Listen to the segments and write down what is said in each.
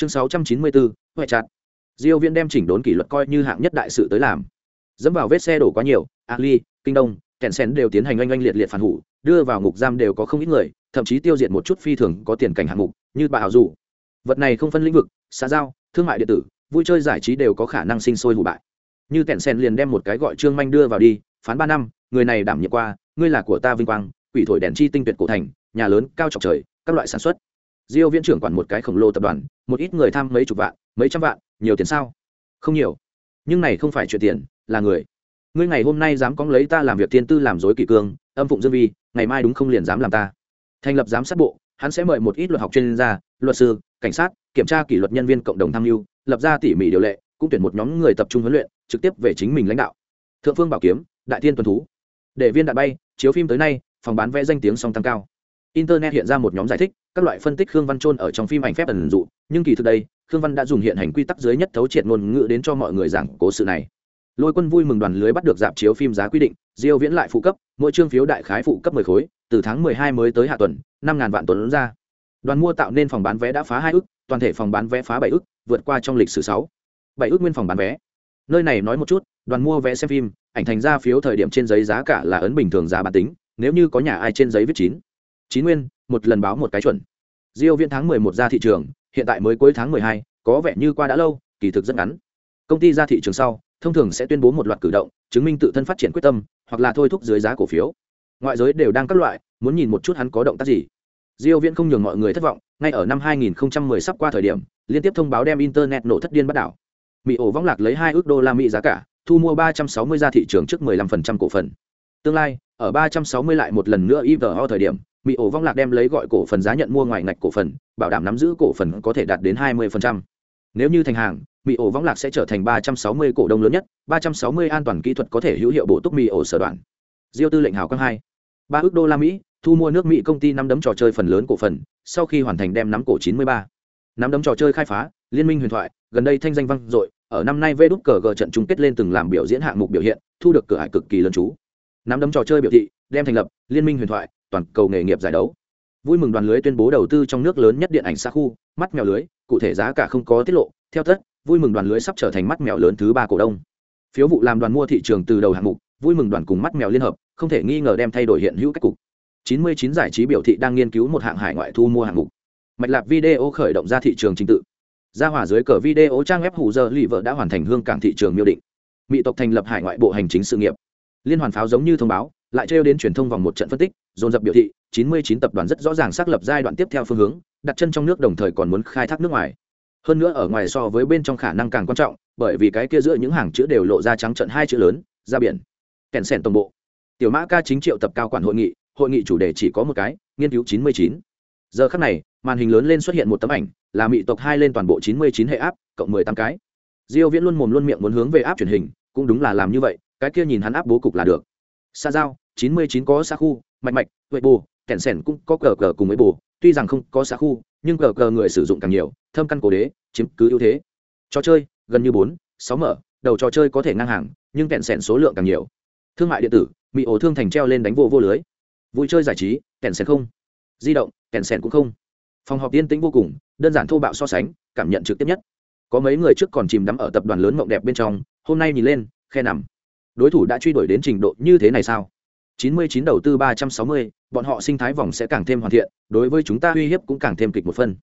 chương sáu trăm chín mươi bốn huệ chặt. Diêu viễn đem chỉnh đốn kỷ luật coi như hạng nhất đại sự tới làm. Dẫm vào vết xe đổ quá nhiều ali kinh đông, kẹn sen đều tiến hành oanh oanh liệt liệt phản hủ, đưa vào ngục giam đều có không ít người, thậm chí tiêu diệt một chút phi thường có tiền cảnh hạng mục, như bà hảo dụ. Vật này không phân lĩnh vực, xã giao, thương mại điện tử, vui chơi giải trí đều có khả năng sinh sôi hủ bại. Như kẹn sen liền đem một cái gọi trương manh đưa vào đi, phán ba năm, người này đảm nhiệm qua, ngươi là của ta vinh quang, quỷ thổi đèn chi tinh tuyệt cổ thành, nhà lớn, cao trọc trời, các loại sản xuất. Diêu viễn trưởng quản một cái khổng lồ tập đoàn một ít người tham mấy chục vạn, mấy trăm vạn, nhiều tiền sao? Không nhiều. Nhưng này không phải chuyện tiền, là người. Ngươi ngày hôm nay dám cóng lấy ta làm việc thiên tư làm dối kỷ cương, âm phụng dương vi, ngày mai đúng không liền dám làm ta? Thành lập giám sát bộ, hắn sẽ mời một ít luật học chuyên gia, luật sư, cảnh sát, kiểm tra kỷ luật nhân viên cộng đồng tham mưu, lập ra tỉ mỉ điều lệ, cũng tuyển một nhóm người tập trung huấn luyện, trực tiếp về chính mình lãnh đạo. Thượng phương bảo kiếm, đại thiên tuần thú. Để viên đạn bay, chiếu phim tới nay, phòng bán vé danh tiếng song tăng cao internet hiện ra một nhóm giải thích, các loại phân tích khương văn trôn ở trong phim ảnh phép ẩn dụ, nhưng kỳ thực đây, khương văn đã dùng hiện hành quy tắc dưới nhất thấu triệt ngôn ngữ đến cho mọi người giảng cố sự này. Lôi quân vui mừng đoàn lưới bắt được dạp chiếu phim giá quy định, diêu viễn lại phụ cấp, mỗi trương phiếu đại khái phụ cấp 10 khối, từ tháng 12 mới tới hạ tuần, năm ngàn vạn tuần ra. Đoàn mua tạo nên phòng bán vé đã phá hai ức toàn thể phòng bán vé phá bảy ức vượt qua trong lịch sử sáu. Bảy ức nguyên phòng bán vé. Nơi này nói một chút, đoàn mua vé xem phim, ảnh thành ra phiếu thời điểm trên giấy giá cả là ấn bình thường giá bán tính, nếu như có nhà ai trên giấy viết chín chín nguyên một lần báo một cái chuẩn. Diêu viễn tháng 11 ra thị trường hiện tại mới cuối tháng 12, có vẻ như qua đã lâu kỳ thực rất ngắn. Công ty ra thị trường sau thông thường sẽ tuyên bố một loạt cử động chứng minh tự thân phát triển quyết tâm hoặc là thôi thúc dưới giá cổ phiếu. Ngoại giới đều đang các loại muốn nhìn một chút hắn có động tác gì. Diêu viễn không nhường mọi người thất vọng ngay ở năm 2010 sắp qua thời điểm liên tiếp thông báo đem internet nổ thất điên bắt đảo. Mỹ ổ vong lạc lấy hai ước đô la mỹ giá cả thu mua 360 ra thị trường trước 15% cổ phần. Tương lai ở 360 lại một lần nữa ivo thời điểm mỹ ổ vong lạc đem lấy gọi cổ phần giá nhận mua ngoài ngạch cổ phần, bảo đảm nắm giữ cổ phần có thể đạt đến 20%. nếu như thành hàng mỹ ổ vong lạc sẽ trở thành 360 cổ đông lớn nhất 360 an toàn kỹ thuật có thể hữu hiệu bổ túc mỹ ổ sở đoạn diêu tư lệnh hào quang hai ba ước đô la mỹ, thu mua nước mỹ công ty năm đấm trò chơi phần lớn cổ phần, sau khi hoàn thành đem nắm cổ 93. nắm đấm trò chơi khai phá, liên minh huyền thoại, gần đây thanh danh vang dội, ở năm nay vê đúc cờ gờ trận chung kết lên từng làm biểu diễn hạng mục biểu hiện, thu được cửa hải cực kỳ lớn chú nắm đấm trò chơi biểu thị, đem thành lập, liên minh huyền thoại toàn cầu nghề nghiệp giải đấu. Vui mừng đoàn lưới tuyên bố đầu tư trong nước lớn nhất điện ảnh xa khu, mắt mèo lưới, cụ thể giá cả không có tiết lộ. Theo tất, vui mừng đoàn lưới sắp trở thành mắt mèo lớn thứ ba cổ đông. Phiếu vụ làm đoàn mua thị trường từ đầu hạng mục, vui mừng đoàn cùng mắt mèo liên hợp, không thể nghi ngờ đem thay đổi hiện hữu cách cục. 99 giải trí biểu thị đang nghiên cứu một hạng hải ngoại thu mua hạng mục. Mạch lạc video khởi động ra thị trường trình tự. Ra hỏa dưới cờ video trang web hủ giờ lì vợ đã hoàn thành hương cảng thị trường miêu định. Mỹ tộc thành lập hải ngoại bộ hành chính sự nghiệp. Liên hoàn pháo giống như thông báo lại trêu đến truyền thông vòng một trận phân tích, dồn dập biểu thị 99 tập đoàn rất rõ ràng xác lập giai đoạn tiếp theo phương hướng, đặt chân trong nước đồng thời còn muốn khai thác nước ngoài. Hơn nữa ở ngoài so với bên trong khả năng càng quan trọng, bởi vì cái kia giữa những hàng chữ đều lộ ra trắng trận hai chữ lớn, ra biển. Kèn sèn tổng bộ. Tiểu mã ca chính triệu tập cao quản hội nghị hội nghị chủ đề chỉ có một cái, nghiên cứu 99. giờ khắc này, màn hình lớn lên xuất hiện một tấm ảnh, là mỹ tộc hai lên toàn bộ 99 hệ áp, cộng 18 cái. Diêu viễn luôn mồm luôn miệng muốn hướng về áp truyền hình, cũng đúng là làm như vậy, cái kia nhìn hắn áp bố cục là được xa giao 99 có xa khu, mạch mạch huệ bù kẹn sẻn cũng có cờ cờ cùng với bù tuy rằng không có xa khu, nhưng cờ cờ người sử dụng càng nhiều, thâm căn cổ đế, chiếm cứ ưu thế. Trò chơi, gần như bốn, sáu mở, đầu trò chơi có thể ngang hàng, nhưng kẹn sẻn số lượng càng nhiều. Thương mại điện tử mỹ ổ thương thành treo lên đánh vô vô lưới. Vui chơi giải trí kẹn sẻn không. Di động kẹn sẻn cũng không. Phòng họp yên tĩnh vô cùng, đơn giản thô bạo so sánh, cảm nhận trực tiếp nhất. Có mấy người trước còn chìm đắm ở tập đoàn lớn mộng đẹp bên trong, hôm nay nhìn lên, khe nằm đối thủ đã truy đuổi đến trình độ như thế này sao 99 đầu tư 360, bọn họ sinh thái vòng sẽ càng thêm hoàn thiện, đối với chúng ta uy hiếp cũng càng thêm kịch một phần.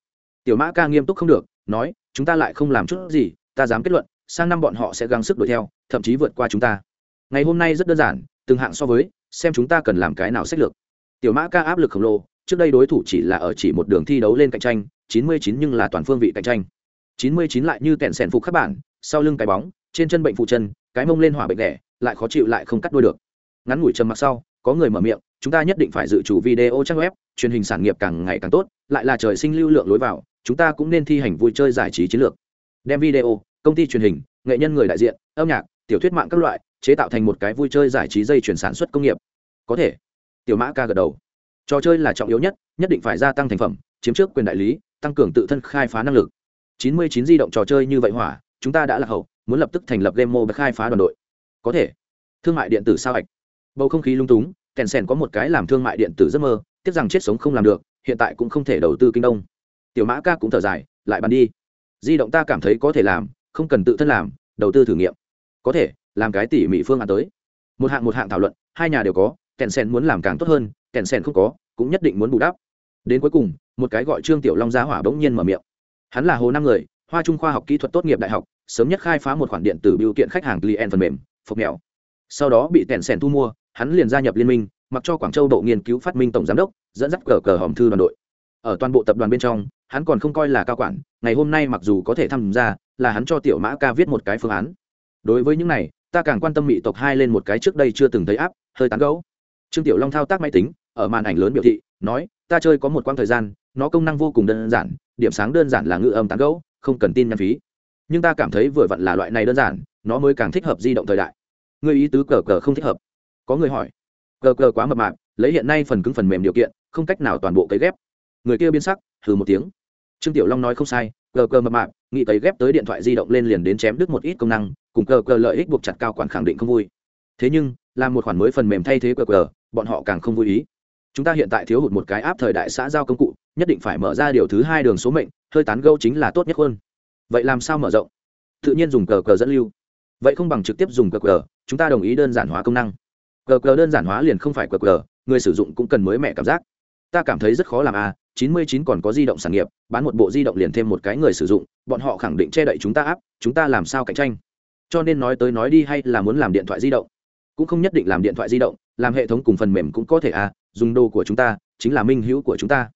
Tiểu Mã ca nghiêm túc không được, nói, chúng ta lại không làm chút gì, ta dám kết luận, sang năm bọn họ sẽ gắng sức đuổi theo, thậm chí vượt qua chúng ta. Ngày hôm nay rất đơn giản, từng hạng so với, xem chúng ta cần làm cái nào sách lược. Tiểu Mã ca áp lực khổng lồ, trước đây đối thủ chỉ là ở chỉ một đường thi đấu lên cạnh tranh, 99 nhưng là toàn phương vị cạnh tranh. 99 lại như kẹn sèn phục các bạn, sau lưng cái bóng, trên chân bệnh phụ chân, cái mông lên hỏa bệnh đẻ, lại khó chịu lại không cắt đuôi được. Ngắn ngủi trầm mặc sau, có người mở miệng, chúng ta nhất định phải dự chủ video trang web, truyền hình sản nghiệp càng ngày càng tốt, lại là trời sinh lưu lượng lối vào, chúng ta cũng nên thi hành vui chơi giải trí chiến lược. Đem video, công ty truyền hình, nghệ nhân người đại diện, âm nhạc, tiểu thuyết mạng các loại, chế tạo thành một cái vui chơi giải trí dây chuyển sản xuất công nghiệp. Có thể. Tiểu mã ca gật đầu. Trò chơi là trọng yếu nhất nhất định phải gia tăng thành phẩm, chiếm trước quyền đại lý, tăng cường tự thân khai phá năng lực. 99 di động trò chơi như vậy hỏa, chúng ta đã là hậu, muốn lập tức thành lập game mobile khai phá đoàn đội có thể. Thương mại điện tử sao hạch? Bầu không khí lung túng, kèn sèn có một cái làm thương mại điện tử giấc mơ, tiếc rằng chết sống không làm được, hiện tại cũng không thể đầu tư kinh đông. Tiểu mã ca cũng thở dài, lại bàn đi. Di động ta cảm thấy có thể làm, không cần tự thân làm, đầu tư thử nghiệm. Có thể, làm cái tỉ mỉ phương án tới. Một hạng một hạng thảo luận, hai nhà đều có, kèn sèn muốn làm càng tốt hơn, kèn sèn không có, cũng nhất định muốn bù đắp. Đến cuối cùng, một cái gọi trương tiểu long giá hỏa bỗng nhiên mở miệng. Hắn là hồ năm người, hoa trung khoa học kỹ thuật tốt nghiệp đại học, sớm nhất khai phá một khoản điện tử biểu kiện khách hàng client phần mềm phục nghèo. sau đó bị kèn sen thu mua, hắn liền gia nhập liên minh, mặc cho quảng châu độ nghiên cứu phát minh tổng giám đốc, dẫn dắt cờ cờ hòm thư đoàn đội. Ở toàn bộ tập đoàn bên trong, hắn còn không coi là cao quản, ngày hôm nay mặc dù có thể tham gia, là hắn cho tiểu mã ca viết một cái phương án. Đối với những này, ta càng quan tâm mỹ tộc hai lên một cái trước đây chưa từng thấy áp, hơi tán gấu trương tiểu long thao tác máy tính, ở màn ảnh lớn biểu thị, nói, ta chơi có một quãng thời gian, nó công năng vô cùng đơn giản, điểm sáng đơn giản là ngữ âm tán gấu không cần tin nhắn phí. Nhưng ta cảm thấy vừa vặn là loại này đơn giản nó mới càng thích hợp di động thời đại. Người ý tứ cờ cờ không thích hợp. Có người hỏi, cờ cờ quá mập mạp, lấy hiện nay phần cứng phần mềm điều kiện, không cách nào toàn bộ cấy ghép. Người kia biến sắc, hừ một tiếng. Trương tiểu long nói không sai, cờ cờ mập mạp, nghĩ cấy ghép tới điện thoại di động lên liền đến chém đứt một ít công năng, cùng cờ cờ lợi ích buộc chặt cao quản khẳng định không vui. Thế nhưng, làm một khoản mới phần mềm thay thế cờ cờ, bọn họ càng không vui ý. Chúng ta hiện tại thiếu hụt một cái áp thời đại xã giao công cụ, nhất định phải mở ra điều thứ hai đường số mệnh, hơi tán gâu chính là tốt nhất hơn. Vậy làm sao mở rộng? Tự nhiên dùng cờ cờ dẫn lưu vậy không bằng trực tiếp dùng qr, chúng ta đồng ý đơn giản hóa công năng. qr đơn giản hóa liền không phải qr, người sử dụng cũng cần mới mẻ cảm giác. ta cảm thấy rất khó làm a chín mươi chín còn có di động sản nghiệp, bán một bộ di động liền thêm một cái người sử dụng, bọn họ khẳng định che đậy chúng ta áp, chúng ta làm sao cạnh tranh? cho nên nói tới nói đi hay là muốn làm điện thoại di động? cũng không nhất định làm điện thoại di động, làm hệ thống cùng phần mềm cũng có thể a dùng đồ của chúng ta, chính là minh hữu của chúng ta.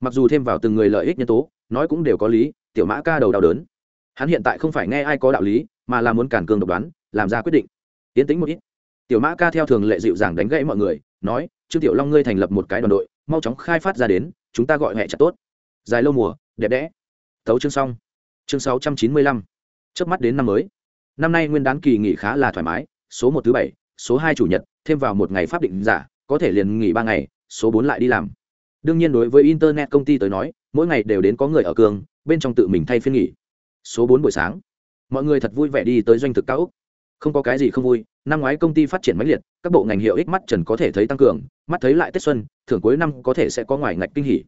mặc dù thêm vào từng người lợi ích nhân tố, nói cũng đều có lý, tiểu mã ca đầu đau đớn. hắn hiện tại không phải nghe ai có đạo lý mà là muốn cản cường độc đoán, làm ra quyết định. Tiến tính một ít. Tiểu mã ca theo thường lệ dịu dàng đánh gãy mọi người, nói, trương tiểu long ngươi thành lập một cái đoàn đội, mau chóng khai phát ra đến, chúng ta gọi hẹ chặt tốt. Dài lâu mùa, đẹp đẽ. Thấu chương xong. Chương sáu trăm chín mươi lăm. Trước mắt đến năm mới. Năm nay nguyên đán kỳ nghỉ khá là thoải mái, số một thứ bảy, số hai chủ nhật, thêm vào một ngày pháp định giả, có thể liền nghỉ ba ngày, số bốn lại đi làm. Đương nhiên đối với internet công ty tới nói, mỗi ngày đều đến có người ở cường, bên trong tự mình thay phiên nghỉ. Số bốn buổi sáng mọi người thật vui vẻ đi tới doanh thực cao úc. Không có cái gì không vui, năm ngoái công ty phát triển mãnh liệt, các bộ ngành hiệu ích mắt trần có thể thấy tăng cường, mắt thấy lại tết xuân, thưởng cuối năm có thể sẽ có ngoài ngạch kinh hỉ.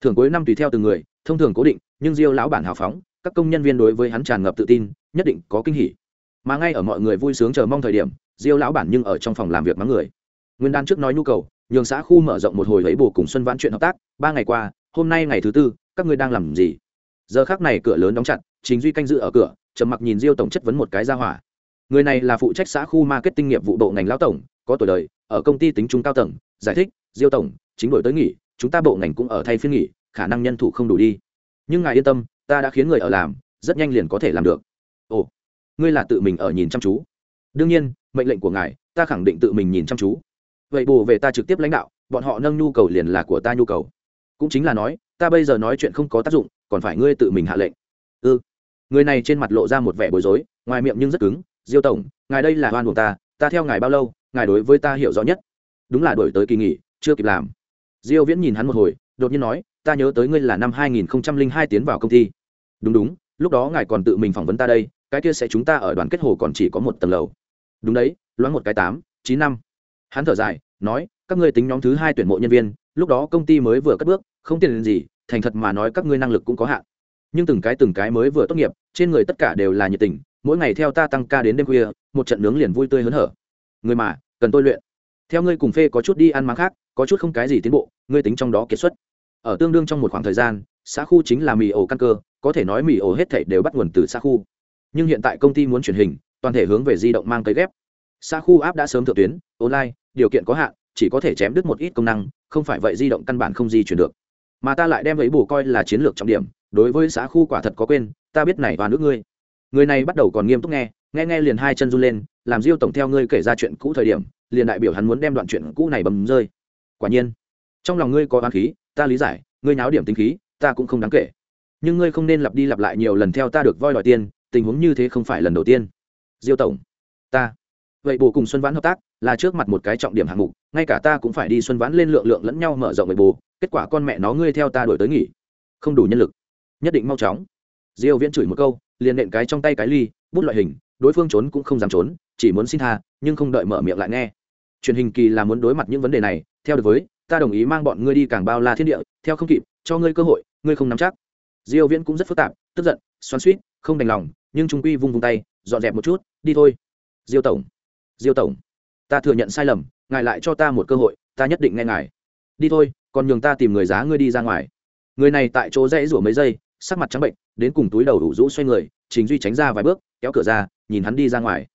Thưởng cuối năm tùy theo từng người, thông thường cố định, nhưng diêu lão bản hào phóng, các công nhân viên đối với hắn tràn ngập tự tin, nhất định có kinh hỉ. Mà ngay ở mọi người vui sướng chờ mong thời điểm, diêu lão bản nhưng ở trong phòng làm việc mắng người. Nguyên đan trước nói nhu cầu, nhường xã khu mở rộng một hồi lấy bù cùng xuân vãn chuyện hợp tác, ba ngày qua, hôm nay ngày thứ tư, các ngươi đang làm gì? Giờ khác này cửa lớn đóng chặt chính duy canh giữ ở cửa trầm mặc nhìn diêu tổng chất vấn một cái ra hỏa. Người này là phụ trách xã khu marketing nghiệp vụ bộ ngành lão tổng, có tuổi đời, ở công ty tính trung cao tầng, giải thích, diêu tổng, chính đổi tới nghỉ, chúng ta bộ ngành cũng ở thay phiên nghỉ, khả năng nhân thủ không đủ đi. Nhưng ngài yên tâm, ta đã khiến người ở làm, rất nhanh liền có thể làm được. Ồ, ngươi là tự mình ở nhìn chăm chú. Đương nhiên, mệnh lệnh của ngài, ta khẳng định tự mình nhìn chăm chú. Vậy bù về ta trực tiếp lãnh đạo, bọn họ nâng nhu cầu liền là của ta nhu cầu. Cũng chính là nói, ta bây giờ nói chuyện không có tác dụng, còn phải ngươi tự mình hạ lệnh. Ư ừ người này trên mặt lộ ra một vẻ bối rối, ngoài miệng nhưng rất cứng, diêu tổng, ngài đây là hoan buộc ta ta theo ngài bao lâu, ngài đối với ta hiểu rõ nhất. Đúng là đổi tới kỳ nghỉ, chưa kịp làm. Diêu viễn nhìn hắn một hồi, đột nhiên nói, ta nhớ tới ngươi là năm 2002 tiến vào công ty. Đúng đúng, lúc đó ngài còn tự mình phỏng vấn ta đây, cái kia sẽ chúng ta ở đoàn kết hồ còn chỉ có một tầng lầu. Đúng đấy, loáng một cái tám, chín năm. Hắn thở dài, nói, các ngươi tính nhóm thứ hai tuyển mộ nhân viên, lúc đó công ty mới vừa cất bước, không tiền gì, thành thật mà nói các ngươi năng lực cũng có hạn nhưng từng cái từng cái mới vừa tốt nghiệp, trên người tất cả đều là nhiệt tình, mỗi ngày theo ta tăng ca đến đêm khuya, một trận nướng liền vui tươi hớn hở. Người mà, cần tôi luyện. Theo ngươi cùng phê có chút đi ăn máng khác, có chút không cái gì tiến bộ, ngươi tính trong đó kiệt xuất. Ở tương đương trong một khoảng thời gian, xã khu chính là mì ổ căn cơ, có thể nói mì ổ hết thảy đều bắt nguồn từ xã khu. Nhưng hiện tại công ty muốn chuyển hình, toàn thể hướng về di động mang cây ghép. Xã khu áp đã sớm thượng tuyến, online, điều kiện có hạn, chỉ có thể chém đứt một ít công năng, không phải vậy di động căn bản không di chuyển được. Mà ta lại đem ấy bù coi là chiến lược trọng điểm đối với xã khu quả thật có quên, ta biết này toàn nước ngươi. Người này bắt đầu còn nghiêm túc nghe nghe nghe liền hai chân run lên, làm diêu tổng theo ngươi kể ra chuyện cũ thời điểm, liền đại biểu hắn muốn đem đoạn chuyện cũ này bầm rơi. Quả nhiên, trong lòng ngươi có oán khí, ta lý giải, ngươi náo điểm tính khí, ta cũng không đáng kể. Nhưng ngươi không nên lặp đi lặp lại nhiều lần theo ta được voi đòi tiền, tình huống như thế không phải lần đầu tiên. Diêu tổng, ta. Vậy bổ cùng xuân vãn hợp tác là trước mặt một cái trọng điểm hạng mục, ngay cả ta cũng phải đi xuân vãn lên lượng lượng lẫn nhau mở rộng vậy bổ kết quả con mẹ nó ngươi theo ta đổi tới nghỉ. Không đủ nhân lực nhất định mau chóng. Diêu viễn chửi một câu liền nện cái trong tay cái ly bút loại hình đối phương trốn cũng không dám trốn chỉ muốn xin tha nhưng không đợi mở miệng lại nghe. Truyền hình kỳ là muốn đối mặt những vấn đề này theo được với ta đồng ý mang bọn ngươi đi càng bao la thiên địa theo không kịp cho ngươi cơ hội ngươi không nắm chắc. Diêu viễn cũng rất phức tạp tức giận xoắn xuýt, không đành lòng nhưng trung quy vung vung tay dọn dẹp một chút đi thôi. Diêu tổng diêu tổng ta thừa nhận sai lầm ngài lại cho ta một cơ hội ta nhất định nghe ngài. Đi thôi còn nhường ta tìm người giá ngươi đi ra ngoài. Người này tại chỗ dãy rủa mấy giây sắc mặt trắng bệnh, đến cùng túi đầu đủ rũ xoay người chính duy tránh ra vài bước, kéo cửa ra, nhìn hắn đi ra ngoài.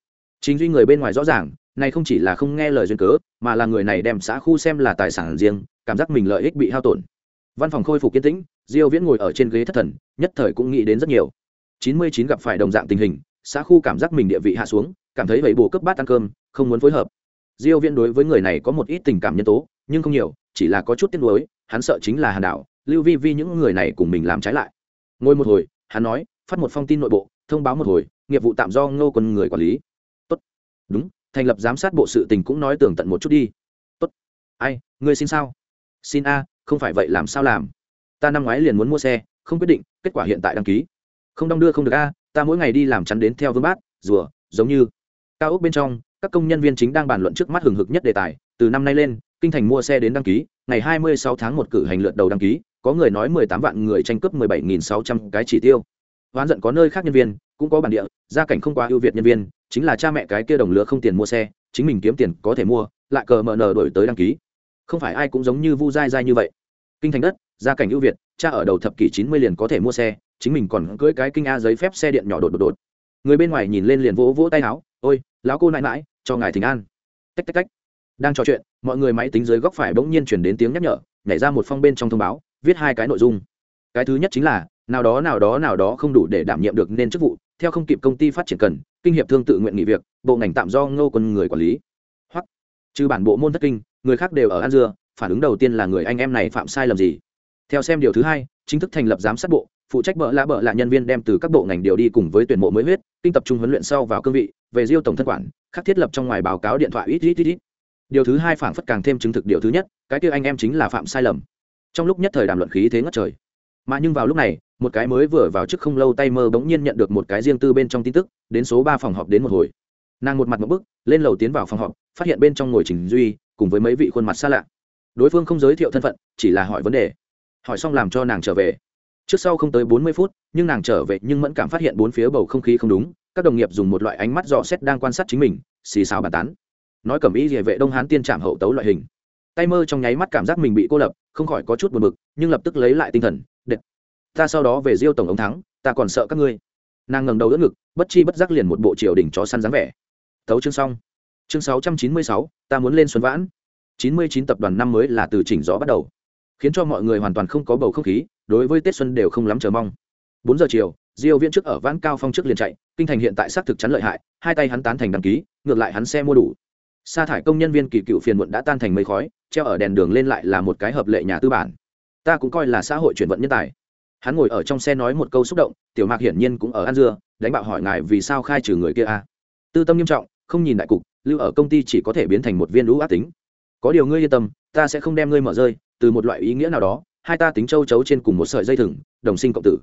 Chính duy người bên ngoài rõ ràng, này không chỉ là không nghe lời duyên cớ, mà là người này đem xã khu xem là tài sản riêng, cảm giác mình lợi ích bị hao tổn. Văn phòng khôi phục kiên tĩnh, diêu viễn ngồi ở trên ghế thất thần, nhất thời cũng nghĩ đến rất nhiều. 99 gặp phải đồng dạng tình hình, xã khu cảm giác mình địa vị hạ xuống, cảm thấy vậy bổ cấp bát ăn cơm, không muốn phối hợp. Diêu viễn đối với người này có một ít tình cảm nhân tố, nhưng không nhiều, chỉ là có chút tiếc nuối, hắn sợ chính là hàn đạo, lưu vi vi những người này cùng mình làm trái lại ngồi một hồi, hắn nói, phát một phong tin nội bộ, thông báo một hồi, nghiệp vụ tạm do ngô quân người quản lý. Tốt. Đúng, thành lập giám sát bộ sự tình cũng nói tường tận một chút đi. Tốt. Ai, ngươi xin sao? Xin a, không phải vậy làm sao làm? Ta năm ngoái liền muốn mua xe, không quyết định, kết quả hiện tại đăng ký. Không đong đưa không được a, ta mỗi ngày đi làm chắn đến theo vương bát rùa, giống như. Cao ốc bên trong, các công nhân viên chính đang bàn luận trước mắt hừng hực nhất đề tài, từ năm nay lên, kinh thành mua xe đến đăng ký, ngày 26 tháng một cử hành lượt đầu đăng ký có người nói 18 vạn người tranh cướp 17.600 cái chỉ tiêu. Hoán giận có nơi khác nhân viên, cũng có bản địa, gia cảnh không quá ưu việt nhân viên, chính là cha mẹ cái kia đồng lứa không tiền mua xe, chính mình kiếm tiền có thể mua, lại cờ mờ nờ đổi tới đăng ký. Không phải ai cũng giống như vu dai dai như vậy. Kinh thành đất, gia cảnh ưu việt, cha ở đầu thập kỷ chín mươi liền có thể mua xe, chính mình còn cưỡi cái kinh a giấy phép xe điện nhỏ đột đột đột. Người bên ngoài nhìn lên liền vỗ vỗ tay áo ôi, lão cô nãi mãi cho ngài thỉnh an. Tách tách tách. Đang trò chuyện, mọi người máy tính dưới góc phải bỗng nhiên chuyển đến tiếng nhắc nhở, nhảy ra một phong bên trong thông báo viết hai cái nội dung. Cái thứ nhất chính là, nào đó nào đó nào đó không đủ để đảm nhiệm được nên chức vụ, theo không kịp công ty phát triển cần, kinh hiệp thương tự nguyện nghỉ việc, bộ ngành tạm do ngô quân người quản lý. Hoặc, trừ bản bộ môn thất kinh, người khác đều ở an dưa, phản ứng đầu tiên là người anh em này phạm sai lầm gì? Theo xem điều thứ hai, chính thức thành lập giám sát bộ, phụ trách bợ lạ bợ lạ nhân viên đem từ các bộ ngành điều đi cùng với tuyển mộ mới huyết, kinh tập trung huấn luyện sau vào cương vị, về diêu tổng thân quản, khắc thiết lập trong ngoài báo cáo điện thoại ít ít ít ít. Điều thứ hai phảng phất càng thêm chứng thực điều thứ nhất, cái kia anh em chính là phạm sai lầm trong lúc nhất thời đàm luận khí thế ngất trời. Mà nhưng vào lúc này, một cái mới vừa vào trước không lâu tay mơ bỗng nhiên nhận được một cái riêng tư bên trong tin tức, đến số ba phòng họp đến một hồi. Nàng một mặt một bức, lên lầu tiến vào phòng họp, phát hiện bên trong ngồi trình duy, cùng với mấy vị khuôn mặt xa lạ. Đối phương không giới thiệu thân phận, chỉ là hỏi vấn đề. Hỏi xong làm cho nàng trở về. Trước sau không tới bốn mươi phút, nhưng nàng trở về nhưng mẫn cảm phát hiện bốn phía bầu không khí không đúng, các đồng nghiệp dùng một loại ánh mắt dò xét đang quan sát chính mình, xì xào bàn tán. Nói cẩm ý địa vệ đông hán tiên trạm hậu tấu loại hình. Tay mơ trong nháy mắt cảm giác mình bị cô lập không khỏi có chút buồn bực, nhưng lập tức lấy lại tinh thần đệ ta sau đó về diêu tổng ông thắng, ta còn sợ các ngươi. Nàng ngẩng đầu đỡ ngực, bất chi bất giác liền một bộ triều đình chó săn dáng vẻ. Thấu chương xong. Chương sáu trăm chín mươi sáu, ta muốn lên xuân vãn. Chín mươi chín tập đoàn năm mới là từ chỉnh rõ bắt đầu. Khiến cho mọi người hoàn toàn không có bầu không khí, đối với tết xuân đều không lắm chờ mong. Bốn giờ chiều, diêu viễn trước ở vãn cao phong trước liền chạy, kinh thành hiện tại xác thực chắn lợi hại, hai tay hắn tán thành đăng ký, ngược lại hắn xe mua đủ. Sa thải công nhân viên kỳ cựu phiền muộn đã tan thành mây khói treo ở đèn đường lên lại là một cái hợp lệ nhà tư bản. Ta cũng coi là xã hội chuyển vận nhân tài. Hắn ngồi ở trong xe nói một câu xúc động, tiểu mạc hiển nhiên cũng ở ăn dưa, đánh bạo hỏi ngài vì sao khai trừ người kia a tư tâm nghiêm trọng, không nhìn đại cục, lưu ở công ty chỉ có thể biến thành một viên lũ ác tính. Có điều ngươi yên tâm, ta sẽ không đem ngươi mở rơi, từ một loại ý nghĩa nào đó, hai ta tính châu chấu trên cùng một sợi dây thừng, đồng sinh cộng tử.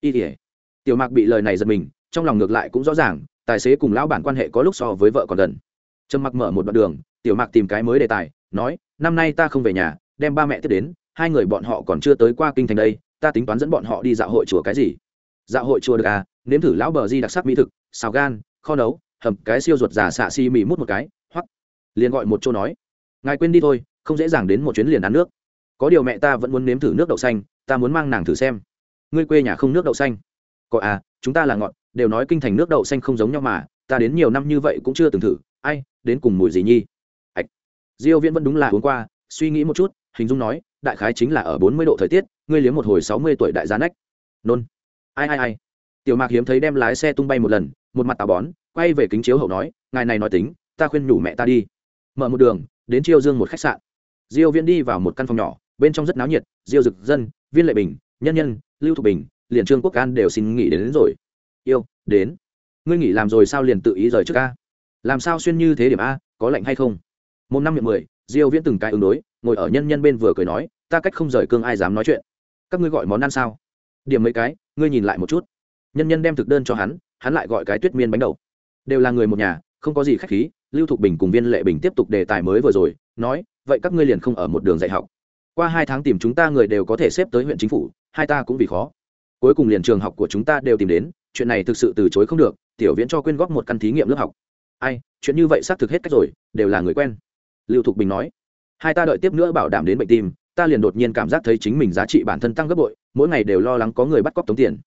Y tỉa tiểu mạc bị lời này giật mình, trong lòng ngược lại cũng rõ ràng, tài xế cùng lão bản quan hệ có lúc so với vợ còn gần. Trầm mặc mở một đoạn đường, tiểu mạc tìm cái mới đề tài, nói năm nay ta không về nhà, đem ba mẹ tiếp đến, hai người bọn họ còn chưa tới qua kinh thành đây, ta tính toán dẫn bọn họ đi dạo hội chùa cái gì? Dạo hội chùa được à? Nếm thử lão bờ di đặc sắc mỹ thực, xào gan, kho nấu, hầm, cái siêu ruột giả xạ xi mì mút một cái hoặc liền gọi một chỗ nói. Ngài quên đi thôi, không dễ dàng đến một chuyến liền ăn nước. Có điều mẹ ta vẫn muốn nếm thử nước đậu xanh, ta muốn mang nàng thử xem. Ngươi quê nhà không nước đậu xanh? Có à chúng ta là ngọn, đều nói kinh thành nước đậu xanh không giống nhau mà, ta đến nhiều năm như vậy cũng chưa từng thử. Ai, đến cùng mùi gì nhi? Diêu viễn vẫn đúng là uống qua suy nghĩ một chút hình dung nói đại khái chính là ở 40 độ thời tiết ngươi liếm một hồi 60 tuổi đại giá nách. Nôn. Ai ai ai. Tiểu mạc hiếm thấy đem lái xe tung bay một lần một mặt tào bón quay về kính chiếu hậu nói ngài này nói tính ta khuyên nhủ mẹ ta đi. Mở một đường đến chiêu dương một khách sạn. Diêu viễn đi vào một căn phòng nhỏ bên trong rất náo nhiệt diêu dực dân viên lệ bình nhân nhân lưu thục bình liền trương quốc an đều xin nghỉ đến, đến rồi. Yêu đến. Ngươi nghỉ làm rồi sao liền tự ý rời trước a? Làm sao xuyên như thế điểm a có lạnh hay không? Một năm miệng mười, diêu viễn từng cái ứng đối, ngồi ở nhân nhân bên vừa cười nói, ta cách không rời cương ai dám nói chuyện. Các ngươi gọi món ăn sao? Điểm mấy cái, ngươi nhìn lại một chút. Nhân nhân đem thực đơn cho hắn hắn lại gọi cái tuyết miên bánh đậu. Đều là người một nhà, không có gì khách khí, lưu thục bình cùng viên lệ bình tiếp tục đề tài mới vừa rồi, nói, vậy các ngươi liền không ở một đường dạy học. Qua hai tháng tìm chúng ta người đều có thể xếp tới huyện chính phủ, hai ta cũng vì khó. Cuối cùng liền trường học của chúng ta đều tìm đến, chuyện này thực sự từ chối không được, tiểu viễn cho quyên góp một căn thí nghiệm lớp học. Ai, chuyện như vậy xác thực hết cách rồi, đều là người quen lưu thục bình nói hai ta đợi tiếp nữa bảo đảm đến bệnh tim ta liền đột nhiên cảm giác thấy chính mình giá trị bản thân tăng gấp bội mỗi ngày đều lo lắng có người bắt cóc tống tiền.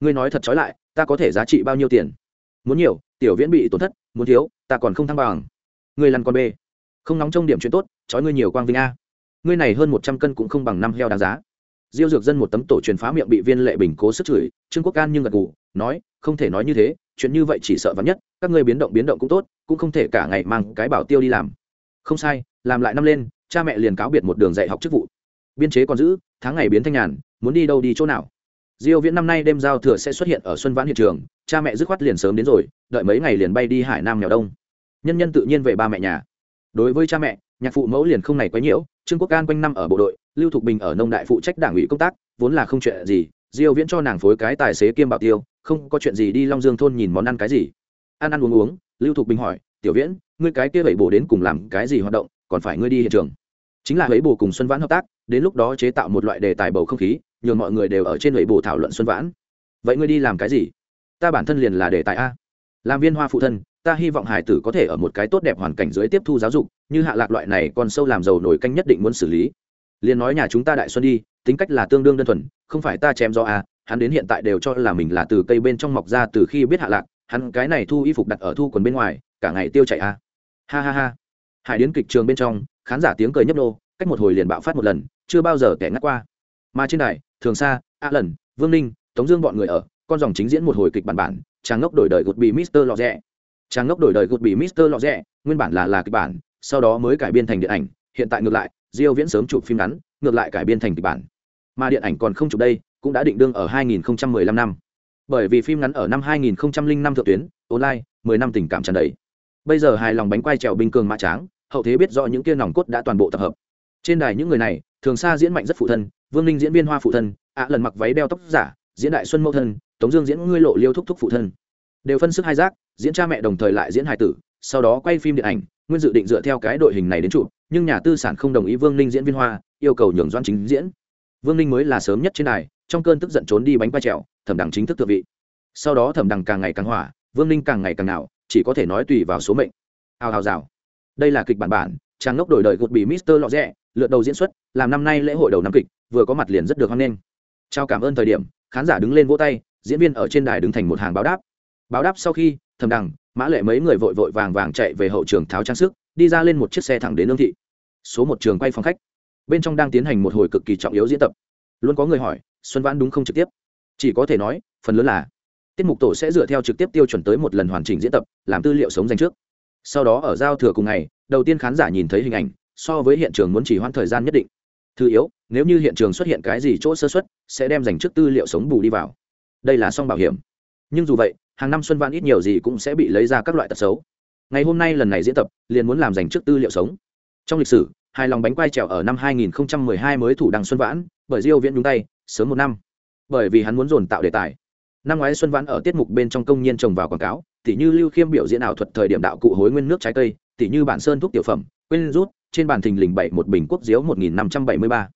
Ngươi nói thật trói lại ta có thể giá trị bao nhiêu tiền? Muốn nhiều tiểu viễn bị tổn thất muốn thiếu ta còn không thăng bằng. Ngươi lăn con bê, không nóng trong điểm chuyện tốt trói ngươi nhiều quang vinh a. Ngươi này hơn một trăm cân cũng không bằng năm heo đáng giá. Diêu dược dân một tấm tổ truyền phá miệng bị viên lệ bình cố sức chửi trương quốc can nhưng gật gù nói không thể nói như thế chuyện như vậy chỉ sợ vắn nhất các ngươi biến động biến động cũng tốt cũng không thể cả ngày mang cái bảo tiêu đi làm không sai, làm lại năm lên, cha mẹ liền cáo biệt một đường dạy học chức vụ. Biên chế còn giữ, tháng ngày biến thanh nhàn, muốn đi đâu đi chỗ nào. Diêu viễn năm nay đêm giao thừa sẽ xuất hiện ở xuân vãn hiện trường, cha mẹ dứt khoát liền sớm đến rồi, đợi mấy ngày liền bay đi hải nam nghèo đông. Nhân nhân tự nhiên về ba mẹ nhà. Đối với cha mẹ, nhạc phụ mẫu liền không này quấy nhiễu trương quốc an quanh năm ở bộ đội, lưu thục bình ở nông đại phụ trách đảng ủy công tác, vốn là không chuyện gì, diêu viễn cho nàng phối cái tài xế kiêm bảo tiêu, không có chuyện gì đi long dương thôn nhìn món ăn cái gì. Ăn ăn uống uống, lưu thục bình hỏi tiểu viễn, ngươi cái kia bảy bổ đến cùng làm cái gì hoạt động, còn phải ngươi đi hiện trường. Chính là ấy bổ cùng xuân vãn hợp tác, đến lúc đó chế tạo một loại đề tài bầu không khí, nhường mọi người đều ở trên ấy bổ thảo luận xuân vãn. Vậy ngươi đi làm cái gì? Ta bản thân liền là đề tài a. Làm viên hoa phụ thân, ta hy vọng hải tử có thể ở một cái tốt đẹp hoàn cảnh dưới tiếp thu giáo dục, như hạ lạc loại này còn sâu làm giàu nổi canh nhất định muốn xử lý. Liền nói nhà chúng ta đại xuân đi, tính cách là tương đương đơn thuần, không phải ta chém do a, hắn đến hiện tại đều cho là mình là từ cây bên trong mọc ra từ khi biết hạ lạc, hắn cái này thu y phục đặt ở thu quần bên ngoài cả ngày tiêu chạy a à. ha ha ha. Hải đến kịch trường bên trong, khán giả tiếng cười nhấp nô, cách một hồi liền bạo phát một lần, chưa bao giờ kẻ ngắt qua. Mà trên đài, thường xa a lần, vương ninh, tống dương bọn người ở, con dòng chính diễn một hồi kịch bản bản chàng ngốc đổi đời gột bị mister lọ rẽ chàng ngốc đổi đời gột bị mister lọ rẽ nguyên bản là là kịch bản, sau đó mới cải biên thành điện ảnh, hiện tại ngược lại, diêu viễn sớm chụp phim ngắn, ngược lại cải biên thành kịch bản. Mà điện ảnh còn không chụp đây, cũng đã định đương ở 2015 năm. Bởi vì phim ngắn ở năm 2005 thượng tuyến, online 10 năm tình cảm tràn đầy bây giờ hài lòng bánh quay trèo binh cường mã tráng, hậu thế biết rõ những kia nòng cốt đã toàn bộ tập hợp. Trên đài những người này, thường xa diễn mạnh rất phụ thân, vương ninh diễn viên hoa phụ thân, ạ lần mặc váy đeo tóc giả, diễn đại xuân mẫu thân, tống dương diễn ngươi lộ liêu thúc thúc phụ thân. Đều phân sức hai giác, diễn cha mẹ đồng thời lại diễn hài tử, sau đó quay phim điện ảnh, nguyên dự định dựa theo cái đội hình này đến chụp, nhưng nhà tư sản không đồng ý vương ninh diễn viên hoa, yêu cầu nhường doan chính diễn. Vương ninh mới là sớm nhất trên đài, trong cơn tức giận trốn đi bánh quay trèo, thẩm đẳng chính thức thượng vị. Sau đó thẩm đẳng càng ngày càng hỏa, vương ninh càng ngày càng nào chỉ có thể nói tùy vào số mệnh. Hào hào rào. Đây là kịch bản bản, trang ngốc đổi đời gột bị mister lọ rẽ lượt đầu diễn xuất, làm năm nay lễ hội đầu năm kịch, vừa có mặt liền rất được hoan nghênh. Trao cảm ơn thời điểm, khán giả đứng lên vỗ tay, diễn viên ở trên đài đứng thành một hàng báo đáp. Báo đáp sau khi, thầm đằng, mã lệ mấy người vội vội vàng vàng chạy về hậu trường tháo trang sức, đi ra lên một chiếc xe thẳng đến lương thị. Số một trường quay phòng khách. Bên trong đang tiến hành một hồi cực kỳ trọng yếu diễn tập. Luôn có người hỏi, xuân vãn đúng không trực tiếp? Chỉ có thể nói, phần lớn là tiết mục tổ sẽ dựa theo trực tiếp tiêu chuẩn tới một lần hoàn chỉnh diễn tập, làm tư liệu sống dành trước. Sau đó ở giao thừa cùng ngày, đầu tiên khán giả nhìn thấy hình ảnh, so với hiện trường muốn chỉ hoãn thời gian nhất định. Thứ yếu, nếu như hiện trường xuất hiện cái gì chỗ sơ xuất sẽ đem dành trước tư liệu sống bù đi vào. Đây là song bảo hiểm. Nhưng dù vậy, hàng năm xuân vãn ít nhiều gì cũng sẽ bị lấy ra các loại tật xấu. Ngày hôm nay lần này diễn tập, liền muốn làm dành trước tư liệu sống. Trong lịch sử hai lòng bánh quay trèo ở năm 2012 mới thủ đăng xuân vãn, bởi diêu viễn nhúng tay, sớm một năm. Bởi vì hắn muốn dồn tạo đề tài năm ngoái xuân vãn ở tiết mục bên trong công nhân trồng vào quảng cáo, tỉ như lưu khiêm biểu diễn ảo thuật thời điểm đạo cụ hối nguyên nước trái cây, tỉ như bản sơn thuốc tiểu phẩm, quên rút, trên bàn thình lình bảy một bình quốc diếu một nghìn năm trăm bảy mươi ba.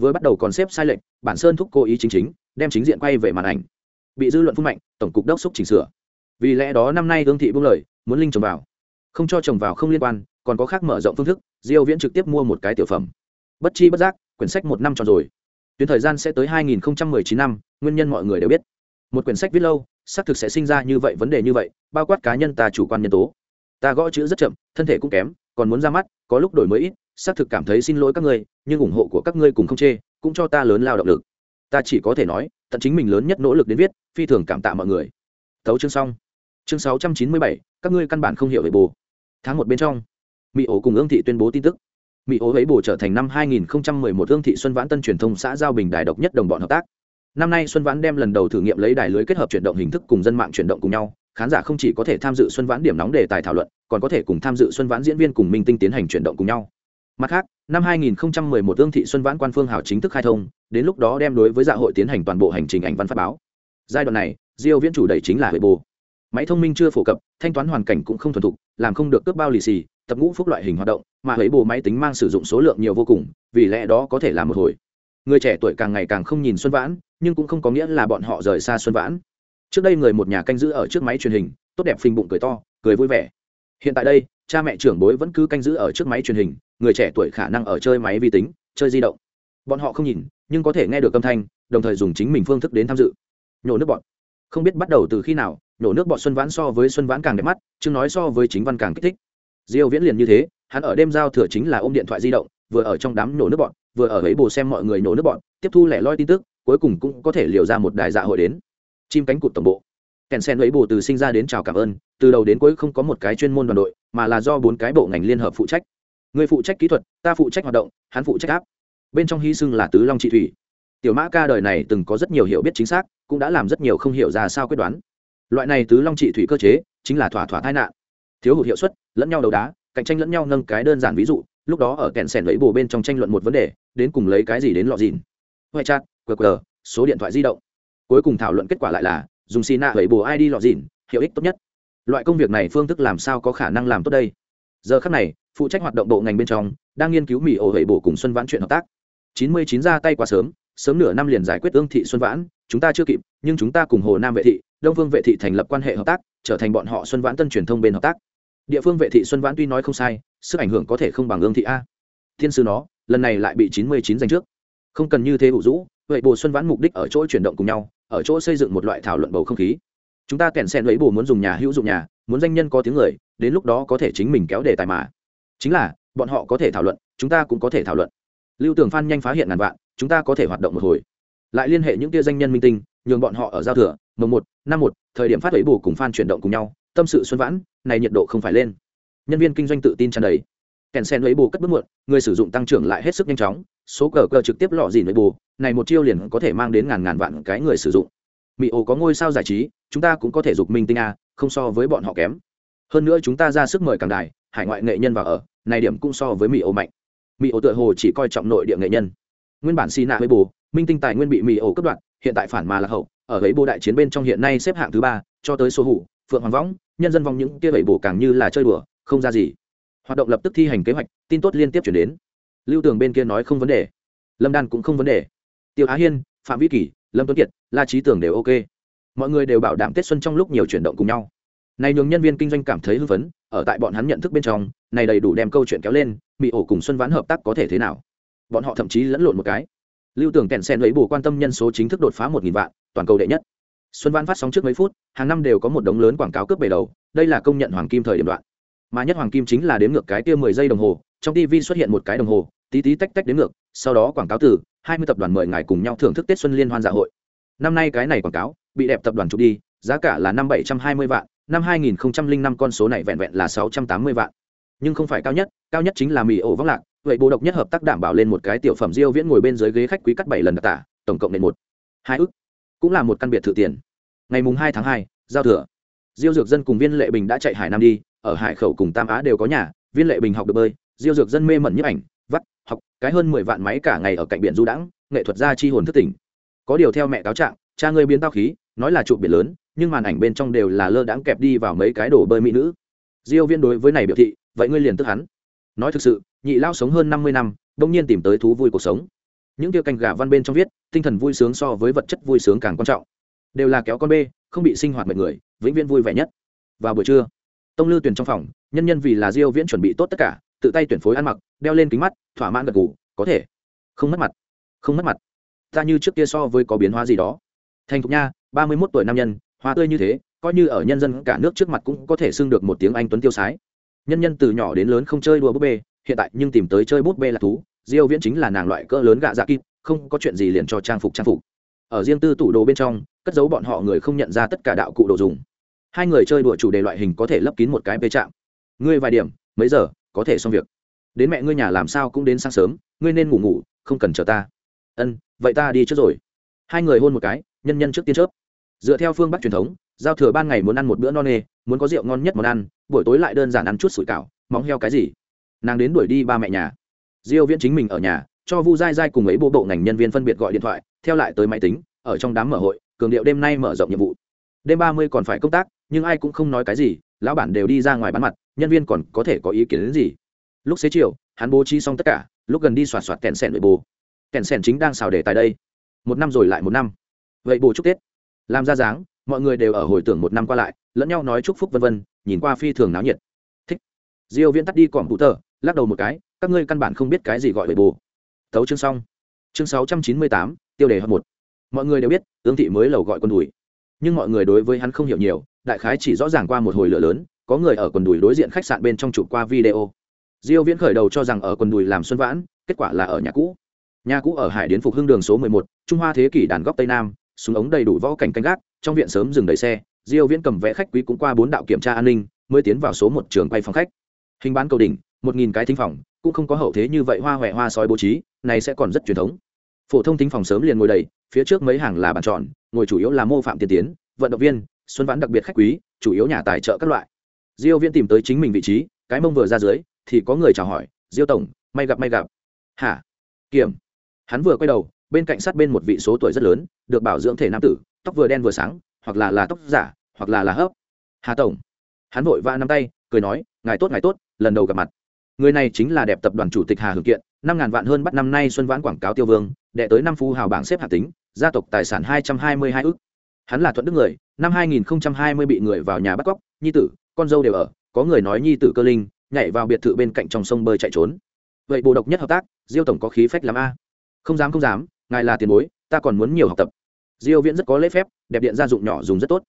Vừa bắt đầu còn xếp sai lệnh bản sơn thúc cố ý chính chính, đem chính diện quay về màn ảnh. Bị dư luận phun mạnh, tổng cục đốc xúc chỉnh sửa. Vì lẽ đó năm nay hương thị buông lời, muốn linh trồng vào. Không cho trồng vào không liên quan, còn có khác mở rộng phương thức, diêu viễn trực tiếp mua một cái tiểu phẩm. Bất chi bất giác, quyển sách một năm tròn rồi. Tuyến thời gian sẽ tới 2019 năm, nguyên nhân mọi người đều biết một quyển sách viết lâu, xác thực sẽ sinh ra như vậy vấn đề như vậy, bao quát cá nhân ta chủ quan nhân tố. Ta gõ chữ rất chậm, thân thể cũng kém, còn muốn ra mắt, có lúc đổi mới ít, xác thực cảm thấy xin lỗi các ngươi, nhưng ủng hộ của các ngươi cùng không chê, cũng cho ta lớn lao động lực. Ta chỉ có thể nói, tận chính mình lớn nhất nỗ lực đến viết, phi thường cảm tạ mọi người. Thấu chương xong. Chương sáu trăm chín mươi bảy, các ngươi căn bản không hiểu về bồ. Tháng một bên trong mỹ ổ cùng ương thị tuyên bố tin tức. Mỹ ố ấy bù trở thành năm 2011 ương thị xuân vãn tân truyền thông xã giao bình đài độc nhất đồng bọn hợp tác năm nay xuân vãn đem lần đầu thử nghiệm lấy đài lưới kết hợp chuyển động hình thức cùng dân mạng chuyển động cùng nhau, khán giả không chỉ có thể tham dự xuân vãn điểm nóng đề tài thảo luận, còn có thể cùng tham dự xuân vãn diễn viên cùng minh tinh tiến hành chuyển động cùng nhau. Mặt khác, năm 2011 ương thị xuân vãn quan phương hảo chính thức khai thông, đến lúc đó đem đối với dạ hội tiến hành toàn bộ hành trình ảnh văn phát báo. Giai đoạn này, diêu viễn chủ đẩy chính là hệ bồ. Máy thông minh chưa phổ cập, thanh toán hoàn cảnh cũng không thuần thục, làm không được cướp bao lì xì, tập ngũ phúc loại hình hoạt động, mà hệ bồ máy tính mang sử dụng số lượng nhiều vô cùng, vì lẽ đó có thể làm một hồi người trẻ tuổi càng ngày càng không nhìn xuân vãn, nhưng cũng không có nghĩa là bọn họ rời xa xuân vãn. Trước đây người một nhà canh giữ ở trước máy truyền hình, tốt đẹp phình bụng cười to, cười vui vẻ. Hiện tại đây, cha mẹ trưởng bối vẫn cứ canh giữ ở trước máy truyền hình, người trẻ tuổi khả năng ở chơi máy vi tính, chơi di động. Bọn họ không nhìn, nhưng có thể nghe được âm thanh, đồng thời dùng chính mình phương thức đến tham dự. Nhổ nước bọn không biết bắt đầu từ khi nào, nhổ nước bọn xuân vãn so với xuân vãn càng đẹp mắt, chứ nói so với chính văn càng kích thích. Diêu viễn liền như thế, hắn ở đêm giao thừa chính là ôm điện thoại di động vừa ở trong đám nổ nước bọn, vừa ở ấy bồ xem mọi người nổ nước bọn, tiếp thu lẻ loi tin tức, cuối cùng cũng có thể liều ra một đài dạ hội đến. Chim cánh cụt tổng bộ. Kèn sen ấy bồ từ sinh ra đến chào cảm ơn, từ đầu đến cuối không có một cái chuyên môn đoàn đội, mà là do bốn cái bộ ngành liên hợp phụ trách. Người phụ trách kỹ thuật, ta phụ trách hoạt động, hắn phụ trách áp. Bên trong hy sinh là tứ long trị thủy. Tiểu mã ca đời này từng có rất nhiều hiểu biết chính xác, cũng đã làm rất nhiều không hiểu ra sao quyết đoán. Loại này tứ long trị thủy cơ chế, chính là thỏa thỏa tai nạn. Thiếu hụt hiệu suất, lẫn nhau đấu đá, cạnh tranh lẫn nhau nâng cái đơn giản ví dụ lúc đó ở kẹn sẻn lấy bồ bên trong tranh luận một vấn đề, đến cùng lấy cái gì đến lọ dìn. Huệ chat qr số điện thoại di động. Cuối cùng thảo luận kết quả lại là, dùng xì nạ lấy bồ id lọ dìn, hiệu ích tốt nhất. Loại công việc này phương thức làm sao có khả năng làm tốt đây? Giờ khắc này, phụ trách hoạt động bộ ngành bên trong, đang nghiên cứu mỹ ổ hệ bổ cùng xuân vãn chuyện hợp tác. Chín mươi chín ra tay quá sớm sớm nửa năm liền giải quyết ương thị xuân vãn, chúng ta chưa kịp, nhưng chúng ta cùng hồ nam vệ thị, đông phương vệ thị thành lập quan hệ hợp tác, trở thành bọn họ xuân vãn tân truyền thông bên hợp tác địa phương vệ thị xuân vãn tuy nói không sai, sức ảnh hưởng có thể không bằng ương thị a. Thiên sư nó, lần này lại bị chín mươi chín giành trước. Không cần như thế hữu dũ vậy bồ xuân vãn mục đích ở chỗ chuyển động cùng nhau, ở chỗ xây dựng một loại thảo luận bầu không khí. Chúng ta kèn sen lấy bồ muốn dùng nhà hữu dụng nhà, muốn danh nhân có tiếng người, đến lúc đó có thể chính mình kéo đề tài mà. Chính là, bọn họ có thể thảo luận, chúng ta cũng có thể thảo luận. Lưu tưởng phan nhanh phá hiện ngàn vạn, chúng ta có thể hoạt động một hồi. Lại liên hệ những tia danh nhân minh tinh, nhường bọn họ ở giao thừa mồng một, năm một, thời điểm phát lấy bù cùng phan chuyển động cùng nhau tâm sự xuân vãn, này nhiệt độ không phải lên. Nhân viên kinh doanh tự tin tràn đầy. Kèn sen lấy bù cất bước muộn, người sử dụng tăng trưởng lại hết sức nhanh chóng, số cờ cờ trực tiếp lọ dìn lấy bù này một chiêu liền có thể mang đến ngàn ngàn vạn cái người sử dụng. Mỹ ổ có ngôi sao giải trí, chúng ta cũng có thể dục minh tinh a, không so với bọn họ kém. Hơn nữa chúng ta ra sức mời càng đài, hải ngoại nghệ nhân vào ở, này điểm cũng so với mỹ ổ mạnh. Mỹ ổ tựa hồ chỉ coi trọng nội địa nghệ nhân. Nguyên bản xì nạ với bù minh tinh tài nguyên bị mỹ ổ cấp đoạn hiện tại phản mà là hậu, ở ấy bù đại chiến bên trong hiện nay xếp hạng thứ ba, cho tới số hủ, phượng hoàng võng nhân dân vòng những kia bảy bổ càng như là chơi đùa không ra gì. Hoạt động lập tức thi hành kế hoạch tin tốt liên tiếp chuyển đến. Lưu tường bên kia nói không vấn đề. Lâm đan cũng không vấn đề. Tiêu á hiên phạm vĩ Kỳ, lâm tuấn kiệt la trí tưởng đều ok. Mọi người đều bảo đảm tết xuân trong lúc nhiều chuyển động cùng nhau. Này nhường nhân viên kinh doanh cảm thấy hưng phấn ở tại bọn hắn nhận thức bên trong này đầy đủ đem câu chuyện kéo lên mỹ ổ cùng xuân vãn hợp tác có thể thế nào? Bọn họ thậm chí lẫn lộn một cái. Lưu tưởng kèn sen lấy bù quan tâm nhân số chính thức đột phá một nghìn vạn toàn cầu đệ nhất xuân vãn phát sóng trước mấy phút, hàng năm đều có một đống lớn quảng cáo cướp bể đầu, đây là công nhận hoàng kim thời điểm đoạn. Mà nhất hoàng kim chính là đếm ngược cái tiêu mười giây đồng hồ, trong tv xuất hiện một cái đồng hồ, tí tí tách tách đếm ngược, sau đó quảng cáo từ hai mươi tập đoàn mời ngài cùng nhau thưởng thức tết xuân liên hoan dạ hội. Năm nay cái này quảng cáo, bị đẹp tập đoàn chụp đi, giá cả là năm bảy trăm hai mươi vạn, năm hai nghìn năm con số này vẹn vẹn là sáu trăm tám mươi vạn. Nhưng không phải cao nhất cao nhất chính là mì ổ vắng lạc, vậy bộ độc nhất hợp tác đảm bảo lên một cái tiểu phẩm diêu viễn ngồi bên dưới ghế khách quý cắt bảy lần đặc tả, tổng cộng nên một. Hai ức cũng là một căn biệt thự tiền. Ngày mùng hai tháng hai, giao thừa. Diêu dược dân cùng viên lệ bình đã chạy hải nam đi, ở hải khẩu cùng tam á đều có nhà, viên lệ bình học được bơi, diêu dược dân mê mẩn nhấp ảnh, vắt, học, cái hơn mười vạn máy cả ngày ở cạnh biển du đãng, nghệ thuật gia chi hồn thức tỉnh. Có điều theo mẹ cáo trạng, cha ngươi biến tao khí, nói là trụ biển lớn, nhưng màn ảnh bên trong đều là lơ đãng kẹp đi vào mấy cái đồ bơi mỹ nữ. Diêu viên đối với này biểu thị, vậy ngươi liền tức hắn. Nói thực sự, nhị lao sống hơn năm mươi năm, đông nhiên tìm tới thú vui cuộc sống những tiêu canh gà văn bên trong viết, tinh thần vui sướng so với vật chất vui sướng càng quan trọng. Đều là kéo con bê, không bị sinh hoạt mệt người, vĩnh viễn vui vẻ nhất. Vào buổi trưa, tông lư tuyển trong phòng, nhân nhân vì là diêu viễn chuẩn bị tốt tất cả, tự tay tuyển phối ăn mặc, đeo lên kính mắt, thỏa mãn gật gù, có thể. Không mất mặt. Không mất mặt. Ta như trước kia so với có biến hóa gì đó. Thành thục nha, ba mươi 31 tuổi nam nhân, hoa tươi như thế, coi như ở nhân dân cả nước trước mặt cũng có thể xưng được một tiếng anh tuấn tiêu sái. Nhân nhân từ nhỏ đến lớn không chơi đùa búp bê, hiện tại nhưng tìm tới chơi búp bê là thú diêu viễn chính là nàng loại cỡ lớn gạ dạ kịp, không có chuyện gì liền cho trang phục trang phục. Ở riêng tư tủ đồ bên trong, cất giấu bọn họ người không nhận ra tất cả đạo cụ đồ dùng. Hai người chơi đùa chủ đề loại hình có thể lấp kín một cái bê chạm. Ngươi vài điểm, mấy giờ, có thể xong việc. Đến mẹ ngươi nhà làm sao cũng đến sáng sớm, ngươi nên ngủ ngủ, không cần chờ ta. Ân, vậy ta đi trước rồi. Hai người hôn một cái, nhân nhân trước tiên chớp. Dựa theo phương bắc truyền thống, giao thừa ban ngày muốn ăn một bữa no nê, muốn có rượu ngon nhất món ăn, buổi tối lại đơn giản ăn chút sủi cảo, móng heo cái gì. Nàng đến đuổi đi ba mẹ nhà diêu viễn chính mình ở nhà, cho vu dai dai cùng ấy bộ bộ ngành nhân viên phân biệt gọi điện thoại, theo lại tới máy tính, ở trong đám mở hội, cường điệu đêm nay mở rộng nhiệm vụ. Đêm ba mươi còn phải công tác, nhưng ai cũng không nói cái gì, lão bản đều đi ra ngoài bán mặt, nhân viên còn có thể có ý kiến đến gì. Lúc xế chiều, hắn bố trí xong tất cả, lúc gần đi soạt soạt kẹn sẹn nội bồ kèn sèn chính đang xào đề tại đây. Một năm rồi lại một năm. Vậy bù chúc tết. Làm ra dáng, mọi người đều ở hồi tưởng một năm qua lại, lẫn nhau nói chúc phúc vân vân, nhìn qua phi thường náo nhiệt. Thích. Diêu viễn tắt đi cỏm hụ tờ lắc đầu một cái các ngươi căn bản không biết cái gì gọi về bù. Thấu chương xong. Chương 698, tiêu đề hợp một. Mọi người đều biết ương thị mới lầu gọi quân đùi. Nhưng mọi người đối với hắn không hiểu nhiều đại khái chỉ rõ ràng qua một hồi lửa lớn có người ở quần đùi đối diện khách sạn bên trong chụp qua video. Diêu viễn khởi đầu cho rằng ở quần đùi làm xuân vãn kết quả là ở nhà cũ. Nhà cũ ở hải điến phục hưng đường số 11, trung hoa thế kỷ đàn góc tây nam súng ống đầy đủ võ cảnh canh gác trong viện sớm dừng đầy xe diêu viễn cầm vẽ khách quý cũng qua bốn đạo kiểm tra an ninh mới tiến vào số một trường quay phòng khách. Hình bán cầu đỉnh một nghìn cái thính phòng cũng không có hậu thế như vậy hoa huệ hoa sói bố trí, này sẽ còn rất truyền thống. Phổ thông thính phòng sớm liền ngồi đầy, phía trước mấy hàng là bàn tròn, ngồi chủ yếu là mô phạm tiên tiến, vận động viên, xuân vãn đặc biệt khách quý, chủ yếu nhà tài trợ các loại. Diêu viễn tìm tới chính mình vị trí, cái mông vừa ra dưới, thì có người chào hỏi, diêu tổng, may gặp may gặp. Hả? Kiểm. Hắn vừa quay đầu, bên cạnh sát bên một vị số tuổi rất lớn, được bảo dưỡng thể nam tử, tóc vừa đen vừa sáng, hoặc là là tóc giả, hoặc là là hấp hà tổng. Hắn vội vã nắm tay, cười nói, ngài tốt ngài tốt, lần đầu gặp mặt người này chính là đẹp tập đoàn chủ tịch hà hưởng kiện, năm ngàn vạn hơn bắt năm nay xuân vãn quảng cáo tiêu vương, đệ tới năm phu hào bảng xếp hạng tính, gia tộc tài sản hai trăm hai mươi hai ước hắn là thuận đức người, năm hai nghìn hai mươi bị người vào nhà bắt cóc, nhi tử, con dâu đều ở, có người nói nhi tử cơ linh, nhảy vào biệt thự bên cạnh trong sông bơi chạy trốn. Vậy bộ độc nhất hợp tác, diêu tổng có khí phách lắm a. Không dám không dám, ngài là tiền bối, ta còn muốn nhiều học tập. Diêu viễn rất có lễ phép, đẹp điện gia dụng nhỏ dùng rất tốt.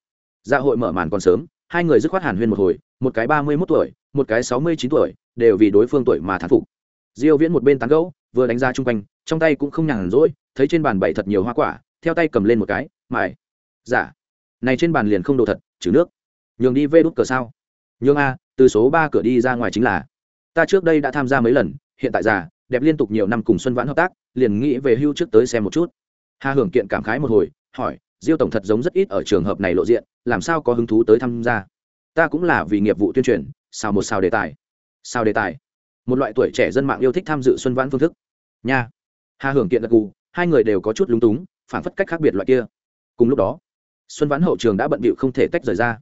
Dạ hội mở màn còn sớm, hai người dứt khoát hàn huyên một hồi, một cái ba mươi 31 tuổi một cái sáu mươi chín tuổi, đều vì đối phương tuổi mà thán phục. Diêu viễn một bên tán gẫu, vừa đánh ra trung quanh, trong tay cũng không nhàn rỗi, thấy trên bàn bày thật nhiều hoa quả, theo tay cầm lên một cái mải dạ. Này trên bàn liền không đồ thật, trừ nước. Nhường đi vê đút cờ sao? Nhường a, từ số ba cửa đi ra ngoài chính là. Ta trước đây đã tham gia mấy lần, hiện tại già, đẹp liên tục nhiều năm cùng xuân vãn hợp tác, liền nghĩ về hưu trước tới xem một chút. Hà hưởng kiện cảm khái một hồi, hỏi, diêu tổng thật giống rất ít ở trường hợp này lộ diện, làm sao có hứng thú tới tham gia? Ta cũng là vì nghiệp vụ tuyên truyền sao một xào đề tài. Sao đề tài. Một loại tuổi trẻ dân mạng yêu thích tham dự xuân vãn phương thức. Nha. Hà hưởng kiện gật gù, hai người đều có chút lúng túng, phản phất cách khác biệt loại kia. Cùng lúc đó, xuân vãn hậu trường đã bận bịu không thể tách rời ra.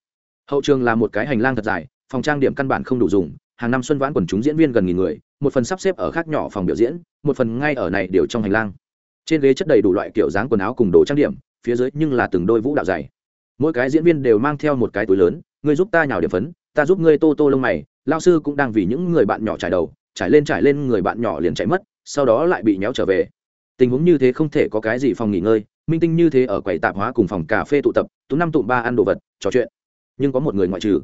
Hậu trường là một cái hành lang thật dài, phòng trang điểm căn bản không đủ dùng, hàng năm xuân vãn quần chúng diễn viên gần nghìn người, một phần sắp xếp ở khác nhỏ phòng biểu diễn, một phần ngay ở này đều trong hành lang. Trên ghế chất đầy đủ loại kiểu dáng quần áo cùng đồ trang điểm, phía dưới nhưng là từng đôi vũ đạo dày. Mỗi cái diễn viên đều mang theo một cái túi lớn người giúp ta nhào điểm phấn ta giúp ngươi tô tô lông mày, lao sư cũng đang vì những người bạn nhỏ trải đầu, trải lên trải lên người bạn nhỏ liền chạy mất, sau đó lại bị nhéo trở về. Tình huống như thế không thể có cái gì phòng nghỉ ngơi, minh tinh như thế ở quầy tạp hóa cùng phòng cà phê tụ tập, tú năm tụm ba ăn đồ vật, trò chuyện. Nhưng có một người ngoại trừ.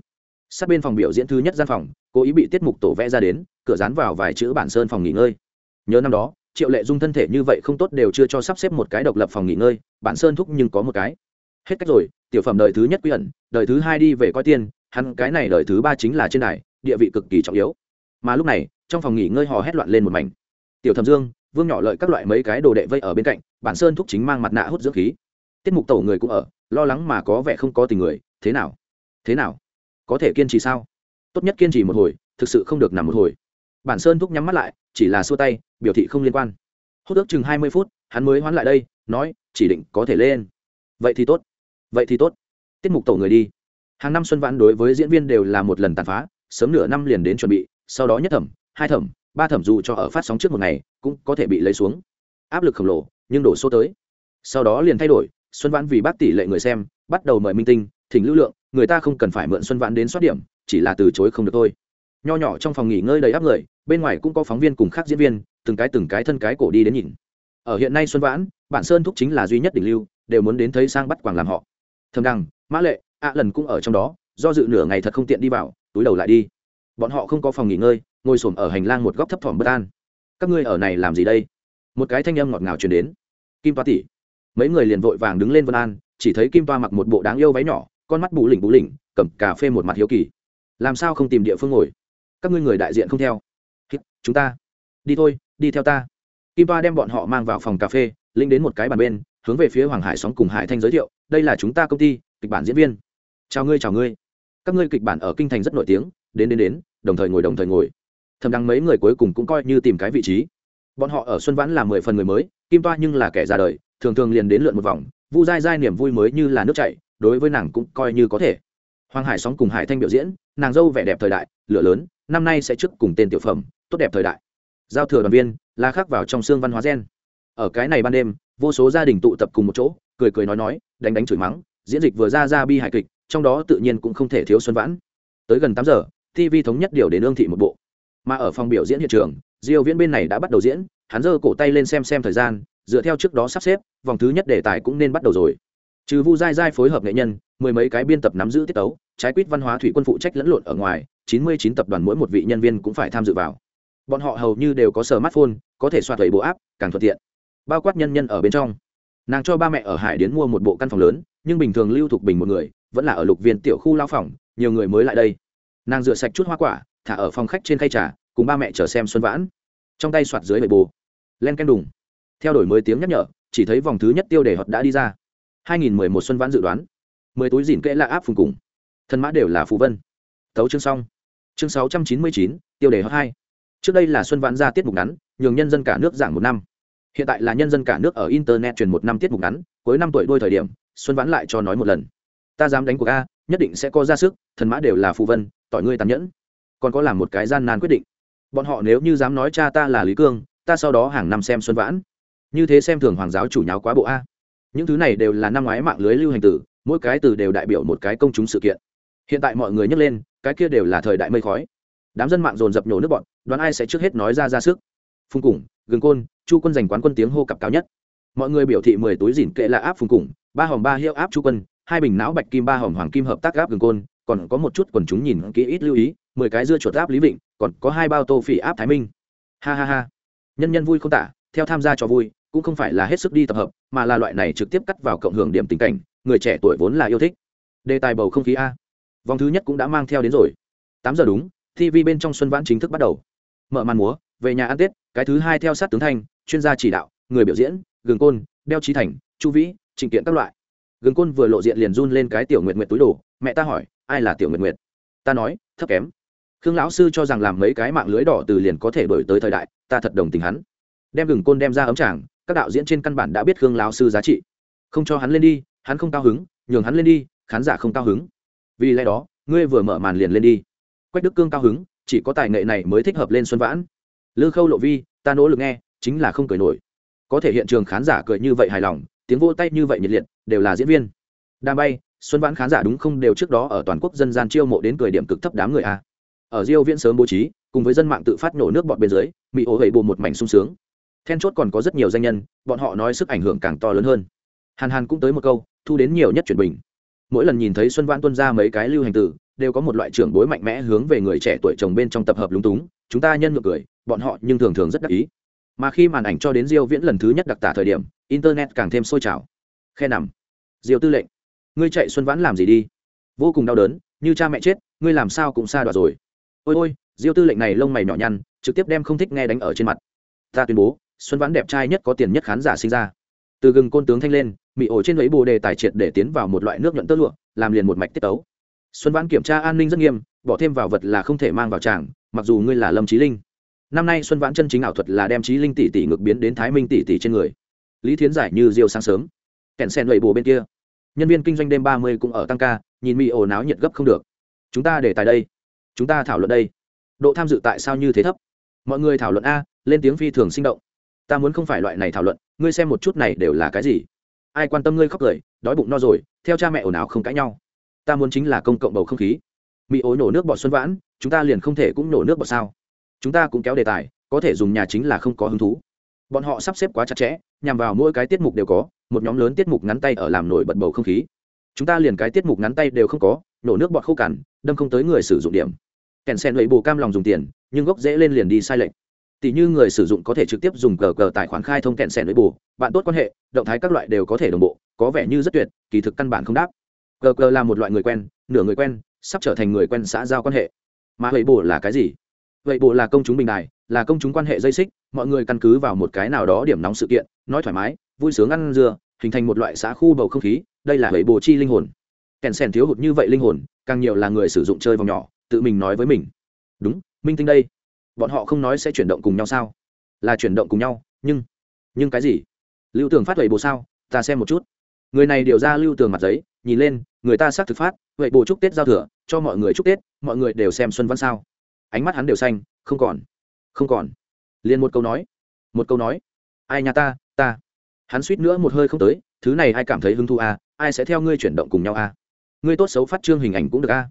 Sát bên phòng biểu diễn thứ nhất gian phòng, cố ý bị tiết mục tổ vẽ ra đến, cửa dán vào vài chữ bản sơn phòng nghỉ ngơi. Nhớ năm đó, triệu lệ dung thân thể như vậy không tốt đều chưa cho sắp xếp một cái độc lập phòng nghỉ ngơi, bản sơn thúc nhưng có một cái. Hết cách rồi, tiểu phẩm đời thứ nhất quy ẩn, đời thứ hai đi về coi tiên hắn cái này đời thứ ba chính là trên đài, địa vị cực kỳ trọng yếu. Mà lúc này, trong phòng nghỉ ngơi hò hét loạn lên một mảnh. Tiểu thẩm dương, vương nhỏ lợi các loại mấy cái đồ đệ vây ở bên cạnh, bản sơn thúc chính mang mặt nạ hút dưỡng khí. Tiết mục tổ người cũng ở, lo lắng mà có vẻ không có tình người, thế nào? Thế nào? Có thể kiên trì sao? Tốt nhất kiên trì một hồi, thực sự không được nằm một hồi. Bản sơn thúc nhắm mắt lại, chỉ là xua tay, biểu thị không liên quan. Hút ước chừng hai mươi phút, hắn mới hoán lại đây, nói, chỉ định có thể lên. Vậy thì tốt. Vậy thì tốt. Tiết mục tổ người đi hàng năm xuân vãn đối với diễn viên đều là một lần tàn phá, sớm nửa năm liền đến chuẩn bị, sau đó nhất thẩm, hai thẩm, ba thẩm dù cho ở phát sóng trước một ngày, cũng có thể bị lấy xuống. Áp lực khổng lồ, nhưng đổ số tới. Sau đó liền thay đổi, xuân vãn vì bác tỷ lệ người xem, bắt đầu mời minh tinh, thỉnh lưu lượng, người ta không cần phải mượn xuân vãn đến soát điểm, chỉ là từ chối không được thôi. Nho nhỏ trong phòng nghỉ ngơi đầy áp người, bên ngoài cũng có phóng viên cùng khác diễn viên, từng cái từng cái thân cái cổ đi đến nhìn. Ở hiện nay xuân vãn, bản sơn thúc chính là duy nhất đỉnh lưu, đều muốn đến thấy sang bắt quảng làm họ. Thầm đăng mã lệ ạ lần cũng ở trong đó, do dự nửa ngày thật không tiện đi vào, túi đầu lại đi. Bọn họ không có phòng nghỉ ngơi, ngồi xổm ở hành lang một góc thấp thỏm bất an. Các ngươi ở này làm gì đây? Một cái thanh âm ngọt ngào truyền đến. Kim toa tỷ. Mấy người liền vội vàng đứng lên vân an, chỉ thấy kim toa mặc một bộ đáng yêu váy nhỏ, con mắt bù lỉnh bù lỉnh, cầm cà phê một mặt hiếu kỳ. Làm sao không tìm địa phương ngồi? Các ngươi người đại diện không theo. Chúng ta. Đi thôi, đi theo ta. Kim toa đem bọn họ mang vào phòng cà phê linh đến một cái bàn bên, hướng về phía hoàng hải sóng cùng hải thanh giới thiệu, đây là chúng ta công ty, kịch bản diễn viên chào ngươi chào ngươi. Các ngươi kịch bản ở kinh thành rất nổi tiếng, đến đến đến, đồng thời ngồi, đồng thời ngồi. Thầm đăng mấy người cuối cùng cũng coi như tìm cái vị trí. Bọn họ ở xuân vãn là mười phần người mới, kim toa nhưng là kẻ ra đời, thường thường liền đến lượn một vòng, vu dai dai niềm vui mới như là nước chảy, đối với nàng cũng coi như có thể. Hoàng hải sóng cùng hải thanh biểu diễn, nàng dâu vẻ đẹp thời đại, lửa lớn, năm nay sẽ trước cùng tên tiểu phẩm, tốt đẹp thời đại. Giao thừa đoàn viên, là khắc vào trong xương văn hóa gen. Ở cái này ban đêm, vô số gia đình tụ tập cùng một chỗ, cười cười nói nói, đánh đánh chửi mắng, diễn dịch vừa ra ra bi hài kịch trong đó tự nhiên cũng không thể thiếu xuân vãn. Tới gần tám giờ tv thống nhất điều đến ương thị một bộ. Mà ở phòng biểu diễn hiện trường, diêu viễn bên này đã bắt đầu diễn, hắn giơ cổ tay lên xem xem thời gian, dựa theo trước đó sắp xếp, vòng thứ nhất đề tài cũng nên bắt đầu rồi. Trừ vu dai dai phối hợp nghệ nhân, mười mấy cái biên tập nắm giữ tiết tấu, trái quýt văn hóa thủy quân phụ trách lẫn lộn ở ngoài, chín mươi chín tập đoàn mỗi một vị nhân viên cũng phải tham dự vào. Bọn họ hầu như đều có smartphone, có thể soạt lầy bộ áp càng thuận tiện. Bao quát nhân nhân ở bên trong. Nàng cho ba mẹ ở hải đến mua một bộ căn phòng lớn, nhưng bình thường lưu thuộc bình một người vẫn là ở lục viên tiểu khu lao phòng nhiều người mới lại đây. Nàng rửa sạch chút hoa quả thả ở phòng khách trên khay trà cùng ba mẹ chờ xem xuân vãn. Trong tay soạt dưới bệ bồ. Len ken đùng. Theo đổi mới tiếng nhắc nhở chỉ thấy vòng thứ nhất tiêu đề hoạt đã đi ra. 2011 xuân vãn dự đoán. Mười túi dìn kẽ là áp phùng cùng. Thân mã đều là phù vân. Tấu chương xong. Chương 699, tiêu đề hot hai. Trước đây là xuân vãn ra tiết mục ngắn nhường nhân dân cả nước giảng một năm. Hiện tại là nhân dân cả nước ở internet truyền một năm tiết mục ngắn cuối năm tuổi đôi thời điểm xuân vãn lại cho nói một lần ta dám đánh cuộc a, nhất định sẽ có ra sức, thần mã đều là phù vân, tỏi ngươi tàn nhẫn. Còn có làm một cái gian nan quyết định. Bọn họ nếu như dám nói cha ta là lý cương, ta sau đó hàng năm xem xuân vãn. Như thế xem thường hoàng giáo chủ nháo quá bộ a. Những thứ này đều là năm ngoái mạng lưới lưu hành tử, mỗi cái từ đều đại biểu một cái công chúng sự kiện. Hiện tại mọi người nhắc lên, cái kia đều là thời đại mây khói. Đám dân mạng dồn dập nhổ nước bọn, đoán ai sẽ trước hết nói ra ra sức. Phùng củng, gừng côn, chu quân giành quán quân tiếng hô cặp cao nhất. Mọi người biểu thị mười túi dìn kệ là áp phùng củng, ba hòm ba hiệu áp chu quân hai bình não bạch kim ba hòm hoàng kim hợp tác áp gừng côn, còn có một chút quần chúng nhìn kỹ ít lưu ý, mười cái dưa chuột áp lý vịnh, còn có hai bao tô phỉ áp thái minh. Ha ha ha. Nhân nhân vui không tả, theo tham gia cho vui, cũng không phải là hết sức đi tập hợp, mà là loại này trực tiếp cắt vào cộng hưởng điểm tình cảnh, người trẻ tuổi vốn là yêu thích. Đề tài bầu không khí a. Vòng thứ nhất cũng đã mang theo đến rồi. Tám giờ đúng tv bên trong xuân vãn chính thức bắt đầu. Mở màn múa, về nhà ăn tết, cái thứ hai theo sát tướng thanh, chuyên gia chỉ đạo, người biểu diễn, gừng côn, đeo trí thành, chu vĩ, trình kiện các loại gừng côn vừa lộ diện liền run lên cái tiểu nguyện nguyện túi đồ, mẹ ta hỏi, ai là tiểu nguyện nguyện ta nói, thấp kém. Khương lão sư cho rằng làm mấy cái mạng lưới đỏ từ liền có thể đổi tới thời đại, ta thật đồng tình hắn. Đem gừng côn đem ra ấm tràng, các đạo diễn trên căn bản đã biết khương lão sư giá trị. Không cho hắn lên đi, hắn không cao hứng, nhường hắn lên đi, khán giả không cao hứng. Vì lẽ đó, ngươi vừa mở màn liền lên đi. Quách đức cương cao hứng, chỉ có tài nghệ này mới thích hợp lên xuân vãn. Lư khâu lộ vi, ta nỗ lực nghe, chính là không cười nổi. Có thể hiện trường khán giả cười như vậy hài lòng tiếng vô tay như vậy nhiệt liệt, đều là diễn viên. Đam bay, xuân vãn khán giả đúng không đều trước đó ở toàn quốc dân gian chiêu mộ đến cười điểm cực thấp đám người a. Ở diêu viễn sớm bố trí, cùng với dân mạng tự phát nổ nước bọt bên dưới, mỹ ố gậy bù một mảnh sung sướng. Then chốt còn có rất nhiều danh nhân, bọn họ nói sức ảnh hưởng càng to lớn hơn. Hàn hàn cũng tới một câu, thu đến nhiều nhất chuyển bình. Mỗi lần nhìn thấy xuân vãn tuân ra mấy cái lưu hành tử, đều có một loại trưởng bối mạnh mẽ hướng về người trẻ tuổi chồng bên trong tập hợp lúng túng, chúng ta nhân ngược cười, bọn họ nhưng thường thường rất đắc ý. Mà khi màn ảnh cho đến diêu viễn lần thứ nhất đặc tả thời điểm internet càng thêm sôi trào. Khe nằm. Diêu tư lệnh, ngươi chạy xuân vãn làm gì đi? Vô cùng đau đớn, như cha mẹ chết, ngươi làm sao cũng xa đoạn rồi. Ôi ôi, diêu tư lệnh này lông mày nhỏ nhăn, trực tiếp đem không thích nghe đánh ở trên mặt. Ta tuyên bố, xuân vãn đẹp trai nhất có tiền nhất khán giả sinh ra. Từ gừng côn tướng thanh lên, mị ổ trên lấy bồ đề tài triệt để tiến vào một loại nước nhuận tơ lụa, làm liền một mạch tiết tấu. Xuân vãn kiểm tra an ninh rất nghiêm, bỏ thêm vào vật là không thể mang vào tràng, mặc dù ngươi là lâm trí linh. Năm nay xuân vãn chân chính ảo thuật là đem trí linh tỷ tỷ ngược biến đến thái minh tỷ tỷ trên người lý thiến giải như diều sáng sớm. Kẹn sen lầy bồ bên kia. Nhân viên kinh doanh đêm ba mươi cũng ở tăng ca, nhìn mỹ ồ náo nhiệt gấp không được. Chúng ta để tài đây. Chúng ta thảo luận đây. Độ tham dự tại sao như thế thấp? Mọi người thảo luận a, lên tiếng phi thường sinh động. Ta muốn không phải loại này thảo luận, ngươi xem một chút này đều là cái gì? Ai quan tâm ngươi khóc cười, đói bụng no rồi, theo cha mẹ ồn ào không cãi nhau. Ta muốn chính là công cộng bầu không khí. Mỹ ối nổ nước bọt xuân vãn, chúng ta liền không thể cũng nổ nước bọt sao? Chúng ta cũng kéo đề tài, có thể dùng nhà chính là không có hứng thú. Bọn họ sắp xếp quá chặt chẽ nhằm vào mỗi cái tiết mục đều có, một nhóm lớn tiết mục ngắn tay ở làm nổi bật bầu không khí. Chúng ta liền cái tiết mục ngắn tay đều không có, nổ nước bọt khô cằn, đâm không tới người sử dụng điểm. Kèn sen lấy bù cam lòng dùng tiền, nhưng gốc dễ lên liền đi sai lệch. Tỷ như người sử dụng có thể trực tiếp dùng cờ cờ tài khoản khai thông kẹn sẻn với bù bạn tốt quan hệ, động thái các loại đều có thể đồng bộ, có vẻ như rất tuyệt, kỳ thực căn bản không đáp. Cờ cờ là một loại người quen, nửa người quen, sắp trở thành người quen xã giao quan hệ. Mà vậy bù là cái gì? Vậy bù là công chúng bình đài, là công chúng quan hệ dây xích, mọi người căn cứ vào một cái nào đó điểm nóng sự kiện nói thoải mái, vui sướng ăn dưa hình thành một loại xã khu bầu không khí, đây là vậy bồ chi linh hồn. Kèn sèn thiếu hụt như vậy linh hồn, càng nhiều là người sử dụng chơi vòng nhỏ, tự mình nói với mình. Đúng, minh tinh đây. Bọn họ không nói sẽ chuyển động cùng nhau sao? Là chuyển động cùng nhau, nhưng nhưng cái gì? Lưu tường phát vậy bồ sao? Ta xem một chút. Người này điều ra lưu tường mặt giấy, nhìn lên, người ta xác thực phát vậy bồ chúc tết giao thừa, cho mọi người chúc tết, mọi người đều xem xuân văn sao. Ánh mắt hắn đều xanh, không còn không còn. Liền một câu nói, một câu nói, ai nhà ta ta. Hắn suýt nữa một hơi không tới thứ này ai cảm thấy hứng thú à, ai sẽ theo ngươi chuyển động cùng nhau à. ngươi tốt xấu phát trương hình ảnh cũng được à.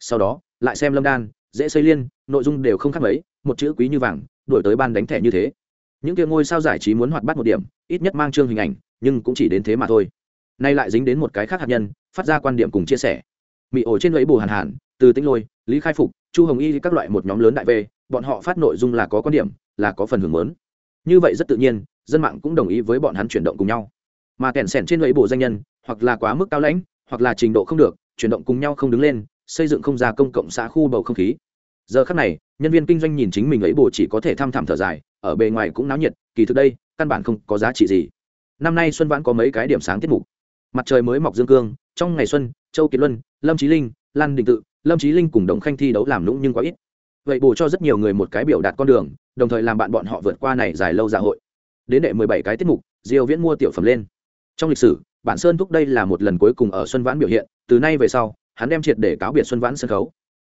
sau đó lại xem lâm đan dễ xây liên nội dung đều không khác mấy một chữ quý như vàng đổi tới ban đánh thẻ như thế. Những kia ngôi sao giải trí muốn hoạt bắt một điểm ít nhất mang trương hình ảnh nhưng cũng chỉ đến thế mà thôi. Nay lại dính đến một cái khác hạt nhân phát ra quan điểm cùng chia sẻ. Mỹ ổ trên lưỡi bù hàn hàn từ tĩnh lôi lý khai phục chu hồng y các loại một nhóm lớn đại về, bọn họ phát nội dung là có quan điểm là có phần hưởng lớn như vậy rất tự nhiên, dân mạng cũng đồng ý với bọn hắn chuyển động cùng nhau. Mà kẻn sẻn trên lưỡi bộ danh nhân, hoặc là quá mức cao lãnh, hoặc là trình độ không được, chuyển động cùng nhau không đứng lên, xây dựng không ra công cộng xã khu bầu không khí. Giờ khắc này, nhân viên kinh doanh nhìn chính mình ấy bộ chỉ có thể thăm thẳm thở dài, ở bề ngoài cũng náo nhiệt, kỳ thực đây, căn bản không có giá trị gì. Năm nay xuân vãn có mấy cái điểm sáng tiết mục. Mặt trời mới mọc dương cương, trong ngày xuân, châu kiệt luân, lâm trí linh, lan đình tự, lâm trí linh cùng đồng khanh thi đấu làm lũng nhưng quá ít vậy bù cho rất nhiều người một cái biểu đạt con đường, đồng thời làm bạn bọn họ vượt qua này dài lâu dạ hội. Đến đệ mười bảy cái tiết mục, Diêu viễn mua tiểu phẩm lên. Trong lịch sử, bản sơn thúc đây là một lần cuối cùng ở xuân vãn biểu hiện, từ nay về sau, hắn đem triệt để cáo biệt xuân vãn sân khấu.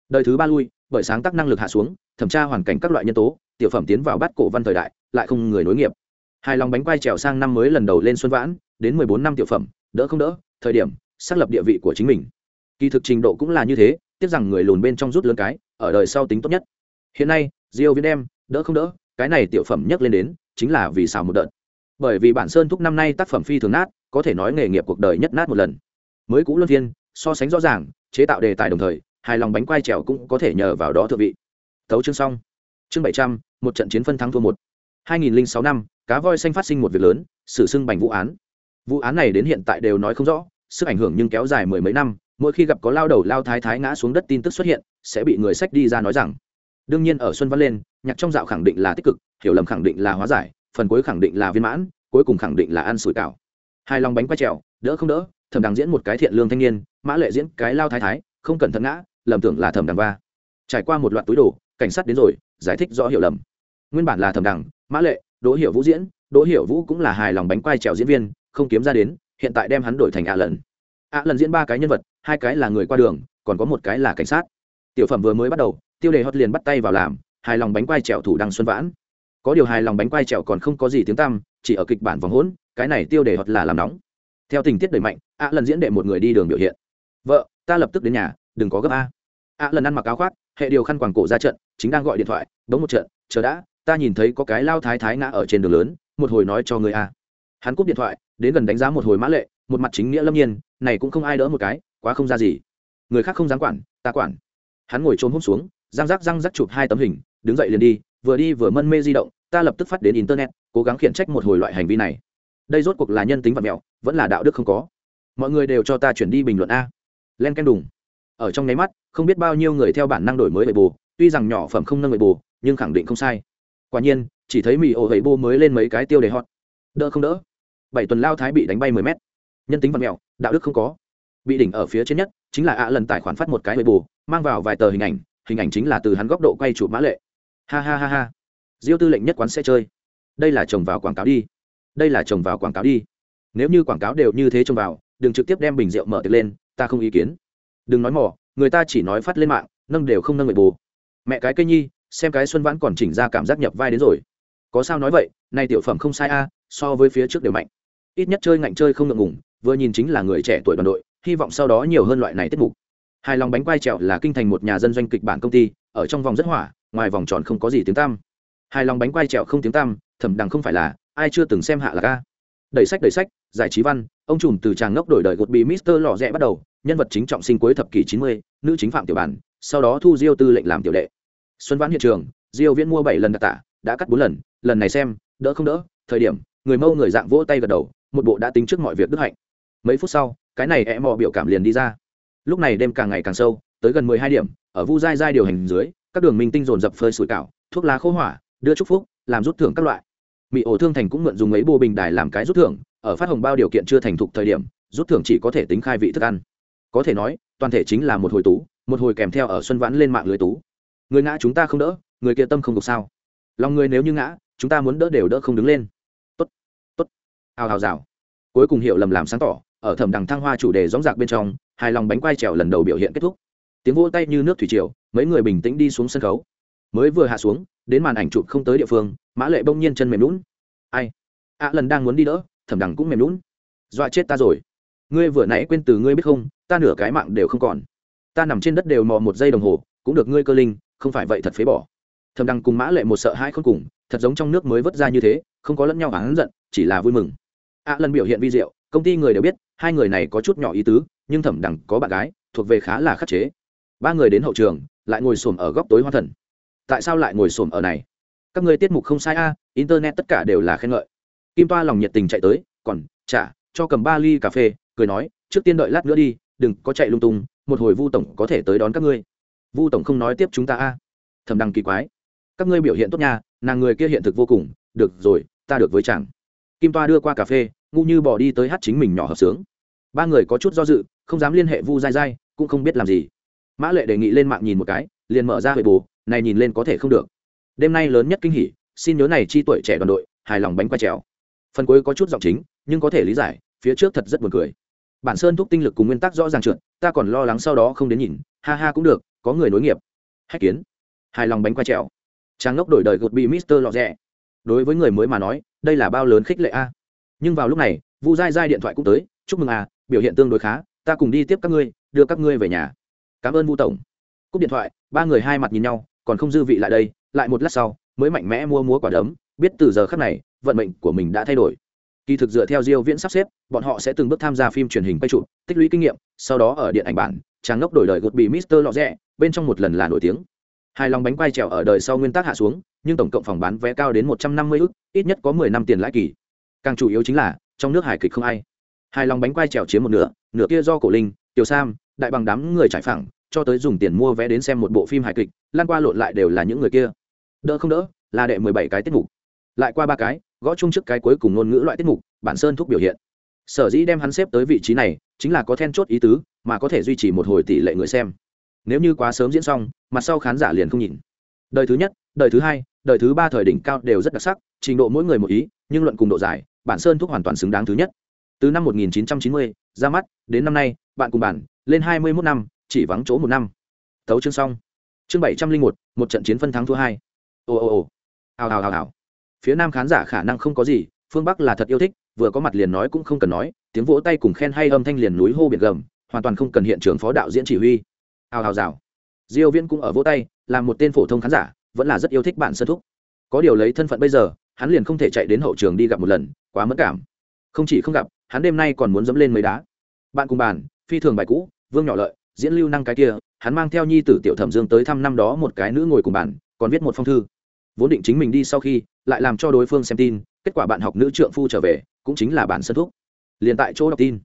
Đời thứ ba lui, bởi sáng tác năng lực hạ xuống, thẩm tra hoàn cảnh các loại nhân tố, tiểu phẩm tiến vào bắt cổ văn thời đại, lại không người nối nghiệp. Hai lòng bánh quay trèo sang năm mới lần đầu lên xuân vãn, đến mười bốn năm tiểu phẩm, đỡ không đỡ, thời điểm, xác lập địa vị của chính mình. Kỳ thực trình độ cũng là như thế, tiếc rằng người lùn bên trong rút lớn cái ở đời sau tính tốt nhất. Hiện nay, diêu viễn đem đỡ không đỡ, cái này tiểu phẩm nhắc lên đến, chính là vì sao một đợt. Bởi vì bản sơn thúc năm nay tác phẩm phi thường nát, có thể nói nghề nghiệp cuộc đời nhất nát một lần. Mới cũ luân phiên, so sánh rõ ràng, chế tạo đề tài đồng thời, hài lòng bánh quai trèo cũng có thể nhờ vào đó thượng vị. Thấu chương xong. Chương bảy trăm, một trận chiến phân thắng thua một. Hai nghìn sáu năm, cá voi xanh phát sinh một việc lớn xử xưng bành vụ án. Vụ án này đến hiện tại đều nói không rõ, sức ảnh hưởng nhưng kéo dài mười mấy năm mỗi khi gặp có lao đầu lao thái thái ngã xuống đất tin tức xuất hiện, sẽ bị người sách đi ra nói rằng, đương nhiên ở xuân văn lên, nhạc trong dạo khẳng định là tích cực, hiểu lầm khẳng định là hóa giải, phần cuối khẳng định là viên mãn, cuối cùng khẳng định là ăn sủi cảo. Hai lòng bánh quay trèo, đỡ không đỡ, thẩm đằng diễn một cái thiện lương thanh niên, mã lệ diễn cái lao thái thái, không cẩn thận ngã, lầm tưởng là thẩm đằng va. Trải qua một loạt túi đồ, cảnh sát đến rồi, giải thích rõ hiểu lầm. Nguyên bản là thẩm đằng, mã lệ, đỗ hiểu vũ diễn, đỗ hiểu vũ cũng là hài lòng bánh quay trèo diễn viên, không kiếm ra đến, hiện tại đem hắn đổi thành ạ lần ạ lần diễn ba cái nhân vật, hai cái là người qua đường, còn có một cái là cảnh sát. Tiểu phẩm vừa mới bắt đầu, tiêu đề hót liền bắt tay vào làm, hài lòng bánh quai trèo thủ đăng xuân vãn. Có điều hài lòng bánh quai trèo còn không có gì tiếng tăm, chỉ ở kịch bản vòng hỗn, cái này tiêu đề hót là làm nóng. Theo tình tiết đẩy mạnh ạ lần diễn đệ một người đi đường biểu hiện. Vợ, ta lập tức đến nhà, đừng có gấp a. Ạ lần ăn mặc áo khoác, hệ điều khăn quàng cổ ra trận, chính đang gọi điện thoại, đống một trận, chờ đã, ta nhìn thấy có cái lao thái thái ngã ở trên đường lớn, một hồi nói cho người a. Hắn cúp điện thoại, đến gần đánh giá một hồi mã lệ, một mặt chính nghĩa lâm nhiên này cũng không ai đỡ một cái, quá không ra gì. Người khác không dám quản, ta quản. Hắn ngồi trốn hôm xuống, răng rắc răng rắc chụp hai tấm hình, đứng dậy liền đi, vừa đi vừa mân mê di động, ta lập tức phát đến internet, cố gắng khiển trách một hồi loại hành vi này. Đây rốt cuộc là nhân tính vật mẹo, vẫn là đạo đức không có. Mọi người đều cho ta chuyển đi bình luận a. Len ken đùng. Ở trong nháy mắt, không biết bao nhiêu người theo bản năng đổi mới bệ bù tuy rằng nhỏ phẩm không nâng bệ bù nhưng khẳng định không sai. Quả nhiên, chỉ thấy mì ổ gậy bô mới lên mấy cái tiêu đề hot. Đỡ không đỡ. Bảy tuần lao thái bị đánh bay mười mét nhân tính văn mẹo, đạo đức không có. Bị đỉnh ở phía trên nhất chính là ạ lần tài khoản phát một cái bệ bù mang vào vài tờ hình ảnh hình ảnh chính là từ hắn góc độ quay chụp mã lệ. Ha ha ha ha. Diêu tư lệnh nhất quán sẽ chơi. Đây là trồng vào quảng cáo đi. Đây là trồng vào quảng cáo đi. Nếu như quảng cáo đều như thế trồng vào, đừng trực tiếp đem bình rượu mở tiệc lên, ta không ý kiến. Đừng nói mỏ người ta chỉ nói phát lên mạng, nâng đều không nâng người bù mẹ cái cây nhi, xem cái xuân vãn còn chỉnh ra cảm giác nhập vai đến rồi. Có sao nói vậy, nay tiểu phẩm không sai a, so với phía trước đều mạnh. Ít nhất chơi ngạnh chơi không ngượng ngùng vừa nhìn chính là người trẻ tuổi đoàn đội, hy vọng sau đó nhiều hơn loại này tiết mục. Hài lòng bánh quai trèo là kinh thành một nhà dân doanh kịch bản công ty, ở trong vòng rất hỏa, ngoài vòng tròn không có gì tiếng tam hài lòng bánh quai trèo không tiếng tam thẩm đằng không phải là, ai chưa từng xem hạ là ca. Đẩy sách đẩy sách, giải trí văn, ông trùm từ tràng ngốc đổi đời gột bị mister lò rẽ bắt đầu, nhân vật chính trọng sinh cuối thập kỷ chín mươi, nữ chính phạm tiểu bản, sau đó thu diêu tư lệnh làm tiểu đệ. Xuân vãn hiện trường, diêu viễn mua bảy lần đặc tả, đã cắt bốn lần lần này xem, đỡ không đỡ, thời điểm, người mâu người dạng vỗ tay gật đầu, một bộ đã tính trước mọi việc đức hạnh mấy phút sau, cái này e mò biểu cảm liền đi ra. Lúc này đêm càng ngày càng sâu, tới gần mười hai điểm, ở vu giai giai điều hành dưới, các đường minh tinh dồn dập phơi sủi cảo, thuốc lá khô hỏa, đưa chúc phúc, làm rút thưởng các loại. Mỹ ổ thương thành cũng mượn dùng ấy bô bình đài làm cái rút thưởng, ở phát hồng bao điều kiện chưa thành thục thời điểm, rút thưởng chỉ có thể tính khai vị thức ăn. Có thể nói, toàn thể chính là một hồi tú, một hồi kèm theo ở xuân vãn lên mạng lưới tú. Người ngã chúng ta không đỡ, người kia tâm không được sao? Lòng người nếu như ngã, chúng ta muốn đỡ đều đỡ không đứng lên. Tốt tốt. Hào hào rào. Cuối cùng hiểu lầm làm sáng tỏ ở thẩm đằng thăng hoa chủ đề dóng dạc bên trong, hài lòng bánh quai trèo lần đầu biểu hiện kết thúc. Tiếng vỗ tay như nước thủy triều, mấy người bình tĩnh đi xuống sân khấu. Mới vừa hạ xuống, đến màn ảnh chụp không tới địa phương, mã lệ bỗng nhiên chân mềm lún ai? Ạ lần đang muốn đi đỡ, thẩm đằng cũng mềm lún dọa chết ta rồi. Ngươi vừa nãy quên từ ngươi biết không, ta nửa cái mạng đều không còn. Ta nằm trên đất đều mò một giây đồng hồ, cũng được ngươi cơ linh, không phải vậy thật phế bỏ. Thầm đăng cùng mã lệ một sợ hai không cùng, thật giống trong nước mới vớt ra như thế, không có lẫn nhau hắn giận, chỉ là vui mừng ạ lần biểu hiện vi diệu, công ty người đều biết, hai người này có chút nhỏ ý tứ, nhưng thẩm đẳng có bạn gái, thuộc về khá là khắc chế. Ba người đến hậu trường, lại ngồi xổm ở góc tối hoa thần. Tại sao lại ngồi xổm ở này? Các người tiết mục không sai a, internet tất cả đều là khen ngợi. Kim toa lòng nhiệt tình chạy tới, còn trả cho cầm ba ly cà phê, cười nói, trước tiên đợi lát nữa đi, đừng có chạy lung tung, một hồi vu tổng có thể tới đón các ngươi. Vu tổng không nói tiếp chúng ta a. Thầm đăng kỳ quái, các ngươi biểu hiện tốt nha, nàng người kia hiện thực vô cùng, được rồi, ta được với chàng. Kim toa đưa qua cà phê ngu như bỏ đi tới hát chính mình nhỏ hợp sướng. Ba người có chút do dự, không dám liên hệ vu dai dai, cũng không biết làm gì. Mã lệ đề nghị lên mạng nhìn một cái, liền mở ra huệ bù này nhìn lên có thể không được. Đêm nay lớn nhất kinh hỉ, xin nhớ này chi tuổi trẻ đoàn đội, hài lòng bánh quay trèo. Phần cuối có chút giọng chính, nhưng có thể lý giải, phía trước thật rất buồn cười. Bản sơn thúc tinh lực cùng nguyên tắc rõ ràng trượt, ta còn lo lắng sau đó không đến nhìn, ha ha cũng được, có người nối nghiệp. Hách kiến, hài lòng bánh quay trèo. Trang ngốc đổi đời gột bị mister lọ rẻ. đối với người mới mà nói, đây là bao lớn khích lệ a nhưng vào lúc này, vu dai dai điện thoại cũng tới, chúc mừng à biểu hiện tương đối khá, ta cùng đi tiếp các ngươi, đưa các ngươi về nhà. Cảm ơn vu tổng. Cúp điện thoại, ba người hai mặt nhìn nhau, còn không dư vị lại đây, lại một lát sau, mới mạnh mẽ mua múa quả đấm, biết từ giờ khắc này, vận mệnh của mình đã thay đổi. Kỳ thực dựa theo diêu viễn sắp xếp, bọn họ sẽ từng bước tham gia phim truyền hình quay trụ tích lũy kinh nghiệm, sau đó ở điện ảnh bản, trang ngốc đổi đời gột bị mister lọ rẽ bên trong một lần là nổi tiếng. Hai lòng bánh quay trèo ở đời sau nguyên tắc hạ xuống, nhưng tổng cộng phòng bán vé cao đến 150 ức, ít nhất có 10 năm tiền lãi kỳ càng chủ yếu chính là, trong nước hải kịch không ai. Hai lòng bánh quay trèo chiếm một nửa nửa kia do cổ linh, tiểu sam, đại bằng đám người trải phẳng, cho tới dùng tiền mua vé đến xem một bộ phim hài kịch, lan qua lộn lại đều là những người kia. Đỡ không đỡ, là đệ mười bảy cái tiết mục. Lại qua ba cái, gõ chung trước cái cuối cùng ngôn ngữ loại tiết mục, bản sơn thúc biểu hiện. Sở dĩ đem hắn xếp tới vị trí này, chính là có then chốt ý tứ, mà có thể duy trì một hồi tỷ lệ người xem. Nếu như quá sớm diễn xong, mặt sau khán giả liền không nhìn. Đời thứ nhất, đời thứ hai, đời thứ ba thời đỉnh cao đều rất đặc sắc, trình độ mỗi người một ý, nhưng luận cùng độ dài bản sơn thúc hoàn toàn xứng đáng thứ nhất. Từ năm 1990, ra mắt đến năm nay bạn cùng bản lên 21 năm chỉ vắng chỗ một năm. Thấu chương xong. Chương bảy trăm linh một trận chiến phân thắng thua hai. Ồ ồ ồ ào ào ào ào phía nam khán giả khả năng không có gì phương bắc là thật yêu thích vừa có mặt liền nói cũng không cần nói tiếng vỗ tay cùng khen hay âm thanh liền núi hô biển gầm hoàn toàn không cần hiện trường phó đạo diễn chỉ huy. Ào ào rào diêu viễn cũng ở vỗ tay làm một tên phổ thông khán giả vẫn là rất yêu thích bạn sơn thúc có điều lấy thân phận bây giờ hắn liền không thể chạy đến hậu trường đi gặp một lần quá mất cảm. Không chỉ không gặp, hắn đêm nay còn muốn dẫm lên mấy đá. Bạn cùng bàn, phi thường bài cũ, vương nhỏ lợi, diễn lưu năng cái kia, hắn mang theo nhi tử tiểu thẩm dương tới thăm năm đó một cái nữ ngồi cùng bàn, còn viết một phong thư. Vốn định chính mình đi sau khi, lại làm cho đối phương xem tin, kết quả bạn học nữ trượng phu trở về, cũng chính là bản sân thuốc. Liền tại chỗ đọc tin.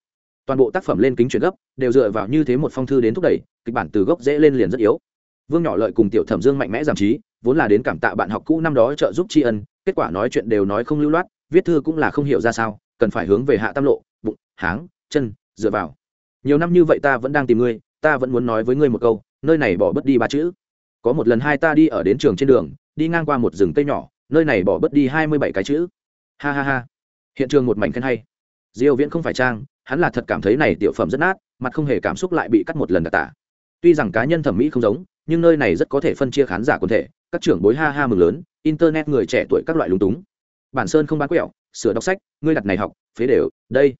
Toàn bộ tác phẩm lên kính chuyển gấp, đều dựa vào như thế một phong thư đến thúc đẩy, kịch bản từ gốc dễ lên liền rất yếu. Vương nhỏ lợi cùng tiểu thẩm dương mạnh mẽ giảm trí, vốn là đến cảm tạ bạn học cũ năm đó trợ giúp tri ân, kết quả nói chuyện đều nói không lưu loát viết thư cũng là không hiểu ra sao, cần phải hướng về hạ tam lộ, bụng, háng, chân, dựa vào. Nhiều năm như vậy ta vẫn đang tìm ngươi, ta vẫn muốn nói với ngươi một câu, nơi này bỏ bớt đi ba chữ. Có một lần hai ta đi ở đến trường trên đường, đi ngang qua một rừng cây nhỏ, nơi này bỏ bớt đi hai mươi bảy cái chữ. Ha ha ha. Hiện trường một mảnh khen hay. Diêu viễn không phải trang, hắn là thật cảm thấy này tiểu phẩm rất nát, mặt không hề cảm xúc lại bị cắt một lần đặc tả. Tuy rằng cá nhân thẩm mỹ không giống, nhưng nơi này rất có thể phân chia khán giả quần thể, các trưởng bối ha ha mừng lớn, internet người trẻ tuổi các loại lúng túng bản sơn không bán quẹo, sửa đọc sách, ngươi đặt này học, phế đều, đây.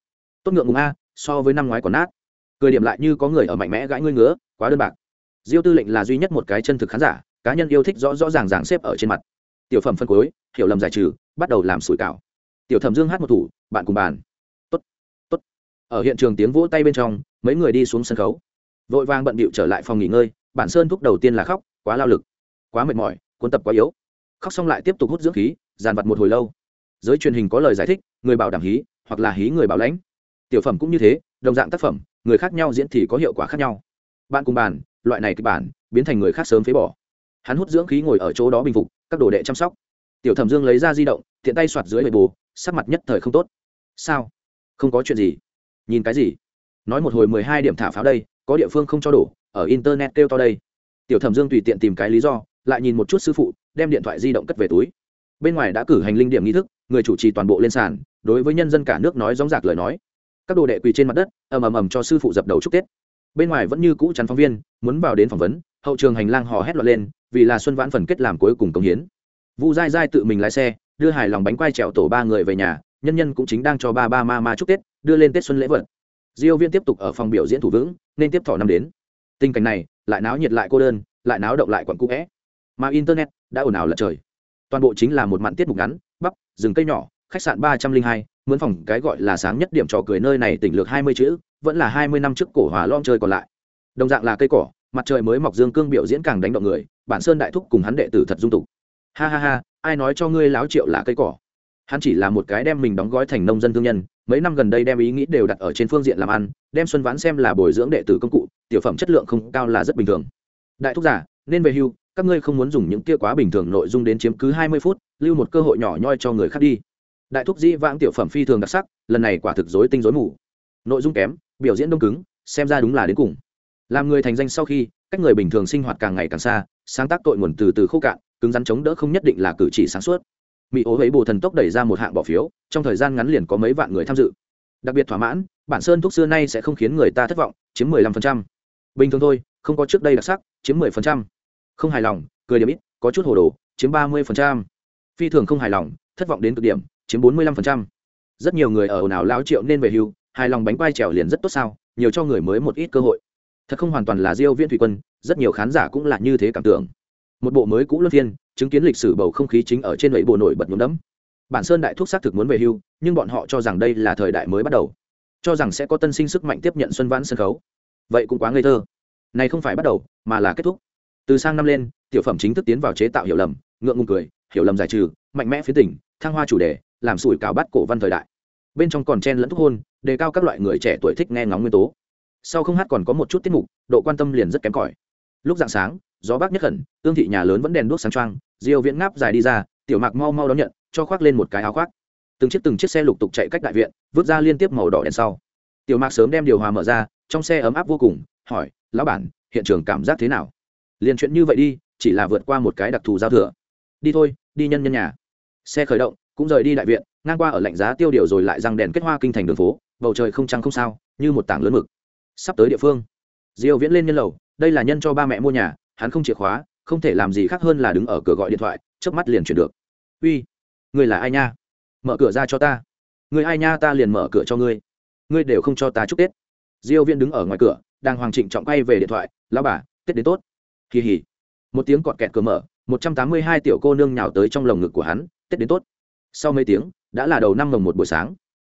Tốt ngượng ngùng a, so với năm ngoái còn nát. Cười điểm lại như có người ở mạnh mẽ gãi ngươi ngứa, quá đơn bạc. Diêu tư lệnh là duy nhất một cái chân thực khán giả, cá nhân yêu thích rõ rõ ràng ràng xếp ở trên mặt. Tiểu phẩm phân cuối, hiểu lầm giải trừ, bắt đầu làm sủi cảo. Tiểu thẩm dương hát một thủ, bạn cùng bàn. Tốt tốt. Ở hiện trường tiếng vỗ tay bên trong, mấy người đi xuống sân khấu. Vội vàng bận bịu trở lại phòng nghỉ ngơi, bản sơn thúc đầu tiên là khóc, quá lao lực, quá mệt mỏi, cuốn tập quá yếu. Khóc xong lại tiếp tục hút dưỡng khí, dàn vặt một hồi lâu giới truyền hình có lời giải thích, người bảo đảm hí, hoặc là hí người bảo lãnh. Tiểu phẩm cũng như thế, đồng dạng tác phẩm, người khác nhau diễn thì có hiệu quả khác nhau. Bạn cùng bàn, loại này kịch bản, biến thành người khác sớm phế bỏ. Hắn hút dưỡng khí ngồi ở chỗ đó bình phục, các đồ đệ chăm sóc. Tiểu thẩm dương lấy ra di động, tiện tay soạt dưới bề bù sắc mặt nhất thời không tốt. Sao? Không có chuyện gì. Nhìn cái gì? Nói một hồi mười hai điểm thả pháo đây, có địa phương không cho đổ, ở internet kêu to đây. Tiểu thẩm dương tùy tiện tìm cái lý do, lại nhìn một chút sư phụ, đem điện thoại di động cất về túi bên ngoài đã cử hành linh điểm nghi thức, người chủ trì toàn bộ lên sàn, đối với nhân dân cả nước nói dóng dạc lời nói. Các đồ đệ quỳ trên mặt đất, ầm ầm ầm cho sư phụ dập đầu chúc tết. Bên ngoài vẫn như cũ chắn phóng viên, muốn vào đến phỏng vấn, hậu trường hành lang hò hét loạn lên, vì là xuân vãn phần kết làm cuối cùng công hiến. Vu dai dai tự mình lái xe, đưa hài lòng bánh quai trèo tổ ba người về nhà, nhân nhân cũng chính đang cho ba ba ma ma chúc tết, đưa lên tết xuân lễ vật. Diêu viên tiếp tục ở phòng biểu diễn thủ vững, nên tiếp thọ năm đến. Tình cảnh này, lại náo nhiệt lại cô đơn, lại náo động lại quặn cũ vẽ mà internet đã ồn ào lật trời toàn bộ chính là một mặn tiết mục ngắn, bắp, rừng cây nhỏ, khách sạn ba trăm linh hai, mướn phòng cái gọi là sáng nhất điểm trò cười nơi này tỉnh lược hai mươi chữ, vẫn là hai mươi năm trước cổ hòa lom chơi còn lại. Đồng dạng là cây cỏ, mặt trời mới mọc dương cương biểu diễn càng đánh động người, bản sơn đại thúc cùng hắn đệ tử thật dung tục. Ha ha ha, ai nói cho ngươi láo triệu là cây cỏ? Hắn chỉ là một cái đem mình đóng gói thành nông dân thương nhân, mấy năm gần đây đem ý nghĩ đều đặt ở trên phương diện làm ăn, đem xuân vãn xem là bồi dưỡng đệ tử công cụ, tiểu phẩm chất lượng không cao là rất bình thường. Đại thúc giả, nên về hưu các ngươi không muốn dùng những kia quá bình thường nội dung đến chiếm cứ hai mươi phút, lưu một cơ hội nhỏ nhoi cho người khác đi. Đại thúc dĩ vãng tiểu phẩm phi thường đặc sắc, lần này quả thực dối tinh dối mù. Nội dung kém, biểu diễn đông cứng, xem ra đúng là đến cùng. Làm người thành danh sau khi, cách người bình thường sinh hoạt càng ngày càng xa, sáng tác tội nguồn từ từ khô cạn, cứng rắn chống đỡ không nhất định là cử chỉ sáng suốt. Mỹ ố ấy bồ thần tốc đẩy ra một hạng bỏ phiếu, trong thời gian ngắn liền có mấy vạn người tham dự. Đặc biệt thỏa mãn, bản sơn thuốc xưa nay sẽ không khiến người ta thất vọng, chiếm 15%. bình thường thôi, không có trước đây đặc sắc, chiếm 10% không hài lòng, cười điểm ít, có chút hồ đồ, chiếm 30%. phi thường không hài lòng, thất vọng đến cực điểm, chiếm 45%. rất nhiều người ở ồn ào lao triệu nên về hưu, hài lòng bánh quai trèo liền rất tốt sao, nhiều cho người mới một ít cơ hội. Thật không hoàn toàn là diêu viên thủy quân, rất nhiều khán giả cũng là như thế cảm tưởng. Một bộ mới cũ luân phiên, chứng kiến lịch sử bầu không khí chính ở trên lưỡi bộ nổi bật nhuốm đẫm. Bản sơn đại thuốc xác thực muốn về hưu, nhưng bọn họ cho rằng đây là thời đại mới bắt đầu. Cho rằng sẽ có tân sinh sức mạnh tiếp nhận xuân vãn sân khấu. Vậy cũng quá ngây thơ. Này không phải bắt đầu, mà là kết thúc từ sang năm lên, tiểu phẩm chính thức tiến vào chế tạo hiểu lầm, ngượng ngùng cười, hiểu lầm giải trừ, mạnh mẽ phía tỉnh, thăng hoa chủ đề, làm sủi cảo bắt cổ văn thời đại. Bên trong còn chen lẫn thuốc hôn, đề cao các loại người trẻ tuổi thích nghe ngóng nguyên tố. Sau không hát còn có một chút tiết mục, độ quan tâm liền rất kém cỏi. Lúc dạng sáng, gió bắc nhất khẩn tương thị nhà lớn vẫn đèn đuốc sáng trăng diêu viễn ngáp dài đi ra, tiểu mạc mau mau đón nhận, cho khoác lên một cái áo khoác. Từng chiếc từng chiếc xe lục tục chạy cách đại viện, vứt ra liên tiếp màu đỏ đèn sau. Tiểu mạc sớm đem điều hòa mở ra, trong xe ấm áp vô cùng, hỏi, lão bản, hiện trường cảm giác thế nào? Liền chuyện như vậy đi, chỉ là vượt qua một cái đặc thù giao thừa. Đi thôi, đi nhân nhân nhà. Xe khởi động, cũng rời đi đại viện, ngang qua ở lạnh giá tiêu điều rồi lại răng đèn kết hoa kinh thành đường phố, bầu trời không trăng không sao, như một tảng lớn mực. Sắp tới địa phương. Diêu viễn lên nhân lầu, đây là nhân cho ba mẹ mua nhà, hắn không chìa khóa, không thể làm gì khác hơn là đứng ở cửa gọi điện thoại, chớp mắt liền chuyển được. Uy, người là ai nha? Mở cửa ra cho ta. Người ai nha ta liền mở cửa cho ngươi. Ngươi đều không cho ta chúc tết. Diêu viễn đứng ở ngoài cửa đang hoàng trịnh trọng quay về điện thoại, lão bà, tết đến tốt kỳ hỉ. Một tiếng cọt kẹt cửa mở 182 tiểu cô nương nhào tới trong lồng ngực của hắn, tết đến tốt. Sau mấy tiếng, đã là đầu năm mồng một buổi sáng.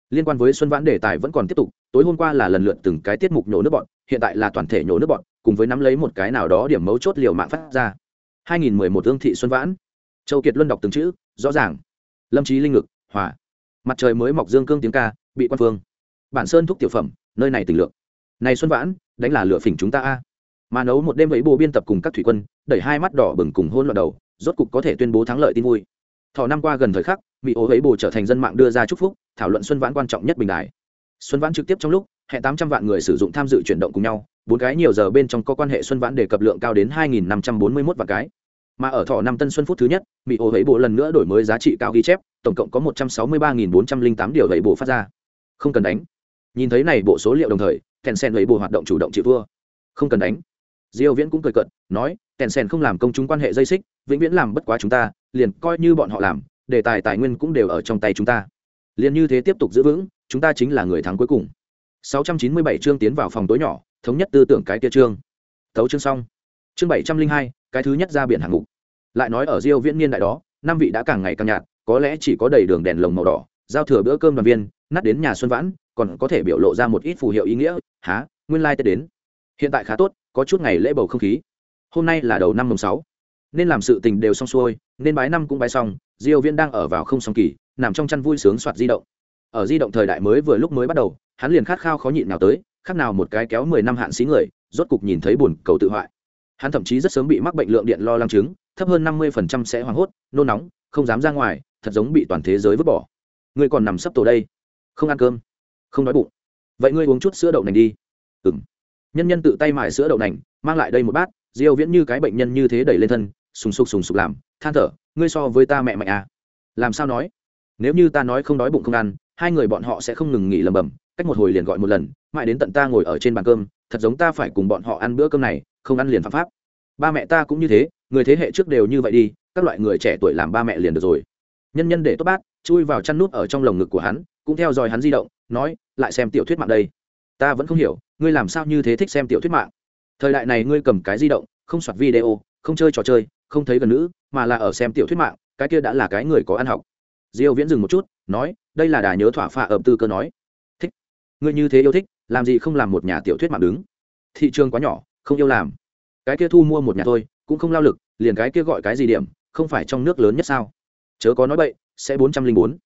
Liên quan với xuân vãn đề tài vẫn còn tiếp tục, tối hôm qua là lần lượt từng cái tiết mục nhổ nước bọn, hiện tại là toàn thể nhổ nước bọn, cùng với nắm lấy một cái nào đó điểm mấu chốt liều mạng phát ra. 2011 ương thị xuân vãn. Châu kiệt luân đọc từng chữ, rõ ràng. Lâm trí linh ngực, hòa. Mặt trời mới mọc dương cương tiếng ca, bị quan phương. Bản sơn thúc tiểu phẩm, nơi này tình lượng. Này xuân vãn, đánh là lửa phỉnh chúng ta a mà nấu một đêm với bộ biên tập cùng các thủy quân, đẩy hai mắt đỏ bừng cùng hôn loạn đầu, rốt cục có thể tuyên bố thắng lợi tin vui. Thọ năm qua gần thời khắc bị ố ấy bồ trở thành dân mạng đưa ra chúc phúc, thảo luận xuân vãn quan trọng nhất bình đài. Xuân vãn trực tiếp trong lúc, hẹn tám trăm vạn người sử dụng tham dự chuyển động cùng nhau, bốn cái nhiều giờ bên trong có quan hệ xuân vãn đề cập lượng cao đến hai nghìn năm trăm bốn mươi mốt vạn cái. Mà ở thọ năm tân xuân phút thứ nhất bị ố ấy bộ lần nữa đổi mới giá trị cao ghi chép, tổng cộng có một trăm sáu mươi ba nghìn bốn trăm linh tám điều ấy bộ phát ra. Không cần đánh. Nhìn thấy này bộ số liệu đồng thời kèn sen ấy bộ hoạt động chủ động chịu vua. không cần đánh diêu viễn cũng cười cợt nói kèn sen không làm công chúng quan hệ dây xích vĩnh viễn làm bất quá chúng ta liền coi như bọn họ làm đề tài tài nguyên cũng đều ở trong tay chúng ta. Liền như thế tiếp tục giữ vững chúng ta chính là người thắng cuối cùng. 697 chương tiến vào phòng tối nhỏ thống nhất tư tưởng cái kia chương. Tấu chương xong. Chương 702, cái thứ nhất ra biển hạng mục. Lại nói ở diêu viễn niên đại đó năm vị đã càng ngày càng nhạt có lẽ chỉ có đầy đường đèn lồng màu đỏ giao thừa bữa cơm đoàn viên nát đến nhà xuân vãn còn có thể biểu lộ ra một ít phù hiệu ý nghĩa há nguyên lai like đến. Hiện tại khá tốt có chút ngày lễ bầu không khí. Hôm nay là đầu năm mùng sáu. Nên làm sự tình đều xong xuôi, nên bái năm cũng bái xong, diêu viễn đang ở vào không song kỳ, nằm trong chăn vui sướng soạt di động. Ở di động thời đại mới vừa lúc mới bắt đầu, hắn liền khát khao khó nhịn nào tới, khác nào một cái kéo 10 năm hạn xí người, rốt cục nhìn thấy buồn cầu tự hoại. Hắn thậm chí rất sớm bị mắc bệnh lượng điện lo lắng chứng, thấp hơn 50% sẽ hoảng hốt, nôn nóng, không dám ra ngoài, thật giống bị toàn thế giới vứt bỏ. Ngươi còn nằm sấp tổ đây. Không ăn cơm. Không đói bụng. Vậy ngươi uống chút sữa đậu nành đi. Ừm nhân nhân tự tay mài sữa đậu nành, mang lại đây một bát, diêu viễn như cái bệnh nhân như thế đẩy lên thân, sùng sục sùng sục làm, than thở, ngươi so với ta mẹ mạnh à? Làm sao nói? Nếu như ta nói không đói bụng không ăn, hai người bọn họ sẽ không ngừng nghỉ lầm bầm, cách một hồi liền gọi một lần, mãi đến tận ta ngồi ở trên bàn cơm, thật giống ta phải cùng bọn họ ăn bữa cơm này, không ăn liền phạm pháp. Ba mẹ ta cũng như thế, người thế hệ trước đều như vậy đi, các loại người trẻ tuổi làm ba mẹ liền được rồi. Nhân nhân để tốt bát, chui vào chăn nút ở trong lồng ngực của hắn, cũng theo dõi hắn di động, nói, lại xem tiểu thuyết mạng đây. Ta vẫn không hiểu ngươi làm sao như thế thích xem tiểu thuyết mạng? Thời đại này ngươi cầm cái di động, không soạt video, không chơi trò chơi, không thấy gần nữ, mà là ở xem tiểu thuyết mạng, cái kia đã là cái người có ăn học. Diêu viễn dừng một chút, nói, đây là đà nhớ thỏa phạ ẩm tư cơ nói. Thích. Ngươi như thế yêu thích, làm gì không làm một nhà tiểu thuyết mạng đứng? Thị trường quá nhỏ, không yêu làm. Cái kia thu mua một nhà thôi, cũng không lao lực, liền cái kia gọi cái gì điểm, không phải trong nước lớn nhất sao? Chớ có nói bậy, sẽ bốn trăm linh bốn.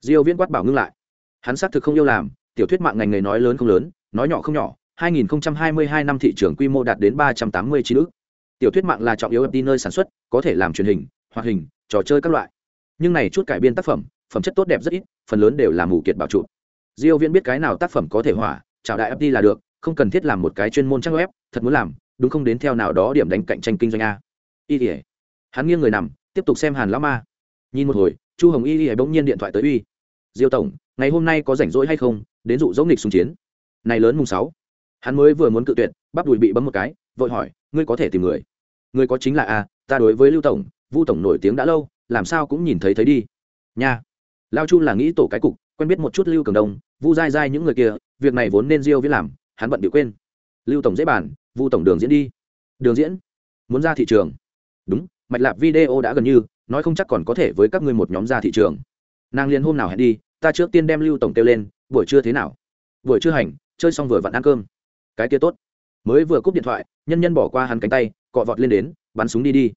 Diêu viễn quát bảo ngưng lại. Hắn xác thực không yêu làm, tiểu thuyết mạng ngành nghề nói lớn không lớn, nói nhỏ không nhỏ 2022 năm thị trường quy mô đạt đến 389 ức. Tiểu thuyết mạng là trọng yếu FT nơi sản xuất, có thể làm truyền hình, hoạt hình, trò chơi các loại. Nhưng này chút cải biên tác phẩm, phẩm chất tốt đẹp rất ít, phần lớn đều là mù kiệt bảo trụ. Diêu Viễn biết cái nào tác phẩm có thể hỏa, chào đại FD là được, không cần thiết làm một cái chuyên môn trang web, thật muốn làm, đúng không đến theo nào đó điểm đánh cạnh tranh kinh doanh a. Y Liễu. Hắn nghiêng người nằm, tiếp tục xem Hàn lão ma. Nhìn một hồi, Chu Hồng Y Liễu bỗng nhiên điện thoại tới uy. Diêu tổng, ngày hôm nay có rảnh rỗi hay không, đến dụ dỗ nghịch xung chiến. Này lớn mùng 6 hắn mới vừa muốn cự tuyệt, bắp đùi bị bấm một cái, vội hỏi, ngươi có thể tìm người? Người có chính là a, ta đối với lưu tổng, vu tổng nổi tiếng đã lâu, làm sao cũng nhìn thấy thấy đi. Nha. Lao chu là nghĩ tổ cái cục, quen biết một chút lưu cường đông, vu dai dai những người kia, việc này vốn nên diêu viết làm, hắn bận bị quên. Lưu tổng dễ bàn, vu tổng đường diễn đi. Đường diễn? Muốn ra thị trường? Đúng, mạch lạp video đã gần như, nói không chắc còn có thể với các ngươi một nhóm ra thị trường. Nàng liền hôm nào hẹn đi, ta trước tiên đem lưu tổng kêu lên, buổi trưa thế nào? Buổi trưa hành, chơi xong vừa vặn ăn cơm cái kia tốt. Mới vừa cúp điện thoại nhân nhân bỏ qua hắn cánh tay cọ vọt lên đến bắn súng đi đi.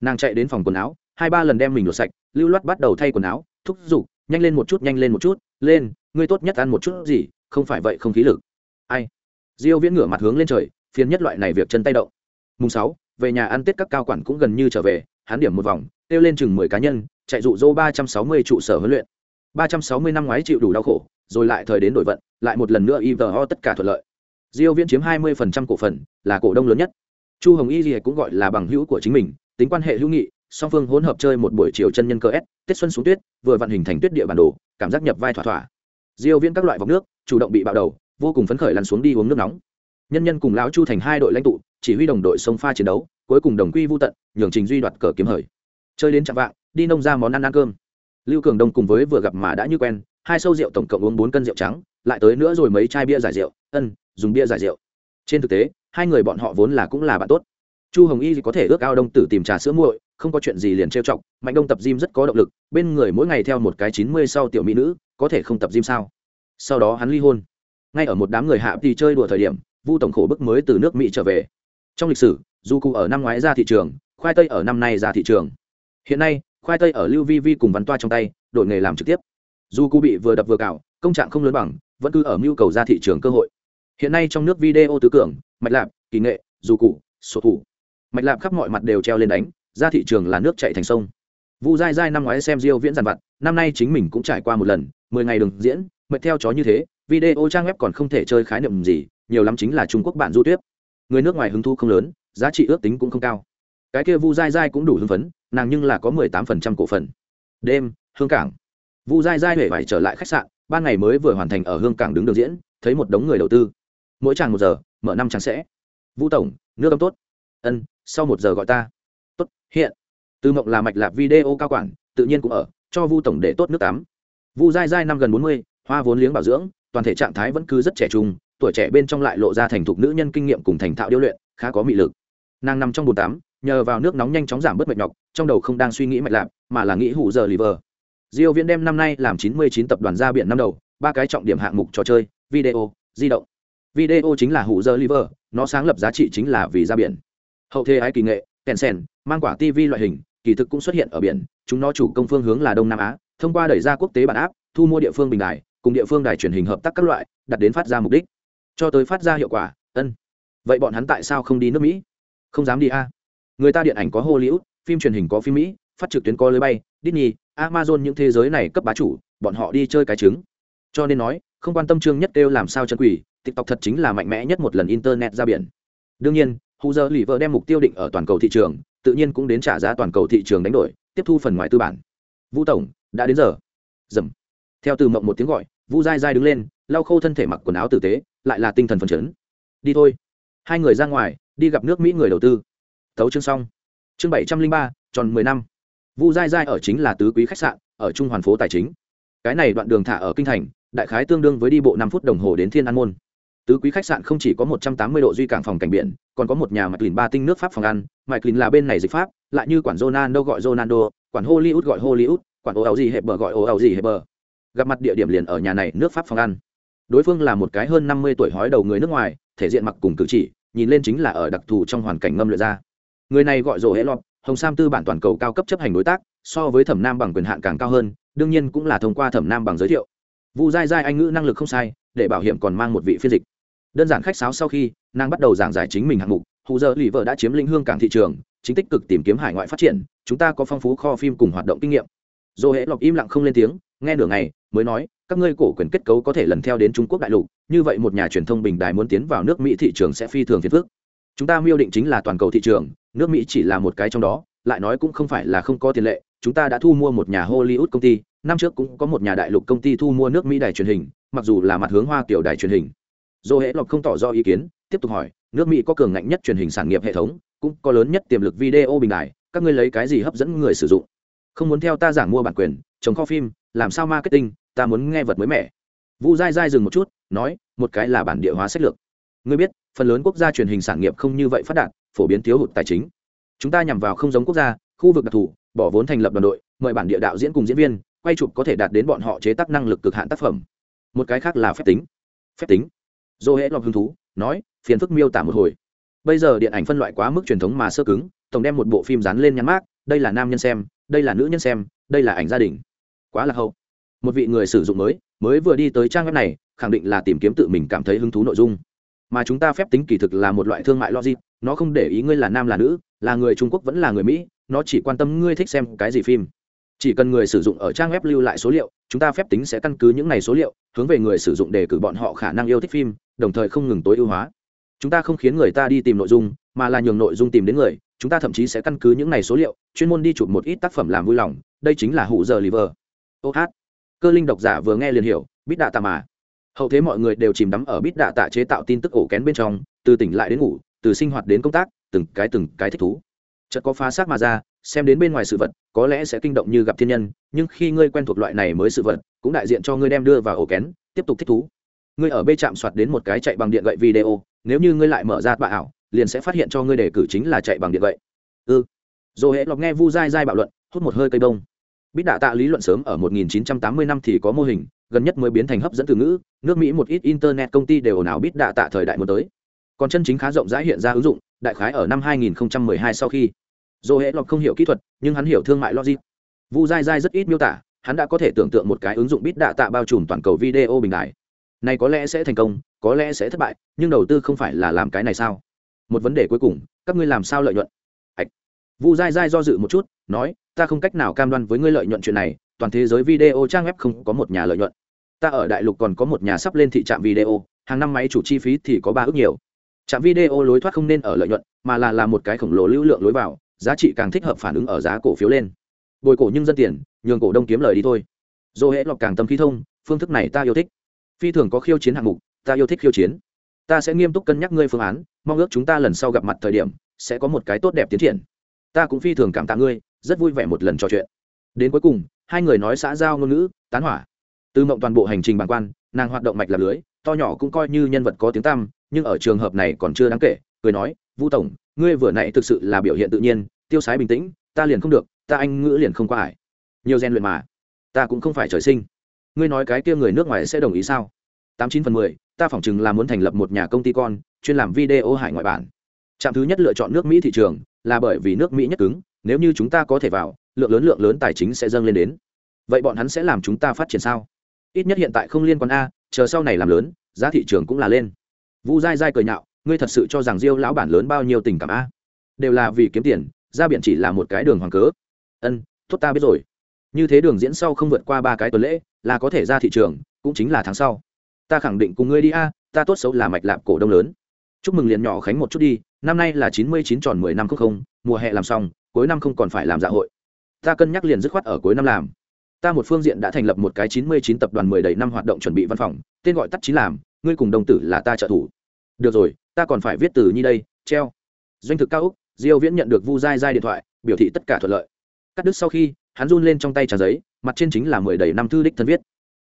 Nàng chạy đến phòng quần áo hai ba lần đem mình lột sạch lưu loát bắt đầu thay quần áo thúc giục nhanh lên một chút nhanh lên một chút lên ngươi tốt nhất ăn một chút gì không phải vậy không khí lực. Ai? Diêu viễn ngửa mặt hướng lên trời phiền nhất loại này việc chân tay động. Mùng 6, về nhà ăn tết các cao quản cũng gần như trở về hắn điểm một vòng tiêu lên chừng 10 cá nhân chạy dụ dỗ 360 trụ sở huấn luyện. 360 năm ngoái chịu đủ đau khổ rồi lại thời đến đổi vận lại một lần nữa ivo tất cả thuận lợi diêu viễn chiếm 20% cổ phần, là cổ đông lớn nhất. Chu hồng y gì cũng gọi là bằng hữu của chính mình, tính quan hệ hữu nghị, song phương hỗn hợp chơi một buổi chiều chân nhân cơ s, tết xuân xuống tuyết, vừa vận hình thành tuyết địa bản đồ, cảm giác nhập vai thỏa thỏa. Diêu viễn các loại vòng nước, chủ động bị bạo đầu, vô cùng phấn khởi lăn xuống đi uống nước nóng. Nhân nhân cùng lão chu thành hai đội lãnh tụ, chỉ huy đồng đội sông pha chiến đấu, cuối cùng đồng quy vu tận, nhường trình duy đoạt cờ kiếm hời. Chơi đến chạm vạng, đi nông ra món ăn ăn cơm. Lưu cường đông cùng với vừa gặp mà đã như quen, hai sâu rượu tổng cộng uống bốn cân rượu trắng lại tới nữa rồi mấy chai bia giải rượu, ân, dùng bia giải rượu. Trên thực tế, hai người bọn họ vốn là cũng là bạn tốt. Chu hồng y có thể ước ao đông tử tìm trà sữa muội, không có chuyện gì liền trêu chọc, mạnh đông tập gym rất có động lực, bên người mỗi ngày theo một cái chín mươi sau tiểu mỹ nữ, có thể không tập gym sao? Sau đó hắn ly hôn. Ngay ở một đám người hạ thì chơi đùa thời điểm, vu tổng khổ bức mới từ nước mỹ trở về. Trong lịch sử du cụ ở năm ngoái ra thị trường, khoai tây ở năm nay ra thị trường. Hiện nay, khoai tây ở lưu vi vi cùng văn toa trong tay, đổi nghề làm trực tiếp. Du cụ bị vừa đập vừa cào công trạng không lớn bằng vẫn cứ ở mưu cầu ra thị trường cơ hội. Hiện nay trong nước video tứ cường mạch lạp, kỳ nghệ, dù cụ, sổ thủ. Mạch lạp khắp mọi mặt đều treo lên đánh, ra thị trường là nước chạy thành sông. Vu dai dai năm ngoái xem diêu viễn giàn vặt, năm nay chính mình cũng trải qua một lần, mười ngày đường diễn, mệt theo chó như thế, video trang web còn không thể chơi khái niệm gì, nhiều lắm chính là trung quốc bản du tuyết người nước ngoài hứng thu không lớn, giá trị ước tính cũng không cao. Cái kia vu dai dai cũng đủ hưng phấn, nàng nhưng là có 18% cổ phần. Đêm, hương cảng. Vu dai dai hề phải trở lại khách sạn ban ngày mới vừa hoàn thành ở hương cảng đứng đường diễn, thấy một đống người đầu tư. Mỗi chàng một giờ, mở năm chàng sẽ. Vũ tổng, nước âm tốt. Ân, sau một giờ gọi ta. Tốt, hiện. Từ mộng là mạch lạp video cao quản, tự nhiên cũng ở, cho vu tổng để tốt nước tắm. Vu dai dai năm gần bốn mươi, hoa vốn liếng bảo dưỡng, toàn thể trạng thái vẫn cứ rất trẻ trung, tuổi trẻ bên trong lại lộ ra thành thục nữ nhân kinh nghiệm cùng thành thạo điêu luyện, khá có mị lực. Nàng nằm trong bồn tắm, nhờ vào nước nóng nhanh chóng giảm bớt mệt nhọc, trong đầu không đang suy nghĩ mạch lạp, mà là nghĩ hủ giờ liver diêu viễn đem năm nay làm 99 tập đoàn ra biển năm đầu, ba cái trọng điểm hạng mục trò chơi, video, di động. Video chính là hủ giờ liver, nó sáng lập giá trị chính là vì ra biển. Hậu thế ái kỳ nghệ kèn sen mang quả tv loại hình, kỳ thực cũng xuất hiện ở biển, chúng nó chủ công phương hướng là đông nam á, thông qua đẩy ra quốc tế bản áp, thu mua địa phương bình đài, cùng địa phương đài truyền hình hợp tác các loại, đặt đến phát ra mục đích. Cho tới phát ra hiệu quả, ân. Vậy bọn hắn tại sao không đi nước mỹ? Không dám đi a. Người ta điện ảnh có hollywood, phim truyền hình có phim mỹ phát trực tuyến có lưới bay, disney, amazon những thế giới này cấp bá chủ, bọn họ đi chơi cái trứng. Cho nên nói, không quan tâm trương nhất kêu làm sao chân quỷ, tiktok thật chính là mạnh mẽ nhất một lần internet ra biển. Đương nhiên, hù giờ lì vợ đem mục tiêu định ở toàn cầu thị trường, tự nhiên cũng đến trả giá toàn cầu thị trường đánh đổi, tiếp thu phần ngoài tư bản. Vũ tổng, đã đến giờ. Dầm. Theo từ mộng một tiếng gọi vũ dai dai đứng lên, lau khô thân thể mặc quần áo tử tế, lại là tinh thần phấn chấn. Đi thôi. Hai người ra ngoài, đi gặp nước mỹ người đầu tư. Thấu chương xong. Chương bảy trăm linh ba, tròn mười năm vu dai dai ở chính là tứ quý khách sạn, ở trung hoàn phố tài chính. Cái này đoạn đường thả ở kinh thành, đại khái tương đương với đi bộ năm phút đồng hồ đến thiên an môn. Tứ quý khách sạn không chỉ có một trăm tám mươi độ duy cảng phòng cảnh biển, còn có một nhà mạch lìn ba tinh nước pháp phòng ăn. Mạch lìn là bên này dịch pháp, lại như quản ronaldo gọi ronaldo, quản hollywood gọi hollywood, quản ô ảo gì hệ bờ gọi ô ảo gì hệ bờ. Gặp mặt địa điểm liền ở nhà này nước pháp phòng ăn. Đối phương là một cái hơn năm mươi tuổi hói đầu người nước ngoài, thể diện mặc cùng cử chỉ, nhìn lên chính là ở đặc thù trong hoàn cảnh ngâm luyện ra. Người này gọi rổ hệ lọt hồng sam tư bản toàn cầu cao cấp chấp hành đối tác, so với thẩm nam bằng quyền hạn càng cao hơn, đương nhiên cũng là thông qua thẩm nam bằng giới thiệu. Vu dai dai anh ngữ năng lực không sai, để bảo hiểm còn mang một vị phiên dịch. Đơn giản khách sáo sau khi, nàng bắt đầu giảng giải chính mình hạng mục, hù giờ lì vợ đã chiếm lĩnh hương cảng thị trường, chính tích cực tìm kiếm hải ngoại phát triển, chúng ta có phong phú kho phim cùng hoạt động kinh nghiệm. Dồ hễ lọc im lặng không lên tiếng, nghe nửa ngày, mới nói, các ngươi cổ quyền kết cấu có thể lần theo đến trung quốc đại lục, như vậy một nhà truyền thông bình đài muốn tiến vào nước mỹ thị trường sẽ phi thường phiền phức chúng ta miêu định chính là toàn cầu thị trường, nước mỹ chỉ là một cái trong đó, lại nói cũng không phải là không có tiền lệ. Chúng ta đã thu mua một nhà hollywood công ty, năm trước cũng có một nhà đại lục công ty thu mua nước mỹ đài truyền hình, mặc dù là mặt hướng hoa kiểu đài truyền hình. Dô hễ lộc không tỏ ra ý kiến, tiếp tục hỏi, nước mỹ có cường ngạnh nhất truyền hình sản nghiệp hệ thống, cũng có lớn nhất tiềm lực video bình đài, các ngươi lấy cái gì hấp dẫn người sử dụng? Không muốn theo ta giảng mua bản quyền chống kho phim, làm sao marketing, ta muốn nghe vật mới mẻ. Vu dai dai dừng một chút, nói, một cái là bản địa hóa sách lược. Ngươi biết phần lớn quốc gia truyền hình sản nghiệp không như vậy phát đạt, phổ biến thiếu hụt tài chính. Chúng ta nhằm vào không giống quốc gia, khu vực đặc thù, bỏ vốn thành lập đoàn đội, mời bản địa đạo diễn cùng diễn viên, quay chụp có thể đạt đến bọn họ chế tác năng lực cực hạn tác phẩm. Một cái khác là phép tính. Phép tính. Dô hễ lọc hứng thú, nói, phiền phức miêu tả một hồi. Bây giờ điện ảnh phân loại quá mức truyền thống mà sơ cứng, tổng đem một bộ phim dán lên nhắn mát đây là nam nhân xem, đây là nữ nhân xem, đây là ảnh gia đình. Quá là hậu. Một vị người sử dụng mới mới vừa đi tới trang web này, khẳng định là tìm kiếm tự mình cảm thấy hứng thú nội dung mà chúng ta phép tính kỳ thực là một loại thương mại logic, nó không để ý ngươi là nam là nữ, là người trung quốc vẫn là người mỹ, nó chỉ quan tâm ngươi thích xem cái gì phim. Chỉ cần người sử dụng ở trang web lưu lại số liệu, chúng ta phép tính sẽ căn cứ những này số liệu, hướng về người sử dụng để cử bọn họ khả năng yêu thích phim, đồng thời không ngừng tối ưu hóa. Chúng ta không khiến người ta đi tìm nội dung, mà là nhường nội dung tìm đến người, chúng ta thậm chí sẽ căn cứ những này số liệu, chuyên môn đi chụp một ít tác phẩm làm vui lòng, đây chính là hụ giờ liver. Ô hát. Cơ linh độc giả vừa nghe liền hiểu, bít đạ tà mà hậu thế mọi người đều chìm đắm ở bít đạ tạ chế tạo tin tức ổ kén bên trong, từ tỉnh lại đến ngủ, từ sinh hoạt đến công tác, từng cái từng cái thích thú. Chợt có phá xác mà ra, xem đến bên ngoài sự vật, có lẽ sẽ kinh động như gặp thiên nhân, nhưng khi ngươi quen thuộc loại này mới sự vật, cũng đại diện cho ngươi đem đưa vào ổ kén, tiếp tục thích thú. Ngươi ở bê chạm soạt đến một cái chạy bằng điện gậy video, nếu như ngươi lại mở ra bạ ảo, liền sẽ phát hiện cho ngươi đề cử chính là chạy bằng điện gậy. Ư ừ. dồ hệ lọc nghe vu dai dai bạo luận, hút một hơi cây bông. Bít đạ tạ lý luận sớm ở 1980 năm thì có mô hình gần nhất mới biến thành hấp dẫn từ ngữ, nước mỹ một ít internet công ty đều ồn ào bít đạ tạ thời đại muốn tới. Còn chân chính khá rộng rãi hiện ra ứng dụng, đại khái ở năm 2012 sau khi. Dồ hệ lọc không hiểu kỹ thuật, nhưng hắn hiểu thương mại logic. Vu dai dai rất ít miêu tả, hắn đã có thể tưởng tượng một cái ứng dụng bít đạ tạ bao trùm toàn cầu video bình đại này có lẽ sẽ thành công, có lẽ sẽ thất bại, nhưng đầu tư không phải là làm cái này sao? Một vấn đề cuối cùng, các ngươi làm sao lợi nhuận? Ạch vu dai dai do dự một chút, nói, ta không cách nào cam đoan với ngươi lợi nhuận chuyện này, toàn thế giới video trang web không có một nhà lợi nhuận ta ở đại lục còn có một nhà sắp lên thị trạm video, hàng năm máy chủ chi phí thì có ba ước nhiều. Trạm video lối thoát không nên ở lợi nhuận, mà là làm một cái khổng lồ lưu lượng lối vào, giá trị càng thích hợp phản ứng ở giá cổ phiếu lên. Bồi cổ nhưng dân tiền, nhường cổ đông kiếm lời đi thôi. Dô hễ lọc càng tâm khí thông, phương thức này ta yêu thích. Phi thường có khiêu chiến hạng mục, ta yêu thích khiêu chiến. Ta sẽ nghiêm túc cân nhắc ngươi phương án, mong ước chúng ta lần sau gặp mặt thời điểm, sẽ có một cái tốt đẹp tiến triển. Ta cũng phi thường cảm tạ ngươi, rất vui vẻ một lần trò chuyện. Đến cuối cùng, hai người nói xã giao ngôn ngữ, tán hỏa từ mộng toàn bộ hành trình bằng quan, nàng hoạt động mạch làm lưới, to nhỏ cũng coi như nhân vật có tiếng tăm, nhưng ở trường hợp này còn chưa đáng kể, cười nói, vu tổng, ngươi vừa nãy thực sự là biểu hiện tự nhiên, tiêu sái bình tĩnh, ta liền không được, ta anh ngữ liền không qua ải. Nhiều gen luyện mà. Ta cũng không phải trời sinh. Ngươi nói cái kia người nước ngoài sẽ đồng ý sao? Tám chín phần mười, ta phỏng chừng là muốn thành lập một nhà công ty con, chuyên làm video hải ngoại bản. Trạm thứ nhất lựa chọn nước mỹ thị trường, là bởi vì nước mỹ nhất cứng, nếu như chúng ta có thể vào, lượng lớn lượng lớn tài chính sẽ dâng lên đến. Vậy bọn hắn sẽ làm chúng ta phát triển sao? Ít nhất hiện tại không liên quan a, chờ sau này làm lớn, giá thị trường cũng là lên. Vu dai dai cười nhạo, ngươi thật sự cho rằng diêu lão bản lớn bao nhiêu tình cảm a? Đều là vì kiếm tiền, ra biển chỉ là một cái đường hoàng cớ. Ân, thốt ta biết rồi. Như thế đường diễn sau không vượt qua ba cái tuần lễ, là có thể ra thị trường, cũng chính là tháng sau. Ta khẳng định cùng ngươi đi a, ta tốt xấu là mạch lạp cổ đông lớn. Chúc mừng liền nhỏ khánh một chút đi, năm nay là chín mươi chín tròn mười năm không không, mùa hè làm xong, cuối năm không còn phải làm dạ hội. Ta cân nhắc liền dứt khoát ở cuối năm làm ta một phương diện đã thành lập một cái chín mươi chín tập đoàn mười đầy năm hoạt động chuẩn bị văn phòng, tên gọi tắt chín làm ngươi cùng đồng tử là ta trợ thủ. Được rồi, ta còn phải viết từ như đây, treo. Doanh thực cao úc, diêu viễn nhận được vu dai dai điện thoại, biểu thị tất cả thuận lợi. Cắt đứt sau khi, hắn run lên trong tay trang giấy, mặt trên chính là mười đầy năm thư đích thân viết.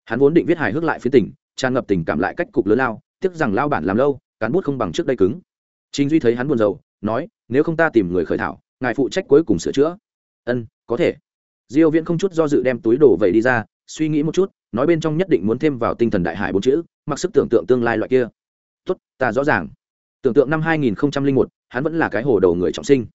Hắn vốn định viết hài hước lại phía tỉnh tràn ngập tình cảm lại cách cục lớn lao, tiếc rằng lao bản làm lâu, cán bút không bằng trước đây cứng. Chính duy thấy hắn buồn rầu, nói, nếu không ta tìm người khởi thảo, ngài phụ trách cuối cùng sửa chữa. Ân, có thể diêu viễn không chút do dự đem túi đồ vậy đi ra suy nghĩ một chút nói bên trong nhất định muốn thêm vào tinh thần đại hải bốn chữ mặc sức tưởng tượng tương lai loại kia. Tốt ta rõ ràng. Tưởng tượng năm 2001, hắn vẫn là cái hồ đầu người trọng sinh.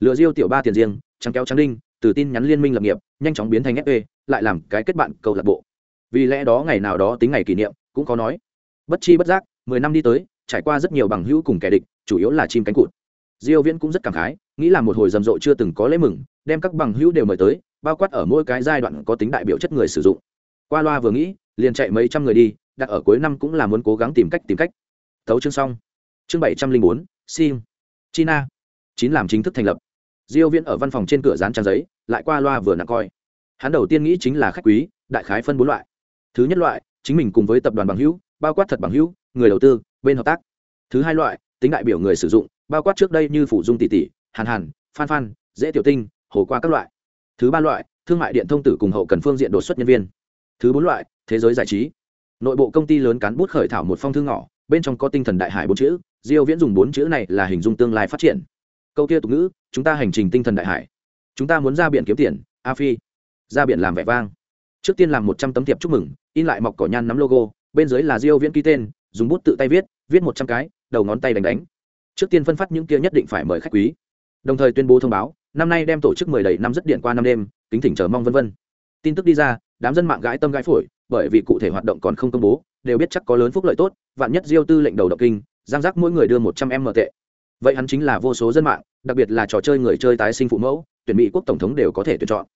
Lừa diêu tiểu ba tiền riêng trắng kéo trắng đinh từ tin nhắn liên minh lập nghiệp nhanh chóng biến thành fp lại làm cái kết bạn câu lạc bộ. Vì lẽ đó ngày nào đó tính ngày kỷ niệm cũng có nói. Bất chi bất giác mười năm đi tới trải qua rất nhiều bằng hữu cùng kẻ địch chủ yếu là chim cánh cụt. Diêu viễn cũng rất cảm khái nghĩ là một hồi rầm rộ chưa từng có lễ mừng đem các bằng hữu đều mời tới bao quát ở mỗi cái giai đoạn có tính đại biểu chất người sử dụng. Qua loa vừa nghĩ, liền chạy mấy trăm người đi, đặt ở cuối năm cũng là muốn cố gắng tìm cách tìm cách. Thấu chương xong. Chương bảy trăm linh bốn, sim. China. Chín làm chính thức thành lập. Diêu viễn ở văn phòng trên cửa dán trang giấy, lại qua loa vừa nặng coi. Hắn đầu tiên nghĩ chính là khách quý, đại khái phân bốn loại. Thứ nhất loại, chính mình cùng với tập đoàn bằng hữu, bao quát thật bằng hữu, người đầu tư, bên hợp tác. Thứ hai loại, tính đại biểu người sử dụng, bao quát trước đây như phủ dung tỷ tỷ, hàn hàn, phan phan, dễ tiểu tinh, hồ qua các loại thứ ba loại, thương mại điện thông tử cùng hậu cần phương diện đột xuất nhân viên. Thứ bốn loại, thế giới giải trí. Nội bộ công ty lớn cán bút khởi thảo một phong thư ngỏ, bên trong có tinh thần đại hải bốn chữ, diêu viễn dùng bốn chữ này là hình dung tương lai phát triển. Câu kia tục ngữ, chúng ta hành trình tinh thần đại hải. Chúng ta muốn ra biển kiếm tiền, a phi. Ra biển làm vẻ vang. Trước tiên làm một trăm tấm thiệp chúc mừng, in lại mọc cỏ nhan nắm logo, bên dưới là diêu viễn ký tên, dùng bút tự tay viết viết một trăm cái, đầu ngón tay đánh đánh. Trước tiên phân phát những kia nhất định phải mời khách quý. Đồng thời tuyên bố thông báo năm nay đem tổ chức mười đầy năm rất điện qua năm đêm, kính thỉnh chờ mong vân vân. Tin tức đi ra, đám dân mạng gãi tâm gãi phổi, bởi vì cụ thể hoạt động còn không công bố, đều biết chắc có lớn phúc lợi tốt, vạn nhất diêu tư lệnh đầu động kinh, giang giác mỗi người đưa một trăm em mở tệ. Vậy hắn chính là vô số dân mạng, đặc biệt là trò chơi người chơi tái sinh phụ mẫu, tuyển mỹ quốc tổng thống đều có thể tuyển chọn.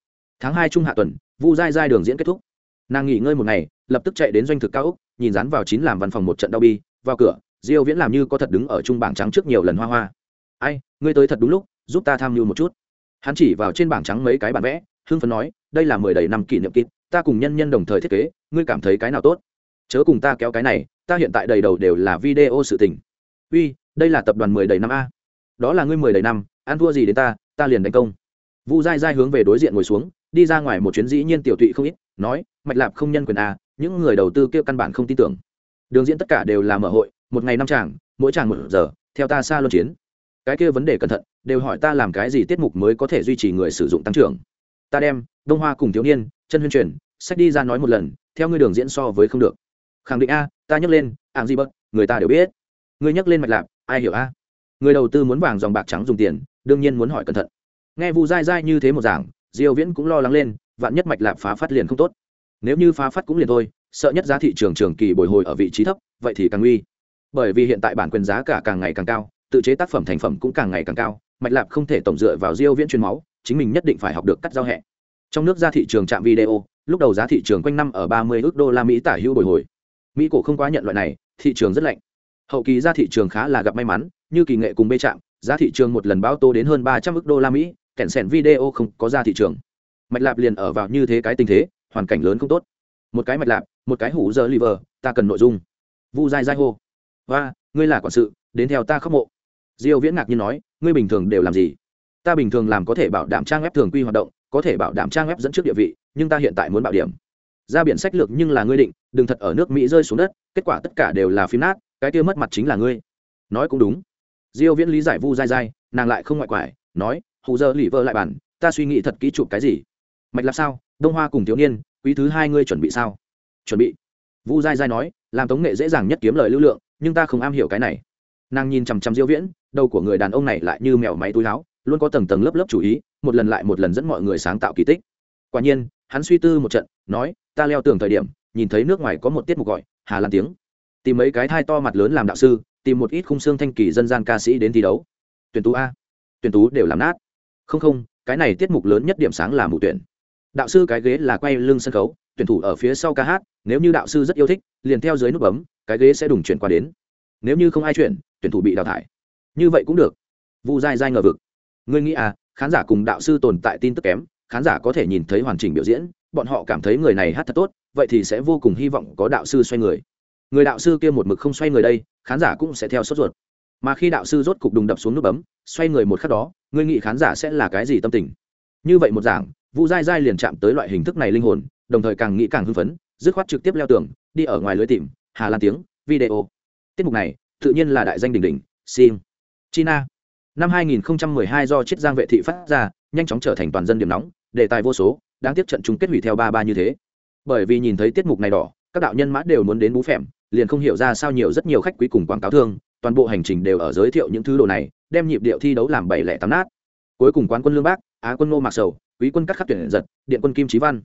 Tháng hai trung hạ tuần, vu dai dai đường diễn kết thúc. Nàng nghỉ ngơi một ngày, lập tức chạy đến doanh thực cao úc, nhìn dán vào chín làm văn phòng một trận đau bi, vào cửa, diêu viễn làm như có thật đứng ở trung bảng trắng trước nhiều lần hoa hoa. Ai, ngươi tới thật đúng lúc, giúp ta tham mưu một chút hắn chỉ vào trên bảng trắng mấy cái bản vẽ hương phấn nói, đây là mười đầy năm kỷ niệm kịp ta cùng nhân nhân đồng thời thiết kế, ngươi cảm thấy cái nào tốt? Chớ cùng ta kéo cái này, ta hiện tại đầy đầu đều là video sự tình. Uy, đây là tập đoàn mười đầy năm a. Đó là ngươi mười đầy năm, ăn thua gì đến ta ta liền đánh công. Vu dai dai hướng về đối diện ngồi xuống, đi ra ngoài một chuyến dĩ nhiên tiểu tụy không ít, nói, mạch lạp không nhân quyền a, những người đầu tư kia căn bản không tin tưởng. Đường diễn tất cả đều là mở hội, một ngày năm tràng, mỗi tràng một giờ, theo ta xa luân chiến. Cái kia vấn đề cẩn thận đều hỏi ta làm cái gì tiết mục mới có thể duy trì người sử dụng tăng trưởng. Ta đem đông hoa cùng thiếu niên chân huyên truyền sách đi ra nói một lần theo ngươi đường diễn so với không được. Khẳng định a ta nhắc lên Ảng gì bậc người ta đều biết. Ngươi nhắc lên mạch lạc, ai hiểu a? Người đầu tư muốn vàng dòng bạc trắng dùng tiền đương nhiên muốn hỏi cẩn thận. Nghe vụ dai dai như thế một giảng diêu viễn cũng lo lắng lên vạn nhất mạch lạp phá phát liền không tốt. Nếu như phá phát cũng liền thôi sợ nhất giá thị trường trường kỳ bồi hồi ở vị trí thấp vậy thì càng nguy. Bởi vì hiện tại bản quyền giá cả càng ngày càng cao tự chế tác phẩm thành phẩm cũng càng ngày càng cao mạch lạp không thể tổng dựa vào diêu viễn truyền máu, chính mình nhất định phải học được cắt giao hẹ. Trong nước ra thị trường chạm video, lúc đầu giá thị trường quanh năm ở 30 ước đô la mỹ tả hữu bồi hồi. Mỹ cổ không quá nhận loại này, thị trường rất lạnh. Hậu kỳ ra thị trường khá là gặp may mắn, như kỳ nghệ cùng bê chạm giá thị trường một lần báo tô đến hơn 300 ước đô la mỹ, kẹn sẻn video không có ra thị trường. Mạch lạp liền ở vào như thế cái tình thế, hoàn cảnh lớn không tốt. Một cái mạch lạp, một cái hủ giờ liver, ta cần nội dung. Vu dai dai hô. Và ngươi là quản sự, đến theo ta khóc mộ. Diêu viễn ngạc nhiên nói ngươi bình thường đều làm gì? Ta bình thường làm có thể bảo đảm trang web thường quy hoạt động, có thể bảo đảm trang web dẫn trước địa vị, nhưng ta hiện tại muốn bảo điểm. Ra biển sách lược nhưng là ngươi định, đừng thật ở nước mỹ rơi xuống đất, kết quả tất cả đều là phim nát, cái kia mất mặt chính là ngươi. Nói cũng đúng. Diêu viễn lý giải vu dai dai, nàng lại không ngoại quải, nói, hù giờ lì vơ lại bản, ta suy nghĩ thật kỹ chụp cái gì? Mạch là sao? Đông hoa cùng thiếu niên, quý thứ hai ngươi chuẩn bị sao? Chuẩn bị. Vu dai dai nói, làm tống nghệ dễ dàng nhất kiếm lời lưu lượng, nhưng ta không am hiểu cái này. Nàng nhìn chằm chằm diêu viễn đầu của người đàn ông này lại như mèo máy túi láo, luôn có tầng tầng lớp lớp chủ ý, một lần lại một lần dẫn mọi người sáng tạo kỳ tích. Quả nhiên, hắn suy tư một trận, nói, ta leo tường thời điểm, nhìn thấy nước ngoài có một tiết mục gọi, hà lan tiếng. Tìm mấy cái thai to mặt lớn làm đạo sư, tìm một ít khung xương thanh kỳ dân gian ca sĩ đến thi đấu. Tuyển tú a. Tuyển tú đều làm nát. Không không, cái này tiết mục lớn nhất điểm sáng là mù tuyển. Đạo sư cái ghế là quay lưng sân khấu, tuyển thủ ở phía sau ca hát, nếu như đạo sư rất yêu thích, liền theo dưới nút bấm, cái ghế sẽ đùng chuyển qua đến. Nếu như không ai chuyển, tuyển thủ bị đào thải như vậy cũng được. Vu dai dai ngờ vực. Ngươi nghĩ à khán giả cùng đạo sư tồn tại tin tức kém, khán giả có thể nhìn thấy hoàn chỉnh biểu diễn, bọn họ cảm thấy người này hát thật tốt, vậy thì sẽ vô cùng hy vọng có đạo sư xoay người. Người đạo sư kia một mực không xoay người đây, khán giả cũng sẽ theo sốt ruột. Mà khi đạo sư rốt cục đùng đập xuống nút bấm, xoay người một khắc đó, ngươi nghĩ khán giả sẽ là cái gì tâm tình? Như vậy một giảng, vu dai dai liền chạm tới loại hình thức này linh hồn, đồng thời càng nghĩ càng hưng phấn, dứt khoát trực tiếp leo tường, đi ở ngoài lưới tìm, hà lan tiếng, video. Tiết mục này, tự nhiên là đại danh đỉnh đỉnh sim china. Năm 2012 do chiết giang vệ thị phát ra, nhanh chóng trở thành toàn dân điểm nóng, đề tài vô số, đáng tiếc trận chung kết hủy theo ba ba như thế. Bởi vì nhìn thấy tiết mục này đỏ, các đạo nhân mã đều muốn đến bú phèm, liền không hiểu ra sao nhiều rất nhiều khách quý cùng quảng cáo thương, toàn bộ hành trình đều ở giới thiệu những thứ đồ này, đem nhịp điệu thi đấu làm bảy lẻ tám nát. Cuối cùng quán quân lương bác, á quân ngô mạc sầu, quý quân cắt khắc tuyển giật, điện quân kim Chí văn.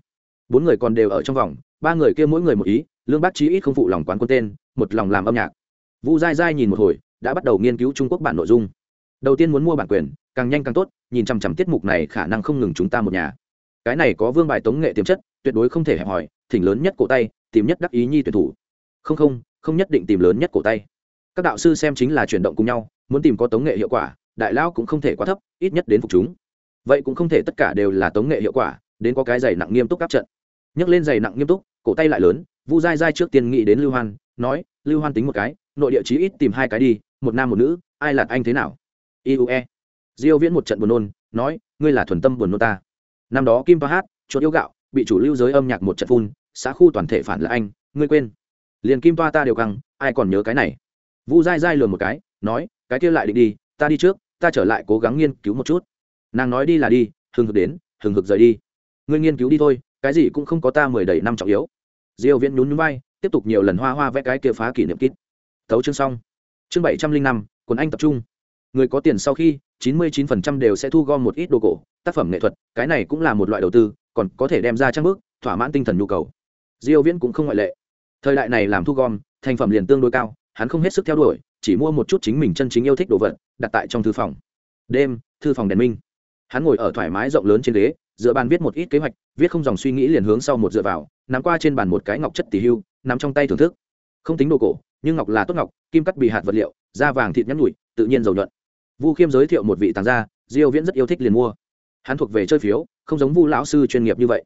Bốn người còn đều ở trong vòng, ba người kia mỗi người một ý, lương bác chí ít không phụ lòng quán quân tên, một lòng làm âm nhạc. Vu dai dai nhìn một hồi đã bắt đầu nghiên cứu trung quốc bản nội dung. Đầu tiên muốn mua bản quyền, càng nhanh càng tốt, nhìn chằm chằm tiết mục này khả năng không ngừng chúng ta một nhà. Cái này có vương bài tống nghệ tiềm chất, tuyệt đối không thể hẹp hòi, thỉnh lớn nhất cổ tay, tìm nhất đắc ý nhi tuyển thủ. Không không không nhất định tìm lớn nhất cổ tay. Các đạo sư xem chính là chuyển động cùng nhau, muốn tìm có tống nghệ hiệu quả, đại lão cũng không thể quá thấp, ít nhất đến phục chúng. Vậy cũng không thể tất cả đều là tống nghệ hiệu quả, đến có cái giày nặng nghiêm túc áp trận. Nhấc lên giày nặng nghiêm túc, cổ tay lại lớn, vu dai dai trước tiên nghĩ đến lưu hoan, nói, lưu hoan tính một cái, nội địa chí ít tìm hai cái đi một nam một nữ, ai là anh thế nào? Iue diêu viễn một trận buồn nôn, nói, ngươi là thuần tâm buồn nôn ta. Năm đó kim pa hát, chuột yêu gạo, bị chủ lưu giới âm nhạc một trận phun, xã khu toàn thể phản là anh, ngươi quên. Liền kim toa ta đều căng, ai còn nhớ cái này? Vu dai dai lừa một cái, nói, cái kia lại định đi, ta đi trước, ta trở lại cố gắng nghiên cứu một chút. Nàng nói đi là đi, hừng hực đến, hừng hực rời đi. Ngươi nghiên cứu đi thôi, cái gì cũng không có ta mười đầy năm trọng yếu. Diêu viễn nhún nhún vai, tiếp tục nhiều lần hoa hoa vẽ cái kia phá kỷ niệm kít. Tấu chương xong chương bảy trăm linh năm, quần anh tập trung. Người có tiền sau khi, chín mươi 99% đều sẽ thu gom một ít đồ cổ, tác phẩm nghệ thuật, cái này cũng là một loại đầu tư, còn có thể đem ra trang bức thỏa mãn tinh thần nhu cầu. Diêu viễn cũng không ngoại lệ. Thời đại này làm thu gom, thành phẩm liền tương đối cao, hắn không hết sức theo đuổi, chỉ mua một chút chính mình chân chính yêu thích đồ vật, đặt tại trong thư phòng. Đêm, thư phòng đèn minh. Hắn ngồi ở thoải mái rộng lớn trên ghế dựa bàn viết một ít kế hoạch, viết không dòng suy nghĩ liền hướng sau một dựa vào, nắm qua trên bàn một cái ngọc chất tỷ hưu, nắm trong tay thưởng thức. Không tính đồ cổ nhưng ngọc là tốt ngọc, kim cắt bì hạt vật liệu, da vàng thịt nhắn nhủi, tự nhiên dầu nhuận. Vu khiêm giới thiệu một vị tàng gia, diêu viễn rất yêu thích liền mua. Hắn thuộc về chơi phiếu, không giống vu lão sư chuyên nghiệp như vậy.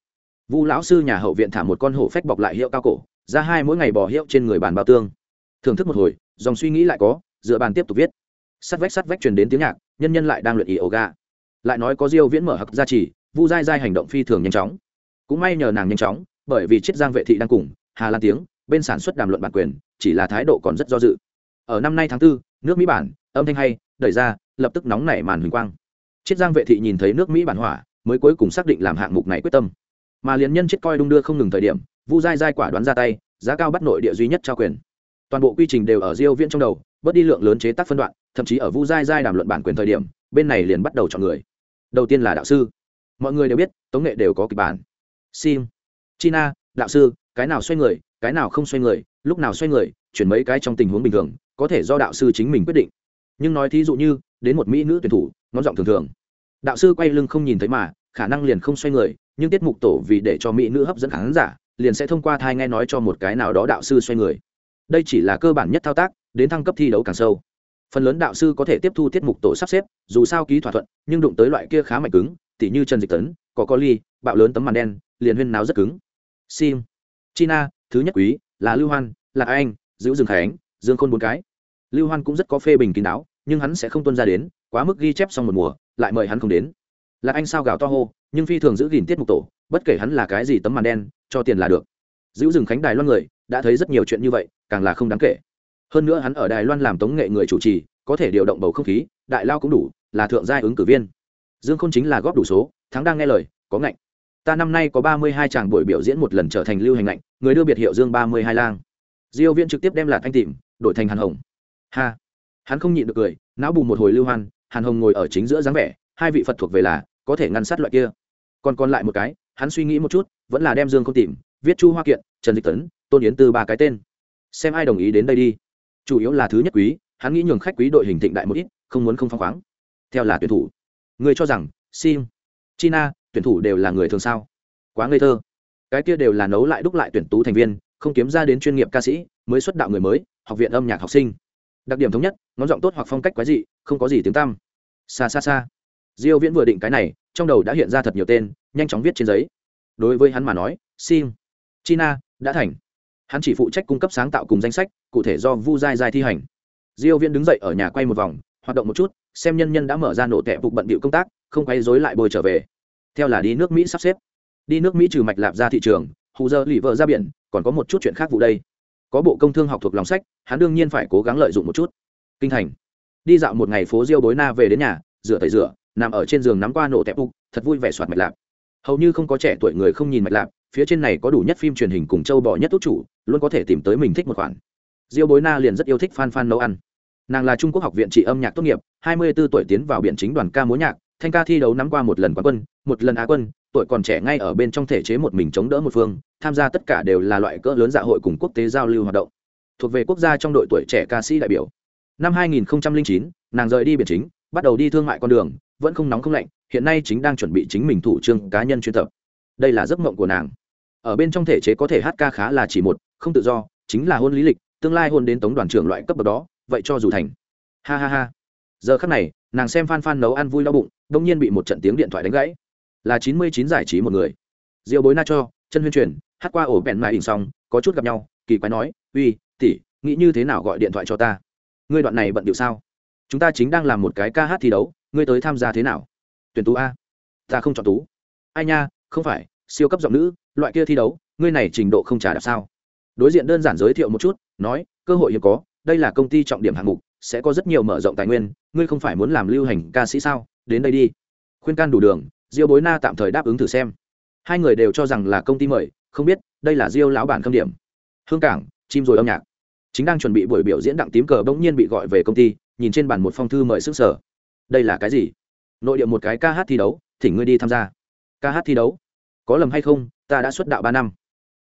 Vu lão sư nhà hậu viện thả một con hổ phách bọc lại hiệu cao cổ, ra hai mỗi ngày bỏ hiệu trên người bàn bao tương. Thưởng thức một hồi, dòng suy nghĩ lại có, dựa bàn tiếp tục viết. Sắt vách sắt vách truyền đến tiếng nhạc, nhân nhân lại đang luyện yoga lại nói có diêu viễn mở hặc gia trì, vu dai dai hành động phi thường nhanh chóng. Cũng may nhờ nàng nhanh chóng, bởi vì chiết giang vệ thị đang cùng, hà lan tiếng bên sản xuất đàm luận bản quyền chỉ là thái độ còn rất do dự. Ở năm nay tháng 4, nước mỹ bản âm thanh hay đẩy ra lập tức nóng nảy màn huỳnh quang. Chiết giang vệ thị nhìn thấy nước mỹ bản hỏa mới cuối cùng xác định làm hạng mục này quyết tâm. Mà liền nhân chết coi đung đưa không ngừng thời điểm vu dai dai quả đoán ra tay giá cao bắt nội địa duy nhất trao quyền. Toàn bộ quy trình đều ở diêu viễn trong đầu bớt đi lượng lớn chế tác phân đoạn thậm chí ở vu dai dai đàm luận bản quyền thời điểm bên này liền bắt đầu chọn người. Đầu tiên là đạo sư. Mọi người đều biết tống nghệ đều có kịch bản. Sim china đạo sư cái nào xoay người cái nào không xoay người, lúc nào xoay người, chuyển mấy cái trong tình huống bình thường, có thể do đạo sư chính mình quyết định. Nhưng nói thí dụ như, đến một mỹ nữ tuyển thủ, ngón giọng thường thường. Đạo sư quay lưng không nhìn thấy mà, khả năng liền không xoay người, nhưng tiết mục tổ vì để cho mỹ nữ hấp dẫn khán giả, liền sẽ thông qua thai nghe nói cho một cái nào đó đạo sư xoay người. Đây chỉ là cơ bản nhất thao tác, đến thăng cấp thi đấu càng sâu. Phần lớn đạo sư có thể tiếp thu tiết mục tổ sắp xếp, dù sao ký thỏa thuận, nhưng đụng tới loại kia khá mạnh cứng, tỉ như trần dịch tấn có có ly, bạo lớn tấm màn đen, liền huyên náo rất cứng. Sim. China thứ nhất quý là lưu hoan, là anh giữ rừng khánh, dương khôn bốn cái. Lưu hoan cũng rất có phê bình kín đáo, nhưng hắn sẽ không tuân ra đến, quá mức ghi chép xong một mùa, lại mời hắn không đến. Là anh sao gào to hô, nhưng phi thường giữ gìn tiết mục tổ, bất kể hắn là cái gì tấm màn đen, cho tiền là được. Giữ rừng khánh đài loan người, đã thấy rất nhiều chuyện như vậy, càng là không đáng kể. Hơn nữa hắn ở đài loan làm tống nghệ người chủ trì, có thể điều động bầu không khí, đại lao cũng đủ, là thượng gia ứng cử viên. Dương không chính là góp đủ số, thắng đang nghe lời, có ngạnh. Ta năm nay có ba mươi hai chàng buổi biểu diễn một lần trở thành lưu hành ngạnh người đưa biệt hiệu dương ba mươi hai lang. Diêu Viễn trực tiếp đem lạc anh tìm, đổi thành hàn hồng. Ha! Hắn không nhịn được cười, não bù một hồi lưu hoan, hàn hồng ngồi ở chính giữa dáng vẻ, hai vị phật thuộc về là, có thể ngăn sát loại kia. Còn còn lại một cái, hắn suy nghĩ một chút, vẫn là đem dương không tìm, viết chu hoa kiện, trần dịch tấn, tôn yến từ ba cái tên. Xem ai đồng ý đến đây đi. Chủ yếu là thứ nhất quý, hắn nghĩ nhường khách quý đội hình thịnh đại một ít, không muốn không phăng khoáng. Theo là tuyển thủ. Người cho rằng sim china, tuyển thủ đều là người thường sao? Quá ngây thơ cái kia đều là nấu lại đúc lại tuyển tú thành viên, không kiếm ra đến chuyên nghiệp ca sĩ, mới xuất đạo người mới, học viện âm nhạc học sinh. Đặc điểm thống nhất, ngón giọng tốt hoặc phong cách quái dị, không có gì tiếng tăm. Xa xa xa diêu viễn vừa định cái này, trong đầu đã hiện ra thật nhiều tên, nhanh chóng viết trên giấy. Đối với hắn mà nói sim china đã thành. Hắn chỉ phụ trách cung cấp sáng tạo cùng danh sách, cụ thể do vu giai giai thi hành. Diêu viễn đứng dậy ở nhà quay một vòng, hoạt động một chút, xem nhân nhân đã mở ra nổ tẹp phục bận bịu công tác, không quay rối lại bồi trở về. Theo là đi nước mỹ sắp xếp đi nước mỹ trừ mạch lạp ra thị trường hù dơ lì vợ ra biển còn có một chút chuyện khác vụ đây. Có bộ công thương học thuộc lòng sách hắn đương nhiên phải cố gắng lợi dụng một chút. Kinh thành. Đi dạo một ngày phố diêu bối na về đến nhà rửa tẩy rửa nằm ở trên giường nắm qua nổ tẹp u, thật vui vẻ soạt mạch lạp. Hầu như không có trẻ tuổi người không nhìn mạch lạp phía trên này có đủ nhất phim truyền hình cùng châu bò nhất thúc chủ luôn có thể tìm tới mình thích một khoản. Diêu bối na liền rất yêu thích phan phan nấu ăn. Nàng là trung quốc học viện trị âm nhạc tốt nghiệp hai mươi 24 tuổi tiến vào biện chính đoàn ca múa nhạc thanh ca thi đấu nắm qua một lần quán quân một lần á quân tuổi còn trẻ ngay ở bên trong thể chế một mình chống đỡ một phương tham gia tất cả đều là loại cỡ lớn dạ hội cùng quốc tế giao lưu hoạt động. Thuộc về quốc gia trong đội tuổi trẻ ca sĩ đại biểu. Năm 2009, nàng rời đi biển chính bắt đầu đi thương mại con đường vẫn không nóng không lạnh hiện nay chính đang chuẩn bị chính mình thủ trương cá nhân chuyên tập. Đây là giấc mộng của nàng. Ở bên trong thể chế có thể hát ca khá là chỉ một không tự do chính là hôn lý lịch tương lai hôn đến tống đoàn trưởng loại cấp bậc đó vậy cho dù thành. Ha ha ha giờ khắc này, nàng xem phan phan nấu ăn vui đau bụng đông nhiên bị một trận tiếng điện thoại đánh gãy. Là chín mươi chín giải trí một người. Diệu bối na cho, chân huyên truyền, hát qua ổ bẹn mại ỉnh xong, có chút gặp nhau, kỳ quái nói, uy, tỷ, nghĩ như thế nào gọi điện thoại cho ta? Ngươi đoạn này bận điệu sao? Chúng ta chính đang làm một cái ca hát thi đấu, ngươi tới tham gia thế nào? Tuyển tú a. Ta không chọn tú. Ai nha, không phải, siêu cấp giọng nữ, loại kia thi đấu, ngươi này trình độ không trả đạp sao? Đối diện đơn giản giới thiệu một chút, nói, cơ hội hiếm có, đây là công ty trọng điểm hạng mục sẽ có rất nhiều mở rộng tài nguyên, ngươi không phải muốn làm lưu hành ca sĩ sao? Đến đây đi. Khuyên can đủ đường, diêu bối na tạm thời đáp ứng thử xem. Hai người đều cho rằng là công ty mời, không biết, đây là diêu lão bản khâm điểm. Hương cảng, chim rồi âm nhạc. Chính đang chuẩn bị buổi biểu diễn đặng tím cờ bỗng nhiên bị gọi về công ty, nhìn trên bàn một phong thư mời sức sở. Đây là cái gì? Nội địa một cái ca hát thi đấu, thỉnh ngươi đi tham gia. Ca hát thi đấu? Có lầm hay không? Ta đã xuất đạo ba năm.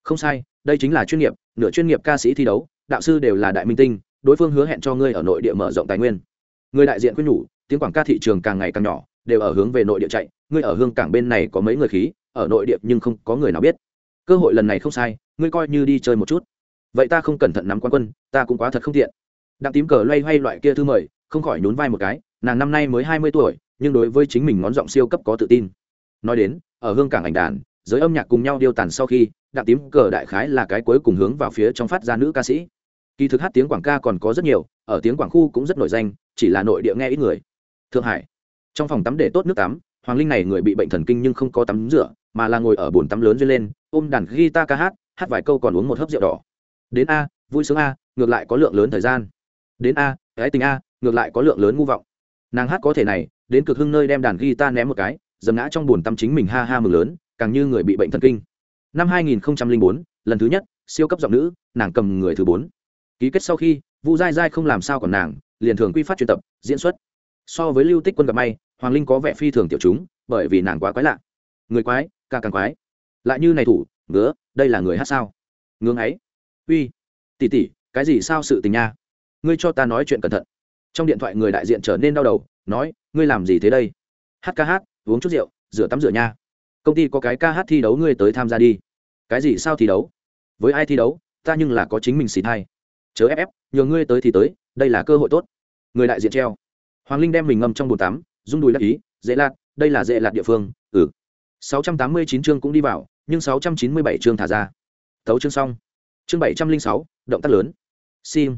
Không sai, đây chính là chuyên nghiệp, nửa chuyên nghiệp ca sĩ thi đấu, đạo sư đều là đại minh tinh đối phương hứa hẹn cho ngươi ở nội địa mở rộng tài nguyên. Người đại diện khuyên nhủ, tiếng quảng ca thị trường càng ngày càng nhỏ, đều ở hướng về nội địa chạy, ngươi ở hương cảng bên này có mấy người khí, ở nội địa nhưng không có người nào biết. Cơ hội lần này không sai, ngươi coi như đi chơi một chút. Vậy ta không cẩn thận nắm quan quân, ta cũng quá thật không tiện. Đặng tím cờ loay hoay loại kia thư mời, không khỏi nhún vai một cái, nàng năm nay mới hai mươi tuổi, nhưng đối với chính mình ngón giọng siêu cấp có tự tin. Nói đến, ở hương cảng ảnh đàn, giới âm nhạc cùng nhau điêu tàn sau khi, đặng tím cờ đại khái là cái cuối cùng hướng vào phía trong phát ra nữ ca sĩ kỳ thực hát tiếng quảng ca còn có rất nhiều ở tiếng quảng khu cũng rất nổi danh chỉ là nội địa nghe ít người. Thượng hải. Trong phòng tắm để tốt nước tắm hoàng linh này người bị bệnh thần kinh nhưng không có tắm rửa mà là ngồi ở bồn tắm lớn duyên lên ôm đàn guitar ca hát hát vài câu còn uống một hớp rượu đỏ. Đến a vui sướng a ngược lại có lượng lớn thời gian. Đến a cái tình a ngược lại có lượng lớn ngu vọng. Nàng hát có thể này đến cực hưng nơi đem đàn guitar ném một cái dầm ngã trong bồn tắm chính mình ha ha mừng lớn càng như người bị bệnh thần kinh. Năm 2004, lần thứ nhất siêu cấp giọng nữ nàng cầm người thứ bốn ký kết sau khi, vu dai dai không làm sao còn nàng, liền thường quy phát chuyên tập, diễn xuất. So với lưu tích quân gặp may, hoàng linh có vẻ phi thường tiểu chúng, bởi vì nàng quá quái lạ. Người quái, ca càng quái. Lại như này thủ, ngứa, đây là người hát sao? Ngưỡng ấy. Uy. Tỉ tỉ cái gì sao sự tình nha? Ngươi cho ta nói chuyện cẩn thận. Trong điện thoại người đại diện trở nên đau đầu, nói, ngươi làm gì thế đây? Hát ca hát, uống chút rượu, rửa tắm rửa nha. Công ty có cái ca hát thi đấu ngươi tới tham gia đi. Cái gì sao thi đấu? Với ai thi đấu, ta nhưng là có chính mình xì hay chớ ép ép, nhờ ngươi tới thì tới, đây là cơ hội tốt. Người đại diện treo. Hoàng linh đem mình ngâm trong bồn tắm, rung đùi đắc ý, dễ lạt đây là dễ lạt địa phương ừ. Sáu trăm tám mươi chín chương cũng đi vào, nhưng sáu trăm chín mươi bảy chương thả ra. Thấu chương xong. Chương bảy trăm linh sáu, động tác lớn. Sim.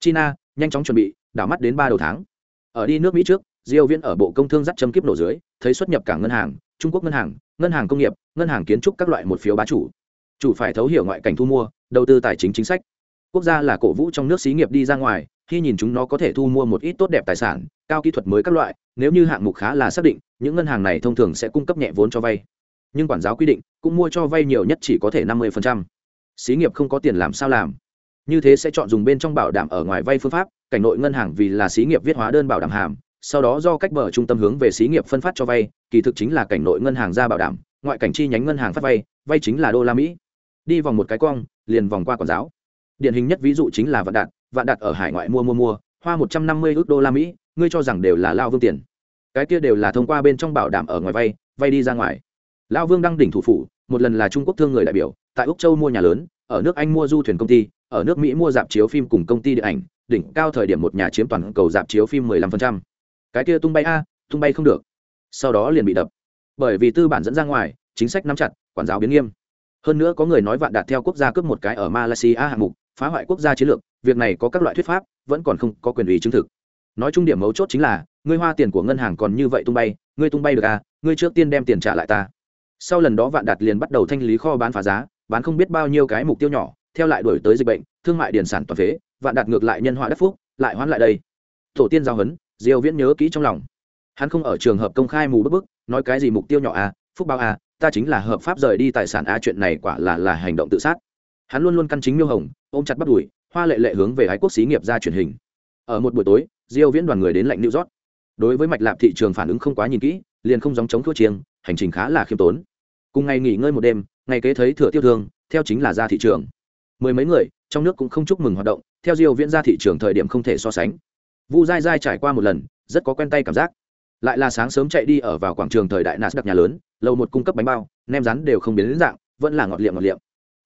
China, nhanh chóng chuẩn bị, đảo mắt đến ba đầu tháng. Ở đi nước mỹ trước, diêu viễn ở bộ công thương dắt châm kiếp nổ dưới, thấy xuất nhập cảng ngân hàng, trung quốc ngân hàng ngân hàng công nghiệp, ngân hàng kiến trúc các loại một phiếu bá chủ. Chủ phải thấu hiểu ngoại cảnh thu mua, đầu tư tài chính chính sách quốc gia là cổ vũ trong nước xí nghiệp đi ra ngoài, khi nhìn chúng nó có thể thu mua một ít tốt đẹp tài sản, cao kỹ thuật mới các loại, nếu như hạng mục khá là xác định, những ngân hàng này thông thường sẽ cung cấp nhẹ vốn cho vay. Nhưng quản giáo quy định, cũng mua cho vay nhiều nhất chỉ có thể năm mươi xí nghiệp không có tiền làm sao làm. Như thế sẽ chọn dùng bên trong bảo đảm ở ngoài vay phương pháp, cảnh nội ngân hàng vì là xí nghiệp viết hóa đơn bảo đảm hàm, sau đó do cách bờ trung tâm hướng về xí nghiệp phân phát cho vay, kỳ thực chính là cảnh nội ngân hàng ra bảo đảm, ngoại cảnh chi nhánh ngân hàng phát vay vay chính là đô la mỹ. Đi vòng một cái cong, liền vòng qua quản giáo điển hình nhất ví dụ chính là vạn đạt. Vạn đạt ở hải ngoại mua mua mua, hoa một trăm năm mươi ước đô la mỹ, ngươi cho rằng đều là lao vương tiền. Cái kia đều là thông qua bên trong bảo đảm ở ngoài vay vay đi ra ngoài. Lao vương đăng đỉnh thủ phủ, một lần là trung quốc thương người đại biểu, tại úc châu mua nhà lớn, ở nước anh mua du thuyền công ty, ở nước mỹ mua dạp chiếu phim cùng công ty điện ảnh, đỉnh cao thời điểm một nhà chiếm toàn cầu dạp chiếu phim mười lăm phần trăm. Cái kia tung bay a, tung bay không được. Sau đó liền bị đập. Bởi vì tư bản dẫn ra ngoài, chính sách nắm chặt, quản giáo biến nghiêm. Hơn nữa có người nói vạn đạt theo quốc gia cướp một cái ở malaysia hạng mục phá hoại quốc gia chiến lược, việc này có các loại thuyết pháp, vẫn còn không có quyền ủy chứng thực. Nói chung điểm mấu chốt chính là, ngươi hoa tiền của ngân hàng còn như vậy tung bay, ngươi tung bay được à ngươi trước tiên đem tiền trả lại ta. Sau lần đó vạn đạt liền bắt đầu thanh lý kho bán phá giá, bán không biết bao nhiêu cái mục tiêu nhỏ, theo lại đổi tới dịch bệnh, thương mại điển sản toàn phế, vạn đạt ngược lại nhân họa đất phúc, lại hoãn lại đây. Tổ tiên giao hấn, diêu viễn nhớ kỹ trong lòng. Hắn không ở trường hợp công khai mù bức bức, nói cái gì mục tiêu nhỏ à phúc bao à ta chính là hợp pháp rời đi tài sản a chuyện này quả là là hành động tự sát hắn luôn luôn căn chính miêu hồng, ôm chặt bắt đùi, hoa lệ lệ hướng về ái quốc xí nghiệp ra truyền hình. Ở một buổi tối, diêu viễn đoàn người đến lạnh new rót đối với mạch lạp thị trường phản ứng không quá nhìn kỹ, liền không giống chống thua chiêng, hành trình khá là khiêm tốn. Cùng ngày nghỉ ngơi một đêm, ngày kế thấy thừa tiêu thương, theo chính là ra thị trường. Mười mấy người, trong nước cũng không chúc mừng hoạt động, theo diêu viễn ra thị trường thời điểm không thể so sánh. Vu dai dai trải qua một lần, rất có quen tay cảm giác. Lại là sáng sớm chạy đi ở vào quảng trường thời đại nạt đặc nhà lớn, lầu một cung cấp bánh bao, nem rán đều không biến đến dạng, vẫn là ngọt liệm ngọt liệm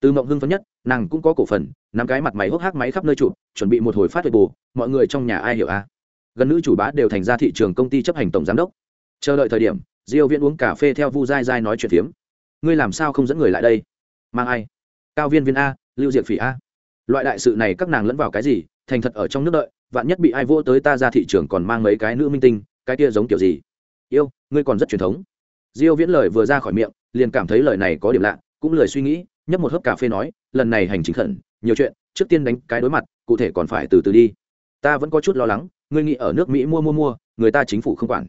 từ mộng hưng phấn nhất, nàng cũng có cổ phần, nắm cái mặt máy hốc hác máy khắp nơi chụp, chuẩn bị một hồi phát huệ bù, mọi người trong nhà ai hiểu a gần nữ chủ bá đều thành ra thị trường công ty chấp hành tổng giám đốc. Chờ đợi thời điểm, diêu viễn uống cà phê theo vu dai dai nói chuyện phiếm. Ngươi làm sao không dẫn người lại đây? Mang ai? Cao viên viên a, lưu diệt phỉ a. Loại đại sự này các nàng lẫn vào cái gì? Thành thật ở trong nước đợi, vạn nhất bị ai vô tới ta ra thị trường còn mang mấy cái nữ minh tinh, cái kia giống kiểu gì? Yêu, ngươi còn rất truyền thống. Diêu viễn lời vừa ra khỏi miệng, liền cảm thấy lời này có điểm lạ, cũng lười suy nghĩ nhấp một hớp cà phê nói, lần này hành trình khẩn, nhiều chuyện, trước tiên đánh cái đối mặt, cụ thể còn phải từ từ đi. Ta vẫn có chút lo lắng, ngươi nghĩ ở nước mỹ mua mua mua, người ta chính phủ không quản.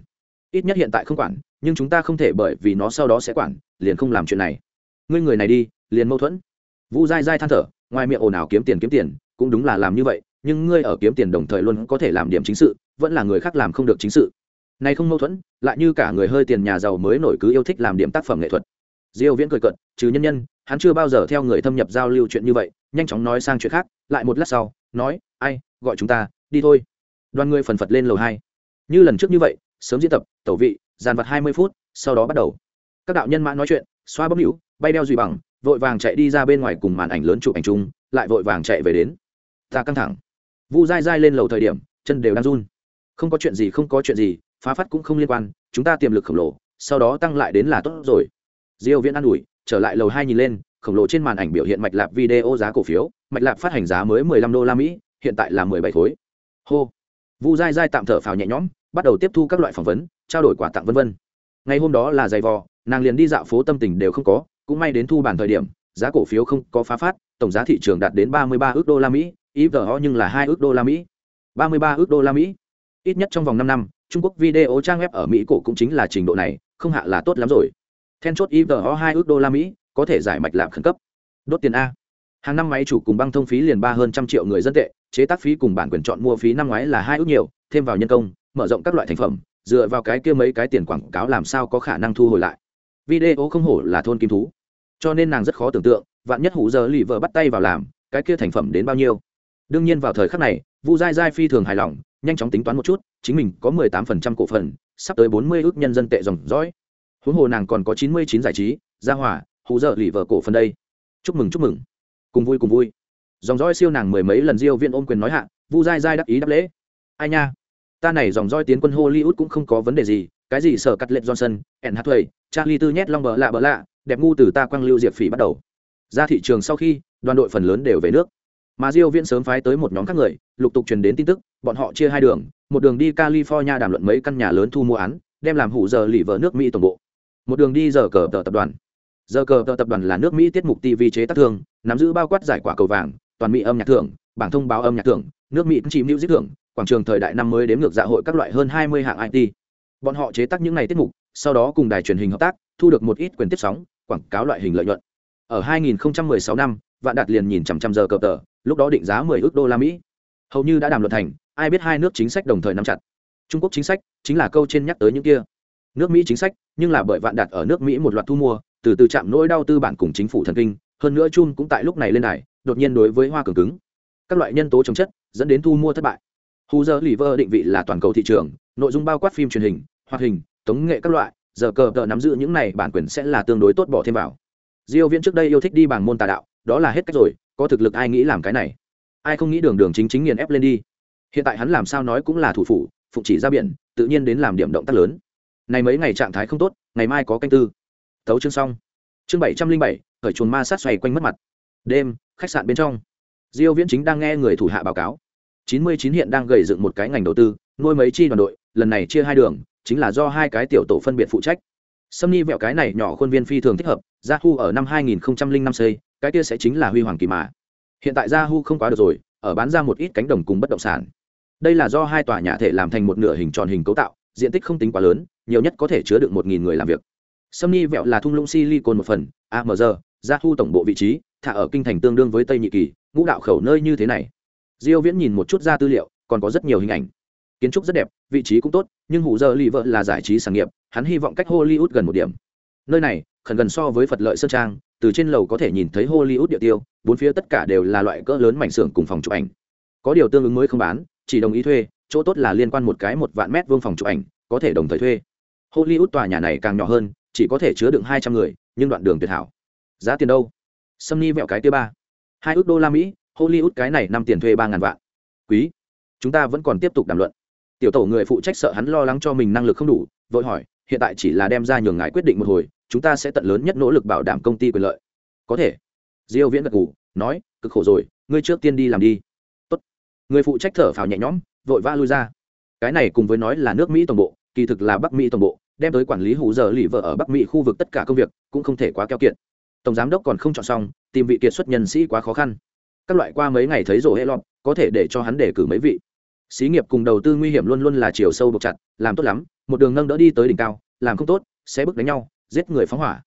Ít nhất hiện tại không quản, nhưng chúng ta không thể bởi vì nó sau đó sẽ quản, liền không làm chuyện này. Ngươi người này đi, liền mâu thuẫn. Vu dai dai than thở, ngoài miệng ồn ào kiếm tiền kiếm tiền, cũng đúng là làm như vậy, nhưng ngươi ở kiếm tiền đồng thời luôn có thể làm điểm chính sự, vẫn là người khác làm không được chính sự. Này không mâu thuẫn, lại như cả người hơi tiền nhà giàu mới nổi cứ yêu thích làm điểm tác phẩm nghệ thuật diêu viễn cười cợt, trừ nhân nhân, hắn chưa bao giờ theo người thâm nhập giao lưu chuyện như vậy, nhanh chóng nói sang chuyện khác, lại một lát sau, nói, ai, gọi chúng ta, đi thôi. Đoàn người phần phật lên lầu hai. Như lần trước như vậy, sớm diễn tập, tẩu vị, dàn vật 20 phút, sau đó bắt đầu. Các đạo nhân mã nói chuyện, xoa bấm hữu, bay đeo duy bằng, vội vàng chạy đi ra bên ngoài cùng màn ảnh lớn chụp ảnh chung, lại vội vàng chạy về đến. Ta căng thẳng. Vu dai dai lên lầu thời điểm, chân đều đang run. Không có chuyện gì, không có chuyện gì, phá phát cũng không liên quan, chúng ta tiềm lực khổng lồ, sau đó tăng lại đến là tốt rồi diêu viễn an ủi, trở lại lầu hai nhìn lên, khổng lồ trên màn ảnh biểu hiện mạch lạp video giá cổ phiếu, mạch lạp phát hành giá mới 15 đô la mỹ, hiện tại là 17 khối. Hô. Vu dai dai tạm thở phào nhẹ nhõm, bắt đầu tiếp thu các loại phỏng vấn, trao đổi quà tặng vân vân. Ngày hôm đó là giày vò, nàng liền đi dạo phố tâm tình đều không có, cũng may đến thu bản thời điểm, giá cổ phiếu không có phá phát, tổng giá thị trường đạt đến 33 ước đô la mỹ, IVO nhưng là 2 ước đô la mỹ. 33 ước đô la mỹ. Ít nhất trong vòng 5 năm, trung quốc video trang web ở mỹ cổ cũng chính là trình độ này, không hạ là tốt lắm rồi then chốt ivo hai ước đô la mỹ, có thể giải mạch lạc khẩn cấp. Đốt tiền a. Hàng năm máy chủ cùng băng thông phí liền ba hơn trăm triệu người dân tệ, chế tác phí cùng bản quyền chọn mua phí năm ngoái là hai ước nhiều, thêm vào nhân công, mở rộng các loại thành phẩm, dựa vào cái kia mấy cái tiền quảng cáo làm sao có khả năng thu hồi lại. Video không hổ là thôn kim thú. Cho nên nàng rất khó tưởng tượng, vạn nhất hủ giờ lì vợ bắt tay vào làm, cái kia thành phẩm đến bao nhiêu. Đương nhiên vào thời khắc này, vu dai dai phi thường hài lòng, nhanh chóng tính toán một chút, chính mình có mười tám phần trăm cổ phần, sắp tới bốn mươi ước nhân dân tệ dòng dõi huống hồ nàng còn có chín mươi chín giải trí, gia hỏa, hù dợ lì vợ cổ phần đây. Chúc mừng chúc mừng. Cùng vui cùng vui. Dòng dõi siêu nàng mười mấy lần diêu viên ôm quyền nói hạ, vu dai dai đắc ý đáp lễ. Ai nha? Ta này dòng dõi tiến quân hollywood cũng không có vấn đề gì, cái gì sở cắt lệnh johnson ẩn hát thuầy charlie tư nhét long bờ lạ bờ lạ, đẹp ngu từ ta quang lưu diệp phỉ bắt đầu. Ra thị trường sau khi, đoàn đội phần lớn đều về nước. Mà diêu viễn sớm phái tới một nhóm các người, lục tục truyền đến tin tức, bọn họ chia hai đường, một đường đi california đàm luận mấy căn nhà lớn thu mua án, đem làm hủ giờ lì vợ nước mỹ tổng bộ một đường đi giờ cờ tờ tập đoàn. Giờ cờ tờ tập đoàn là nước mỹ tiết mục tv chế tác thương nắm giữ bao quát giải quả cầu vàng, toàn mỹ âm nhạc thưởng, bảng thông báo âm nhạc thưởng, nước mỹ chìm lưu giết thưởng, quảng trường thời đại năm mới đếm ngược dạ hội các loại hơn 20 hạng it bọn họ chế tác những ngày tiết mục, sau đó cùng đài truyền hình hợp tác, thu được một ít quyền tiếp sóng, quảng cáo loại hình lợi nhuận. Ở 2016 năm, vạn đạt liền nhìn chằm chằm giờ cờ tờ, lúc đó định giá 10 ước đô la mỹ. Hầu như đã đàm luận thành, ai biết hai nước chính sách đồng thời nắm chặt. Trung quốc chính sách chính là câu trên nhắc tới những kia nước mỹ chính sách, nhưng là bởi vạn đạt ở nước mỹ một loạt thu mua, từ từ chạm nỗi đau tư bản cùng chính phủ thần kinh, hơn nữa chung cũng tại lúc này lên đài, đột nhiên đối với hoa cường cứng. Các loại nhân tố chống chất, dẫn đến thu mua thất bại. Hù giờ lì vơ định vị là toàn cầu thị trường, nội dung bao quát phim truyền hình, hoạt hình, tống nghệ các loại, giờ cờ tờ nắm giữ những này bản quyền sẽ là tương đối tốt bỏ thêm vào. Diêu viễn trước đây yêu thích đi bằng môn tà đạo, đó là hết cách rồi, có thực lực ai nghĩ làm cái này? Ai không nghĩ đường đường chính chính nghiền ép lên đi? Hiện tại hắn làm sao nói cũng là thủ phủ, phụng chỉ ra biển, tự nhiên đến làm điểm động tác lớn này mấy ngày trạng thái không tốt, ngày mai có canh tư. Thấu chương xong. Chương bảy trăm linh bảy, khởi chuồn ma sát xoay quanh mất mặt. Đêm, khách sạn bên trong. Diêu viễn chính đang nghe người thủ hạ báo cáo. Chín mươi chín hiện đang gầy dựng một cái ngành đầu tư, nuôi mấy chi đoàn đội, lần này chia hai đường, chính là do hai cái tiểu tổ phân biệt phụ trách. Sâm ni vẹo cái này nhỏ khuôn viên phi thường thích hợp yahoo ở năm 2005 xây, cái kia sẽ chính là huy hoàng kỳ mà. Hiện tại yahoo không quá được rồi, ở bán ra một ít cánh đồng cùng bất động sản. Đây là do hai tòa nhà thể làm thành một nửa hình tròn hình cấu tạo diện tích không tính quá lớn, nhiều nhất có thể chứa được một nghìn người làm việc. Sâm ni vẹo là thung lũng silicon một phần amg yahoo tổng bộ vị trí, thả ở kinh thành tương đương với tây nhị kỳ, ngũ đạo khẩu nơi như thế này. Diêu viễn nhìn một chút ra tư liệu, còn có rất nhiều hình ảnh. Kiến trúc rất đẹp, vị trí cũng tốt, nhưng hủ giờ lì vợ là giải trí sản nghiệp, hắn hy vọng cách hollywood gần một điểm. Nơi này, khẩn gần so với phật lợi sơn trang, từ trên lầu có thể nhìn thấy hollywood địa tiêu, bốn phía tất cả đều là loại cỡ lớn mảnh xưởng cùng phòng chụp ảnh. Có điều tương ứng mới không bán, chỉ đồng ý thuê chỗ tốt là liên quan một cái một vạn mét vuông phòng chụp ảnh, có thể đồng thời thuê. Hollywood tòa nhà này càng nhỏ hơn, chỉ có thể chứa đựng hai trăm người, nhưng đoạn đường tuyệt hảo. Giá tiền đâu? Sâm ni vẹo cái thứ ba. Hai ước đô la mỹ, hollywood cái này năm tiền thuê ba ngàn vạn. Quý, chúng ta vẫn còn tiếp tục đàm luận. Tiểu tổ người phụ trách sợ hắn lo lắng cho mình năng lực không đủ, vội hỏi, hiện tại chỉ là đem ra nhường ngài quyết định một hồi, chúng ta sẽ tận lớn nhất nỗ lực bảo đảm công ty quyền lợi. Có thể. Diêu viễn gật gù, nói, cực khổ rồi, ngươi trước tiên đi làm đi. Tốt. Người phụ trách thở phào nhẹ nhõm vội vã lui ra. Cái này cùng với nói là nước mỹ tổng bộ, kỳ thực là bắc mỹ tổng bộ, đem tới quản lý hủ giờ lì vợ ở bắc mỹ khu vực tất cả công việc, cũng không thể quá keo kiệt. Tổng giám đốc còn không chọn xong, tìm vị kiệt xuất nhân sĩ quá khó khăn. Các loại qua mấy ngày thấy rổ hệ lọt, có thể để cho hắn đề cử mấy vị. Xí nghiệp cùng đầu tư nguy hiểm luôn luôn là chiều sâu buộc chặt, làm tốt lắm, một đường nâng đỡ đi tới đỉnh cao, làm không tốt, sẽ bước đánh nhau, giết người phóng hỏa.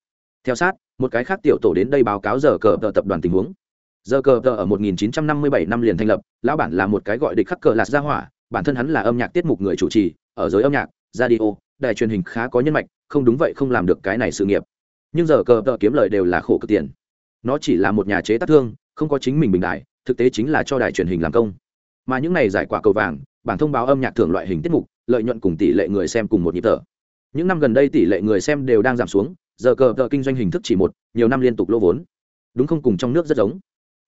Theo sát, một cái khác tiểu tổ đến đây báo cáo giờ cờ tờ tập đoàn tình huống giờ cờ tờ ở 1957 năm liền thành lập, lão bản là một cái gọi địch khắc cờ lạt gia hỏa, bản thân hắn là âm nhạc tiết mục người chủ trì, ở giới âm nhạc, radio, đài truyền hình khá có nhân mạch, không đúng vậy không làm được cái này sự nghiệp. Nhưng giờ cờ tờ kiếm lời đều là khổ cực tiền. Nó chỉ là một nhà chế tác thương, không có chính mình bình đại, thực tế chính là cho đài truyền hình làm công. Mà những này giải quả cầu vàng, bản thông báo âm nhạc thưởng loại hình tiết mục, lợi nhuận cùng tỷ lệ người xem cùng một nhịp thở. Những năm gần đây tỷ lệ người xem đều đang giảm xuống, giờ cờ tờ kinh doanh hình thức chỉ một, nhiều năm liên tục lỗ vốn. Đúng không? Cùng trong nước rất giống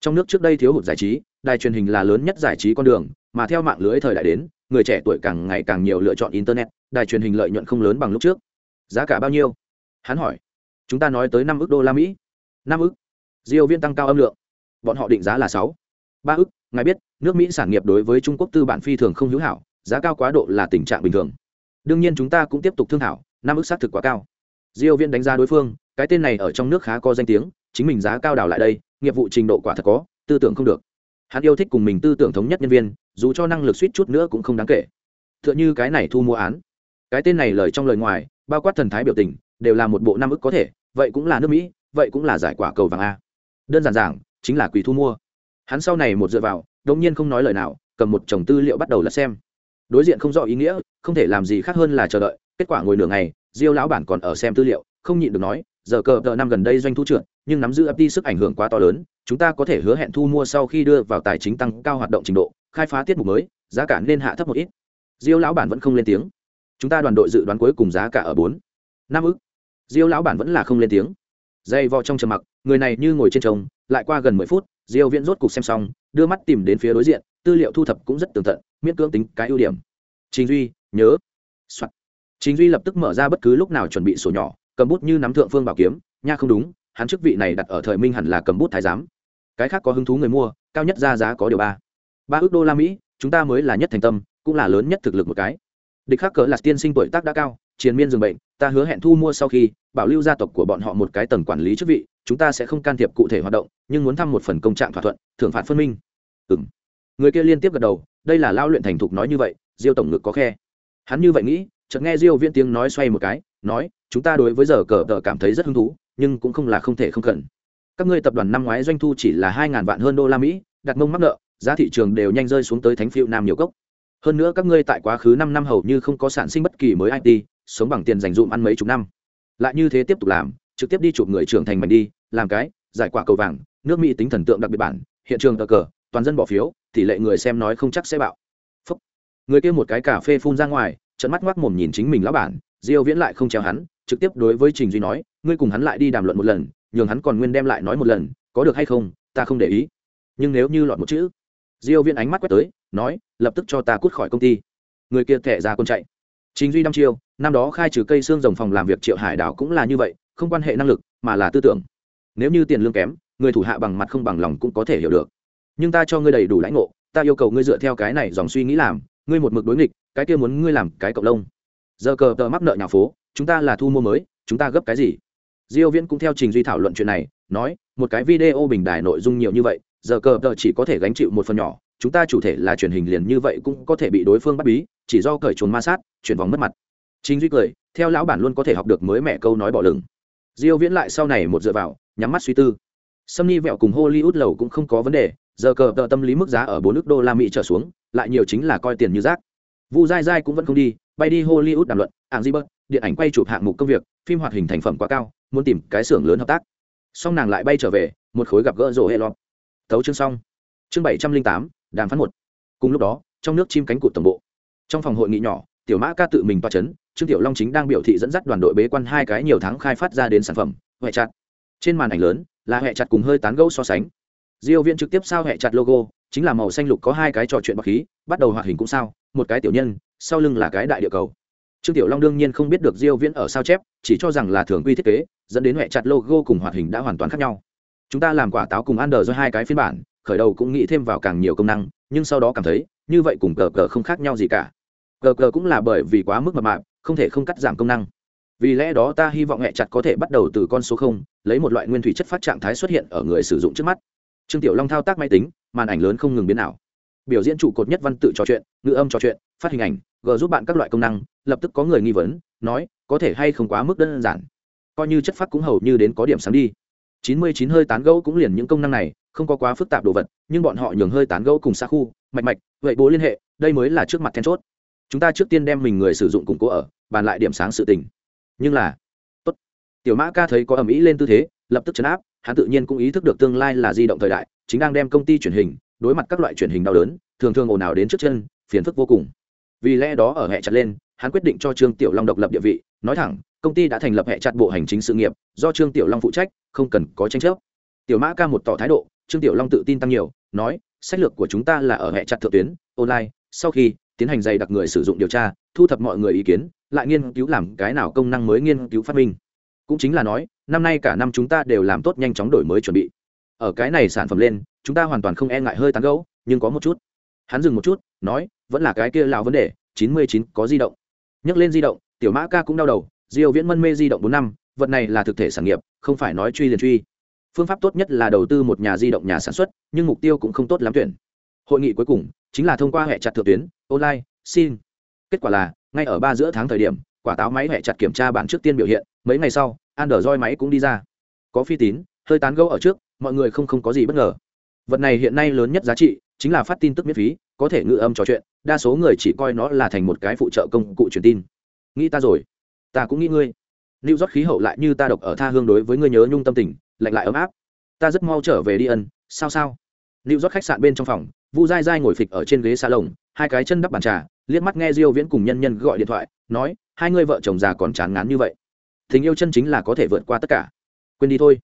trong nước trước đây thiếu hụt giải trí, đài truyền hình là lớn nhất giải trí con đường, mà theo mạng lưới thời đại đến, người trẻ tuổi càng ngày càng nhiều lựa chọn internet, đài truyền hình lợi nhuận không lớn bằng lúc trước. Giá cả bao nhiêu? Hắn hỏi. Chúng ta nói tới năm ước đô la mỹ. Năm ước diêu viên tăng cao âm lượng. Bọn họ định giá là sáu. Ba ước ngài biết, nước mỹ sản nghiệp đối với trung quốc tư bản phi thường không hữu hảo, giá cao quá độ là tình trạng bình thường. Đương nhiên chúng ta cũng tiếp tục thương thảo năm ước xác thực quá cao. Diêu viên đánh giá đối phương, cái tên này ở trong nước khá có danh tiếng chính mình giá cao đào lại đây, nghiệp vụ trình độ quả thật có, tư tưởng không được. Hắn yêu thích cùng mình tư tưởng thống nhất nhân viên, dù cho năng lực suýt chút nữa cũng không đáng kể. Tựa như cái này thu mua án. Cái tên này lời trong lời ngoài, bao quát thần thái biểu tình, đều là một bộ năm ức có thể, vậy cũng là nước mỹ, vậy cũng là giải quả cầu vàng a. Đơn giản giảng, chính là quỳ thu mua. Hắn sau này một dựa vào, đống nhiên không nói lời nào, cầm một chồng tư liệu bắt đầu là xem. Đối diện không rõ ý nghĩa, không thể làm gì khác hơn là chờ đợi, kết quả ngồi nửa ngày, diêu lão bản còn ở xem tư liệu, không nhịn được nói giờ cờ tờ năm gần đây doanh thu trượt, nhưng nắm giữ ấp đi sức ảnh hưởng quá to lớn, chúng ta có thể hứa hẹn thu mua sau khi đưa vào tài chính tăng cao hoạt động trình độ, khai phá tiết mục mới, giá cả nên hạ thấp một ít. Diêu lão bản vẫn không lên tiếng. Chúng ta đoàn đội dự đoán cuối cùng giá cả ở bốn, năm ức. Diêu lão bản vẫn là không lên tiếng. Dây vò trong trầm mặc, người này như ngồi trên trống, lại qua gần mười phút, diêu viễn rốt cục xem xong, đưa mắt tìm đến phía đối diện, tư liệu thu thập cũng rất tường tận, miễn cưỡng tính cái ưu điểm. Chính duy, nhớ. Soạn. chính duy lập tức mở ra bất cứ lúc nào chuẩn bị sổ nhỏ cầm bút như nắm thượng phương bảo kiếm, nha không đúng, hắn chức vị này đặt ở thời minh hẳn là cầm bút thái giám. Cái khác có hứng thú người mua, cao nhất ra giá có điều ba. Ba ước đô la mỹ, chúng ta mới là nhất thành tâm, cũng là lớn nhất thực lực một cái. Địch khắc cỡ là tiên sinh tuổi tác đã cao, triền miên dường bệnh, ta hứa hẹn thu mua sau khi, bảo lưu gia tộc của bọn họ một cái tầng quản lý chức vị, chúng ta sẽ không can thiệp cụ thể hoạt động, nhưng muốn thăm một phần công trạng thỏa thuận, thưởng phạt phân minh. Ừ m người kia liên tiếp gật đầu, đây là lao luyện thành thục nói như vậy, diêu tổng ngực có khe. Hắn như vậy nghĩ, chợt nghe diêu viễn tiếng nói xoay một cái, nói chúng ta đối với giờ cờ tờ cảm thấy rất hứng thú, nhưng cũng không là không thể không cần. Các ngươi tập đoàn năm ngoái doanh thu chỉ là hai ngàn vạn hơn đô la mỹ, đặt mông mắc nợ, giá thị trường đều nhanh rơi xuống tới thánh phiêu nam nhiều cốc. Hơn nữa các ngươi tại quá khứ năm năm hầu như không có sản sinh bất kỳ mới it sống bằng tiền dành dụm ăn mấy chục năm. Lại như thế tiếp tục làm, trực tiếp đi chụp người trưởng thành mạnh đi, làm cái, giải quả cầu vàng, nước mỹ tính thần tượng đặc biệt bản, hiện trường cờ cờ, toàn dân bỏ phiếu, tỷ lệ người xem nói không chắc sẽ bạo. Phúc. người kia một cái cà phê phun ra ngoài trận mắt ngoác mồm nhìn chính mình lão bản, diêu viễn lại không treo hắn trực tiếp đối với trình duy nói, ngươi cùng hắn lại đi đàm luận một lần, nhường hắn còn nguyên đem lại nói một lần, có được hay không, ta không để ý. Nhưng nếu như lọt một chữ, diêu Viên ánh mắt quét tới, nói, lập tức cho ta cút khỏi công ty. Người kia thẻ ra con chạy. Trình duy năm chiêu, năm đó khai trừ cây xương rồng phòng làm việc triệu hải đảo cũng là như vậy, không quan hệ năng lực, mà là tư tưởng. Nếu như tiền lương kém, người thủ hạ bằng mặt không bằng lòng cũng có thể hiểu được. Nhưng ta cho ngươi đầy đủ lãnh ngộ, ta yêu cầu ngươi dựa theo cái này dòng suy nghĩ làm, ngươi một mực đối nghịch, cái kia muốn ngươi làm cái cộng lông. Giờ cờ tờ mắc nợ nhà phố chúng ta là thu mua mới, chúng ta gấp cái gì? Diêu viễn cũng theo trình duy thảo luận chuyện này, nói, một cái video bình đài nội dung nhiều như vậy, giờ cờ tờ chỉ có thể gánh chịu một phần nhỏ, chúng ta chủ thể là truyền hình liền như vậy cũng có thể bị đối phương bắt bí, chỉ do cởi chuồn ma sát, chuyển vòng mất mặt. Trình duy cười, theo lão bản luôn có thể học được mới mẹ câu nói bỏ lửng. Diêu viễn lại sau này một dựa vào, nhắm mắt suy tư. Sâm ni vẹo cùng hollywood lầu cũng không có vấn đề, giờ cờ tờ tâm lý mức giá ở bốn nước đô la mỹ trở xuống, lại nhiều chính là coi tiền như rác. Vu dai dai cũng vẫn không đi, bay đi hollywood đàm luận, ảng di bớt điện ảnh quay chụp hạng mục công việc, phim hoạt hình thành phẩm quá cao, muốn tìm cái xưởng lớn hợp tác. Xong nàng lại bay trở về, một khối gặp gỡ rổ hệ lọt. Thấu chương xong. Chương bảy trăm linh tám, đàm phán một. Cùng lúc đó, trong nước chim cánh cụt tổng bộ. Trong phòng hội nghị nhỏ, tiểu mã ca tự mình toa c h ấ n trương tiểu long chính đang biểu thị dẫn dắt đoàn đội bế quan hai cái nhiều tháng khai phát ra đến sản phẩm, huệ chặt. Trên màn ảnh lớn, là huệ chặt cùng hơi tán gẫu so sánh. Diêu viên trực tiếp sao huệ chặt logo, chính là màu xanh lục có hai cái trò chuyện bọc khí, bắt đầu hoạt hình cũng sao, một cái tiểu nhân, sau lưng là cái đại địa cầu trương tiểu long đương nhiên không biết được diêu viễn ở sao chép, chỉ cho rằng là thường quy thiết kế, dẫn đến hệ chặt logo cùng hoạt hình đã hoàn toàn khác nhau. Chúng ta làm quả táo cùng ăn do hai cái phiên bản, khởi đầu cũng nghĩ thêm vào càng nhiều công năng, nhưng sau đó cảm thấy, như vậy cùng cờ cờ không khác nhau gì cả. Cờ cờ cũng là bởi vì quá mức mập mạp, không thể không cắt giảm công năng. Vì lẽ đó ta hy vọng hẹ chặt có thể bắt đầu từ con số không, lấy một loại nguyên thủy chất phát trạng thái xuất hiện ở người sử dụng trước mắt. Trương tiểu long thao tác máy tính, màn ảnh lớn không ngừng biến ảo. Biểu diễn trụ cột nhất văn tự trò chuyện, ngữ âm trò chuyện, phát hình ảnh g giúp bạn các loại công năng, lập tức có người nghi vấn, nói, có thể hay không quá mức đơn giản. Coi như chất phát cũng hầu như đến có điểm sáng đi. Chín mươi chín hơi tán gẫu cũng liền những công năng này, không có quá phức tạp đồ vật, nhưng bọn họ nhường hơi tán gẫu cùng xa khu, mạch mạch, vậy bố liên hệ, đây mới là trước mặt then chốt. Chúng ta trước tiên đem mình người sử dụng củng cố ở, bàn lại điểm sáng sự tình. Nhưng là, tốt. Tiểu mã ca thấy có ầm ĩ lên tư thế, lập tức chấn áp, hắn tự nhiên cũng ý thức được tương lai là di động thời đại, chính đang đem công ty truyền hình, đối mặt các loại truyền hình đau đớn, thường thường ồn ào đến trước chân, phiền phức vô cùng vì lẽ đó ở hệ chặt lên, hắn quyết định cho trương tiểu long độc lập địa vị. Nói thẳng, công ty đã thành lập hệ chặt bộ hành chính sự nghiệp, do trương tiểu long phụ trách, không cần có tranh chấp. Tiểu mã ca một tỏ thái độ, trương tiểu long tự tin tăng nhiều, nói, sách lược của chúng ta là ở hệ chặt thượng tuyến, online, sau khi tiến hành dày đặc người sử dụng điều tra, thu thập mọi người ý kiến, lại nghiên cứu làm cái nào công năng mới nghiên cứu phát minh. Cũng chính là nói, năm nay cả năm chúng ta đều làm tốt nhanh chóng đổi mới chuẩn bị. Ở cái này sản phẩm lên, chúng ta hoàn toàn không e ngại hơi tán gấu nhưng có một chút. Hắn dừng một chút, nói vẫn là cái kia lão vấn đề, chín mươi chín có di động. Nhắc lên di động, tiểu mã ca cũng đau đầu, diêu viễn mân mê di động bốn năm, vật này là thực thể sản nghiệp, không phải nói truy liền truy. Phương pháp tốt nhất là đầu tư một nhà di động nhà sản xuất, nhưng mục tiêu cũng không tốt lắm tuyển. Hội nghị cuối cùng, chính là thông qua hệ chặt thượng tuyến, online, xin. Kết quả là, ngay ở ba giữa tháng thời điểm, quả táo máy hệ chặt kiểm tra bản trước tiên biểu hiện, mấy ngày sau, android máy cũng đi ra. Có phi tín, hơi tán gẫu ở trước, mọi người không không có gì bất ngờ. Vật này hiện nay lớn nhất giá trị, chính là phát tin tức miễn phí, có thể ngự âm trò chuyện đa số người chỉ coi nó là thành một cái phụ trợ công cụ truyền tin. Nghĩ ta rồi. Ta cũng nghĩ ngươi. Lưu rót khí hậu lại như ta độc ở tha hương đối với ngươi nhớ nhung tâm tình, lạnh lại ấm áp. Ta rất mau trở về đi ân. Sao sao? Lưu rót khách sạn bên trong phòng, vu dai dai ngồi phịch ở trên ghế xa lồng hai cái chân đắp bàn trà, liếc mắt nghe diêu viễn cùng nhân nhân gọi điện thoại, nói, hai người vợ chồng già còn chán ngán như vậy. Tình yêu chân chính là có thể vượt qua tất cả. Quên đi thôi.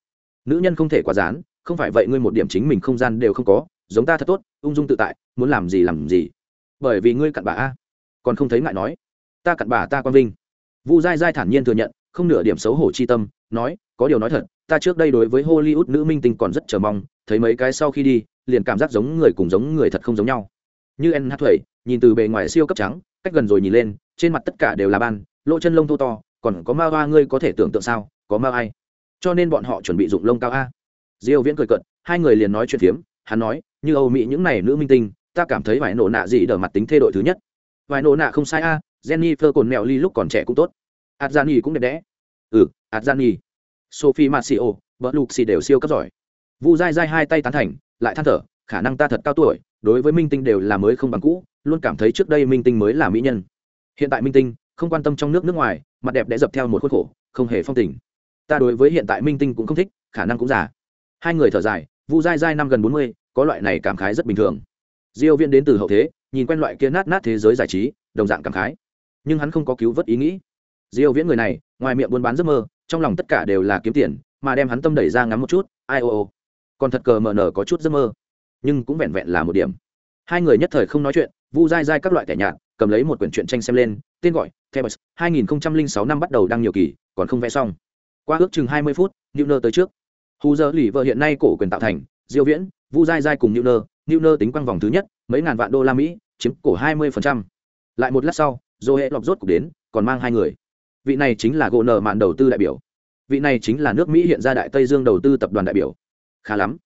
Nữ nhân không thể quá dán không phải vậy ngươi một điểm chính mình không gian đều không có, giống ta thật tốt, ung dung tự tại, muốn làm gì làm gì bởi vì ngươi cặn bà a. Còn không thấy ngại nói. Ta cặn bà ta quan vinh. Vu dai dai thản nhiên thừa nhận, không nửa điểm xấu hổ chi tâm, nói, có điều nói thật, ta trước đây đối với hollywood nữ minh tinh còn rất chờ mong, thấy mấy cái sau khi đi, liền cảm giác giống người cùng giống người thật không giống nhau. Như en hát thuẩy, nhìn từ bề ngoài siêu cấp trắng, cách gần rồi nhìn lên, trên mặt tất cả đều là ban, lỗ chân lông thô to, còn có ma hoa ngươi có thể tưởng tượng sao, có ma ai. Cho nên bọn họ chuẩn bị dụng lông cao a. Diêu viễn cười cợt, hai người liền nói chuyện phiếm, hắn nói, như âu mỹ những này nữ minh tinh ta cảm thấy vài nổ nạ gì đỡ mặt tính thê đội thứ nhất. Vài nổ nạ không sai a, jennifer cồn mèo ly lúc còn trẻ cũng tốt. Adjani cũng đẹp đẽ. Ừ adjani. Sophie marcio, vợ lục xì đều siêu cấp giỏi. Vu dai dai hai tay tán thành, lại than thở, khả năng ta thật cao tuổi, đối với minh tinh đều là mới không bằng cũ, luôn cảm thấy trước đây minh tinh mới là mỹ nhân. Hiện tại minh tinh, không quan tâm trong nước nước ngoài, mặt đẹp đẽ dập theo một khuôn khổ, không hề phong tình. Ta đối với hiện tại minh tinh cũng không thích, khả năng cũng già. Hai người thở dài, vu dai dai năm gần bốn mươi, có loại này cảm khái rất bình thường diêu viên đến từ hậu thế, nhìn quen loại kia nát nát thế giới giải trí, đồng dạng cảm khái. Nhưng hắn không có cứu vớt ý nghĩ. Diêu viễn người này, ngoài miệng buôn bán giấc mơ, trong lòng tất cả đều là kiếm tiền, mà đem hắn tâm đẩy ra ngắm một chút, ai ô ô. Còn thật cờ mờ nở có chút giấc mơ. Nhưng cũng vẹn vẹn là một điểm. Hai người nhất thời không nói chuyện, vu dai dai các loại tẻ nhạt, cầm lấy một quyển truyện tranh xem lên, tên gọi Thebes 2006 năm bắt đầu đăng nhiều kỳ, còn không vẽ xong. Qua ước chừng 20 phút, Newner tới trước. Hù giờ lì vợ hiện nay cổ quyền tạo thành, diêu viễn, vu dai dai cùng Newner Newner tính quang vòng thứ nhất, mấy ngàn vạn đô la mỹ, chiếm cổ 20%. lại một lát sau Joe hệ lọc rốt cục đến, còn mang hai người. Vị này chính là gỗ nợ mạn đầu tư đại biểu. Vị này chính là nước mỹ hiện ra đại tây dương đầu tư tập đoàn đại biểu. Khá lắm.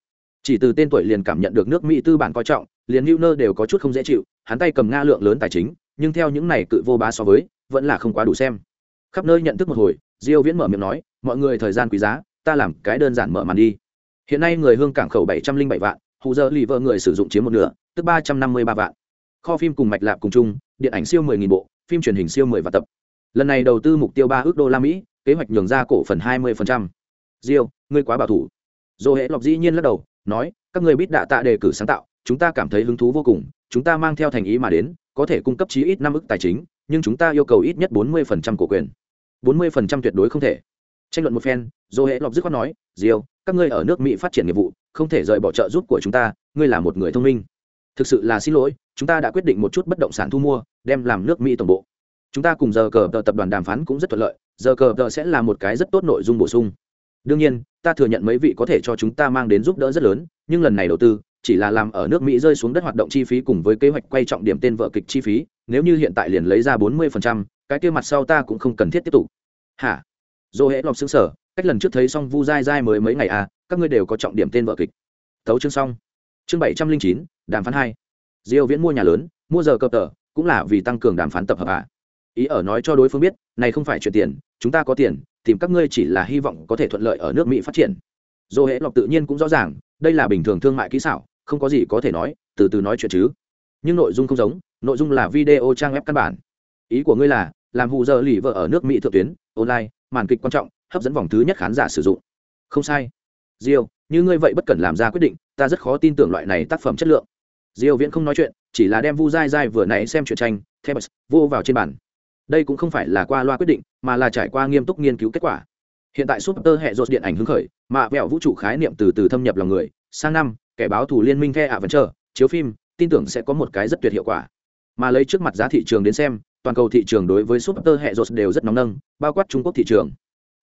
Chỉ từ tên tuổi liền cảm nhận được nước mỹ tư bản coi trọng, liền hữu nơ đều có chút không dễ chịu, hắn tay cầm nga lượng lớn tài chính, nhưng theo những này cự vô bá so với, vẫn là không quá đủ xem. Khắp nơi nhận thức một hồi, diêu viễn mở miệng nói, mọi người thời gian quý giá, ta làm cái đơn giản mở màn đi. Hiện nay người hương cảng khẩu 707 vạn hù giờ lì vợ người sử dụng chiếm một nửa, tức 353 vạn. Kho phim cùng mạch lạp cùng chung, điện ảnh siêu 10.000 bộ, phim truyền hình siêu 10 vạn tập. Lần này đầu tư mục tiêu ba ước đô la mỹ, kế hoạch nhường ra cổ phần 20%. diêu, ngươi quá bảo thủ. Dô hệ lọc dĩ nhiên lắc đầu, nói, các người biết đạ tạ đề cử sáng tạo, chúng ta cảm thấy hứng thú vô cùng, chúng ta mang theo thành ý mà đến, có thể cung cấp chí ít năm ức tài chính, nhưng chúng ta yêu cầu ít nhất bốn mươi phần trăm cổ quyền. bốn mươi phần trăm tuyệt đối không thể. Tranh luận một phen dô hệ lọc dứt khoát nói, diêu các ngươi ở nước mỹ phát triển nghiệp vụ không thể rời bỏ trợ giúp của chúng ta ngươi là một người thông minh. Thực sự là xin lỗi chúng ta đã quyết định một chút bất động sản thu mua đem làm nước mỹ tổng bộ. Chúng ta cùng giờ cờ tờ tập đoàn đàm phán cũng rất thuận lợi giờ cờ tờ sẽ là một cái rất tốt nội dung bổ sung. Đương nhiên ta thừa nhận mấy vị có thể cho chúng ta mang đến giúp đỡ rất lớn nhưng lần này đầu tư chỉ là làm ở nước mỹ rơi xuống đất hoạt động chi phí cùng với kế hoạch quay trọng điểm tên vợ kịch chi phí nếu như hiện tại liền lấy ra bốn mươi phần trăm, cái kia mặt sau ta cũng không cần thiết tiếp tục. Hả? Dô hễ lọc xứng sở cách lần trước thấy xong vu dai dai mới mấy ngày à các ngươi đều có trọng điểm tên vợ kịch. Tấu chương xong. Chương bảy trăm linh chín, đàm phán hai. Diêu viễn mua nhà lớn, mua giờ cập tờ, cũng là vì tăng cường đàm phán tập hợp à. Ý ở nói cho đối phương biết, này không phải chuyện tiền, chúng ta có tiền, tìm các ngươi chỉ là hy vọng có thể thuận lợi ở nước mỹ phát triển. Dô hễ lọc tự nhiên cũng rõ ràng, đây là bình thường thương mại kỹ xảo, không có gì có thể nói, từ từ nói chuyện chứ. Nhưng nội dung không giống, nội dung là video trang web căn bản. Ý của ngươi là, làm hù giờ lì vợ ở nước mỹ thượng tuyến, online, màn kịch quan trọng hấp dẫn vòng thứ nhất khán giả sử dụng. Không sai. Diêu, như ngươi vậy bất cần làm ra quyết định, ta rất khó tin tưởng loại này tác phẩm chất lượng. Diêu viễn không nói chuyện, chỉ là đem vu dai dai vừa nãy xem truyện tranh thebus vô vào trên bàn. Đây cũng không phải là qua loa quyết định, mà là trải qua nghiêm túc nghiên cứu kết quả. Hiện tại super hệ rột điện ảnh hứng khởi, mà vẹo vũ trụ khái niệm từ từ thâm nhập lòng người, sang năm, kẻ báo thủ liên minh the ạ vẫn chờ chiếu phim, tin tưởng sẽ có một cái rất tuyệt hiệu quả. Mà lấy trước mặt giá thị trường đến xem, toàn cầu thị trường đối với super hệ rột đều rất nóng nâng, bao quát trung quốc thị trường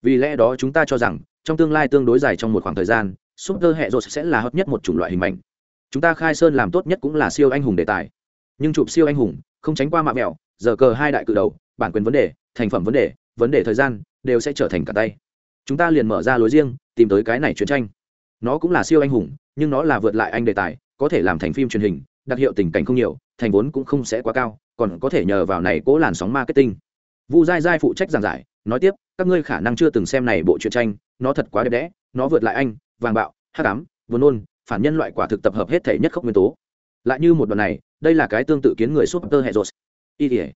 vì lẽ đó chúng ta cho rằng, trong tương lai tương đối dài trong một khoảng thời gian, super hệ rột sẽ là hot nhất một chủng loại hình mạnh chúng ta khai sơn làm tốt nhất cũng là siêu anh hùng đề tài. Nhưng chụp siêu anh hùng, không tránh qua mạ mẹo, giờ cờ hai đại cự đầu, bản quyền vấn đề, thành phẩm vấn đề vấn đề thời gian, đều sẽ trở thành cả tay. Chúng ta liền mở ra lối riêng, tìm tới cái này truyền tranh. Nó cũng là siêu anh hùng, nhưng nó là vượt lại anh đề tài, có thể làm thành phim truyền hình, đặc hiệu tình cảnh không nhiều, thành vốn cũng không sẽ quá cao, còn có thể nhờ vào này cố làn sóng marketing. Vu dai dai phụ trách giảng giải nói tiếp, các ngươi khả năng chưa từng xem này bộ truyện tranh, nó thật quá đẹp đẽ, nó vượt lại anh, vàng bạo hát ám vốn ôn phản nhân loại quả thực tập hợp hết thể nhất khốc nguyên tố. Lại như một đoạn này, đây là cái tương tự kiến người super hệ rột y tỉa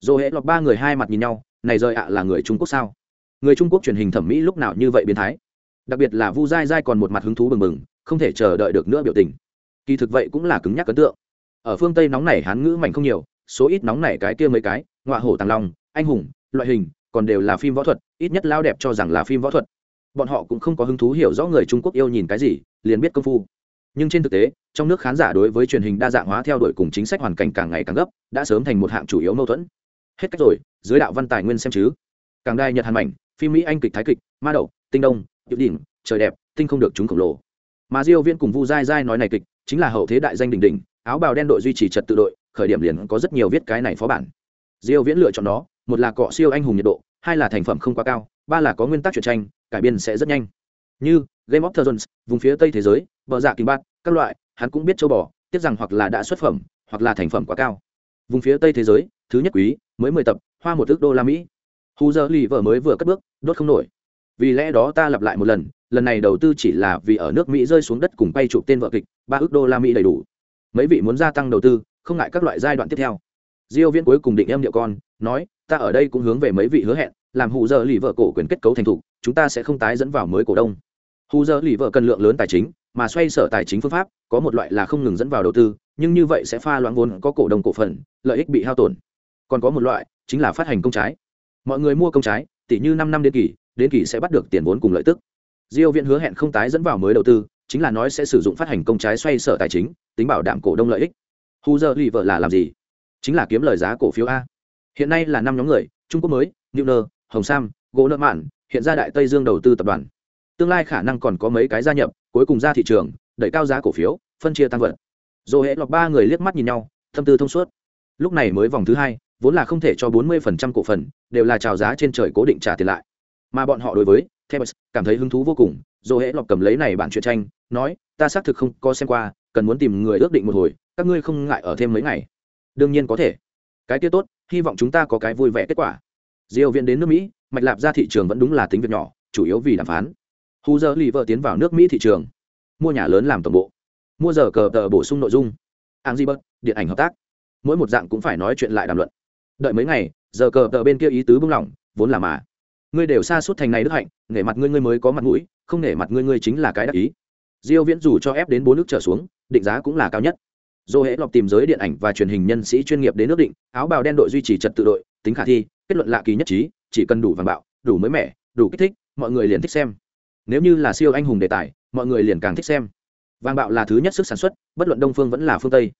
dồ hệ lọt ba người hai mặt nhìn nhau, này rời ạ là người trung quốc sao? Người trung quốc truyền hình thẩm mỹ lúc nào như vậy biến thái? Đặc biệt là vu dai dai còn một mặt hứng thú bừng bừng, không thể chờ đợi được nữa biểu tình. Kỳ thực vậy cũng là cứng nhắc ấn tượng. Ở phương tây nóng này hán ngữ mạnh không nhiều, số ít nóng này cái kia mấy cái, ngọa hổ tàng long, anh hùng, loại hình còn đều là phim võ thuật, ít nhất lao đẹp cho rằng là phim võ thuật. Bọn họ cũng không có hứng thú hiểu rõ người trung quốc yêu nhìn cái gì, liền biết công phu. Nhưng trên thực tế, trong nước khán giả đối với truyền hình đa dạng hóa theo đuổi cùng chính sách hoàn cảnh càng ngày càng gấp, đã sớm thành một hạng chủ yếu mâu thuẫn. Hết cách rồi, dưới đạo văn tài nguyên xem chứ. Càng đai nhật hàn mảnh, phim mỹ anh kịch thái kịch, ma đậu, tinh đông điệu đỉnh, trời đẹp, tinh không được chúng khổng lồ. Mà diêu viên cùng vu dai dai nói này kịch, chính là hậu thế đại danh đỉnh đỉnh, áo bào đen đội duy trì trật tự đội, khởi điểm liền có rất nhiều viết cái này phó bản. Diêu viễn lựa chọn nó một là cọ siêu anh hùng nhiệt độ, hai là thành phẩm không quá cao, ba là có nguyên tắc truyện tranh, cải biên sẽ rất nhanh. Như game of thrones, vùng phía tây thế giới, bờ dạ kinh bát, các loại, hắn cũng biết châu bò, tiếc rằng hoặc là đã xuất phẩm, hoặc là thành phẩm quá cao. Vùng phía tây thế giới, thứ nhất quý, mới mười tập, hoa một ước đô la mỹ. Hù giờ lì vợ mới vừa cất bước, đốt không nổi. Vì lẽ đó ta lặp lại một lần lần này đầu tư chỉ là vì ở nước mỹ rơi xuống đất cùng bay chụp tên vợ kịch, ba ước đô la mỹ đầy đủ. Mấy vị muốn gia tăng đầu tư, không ngại các loại giai đoạn tiếp theo. Diêu viễn cuối cùng định em điệu con, nói ta ở đây cũng hướng về mấy vị hứa hẹn, làm hù giờ lì vợ cổ quyền kết cấu thành thục, chúng ta sẽ không tái dẫn vào mới cổ đông. Hù giờ lì vợ cần lượng lớn tài chính, mà xoay sở tài chính phương pháp, có một loại là không ngừng dẫn vào đầu tư, nhưng như vậy sẽ pha loãng vốn có cổ đông cổ phần, lợi ích bị hao tổn. Còn có một loại chính là phát hành công trái. Mọi người mua công trái tỷ như năm năm đến kỳ đến kỳ sẽ bắt được tiền vốn cùng lợi tức. Diêu viện hứa hẹn không tái dẫn vào mới đầu tư, chính là nói sẽ sử dụng phát hành công trái xoay sở tài chính, tính bảo đảm cổ đông lợi ích. Hù giờ lì vợ là làm gì? Chính là kiếm lời giá cổ phiếu a hiện nay là năm nhóm người, trung quốc mới new nơ, hồng sam, gỗ nợ mạn, hiện ra đại tây dương đầu tư tập đoàn. Tương lai khả năng còn có mấy cái gia nhập, cuối cùng ra thị trường, đẩy cao giá cổ phiếu, phân chia tăng vật dồ hệ lọc ba người liếc mắt nhìn nhau tâm tư thông suốt. Lúc này mới vòng thứ hai, vốn là không thể cho 40% cổ phần, đều là chào giá trên trời cố định trả tiền lại. Mà bọn họ đối với Thebes cảm thấy hứng thú vô cùng dồ hễ lọc cầm lấy này bản truyện tranh, nói, ta xác thực không có xem qua, cần muốn tìm người ước định một hồi, các ngươi không ngại ở thêm mấy ngày. Đương nhiên có thể cái kia tốt, hy vọng chúng ta có cái vui vẻ kết quả. Diêu viện đến nước mỹ, mạch lạp ra thị trường vẫn đúng là tính việc nhỏ, chủ yếu vì đàm phán. Hù giờ lì vợ tiến vào nước mỹ thị trường. Mua nhà lớn làm tổng bộ. Mua giờ cờ tờ bổ sung nội dung. Ang di bớt, điện ảnh hợp tác. Mỗi một dạng cũng phải nói chuyện lại đàm luận. Đợi mấy ngày, giờ cờ tờ bên kia ý tứ bưng lỏng, vốn là mà. Ngươi đều xa suốt thành này đức hạnh, nể mặt ngươi ngươi mới có mặt mũi, không nể mặt ngươi ngươi chính là cái đặc ý. Diêu viễn dù cho ép đến bốn nước trở xuống, định giá cũng là cao nhất dô hễ lọc tìm giới điện ảnh và truyền hình nhân sĩ chuyên nghiệp đến nước định, áo bào đen đội duy trì trật tự đội, tính khả thi, kết luận lạ kỳ nhất trí, chỉ cần đủ vàng bạo, đủ mới mẻ, đủ kích thích, mọi người liền thích xem. Nếu như là siêu anh hùng đề tài, mọi người liền càng thích xem. Vàng bạo là thứ nhất sức sản xuất, bất luận đông phương vẫn là phương tây.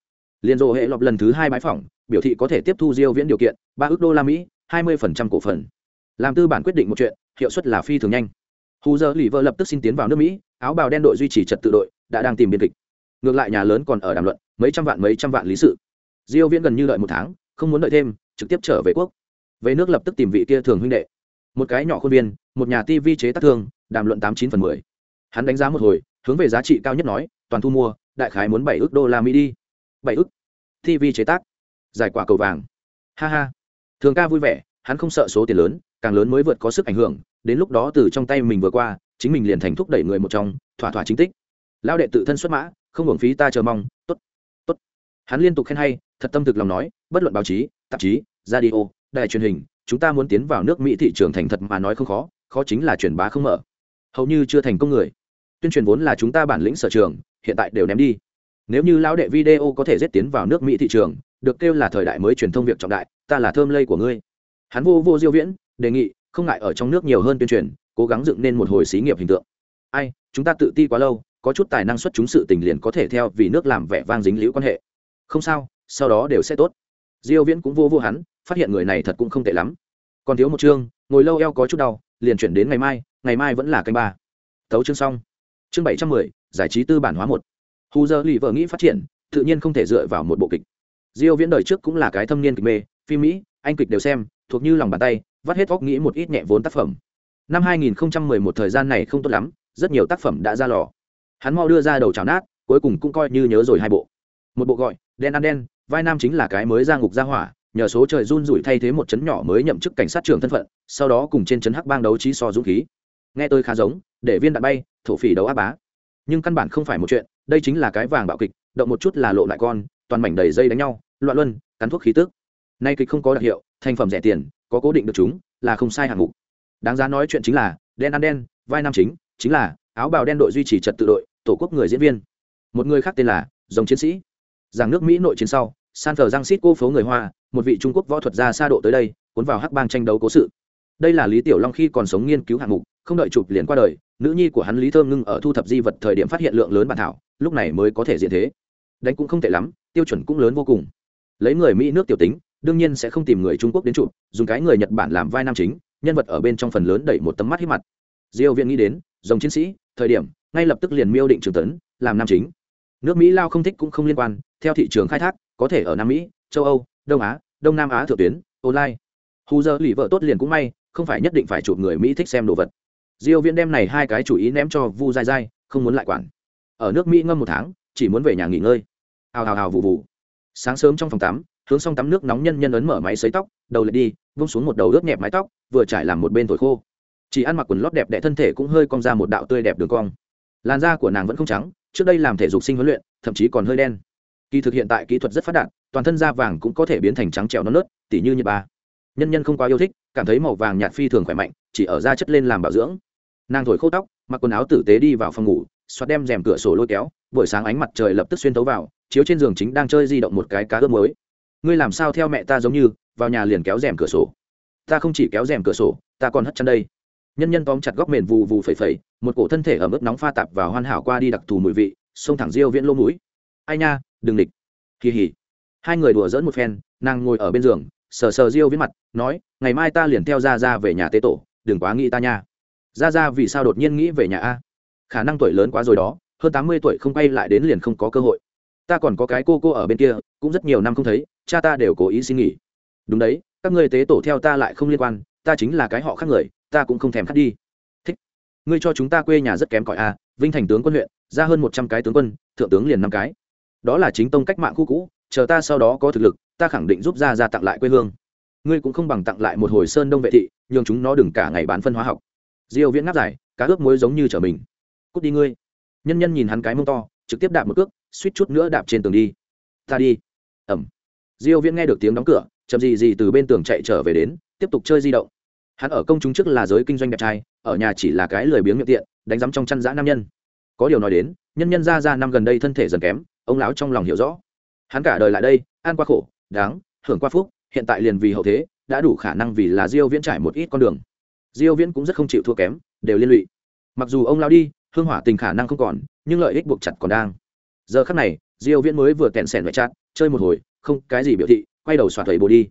Liên dô hễ lọc lần thứ hai bãi phỏng, biểu thị có thể tiếp thu diêu viễn điều kiện, ba ước đô la mỹ, hai mươi cổ phần. Làm tư bản quyết định một chuyện, hiệu suất là phi thường nhanh. Hù giờ lì vợ lập tức xin tiến vào nước mỹ, áo bào đen đội duy trì trật tự đội, đã đang tìm biên kịch ngược lại nhà lớn còn ở đàm luận mấy trăm vạn mấy trăm vạn lý sự. Diêu viễn gần như đợi một tháng, không muốn đợi thêm, trực tiếp trở về quốc. Về nước lập tức tìm vị kia thường huynh đệ. Một cái nhỏ khuôn viên, một nhà tivi chế tác thương, đàm luận tám chín phần mười. Hắn đánh giá một hồi, hướng về giá trị cao nhất nói, toàn thu mua, đại khái muốn bảy ước đô la mỹ đi. Bảy ước? Tivi chế tác. Giải quả cầu vàng. Ha ha. Thường ca vui vẻ, hắn không sợ số tiền lớn, càng lớn mới vượt có sức ảnh hưởng, đến lúc đó từ trong tay mình vừa qua, chính mình liền thành thúc đẩy người một trong, thỏa thỏa chính tích lao đệ tự thân xuất mã, không hưởng phí ta chờ mong, tốt tốt. Hắn liên tục khen hay, thật tâm thực lòng nói, bất luận báo chí, tạp chí, radio, đài truyền hình, chúng ta muốn tiến vào nước mỹ thị trường thành thật mà nói không khó khó chính là truyền bá không mở. Hầu như chưa thành công người. Tuyên truyền vốn là chúng ta bản lĩnh sở trường, hiện tại đều ném đi. Nếu như lão đệ video có thể dết tiến vào nước mỹ thị trường, được kêu là thời đại mới truyền thông việc trọng đại, ta là thơm lây của ngươi. Hắn vô vô diêu viễn, đề nghị, không ngại ở trong nước nhiều hơn tuyên truyền, cố gắng dựng nên một hồi xí nghiệp hình tượng. Ai, chúng ta tự ti quá lâu có chút tài năng xuất chúng sự tình liền có thể theo vì nước làm vẻ vang dính liễu quan hệ. Không sao sau đó đều sẽ tốt. Diêu viễn cũng vô vô hắn phát hiện người này thật cũng không tệ lắm. Còn thiếu một chương ngồi lâu eo có chút đau liền chuyển đến ngày mai ngày mai vẫn là canh ba. Tấu chương xong. Chương 710, giải trí tư bản hóa một. Hù giờ lì vợ nghĩ phát triển tự nhiên không thể dựa vào một bộ kịch. Diêu viễn đời trước cũng là cái thâm niên kịch mê phim mỹ anh kịch đều xem thuộc như lòng bàn tay vắt hết óc nghĩ một ít nhẹ vốn tác phẩm. Năm 2011 thời gian này không tốt lắm rất nhiều tác phẩm đã ra lò hắn mau đưa ra đầu chảo nát, cuối cùng cũng coi như nhớ rồi hai bộ. Một bộ gọi, đen ăn đen, vai nam chính là cái mới ra ngục ra hỏa, nhờ số trời run rủi thay thế một chấn nhỏ mới nhậm chức cảnh sát trưởng thân phận, sau đó cùng trên chấn hắc bang đấu trí so dũng khí. Nghe tôi khá giống, để viên đạn bay, thổ phỉ đấu áp bá. Nhưng căn bản không phải một chuyện, đây chính là cái vàng bạo kịch, động một chút là lộ lại con, toàn mảnh đầy dây đánh nhau, loạn luân, cắn thuốc khí tức. Nay kịch không có đặc hiệu, thành phẩm rẻ tiền, có cố định được chúng, là không sai hạng mục. Đáng giá nói chuyện chính là, đen ăn đen, vai nam chính chính là, áo bào đen đội duy trì trật tự đội tổ quốc người diễn viên. Một người khác tên là dòng chiến sĩ. Giảng nước mỹ nội chiến sau, san thờ giang xít cô phố người hoa, một vị trung quốc võ thuật gia xa độ tới đây, cuốn vào hắc bang tranh đấu cố sự. Đây là lý tiểu long khi còn sống nghiên cứu hạng mục, không đợi chụp liền qua đời, nữ nhi của hắn lý thơm ngưng ở thu thập di vật thời điểm phát hiện lượng lớn bản thảo, lúc này mới có thể diện thế. Đánh cũng không tệ lắm, tiêu chuẩn cũng lớn vô cùng. Lấy người mỹ nước tiểu tính, đương nhiên sẽ không tìm người trung quốc đến chụp, dùng cái người nhật bản làm vai nam chính, nhân vật ở bên trong phần lớn đẩy một tấm mắt hít mặt. Diêu viện nghĩ đến dòng chiến sĩ, thời điểm ngay lập tức liền miêu định trường tấn làm nam chính. Nước mỹ lao không thích cũng không liên quan, theo thị trường khai thác, có thể ở nam mỹ, châu âu, đông á, đông nam á thượng tuyến, online. Hù giờ lì vợ tốt liền cũng may, không phải nhất định phải chụp người mỹ thích xem đồ vật. Diêu viễn đem này hai cái chủ ý ném cho vu dai dai không muốn lại quản. Ở nước mỹ ngâm một tháng, chỉ muốn về nhà nghỉ ngơi. Hào hào hào vụ vụ. Sáng sớm trong phòng tắm, hướng xong tắm nước nóng nhân nhân ấn mở máy sấy tóc, đầu lại đi, vung xuống một đầu ướt nhẹp mái tóc, vừa trải làm một bên thổi khô. Chỉ ăn mặc quần lót đẹp đẽ thân thể cũng hơi cong ra một đạo tươi đẹp đường cong làn da của nàng vẫn không trắng, trước đây làm thể dục sinh huấn luyện, thậm chí còn hơi đen. Kỳ thực hiện tại kỹ thuật rất phát đạt, toàn thân da vàng cũng có thể biến thành trắng trẻo non nớt, tỉ như nhật ba. Nhân nhân không quá yêu thích, cảm thấy màu vàng nhạt phi thường khỏe mạnh, chỉ ở da chất lên làm bảo dưỡng. Nàng thổi khô tóc, mặc quần áo tử tế đi vào phòng ngủ, xoát đem rèm cửa sổ lôi kéo, buổi sáng ánh mặt trời lập tức xuyên tấu vào, chiếu trên giường chính đang chơi di động một cái cá ướp mới ngươi làm sao theo mẹ ta giống như, vào nhà liền kéo rèm cửa sổ. Ta không chỉ kéo rèm cửa sổ, ta còn hất chân đây nhân nhân tóm chặt góc mền vù vù phẩy phẩy, một cổ thân thể ở mức nóng pha tạp và hoàn hảo qua đi đặc thù mùi vị, xông thẳng riêu viễn lỗ mũi. Ai nha, đừng địch. Kỳ hỉ. Hai người đùa dỡn một phen, nàng ngồi ở bên giường, sờ sờ riêu viễn mặt, nói, ngày mai ta liền theo ra ra về nhà tế tổ, đừng quá nghĩ ta nha. Ra ra vì sao đột nhiên nghĩ về nhà a? Khả năng tuổi lớn quá rồi đó, hơn tám mươi tuổi không quay lại đến liền không có cơ hội. Ta còn có cái cô cô ở bên kia, cũng rất nhiều năm không thấy, cha ta đều cố ý xin nghỉ. Đúng đấy, các ngươi tế tổ theo ta lại không liên quan, ta chính là cái họ khác người ta cũng không thèm khát đi. Thích. Ngươi cho chúng ta quê nhà rất kém cỏi à? vinh thành tướng quân huyện, ra hơn một trăm cái tướng quân, thượng tướng liền năm cái. Đó là chính tông cách mạng khu cũ, chờ ta sau đó có thực lực, ta khẳng định giúp ra ra tặng lại quê hương. Ngươi cũng không bằng tặng lại một hồi sơn đông vệ thị, nhường chúng nó đừng cả ngày bán phân hóa học. Diêu viễn ngáp dài, cá ướp muối giống như trở mình. Cút đi ngươi. Nhân nhân nhìn hắn cái mông to, trực tiếp đạp một cước, suýt chút nữa đạp trên tường đi. Ta đi. Ẩm. Diêu viễn nghe được tiếng đóng cửa, chậm gì gì từ bên tường chạy trở về đến, tiếp tục chơi di động hắn ở công chúng trước là giới kinh doanh đẹp trai, ở nhà chỉ là cái lười biếng miệng tiện, đánh giám trong chăn dã nam nhân. Có điều nói đến, nhân nhân ra ra năm gần đây thân thể dần kém, ông lão trong lòng hiểu rõ. Hắn cả đời lại đây, ăn qua khổ, đáng, hưởng qua phúc, hiện tại liền vì hậu thế, đã đủ khả năng vì là diêu viễn trải một ít con đường. Diêu viễn cũng rất không chịu thua kém, đều liên lụy. Mặc dù ông lão đi, hương hỏa tình khả năng không còn, nhưng lợi ích buộc chặt còn đang. Giờ khắc này, diêu viễn mới vừa kẹn sẻn ngoại chặt chơi một hồi, không cái gì biểu thị, quay đầu xoạt thầy bồ đi.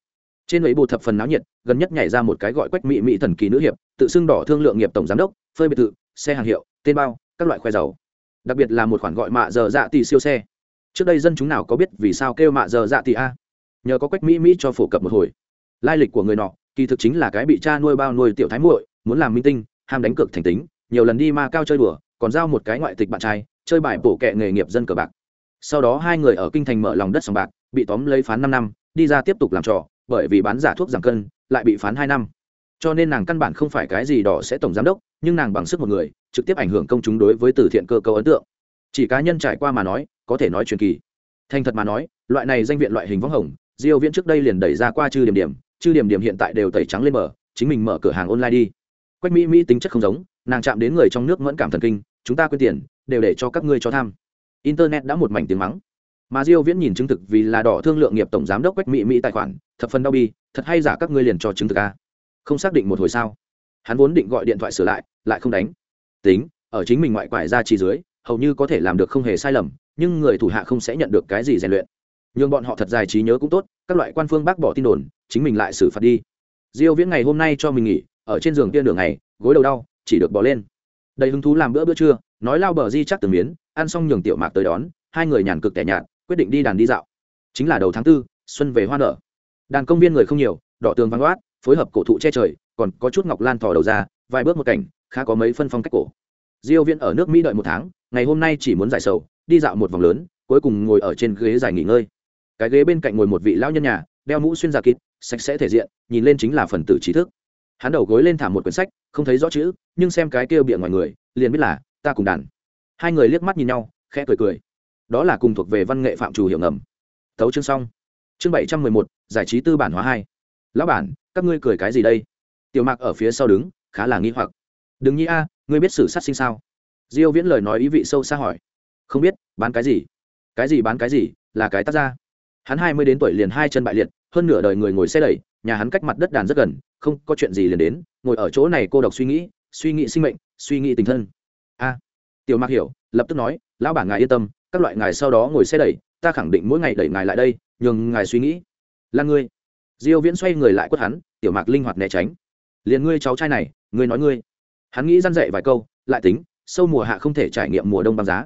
Trên ấy bồ thập phần náo nhiệt gần nhất nhảy ra một cái gọi quách mỹ mỹ thần kỳ nữ hiệp, tự xưng đỏ thương lượng nghiệp tổng giám đốc, phơi biệt thự, xe hàng hiệu, tên bao, các loại khoe dầu. Đặc biệt là một khoản gọi mạ giờ dạ tỷ siêu xe. Trước đây dân chúng nào có biết vì sao kêu mạ giờ dạ tỷ a? Nhờ có quách mỹ mỹ cho phổ cập một hồi. Lai lịch của người nọ, kỳ thực chính là cái bị cha nuôi bao nuôi tiểu thái muội, muốn làm minh tinh, ham đánh cược thành tính, nhiều lần đi ma cao chơi đùa, còn giao một cái ngoại tịch bạn trai, chơi bài bổ kẹ nghề nghiệp dân cờ bạc. Sau đó hai người ở kinh thành mở lòng đất sòng bạc, bị tóm lấy phán năm năm, đi ra tiếp tục làm trò bởi vì bán giả thuốc giảm cân, lại bị phán hai năm. Cho nên nàng căn bản không phải cái gì đỏ sẽ tổng giám đốc, nhưng nàng bằng sức một người, trực tiếp ảnh hưởng công chúng đối với từ thiện cơ cấu ấn tượng. Chỉ cá nhân trải qua mà nói, có thể nói truyền kỳ. Thành thật mà nói, loại này danh viện loại hình võng hồng, diêu viễn trước đây liền đẩy ra qua chư điểm điểm, chư điểm điểm hiện tại đều tẩy trắng lên mở chính mình mở cửa hàng online đi. Quách mỹ mỹ tính chất không giống, nàng chạm đến người trong nước mẫn cảm thần kinh, chúng ta quên tiền, đều để cho các ngươi cho tham. Internet đã một mảnh tiếng mắng. Mà diêu viễn nhìn chứng thực vì là đỏ thương lượng nghiệp tổng giám đốc quách mỹ mỹ tài khoản thập phần đau bi, thật hay giả các ngươi liền cho chứng thực a không xác định một hồi sao? Hắn vốn định gọi điện thoại sửa lại lại không đánh. Tính, ở chính mình ngoại quải ra chỉ dưới, hầu như có thể làm được không hề sai lầm, nhưng người thủ hạ không sẽ nhận được cái gì rèn luyện. Nhưng bọn họ thật dài trí nhớ cũng tốt, các loại quan phương bác bỏ tin đồn, chính mình lại xử phạt đi. Diêu viễn ngày hôm nay cho mình nghỉ, ở trên giường tiên đường ngày, gối đầu đau, chỉ được bỏ lên. Đầy hứng thú làm bữa bữa trưa, nói lao bờ di chắc từng miến ăn xong nhường tiểu mạc tới đón, hai người nhàn cực tẻ nhạt, quyết định đi đàn đi dạo. Chính là đầu tháng tư, xuân về hoa nở đàn công viên người không nhiều đỏ tường văn loát, phối hợp cổ thụ che trời còn có chút ngọc lan thò đầu ra vài bước một cảnh khá có mấy phân phong cách cổ. Diêu viên ở nước mỹ đợi một tháng ngày hôm nay chỉ muốn giải sầu đi dạo một vòng lớn cuối cùng ngồi ở trên ghế dài nghỉ ngơi. Cái ghế bên cạnh ngồi một vị lão nhân nhà đeo mũ xuyên giả kín, sạch sẽ thể diện nhìn lên chính là phần tử trí thức. Hắn đầu gối lên thả một quyển sách không thấy rõ chữ nhưng xem cái kêu bịa ngoài người liền biết là ta cùng đàn. Hai người liếc mắt nhìn nhau khẽ cười cười. Đó là cùng thuộc về văn nghệ phạm chủ hiểu ngầm. Tấu chương xong chương bảy trăm mười một, giải trí tư bản hóa hai. Lão bản, các ngươi cười cái gì đây? Tiểu mạc ở phía sau đứng, khá là nghi hoặc. Đừng nhi a, ngươi biết sử sát sinh sao? Diêu viễn lời nói ý vị sâu xa hỏi. Không biết, bán cái gì? Cái gì bán cái gì, là cái tác ra hắn hai mươi đến tuổi liền hai chân bại liệt, hơn nửa đời người ngồi xe đẩy, nhà hắn cách mặt đất đàn rất gần, không có chuyện gì liền đến, ngồi ở chỗ này cô độc suy nghĩ suy nghĩ sinh mệnh, suy nghĩ tình thân. A. Tiểu mạc hiểu, lập tức nói, lão bản ngài yên tâm, các loại ngài sau đó ngồi xe đẩy, ta khẳng định mỗi ngày đẩy ngài lại đây nhường ngài suy nghĩ. Là ngươi. Diêu viễn xoay người lại quất hắn, tiểu mạc linh hoạt né tránh. Liền ngươi cháu trai này, ngươi nói ngươi. Hắn nghĩ răn dạy vài câu, lại tính, sâu mùa hạ không thể trải nghiệm mùa đông băng giá.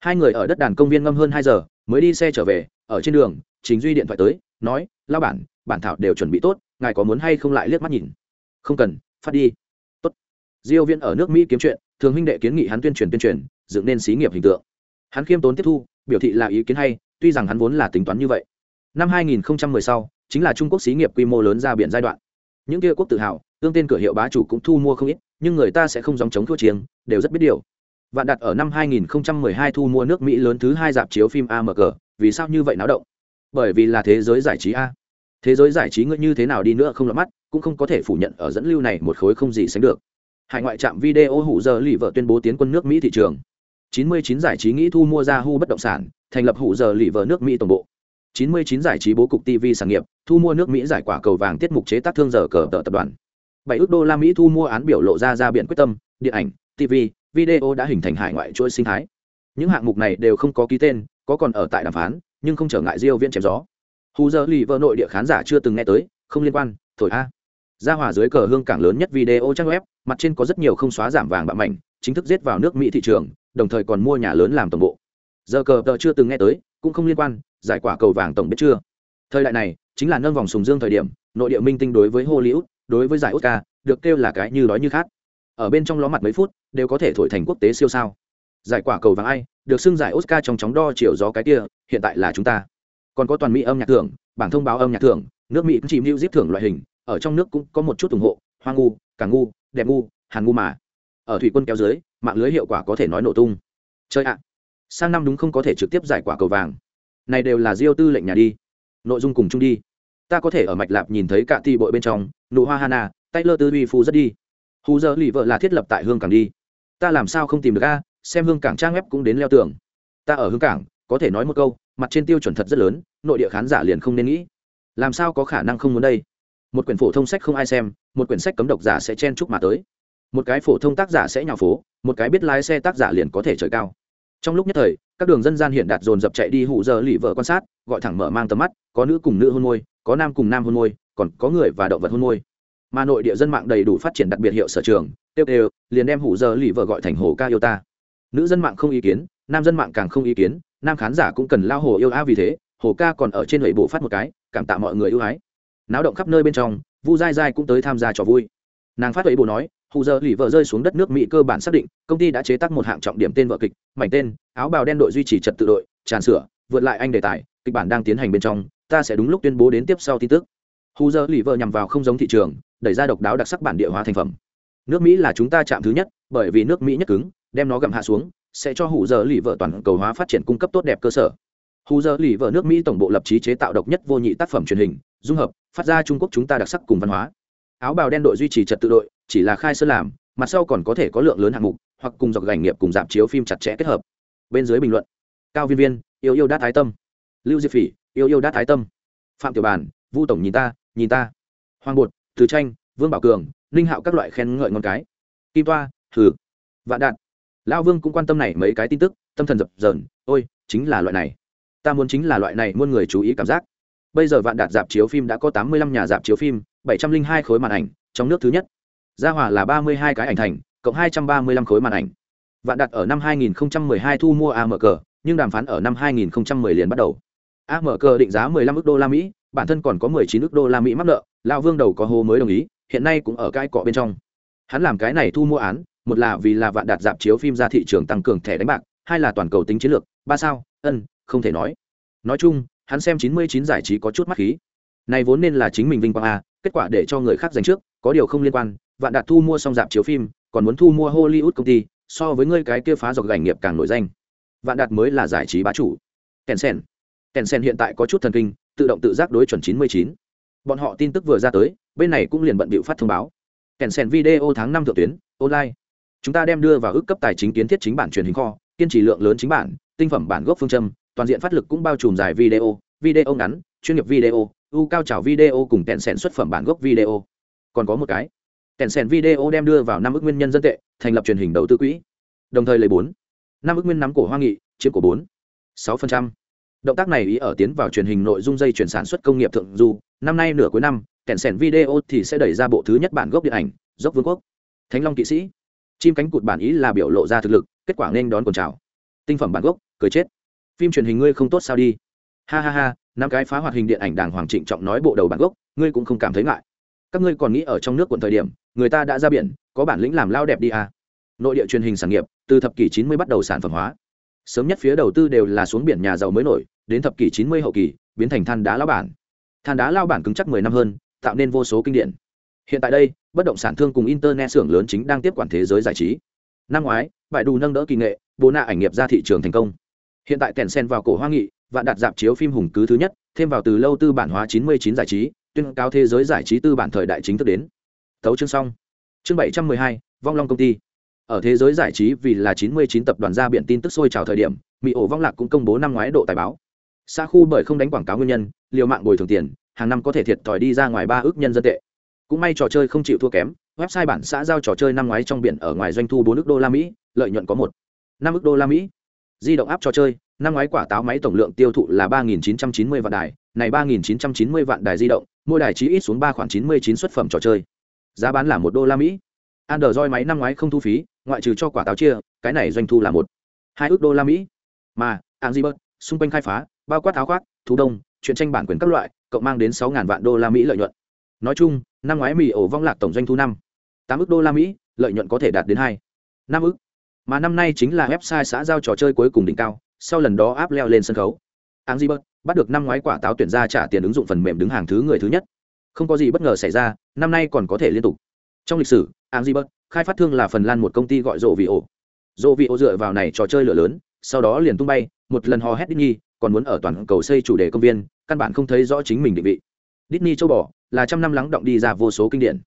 Hai người ở đất đàn công viên ngâm hơn hai giờ, mới đi xe trở về, ở trên đường, chính duy điện thoại tới, nói lao bản bản thảo đều chuẩn bị tốt, ngài có muốn hay không lại liếc mắt nhìn? Không cần, phát đi. Tốt. Diêu viễn ở nước mỹ kiếm chuyện, thường huynh đệ kiến nghị hắn tuyên truyền tuyên truyền, dựng nên xí nghiệp hình tượng. Hắn khiêm tốn tiếp thu, biểu thị là ý kiến hay, tuy rằng hắn vốn là tính toán như vậy năm 2010 sau, chính là trung quốc xí nghiệp quy mô lớn ra biển giai đoạn. Những kia quốc tự hào, tương tên cửa hiệu bá chủ cũng thu mua không ít, nhưng người ta sẽ không dòng chống thua chiêng, đều rất biết điều. Vạn đặt ở năm 2012 thu mua nước mỹ lớn thứ hai dạp chiếu phim amg vì sao như vậy náo động? Bởi vì là thế giới giải trí a. Thế giới giải trí ngươi như thế nào đi nữa không lọt mắt, cũng không có thể phủ nhận ở dẫn lưu này một khối không gì sánh được. Hải ngoại trạm video hủ giờ lì vợ tuyên bố tiến quân nước mỹ thị trường. 99 giải trí nghĩ thu mua ra hu bất động sản, thành lập hủ giờ lì vợ nước mỹ tổng bộ. 99 giải trí bố cục tv sản nghiệp, thu mua nước mỹ giải quả cầu vàng tiết mục chế tác thương giờ cờ tờ tập đoàn. 7 ước đô la mỹ thu mua án biểu lộ ra ra biện quyết tâm, điện ảnh, tv, video đã hình thành hải ngoại chuỗi sinh thái. Những hạng mục này đều không có ký tên, có còn ở tại đàm phán, nhưng không trở ngại diêu Viễn chém gió. Hù giờ lì vợ nội địa khán giả chưa từng nghe tới, không liên quan, thổi a. Ra hòa dưới cờ hương cảng lớn nhất video trang web, mặt trên có rất nhiều không xóa giảm vàng bạc mảnh, chính thức giết vào nước mỹ thị trường, đồng thời còn mua nhà lớn làm tổng bộ. Giờ cờ tờ chưa từng nghe tới, cũng không liên quan giải quả cầu vàng tổng biết chưa? Thời đại này, chính là nâng vòng sùng dương thời điểm, nội địa minh tinh đối với hollywood, đối với giải oscar, được kêu là cái như đói như khát. Ở bên trong ló mặt mấy phút, đều có thể thổi thành quốc tế siêu sao. Giải quả cầu vàng ai, được xưng giải oscar trong chóng đo chiều gió cái kia, hiện tại là chúng ta. Còn có toàn mỹ âm nhạc thưởng, bảng thông báo âm nhạc thưởng, nước mỹ cũng chỉ mưu giết thưởng loại hình, ở trong nước cũng có một chút ủng hộ, hoa ngu càng ngu, đẹp ngu, hàn ngu mà. Ở thủy quân kéo dưới, mạng lưới hiệu quả có thể nói nổ tung. Chơi ạ. Sang năm đúng không có thể trực tiếp giải quả cầu vàng này đều là diêu tư lệnh nhà đi. Nội dung cùng chung đi. Ta có thể ở mạch lạp nhìn thấy cả ti bội bên trong, nụ hoa hana tay lơ tư uy phu rất đi. Hù giờ lì vợ là thiết lập tại hương cảng đi. Ta làm sao không tìm được a? Xem hương cảng trang web cũng đến leo tường. Ta ở hương cảng, có thể nói một câu, mặt trên tiêu chuẩn thật rất lớn, nội địa khán giả liền không nên nghĩ. Làm sao có khả năng không muốn đây? Một quyển phổ thông sách không ai xem, một quyển sách cấm độc giả sẽ chen chúc mà tới. Một cái phổ thông tác giả sẽ nhào phố, một cái biết lái xe tác giả liền có thể trời cao. Trong lúc nhất thời các đường dân gian hiện đạt dồn dập chạy đi hụ giờ lì vợ quan sát, gọi thẳng mở mang tầm mắt, có nữ cùng nữ hôn môi, có nam cùng nam hôn môi, còn có người và động vật hôn môi. Mà nội địa dân mạng đầy đủ phát triển đặc biệt hiệu sở trường tiêu đều liền đem hủ giờ lì vợ gọi thành hồ ca yêu ta. Nữ dân mạng không ý kiến, nam dân mạng càng không ý kiến, nam khán giả cũng cần lao hồ yêu a vì thế, hồ ca còn ở trên lưỡi bộ phát một cái, cảm tạ mọi người ưu ái. Náo động khắp nơi bên trong, vu dai dai cũng tới tham gia trò vui. Nàng phát lưỡi bộ nói hù giờ lì vợ rơi xuống đất nước mỹ cơ bản xác định, công ty đã chế tác một hạng trọng điểm tên vợ kịch, mảnh tên, áo bào đen đội duy trì trật tự đội, tràn sửa, vượt lại anh đề tài, kịch bản đang tiến hành bên trong, ta sẽ đúng lúc tuyên bố đến tiếp sau tin tức. Hù giờ lì vợ nhằm vào không giống thị trường, đẩy ra độc đáo đặc sắc bản địa hóa thành phẩm. Nước mỹ là chúng ta chạm thứ nhất, bởi vì nước mỹ nhất cứng, đem nó gặm hạ xuống, sẽ cho hù giờ lì vợ toàn cầu hóa phát triển cung cấp tốt đẹp cơ sở. Hù giờ lì vợ nước mỹ tổng bộ lập trí chế tạo độc nhất vô nhị tác phẩm truyền hình, dung hợp, phát ra trung quốc chúng ta đặc sắc cùng văn hóa. Áo bào đen đội duy trì trật tự đội chỉ là khai sơn làm, mặt sau còn có thể có lượng lớn hạng mục, hoặc cùng dọc gành nghiệp cùng dạp chiếu phim chặt chẽ kết hợp. Bên dưới bình luận, cao viên viên, yêu yêu đát thái tâm. Lưu diệp phỉ, yêu yêu đát thái tâm. Phạm tiểu bàn vu tổng nhìn ta nhìn ta. Hoàng bột, từ tranh, vương bảo cường, ninh hạo các loại khen ngợi ngon cái. Kim toa thử vạn đạn lão vương cũng quan tâm này mấy cái tin tức, tâm thần dập dờn, ôi, chính là loại này. Ta muốn chính là loại này muôn người chú ý cảm giác. Bây giờ vạn đạt dạp chiếu phim đã có tám mươi lăm nhà dạp chiếu phim, bảy trăm linh hai khối màn ảnh, trong nước thứ nhất gia hòa là ba mươi hai cái ảnh thành, cộng hai trăm ba mươi lăm khối màn ảnh. Vạn đạt ở năm hai nghìn hai thu mua amk nhưng đàm phán ở năm hai nghìn 2010 liền bắt đầu. Amk định giá 15 ức đô la mỹ, bản thân còn có 19 ức đô la mỹ mắc nợ, lão vương đầu có hô mới đồng ý, hiện nay cũng ở cái cọ bên trong. Hắn làm cái này thu mua án, một là vì là vạn đạt dạp chiếu phim ra thị trường tăng cường thẻ đánh bạc, hai là toàn cầu tính chiến lược, ba sao, ân, không thể nói. Nói chung, hắn xem 99 giải trí có chút mắt khí. Này vốn nên là chính mình vinh quang a, kết quả để cho người khác giành trước, có điều không liên quan vạn đạt thu mua xong dạp chiếu phim, còn muốn thu mua hollywood công ty, so với ngươi cái kia phá dọc gành nghiệp càng nổi danh. Vạn đạt mới là giải trí bá chủ. Kèn sen kèn sen hiện tại có chút thần kinh, tự động tự giác đối chuẩn 99. bọn họ tin tức vừa ra tới, bên này cũng liền bận bịu phát thông báo. Kèn sen video tháng năm thượng tuyến, online. Chúng ta đem đưa vào ước cấp tài chính kiến thiết chính bản truyền hình kho, kiên trì lượng lớn chính bản, tinh phẩm bản gốc phương châm, toàn diện phát lực cũng bao trùm dài video video ngắn, chuyên nghiệp video u cao trào video cùng kèn sen xuất phẩm bản gốc video. Còn có một cái kèn sèn video đem đưa vào năm ước nguyên nhân dân tệ, thành lập truyền hình đầu tư quỹ. Đồng thời lấy bốn, năm ước nguyên nắm cổ hoa nghị, chiếm cổ bốn, sáu phần trăm. Động tác này ý ở tiến vào truyền hình nội dung dây chuyển sản xuất công nghiệp thượng du. Năm nay nửa cuối năm, kèn sèn video thì sẽ đẩy ra bộ thứ nhất bản gốc điện ảnh, dốc vương quốc. Thánh long kỵ sĩ. Chim cánh cụt bản ý là biểu lộ ra thực lực, kết quả nên đón cồn trào. Tinh phẩm bản gốc, cười chết. Phim truyền hình ngươi không tốt sao đi. Ha ha ha, năm cái phá hoạt hình điện ảnh đàng hoàng trịnh trọng nói bộ đầu bản gốc, ngươi cũng không cảm thấy ngại các ngươi còn nghĩ ở trong nước quận thời điểm, người ta đã ra biển, có bản lĩnh làm lao đẹp đi à. nội địa truyền hình sản nghiệp, từ thập kỷ 90 bắt đầu sản phẩm hóa. Sớm nhất phía đầu tư đều là xuống biển nhà giàu mới nổi, đến thập kỷ 90 hậu kỳ, biến thành than đá lao bản. Than đá lao bản cứng chắc 10 năm hơn, tạo nên vô số kinh điển. Hiện tại đây, bất động sản thương cùng internet xưởng lớn chính đang tiếp quản thế giới giải trí. Năm ngoái bại đủ nâng đỡ kỳ nghệ bố nạ ảnh nghiệp ra thị trường thành công. Hiện tại kèn sen vào cổ hoa nghị và đặt dạp chiếu phim hùng cứ thứ nhất, thêm vào từ lâu tư bản hóa 99 giải trí tuyên cáo thế giới giải trí tư bản thời đại chính thức đến. Tấu chương xong. Chương 712, vong long công ty. Ở thế giới giải trí vì là 99 tập đoàn ra biển tin tức sôi trào thời điểm mỹ ổ vong lạc cũng công bố năm ngoái độ tài báo. Xa khu bởi không đánh quảng cáo nguyên nhân liều mạng bồi thường tiền hàng năm có thể thiệt thòi đi ra ngoài ba ước nhân dân tệ. Cũng may trò chơi không chịu thua kém website bản xã giao trò chơi năm ngoái trong biển ở ngoài doanh thu bốn ước đô la mỹ lợi nhuận có một năm ước đô la mỹ. Di động áp trò chơi năm ngoái quả táo máy tổng lượng tiêu thụ là ba nghìn chín trăm chín mươi vạn đài này ba nghìn chín trăm chín mươi vạn đài di động mỗi đài chí ít xuống ba khoảng chín mươi chín xuất phẩm trò chơi. Giá bán là một đô la mỹ. Android máy năm ngoái không thu phí, ngoại trừ cho quả táo chia, cái này doanh thu là một, hai ước đô la mỹ. Mà ạng xung quanh khai phá, bao quát áo khoác, thú đông, chuyện tranh bản quyền các loại, cộng mang đến sáu vạn đô la mỹ lợi nhuận. Nói chung, năm ngoái mì ổ vong lạc tổng doanh thu năm, tám ước đô la mỹ, lợi nhuận có thể đạt đến hai, năm ước. Mà năm nay chính là website xã giao trò chơi cuối cùng đỉnh cao, sau lần đó áp leo lên sân khấu. Angry bắt được năm ngoái quả táo tuyển ra trả tiền ứng dụng phần mềm đứng hàng thứ người thứ nhất. Không có gì bất ngờ xảy ra, năm nay còn có thể liên tục. Trong lịch sử Angry Bird khai phát thương là phần lan một công ty gọi rộ vị ổ rộ vị ổ dựa vào này trò chơi lửa lớn, sau đó liền tung bay, một lần hò hét Disney, còn muốn ở toàn cầu xây chủ đề công viên, căn bản không thấy rõ chính mình định vị. Disney châu bò, là trăm năm lắng động đi ra vô số kinh điển.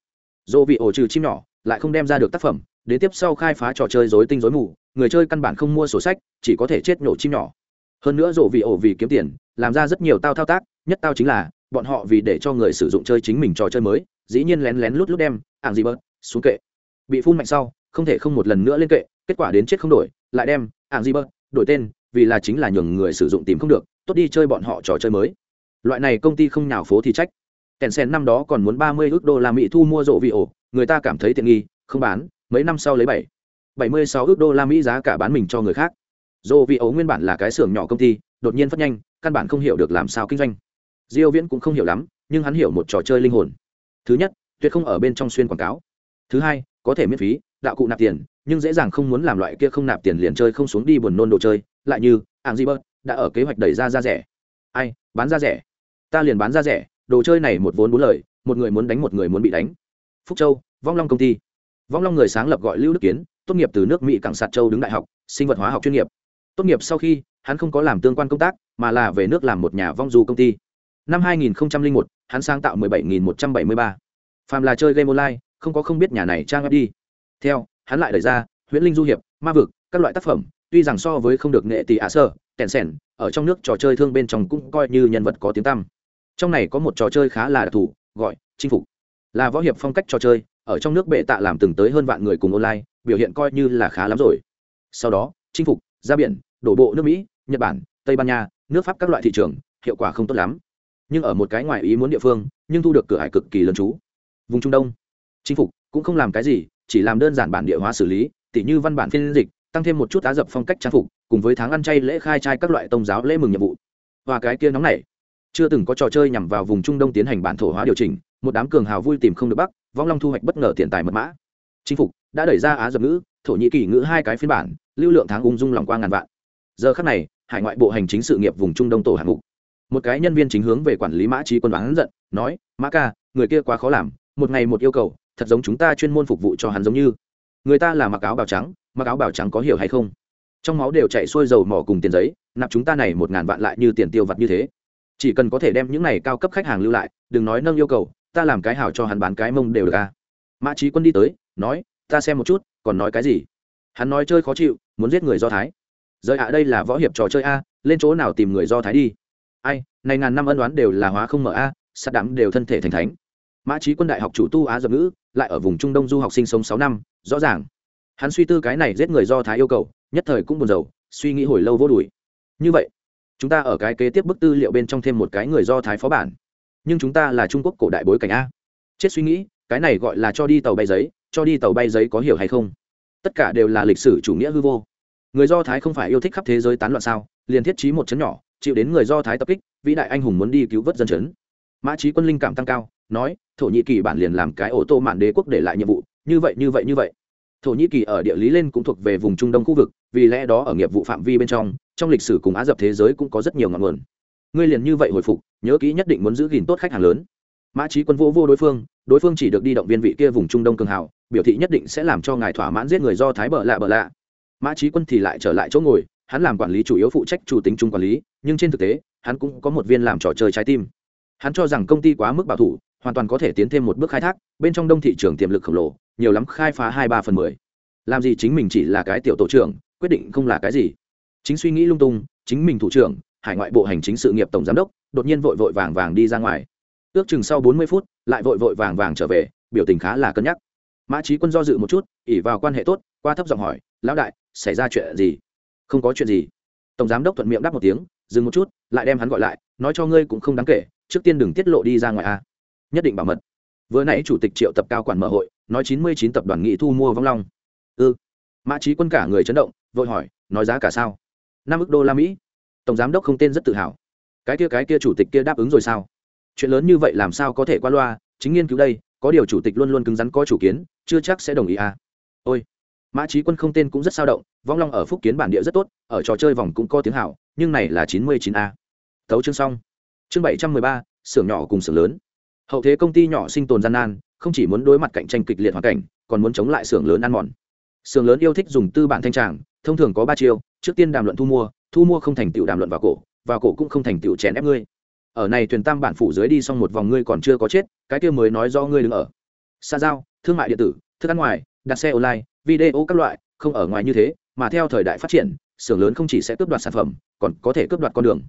Dỗ vị ổ trừ chim nhỏ, lại không đem ra được tác phẩm, đến tiếp sau khai phá trò chơi rối tinh rối mù, người chơi căn bản không mua sổ sách, chỉ có thể chết nhổ chim nhỏ. Hơn nữa dỗ vị ổ vì kiếm tiền làm ra rất nhiều tao thao tác, nhất tao chính là, bọn họ vì để cho người sử dụng chơi chính mình trò chơi mới, dĩ nhiên lén lén lút lút đem, ảng gì bớt, xuống kệ. Bị phun mạnh sau, không thể không một lần nữa lên kệ, kết quả đến chết không đổi, lại đem, ảng gì bớt, đổi tên, vì là chính là nhường người sử dụng tìm không được, tốt đi chơi bọn họ trò chơi mới. Loại này công ty không nhào phố thì trách. Kèn sen năm đó còn muốn ba mươi ước đô la mỹ thu mua rộ vị ổ, người ta cảm thấy tiện nghi, không bán, mấy năm sau lấy bảy bảy mươi sáu ước đô la mỹ giá cả bán mình cho người khác. Rộ vị ổ nguyên bản là cái xưởng nhỏ công ty, đột nhiên phát nhanh căn bản không hiểu được làm sao kinh doanh. Diêu viễn cũng không hiểu lắm, nhưng hắn hiểu một trò chơi linh hồn. Thứ nhất, tuyệt không ở bên trong xuyên quảng cáo. Thứ hai, có thể miễn phí, đạo cụ nạp tiền, nhưng dễ dàng không muốn làm loại kia không nạp tiền liền chơi không xuống đi buồn nôn đồ chơi. Lại như, ảng di bớt đã ở kế hoạch đẩy ra ra rẻ. Ai, bán ra rẻ. Ta liền bán ra rẻ, đồ chơi này một vốn bốn lời, một người muốn đánh một người muốn bị đánh. Phúc châu, vong long công ty. Vong long người sáng lập gọi lưu đức kiến, tốt nghiệp từ nước mỹ cảng sạt châu đứng đại học, sinh vật hóa học chuyên nghiệp. Tốt nghiệp sau khi hắn không có làm tương quan công tác mà là về nước làm một nhà vong du công ty. Năm 2001, hắn sáng tạo 17.173. phàm là chơi game online không có không biết nhà này trang web đi. Theo hắn lại đẩy ra huyễn linh du hiệp ma vực các loại tác phẩm tuy rằng so với không được nghệ tỷ ạ sơ tèn sèn ở trong nước trò chơi thương bên trong cũng coi như nhân vật có tiếng tăm. Trong này có một trò chơi khá là đặc thù gọi chinh phục. Là võ hiệp phong cách trò chơi ở trong nước bệ tạ làm từng tới hơn vạn người cùng online biểu hiện coi như là khá lắm rồi. Sau đó chinh phục ra biển đổ bộ nước mỹ nhật bản, tây ban nha, nước pháp các loại thị trường, hiệu quả không tốt lắm. Nhưng ở một cái ngoài ý muốn địa phương, nhưng thu được cửa hải cực kỳ lớn chú. Vùng trung đông. Chinh phục cũng không làm cái gì, chỉ làm đơn giản bản địa hóa xử lý, tỉ như văn bản phiên dịch, tăng thêm một chút á dập phong cách trang phục, cùng với tháng ăn chay lễ khai trai các loại tôn giáo lễ mừng nhiệm vụ. Và cái kia nóng này, chưa từng có trò chơi nhằm vào vùng trung đông tiến hành bản thổ hóa điều chỉnh, một đám cường hào vui tìm không được bắc, vong long thu hoạch bất ngờ tiền tài mật mã. Chinh phục đã đẩy ra á dập ngữ, thổ nhĩ kỳ ngữ hai cái phiên bản, lưu lượng tháng ung dung lòng qua ngàn vạn. Giờ khắc này hải ngoại bộ hành chính sự nghiệp vùng trung đông tổ hạng mục. Một cái nhân viên chính hướng về quản lý mã trí quân bán giận, nói, mã ca, người kia quá khó làm, một ngày một yêu cầu, thật giống chúng ta chuyên môn phục vụ cho hắn giống như. Người ta là mặc áo bào trắng, mặc áo bào trắng có hiểu hay không? Trong máu đều chạy xuôi dầu mỏ cùng tiền giấy, nạp chúng ta này một ngàn vạn lại như tiền tiêu vặt như thế. Chỉ cần có thể đem những này cao cấp khách hàng lưu lại, đừng nói nâng yêu cầu, ta làm cái hảo cho hắn bán cái mông đều được à. mã trí quân đi tới, nói, ta xem một chút, còn nói cái gì? Hắn nói chơi khó chịu, muốn giết người do thái rời ạ, đây là võ hiệp trò chơi a, lên chỗ nào tìm người do thái đi. Ai, này ngàn năm ân đoán đều là hóa không mở a sát đắm đều thân thể thành thánh. Mã trí quân đại học chủ tu á dập ngữ, lại ở vùng trung đông du học sinh sống sáu năm, rõ ràng. Hắn suy tư cái này giết người do thái yêu cầu, nhất thời cũng buồn rầu, suy nghĩ hồi lâu vô đùi như vậy, chúng ta ở cái kế tiếp bức tư liệu bên trong thêm một cái người do thái phó bản. Nhưng chúng ta là trung quốc cổ đại bối cảnh a. Chết suy nghĩ, cái này gọi là cho đi tàu bay giấy, cho đi tàu bay giấy có hiểu hay không? Tất cả đều là lịch sử chủ nghĩa hư vô người do thái không phải yêu thích khắp thế giới tán loạn sao? Liền thiết trí một chấn nhỏ, chịu đến người do thái tập kích, vĩ đại anh hùng muốn đi cứu vớt dân chấn. Mã trí quân linh cảm tăng cao, nói, thổ nhĩ kỳ bản liền làm cái ô tô mạn đế quốc để lại nhiệm vụ, như vậy như vậy như vậy. Thổ nhĩ kỳ ở địa lý lên cũng thuộc về vùng trung đông khu vực, vì lẽ đó ở nghiệp vụ phạm vi bên trong trong lịch sử cùng á dập thế giới cũng có rất nhiều ngọn nguồn. Ngươi liền như vậy hồi phục, nhớ kỹ nhất định muốn giữ gìn tốt khách hàng lớn. Mã trí quân vô vô đối phương đối phương chỉ được đi động viên vị kia vùng trung đông cường hào, biểu thị nhất định sẽ làm cho ngài thỏa mãn giết người do thái bợ lạ bợ lạ mã trí quân thì lại trở lại chỗ ngồi, hắn làm quản lý chủ yếu phụ trách chủ tính chung quản lý, nhưng trên thực tế, hắn cũng có một viên làm trò chơi trái tim. Hắn cho rằng công ty quá mức bảo thủ, hoàn toàn có thể tiến thêm một bước khai thác, bên trong đông thị trường tiềm lực khổng lồ, nhiều lắm khai phá hai ba phần mười. Làm gì chính mình chỉ là cái tiểu tổ trưởng, quyết định không là cái gì. Chính suy nghĩ lung tung, chính mình thủ trưởng, hải ngoại bộ hành chính sự nghiệp tổng giám đốc, đột nhiên vội vội vàng vàng đi ra ngoài. Ước chừng sau bốn mươi phút, lại vội vội vàng vàng trở về, biểu tình khá là cân nhắc. Mã trí quân do dự một chút ỉ vào quan hệ tốt, qua thấp giọng hỏi, lão đại xảy ra chuyện gì? Không có chuyện gì. Tổng giám đốc thuận miệng đáp một tiếng, dừng một chút, lại đem hắn gọi lại, nói cho ngươi cũng không đáng kể, trước tiên đừng tiết lộ đi ra ngoài a. Nhất định bảo mật. Vừa nãy chủ tịch triệu tập cao quản mở hội, nói chín mươi chín tập đoàn nghị thu mua vong long. Ư ừ. mã trí quân cả người chấn động, vội hỏi, nói giá cả sao? năm ức đô la mỹ. Tổng giám đốc không tên rất tự hào. Cái kia cái kia chủ tịch kia đáp ứng rồi sao? Chuyện lớn như vậy làm sao có thể qua loa? Chính nghiên cứu đây, có điều chủ tịch luôn luôn cứng rắn có chủ kiến, chưa chắc sẽ đồng ý à ôi mã trí quân không tên cũng rất sao động, vong long ở phúc kiến bản địa rất tốt, ở trò chơi vòng cũng có tiếng hảo nhưng này là chín mươi chín a. Thấu chương xong. Chương bảy trăm mười ba, xưởng nhỏ cùng xưởng lớn. Hậu thế công ty nhỏ sinh tồn gian nan, không chỉ muốn đối mặt cạnh tranh kịch liệt hoàn cảnh, còn muốn chống lại xưởng lớn ăn mòn. Xưởng lớn yêu thích dùng tư bản thanh tràng, thông thường có ba chiêu, trước tiên đàm luận thu mua thu mua không thành tựu đàm luận vào cổ và cổ cũng không thành tựu chèn ép ngươi. Ở này thuyền tam bản phủ dưới đi xong một vòng ngươi còn chưa có chết, cái kia mới nói do ngươi đứng ở. Xa giao, thương mại điện tử, thức ăn ngoài, đặt xe online video các loại, không ở ngoài như thế, mà theo thời đại phát triển, xưởng lớn không chỉ sẽ cướp đoạt sản phẩm, còn có thể cướp đoạt con đường.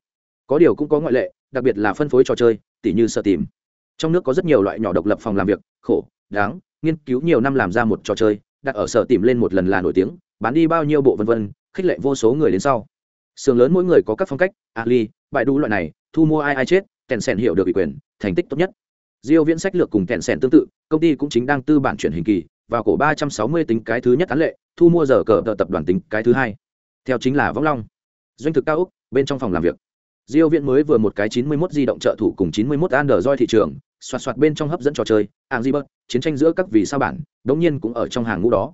Có điều cũng có ngoại lệ, đặc biệt là phân phối trò chơi, tỉ như sợ tìm. Trong nước có rất nhiều loại nhỏ độc lập phòng làm việc, khổ, đáng, nghiên cứu nhiều năm làm ra một trò chơi, đặt ở sở tìm lên một lần là nổi tiếng, bán đi bao nhiêu bộ vân vân, khích lệ vô số người đến sau. Sưởng lớn mỗi người có các phong cách, ali bại đu loại này, thu mua ai ai chết, kèn sèn hiểu được ủy quyền, thành tích tốt nhất. Diêu viễn sách lược cùng kèn sèn tương tự, công ty cũng chính đang tư bản chuyển hình kỳ vào cổ 360 tính cái thứ nhất án lệ, thu mua giờ cờ tập đoàn tính cái thứ hai. Theo chính là vong long. Doanh thực cao úc, bên trong phòng làm việc. Diêu viễn mới vừa một cái 91 di động trợ thủ cùng 91 android thị trường, xoạt xoạt bên trong hấp dẫn trò chơi, hàng di bớt chiến tranh giữa các vì sao bản, đống nhiên cũng ở trong hàng ngũ đó.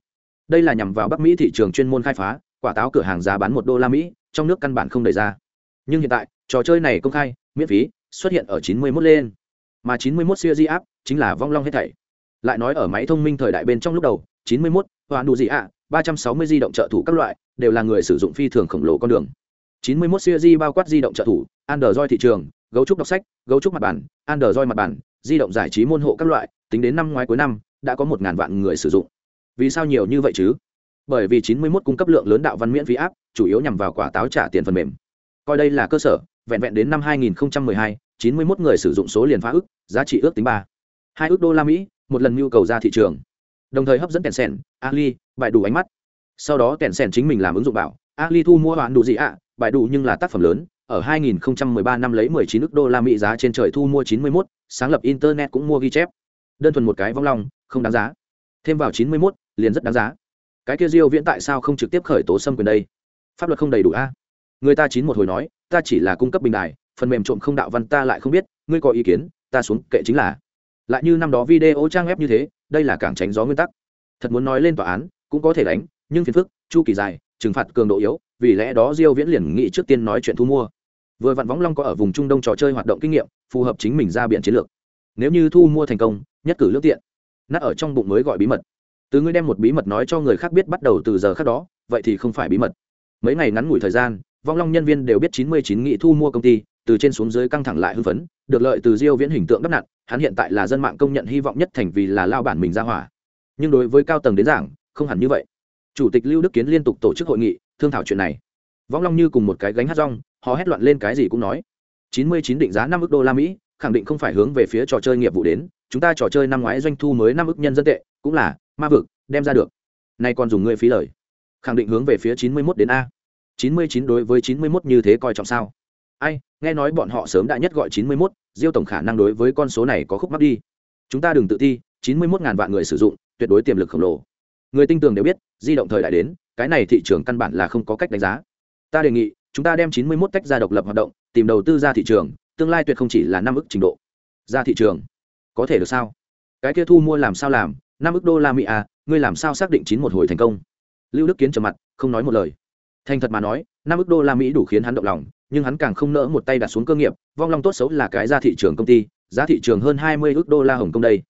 Đây là nhằm vào bắc mỹ thị trường chuyên môn khai phá, quả táo cửa hàng giá bán một đô la mỹ, trong nước căn bản không đẩy ra. Nhưng hiện tại, trò chơi này công khai, miễn phí, xuất hiện ở 91 lên. Mà 91 series app chính là vong long hết thảy lại nói ở máy thông minh thời đại bên trong lúc đầu 91, hoa đủ gì ạ à, 360 di động trợ thủ các loại đều là người sử dụng phi thường khổng lồ con đường. 91 series bao quát di động trợ thủ android thị trường gấu trúc đọc sách gấu trúc mặt bản android mặt bản di động giải trí môn hộ các loại tính đến năm ngoái cuối năm đã có một ngàn vạn người sử dụng. Vì sao nhiều như vậy chứ? Bởi vì 91 cung cấp lượng lớn đạo văn miễn phí áp chủ yếu nhằm vào quả táo trả tiền phần mềm. Coi đây là cơ sở vẹn vẹn đến năm 2012, 91 người sử dụng số liền phá ước giá trị ước tính ba. Hai ước đô la mỹ một lần nhu cầu ra thị trường đồng thời hấp dẫn kèn sen ali bại đủ ánh mắt sau đó kèn sen chính mình làm ứng dụng bảo ali thu mua hoàn đủ gì ạ à, bại đủ nhưng là tác phẩm lớn ở 2013 năm lấy 19 ức đô la Mỹ giá trên trời thu mua 91, sáng lập internet cũng mua ghi chép. Đơn thuần một cái vong long, không đáng giá. Thêm vào 91, liền rất đáng giá. Cái kia Diêu Viễn tại sao không trực tiếp khởi tố xâm quyền đây? Pháp luật không đầy đủ a. Người ta chín một hồi nói, ta chỉ là cung cấp bình đài, phần mềm trộm không đạo văn ta lại không biết, ngươi có ý kiến, ta xuống kệ chính là. Lại như năm đó video trang web như thế, đây là cảng tránh gió nguyên tắc. Thật muốn nói lên tòa án, cũng có thể đánh, nhưng phiền phức, chu kỳ dài, trừng phạt cường độ yếu, vì lẽ đó Diêu Viễn liền nghĩ trước tiên nói chuyện thu mua. Vừa vặn võng long có ở vùng trung đông trò chơi hoạt động kinh nghiệm phù hợp chính mình ra biển chiến lược. Nếu như thu mua thành công nhất cử lương tiện nát ở trong bụng mới gọi bí mật. Từ ngươi đem một bí mật nói cho người khác biết bắt đầu từ giờ khác đó vậy thì không phải bí mật. Mấy ngày ngắn ngủi thời gian vong long nhân viên đều biết chín mươi chín nghị thu mua công ty từ trên xuống dưới căng thẳng lại hưng phấn, được lợi từ diêu viễn hình tượng đắp nặn, hắn hiện tại là dân mạng công nhận hy vọng nhất thành vì là lao bản mình ra hỏa. Nhưng đối với cao tầng đến giảng, không hẳn như vậy. Chủ tịch lưu đức kiến liên tục tổ chức hội nghị, thương thảo chuyện này. Vong long như cùng một cái gánh hát rong, họ hét loạn lên cái gì cũng nói. Chín mươi chín định giá năm ức đô la mỹ, khẳng định không phải hướng về phía trò chơi nghiệp vụ đến, chúng ta trò chơi năm ngoái doanh thu mới năm ức nhân dân tệ, cũng là, ma vực, đem ra được. Nay còn dùng ngươi phí lời. Khẳng định hướng về phía chín mươi 91 đến a. Chín mươi chín đối với chín mươi 91 như thế coi trọng sao? Ai, nghe nói bọn họ sớm đã nhất gọi chín mươi mốt, diêu tổng khả năng đối với con số này có khúc mắc đi. Chúng ta đừng tự ti, chín mươi mốt ngàn vạn người sử dụng, tuyệt đối tiềm lực khổng lồ. Người tinh tường đều biết, di động thời đại đến, cái này thị trường căn bản là không có cách đánh giá. Ta đề nghị, chúng ta đem chín mươi mốt tách ra độc lập hoạt động, tìm đầu tư ra thị trường, tương lai tuyệt không chỉ là năm ức trình độ. Ra thị trường, có thể được sao? Cái kia thu mua làm sao làm, năm ức đô la mỹ à ngươi làm sao xác định chín một hồi thành công? Lưu đức kiến trầm mặt, không nói một lời. Thành thật mà nói năm ức đô la mỹ đủ khiến hắn động lòng, nhưng hắn càng không nỡ một tay đặt xuống cơ nghiệp, vong long tốt xấu là cái ra thị trường công ty, giá thị trường hơn hai mươi ước đô la hồng công đây.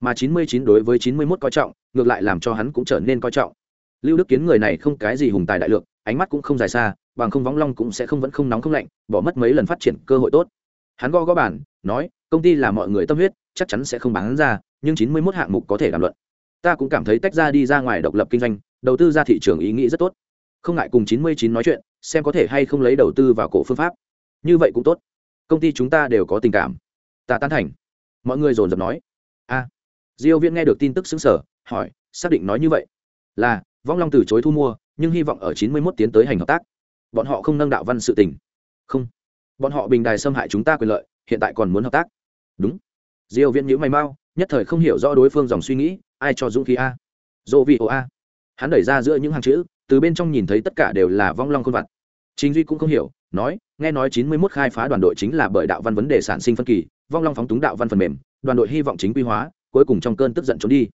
Mà chín mươi chín đối với chín mươi 91 coi trọng, ngược lại làm cho hắn cũng trở nên coi trọng. Lưu đức kiến người này không cái gì hùng tài đại lượng, ánh mắt cũng không dài xa, bằng không võng long cũng sẽ không vẫn không nóng không lạnh, bỏ mất mấy lần phát triển cơ hội tốt. Hắn go gõ bản nói, công ty là mọi người tâm huyết, chắc chắn sẽ không bán ra, nhưng chín mươi 91 hạng mục có thể đàm luận. Ta cũng cảm thấy tách ra đi ra ngoài độc lập kinh doanh, đầu tư ra thị trường ý nghĩ rất tốt không ngại cùng chín mươi chín nói chuyện, xem có thể hay không lấy đầu tư vào cổ phương pháp. Như vậy cũng tốt. Công ty chúng ta đều có tình cảm. Ta tán thành. Mọi người dồn dập nói. A. Diêu viễn nghe được tin tức xứng sở hỏi, xác định nói như vậy là vong long từ chối thu mua, nhưng hy vọng ở chín mươi 91 tiến tới hành hợp tác. Bọn họ không nâng đạo văn sự tình. Không. Bọn họ bình đài xâm hại chúng ta quyền lợi, hiện tại còn muốn hợp tác. Đúng. Diêu viễn nhíu mày mau, nhất thời không hiểu rõ đối phương dòng suy nghĩ, ai cho dũng khí a? Dỗ vị ồ a. Hắn đẩy ra giữa những hàng chữ từ bên trong nhìn thấy tất cả đều là vong long khôn vặt. Chính duy cũng không hiểu, nói, nghe nói chín mươi 91 khai phá đoàn đội chính là bởi đạo văn vấn đề sản sinh phân kỳ, vong long phóng túng đạo văn phần mềm, đoàn đội hy vọng chính quy hóa, cuối cùng trong cơn tức giận trốn đi.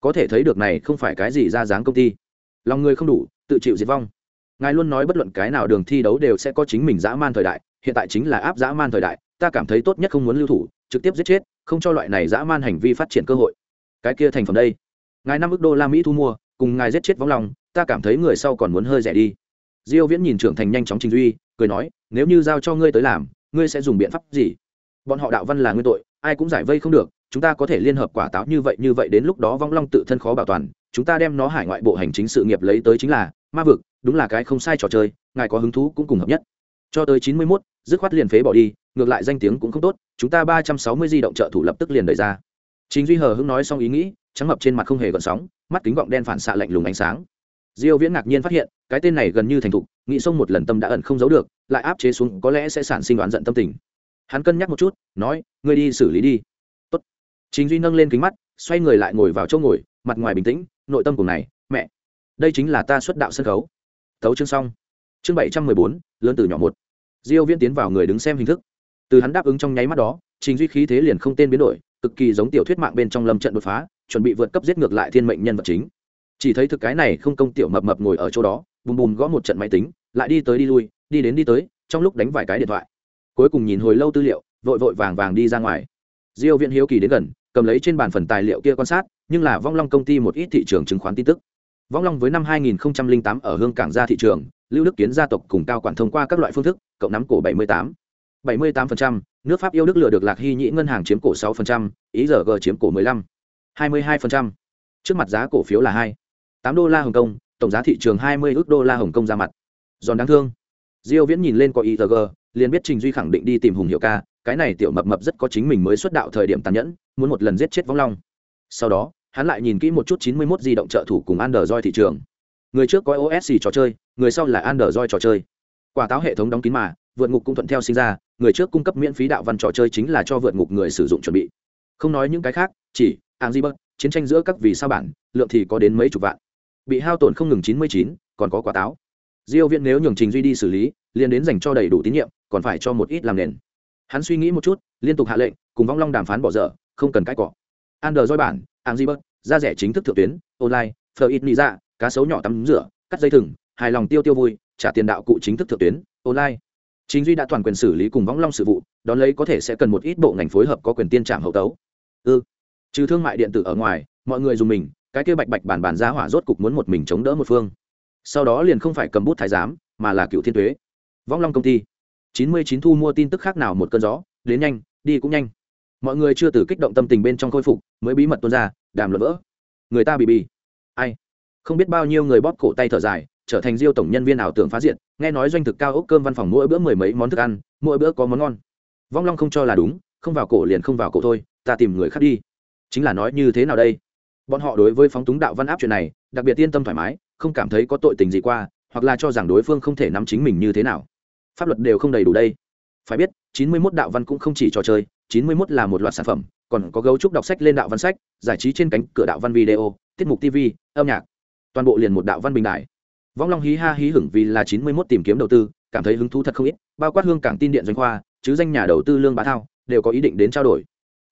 Có thể thấy được này không phải cái gì ra dáng công ty. Lòng người không đủ, tự chịu diệt vong. Ngài luôn nói bất luận cái nào đường thi đấu đều sẽ có chính mình dã man thời đại, hiện tại chính là áp dã man thời đại, ta cảm thấy tốt nhất không muốn lưu thủ, trực tiếp giết chết, không cho loại này dã man hành vi phát triển cơ hội. Cái kia thành phẩm đây. Ngài năm ước đô la mỹ thu mua, cùng ngài giết chết vong lòng ta cảm thấy người sau còn muốn hơi rẻ đi. Diêu viễn nhìn trưởng thành nhanh chóng trình duy cười nói nếu như giao cho ngươi tới làm ngươi sẽ dùng biện pháp gì? Bọn họ đạo văn là nguyên tội ai cũng giải vây không được chúng ta có thể liên hợp quả táo như vậy như vậy đến lúc đó vong long tự thân khó bảo toàn chúng ta đem nó hải ngoại bộ hành chính sự nghiệp lấy tới chính là ma vực đúng là cái không sai trò chơi ngài có hứng thú cũng cùng hợp nhất. Cho tới chín mươi 91, dứt khoát liền phế bỏ đi ngược lại danh tiếng cũng không tốt chúng ta ba trăm sáu mươi di động trợ thủ lập tức liền đẩy ra. Chính duy hờ hững nói xong ý nghĩ trắng mập trên mặt không hề gợn sóng mắt kính gọng đen phản xạ lạnh lùng ánh sáng diêu viễn ngạc nhiên phát hiện, cái tên này gần như thành thục, nghĩ xông một lần tâm đã ẩn không giấu được, lại áp chế xuống, có lẽ sẽ sản sinh đoán giận tâm tình. Hắn cân nhắc một chút, nói, ngươi đi xử lý đi. Tốt. Chính duy nâng lên kính mắt, xoay người lại ngồi vào chỗ ngồi, mặt ngoài bình tĩnh, nội tâm cùng này, mẹ, đây chính là ta xuất đạo sân khấu. Tấu chương xong. Chương bảy trăm mười bốn, lớn từ nhỏ một. Diêu viễn tiến vào người đứng xem hình thức. Từ hắn đáp ứng trong nháy mắt đó, trình duy khí thế liền không tên biến đổi, cực kỳ giống tiểu thuyết mạng bên trong lâm trận đột phá, chuẩn bị vượt cấp giết ngược lại thiên mệnh nhân vật chính chỉ thấy thực cái này không công tiểu mập mập ngồi ở chỗ đó bùm bùm gõ một trận máy tính lại đi tới đi lui đi đến đi tới trong lúc đánh vài cái điện thoại. Cuối cùng nhìn hồi lâu tư liệu vội vội vàng vàng đi ra ngoài. Diêu viện hiếu kỳ đến gần cầm lấy trên bàn phần tài liệu kia quan sát nhưng là vong long công ty một ít thị trường chứng khoán tin tức. Vong long với năm 2008 ở hương cảng ra thị trường lưu đức kiến gia tộc cùng cao quản thông qua các loại phương thức cộng nắm cổ 78 78%, nước pháp yêu đức lừa được lạc hy nhĩ ngân hàng chiếm cổ 6%, ý giờ g chiếm cổ 15 22%. trước mặt giá cổ phiếu là 2 8 đô la hồng kông, tổng giá thị trường 20 ước đô la hồng kông ra mặt. Giòn đáng thương. Diêu viễn nhìn lên có itg liền biết trình duy khẳng định đi tìm hùng hiệu ca, cái này tiểu mập mập rất có chính mình mới xuất đạo thời điểm tàn nhẫn, muốn một lần giết chết vong long. Sau đó, hắn lại nhìn kỹ một chút 91 di động trợ thủ cùng android thị trường. Người trước có OS trò chơi, người sau là android trò chơi. Quả táo hệ thống đóng kín mà, vượt ngục cũng thuận theo sinh ra, người trước cung cấp miễn phí đạo văn trò chơi chính là cho vượt ngục người sử dụng chuẩn bị. Không nói những cái khác, chỉ áng di bớt chiến tranh giữa các vì sao bản, lượng thì có đến mấy chục vạn bị hao tổn không ngừng 99, còn có quả táo. Diêu viện nếu nhường trình duy đi xử lý liền đến dành cho đầy đủ tín nhiệm còn phải cho một ít làm nền. Hắn suy nghĩ một chút liên tục hạ lệnh cùng vong long đàm phán bỏ dở không cần cãi cọ. Ander doi bản áng di bớt ra rẻ chính thức thượng tuyến online phờ ít nị cá sấu nhỏ tắm rửa cắt dây thừng hài lòng tiêu tiêu vui trả tiền đạo cụ chính thức thượng tuyến online. Chính duy đã toàn quyền xử lý cùng võng long sự vụ đón lấy có thể sẽ cần một ít bộ ngành phối hợp có quyền tiên trạm hậu tấu. Ư ừ. trừ thương mại điện tử ở ngoài mọi người dùng mình cái kia bạch bạch bản bản ra hỏa rốt cục muốn một mình chống đỡ một phương. Sau đó liền không phải cầm bút thái giám, mà là cựu thiên tuế. Vong long công ty. Chín mươi chín thu mua tin tức khác nào một cơn gió, đến nhanh, đi cũng nhanh. Mọi người chưa từ kích động tâm tình bên trong khôi phục, mới bí mật tuôn ra, đàm luận vỡ. Người ta bị bị ai? Không biết bao nhiêu người bóp cổ tay thở dài, trở thành diêu tổng nhân viên ảo tưởng phá diện nghe nói doanh thực cao ốc cơm văn phòng mỗi bữa mười mấy món thức ăn, mỗi bữa có món ngon. Vong long không cho là đúng, không vào cổ liền không vào cổ thôi, ta tìm người khác đi. Chính là nói như thế nào đây? Bọn họ đối với phóng túng đạo văn áp chuyện này, đặc biệt yên tâm thoải mái, không cảm thấy có tội tình gì qua, hoặc là cho rằng đối phương không thể nắm chính mình như thế nào. Pháp luật đều không đầy đủ đây. Phải biết, chín mươi 91 đạo văn cũng không chỉ trò chơi, chín mươi 91 là một loạt sản phẩm, còn có gấu trúc đọc sách lên đạo văn sách, giải trí trên cánh cửa đạo văn video, tiết mục tv âm nhạc. Toàn bộ liền một đạo văn bình đại. Vong long hí ha hí hửng vì là chín mươi mốt tìm kiếm đầu tư, cảm thấy hứng thú thật không ít, bao quát hương cảng tin điện doanh khoa, chứ danh nhà đầu tư lương bá thao, đều có ý định đến trao đổi.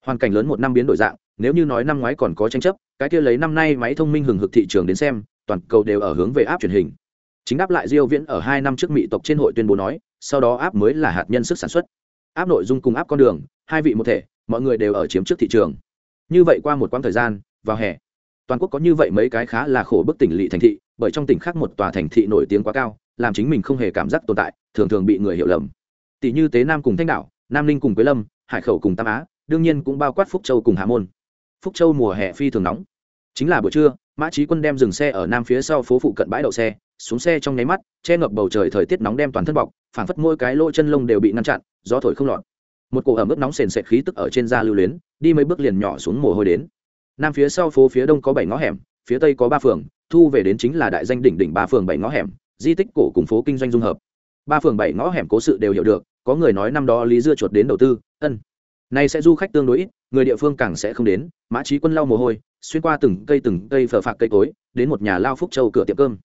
Hoàn cảnh lớn một năm biến đổi dạng nếu như nói năm ngoái còn có tranh chấp, cái kia lấy năm nay máy thông minh hừng hực thị trường đến xem, toàn cầu đều ở hướng về áp truyền hình. Chính đáp lại diêu viễn ở hai năm trước mỹ tộc trên hội tuyên bố nói, sau đó áp mới là hạt nhân sức sản xuất. Áp nội dung cùng áp con đường, hai vị một thể, mọi người đều ở chiếm trước thị trường. Như vậy qua một quãng thời gian, vào hè, toàn quốc có như vậy mấy cái khá là khổ bức tỉnh lỵ thành thị, bởi trong tỉnh khác một tòa thành thị nổi tiếng quá cao, làm chính mình không hề cảm giác tồn tại, thường thường bị người hiểu lầm. Tỷ như tế nam cùng thanh đảo, nam ninh cùng quế lâm, hải khẩu cùng tam á, đương nhiên cũng bao quát phúc châu cùng hà môn phúc châu mùa hè phi thường nóng. Chính là buổi trưa, mã trí quân đem dừng xe ở nam phía sau phố phụ cận bãi đậu xe, xuống xe trong nháy mắt, che ngập bầu trời thời tiết nóng đem toàn thân bọc, phảng phất môi cái lỗ chân lông đều bị ngăn chặn, gió thổi không lọt. Một cổ ẩm ướt nóng sền sệt khí tức ở trên da lưu luyến, đi mấy bước liền nhỏ xuống mồ hôi đến. Nam phía sau phố phía đông có bảy ngõ hẻm, phía tây có ba phường, thu về đến chính là đại danh đỉnh đỉnh ba phường bảy ngõ hẻm, di tích cổ cùng phố kinh doanh dung hợp. Ba phường bảy ngõ hẻm cố sự đều hiểu được, có người nói năm đó lý dưa chuột đến đầu tư, ân nay sẽ du khách tương đối ít, người địa phương càng sẽ không đến, mã trí quân lau mồ hôi, xuyên qua từng cây từng cây phờ phạc cây cối, đến một nhà lao phúc châu cửa tiệm cơm.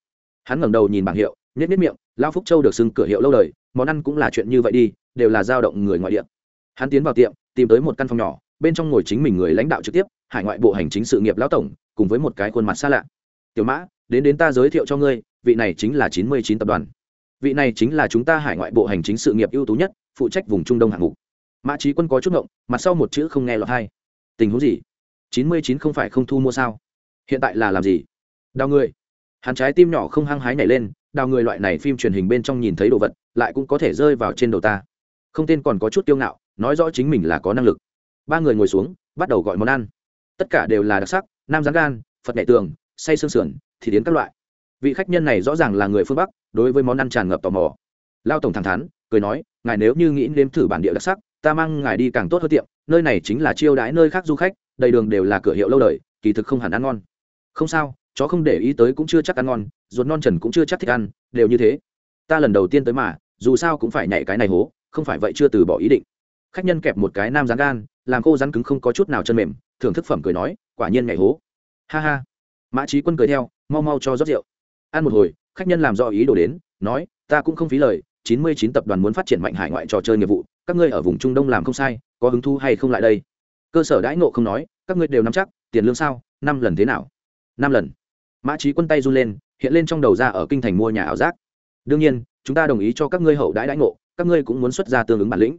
Hắn ngẩng đầu nhìn bảng hiệu nhét nhét miệng, lao phúc châu được xưng cửa hiệu lâu đời, món ăn cũng là chuyện như vậy đi, đều là dao động người ngoại địa. Hắn tiến vào tiệm, tìm tới một căn phòng nhỏ, bên trong ngồi chính mình người lãnh đạo trực tiếp, hải ngoại bộ hành chính sự nghiệp lão tổng, cùng với một cái khuôn mặt xa lạ. Tiểu mã, đến đến ta giới thiệu cho ngươi, vị này chính là chín mươi chín tập đoàn. Vị này chính là chúng ta hải ngoại bộ hành chính sự nghiệp ưu tú nhất, phụ trách vùng trung đông hạng mục mã trí quân có chút ngộng, mặt sau một chữ không nghe lọt hay tình huống gì? Chín mươi chín không phải không thu mua sao? Hiện tại là làm gì? Đào người. Hắn trái tim nhỏ không hăng hái nhảy lên, đào người loại này phim truyền hình bên trong nhìn thấy đồ vật, lại cũng có thể rơi vào trên đầu ta. Không tên còn có chút kiêu ngạo, nói rõ chính mình là có năng lực. Ba người ngồi xuống, bắt đầu gọi món ăn. Tất cả đều là đặc sắc, nam rán gan, phật nhảy tường, say xương sườn, thì đến các loại. Vị khách nhân này rõ ràng là người phương bắc, đối với món ăn tràn ngập tò mò. Lao tổng thẳng thắn, cười nói, ngài nếu như nghĩ nếm thử bản địa đặc sắc ta mang ngài đi càng tốt hơn tiệm, nơi này chính là chiêu đãi nơi khác du khách, đầy đường đều là cửa hiệu lâu đời, kỳ thực không hẳn ăn ngon. Không sao, chó không để ý tới cũng chưa chắc ăn ngon, ruột non trần cũng chưa chắc thích ăn, đều như thế. Ta lần đầu tiên tới mà, dù sao cũng phải nhảy cái này hố, không phải vậy chưa từ bỏ ý định. Khách nhân kẹp một cái nam rán gan, làm cô rắn cứng không có chút nào chân mềm, thưởng thức phẩm cười nói, quả nhiên nhảy hố. Ha ha. Mã trí quân cười theo, mau mau cho rót rượu. Ăn một hồi, khách nhân làm rõ ý đồ đến, nói, ta cũng không phí lời chín mươi chín tập đoàn muốn phát triển mạnh hải ngoại trò chơi nghiệp vụ, các ngươi ở vùng trung đông làm không sai, có hứng thu hay không lại đây? Cơ sở đãi ngộ không nói, các ngươi đều nắm chắc, tiền lương sao, năm lần thế nào? Năm lần. Mã trí quân tay run lên, hiện lên trong đầu ra ở kinh thành mua nhà ảo giác. Đương nhiên, chúng ta đồng ý cho các ngươi hậu đãi đãi ngộ, các ngươi cũng muốn xuất ra tương ứng bản lĩnh.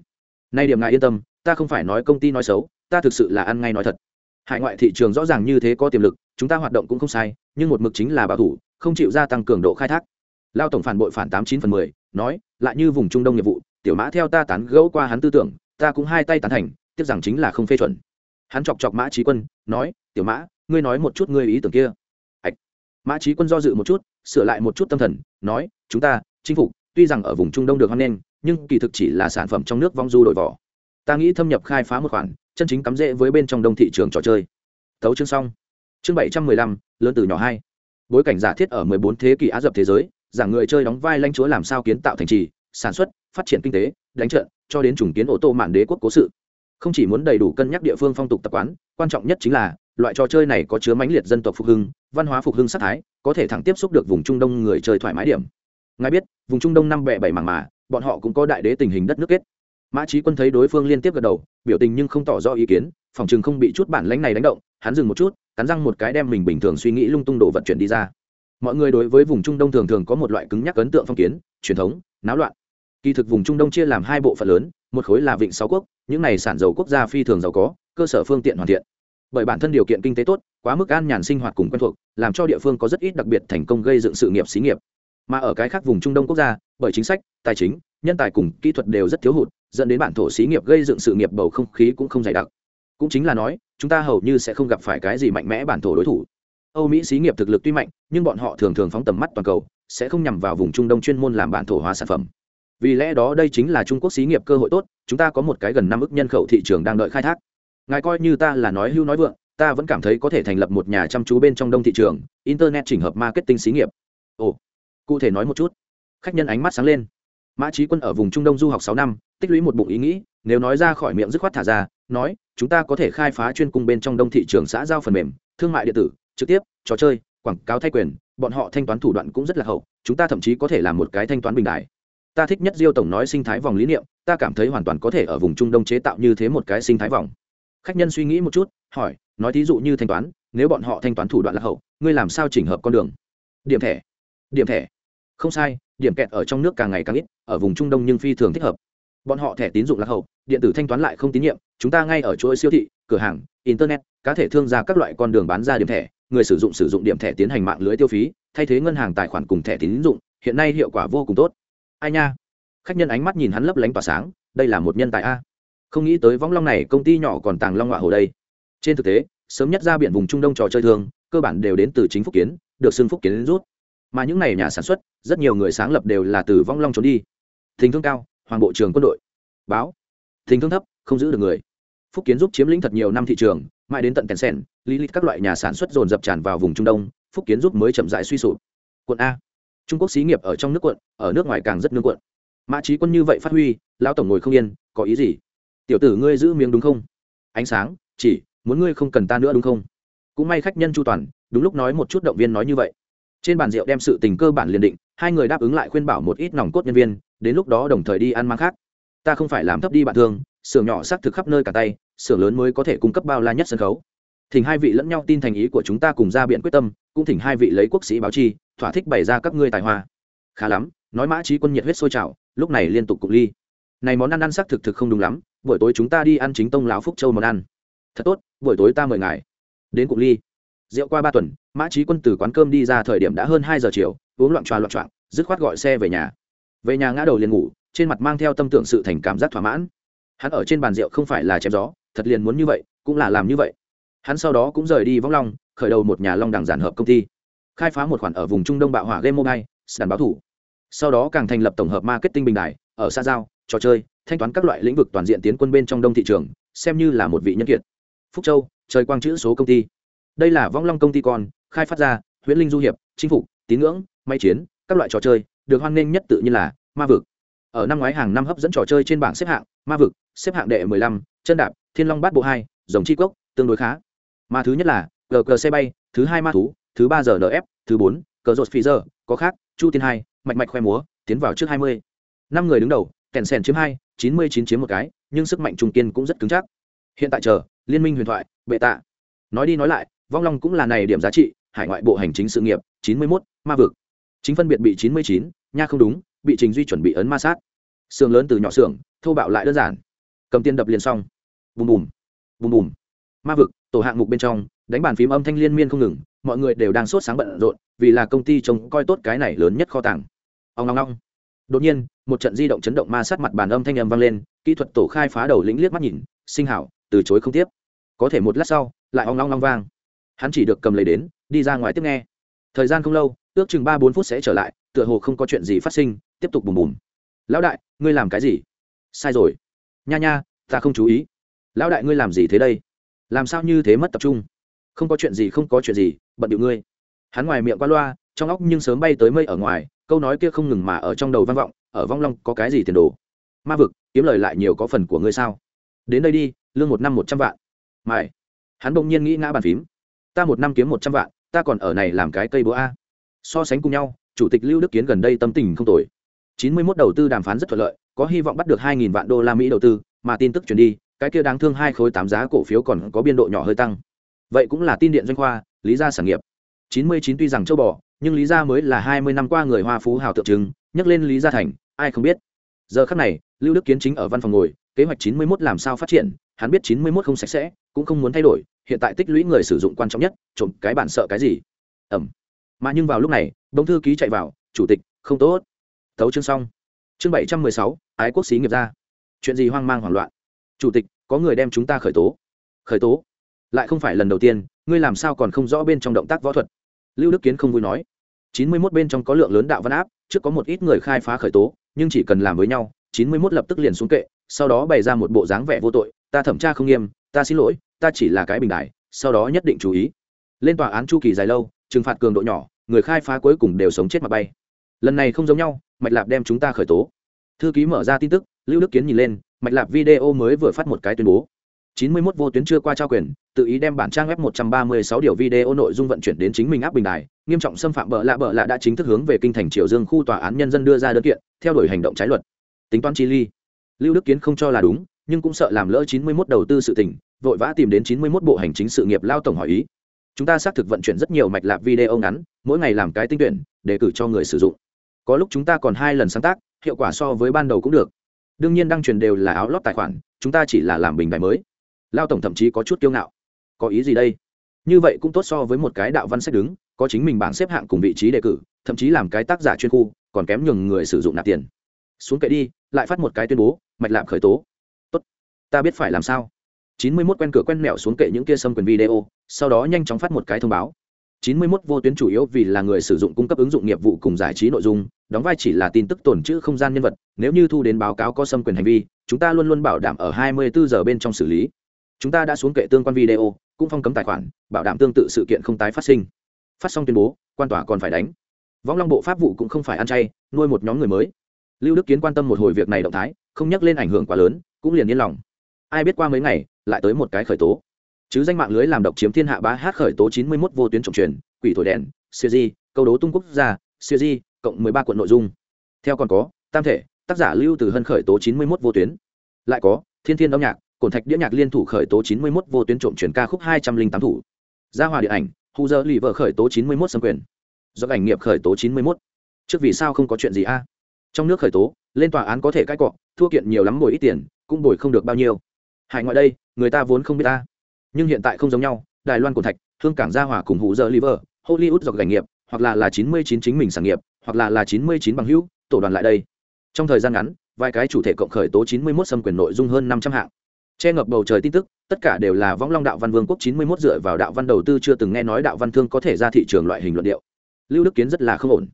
Nay điểm ngài yên tâm, ta không phải nói công ty nói xấu, ta thực sự là ăn ngay nói thật. Hải ngoại thị trường rõ ràng như thế có tiềm lực, chúng ta hoạt động cũng không sai, nhưng một mực chính là bảo thủ, không chịu gia tăng cường độ khai thác. Lao tổng phản bội phản tám chín phần mười nói, lại như vùng trung đông nghiệp vụ, tiểu mã theo ta tán gẫu qua hắn tư tưởng, ta cũng hai tay tán thành, tiếc rằng chính là không phê chuẩn. Hắn chọc chọc mã trí quân, nói, tiểu mã, ngươi nói một chút ngươi ý tưởng kia. Ạch. Mã trí quân do dự một chút, sửa lại một chút tâm thần, nói, chúng ta chính phủ tuy rằng ở vùng trung đông được hoan nghênh, nhưng kỳ thực chỉ là sản phẩm trong nước vong du đổi vỏ. Ta nghĩ thâm nhập khai phá một khoản, chân chính cắm rễ với bên trong đông thị trường trò chơi. Thấu chương xong. Chương bảy trăm mười lăm, lớn từ nhỏ hai. Bối cảnh giả thiết ở mười bốn thế kỷ á dập thế giới giảng người chơi đóng vai lãnh chúa làm sao kiến tạo thành trì, sản xuất, phát triển kinh tế, đánh trận, cho đến chủng kiến ô tô mạn đế quốc cố sự. Không chỉ muốn đầy đủ cân nhắc địa phương phong tục tập quán, quan trọng nhất chính là, loại trò chơi này có chứa mãnh liệt dân tộc phục hưng, văn hóa phục hưng sắc thái, có thể thẳng tiếp xúc được vùng trung đông người chơi thoải mái điểm. Ngài biết, vùng trung đông năm bẹ bảy mảng mà, bọn họ cũng có đại đế tình hình đất nước kết. Mã trí quân thấy đối phương liên tiếp gật đầu, biểu tình nhưng không tỏ rõ ý kiến, phòng chừng không bị chút bản lãnh này đánh động, hắn dừng một chút, cắn răng một cái đem mình bình thường suy nghĩ lung tung đồ vận chuyển đi ra mọi người đối với vùng trung đông thường thường có một loại cứng nhắc ấn tượng phong kiến, truyền thống, náo loạn. Kỳ thực vùng trung đông chia làm hai bộ phận lớn, một khối là vịnh sáu quốc, những này sản dầu quốc gia phi thường giàu có, cơ sở phương tiện hoàn thiện. Bởi bản thân điều kiện kinh tế tốt, quá mức an nhàn sinh hoạt cùng quen thuộc, làm cho địa phương có rất ít đặc biệt thành công gây dựng sự nghiệp xí nghiệp. Mà ở cái khác vùng trung đông quốc gia, bởi chính sách, tài chính, nhân tài cùng kỹ thuật đều rất thiếu hụt, dẫn đến bản thổ xí nghiệp gây dựng sự nghiệp bầu không khí cũng không dày đặc. Cũng chính là nói, chúng ta hầu như sẽ không gặp phải cái gì mạnh mẽ bản thổ đối thủ âu mỹ xí nghiệp thực lực tuy mạnh, nhưng bọn họ thường thường phóng tầm mắt toàn cầu, sẽ không nhằm vào vùng trung đông chuyên môn làm bản thổ hóa sản phẩm. Vì lẽ đó đây chính là trung quốc xí nghiệp cơ hội tốt, chúng ta có một cái gần năm ức nhân khẩu thị trường đang đợi khai thác. Ngài coi như ta là nói hưu nói vượng, ta vẫn cảm thấy có thể thành lập một nhà chăm chú bên trong đông thị trường, internet chỉnh hợp marketing xí nghiệp. Ồ, cụ thể nói một chút. Khách nhân ánh mắt sáng lên. Mã Chí quân ở vùng trung đông du học sáu năm, tích lũy một bụng ý nghĩ, nếu nói ra khỏi miệng dứt khoát thả ra, nói, chúng ta có thể khai phá chuyên cung bên trong đông thị trường xã giao phần mềm, thương mại điện tử trực tiếp, trò chơi, quảng cáo thay quyền, bọn họ thanh toán thủ đoạn cũng rất là hậu, chúng ta thậm chí có thể làm một cái thanh toán bình đại. Ta thích nhất diêu tổng nói sinh thái vòng lý niệm, ta cảm thấy hoàn toàn có thể ở vùng trung đông chế tạo như thế một cái sinh thái vòng. Khách nhân suy nghĩ một chút, hỏi, nói thí dụ như thanh toán, nếu bọn họ thanh toán thủ đoạn là hậu, ngươi làm sao chỉnh hợp con đường? Điểm thẻ điểm thẻ. Không sai, điểm kẹt ở trong nước càng ngày càng ít, ở vùng trung đông nhưng phi thường thích hợp. Bọn họ thẻ tín dụng lạc hậu, điện tử thanh toán lại không tín nhiệm, chúng ta ngay ở chuỗi siêu thị, cửa hàng, internet, cá thể thương ra các loại con đường bán ra điểm thẻ người sử dụng sử dụng điểm thẻ tiến hành mạng lưới tiêu phí, thay thế ngân hàng tài khoản cùng thẻ tín dụng, hiện nay hiệu quả vô cùng tốt. Ai nha? Khách nhân ánh mắt nhìn hắn lấp lánh tỏa sáng, đây là một nhân tài a. Không nghĩ tới võng long này, công ty nhỏ còn tàng long họa hồ đây. Trên thực tế, sớm nhất ra biển vùng trung đông trò chơi thường, cơ bản đều đến từ chính phúc kiến, được xưng phúc kiến rút. Mà những này nhà sản xuất, rất nhiều người sáng lập đều là từ vong long trốn đi. Thình thương cao, hoàng bộ trường quân đội. Báo. Thình thương thấp, không giữ được người. Phúc kiến giúp chiếm lĩnh thật nhiều năm thị trường mãi đến tận kèn sen lý lịch các loại nhà sản xuất dồn dập tràn vào vùng trung đông, phúc kiến giúp mới chậm dại suy sụp. Quận a. Trung quốc xí nghiệp ở trong nước quận, ở nước ngoài càng rất nương quận. Mã trí quân như vậy phát huy, lão tổng ngồi không yên, có ý gì? Tiểu tử ngươi giữ miếng đúng không? Ánh sáng, chỉ, muốn ngươi không cần ta nữa đúng không? Cũng may khách nhân chu toàn, đúng lúc nói một chút động viên nói như vậy. Trên bàn rượu đem sự tình cơ bản liền định, hai người đáp ứng lại khuyên bảo một ít nòng cốt nhân viên, đến lúc đó đồng thời đi ăn mang khác. Ta không phải làm thấp đi bạn thương xưởng nhỏ xác thực khắp nơi cả tay, xưởng lớn mới có thể cung cấp bao la nhất sân khấu. Thỉnh hai vị lẫn nhau tin thành ý của chúng ta cùng ra biện quyết tâm, cũng thỉnh hai vị lấy quốc sĩ báo chi, thỏa thích bày ra các ngươi tài hoa. Khá lắm, nói mã trí quân nhiệt huyết sôi trào, lúc này liên tục cục ly. Này món ăn ăn xác thực thực không đúng lắm, buổi tối chúng ta đi ăn chính tông lão phúc châu món ăn. Thật tốt, buổi tối ta mời ngài. Đến cục ly. Rượu qua ba tuần, mã trí quân từ quán cơm đi ra thời điểm đã hơn hai giờ chiều, uống loạn tròa loạn trọn, dứt khoát gọi xe về nhà. Về nhà ngã đầu liền ngủ, trên mặt mang theo tâm tưởng sự thành cảm giác thỏa mãn hắn ở trên bàn rượu không phải là chém gió, thật liền muốn như vậy, cũng là làm như vậy. Hắn sau đó cũng rời đi vong long, khởi đầu một nhà long đẳng giản hợp công ty. Khai phá một khoản ở vùng trung đông bạo hỏa game mobile, sàn báo thủ. Sau đó càng thành lập tổng hợp marketing bình đại ở xa giao, trò chơi, thanh toán các loại lĩnh vực toàn diện tiến quân bên trong đông thị trường, xem như là một vị nhân kiệt. Phúc châu, trời quang chữ số công ty. Đây là vong long công ty con, khai phát ra, huyễn linh du hiệp, chinh phục, tín ngưỡng, may chiến, các loại trò chơi, được hoan nghênh nhất tự nhiên là ma vực ở năm ngoái hàng năm hấp dẫn trò chơi trên bảng xếp hạng, ma vực, xếp hạng đệ mười lăm, chân đạp, thiên long bát bộ hai dòng chi cốc, tương đối khá. Mà thứ nhất là gg xe bay, thứ hai ma thú, thứ ba giờ nf thứ bốn, cờ rột phi giờ có khác, chu tiên hai, mạch mạch khoe múa, tiến vào trước hai mươi. Năm người đứng đầu kèn sèn chiếm hai, chín mươi chín chiếm một cái, nhưng sức mạnh trung kiên cũng rất cứng chắc. Hiện tại chờ, liên minh huyền thoại, bệ tạ. Nói đi nói lại, vong long cũng là này điểm giá trị, hải ngoại bộ hành chính sự nghiệp, chín mươi mốt, ma vực. Chính phân biệt bị chín mươi chín, nha không đúng bị trình duy chuẩn bị ấn ma sát. Xương lớn từ nhỏ xưởng thâu bạo lại đơn giản. Cầm tiền đập liền xong. Bùm bùm bùm bùm. Ma vực, tổ hạng mục bên trong, đánh bàn phím âm thanh liên miên không ngừng, mọi người đều đang sốt sáng bận rộn, vì là công ty trông coi tốt cái này lớn nhất kho tàng. Ông ngong ngong đột nhiên, một trận di động chấn động ma sát mặt bàn âm thanh âm vang lên, kỹ thuật tổ khai phá đầu lĩnh liếc mắt nhìn, sinh hảo, từ chối không tiếp. Có thể một lát sau, lại ong long long vang. Hắn chỉ được cầm lấy đến, đi ra ngoài tiếp nghe. Thời gian không lâu, ước chừng ba bốn phút sẽ trở lại, tựa hồ không có chuyện gì phát sinh tiếp tục bùm bùm. Lão đại, ngươi làm cái gì? Sai rồi. Nha nha, ta không chú ý. Lão đại, ngươi làm gì thế đây? Làm sao như thế mất tập trung? Không có chuyện gì, không có chuyện gì, bận điệu ngươi. Hắn ngoài miệng qua loa, trong óc nhưng sớm bay tới mây ở ngoài, câu nói kia không ngừng mà ở trong đầu vang vọng, ở vong long có cái gì tiền đồ? Ma vực, kiếm lời lại nhiều có phần của ngươi sao? Đến đây đi, lương một năm một trăm vạn. Mày. Hắn bỗng nhiên nghĩ ngã bàn phím. Ta một năm kiếm một trăm vạn, ta còn ở này làm cái cây búa a. So sánh cùng nhau, chủ tịch lưu đức kiến gần đây tâm tình không tồi. 91 đầu tư đàm phán rất thuận lợi, có hy vọng bắt được hai nghìn vạn đô la mỹ đầu tư, mà tin tức truyền đi, cái kia đáng thương hai khối tám giá cổ phiếu còn có biên độ nhỏ hơi tăng. Vậy cũng là tin điện doanh khoa, lý gia sản nghiệp. Chín mươi chín tuy rằng châu bò, nhưng lý gia mới là hai mươi năm qua người hoa phú hào tượng trưng, nhắc lên lý gia thành, ai không biết. Giờ khắc này, lưu đức kiến chính ở văn phòng ngồi, kế hoạch chín mươi 91 làm sao phát triển, hắn biết chín mươi 91 không sạch sẽ, cũng không muốn thay đổi, hiện tại tích lũy người sử dụng quan trọng nhất, trộm cái bản sợ cái gì. Ẩm. Mà nhưng vào lúc này đồng thư ký chạy vào, chủ tịch, không tốt tấu chương xong. Chương bảy trăm mười sáu ái quốc sĩ nghiệp ra, chuyện gì hoang mang hoảng loạn? Chủ tịch có người đem chúng ta khởi tố. Khởi tố? Lại không phải lần đầu tiên ngươi làm sao còn không rõ bên trong động tác võ thuật? Lưu đức kiến không vui nói. Chín mươi mốt bên trong có lượng lớn đạo văn áp trước có một ít người khai phá khởi tố nhưng chỉ cần làm với nhau chín mươi mốt lập tức liền xuống kệ sau đó bày ra một bộ dáng vẻ vô tội ta thẩm tra không nghiêm ta xin lỗi ta chỉ là cái bình đại sau đó nhất định chú ý. Lên tòa án chu kỳ dài lâu trừng phạt cường độ nhỏ người khai phá cuối cùng đều sống chết mà bay lần này không giống nhau, mạch lạp đem chúng ta khởi tố. Thư ký mở ra tin tức, lưu đức kiến nhìn lên, mạch lạp video mới vừa phát một cái tuyên bố. 91 vô tuyến chưa qua trao quyền, tự ý đem bản trang web 136 điều video nội dung vận chuyển đến chính mình áp bình đài, nghiêm trọng xâm phạm bợ lạ bợ lạ đã chính thức hướng về kinh thành triều dương khu tòa án nhân dân đưa ra đơn kiện, theo đuổi hành động trái luật. Tính toán chi ly. Lưu đức kiến không cho là đúng, nhưng cũng sợ làm lỡ 91 đầu tư sự tình, vội vã tìm đến 91 bộ hành chính sự nghiệp lao tổng hỏi ý. Chúng ta xác thực vận chuyển rất nhiều mạch lạc video ngắn, mỗi ngày làm cái tinh tuyển để cử cho người sử dụng có lúc chúng ta còn hai lần sáng tác, hiệu quả so với ban đầu cũng được. Đương nhiên đăng truyền đều là áo lót tài khoản, chúng ta chỉ là làm bình bài mới. Lao tổng thậm chí có chút kiêu ngạo. Có ý gì đây? Như vậy cũng tốt so với một cái đạo văn sách đứng, có chính mình bảng xếp hạng cùng vị trí đề cử, thậm chí làm cái tác giả chuyên khu, còn kém nhường người sử dụng nạp tiền. Xuống kệ đi, lại phát một cái tuyên bố, mạch lạc khởi tố. Tốt. Ta biết phải làm sao. Chín mươi 91 quen cửa quen mẹo xuống kệ những kia xâm quyền video, sau đó nhanh chóng phát một cái thông báo. 91 vô tuyến chủ yếu vì là người sử dụng cung cấp ứng dụng nghiệp vụ cùng giải trí nội dung, đóng vai chỉ là tin tức tồn trữ không gian nhân vật, nếu như thu đến báo cáo có xâm quyền hành vi, chúng ta luôn luôn bảo đảm ở 24 giờ bên trong xử lý. Chúng ta đã xuống kệ tương quan video, cũng phong cấm tài khoản, bảo đảm tương tự sự kiện không tái phát sinh. Phát xong tuyên bố, quan tòa còn phải đánh. Võng Long bộ pháp vụ cũng không phải ăn chay, nuôi một nhóm người mới. Lưu Đức Kiến quan tâm một hồi việc này động thái, không nhắc lên ảnh hưởng quá lớn, cũng liền yên lòng. Ai biết qua mấy ngày, lại tới một cái khởi tố chứ danh mạng lưới làm độc chiếm thiên hạ bá hát khởi tố chín mươi 91 vô tuyến trọng truyền, quỷ thổi đèn, siêu di, câu đố tung quốc gia, siêu di, cộng mười ba quận nội dung. Theo còn có, tam thể, tác giả lưu từ hân khởi tố chín mươi 91 vô tuyến. Lại có, thiên thiên âm nhạc, cổn thạch đĩa nhạc liên thủ khởi tố chín mươi 91 vô tuyến trộm chuyển ca khúc hai trăm linh tám thủ. Gia hòa điện ảnh, hù giờ lì vợ khởi tố chín mươi 91 xâm quyền. Do ảnh nghiệp khởi tố chín mươi 91. trước vì sao không có chuyện gì a? Trong nước khởi tố, lên tòa án có thể cãi cọ, thua kiện nhiều lắm bồi ít tiền, cũng bồi không được bao nhiêu. Hải ngoại đây, người ta vốn không biết ta nhưng hiện tại không giống nhau, đài loan cổ thạch, hương cảng gia hòa cùng hụ dơ liver, hollywood dọc gành nghiệp, hoặc là là chín mươi chín chính mình sản nghiệp, hoặc là là chín mươi chín bằng hữu, tổ đoàn lại đây. Trong thời gian ngắn, vài cái chủ thể cộng khởi tố chín mươi 91 xâm quyền nội dung hơn năm trăm hạng. Che ngập bầu trời tin tức, tất cả đều là võng long đạo văn vương quốc chín mươi 91 dựa vào đạo văn đầu tư chưa từng nghe nói đạo văn thương có thể ra thị trường loại hình luận điệu. Lưu đức kiến rất là không ổn.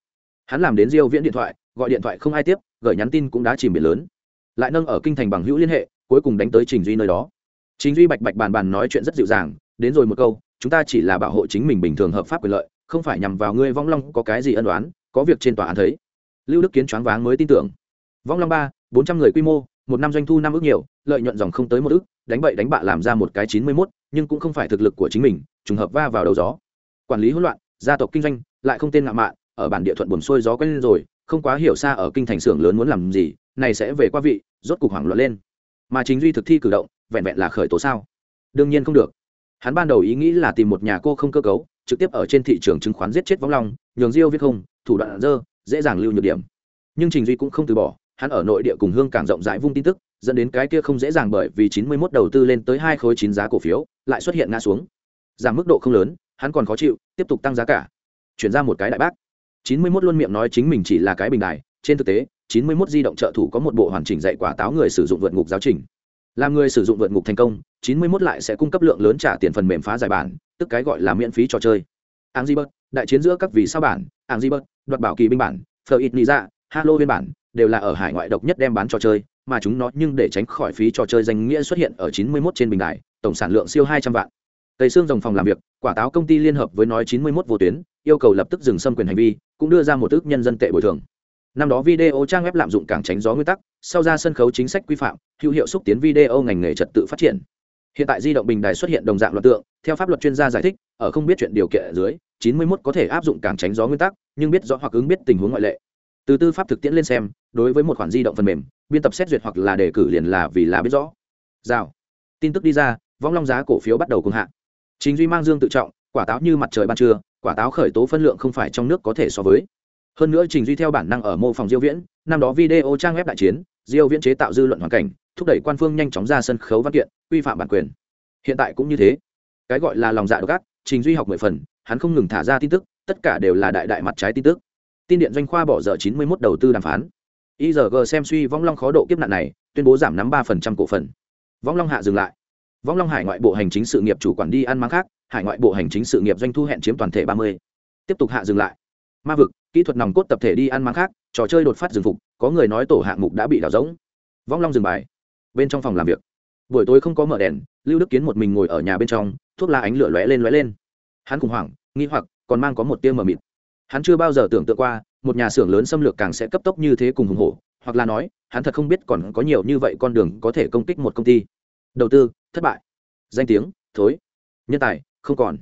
Hắn làm đến diêu viễn điện thoại, gọi điện thoại không ai tiếp, gửi nhắn tin cũng đã chìm biển lớn. Lại nâng ở kinh thành bằng hữu liên hệ, cuối cùng đánh tới trình duy nơi đó. Chính duy bạch bạch bàn bàn nói chuyện rất dịu dàng, đến rồi một câu, chúng ta chỉ là bảo hộ chính mình bình thường hợp pháp quyền lợi, không phải nhằm vào ngươi vong long có cái gì ân đoán có việc trên tòa án thấy. Lưu đức kiến choáng váng mới tin tưởng. Vong long ba, bốn trăm người quy mô, một năm doanh thu năm ước nhiều, lợi nhuận dòng không tới một ước, đánh bậy đánh bạ làm ra một cái chín mươi mốt, nhưng cũng không phải thực lực của chính mình, trùng hợp va vào đầu gió. Quản lý hỗn loạn, gia tộc kinh doanh, lại không tên ngạo mạn, ở bản địa thuận buồn xuôi gió quen lên rồi, không quá hiểu xa ở kinh thành xưởng lớn muốn làm gì, này sẽ về qua vị, rốt cục hoảng loạn lên. Mà chính duy thực thi cử động vẹn vẹn là khởi tố sao? Đương nhiên không được. Hắn ban đầu ý nghĩ là tìm một nhà cô không cơ cấu, trực tiếp ở trên thị trường chứng khoán giết chết vong long, nhường diêu viết không, thủ đoạn dơ, dễ dàng lưu nhược điểm. Nhưng trình duy cũng không từ bỏ, hắn ở nội địa cùng hương càng rộng rãi vung tin tức, dẫn đến cái kia không dễ dàng bởi vì chín mươi 91 đầu tư lên tới hai khối chín giá cổ phiếu, lại xuất hiện ngã xuống. Giảm mức độ không lớn, hắn còn khó chịu, tiếp tục tăng giá cả. Chuyển ra một cái đại bác. chín mươi 91 luôn miệng nói chính mình chỉ là cái bình đài, trên thực tế, chín mươi 91 di động trợ thủ có một bộ hoàn chỉnh dạy quả táo người sử dụng vượt ngục giáo trình làm người sử dụng vượt ngục thành công, chín mươi 91 lại sẽ cung cấp lượng lớn trả tiền phần mềm phá giải bản, tức cái gọi là miễn phí trò chơi. Áng di bớt đại chiến giữa các vì sao bản, áng di bớt đoạt bảo kỳ binh bản phờ ít lý ra halo viên bản, đều là ở hải ngoại độc nhất đem bán trò chơi, mà chúng nó nhưng để tránh khỏi phí trò chơi danh nghĩa xuất hiện ở chín mươi 91 trên bình đài, tổng sản lượng siêu hai trăm vạn. Tây xương dòng phòng làm việc, quả táo công ty liên hợp với nói chín mươi 91 vô tuyến, yêu cầu lập tức dừng xâm quyền hành vi, cũng đưa ra một ước nhân dân tệ bồi thường năm đó video trang web lạm dụng càng tránh gió nguyên tắc, sau ra sân khấu chính sách quy phạm, hữu hiệu xúc tiến video ngành nghề trật tự phát triển. Hiện tại di động bình đài xuất hiện đồng dạng luật tượng, theo pháp luật chuyên gia giải thích, ở không biết chuyện điều kiện ở dưới 91 có thể áp dụng càng tránh gió nguyên tắc, nhưng biết rõ hoặc ứng biết tình huống ngoại lệ. Từ tư pháp thực tiễn lên xem, đối với một khoản di động phần mềm, biên tập xét duyệt hoặc là đề cử liền là vì là biết rõ. Rào. Tin tức đi ra, vong long giá cổ phiếu bắt đầu cùng hạ. Chính duy mang dương tự trọng, quả táo như mặt trời ban trưa, quả táo khởi tố phân lượng không phải trong nước có thể so với hơn nữa trình duy theo bản năng ở mô phòng diêu viễn, năm đó video trang web đại chiến, diêu viễn chế tạo dư luận hoàn cảnh, thúc đẩy quan phương nhanh chóng ra sân khấu văn kiện quy phạm bản quyền. Hiện tại cũng như thế. Cái gọi là lòng dạ độc ác, trình duy học mười phần, hắn không ngừng thả ra tin tức, tất cả đều là đại đại mặt trái tin tức. Tin điện doanh khoa bỏ dở 91 đầu tư đàm phán. Igg xem suy vong long khó độ kiếp nạn này, tuyên bố giảm nắm 3% cổ phần. Vong long hạ dừng lại. Vong long hải ngoại bộ hành chính sự nghiệp chủ quản đi ăn máng khác, hải ngoại bộ hành chính sự nghiệp doanh thu hẹn chiếm toàn thể 30. tiếp tục hạ dừng lại. Ma vực kỹ thuật nòng cốt tập thể đi ăn mang khác, trò chơi đột phát dừng phục, có người nói tổ hạng mục đã bị đảo rỗng. Vong long dừng bài. Bên trong phòng làm việc. Buổi tối không có mở đèn, lưu đức kiến một mình ngồi ở nhà bên trong, thuốc lá ánh lửa lóe lên lóe lên. Hắn khủng hoảng, nghi hoặc, còn mang có một tia mờ mịt. Hắn chưa bao giờ tưởng tượng qua, một nhà xưởng lớn xâm lược càng sẽ cấp tốc như thế cùng hùng hổ, hoặc là nói, hắn thật không biết còn có nhiều như vậy con đường có thể công kích một công ty. Đầu tư, thất bại. Danh tiếng, thối. Nhân tài, không còn.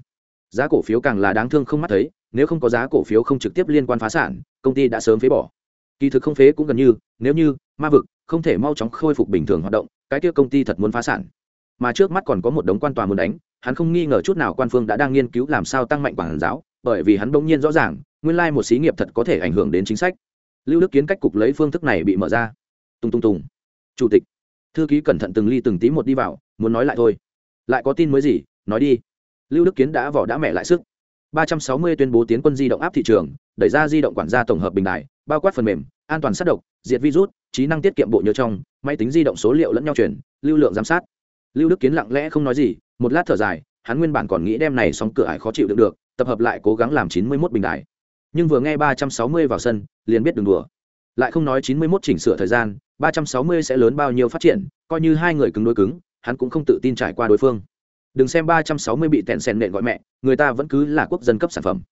Giá cổ phiếu càng là đáng thương không mắt thấy nếu không có giá cổ phiếu không trực tiếp liên quan phá sản, công ty đã sớm phế bỏ. Kỳ thực không phế cũng gần như, nếu như ma vực không thể mau chóng khôi phục bình thường hoạt động, cái kia công ty thật muốn phá sản. Mà trước mắt còn có một đống quan tòa muốn đánh, hắn không nghi ngờ chút nào quan phương đã đang nghiên cứu làm sao tăng mạnh quản giáo, bởi vì hắn bỗng nhiên rõ ràng, nguyên lai một xí nghiệp thật có thể ảnh hưởng đến chính sách. Lưu đức kiến cách cục lấy phương thức này bị mở ra. Tung tung tùng. Chủ tịch. Thư ký cẩn thận từng ly từng tí một đi vào, muốn nói lại thôi. Lại có tin mới gì? Nói đi. Lưu đức kiến đã vỏ đã mẹ lại sức. 360 tuyên bố tiến quân di động áp thị trường, đẩy ra di động quản gia tổng hợp bình đại bao quát phần mềm, an toàn sát độc, diệt virus, trí năng tiết kiệm bộ nhớ trong, máy tính di động số liệu lẫn nhau chuyển lưu lượng giám sát. Lưu đức kiến lặng lẽ không nói gì, một lát thở dài, hắn nguyên bản còn nghĩ đem này xong cửa ải khó chịu được được, tập hợp lại cố gắng làm 91 bình đại nhưng vừa nghe 360 vào sân, liền biết đừng đùa. Lại không nói 91 chỉnh sửa thời gian 360 sẽ lớn bao nhiêu phát triển, coi như hai người cứng đối cứng, hắn cũng không tự tin trải qua đối phương đừng xem 360 bị tẹn sen nện gọi mẹ, người ta vẫn cứ là quốc dân cấp sản phẩm.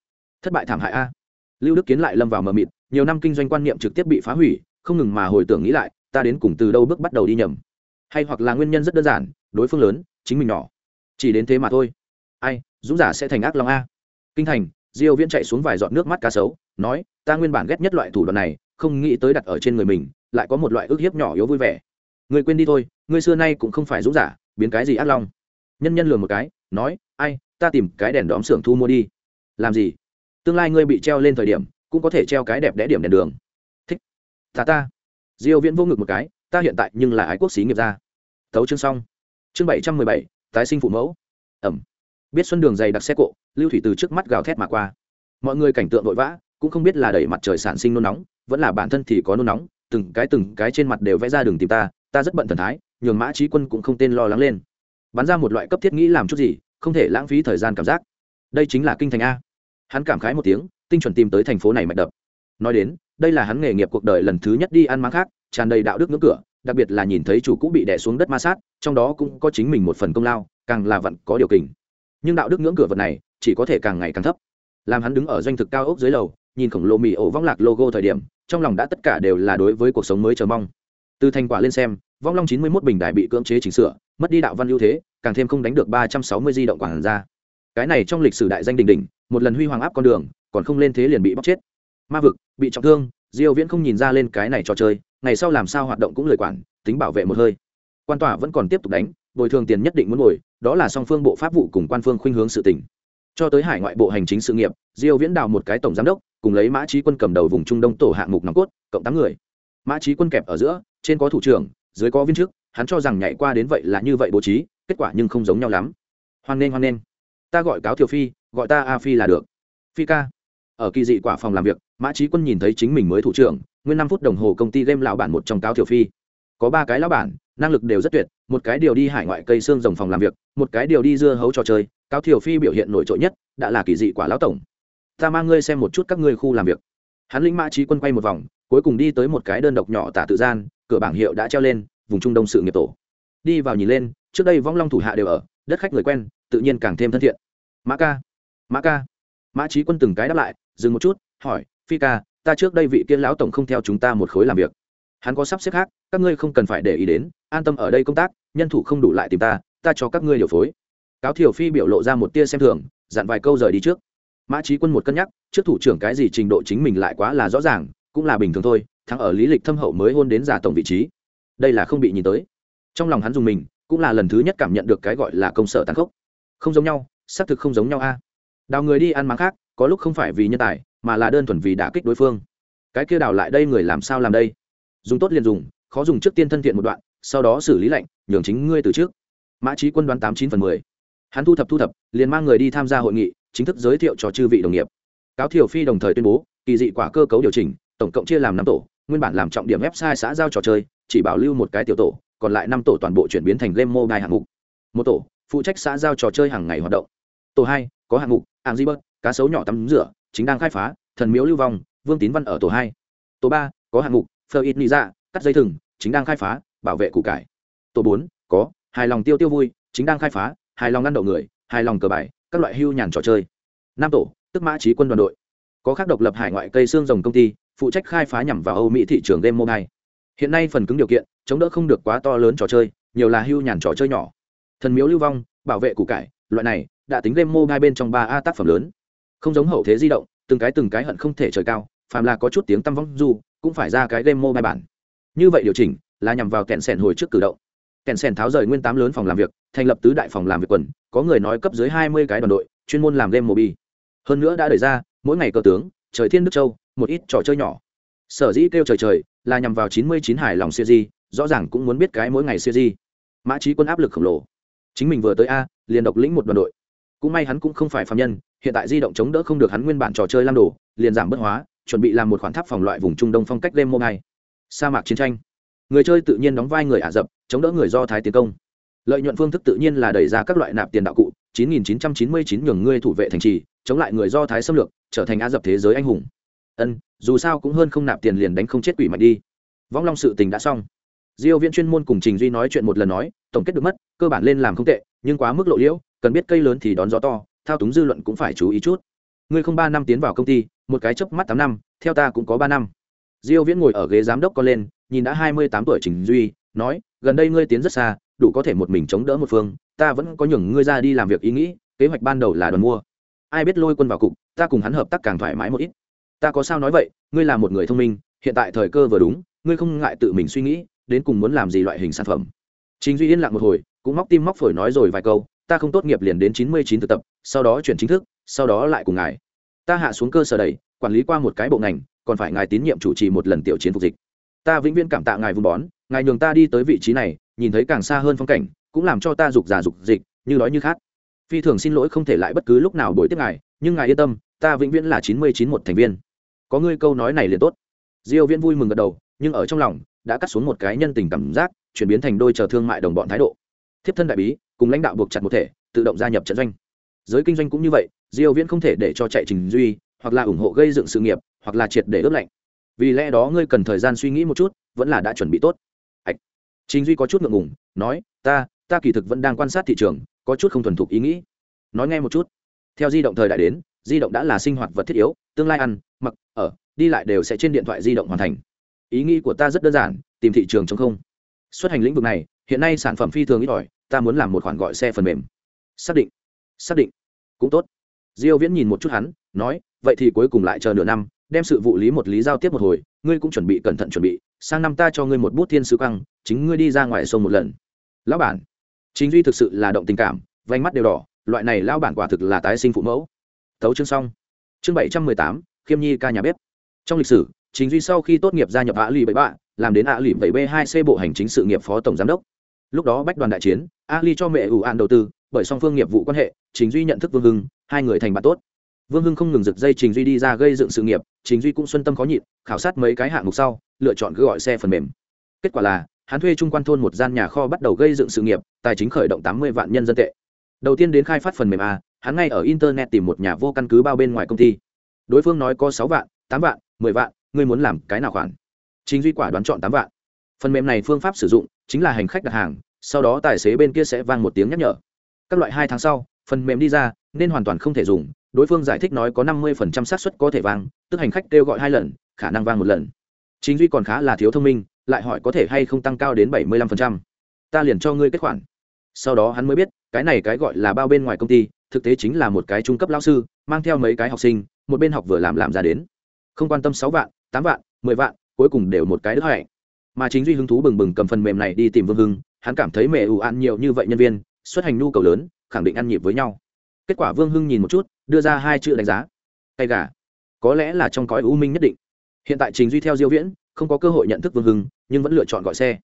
Thất bại thảm hại a. Lưu đức kiến lại lâm vào mờ mịt, nhiều năm kinh doanh quan niệm trực tiếp bị phá hủy, không ngừng mà hồi tưởng nghĩ lại, ta đến cùng từ đâu bước bắt đầu đi nhầm. Hay hoặc là nguyên nhân rất đơn giản, đối phương lớn, chính mình nhỏ. Chỉ đến thế mà thôi. Ai, dũng giả sẽ thành ác long a. Kinh thành, diêu viễn chạy xuống vài giọt nước mắt cá sấu, nói, ta nguyên bản ghét nhất loại thủ đoạn này, không nghĩ tới đặt ở trên người mình, lại có một loại ước hiếp nhỏ yếu vui vẻ. Ngươi quên đi thôi ngươi xưa nay cũng không phải dũng giả, biến cái gì ác long nhân nhân lừa một cái, nói, ai, ta tìm cái đèn đóm xưởng thu mua đi. Làm gì? Tương lai ngươi bị treo lên thời điểm, cũng có thể treo cái đẹp đẽ điểm đèn đường. Thích. Ta ta. Diêu viễn vô ngực một cái, ta hiện tại nhưng là ái quốc xí nghiệp gia. Thấu chương xong. Chương bảy trăm mười bảy, tái sinh phụ mẫu. Ẩm. Biết xuân đường dày đặc xe cộ, lưu thủy từ trước mắt gào thét mà qua. Mọi người cảnh tượng vội vã, cũng không biết là đẩy mặt trời sản sinh nôn nóng, vẫn là bản thân thì có nôn nóng, từng cái từng cái trên mặt đều vẽ ra đường tìm ta ta rất bận thần thái, nhường mã trí quân cũng không tên lo lắng lên bắn ra một loại cấp thiết nghĩ làm chút gì, không thể lãng phí thời gian cảm giác. Đây chính là kinh thành a. Hắn cảm khái một tiếng, tinh chuẩn tìm tới thành phố này mạch đập. Nói đến, đây là hắn nghề nghiệp cuộc đời lần thứ nhất đi ăn máng khác, tràn đầy đạo đức ngưỡng cửa, đặc biệt là nhìn thấy chủ cũ bị đè xuống đất ma sát, trong đó cũng có chính mình một phần công lao, càng là vận có điều kình. Nhưng đạo đức ngưỡng cửa vật này, chỉ có thể càng ngày càng thấp. Làm hắn đứng ở doanh thực cao ốc dưới lầu, nhìn khổng lồ mì ổ vong lạc logo thời điểm, trong lòng đã tất cả đều là đối với cuộc sống mới chờ mong. Từ thành quả lên xem, vong long chín mươi 91 bình đại bị cưỡng chế chỉnh sửa mất đi đạo văn ưu thế, càng thêm không đánh được ba trăm sáu mươi di động quản ra. Cái này trong lịch sử đại danh đình đỉnh, một lần huy hoàng áp con đường, còn không lên thế liền bị bóc chết. Ma vực, bị trọng thương, diêu viễn không nhìn ra lên cái này trò chơi, ngày sau làm sao hoạt động cũng lời quản, tính bảo vệ một hơi. Quan tòa vẫn còn tiếp tục đánh, bồi thường tiền nhất định muốn ngồi, đó là song phương bộ pháp vụ cùng quan phương khuynh hướng sự tỉnh cho tới hải ngoại bộ hành chính sự nghiệp, diêu viễn đào một cái tổng giám đốc, cùng lấy mã trí quân cầm đầu vùng trung đông tổ hạng mục nòng cốt, cộng tám người. Mã trí quân kẹp ở giữa, trên có thủ trưởng, dưới có viên chức hắn cho rằng nhảy qua đến vậy là như vậy bố trí, kết quả nhưng không giống nhau lắm. Hoan nên hoan nên ta gọi cáo thiều phi, gọi ta a phi là được. Phi ca. Ở kỳ dị quả phòng làm việc, mã trí quân nhìn thấy chính mình mới thủ trưởng, nguyên năm phút đồng hồ công ty game lão bản một trong cáo thiều phi. Có ba cái lão bản, năng lực đều rất tuyệt, một cái điều đi hải ngoại cây xương rồng phòng làm việc, một cái điều đi dưa hấu trò chơi, cáo thiều phi biểu hiện nổi trội nhất, đã là kỳ dị quả lão tổng. Ta mang ngươi xem một chút các ngươi khu làm việc. Hắn lĩnh mã trí quân quay một vòng, cuối cùng đi tới một cái đơn độc nhỏ tả tự gian, cửa bảng hiệu đã treo lên vùng trung đông sự nghiệp tổ. Đi vào nhìn lên, trước đây vong long thủ hạ đều ở, đất khách người quen, tự nhiên càng thêm thân thiện. Mã ca mã ca. Mã trí quân từng cái đáp lại, dừng một chút, hỏi, phi ca, ta trước đây vị kiên lão tổng không theo chúng ta một khối làm việc. Hắn có sắp xếp khác, các ngươi không cần phải để ý đến, an tâm ở đây công tác, nhân thủ không đủ lại tìm ta ta cho các ngươi điều phối. Cáo thiểu phi biểu lộ ra một tia xem thường, dặn vài câu rời đi trước. Mã trí quân một cân nhắc, trước thủ trưởng cái gì trình độ chính mình lại quá là rõ ràng, cũng là bình thường thôi, thắng ở lý lịch thâm hậu mới hôn đến giả tổng vị trí đây là không bị nhìn tới. Trong lòng hắn dùng mình, cũng là lần thứ nhất cảm nhận được cái gọi là công sở tàn khốc. Không giống nhau, xác thực không giống nhau a. Đào người đi ăn mắng khác, có lúc không phải vì nhân tài, mà là đơn thuần vì đã kích đối phương. Cái kia đào lại đây người làm sao làm đây? Dùng tốt liền dùng, khó dùng trước tiên thân thiện một đoạn, sau đó xử lý lệnh nhường chính ngươi từ trước. Mã trí quân đoán tám chín phần mười. Hắn thu thập thu thập, liền mang người đi tham gia hội nghị, chính thức giới thiệu cho chư vị đồng nghiệp. Cáo thiểu phi đồng thời tuyên bố, kỳ dị quả cơ cấu điều chỉnh, tổng cộng chia làm năm tổ, nguyên bản làm trọng điểm website xã giao trò chơi chỉ bảo lưu một cái tiểu tổ, còn lại năm tổ toàn bộ chuyển biến thành game mobile hạng mục. Một tổ, phụ trách xã giao trò chơi hàng ngày hoạt động. Tổ hai, có hạng mục, hàng di bớt, cá sấu nhỏ tắm rửa, chính đang khai phá, thần miếu lưu vong, vương tín văn ở tổ hai. Tổ ba, có hạng mục phơ ít nị ra cắt dây thừng, chính đang khai phá, bảo vệ củ cải. Tổ bốn, có, hài lòng tiêu tiêu vui, chính đang khai phá, hài lòng ngăn đậu người, hài lòng cờ bài, các loại hưu nhàn trò chơi. Năm tổ, tức mã trí quân đoàn đội. Có khác độc lập hải ngoại cây xương rồng công ty, phụ trách khai phá nhằm vào âu mỹ thị trường game mobile hiện nay phần cứng điều kiện, chống đỡ không được quá to lớn trò chơi, nhiều là hưu nhàn trò chơi nhỏ. Thần miếu lưu vong, bảo vệ củ cải, loại này, đã tính game mobile bên trong ba a tác phẩm lớn. Không giống hậu thế di động, từng cái từng cái hận không thể trời cao, phàm là có chút tiếng tăm vong du, cũng phải ra cái game mobile bản. Như vậy điều chỉnh, là nhằm vào kẹn sẻn hồi trước cử động. Kẹn sẻn tháo rời nguyên tám lớn phòng làm việc, thành lập tứ đại phòng làm việc quần, có người nói cấp dưới hai mươi cái đoàn đội, chuyên môn làm game mobile. Hơn nữa đã đẩy ra, mỗi ngày cờ tướng, trời thiên đức châu, một ít trò chơi nhỏ. Sở dĩ kêu trời trời là nhằm vào chín mươi chín hải lòng siêu di, rõ ràng cũng muốn biết cái mỗi ngày siêu di. Mã trí quân áp lực khổng lồ. Chính mình vừa tới a, liền độc lĩnh một đoàn đội. Cũng may hắn cũng không phải phạm nhân, hiện tại di động chống đỡ không được hắn nguyên bản trò chơi lam đồ, liền giảm bất hóa, chuẩn bị làm một khoản tháp phòng loại vùng trung đông phong cách game mobile. Sa mạc chiến tranh. Người chơi tự nhiên đóng vai người ả rập, chống đỡ người do thái tiến công. Lợi nhuận phương thức tự nhiên là đẩy ra các loại nạp tiền đạo cụ 9999 nhường ngươi thủ vệ thành trì, chống lại người do thái xâm lược, trở thành ả rập thế giới anh hùng ân, dù sao cũng hơn không nạp tiền liền đánh không chết quỷ mạnh đi. Vong long sự tình đã xong. Diêu viễn chuyên môn cùng trình duy nói chuyện một lần nói, tổng kết được mất, cơ bản lên làm không tệ, nhưng quá mức lộ liễu, cần biết cây lớn thì đón gió to, thao túng dư luận cũng phải chú ý chút. Ngươi không ba năm tiến vào công ty, một cái chớp mắt tám năm, theo ta cũng có ba năm. Diêu viễn ngồi ở ghế giám đốc con lên, nhìn đã hai mươi tám tuổi trình duy, nói, gần đây ngươi tiến rất xa, đủ có thể một mình chống đỡ một phương, ta vẫn có nhường ngươi ra đi làm việc ý nghĩ, kế hoạch ban đầu là đoàn mua. Ai biết lôi quân vào cục, ta cùng hắn hợp tác càng thoải mái một ít ta có sao nói vậy, ngươi là một người thông minh, hiện tại thời cơ vừa đúng, ngươi không ngại tự mình suy nghĩ, đến cùng muốn làm gì loại hình sản phẩm. Chính duy yên lặng một hồi, cũng móc tim móc phổi nói rồi vài câu, ta không tốt nghiệp liền đến chín mươi chín thực tập, sau đó chuyển chính thức, sau đó lại cùng ngài. Ta hạ xuống cơ sở đầy quản lý qua một cái bộ ngành, còn phải ngài tín nhiệm chủ trì một lần tiểu chiến phục dịch. Ta vĩnh viễn cảm tạ ngài vun bón, ngài nhường ta đi tới vị trí này, nhìn thấy càng xa hơn phong cảnh, cũng làm cho ta dục già dục dịch, như đói như khát. Phi thường xin lỗi không thể lại bất cứ lúc nào đổi tiếp ngài, nhưng ngài yên tâm, ta vĩnh viễn là chín mươi chín một thành viên có ngươi câu nói này liền tốt. Diêu viễn vui mừng gật đầu, nhưng ở trong lòng, đã cắt xuống một cái nhân tình cảm giác, chuyển biến thành đôi chờ thương mại đồng bọn thái độ. Thiếp thân đại bí, cùng lãnh đạo buộc chặt một thể, tự động gia nhập trận doanh. Giới kinh doanh cũng như vậy, diêu viễn không thể để cho chạy trình duy, hoặc là ủng hộ gây dựng sự nghiệp, hoặc là triệt để ướp lạnh. Vì lẽ đó ngươi cần thời gian suy nghĩ một chút, vẫn là đã chuẩn bị tốt. Trình duy có chút ngượng ngùng, nói, ta ta kỳ thực vẫn đang quan sát thị trường, có chút không thuần thục ý nghĩ. Nói nghe một chút. Theo di động thời đại đến di động đã là sinh hoạt vật thiết yếu, tương lai ăn, mặc, ở, đi lại đều sẽ trên điện thoại di động hoàn thành. Ý nghĩ của ta rất đơn giản, tìm thị trường chống không. Xuất hành lĩnh vực này, hiện nay sản phẩm phi thường ít ỏi, ta muốn làm một khoản gọi xe phần mềm. Xác định xác định, cũng tốt. Diêu viễn nhìn một chút hắn, nói, vậy thì cuối cùng lại chờ nửa năm, đem sự vụ lý một lý giao tiếp một hồi, ngươi cũng chuẩn bị cẩn thận chuẩn bị, sang năm ta cho ngươi một bút thiên sứ quăng chính ngươi đi ra ngoài sông một lần. Lão bản, chính duy thực sự là động tình cảm, vành mắt đều đỏ, loại này lão bản quả thực là tái sinh phụ mẫu tấu chương xong. Chương bảy trăm mười tám, khiêm nhi ca nhà bếp. Trong lịch sử, chính duy sau khi tốt nghiệp gia nhập ạ lì bảy bạ làm đến ạ lì bảy b hai c bộ hành chính sự nghiệp phó tổng giám đốc. Lúc đó bách đoàn đại chiến ali cho mẹ ủ an đầu tư, bởi song phương nghiệp vụ quan hệ, chính duy nhận thức vương hưng, hai người thành bạn tốt. Vương hưng không ngừng giật dây trình duy đi ra gây dựng sự nghiệp trình duy cũng xuân tâm khó nhịn, khảo sát mấy cái hạng mục sau, lựa chọn cứ gọi xe phần mềm. Kết quả là, hắn thuê trung quan thôn một gian nhà kho bắt đầu gây dựng sự nghiệp, tài chính khởi động tám mươi vạn nhân dân tệ. Đầu tiên đến khai phát phần mềm a hắn ngay ở internet tìm một nhà vô căn cứ bao bên ngoài công ty. Đối phương nói có sáu vạn, tám vạn, mười vạn, ngươi muốn làm cái nào khoản? Chính duy quả đoán chọn tám vạn. Phần mềm này phương pháp sử dụng chính là hành khách đặt hàng, sau đó tài xế bên kia sẽ vang một tiếng nhắc nhở. Các loại hai tháng sau, phần mềm đi ra, nên hoàn toàn không thể dùng. Đối phương giải thích nói có năm mươi xác suất có thể vang, tức hành khách kêu gọi hai lần, khả năng vang một lần. Chính duy còn khá là thiếu thông minh, lại hỏi có thể hay không tăng cao đến bảy mươi lăm ta liền cho ngươi kết khoản. Sau đó hắn mới biết, cái này cái gọi là bao bên ngoài công ty thực tế chính là một cái trung cấp lao sư, mang theo mấy cái học sinh, một bên học vừa làm làm ra đến. Không quan tâm sáu vạn, tám vạn, mười vạn, cuối cùng đều một cái đức hạnh mà chính duy hứng thú bừng bừng cầm phần mềm này đi tìm vương hưng, hắn cảm thấy mẹ ủ ăn nhiều như vậy nhân viên, xuất hành nhu cầu lớn, khẳng định ăn nhịp với nhau. Kết quả vương hưng nhìn một chút, đưa ra hai chữ đánh giá. Tay gà. Có lẽ là trong cõi u minh nhất định. Hiện tại chính duy theo diêu viễn, không có cơ hội nhận thức vương hưng, nhưng vẫn lựa chọn gọi xe.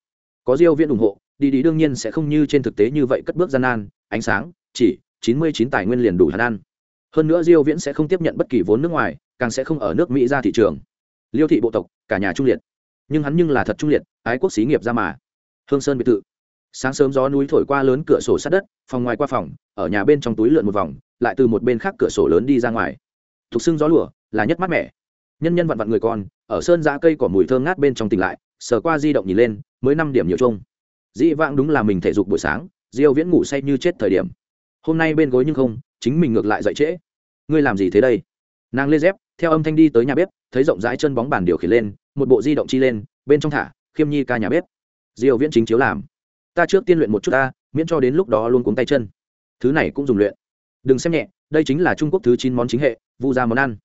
Có diêu viễn ủng hộ, đi đi đương nhiên sẽ không như trên thực tế như vậy cất bước gian nan, ánh sáng, chỉ 99 tài nguyên liền đủ hắn ăn hơn nữa diêu viễn sẽ không tiếp nhận bất kỳ vốn nước ngoài, càng sẽ không ở nước mỹ ra thị trường. Liêu thị bộ tộc, cả nhà trung liệt. Nhưng hắn nhưng là thật trung liệt, ái quốc xí nghiệp ra mà. Hương sơn biệt thự. Sáng sớm gió núi thổi qua lớn cửa sổ sát đất, phòng ngoài qua phòng, ở nhà bên trong túi lượn một vòng, lại từ một bên khác cửa sổ lớn đi ra ngoài. Thục xưng gió lửa là nhất mát mẻ. Nhân nhân vặn vặn người con, ở sơn giã cây cỏ mùi thơm ngát bên trong tỉnh lại, sờ qua di động nhìn lên, mới năm điểm nhiều chung. Dĩ vãng đúng là mình thể dục buổi sáng, diêu viễn ngủ say như chết thời điểm hôm nay bên gối nhưng không, chính mình ngược lại dậy trễ. Ngươi làm gì thế đây? Nàng lê dép, theo âm thanh đi tới nhà bếp, thấy rộng rãi chân bóng bàn điều khiển lên, một bộ di động chi lên, bên trong thả, khiêm nhi ca nhà bếp. Diêu viễn chính chiếu làm. Ta trước tiên luyện một chút ta, miễn cho đến lúc đó luôn cuống tay chân. Thứ này cũng dùng luyện. Đừng xem nhẹ, đây chính là trung quốc thứ chín món chính hệ, vu ra món ăn.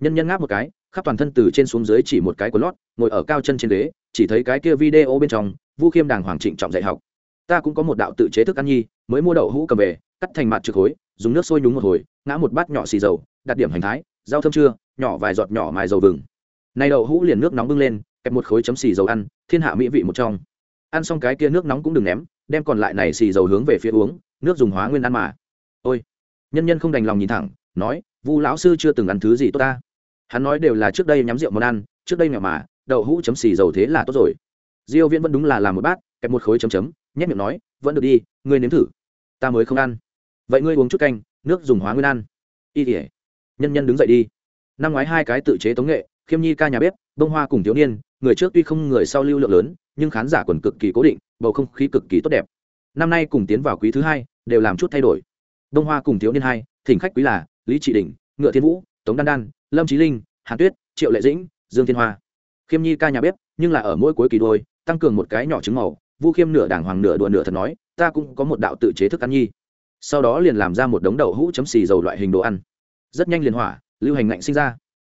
Nhân nhân ngáp một cái, khắp toàn thân từ trên xuống dưới chỉ một cái của lót, ngồi ở cao chân trên ghế, chỉ thấy cái kia video bên trong, vu khiêm đàng hoàng trịnh trọng dạy học. Ta cũng có một đạo tự chế thức ăn nhi, mới mua đậu hũ cầm về cắt thành mặt trực khối, dùng nước sôi nhúng một hồi, ngã một bát nhỏ xì dầu, đặt điểm hành thái, rau thơm chưa nhỏ vài giọt nhỏ mài dầu vừng. Nay đậu hũ liền nước nóng bưng lên, kẹp một khối chấm xì dầu ăn, thiên hạ mỹ vị một trong. Ăn xong cái kia nước nóng cũng đừng ném, đem còn lại này xì dầu hướng về phía uống, nước dùng hóa nguyên ăn mà. Ôi! Nhân nhân không đành lòng nhìn thẳng, nói, vu lão sư chưa từng ăn thứ gì tốt ta? Hắn nói đều là trước đây nhắm rượu món ăn, trước đây nghèo mà, đậu hũ chấm xì dầu thế là tốt rồi. Diêu viễn vẫn đúng là làm một bát, kẹp một khối chấm chấm nhét miệng nói, vẫn được đi, ngươi nếm thử, ta mới không ăn vậy ngươi uống chút canh, nước dùng hóa nguyên ăn. Y tỉa nhân nhân đứng dậy đi. Năm ngoái hai cái tự chế tống nghệ, khiêm nhi ca nhà bếp bông hoa cùng thiếu niên, người trước tuy không người sau lưu lượng lớn, nhưng khán giả còn cực kỳ cố định, bầu không khí cực kỳ tốt đẹp. Năm nay cùng tiến vào quý thứ hai, đều làm chút thay đổi. Đông hoa cùng thiếu niên hai, thỉnh khách quý là lý trị đình ngựa thiên vũ, tống đan đan, lâm trí linh, hàn tuyết, triệu lệ dĩnh, dương thiên hoa. Khiêm nhi ca nhà bếp, nhưng là ở mỗi cuối kỳ đôi, tăng cường một cái nhỏ trứng màu. Vu khiêm nửa đảng hoàng nửa đùa nửa thật nói, ta cũng có một đạo tự chế thức ăn nhi sau đó liền làm ra một đống đậu hũ chấm xì dầu loại hình đồ ăn. Rất nhanh liền hỏa, lưu hành ngạnh sinh ra.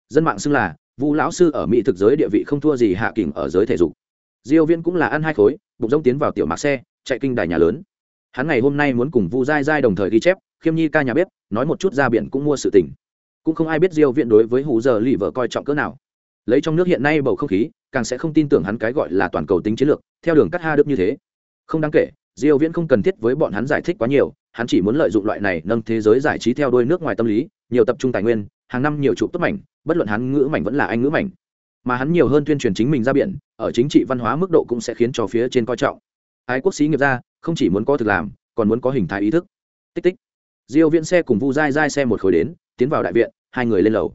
Dân mạng xưng là, vu lão sư ở mỹ thực giới địa vị không thua gì hạ kình ở giới thể dục. Diêu Viên cũng là ăn hai khối, bụng rông tiến vào tiểu mạc xe, chạy kinh đài nhà lớn. Hắn ngày hôm nay muốn cùng vu dai dai đồng thời ghi chép, khiêm nhi ca nhà bếp, nói một chút ra biển cũng mua sự tình. Cũng không ai biết diêu viện đối với hủ giờ lì vợ coi trọng cỡ nào. Lấy trong nước hiện nay bầu không khí, càng sẽ không tin tưởng hắn cái gọi là toàn cầu tính chiến lược, theo đường cắt ha đức như thế. Không đáng kể diêu viễn không cần thiết với bọn hắn giải thích quá nhiều, hắn chỉ muốn lợi dụng loại này nâng thế giới giải trí theo đuôi nước ngoài tâm lý, nhiều tập trung tài nguyên, hàng năm nhiều chụp tốt mảnh bất luận hắn ngữ mảnh vẫn là anh ngữ mảnh. Mà hắn nhiều hơn tuyên truyền chính mình ra biển, ở chính trị văn hóa mức độ cũng sẽ khiến cho phía trên coi trọng. Ái quốc sĩ nghiệp ra, không chỉ muốn có thực làm, còn muốn có hình thái ý thức. Tích tích. Diêu viễn xe cùng vu dai dai xe một khối đến, tiến vào đại viện, hai người lên lầu.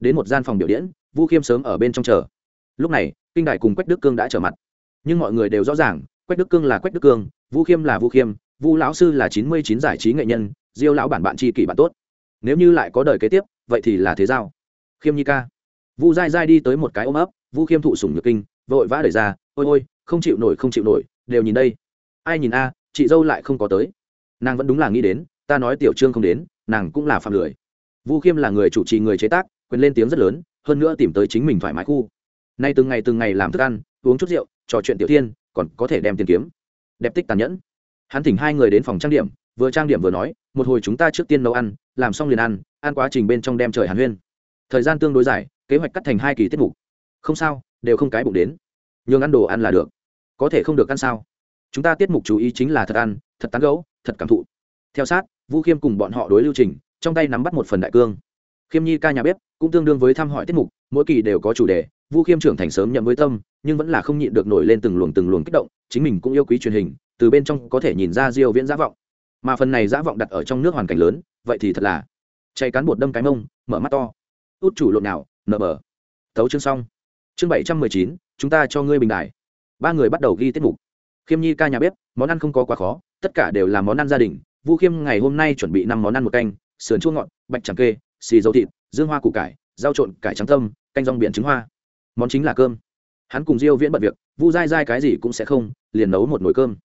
Đến một gian phòng biểu diễn, vu khiêm sớm ở bên trong chờ. Lúc này, kinh đại cùng quách đức cương đã trở mặt. Nhưng mọi người đều rõ ràng, quách đức cương là quách đức cương vu khiêm là vu khiêm, vu lão sư là chín mươi chín giải trí nghệ nhân, diêu lão bản bạn tri kỷ bạn tốt. Nếu như lại có đời kế tiếp, vậy thì là thế giao. Khiêm nhi ca. Vu dai dai đi tới một cái ôm ấp, vu khiêm thụ sủng nhược kinh, vội vã đẩy ra, ôi ôi, không chịu nổi, không chịu nổi, đều nhìn đây. Ai nhìn a, chị dâu lại không có tới. Nàng vẫn đúng là nghĩ đến, ta nói tiểu trương không đến, nàng cũng là phạm lười. Vu khiêm là người chủ trì người chế tác, quyền lên tiếng rất lớn, hơn nữa tìm tới chính mình thoải mái khu. Nay từng ngày từng ngày làm thức ăn, uống chút rượu, trò chuyện tiểu thiên, còn có thể đem tiền kiếm đẹp tích tàn nhẫn. Hắn thỉnh hai người đến phòng trang điểm, vừa trang điểm vừa nói, một hồi chúng ta trước tiên nấu ăn, làm xong liền ăn ăn quá trình bên trong đem trời hàn huyên. Thời gian tương đối dài, kế hoạch cắt thành hai kỳ tiết mục. Không sao, đều không cái bụng đến. Nhường ăn đồ ăn là được. Có thể không được ăn sao? Chúng ta tiết mục chú ý chính là thật ăn, thật tán gấu thật cảm thụ. Theo sát, vũ khiêm cùng bọn họ đối lưu trình, trong tay nắm bắt một phần đại cương. Khiêm nhi ca nhà bếp cũng tương đương với thăm hỏi tiết mục, mỗi kỳ đều có chủ đề vu khiêm trưởng thành sớm nhậm với tâm nhưng vẫn là không nhịn được nổi lên từng luồng từng luồng kích động chính mình cũng yêu quý truyền hình từ bên trong có thể nhìn ra diêu viễn giả vọng. Mà phần này giả vọng đặt ở trong nước hoàn cảnh lớn vậy thì thật là chạy cán bột đâm cái mông mở mắt to. Út chủ lộn nào nở bờ. Tấu chương xong. Chương 719, chúng ta cho ngươi bình đại ba người bắt đầu ghi tiết mục. Khiêm nhi ca nhà bếp món ăn không có quá khó tất cả đều là món ăn gia đình. Vu khiêm ngày hôm nay chuẩn bị năm món ăn một canh sườn chua ngọt bạch chẳng kê xì dầu thịt dương hoa củ cải rau trộn cải trắng tâm canh rong biển trứng hoa món chính là cơm. Hắn cùng diêu viễn bận việc, vu dai dai cái gì cũng sẽ không, liền nấu một nồi cơm.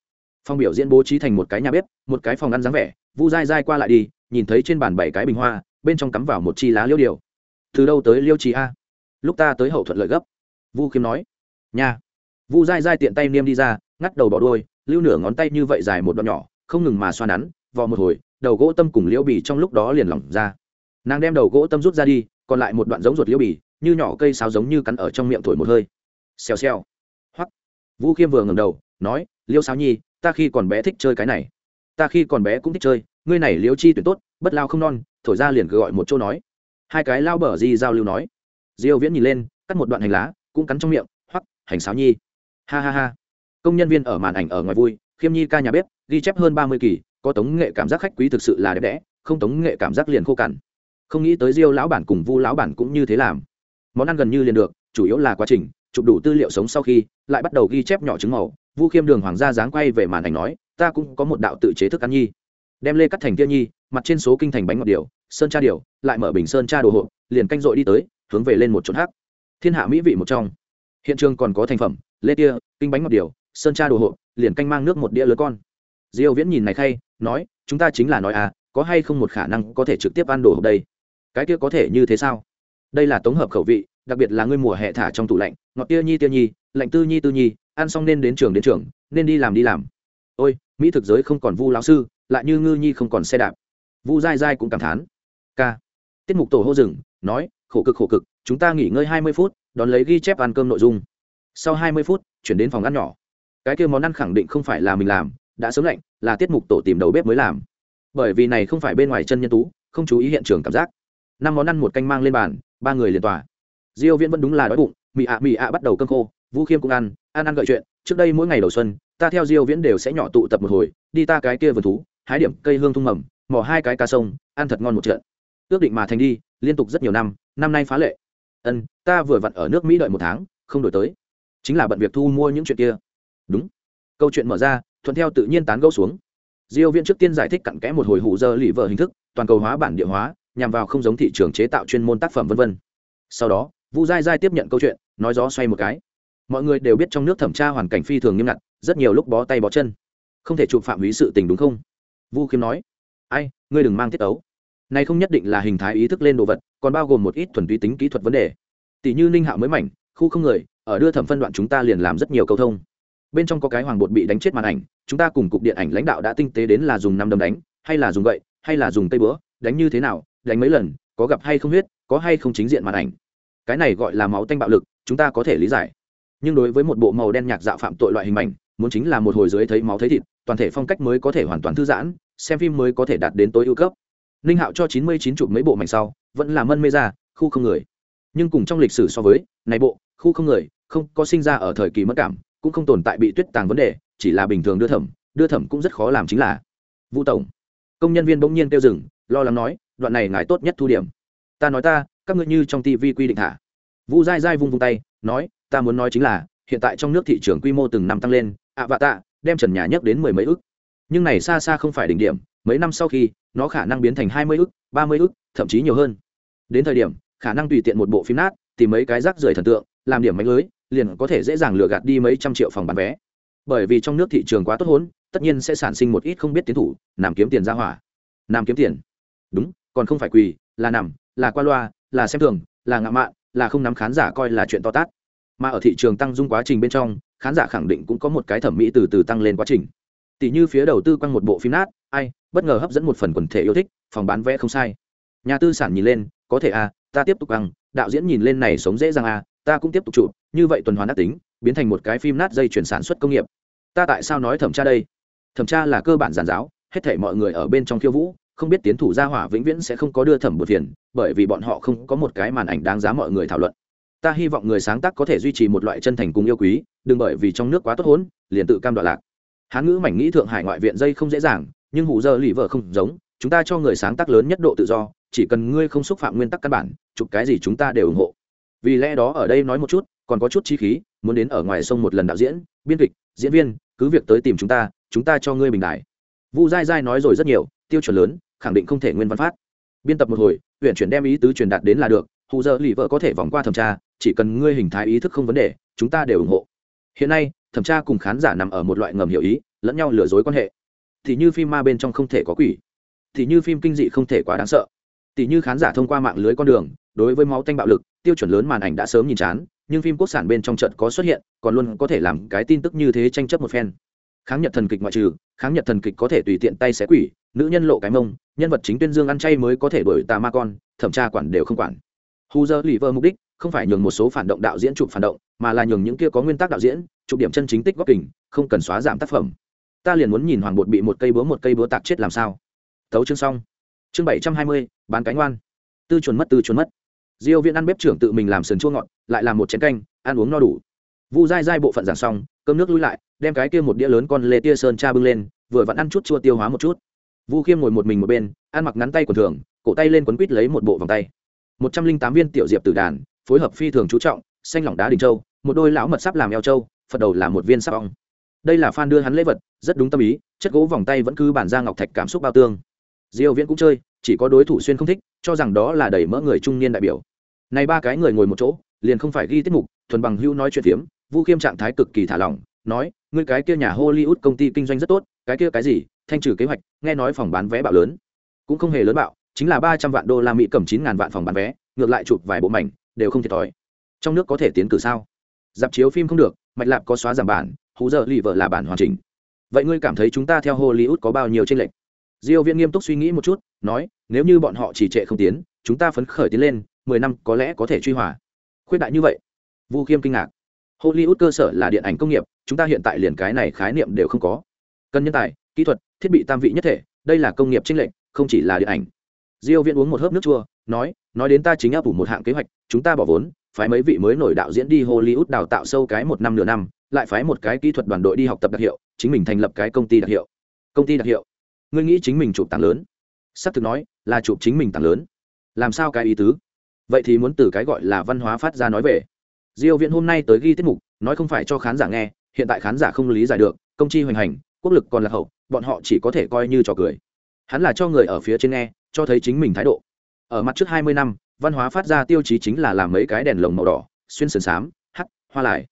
Phong biểu diễn bố trí thành một cái nhà bếp, một cái phòng ăn dáng vẻ, vu dai dai qua lại đi, nhìn thấy trên bàn bảy cái bình hoa, bên trong cắm vào một chi lá liêu điều. Từ đâu tới liêu chi a? Lúc ta tới hậu thuận lợi gấp. Vu khiêm nói. Nha. Vu dai dai tiện tay niêm đi ra, ngắt đầu bỏ đuôi, lưu nửa ngón tay như vậy dài một đoạn nhỏ, không ngừng mà xoa nắn, vò một hồi, đầu gỗ tâm cùng liễu bì trong lúc đó liền lỏng ra. Nàng đem đầu gỗ tâm rút ra đi, còn lại một đoạn giống ruột liễu bì như nhỏ cây sáo giống như cắn ở trong miệng thổi một hơi. Xèo xèo. Hoắc. Vũ khiêm vừa ngầm đầu, nói, liêu sáo nhi, ta khi còn bé thích chơi cái này. Ta khi còn bé cũng thích chơi. Ngươi này liêu chi tuyệt tốt, bất lao không non. Thổi ra liền cứ gọi một chỗ nói. Hai cái lao bờ di giao lưu nói. Diêu viễn nhìn lên, cắt một đoạn hành lá, cũng cắn trong miệng, hoắc, hành sáo nhi. Ha ha ha. Công nhân viên ở màn ảnh ở ngoài vui, khiêm nhi ca nhà bếp, ghi chép hơn ba mươi kỳ, có tống nghệ cảm giác khách quý thực sự là đẹp đẽ, không tống nghệ cảm giác liền khô cằn. Không nghĩ tới diêu lão bản cùng vu lão bản cũng như thế làm món ăn gần như liền được, chủ yếu là quá trình, chụp đủ tư liệu sống sau khi, lại bắt đầu ghi chép nhỏ trứng màu. Vu khiêm đường hoàng gia dáng quay về màn ảnh nói, ta cũng có một đạo tự chế thức ăn nhi. Đem lê cắt thành tia nhi, mặt trên số kinh thành bánh ngọt điều, sơn tra điều, lại mở bình sơn tra đồ hộp, liền canh dội đi tới, hướng về lên một chỗ hắc. Thiên hạ mỹ vị một trong. Hiện trường còn có thành phẩm, lê tia, kinh bánh ngọt điều, sơn tra đồ hộp, liền canh mang nước một đĩa lớn con. Diêu viễn nhìn này khay, nói, chúng ta chính là nói à có hay không một khả năng có thể trực tiếp ăn đồ hộp đây? Cái kia có thể như thế sao? Đây là tống hợp khẩu vị, đặc biệt là ngươi mùa hè thả trong tủ lạnh, ngọt tia nhi tia nhi, lạnh tư nhi tư nhi, ăn xong nên đến trường đến trường, nên đi làm đi làm. Ôi, mỹ thực giới không còn vu lão sư, lại như ngư nhi không còn xe đạp. Vu dai dai cũng cảm thán. K tiết mục tổ hô rừng nói, khổ cực khổ cực, chúng ta nghỉ ngơi hai mươi phút, đón lấy ghi chép ăn cơm nội dung. Sau hai mươi phút, chuyển đến phòng ăn nhỏ. Cái kia món ăn khẳng định không phải là mình làm, đã sớm lạnh, là tiết mục tổ tìm đầu bếp mới làm. Bởi vì này không phải bên ngoài chân nhân tú, không chú ý hiện trường cảm giác năm món ăn một canh mang lên bàn, ba người liền tòa diêu viễn vẫn đúng là đói bụng mị ạ mị ạ bắt đầu cơm khô, vũ khiêm cũng ăn ăn ăn gợi chuyện, trước đây mỗi ngày đầu xuân, ta theo diêu viễn đều sẽ nhỏ tụ tập một hồi, đi ta cái kia vườn thú, hái điểm cây hương thung mầm, mò hai cái cá sông, ăn thật ngon một trận. Ước định mà thành đi, liên tục rất nhiều năm năm nay phá lệ. Ân, ta vừa vặn ở nước mỹ đợi một tháng, không đổi tới. Chính là bận việc thu mua những chuyện kia. Đúng. Câu chuyện mở ra, thuận theo tự nhiên tán gẫu xuống. Diêu viễn trước tiên giải thích cặn kẽ một hồi hủ giờ lì vợ hình thức, toàn cầu hóa bản địa hóa nhằm vào không giống thị trường chế tạo chuyên môn tác phẩm vân vân. Sau đó, vu Gai Gai tiếp nhận câu chuyện, nói gió xoay một cái. Mọi người đều biết trong nước thẩm tra hoàn cảnh phi thường nghiêm ngặt, rất nhiều lúc bó tay bó chân. Không thể chụp phạm ý sự tình đúng không? Vu khiêm nói. Ai, ngươi đừng mang tiết ấu. Này không nhất định là hình thái ý thức lên đồ vật, còn bao gồm một ít thuần túy tính kỹ thuật vấn đề. Tỷ như ninh hạo mới mảnh, khu không người, ở đưa thẩm phân đoạn chúng ta liền làm rất nhiều câu thông. Bên trong có cái hoàng bột bị đánh chết màn ảnh, chúng ta cùng cục điện ảnh lãnh đạo đã tinh tế đến là dùng năm đấm đánh, hay là dùng gậy, hay là dùng tay búa, đánh như thế nào đánh mấy lần, có gặp hay không huyết, có hay không chính diện màn ảnh. Cái này gọi là máu tanh bạo lực, chúng ta có thể lý giải. Nhưng đối với một bộ màu đen nhạc dạo phạm tội loại hình ảnh, muốn chính là một hồi dưới thấy máu thấy thịt, toàn thể phong cách mới có thể hoàn toàn thư giãn, xem phim mới có thể đạt đến tối ưu cấp. Ninh hạo cho chín mươi chín chụp mấy bộ mảnh sau, vẫn là mân mê ra, khu không người. Nhưng cùng trong lịch sử so với, này bộ, khu không người, không có sinh ra ở thời kỳ mất cảm, cũng không tồn tại bị tuyết tàng vấn đề, chỉ là bình thường đưa thẩm đưa thẩm cũng rất khó làm chính là. Vũ tổng. Công nhân viên bỗng nhiên kêu dừng lo lắng nói, đoạn này ngài tốt nhất thu điểm. Ta nói ta, các ngươi như trong tv quy định thả vu dai dai vung vung tay, nói, ta muốn nói chính là, hiện tại trong nước thị trường quy mô từng năm tăng lên, ạ vạ tạ, đem trần nhà nhấc đến mười mấy ước nhưng này xa xa không phải đỉnh điểm, mấy năm sau khi, nó khả năng biến thành hai mươi ước ba mươi ước thậm chí nhiều hơn. Đến thời điểm, khả năng tùy tiện một bộ phim nát, tìm mấy cái rác rưởi thần tượng, làm điểm mạnh lưới, liền có thể dễ dàng lừa gạt đi mấy trăm triệu phòng bán vé. Bởi vì trong nước thị trường quá tốt hốn, tất nhiên sẽ sản sinh một ít không biết tiến thủ làm kiếm tiền ra hỏa. Làm kiếm tiền đúng, còn không phải quỳ, là nằm, là qua loa, là xem thường, là ngạo mạn, là không nắm khán giả coi là chuyện to tát. Mà ở thị trường tăng dung quá trình bên trong, khán giả khẳng định cũng có một cái thẩm mỹ từ từ tăng lên quá trình. Tỷ như phía đầu tư quăng một bộ phim nát, ai, bất ngờ hấp dẫn một phần quần thể yêu thích, phòng bán vé không sai. Nhà tư sản nhìn lên, có thể à ta tiếp tục quăng, đạo diễn nhìn lên này sống dễ dàng à ta cũng tiếp tục chụp, như vậy tuần hoàn đã tính, biến thành một cái phim nát dây chuyển sản xuất công nghiệp. Ta tại sao nói thẩm tra đây? Thẩm tra là cơ bản giản giáo, hết thể mọi người ở bên trong khiêu vũ không biết tiến thủ gia hỏa vĩnh viễn sẽ không có đưa thẩm một phiền, bởi vì bọn họ không có một cái màn ảnh đáng giá mọi người thảo luận. Ta hy vọng người sáng tác có thể duy trì một loại chân thành cùng yêu quý, đừng bởi vì trong nước quá tốt hốn, liền tự cam đoạn lạc. Hán ngữ mảnh nghĩ thượng hải ngoại viện dây không dễ dàng, nhưng hủ giờ lì vợ không giống, chúng ta cho người sáng tác lớn nhất độ tự do, chỉ cần ngươi không xúc phạm nguyên tắc căn bản, chụp cái gì chúng ta đều ủng hộ. Vì lẽ đó ở đây nói một chút, còn có chút chi khí, muốn đến ở ngoài sông một lần đạo diễn, biên kịch, diễn viên, cứ việc tới tìm chúng ta chúng ta cho ngươi bình đại. Vu dai dai nói rồi rất nhiều tiêu chuẩn lớn, khẳng định không thể nguyên văn phát. Biên tập một hồi, huyện chuyển đem ý tứ truyền đạt đến là được, hù dơ lì vợ có thể vòng qua thẩm tra, chỉ cần ngươi hình thái ý thức không vấn đề, chúng ta đều ủng hộ. Hiện nay, thẩm tra cùng khán giả nằm ở một loại ngầm hiểu ý, lẫn nhau lừa dối quan hệ. Thì như phim ma bên trong không thể có quỷ. Thì như phim kinh dị không thể quá đáng sợ. Tỷ như khán giả thông qua mạng lưới con đường, đối với máu tanh bạo lực, tiêu chuẩn lớn màn ảnh đã sớm nhìn chán, nhưng phim quốc sản bên trong trận có xuất hiện, còn luôn có thể làm cái tin tức như thế tranh chấp một phen kháng nhật thần kịch ngoại trừ, kháng nhật thần kịch có thể tùy tiện tay xé quỷ, nữ nhân lộ cái mông, nhân vật chính tuyên dương ăn chay mới có thể đổi tà ma con, thẩm tra quản đều không quản. Hu dơ lì vơ mục đích, không phải nhường một số phản động đạo diễn chụp phản động, mà là nhường những kia có nguyên tắc đạo diễn, chụp điểm chân chính tích góp kình, không cần xóa giảm tác phẩm. Ta liền muốn nhìn hoàng bột bị một cây búa một cây búa tạc chết làm sao. Tấu chương xong. Chương bảy trăm hai mươi, bán cánh oan. Tư chuẩn mất, tư chuẩn mất. Diêu viên ăn bếp trưởng tự mình làm sườn chua ngọt, lại làm một chén canh, ăn uống no đủ. Vu dai dai bộ phận giảng xong cơm nước lui lại, đem cái kia một đĩa lớn con lê tia sơn cha bưng lên, vừa vẫn ăn chút chua tiêu hóa một chút. Vu khiêm ngồi một mình một bên, ăn mặc ngắn tay quần thường, cổ tay lên quấn quít lấy một bộ vòng tay. Một trăm linh tám viên tiểu diệp tử đàn, phối hợp phi thường chú trọng, xanh lỏng đá đình châu, một đôi lão mật sắp làm eo châu phật đầu là một viên sắp ong. Đây là Phan đưa hắn lễ vật, rất đúng tâm ý, chất gỗ vòng tay vẫn cứ bản ra ngọc thạch cảm xúc bao tương. Diêu viễn cũng chơi, chỉ có đối thủ xuyên không thích, cho rằng đó là đẩy mỡ người trung niên đại biểu. Này ba cái người ngồi một chỗ, liền không phải ghi tiết mục, thuần bằng hưu nói chuyện phiếm vu khiêm trạng thái cực kỳ thả lỏng, nói, ngươi cái kia nhà hollywood công ty kinh doanh rất tốt, cái kia cái gì, thanh trừ kế hoạch, nghe nói phòng bán vé bạo lớn. Cũng không hề lớn bạo, chính là ba trăm vạn đô la mỹ cầm chín ngàn vạn phòng bán vé, ngược lại chụp vài bộ mảnh, đều không thiệt thòi. Trong nước có thể tiến cử sao? Dạp chiếu phim không được, mạch lạp có xóa giảm bản, hú giờ lì vợ là bản hoàn chỉnh. Vậy ngươi cảm thấy chúng ta theo hollywood có bao nhiêu tranh lệch? Diêu viễn nghiêm túc suy nghĩ một chút, nói, nếu như bọn họ chỉ trệ không tiến, chúng ta phấn khởi tiến lên, mười năm có lẽ có thể truy hòa. Khuyết đại như vậy, vu khiêm kinh ngạc hollywood cơ sở là điện ảnh công nghiệp, chúng ta hiện tại liền cái này khái niệm đều không có. Cần nhân tài, kỹ thuật, thiết bị tam vị nhất thể, đây là công nghiệp tranh lệch, không chỉ là điện ảnh. Diêu viễn uống một hớp nước chua, nói nói đến ta chính áp ủ một hạng kế hoạch, chúng ta bỏ vốn, phái mấy vị mới nổi đạo diễn đi hollywood đào tạo sâu cái một năm nửa năm, lại phái một cái kỹ thuật đoàn đội đi học tập đặc hiệu, chính mình thành lập cái công ty đặc hiệu. Công ty đặc hiệu? Ngươi nghĩ chính mình chụp tảng lớn? Sắp thực nói, là chụp chính mình tảng lớn. Làm sao cái ý tứ? Vậy thì muốn từ cái gọi là văn hóa phát ra nói về diêu viễn hôm nay tới ghi tiết mục, nói không phải cho khán giả nghe, hiện tại khán giả không lý giải được, công chi hoành hành, quốc lực còn là hậu, bọn họ chỉ có thể coi như trò cười. Hắn là cho người ở phía trên nghe, cho thấy chính mình thái độ. Ở mặt trước 20 năm, văn hóa phát ra tiêu chí chính là làm mấy cái đèn lồng màu đỏ, xuyên sườn xám, hắc, hoa lại.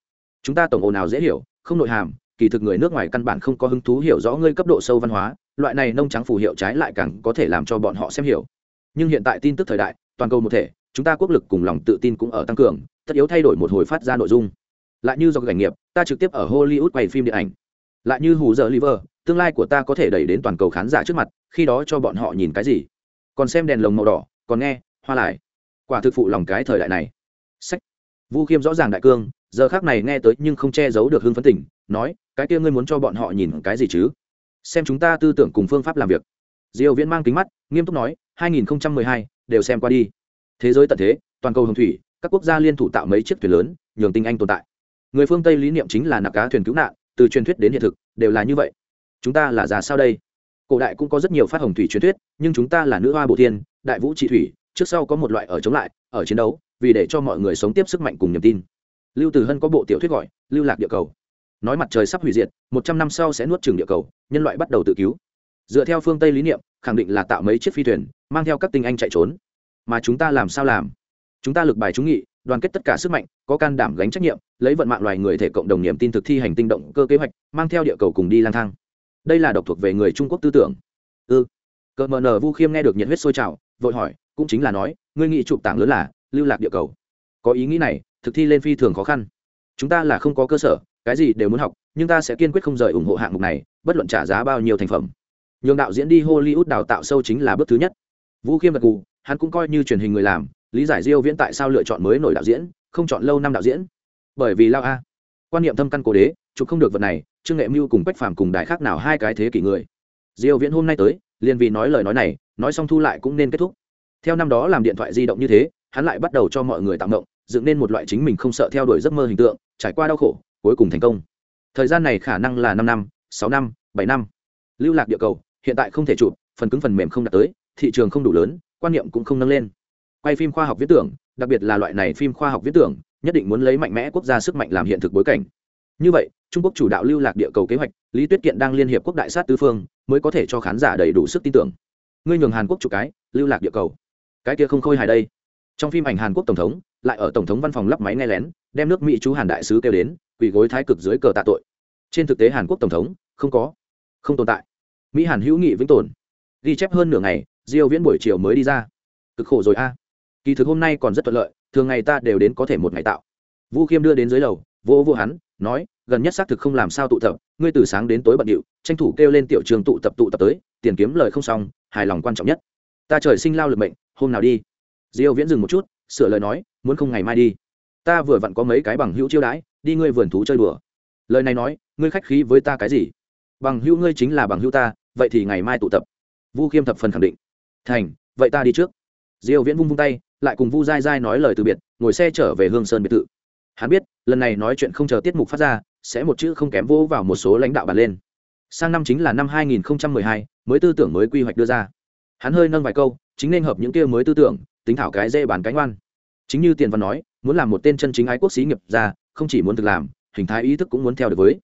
Chúng ta tổng ồn nào dễ hiểu, không nội hàm, kỳ thực người nước ngoài căn bản không có hứng thú hiểu rõ ngươi cấp độ sâu văn hóa, loại này nông trắng phù hiệu trái lại càng có thể làm cho bọn họ xem hiểu. Nhưng hiện tại tin tức thời đại, toàn cầu một thể chúng ta quốc lực cùng lòng tự tin cũng ở tăng cường, tất yếu thay đổi một hồi phát ra nội dung. Lại như do cảnh nghiệp, ta trực tiếp ở hollywood quay phim điện ảnh. Lại như hù giờ liver, tương lai của ta có thể đẩy đến toàn cầu khán giả trước mặt, khi đó cho bọn họ nhìn cái gì? Còn xem đèn lồng màu đỏ, còn nghe, hoa lại. Quả thực phụ lòng cái thời đại này. Sách. Vu khiêm rõ ràng đại cương, giờ khác này nghe tới nhưng không che giấu được hưng phấn tỉnh, nói, cái kia ngươi muốn cho bọn họ nhìn cái gì chứ? Xem chúng ta tư tưởng cùng phương pháp làm việc. Diều viễn mang kính mắt, nghiêm túc nói 2012 đều xem qua đi thế giới tận thế, toàn cầu hồng thủy, các quốc gia liên thủ tạo mấy chiếc thuyền lớn, nhường tinh anh tồn tại. Người phương tây lý niệm chính là nạp cá thuyền cứu nạn, từ truyền thuyết đến hiện thực, đều là như vậy. Chúng ta là già sao đây? Cổ đại cũng có rất nhiều phát hồng thủy truyền thuyết, nhưng chúng ta là nữ hoa bộ thiên, đại vũ trị thủy, trước sau có một loại ở chống lại, ở chiến đấu, vì để cho mọi người sống tiếp sức mạnh cùng niềm tin. Lưu từ hân có bộ tiểu thuyết gọi, lưu lạc địa cầu. Nói mặt trời sắp hủy diệt, một trăm năm sau sẽ nuốt trừng địa cầu, nhân loại bắt đầu tự cứu. Dựa theo phương tây lý niệm, khẳng định là tạo mấy chiếc phi thuyền, mang theo các tinh anh chạy trốn mà chúng ta làm sao làm? Chúng ta lực bài chúng nghị, đoàn kết tất cả sức mạnh, có can đảm gánh trách nhiệm, lấy vận mạng loài người thể cộng đồng niềm tin thực thi hành tinh động cơ kế hoạch, mang theo địa cầu cùng đi lang thang. Đây là độc thuộc về người trung quốc tư tưởng. Ư? Ừ. cờ mờ nờ vu khiêm nghe được nhiệt huyết sôi trào, vội hỏi, cũng chính là nói, ngươi nghĩ chụp tảng lớn là lưu lạc địa cầu. Có ý nghĩ này, thực thi lên phi thường khó khăn. Chúng ta là không có cơ sở, cái gì đều muốn học, nhưng ta sẽ kiên quyết không rời ủng hộ hạng mục này, bất luận trả giá bao nhiêu thành phẩm. Nhường đạo diễn đi hollywood đào tạo sâu chính là bước thứ nhất. Vũ khiêm gật gù hắn cũng coi như truyền hình người làm, lý giải diêu viễn tại sao lựa chọn mới nổi đạo diễn, không chọn lâu năm đạo diễn. Bởi vì lao a, quan niệm thâm căn cố đế, chụp không được vật này, trương nghệ mưu cùng bách phàm cùng đại khác nào hai cái thế kỷ người. Diêu viễn hôm nay tới, liền vì nói lời nói này, nói xong thu lại cũng nên kết thúc. Theo năm đó làm điện thoại di động như thế, hắn lại bắt đầu cho mọi người tạo động dựng nên một loại chính mình không sợ theo đuổi giấc mơ hình tượng, trải qua đau khổ, cuối cùng thành công. Thời gian này khả năng là năm năm, sáu năm, bảy năm. Lưu lạc địa cầu, hiện tại không thể chụp, phần cứng phần mềm không đạt tới thị trường không đủ lớn, quan niệm cũng không nâng lên. Quay phim khoa học viễn tưởng, đặc biệt là loại này phim khoa học viễn tưởng, nhất định muốn lấy mạnh mẽ quốc gia sức mạnh làm hiện thực bối cảnh. Như vậy, trung quốc chủ đạo lưu lạc địa cầu kế hoạch, lý tuyết kiện đang liên hiệp quốc đại sát tứ phương, mới có thể cho khán giả đầy đủ sức tin tưởng. Ngươi nhường hàn quốc chụp cái, lưu lạc địa cầu. Cái kia không khôi hài đây. Trong phim ảnh hàn quốc tổng thống, lại ở tổng thống văn phòng lắp máy nghe lén, đem nước mỹ chú hàn đại sứ kêu đến, quỳ gối thái cực dưới cờ tạ tội. Trên thực tế hàn quốc tổng thống, không có, không tồn tại. Mỹ hàn hữu nghị vĩnh tồn. Ghi chép hơn nửa ngày diêu viễn buổi chiều mới đi ra. Cực khổ rồi a. Kỳ thực hôm nay còn rất thuận lợi thường ngày ta đều đến có thể một ngày tạo. Vu khiêm đưa đến dưới lầu vô vô hắn nói gần nhất xác thực không làm sao tụ tập ngươi từ sáng đến tối bận điệu tranh thủ kêu lên tiểu trường tụ tập tụ tập tới tiền kiếm lời không xong hài lòng quan trọng nhất. Ta trời sinh lao lực mệnh, hôm nào đi? Diêu viễn dừng một chút sửa lời nói muốn không ngày mai đi. Ta vừa vặn có mấy cái bằng hữu chiêu đãi đi ngươi vườn thú chơi đùa. Lời này nói ngươi khách khí với ta cái gì? Bằng hữu ngươi chính là bằng hữu ta vậy thì ngày mai tụ tập. Vu khiêm thập phần khẳng định thành vậy ta đi trước. Diêu viễn vung vung tay lại cùng vu dai dai nói lời từ biệt ngồi xe trở về hương sơn biệt thự. Hắn biết lần này nói chuyện không chờ tiết mục phát ra sẽ một chữ không kém vô vào một số lãnh đạo bàn lên. Sang năm chính là năm 2012, mới tư tưởng mới quy hoạch đưa ra. Hắn hơi nâng vài câu chính nên hợp những kia mới tư tưởng tính thảo cái dê bàn cánh oan. Chính như tiền văn nói muốn làm một tên chân chính ái quốc sĩ nghiệp ra không chỉ muốn thực làm hình thái ý thức cũng muốn theo được với.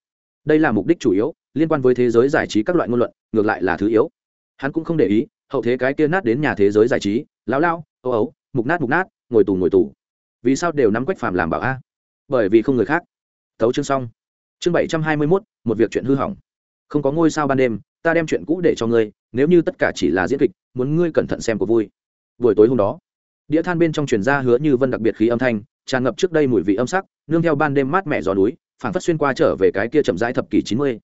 Đây là mục đích chủ yếu liên quan với thế giới giải trí các loại ngôn luận ngược lại là thứ yếu. Hắn cũng không để ý hậu thế cái kia nát đến nhà thế giới giải trí, lão lao âu ấu, mục nát mục nát, ngồi tù ngồi tù. Vì sao đều nắm quách phàm làm bảo a? Bởi vì không người khác. Thấu chương xong. Chương bảy trăm hai mươi mốt, một việc chuyện hư hỏng. Không có ngôi sao ban đêm, ta đem chuyện cũ để cho ngươi, nếu như tất cả chỉ là diễn kịch, muốn ngươi cẩn thận xem của vui. Buổi tối hôm đó, đĩa than bên trong truyền ra hứa như vân đặc biệt khí âm thanh, tràn ngập trước đây mùi vị âm sắc, nương theo ban đêm mát mẻ gió núi, phảng phất xuyên qua trở về cái kia chậm rãi thập kỷ chín mươi.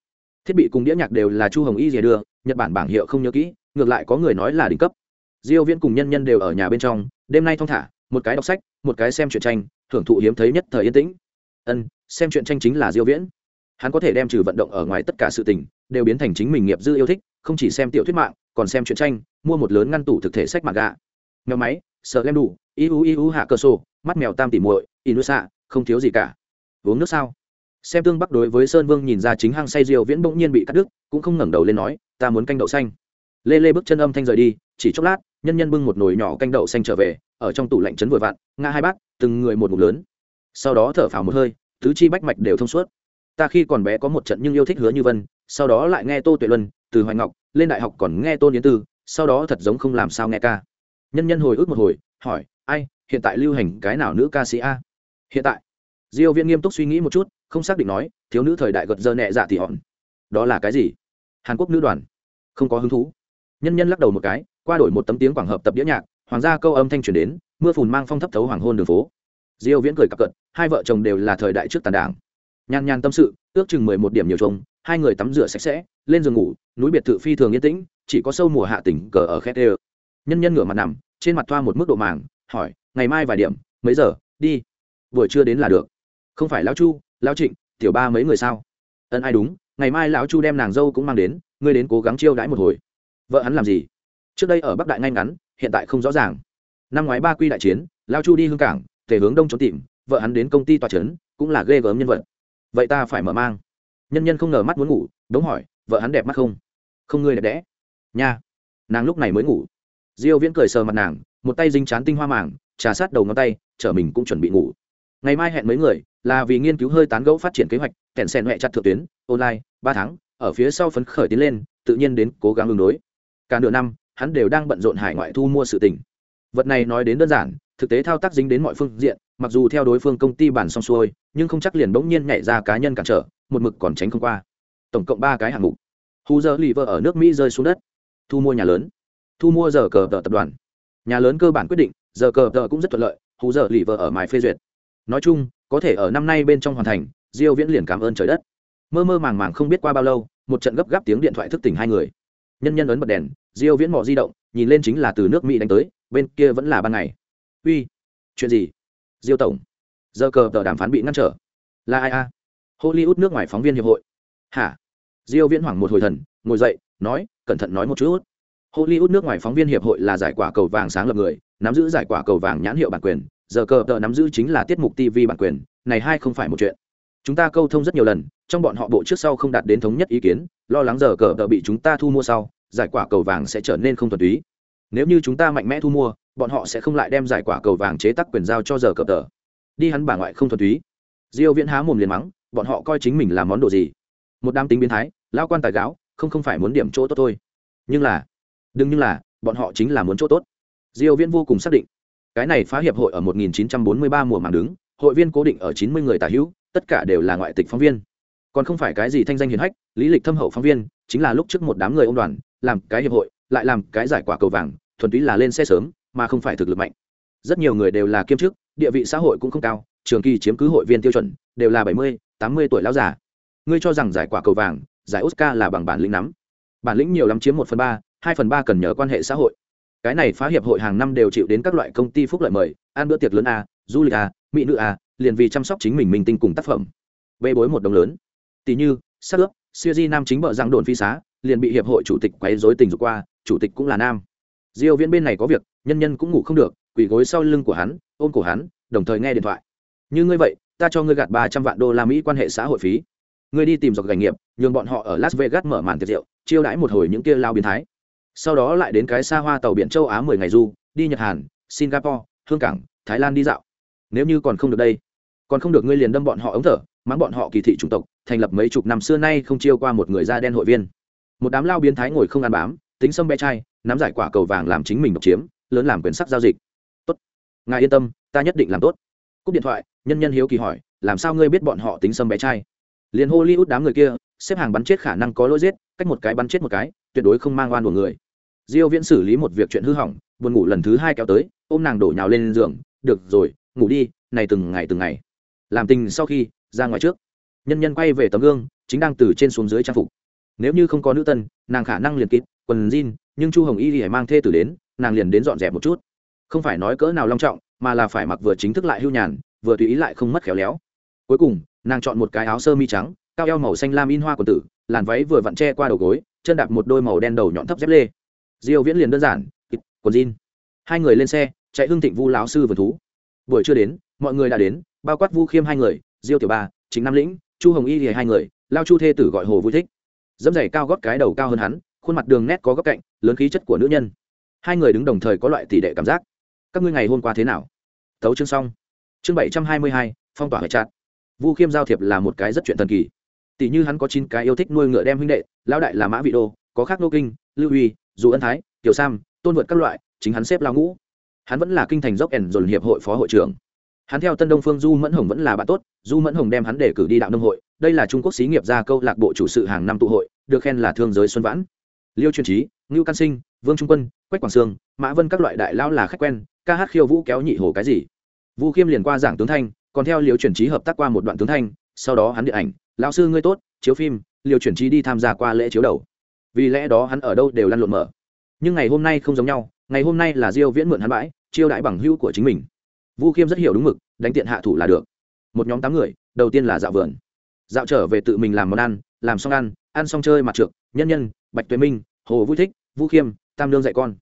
Thiết bị cùng đĩa nhạc đều là chu hồng y dìa đưa, nhật bản bảng hiệu không nhớ kỹ ngược lại có người nói là đỉnh cấp. Diêu viễn cùng nhân nhân đều ở nhà bên trong, đêm nay thong thả, một cái đọc sách, một cái xem truyện tranh, thưởng thụ hiếm thấy nhất thời yên tĩnh. Ân, xem truyện tranh chính là diêu viễn. Hắn có thể đem trừ vận động ở ngoài tất cả sự tình, đều biến thành chính mình nghiệp dư yêu thích, không chỉ xem tiểu thuyết mạng, còn xem truyện tranh, mua một lớn ngăn tủ thực thể sách mạng gà mèo máy, sợ lem đủ iu iu hạ cơ sổ, mắt mèo tam tỉ muội, inusa, không thiếu gì cả. Uống nước sao? Xem tương bắc đối với sơn vương nhìn ra chính hang say diều viễn bỗng nhiên bị cắt đứt, cũng không ngẩng đầu lên nói, ta muốn canh đậu xanh lê lê bước chân âm thanh rời đi, chỉ chốc lát, nhân nhân bưng một nồi nhỏ canh đậu xanh trở về, ở trong tủ lạnh chấn vội vặn, ngã hai bát, từng người một mục lớn. Sau đó thở phào một hơi, tứ chi bách mạch đều thông suốt. Ta khi còn bé có một trận nhưng yêu thích hứa như vân, sau đó lại nghe tô tuệ luân, từ hoài ngọc, lên đại học còn nghe tôn yến tư, sau đó thật giống không làm sao nghe ca. Nhân nhân hồi ức một hồi, hỏi, ai, hiện tại lưu hành cái nào nữ ca sĩ a? Hiện tại. Diêu viên nghiêm túc suy nghĩ một chút, không xác định nói, thiếu nữ thời đại gật dơ nhẹ dạ thì hòn. Đó là cái gì? Hàn quốc nữ đoàn. Không có hứng thú nhân nhân lắc đầu một cái qua đổi một tấm tiếng quảng hợp tập đĩa nhạc hoàng gia câu âm thanh truyền đến mưa phùn mang phong thấp thấu hoàng hôn đường phố. Diêu viễn cười cặp cận hai vợ chồng đều là thời đại trước tàn đảng. Nhàn nhàn tâm sự ước chừng mười một điểm nhiều chung, hai người tắm rửa sạch sẽ lên giường ngủ núi biệt thự phi thường yên tĩnh chỉ có sâu mùa hạ tỉnh cờ ở khét đều. nhân nhân ngửa mặt nằm trên mặt thoa một mức độ màng hỏi ngày mai vài điểm mấy giờ đi? Buổi trưa đến là được. Không phải lão chu lão trịnh tiểu ba mấy người sao? Ân ai đúng ngày mai lão chu đem nàng dâu cũng mang đến ngươi đến cố gắng chiêu đãi một hồi vợ hắn làm gì? Trước đây ở bắc đại ngay ngắn, hiện tại không rõ ràng. Năm ngoái ba quy đại chiến lão chu đi hương cảng thể hướng đông trốn tìm, vợ hắn đến công ty tòa trấn, cũng là ghê gớm nhân vật. Vậy ta phải mở mang. Nhân nhân không ngờ mắt muốn ngủ, đống hỏi, vợ hắn đẹp mắt không? Không ngươi đẹp đẽ. Nha. Nàng lúc này mới ngủ. Diêu viễn cười sờ mặt nàng, một tay dính chán tinh hoa màng, trà sát đầu ngón tay chở mình cũng chuẩn bị ngủ. Ngày mai hẹn mấy người, là vì nghiên cứu hơi tán gẫu phát triển kế hoạch kẹn sen huệ chặt thượng tuyến, online, ba tháng, ở phía sau phấn khởi tiến lên, tự nhiên đến cố gắng ứng đối cả nửa năm, hắn đều đang bận rộn hải ngoại thu mua sự tình. Vật này nói đến đơn giản, thực tế thao tác dính đến mọi phương diện, mặc dù theo đối phương công ty bản xong xuôi, nhưng không chắc liền bỗng nhiên nhảy ra cá nhân cản trở, một mực còn tránh không qua. Tổng cộng ba cái hạng mục. Hù giờ lì vợ ở nước mỹ rơi xuống đất. Thu mua nhà lớn. Thu mua giờ cờ tờ tập đoàn. Nhà lớn cơ bản quyết định, giờ cờ tờ cũng rất thuận lợi, hù giờ lì vợ ở mài phê duyệt. Nói chung, có thể ở năm nay bên trong hoàn thành, diêu viễn liền cảm ơn trời đất. Mơ mơ màng màng không biết qua bao lâu, một trận gấp gáp tiếng điện thoại thức tỉnh hai người nhân nhân ấn bật đèn, diêu viễn mò di động, nhìn lên chính là từ nước mỹ đánh tới, bên kia vẫn là ban ngày. Uy, chuyện gì? Diêu tổng, giờ cờ tờ đàm phán bị ngăn trở. Là ai a? Hollywood nước ngoài phóng viên hiệp hội. Hả? Diêu viễn hoảng một hồi thần, ngồi dậy, nói, cẩn thận nói một chút. Hollywood nước ngoài phóng viên hiệp hội là giải quả cầu vàng sáng lập người, nắm giữ giải quả cầu vàng nhãn hiệu bản quyền, giờ cờ tờ nắm giữ chính là tiết mục tv bản quyền, này hai không phải một chuyện? Chúng ta câu thông rất nhiều lần, trong bọn họ bộ trước sau không đạt đến thống nhất ý kiến, lo lắng giờ cờ tờ bị chúng ta thu mua sau, giải quả cầu vàng sẽ trở nên không thuần túy. Nếu như chúng ta mạnh mẽ thu mua, bọn họ sẽ không lại đem giải quả cầu vàng chế tác quyền giao cho giờ cờ tờ. Đi hắn bà ngoại không thuần túy. Diêu viễn há mồm liền mắng, bọn họ coi chính mình làm món đồ gì? Một đám tính biến thái, lao quan tài gáo, không không phải muốn điểm chỗ tốt thôi. Nhưng là, đừng nhưng là, bọn họ chính là muốn chỗ tốt. Diêu viễn vô cùng xác định. Cái này phá hiệp hội ở 1943 mùa màng đứng, hội viên cố định ở 90 người tả hữu tất cả đều là ngoại tịch phóng viên. Còn không phải cái gì thanh danh hiển hách lý lịch thâm hậu phóng viên chính là lúc trước một đám người ông đoàn làm cái hiệp hội lại làm cái giải quả cầu vàng thuần túy là lên xe sớm mà không phải thực lực mạnh. Rất nhiều người đều là kiêm chức địa vị xã hội cũng không cao trường kỳ chiếm cứ hội viên tiêu chuẩn đều là 70, 80 tuổi lão già. Ngươi cho rằng giải quả cầu vàng giải oscar là bằng bản lĩnh nắm. Bản lĩnh nhiều lắm chiếm một phần ba hai phần ba cần nhờ quan hệ xã hội. Cái này phá hiệp hội hàng năm đều chịu đến các loại công ty phúc lợi mời ăn bữa tiệc lớn a du lịch a mỹ nữ a liền vì chăm sóc chính mình minh tinh cùng tác phẩm. Bê bối một đồng lớn. Tỷ như, sắc ướp siêu di nam chính vợ giang đồn phi xá, liền bị hiệp hội chủ tịch quấy dối tình dục qua, chủ tịch cũng là nam. Diêu viễn bên này có việc, nhân nhân cũng ngủ không được, quỳ gối sau lưng của hắn, ôm cổ hắn, đồng thời nghe điện thoại. Như ngươi vậy, ta cho ngươi gạt 300 vạn đô la mỹ quan hệ xã hội phí. Ngươi đi tìm dọc gành nghiệp, nhường bọn họ ở las vegas mở màn tiệc rượu, chiêu đãi một hồi những kia lao biến thái. Sau đó lại đến cái xa hoa tàu biển châu á mười ngày du, đi nhật hàn, singapore, hương cảng, thái lan đi dạo. Nếu như còn không được đây còn không được ngươi liền đâm bọn họ ống thở, mắng bọn họ kỳ thị chủng tộc, thành lập mấy chục năm xưa nay không chiêu qua một người da đen hội viên. Một đám lao biến thái ngồi không ăn bám, tính sâm bé trai, nắm giải quả cầu vàng làm chính mình độc chiếm, lớn làm quyền sắc giao dịch. Tốt, ngài yên tâm, ta nhất định làm tốt. Cúp điện thoại, nhân nhân hiếu kỳ hỏi, làm sao ngươi biết bọn họ tính sâm bé trai? Liền hollywood đám người kia, xếp hàng bắn chết khả năng có lỗi giết, cách một cái bắn chết một cái, tuyệt đối không mang oan của người. Diêu viễn xử lý một việc chuyện hư hỏng, buồn ngủ lần thứ hai kéo tới, ôm nàng đổ nhào lên giường, được rồi, ngủ đi, này từng ngày từng ngày làm tình sau khi ra ngoài trước. Nhân nhân quay về tấm gương, chính đang từ trên xuống dưới trang phục. Nếu như không có nữ tân, nàng khả năng liền kịp, quần jean, nhưng chu hồng y thì mang thê tử đến, nàng liền đến dọn dẹp một chút. Không phải nói cỡ nào long trọng, mà là phải mặc vừa chính thức lại hưu nhàn, vừa tùy ý lại không mất khéo léo. Cuối cùng, nàng chọn một cái áo sơ mi trắng, cao eo màu xanh lam in hoa quần tử, làn váy vừa vặn che qua đầu gối, chân đạp một đôi màu đen đầu nhọn thấp dép lê. Diêu viễn liền đơn giản quần jean. Hai người lên xe, chạy hương thịnh vu lão sư vườn thú. Buổi chưa đến, mọi người đã đến bao quát vu khiêm hai người, diêu tiểu ba, chính nam lĩnh, chu hồng y thì hai người, lao chu thê tử gọi hồ vui thích. Dẫm giày cao gót cái đầu cao hơn hắn, khuôn mặt đường nét có góc cạnh, lớn khí chất của nữ nhân. Hai người đứng đồng thời có loại tỷ đệ cảm giác. Các ngươi ngày hôm qua thế nào? Tấu chương xong. Chương bảy trăm hai mươi hai, phong tỏa hệ chặt vu khiêm giao thiệp là một cái rất chuyện thần kỳ. Tỷ như hắn có chín cái yêu thích nuôi ngựa đem huynh đệ, lão đại là mã vị đô, có khác nô kinh, lưu uy, dù ân thái, tiểu sam, tôn vượt các loại, chính hắn xếp lao ngũ. Hắn vẫn là kinh thành dốc ẩn dồn hiệp hội phó hội trưởng hắn theo tân đông phương du mẫn hồng vẫn là bạn tốt, du mẫn hồng đem hắn để cử đi đạo nông hội, đây là trung quốc xí nghiệp gia câu lạc bộ chủ sự hàng năm tụ hội, được khen là thương giới xuân vãn. Liêu truyền trí, ngưu can sinh, vương trung quân, quách quảng sương, mã vân các loại đại lão là khách quen, ca hát khiêu vũ kéo nhị hồ cái gì. Vu khiêm liền qua giảng tướng thanh, còn theo liêu truyền trí hợp tác qua một đoạn tướng thanh, sau đó hắn điện ảnh, lão sư ngươi tốt, chiếu phim, Liêu Truyền trí đi tham gia qua lễ chiếu đầu. Vì lẽ đó hắn ở đâu đều lăn lộn mở. Nhưng ngày hôm nay không giống nhau, ngày hôm nay là diêu viễn mượn hắn bãi, chiêu đãi bằng hữu của chính mình vu khiêm rất hiểu đúng mực đánh tiện hạ thủ là được. Một nhóm tám người đầu tiên là dạo vườn. Dạo trở về tự mình làm món ăn làm xong ăn ăn xong chơi mặt trượt nhân nhân bạch tuệ minh hồ vui thích vu khiêm tam lương dạy con.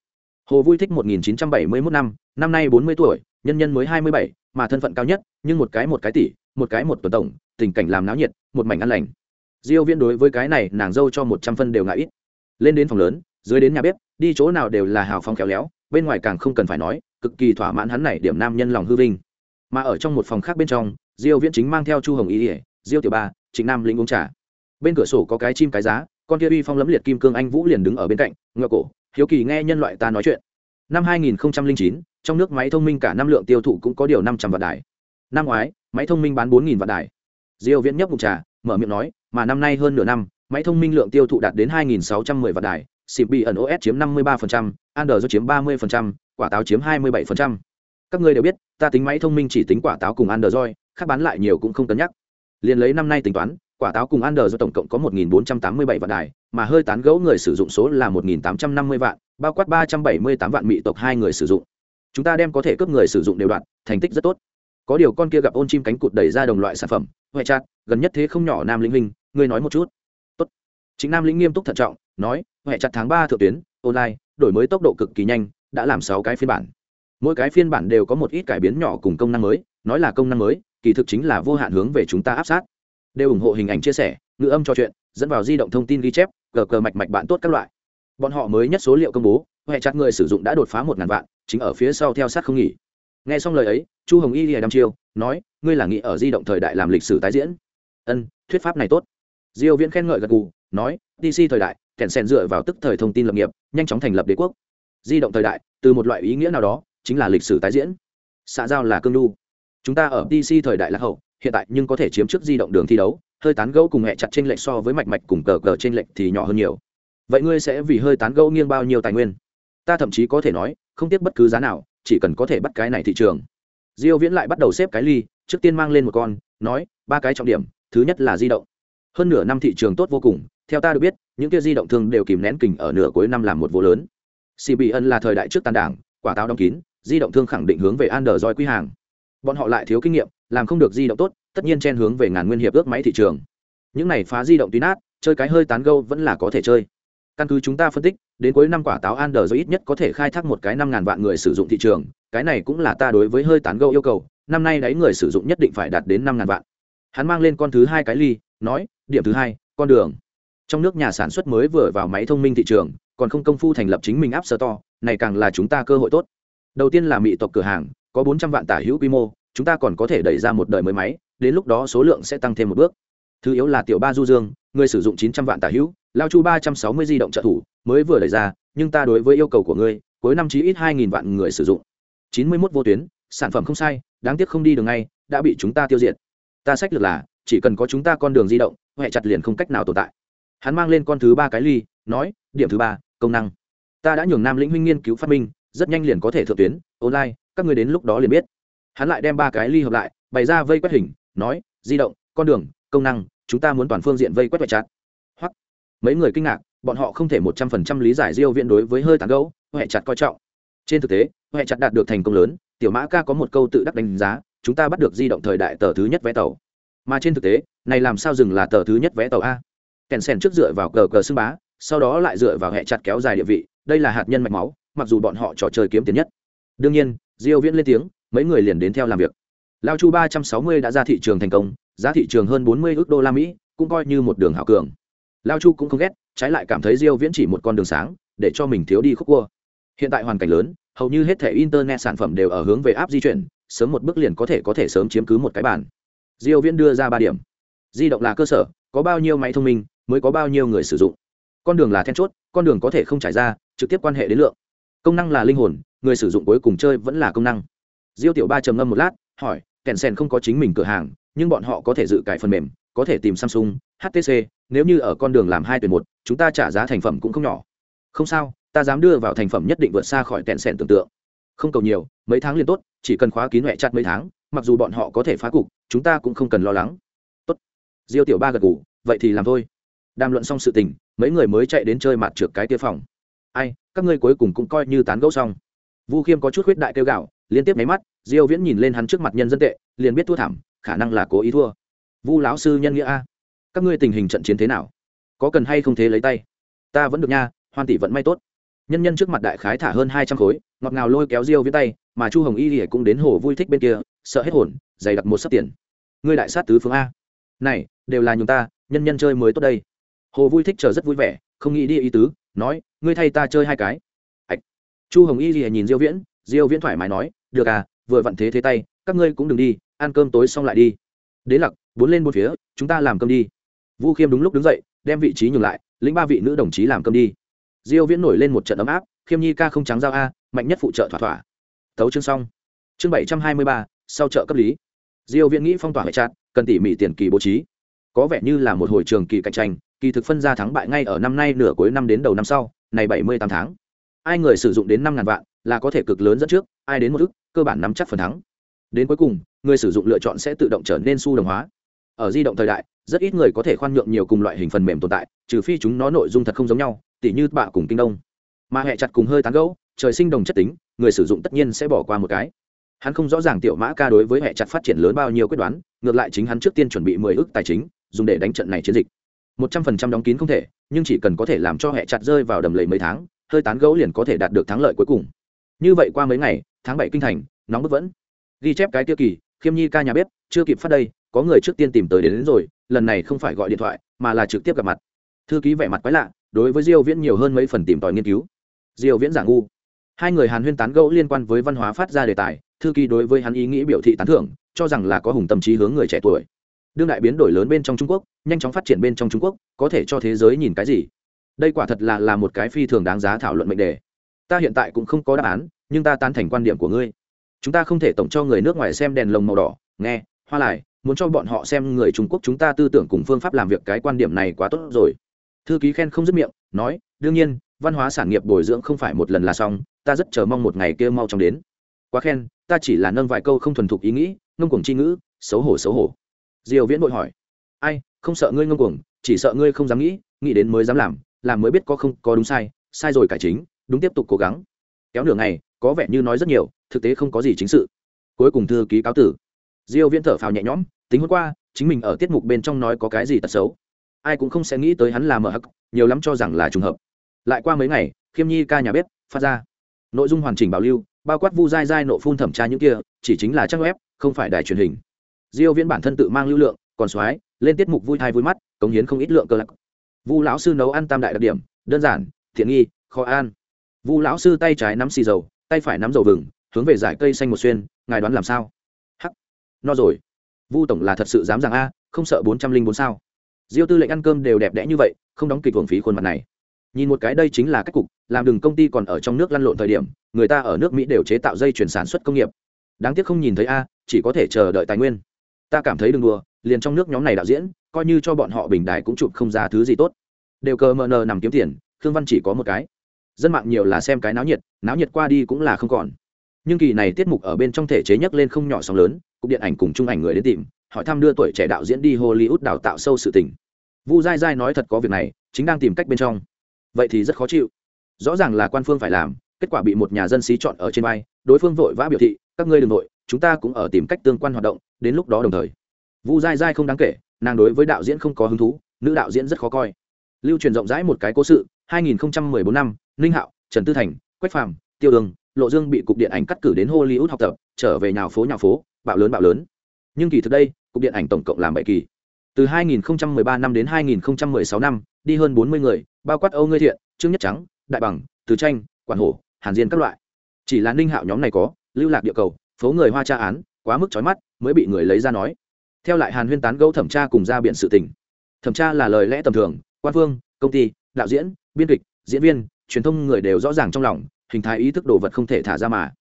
Hồ vui thích 1971 năm năm nay 40 tuổi nhân nhân mới 27, mà thân phận cao nhất nhưng một cái một cái tỷ một cái một tuần tổng tình cảnh làm náo nhiệt một mảnh ăn lành. Diêu viễn đối với cái này nàng dâu cho 100 phân đều ngại ít. Lên đến phòng lớn dưới đến nhà bếp đi chỗ nào đều là hào phong khéo léo bên ngoài càng không cần phải nói cực kỳ thỏa mãn hắn này điểm nam nhân lòng hư vinh. Mà ở trong một phòng khác bên trong, diêu viễn chính mang theo chu hồng y ỉa diêu tiểu ba chính nam linh uống trà. Bên cửa sổ có cái chim cái giá, con kia uy phong lẫm liệt kim cương anh vũ liền đứng ở bên cạnh, ngựa cổ, hiếu kỳ nghe nhân loại ta nói chuyện. Năm 2009 trong nước máy thông minh cả năm lượng tiêu thụ cũng có điều 500 vạn đài. Năm ngoái, máy thông minh bán 4.000 vạn đài. Diêu viễn nhấp ngụm trà, mở miệng nói, mà năm nay hơn nửa năm, máy thông minh lượng tiêu thụ đạt đến 2.610 vạn đài xịp bị ẩn os chiếm 53%, android chiếm 30%, quả táo chiếm 27%. các ngươi đều biết ta tính máy thông minh chỉ tính quả táo cùng android khác bán lại nhiều cũng không cân nhắc. Liền lấy năm nay tính toán quả táo cùng android tổng cộng có 1.487 vạn đài mà hơi tán gẫu người sử dụng số là 1.850 vạn bao quát 378 vạn mỹ tộc hai người sử dụng. Chúng ta đem có thể cướp người sử dụng đều đoạn thành tích rất tốt. Có điều con kia gặp ôn chim cánh cụt đẩy ra đồng loại sản phẩm huệ chặt gần nhất thế không nhỏ nam lĩnh minh ngươi nói một chút. Tốt. Chính nam lĩnh nghiêm túc thận trọng nói huệ chặt tháng ba thượng tuyến, online, đổi mới tốc độ cực kỳ nhanh, đã làm sáu cái phiên bản. Mỗi cái phiên bản đều có một ít cải biến nhỏ cùng công năng mới, nói là công năng mới, kỳ thực chính là vô hạn hướng về chúng ta áp sát. Đều ủng hộ hình ảnh chia sẻ, ngữ âm trò chuyện, dẫn vào di động thông tin ghi chép cờ cờ mạch mạch bạn tốt các loại. Bọn họ mới nhất số liệu công bố huệ chặt người sử dụng đã đột phá một ngàn vạn, chính ở phía sau theo sát không nghỉ. Nghe xong lời ấy, chu hồng y lìa đăm chiêu, nói, ngươi là nghĩ ở di động thời đại làm lịch sử tái diễn? Ân, thuyết pháp này tốt. Diêu viễn khen ngợi gật gù, nói dc thời đại kèn sen dựa vào tức thời thông tin lập nghiệp, nhanh chóng thành lập đế quốc. Di động thời đại, từ một loại ý nghĩa nào đó, chính là lịch sử tái diễn. Xã giao là cương lưu chúng ta ở dc thời đại lạc hậu, hiện tại nhưng có thể chiếm trước di động đường thi đấu, hơi tán gẫu cùng hẹ chặt trên lệch so với mạch mạch cùng cờ cờ trên lệch thì nhỏ hơn nhiều. Vậy ngươi sẽ vì hơi tán gẫu nghiêng bao nhiêu tài nguyên? Ta thậm chí có thể nói, không tiếc bất cứ giá nào, chỉ cần có thể bắt cái này thị trường. Diêu viễn lại bắt đầu xếp cái ly, trước tiên mang lên một con, nói, ba cái trọng điểm, thứ nhất là di động. Hơn nửa năm thị trường tốt vô cùng theo ta được biết, những kia di động thương đều kìm nén kình ở nửa cuối năm làm một vô lớn. Cbn là thời đại trước tàn đảng, quả táo đóng kín, di động thương khẳng định hướng về andoroi quy hàng. Bọn họ lại thiếu kinh nghiệm, làm không được di động tốt, tất nhiên chen hướng về ngàn nguyên hiệp ước máy thị trường. Những này phá di động tuy nát, chơi cái hơi tán gâu vẫn là có thể chơi. Căn cứ chúng ta phân tích, đến cuối năm quả táo android ít nhất có thể khai thác một cái năm ngàn vạn người sử dụng thị trường, cái này cũng là ta đối với hơi tán gâu yêu cầu, năm nay đấy người sử dụng nhất định phải đạt đến năm ngàn vạn. Hắn mang lên con thứ hai cái ly, nói, điểm thứ hai, con đường trong nước nhà sản xuất mới vừa vào máy thông minh thị trường, còn không công phu thành lập chính mình app store, này càng là chúng ta cơ hội tốt. Đầu tiên là mỹ tộc cửa hàng, có bốn trăm vạn tả hữu quy mô, chúng ta còn có thể đẩy ra một đời mới máy, đến lúc đó số lượng sẽ tăng thêm một bước. Thứ yếu là tiểu ba du dương, người sử dụng chín trăm vạn tả hữu, lao chu ba trăm sáu mươi di động trợ thủ, mới vừa đẩy ra, nhưng ta đối với yêu cầu của ngươi, cuối năm chí ít hai nghìn vạn người sử dụng. chín mươi mốt vô tuyến, sản phẩm không sai, đáng tiếc không đi đường ngay, đã bị chúng ta tiêu diệt. Ta sách được là, chỉ cần có chúng ta con đường di động huệ chặt liền không cách nào tồn tại hắn mang lên con thứ ba cái ly, nói, điểm thứ ba, công năng. Ta đã nhường nam lĩnh huynh nghiên cứu phát minh, rất nhanh liền có thể thượng tuyến, online, các người đến lúc đó liền biết. Hắn lại đem ba cái ly hợp lại, bày ra vây quét hình, nói, di động, con đường, công năng, chúng ta muốn toàn phương diện vây quét vạch chặt. Hoặc mấy người kinh ngạc, bọn họ không thể một trăm phần trăm lý giải diêu viện đối với hơi tàn gấu huệ chặt coi trọng. Trên thực tế huệ chặt đạt được thành công lớn, tiểu mã ca có một câu tự đắc đánh giá, chúng ta bắt được di động thời đại tờ thứ nhất vé tàu. Mà trên thực tế, này làm sao dừng là tờ thứ nhất vé tàu a? Kèn sen trước dựa vào cờ cờ xưng bá, sau đó lại dựa vào hệ chặt kéo dài địa vị, đây là hạt nhân mạch máu, mặc dù bọn họ trò chơi kiếm tiền nhất. Đương nhiên, diêu viễn lên tiếng, mấy người liền đến theo làm việc. Lao chu 360 đã ra thị trường thành công, giá thị trường hơn 40 ước đô la mỹ, cũng coi như một đường hảo cường. Lao chu cũng không ghét, trái lại cảm thấy diêu viễn chỉ một con đường sáng, để cho mình thiếu đi khúc cua. Hiện tại hoàn cảnh lớn, hầu như hết thể internet sản phẩm đều ở hướng về áp di chuyển, sớm một bước liền có thể có thể sớm chiếm cứ một cái bàn. Diêu viễn đưa ra ba điểm. Di động là cơ sở, có bao nhiêu máy thông minh mới có bao nhiêu người sử dụng. Con đường là then chốt con đường có thể không trải ra trực tiếp quan hệ đến lượng. Công năng là linh hồn người sử dụng cuối cùng chơi vẫn là công năng. Diêu tiểu ba trầm ngâm một lát hỏi kèn sen không có chính mình cửa hàng nhưng bọn họ có thể dự cải phần mềm có thể tìm samsung htc nếu như ở con đường làm hai tuyển một chúng ta trả giá thành phẩm cũng không nhỏ. Không sao ta dám đưa vào thành phẩm nhất định vượt xa khỏi kèn sen tưởng tượng. Không cầu nhiều mấy tháng liền tốt chỉ cần khóa kín hệ chặt mấy tháng mặc dù bọn họ có thể phá cục chúng ta cũng không cần lo lắng. Tốt. diêu tiểu ba gật gù, vậy thì làm thôi đàm luận xong sự tình, mấy người mới chạy đến chơi mặt trượt cái kia phòng. Ai, các ngươi cuối cùng cũng coi như tán gẫu xong. Vu khiêm có chút khuyết đại kêu gạo liên tiếp máy mắt, diêu viễn nhìn lên hắn trước mặt nhân dân tệ, liền biết thua thảm, khả năng là cố ý thua. Vu lão sư nhân nghĩa a, các ngươi tình hình trận chiến thế nào? Có cần hay không thế lấy tay? Ta vẫn được nha, hoan tỷ vẫn may tốt. Nhân nhân trước mặt đại khái thả hơn hai trăm khối, ngọt ngào lôi kéo diêu viễn tay, mà chu hồng y lìa cũng đến hồ vui thích bên kia, sợ hết hồn, dày đặt một sấp tiền. Ngươi đại sát tứ phương a. Này, đều là nhung ta, nhân nhân chơi mới tốt đây hồ vui thích chờ rất vui vẻ không nghĩ đi ý tứ nói ngươi thay ta chơi hai cái. Ạch. Chu hồng y lìa nhìn diêu viễn diêu viễn thoải mái nói được à vừa vặn thế thế tay các ngươi cũng đừng đi ăn cơm tối xong lại đi. Đến lặc bốn lên bốn phía chúng ta làm cơm đi. Vu khiêm đúng lúc đứng dậy đem vị trí nhường lại lĩnh ba vị nữ đồng chí làm cơm đi. Diêu viễn nổi lên một trận ấm áp khiêm nhi ca không trắng giao a mạnh nhất phụ trợ thỏa thỏa. Tấu chương xong. Chương 723, sau chợ cấp lý. Diêu viễn nghĩ phong tỏa hệ chặt cần tỉ mỉ tiền kỳ bố trí. Có vẻ như là một hồi trường kỳ cạnh tranh kỳ thực phân ra thắng bại ngay ở năm nay nửa cuối năm đến đầu năm sau, này 78 tháng. Ai người sử dụng đến năm ngàn vạn là có thể cực lớn dẫn trước, ai đến một ức, cơ bản nắm chắc phần thắng. Đến cuối cùng, người sử dụng lựa chọn sẽ tự động trở nên xu đồng hóa. Ở di động thời đại, rất ít người có thể khoan nhượng nhiều cùng loại hình phần mềm tồn tại, trừ phi chúng nó nội dung thật không giống nhau, tỉ như bạ cùng kinh đông. Mà hệ chặt cùng hơi tán gẫu, trời sinh đồng chất tính, người sử dụng tất nhiên sẽ bỏ qua một cái. Hắn không rõ ràng tiểu mã ca đối với hệ chặt phát triển lớn bao nhiêu quyết đoán, ngược lại chính hắn trước tiên chuẩn bị mười ước tài chính, dùng để đánh trận này chiến dịch một trăm phần trăm đóng kín không thể nhưng chỉ cần có thể làm cho hệ chặt rơi vào đầm lầy mấy tháng hơi tán gẫu liền có thể đạt được thắng lợi cuối cùng. Như vậy qua mấy ngày tháng bảy kinh thành nóng bức vẫn. Ghi chép cái tiêu kỳ khiêm nhi ca nhà bếp chưa kịp phát đây có người trước tiên tìm tới đến, đến rồi lần này không phải gọi điện thoại mà là trực tiếp gặp mặt. Thư ký vẻ mặt quái lạ đối với diêu viễn nhiều hơn mấy phần tìm tòi nghiên cứu. Diêu viễn giả ngu. Hai người hàn huyên tán gẫu liên quan với văn hóa phát ra đề tài thư ký đối với hắn ý nghĩ biểu thị tán thưởng cho rằng là có hùng tâm trí hướng người trẻ tuổi đương đại biến đổi lớn bên trong trung quốc, nhanh chóng phát triển bên trong trung quốc, có thể cho thế giới nhìn cái gì? Đây quả thật là là một cái phi thường đáng giá thảo luận mệnh đề. Ta hiện tại cũng không có đáp án, nhưng ta tán thành quan điểm của ngươi. Chúng ta không thể tổng cho người nước ngoài xem đèn lồng màu đỏ, nghe, hoa lại, muốn cho bọn họ xem người trung quốc chúng ta tư tưởng cùng phương pháp làm việc cái quan điểm này quá tốt rồi. Thư ký khen không dứt miệng, nói, đương nhiên, văn hóa sản nghiệp bồi dưỡng không phải một lần là xong, ta rất chờ mong một ngày kia mau chóng đến. Quá khen, ta chỉ là nâng vài câu không thuần thục ý nghĩ, ngông cuồng chi ngữ, xấu hổ xấu hổ diều viễn bội hỏi. Ai, không sợ ngươi ngông cuồng, chỉ sợ ngươi không dám nghĩ nghĩ đến mới dám làm làm mới biết có không, có đúng sai sai rồi cải chính, đúng tiếp tục cố gắng. Kéo nửa ngày, có vẻ như nói rất nhiều, thực tế không có gì chính sự. Cuối cùng thư ký cáo tử. Diêu viễn thở phào nhẹ nhõm, tính hôm qua, chính mình ở tiết mục bên trong nói có cái gì tật xấu, ai cũng không sẽ nghĩ tới hắn là mở hắc, nhiều lắm cho rằng là trùng hợp. Lại qua mấy ngày, khiêm nhi ca nhà bếp phát ra nội dung hoàn chỉnh bảo lưu, bao quát vu dai dai nộ phun thẩm tra những kia, chỉ chính là trang web, không phải đài truyền hình diêu viễn bản thân tự mang lưu lượng, còn xoái, lên tiết mục vui thai vui mắt, cống hiến không ít lượng cơ lạc. Vu lão sư nấu ăn tam đại đặc điểm, đơn giản, thiện nghi, khó an. vu lão sư tay trái nắm xì dầu, tay phải nắm dầu vừng, hướng về giải cây xanh một xuyên, ngài đoán làm sao? Hắc, no rồi. Vu tổng là thật sự dám rằng a, không sợ bốn trăm linh bốn sao? Diêu tư lệnh ăn cơm đều đẹp đẽ như vậy, không đóng kịch hưởng phí khuôn mặt này. Nhìn một cái đây chính là cách cục, làm đừng công ty còn ở trong nước lăn lộn thời điểm, người ta ở nước mỹ đều chế tạo dây chuyển sản xuất công nghiệp. Đáng tiếc không nhìn thấy a, chỉ có thể chờ đợi tài nguyên ta cảm thấy đừng đùa, liền trong nước nhóm này đạo diễn, coi như cho bọn họ bình đài cũng chụp không ra thứ gì tốt. Đều cờ mờ nờ nằm kiếm tiền, khương văn chỉ có một cái. Dân mạng nhiều là xem cái náo nhiệt náo nhiệt qua đi cũng là không còn. Nhưng kỳ này tiết mục ở bên trong thể chế nhắc lên không nhỏ sóng lớn, cục điện ảnh cùng chung ảnh người đến tìm, hỏi thăm đưa tuổi trẻ đạo diễn đi hollywood đào tạo sâu sự tình. Vu dai dai nói thật có việc này, chính đang tìm cách bên trong. Vậy thì rất khó chịu. Rõ ràng là quan phương phải làm, kết quả bị một nhà dân xí chọn ở trên vai, đối phương vội vã biểu thị, các ngươi đ ừ n g nội chúng ta cũng ở tìm cách tương quan hoạt động, đến lúc đó đồng thời. Vu dai dai không đáng kể, nàng đối với đạo diễn không có hứng thú, nữ đạo diễn rất khó coi. Lưu truyền rộng rãi một cái cố sự 2014 năm, ninh hạo, trần tư thành, quách phàm, tiêu đường, lộ dương bị cục điện ảnh cắt cử đến hollywood học tập, trở về nhào phố nhào phố, bạo lớn bạo lớn. Nhưng kỳ thực đây, cục điện ảnh tổng cộng làm bảy kỳ. Từ 2013 năm đến 2016 năm, đi hơn 40 người, bao quát âu ngươi thiện, trương nhất trắng, đại bằng, từ tranh, quản hổ, hàn diên các loại. Chỉ là ninh hạo nhóm này có, lưu lạc địa cầu phố người hoa tra án, quá mức chói mắt, mới bị người lấy ra nói. Theo lại hàn huyên tán gẫu thẩm tra cùng ra biện sự tình. Thẩm tra là lời lẽ tầm thường, quan phương, công ty, đạo diễn, biên kịch, diễn viên, truyền thông người đều rõ ràng trong lòng, hình thái ý thức đồ vật không thể thả ra mà.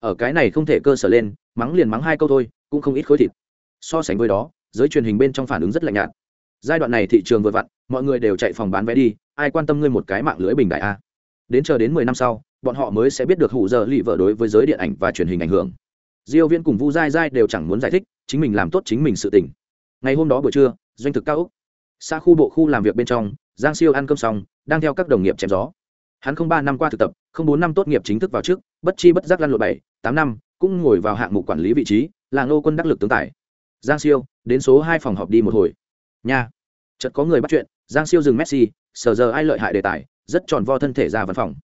Ở cái này không thể cơ sở lên, mắng liền mắng hai câu thôi, cũng không ít khối thịt. So sánh với đó, giới truyền hình bên trong phản ứng rất lạnh nhạt. Giai đoạn này thị trường vừa vặn, mọi người đều chạy phòng bán vé đi, ai quan tâm ngươi một cái mạng lưới bình đại a. Đến chờ đến mười năm sau, bọn họ mới sẽ biết được hụ giờ lì vợ đối với giới điện ảnh và truyền hình ảnh hưởng diêu viên cùng vu dai dai đều chẳng muốn giải thích, chính mình làm tốt chính mình sự tình. Ngày hôm đó buổi trưa, doanh thực cao úc xa khu bộ khu làm việc bên trong, giang siêu ăn cơm xong, đang theo các đồng nghiệp chém gió. Hắn không ba năm qua thực tập, không bốn năm tốt nghiệp chính thức vào trước bất chi bất giác lăn lộn bảy, tám năm, cũng ngồi vào hạng mục quản lý vị trí, là ngô quân đắc lực tướng tài. Giang siêu, đến số hai phòng họp đi một hồi. Nha. Chợt có người bắt chuyện, giang siêu dừng messi, sờ giờ ai lợi hại đề tài, rất tròn vo thân thể ra văn phòng.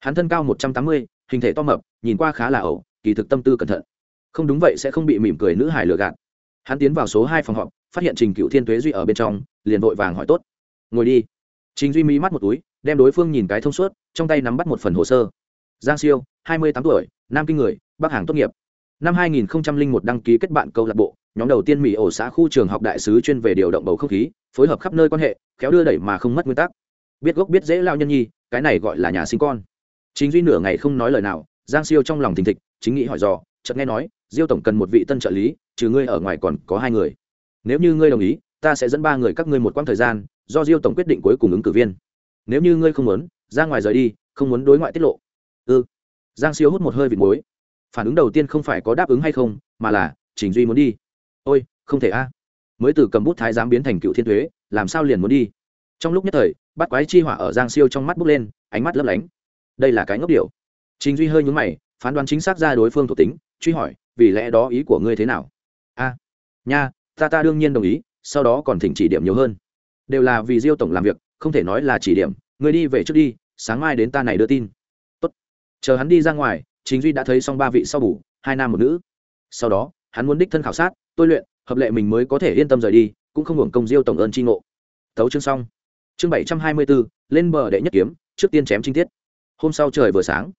Hắn thân cao một trăm tám mươi, hình thể to mập, nhìn qua khá là ẩu, kỳ thực tâm tư cẩn thận không đúng vậy sẽ không bị mỉm cười nữ hải lừa gạt. Hắn tiến vào số hai phòng họp, phát hiện trình cựu thiên tuế duy ở bên trong, liền vội vàng hỏi tốt. Ngồi đi. Trình duy mỹ mắt một túi, đem đối phương nhìn cái thông suốt, trong tay nắm bắt một phần hồ sơ. Giang siêu, hai mươi tám tuổi, nam kinh người, bắc hàng tốt nghiệp. Năm hai nghìn một đăng ký kết bạn câu lạc bộ, nhóm đầu tiên mỹ ổ xã khu trường học đại sứ chuyên về điều động bầu không khí, phối hợp khắp nơi quan hệ, khéo đưa đẩy mà không mất nguyên tắc. Biết gốc biết dễ lao nhân nhi, cái này gọi là nhà sinh con. Chính duy nửa ngày không nói lời nào, giang siêu trong lòng thình thịch, chính nghĩ hỏi dò, chợt nghe nói diêu tổng cần một vị tân trợ lý, trừ ngươi ở ngoài còn có hai người. Nếu như ngươi đồng ý, ta sẽ dẫn ba người các ngươi một quãng thời gian, do diêu tổng quyết định cuối cùng ứng cử viên. Nếu như ngươi không muốn, ra ngoài rời đi, không muốn đối ngoại tiết lộ. Ư giang siêu hút một hơi vịt muối. Phản ứng đầu tiên không phải có đáp ứng hay không, mà là, trình duy muốn đi. Ôi, không thể a. Mới từ cầm bút thái giám biến thành cựu thiên thuế, làm sao liền muốn đi? Trong lúc nhất thời, bắt quái chi hỏa ở giang siêu trong mắt bốc lên, ánh mắt lấp lánh. Đây là cái ngốc điệu trình duy hơi nhúng mày, phán đoán chính xác ra đối phương thuộc tính, truy hỏi vì lẽ đó ý của ngươi thế nào? A, nha, ta ta đương nhiên đồng ý, sau đó còn thỉnh chỉ điểm nhiều hơn. Đều là vì diêu tổng làm việc, không thể nói là chỉ điểm. Ngươi đi về trước đi, sáng mai đến ta này đưa tin. Tốt. chờ hắn đi ra ngoài, chính duy đã thấy xong ba vị sau bù, hai nam một nữ. Sau đó, hắn muốn đích thân khảo sát, tôi luyện, hợp lệ mình mới có thể yên tâm rời đi, cũng không hưởng công diêu tổng ơn tri ngộ. Tấu chương xong. Chương bảy trăm hai mươi bốn, lên bờ đệ nhất kiếm, trước tiên chém trinh tiết. Hôm sau trời vừa sáng.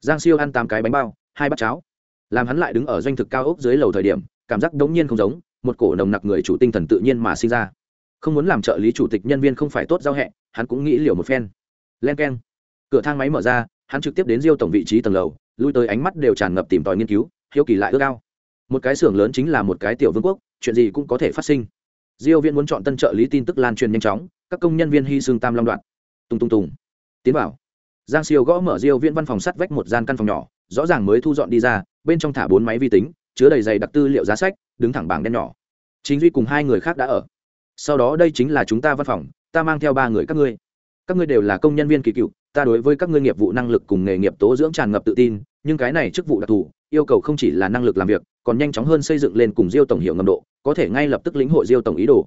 Giang siêu ăn tám cái bánh bao, hai bát cháo làm hắn lại đứng ở doanh thực cao ốc dưới lầu thời điểm, cảm giác đống nhiên không giống, một cổ nồng nặc người chủ tinh thần tự nhiên mà sinh ra. Không muốn làm trợ lý chủ tịch nhân viên không phải tốt giao hẹ, hắn cũng nghĩ liều một phen. Len k e n cửa thang máy mở ra, hắn trực tiếp đến diêu tổng vị trí tầng lầu, lui tới ánh mắt đều tràn ngập tìm tòi nghiên cứu, hiếu kỳ lại ước ao. Một cái xưởng lớn chính là một cái tiểu vương quốc, chuyện gì cũng có thể phát sinh. Diêu viễn muốn chọn tân trợ lý tin tức lan truyền nhanh chóng, các công nhân viên hy xương tam long đoạn. Tung tung tùng. Tiến vào. Giang siêu gõ mở diêu viễn văn phòng sắt vách một gian căn phòng nhỏ, rõ ràng mới thu dọn đi ra bên trong thả bốn máy vi tính, chứa đầy dày đặc tư liệu giá sách, đứng thẳng bảng đen nhỏ. Chính duy cùng hai người khác đã ở. Sau đó đây chính là chúng ta văn phòng, ta mang theo ba người các ngươi. Các ngươi đều là công nhân viên kỳ cựu, ta đối với các ngươi nghiệp vụ năng lực cùng nghề nghiệp tố dưỡng tràn ngập tự tin, nhưng cái này chức vụ đặc thù, yêu cầu không chỉ là năng lực làm việc, còn nhanh chóng hơn xây dựng lên cùng diêu tổng hiệu ngầm độ, có thể ngay lập tức lĩnh hội diêu tổng ý đồ.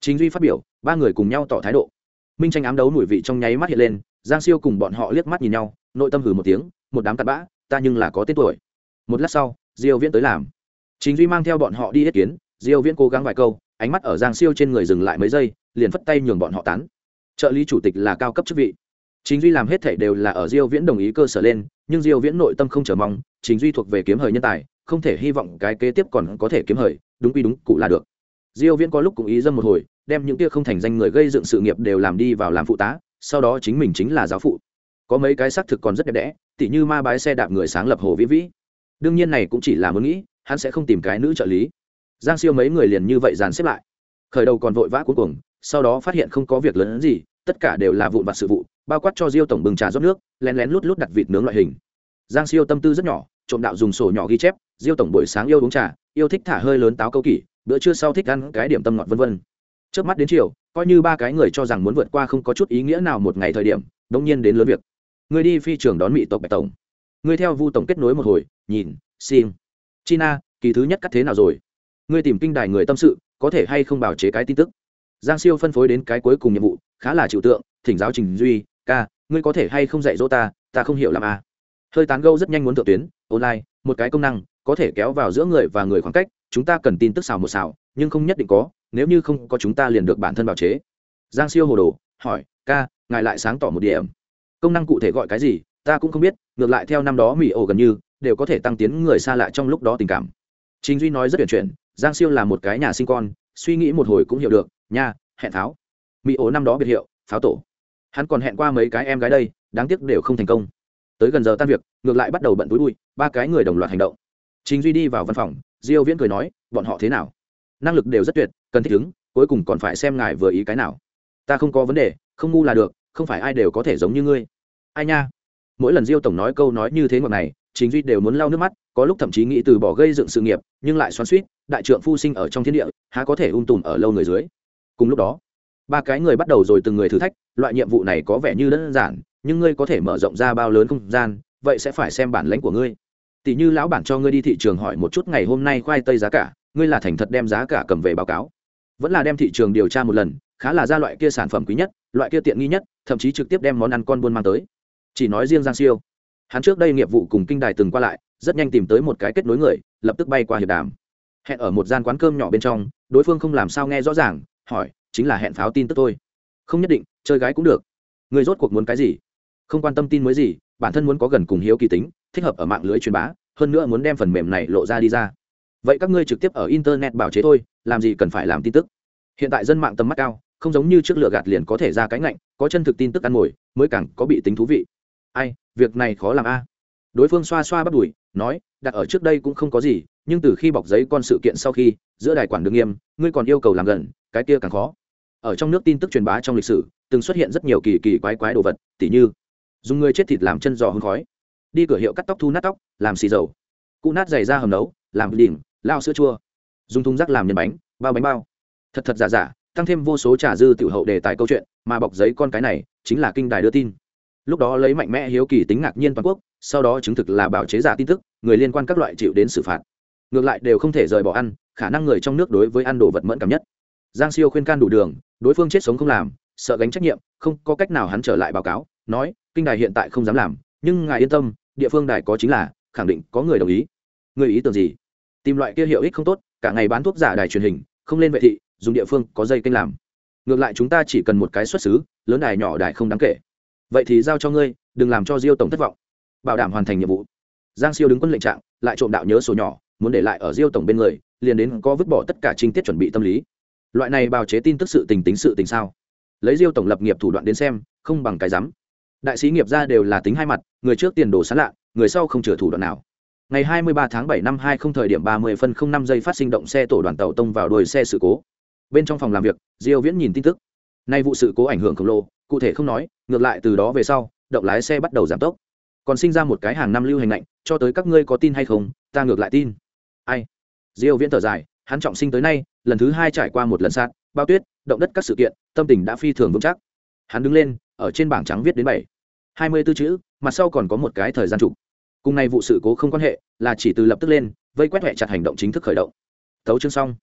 Chính duy phát biểu, ba người cùng nhau tỏ thái độ. Minh tranh ám đấu mùi vị trong nháy mắt hiện lên, giang siêu cùng bọn họ liếc mắt nhìn nhau, nội tâm hử một tiếng, một đám cặn bã, ta nhưng là có tên tuổi một lát sau, diêu viễn tới làm. Chính duy mang theo bọn họ đi ý kiến, diêu viễn cố gắng vài câu, ánh mắt ở giang siêu trên người dừng lại mấy giây, liền phất tay nhường bọn họ tán. Trợ lý chủ tịch là cao cấp chức vị. Chính duy làm hết thể đều là ở diêu viễn đồng ý cơ sở lên, nhưng diêu viễn nội tâm không chờ mong, chính duy thuộc về kiếm hời nhân tài, không thể hy vọng cái kế tiếp còn có thể kiếm hời, đúng quy đúng cụ là được. Diêu viễn có lúc cũng ý dâm một hồi, đem những kia không thành danh người gây dựng sự nghiệp đều làm đi vào làm phụ tá, sau đó chính mình chính là giáo phụ. Có mấy cái xác thực còn rất đẹp đẽ, tỉ như ma bái xe đạp người sáng lập hồ vĩ vĩ đương nhiên này cũng chỉ là muốn nghĩ, hắn sẽ không tìm cái nữ trợ lý. Giang siêu mấy người liền như vậy dàn xếp lại. Khởi đầu còn vội vã cuối cùng sau đó phát hiện không có việc lớn gì, tất cả đều là vụn vặt sự vụ, bao quát cho diêu tổng bừng trà rót nước, lén lén lút lút đặt vịt nướng loại hình. Giang siêu tâm tư rất nhỏ, trộm đạo dùng sổ nhỏ ghi chép, diêu tổng buổi sáng yêu uống trà, yêu thích thả hơi lớn táo câu kỷ, bữa trưa sau thích ăn cái điểm tâm ngọt vân vân. Trước mắt đến chiều, coi như ba cái người cho rằng muốn vượt qua không có chút ý nghĩa nào một ngày thời điểm đông nhiên đến lớn việc. Người đi phi trường đón mỹ tộc bạch tổng. Người theo vu tổng kết nối một hồi nhìn sim china, kỳ thứ nhất cắt thế nào rồi? Ngươi tìm kinh đài người tâm sự, có thể hay không bảo chế cái tin tức? Giang siêu phân phối đến cái cuối cùng nhiệm vụ, khá là chịu tượng, thỉnh giáo trình duy, ca, ngươi có thể hay không dạy dỗ ta? Ta không hiểu làm a à. hơi tán gâu rất nhanh muốn thượng tuyến, online, một cái công năng, có thể kéo vào giữa người và người khoảng cách, chúng ta cần tin tức xào một xào, nhưng không nhất định có, nếu như không có chúng ta liền được bản thân bảo chế. Giang siêu hồ đồ, hỏi, ca, ngài lại sáng tỏ một điểm. Công năng cụ thể gọi cái gì, ta cũng không biết, ngược lại theo năm đó mỹ ổ gần như đều có thể tăng tiến người xa lạ trong lúc đó tình cảm. Chính duy nói rất tuyển chuyển, giang siêu là một cái nhà sinh con, suy nghĩ một hồi cũng hiểu được, nha, hẹn tháo. mỹ ố năm đó biệt hiệu, pháo tổ. Hắn còn hẹn qua mấy cái em gái đây, đáng tiếc đều không thành công. Tới gần giờ tan việc, ngược lại bắt đầu bận túi bụi, ba cái người đồng loạt hành động. Chính duy đi vào văn phòng, diêu viễn cười nói, bọn họ thế nào? Năng lực đều rất tuyệt, cần thích ứng, cuối cùng còn phải xem ngài vừa ý cái nào. Ta không có vấn đề, không ngu là được, không phải ai đều có thể giống như ngươi. Ai nha? Mỗi lần diêu tổng nói câu nói như thế ngọc này chính duy đều muốn lau nước mắt, có lúc thậm chí nghĩ từ bỏ gây dựng sự nghiệp, nhưng lại xoắn suýt đại trượng phu sinh ở trong thiên địa, há có thể um ung tùm ở lâu người dưới. Cùng lúc đó, ba cái người bắt đầu rồi từng người thử thách, loại nhiệm vụ này có vẻ như đơn giản, nhưng ngươi có thể mở rộng ra bao lớn không gian, vậy sẽ phải xem bản lãnh của ngươi. Tỷ như lão bản cho ngươi đi thị trường hỏi một chút ngày hôm nay khoai tây giá cả, ngươi là thành thật đem giá cả cầm về báo cáo. Vẫn là đem thị trường điều tra một lần, khá là ra loại kia sản phẩm quý nhất, loại kia tiện nghi nhất, thậm chí trực tiếp đem món ăn con buôn mang tới. Chỉ nói riêng giang siêu hắn trước đây nghiệp vụ cùng kinh đài từng qua lại, rất nhanh tìm tới một cái kết nối người, lập tức bay qua hiệp đàm. Hẹn ở một gian quán cơm nhỏ bên trong, đối phương không làm sao nghe rõ ràng, hỏi, chính là hẹn pháo tin tức thôi. Không nhất định, chơi gái cũng được. Người rốt cuộc muốn cái gì? Không quan tâm tin mới gì, bản thân muốn có gần cùng hiếu kỳ tính, thích hợp ở mạng lưới truyền bá, hơn nữa muốn đem phần mềm này lộ ra đi ra. Vậy các ngươi trực tiếp ở internet bảo chế thôi, làm gì cần phải làm tin tức? Hiện tại dân mạng tầm mắt cao, không giống như trước lựa gạt liền có thể ra cái ngạnh, có chân thực tin tức ăn ngồi mới càng có bị tính thú vị. Ai việc này khó làm a. Đối phương xoa xoa bắt đùi, nói, đặt ở trước đây cũng không có gì, nhưng từ khi bọc giấy con sự kiện sau khi, giữa đài quản đường nghiêm, ngươi còn yêu cầu làm gần, cái kia càng khó. Ở trong nước tin tức truyền bá trong lịch sử, từng xuất hiện rất nhiều kỳ kỳ quái quái đồ vật, tỉ như, dùng người chết thịt làm chân giò hương khói, đi cửa hiệu cắt tóc thu nát tóc, làm xì dầu, cụ nát giày ra hầm nấu, làm đỉnh, lao sữa chua, dùng thùng rác làm nhân bánh, bao bánh bao. Thật thật giả giả, tăng thêm vô số trà dư tiểu hậu đề tài câu chuyện, mà bọc giấy con cái này, chính là kinh đài đưa tin lúc đó lấy mạnh mẽ hiếu kỳ tính ngạc nhiên toàn quốc, sau đó chứng thực là bảo chế giả tin tức, người liên quan các loại chịu đến xử phạt. Ngược lại đều không thể rời bỏ ăn, khả năng người trong nước đối với ăn đồ vật mẫn cảm nhất. Giang siêu khuyên can đủ đường, đối phương chết sống không làm, sợ gánh trách nhiệm, không có cách nào hắn trở lại báo cáo, nói, kinh đài hiện tại không dám làm, nhưng ngài yên tâm, địa phương đài có chính là, khẳng định có người đồng ý. Người ý tưởng gì? Tìm loại kia hiệu ích không tốt, cả ngày bán thuốc giả đài truyền hình, không lên vệ thị, dùng địa phương có dây kênh làm. Ngược lại chúng ta chỉ cần một cái xuất xứ, lớn đài nhỏ đài không đáng kể vậy thì giao cho ngươi, đừng làm cho diêu tổng thất vọng. Bảo đảm hoàn thành nhiệm vụ. Giang siêu đứng quân lệnh trạng, lại trộm đạo nhớ sổ nhỏ, muốn để lại ở diêu tổng bên người, liền đến có vứt bỏ tất cả trinh tiết chuẩn bị tâm lý. Loại này bào chế tin tức sự tình tính sự tình sao? Lấy diêu tổng lập nghiệp thủ đoạn đến xem, không bằng cái rắm. Đại sĩ nghiệp ra đều là tính hai mặt, người trước tiền đồ sán lạ, người sau không chừa thủ đoạn nào. Ngày 23 tháng 7 năm 20 thời điểm 30 phân 05 giây phát sinh động xe tổ đoàn tàu tông vào đuôi xe sự cố. Bên trong phòng làm việc, diêu viễn nhìn tin tức nay vụ sự cố ảnh hưởng khổng lồ, cụ thể không nói, ngược lại từ đó về sau, động lái xe bắt đầu giảm tốc. Còn sinh ra một cái hàng năm lưu hành lạnh, cho tới các ngươi có tin hay không, ta ngược lại tin. Ai? Diêu viễn thở dài, hắn trọng sinh tới nay, lần thứ hai trải qua một lần sát, bao tuyết, động đất các sự kiện, tâm tình đã phi thường vững chắc. Hắn đứng lên, ở trên bảng trắng viết đến bảy. Hai mươi 24 chữ mặt sau còn có một cái thời gian trục. Cùng này vụ sự cố không quan hệ, là chỉ từ lập tức lên, vây quét hệ chặt hành động chính thức khởi động. Thấu chương xong.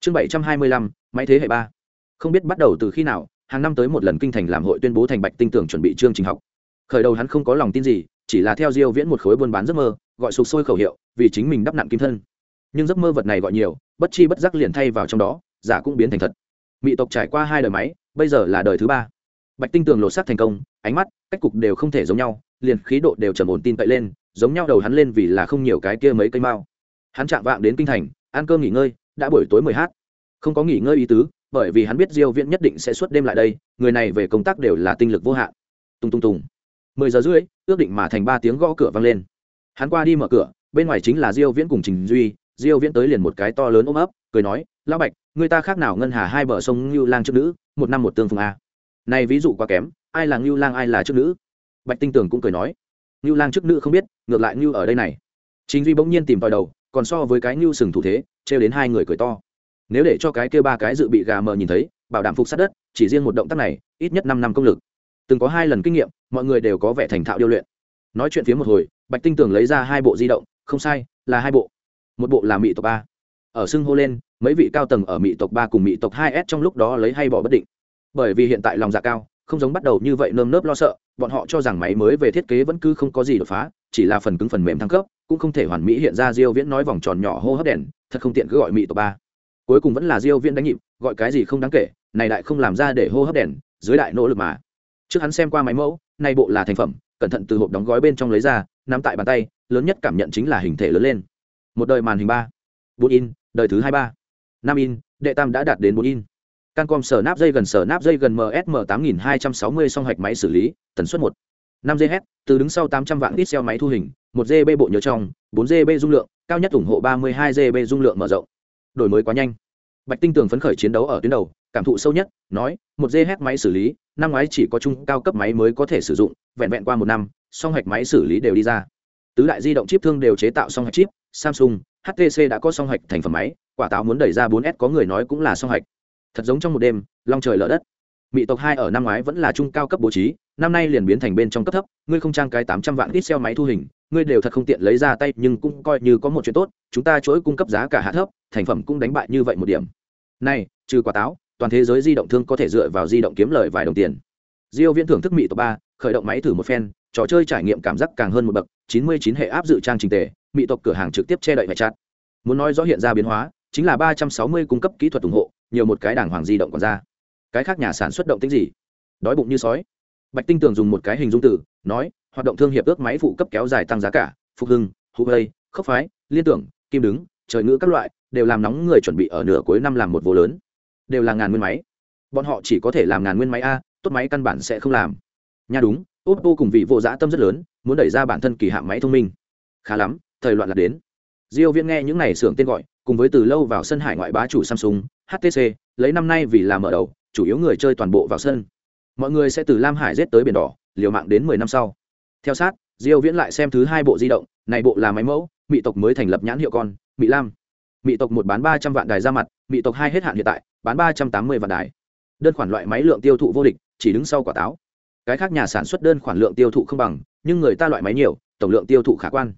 Chương bảy trăm hai mươi lăm, máy thế hệ ba không biết bắt đầu từ khi nào, hàng năm tới một lần kinh thành làm hội tuyên bố thành bạch tinh tưởng chuẩn bị chương trình học. Khởi đầu hắn không có lòng tin gì, chỉ là theo diêu viễn một khối buôn bán giấc mơ, gọi sục sôi khẩu hiệu, vì chính mình đắp nặng kim thân. Nhưng giấc mơ vật này gọi nhiều, bất chi bất giác liền thay vào trong đó, giả cũng biến thành thật. Mỹ tộc trải qua hai đời máy, bây giờ là đời thứ ba. Bạch tinh tường lột xác thành công, ánh mắt, cách cục đều không thể giống nhau, liền khí độ đều trầm ổn tin cậy lên, giống nhau đầu hắn lên vì là không nhiều cái kia mấy cây mao. Hắn chạm vạng đến kinh thành, ăn cơm nghỉ ngơi, đã buổi tối mười h không có nghỉ ngơi ý tứ bởi vì hắn biết diêu viễn nhất định sẽ suốt đêm lại đây, người này về công tác đều là tinh lực vô hạn. Tung tung tung. Mười giờ rưỡi, ước định mà thành ba tiếng gõ cửa vang lên. Hắn qua đi mở cửa, bên ngoài chính là diêu viễn cùng trình duy, diêu viễn tới liền một cái to lớn ôm ấp, cười nói, lão bạch, người ta khác nào ngân hà hai bờ sông Lưu lang trước nữ, một năm một tương phùng a. Này ví dụ quá kém, ai là Lưu lang, ai là trước nữ? Bạch tinh tường cũng cười nói Lưu lang trước nữ không biết, ngược lại Lưu ở đây này. Trình duy bỗng nhiên tìm vào đầu, còn so với cái Lưu sừng thủ thế, trêu đến hai người cười to nếu để cho cái kia ba cái dự bị gà mờ nhìn thấy, bảo đảm phục sát đất, chỉ riêng một động tác này, ít nhất năm năm công lực. Từng có hai lần kinh nghiệm, mọi người đều có vẻ thành thạo điêu luyện. Nói chuyện phía một hồi, bạch tinh tường lấy ra hai bộ di động, không sai, là hai bộ. Một bộ là mỹ tộc ba. Ở xưng hô lên, mấy vị cao tầng ở mỹ tộc ba cùng mỹ tộc hai s trong lúc đó lấy hay bỏ bất định. Bởi vì hiện tại lòng dạ cao, không giống bắt đầu như vậy nơm nớp lo sợ, bọn họ cho rằng máy mới về thiết kế vẫn cứ không có gì đột phá, chỉ là phần cứng phần mềm thăng cấp, cũng không thể hoàn mỹ hiện ra diêu viễn nói vòng tròn nhỏ hô hấp đèn, thật không tiện cứ gọi mỹ tộc ba cuối cùng vẫn là diêu viễn đánh nhịp, gọi cái gì không đáng kể, này đại không làm ra để hô hấp đèn, dưới đại nỗ lực mà. Trước hắn xem qua máy mẫu, này bộ là thành phẩm, cẩn thận từ hộp đóng gói bên trong lấy ra, nắm tại bàn tay, lớn nhất cảm nhận chính là hình thể lớn lên. Một đời màn hình ba. Bốn in, đời thứ hai ba. Năm in, đệ tam đã đạt đến bốn in. Cancom sở nắp dây gần sở nắp dây gần msm tám nghìn hai trăm sáu mươi song hạch máy xử lý, tần suất một. Năm gh từ đứng sau tám trăm vạn ít xeo máy thu hình, một gb bộ nhớ trong, bốn gb dung lượng, cao nhất ủng hộ ba mươi hai gb dung lượng mở rộng đổi mới quá nhanh. Bạch tinh tường phấn khởi chiến đấu ở tuyến đầu, cảm thụ sâu nhất, nói, một dê hét máy xử lý, năm ngoái chỉ có trung cao cấp máy mới có thể sử dụng, vẹn vẹn qua một năm, song hạch máy xử lý đều đi ra. Tứ đại di động chip thương đều chế tạo song hạch chip, samsung htc đã có song hạch thành phẩm máy, quả táo muốn đẩy ra 4S có người nói cũng là song hạch. Thật giống trong một đêm, long trời lở đất. Mỹ tộc hai ở năm ngoái vẫn là trung cao cấp bố trí, năm nay liền biến thành bên trong cấp thấp, ngươi không trang cái tám trăm vạn ít xeo máy thu hình ngươi đều thật không tiện lấy ra tay, nhưng cũng coi như có một chuyện tốt, chúng ta chuỗi cung cấp giá cả hạ thấp, thành phẩm cũng đánh bại như vậy một điểm. Này, trừ quả táo, toàn thế giới di động thương có thể dựa vào di động kiếm lời vài đồng tiền. Diêu viễn thưởng thức mỹ tộc ba, khởi động máy thử một phen, trò chơi trải nghiệm cảm giác càng hơn một bậc 99 hệ áp dự trang trình tề mỹ tộc cửa hàng trực tiếp che đậy vải chặt muốn nói rõ hiện ra biến hóa, chính là 360 cung cấp kỹ thuật ủng hộ, nhiều một cái đảng hoàng di động còn ra. Cái khác nhà sản xuất động tính gì? Đói bụng như sói. Bạch tinh tường dùng một cái hình dung từ nói, hoạt động thương hiệp ước máy phụ cấp kéo dài tăng giá cả, phục hưng, hụ hơi khốc phái, liên tưởng, kim đứng, trời ngữ các loại, đều làm nóng người chuẩn bị ở nửa cuối năm làm một vô lớn. Đều là ngàn nguyên máy. Bọn họ chỉ có thể làm ngàn nguyên máy a, tốt máy căn bản sẽ không làm. Nha đúng, oppo cùng vị vô giã tâm rất lớn, muốn đẩy ra bản thân kỳ hạng máy thông minh. Khá lắm, thời loạn là đến. Diêu viễn nghe những này xưởng tên gọi, cùng với từ lâu vào sân hải ngoại bá chủ samsung htc lấy năm nay vì làm mở đầu, chủ yếu người chơi toàn bộ vào sân. Mọi người sẽ từ lam hải giết tới biển đỏ liều mạng đến 10 năm sau. Theo sát, diêu viễn lại xem thứ hai bộ di động, này bộ là máy mẫu mỹ tộc mới thành lập nhãn hiệu con mỹ lam. Mỹ tộc một bán 300 vạn đài ra mặt mỹ tộc hai hết hạn hiện tại, bán 380 vạn đài. Đơn khoản loại máy lượng tiêu thụ vô địch, chỉ đứng sau quả táo. Cái khác nhà sản xuất đơn khoản lượng tiêu thụ không bằng, nhưng người ta loại máy nhiều, tổng lượng tiêu thụ khả quan.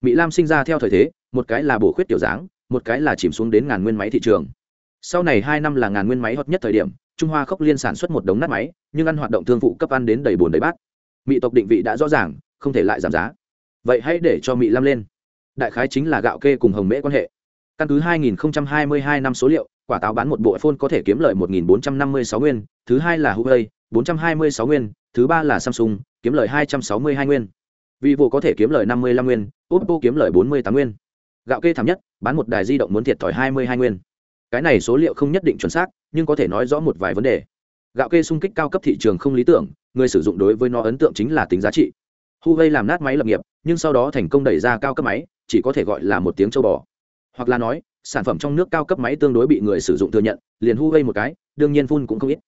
Mỹ lam sinh ra theo thời thế, một cái là bổ khuyết tiểu dáng, một cái là chìm xuống đến ngàn nguyên máy thị trường. Sau này hai năm là ngàn nguyên máy hot nhất thời điểm trung hoa khốc liên sản xuất một đống nát máy, nhưng ăn hoạt động thương vụ cấp ăn đến đầy bồn đầy bát. Mỹ tộc định vị đã rõ ràng, không thể lại giảm giá. Vậy hãy để cho mỹ lam lên. Đại khái chính là gạo kê cùng hồng mễ quan hệ. Căn cứ 2022 năm số liệu, quả táo bán một bộ iphone có thể kiếm lợi 1.456 nguyên, thứ hai là huawei 426 nguyên, thứ ba là samsung, kiếm lợi 262 nguyên. Vivo có thể kiếm lợi 55 nguyên, oppo kiếm lợi 48 nguyên. Gạo kê thảm nhất, bán một đài di động muốn thiệt thòi 22 nguyên cái này số liệu không nhất định chuẩn xác, nhưng có thể nói rõ một vài vấn đề. Gạo kê sung kích cao cấp thị trường không lý tưởng, người sử dụng đối với nó ấn tượng chính là tính giá trị. Huawei làm nát máy lập nghiệp, nhưng sau đó thành công đẩy ra cao cấp máy, chỉ có thể gọi là một tiếng châu bò. Hoặc là nói, sản phẩm trong nước cao cấp máy tương đối bị người sử dụng thừa nhận, liền huawei một cái, đương nhiên phun cũng không ít.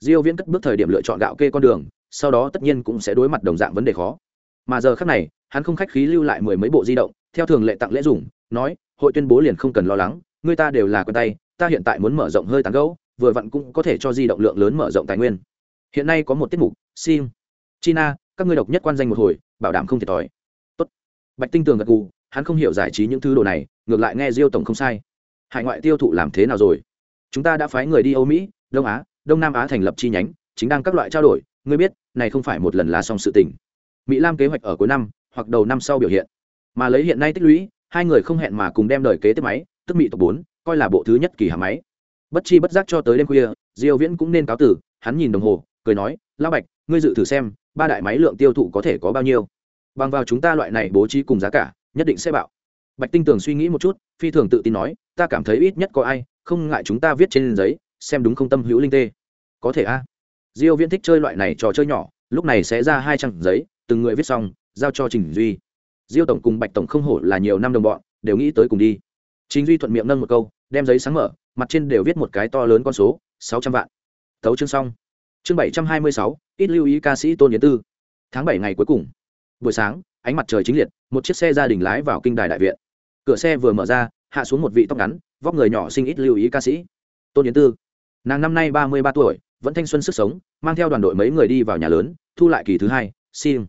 Diêu viễn cất bước thời điểm lựa chọn gạo kê con đường, sau đó tất nhiên cũng sẽ đối mặt đồng dạng vấn đề khó. Mà giờ khắc này, hắn không khách khí lưu lại mười mấy bộ di động, theo thường lệ tặng lễ dùng, nói, hội tuyên bố liền không cần lo lắng, người ta đều là quen tay ta hiện tại muốn mở rộng hơi tán gấu vừa vặn cũng có thể cho di động lượng lớn mở rộng tài nguyên. Hiện nay có một tiết mục sim china, các ngươi độc nhất quan danh một hồi, bảo đảm không thiệt thòi. Tốt. Bạch tinh tường gật gù, hắn không hiểu giải trí những thứ đồ này, ngược lại nghe diêu tổng không sai. Hải ngoại tiêu thụ làm thế nào rồi? Chúng ta đã phái người đi âu mỹ, đông á, đông nam á thành lập chi nhánh, chính đang các loại trao đổi. Ngươi biết, này không phải một lần là xong sự tình. Mỹ lam kế hoạch ở cuối năm, hoặc đầu năm sau biểu hiện. Mà lấy hiện nay tích lũy, hai người không hẹn mà cùng đem đời kế tiếp máy, tức mỹ tộc bốn coi là bộ thứ nhất kỳ hàm máy. Bất chi bất giác cho tới đêm khuya, diêu viễn cũng nên cáo tử, hắn nhìn đồng hồ, cười nói, lão bạch, ngươi dự thử xem, ba đại máy lượng tiêu thụ có thể có bao nhiêu? Bằng vào chúng ta loại này bố trí cùng giá cả, nhất định sẽ bạo. Bạch tinh tường suy nghĩ một chút, phi thường tự tin nói, ta cảm thấy ít nhất có ai không ngại chúng ta viết trên giấy, xem đúng không tâm hữu linh tê. Có thể a. Diêu viễn thích chơi loại này trò chơi nhỏ, lúc này sẽ ra hai trang giấy, từng người viết xong, giao cho trình duy. Diêu tổng cùng bạch tổng không hổ là nhiều năm đồng bọn, đều nghĩ tới cùng đi. Chính duy thuận miệng nâng một câu, đem giấy sáng mở, mặt trên đều viết một cái to lớn con số, sáu trăm vạn. Thấu chương xong. Chương bảy trăm hai mươi sáu, ít lưu ý ca sĩ tôn yến tư. Tháng bảy ngày cuối cùng. Buổi sáng, ánh mặt trời chính liệt, một chiếc xe gia đình lái vào kinh đài đại viện. Cửa xe vừa mở ra, hạ xuống một vị tóc ngắn, vóc người nhỏ sinh ít lưu ý ca sĩ. Tôn yến tư. Nàng năm nay ba mươi ba tuổi, vẫn thanh xuân sức sống, mang theo đoàn đội mấy người đi vào nhà lớn, thu lại kỳ thứ hai sim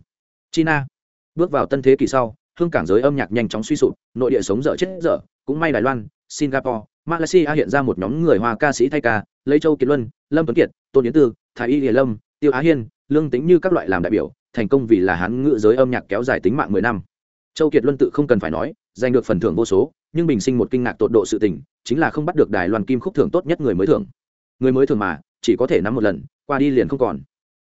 china. Bước vào tân thế kỷ sau, hương cảng giới âm nhạc nhanh chóng suy sụp, nội địa sống dở chết dở cũng may đài loan, singapore, malaysia hiện ra một nhóm người hoa ca sĩ thay ca lấy châu kiệt luân, lâm tuấn kiệt tôn yến tư, thái y lê lâm, tiêu á hiên, lương tính như các loại làm đại biểu, thành công vì là hán ngữ giới âm nhạc kéo dài tính mạng mười năm. Châu kiệt luân tự không cần phải nói, giành được phần thưởng vô số, nhưng bình sinh một kinh ngạc tột độ sự tình, chính là không bắt được đài loan kim khúc thưởng tốt nhất người mới thưởng. Người mới thưởng mà, chỉ có thể nắm một lần, qua đi liền không còn.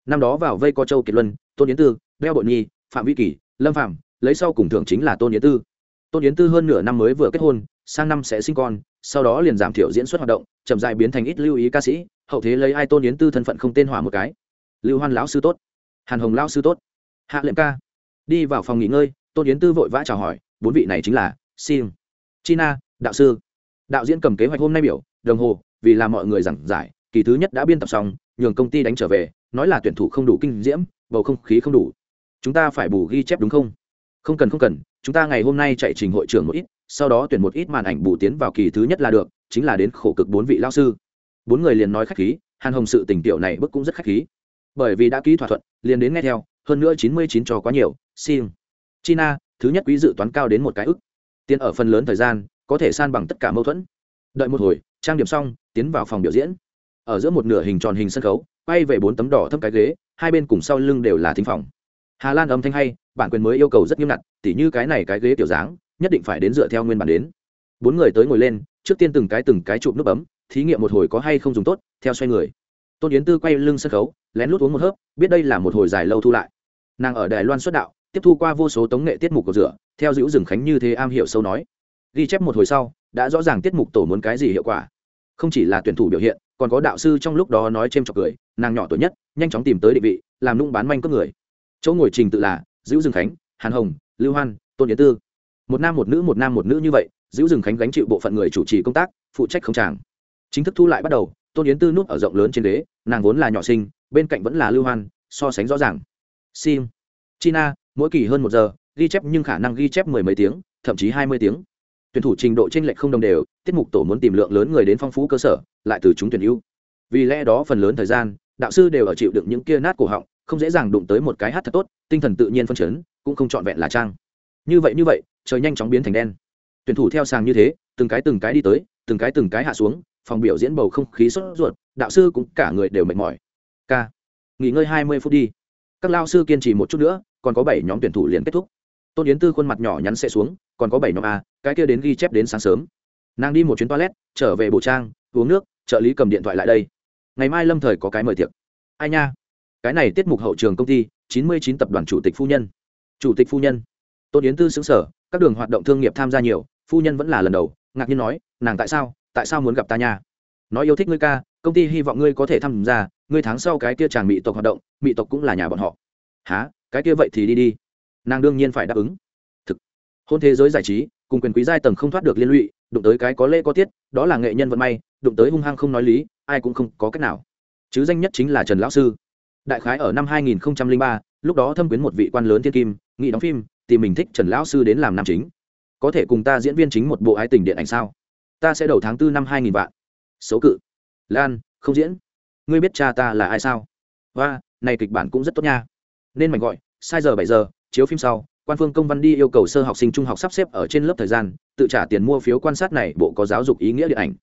Năm đó vào vây có châu kiệt luân tôn yến tư đeo bội nhi, phạm vi kỳ, lâm phạm lấy sau cùng thưởng chính là tôn yến tư tôn yến tư hơn nửa năm mới vừa kết hôn, sang năm sẽ sinh con, sau đó liền giảm thiểu diễn xuất hoạt động, chậm dại biến thành ít lưu ý ca sĩ, hậu thế lấy ai tôn yến tư thân phận không tên hỏa một cái. Lưu hoan lão sư tốt. Hàn hồng lão sư tốt. Hạ lệm ca. Đi vào phòng nghỉ ngơi, tôn yến tư vội vã chào hỏi, bốn vị này chính là sim china, đạo sư. Đạo diễn cầm kế hoạch hôm nay biểu, đồng hồ, vì làm mọi người giảng giải, kỳ thứ nhất đã biên tập xong, nhường công ty đánh trở về, nói là tuyển thủ không đủ kinh diễm, bầu không khí không đủ. Chúng ta phải bù ghi chép đúng không? Không cần không cần chúng ta ngày hôm nay chạy trình hội trưởng một ít sau đó tuyển một ít màn ảnh bù tiến vào kỳ thứ nhất là được chính là đến khổ cực bốn vị lao sư. Bốn người liền nói khách khí hàn hồng sự tình tiểu này bức cũng rất khách khí. Bởi vì đã ký thỏa thuận liền đến nghe theo hơn nữa chín mươi chín cho quá nhiều Xin, china thứ nhất quý dự toán cao đến một cái ức. Tiền ở phần lớn thời gian có thể san bằng tất cả mâu thuẫn. Đợi một hồi trang điểm xong tiến vào phòng biểu diễn. Ở giữa một nửa hình tròn hình sân khấu quay về bốn tấm đỏ thâm cái ghế hai bên cùng sau lưng đều là thính phòng hà lan âm thanh hay, bản quyền mới yêu cầu rất nghiêm ngặt, tỉ như cái này cái ghế tiểu dáng, nhất định phải đến dựa theo nguyên bản đến. Bốn người tới ngồi lên, trước tiên từng cái từng cái chụp nút bấm, thí nghiệm một hồi có hay không dùng tốt, theo xoay người. Tôn yến tư quay lưng sân khấu, lén lút uống một hớp, biết đây là một hồi dài lâu thu lại. Nàng ở đài loan xuất đạo, tiếp thu qua vô số tống nghệ tiết mục của rửa theo giữ rừng khánh như thế am hiểu sâu nói. Ghi chép một hồi sau, đã rõ ràng tiết mục tổ muốn cái gì hiệu quả. Không chỉ là tuyển thủ biểu hiện, còn có đạo sư trong lúc đó nói c h chọc cười, nàng nhỏ tuổi nhất, nhanh chóng tìm tới định vị, làm nung bán manh cấp người chỗ ngồi trình tự là giữ rừng khánh, hàn hồng, lưu hoan, tôn yến tư. Một nam một nữ, một nam một nữ như vậy giữ rừng khánh gánh chịu bộ phận người chủ trì công tác, phụ trách không tràng. Chính thức thu lại bắt đầu, tôn yến tư núp ở rộng lớn trên đế nàng vốn là nhỏ sinh bên cạnh vẫn là lưu hoan, so sánh rõ ràng. Sim. China, mỗi kỳ hơn một giờ, ghi chép nhưng khả năng ghi chép mười mấy tiếng, thậm chí hai mươi tiếng. Tuyển thủ trình độ t r ê n lệch không đồng đều, tiết mục tổ muốn tìm lượng lớn người đến phong phú cơ sở, lại từ chúng tuyển ưu. Vì lẽ đó phần lớn thời gian, đạo sư đều ở chịu đựng những kia nát cổ họng không dễ dàng đụng tới một cái hát thật tốt, tinh thần tự nhiên phân chấn, cũng không trọn vẹn là trang. Như vậy như vậy, trời nhanh chóng biến thành đen. Tuyển thủ theo sàng như thế, từng cái từng cái đi tới, từng cái từng cái hạ xuống, phòng biểu diễn bầu không khí sốt ruột, đạo sư cũng cả người đều mệt mỏi. K. Nghỉ ngơi hai mươi phút đi. Các lao sư kiên trì một chút nữa, còn có bảy nhóm tuyển thủ liền kết thúc. Tôn yến tư khuôn mặt nhỏ nhắn sẽ xuống, còn có bảy nhóm a, cái kia đến ghi chép đến sáng sớm. Nàng đi một chuyến toilet, trở về bộ trang, uống nước, trợ lý cầm điện thoại lại đây. Ngày mai lâm thời có cái mời tiệc. Ai nha? Cái này tiết mục hậu trường công ty, chín mươi chín tập đoàn chủ tịch phu nhân. Chủ tịch phu nhân. Tôn yến tư xứng sở, các đường hoạt động thương nghiệp tham gia nhiều, phu nhân vẫn là lần đầu, ngạc nhiên nói, nàng tại sao tại sao muốn gặp ta nha? Nói yêu thích ngươi ca, công ty hy vọng ngươi có thể tham gia, ngươi tháng sau cái kia chàng mỹ tộc hoạt động, mỹ tộc cũng là nhà bọn họ. Há cái kia vậy thì đi đi. Nàng đương nhiên phải đáp ứng. Thực. Hôn thế giới giải trí, cùng quyền quý giai tầng không thoát được liên lụy, đụng tới cái có lễ có tiết, đó là nghệ nhân vận may, đụng tới hung hăng không nói lý, ai cũng không có cách nào. Chứ danh nhất chính là trần lão sư đại khái ở năm 2003, lúc đó thâm quyến một vị quan lớn thiên kim nghị đóng phim thì mình thích trần lão sư đến làm nam chính. Có thể cùng ta diễn viên chính một bộ ái tình điện ảnh sao? Ta sẽ đầu tháng tư năm hai nghìn vạn. Xấu cự. Lan không diễn. Ngươi biết cha ta là ai sao? Và này kịch bản cũng rất tốt nha. Nên mảnh gọi sai giờ bảy giờ chiếu phim sau quan phương công văn đi yêu cầu sơ học sinh trung học sắp xếp ở trên lớp thời gian tự trả tiền mua phiếu quan sát này bộ có giáo dục ý nghĩa điện ảnh.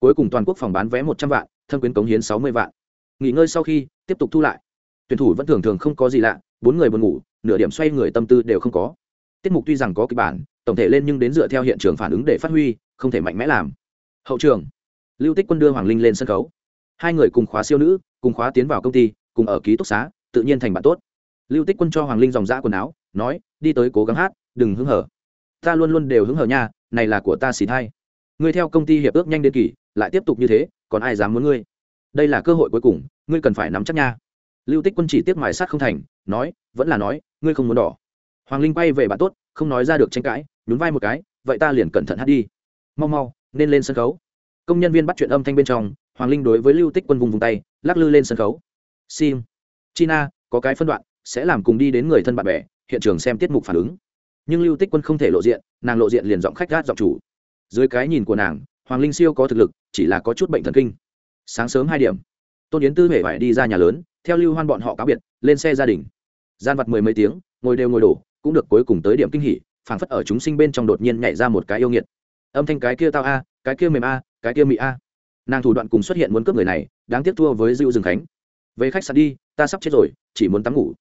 Cuối cùng toàn quốc phòng bán vé một trăm vạn thâm quyến cống hiến sáu mươi vạn. Nghỉ ngơi sau khi tiếp tục thu lại tuyển thủ vẫn thường thường không có gì lạ, bốn người buồn ngủ, nửa điểm xoay người tâm tư đều không có. Tiết mục tuy rằng có kịch bản, tổng thể lên nhưng đến dựa theo hiện trường phản ứng để phát huy, không thể mạnh mẽ làm. Hậu trường, lưu tích quân đưa hoàng linh lên sân khấu. Hai người cùng khóa siêu nữ, cùng khóa tiến vào công ty, cùng ở ký túc xá, tự nhiên thành bạn tốt. Lưu tích quân cho hoàng linh dòng dã quần áo, nói, đi tới cố gắng hát, đừng hứng hở. Ta luôn luôn đều hứng hở nha, này là của ta xì thay ngươi theo công ty hiệp ước nhanh đến kỳ, lại tiếp tục như thế, còn ai dám muốn ngươi? Đây là cơ hội cuối cùng, ngươi cần phải nắm chắc nha lưu tích quân chỉ tiếc mài sát không thành, nói, vẫn là nói, ngươi không muốn đỏ. Hoàng linh quay về bạn tốt, không nói ra được tranh cãi, nhún vai một cái, vậy ta liền cẩn thận hát đi. Mau mau, nên lên sân khấu. Công nhân viên bắt chuyện âm thanh bên trong, hoàng linh đối với lưu tích quân vùng vùng tay, lắc lư lên sân khấu. Sim china, có cái phân đoạn, sẽ làm cùng đi đến người thân bạn bè, hiện trường xem tiết mục phản ứng. Nhưng lưu tích quân không thể lộ diện, nàng lộ diện liền giọng khách gát giọng chủ. Dưới cái nhìn của nàng, hoàng linh siêu có thực lực, chỉ là có chút bệnh thần kinh. Sáng sớm hai điểm, tôn yến tư hề phải đi ra nhà lớn theo lưu hoan bọn họ cáo biệt, lên xe gia đình. Gian vặt mười mấy tiếng, ngồi đều ngồi đổ, cũng được cuối cùng tới điểm kinh hỉ, phảng phất ở chúng sinh bên trong đột nhiên nhảy ra một cái yêu nghiệt. Âm thanh cái kia tao a, cái kia mềm a, cái kia mị a. Nàng thủ đoạn cùng xuất hiện muốn cướp người này, đáng tiếc thua với dịu rừng khánh. Về khách sạn đi, ta sắp chết rồi, chỉ muốn tắm ngủ.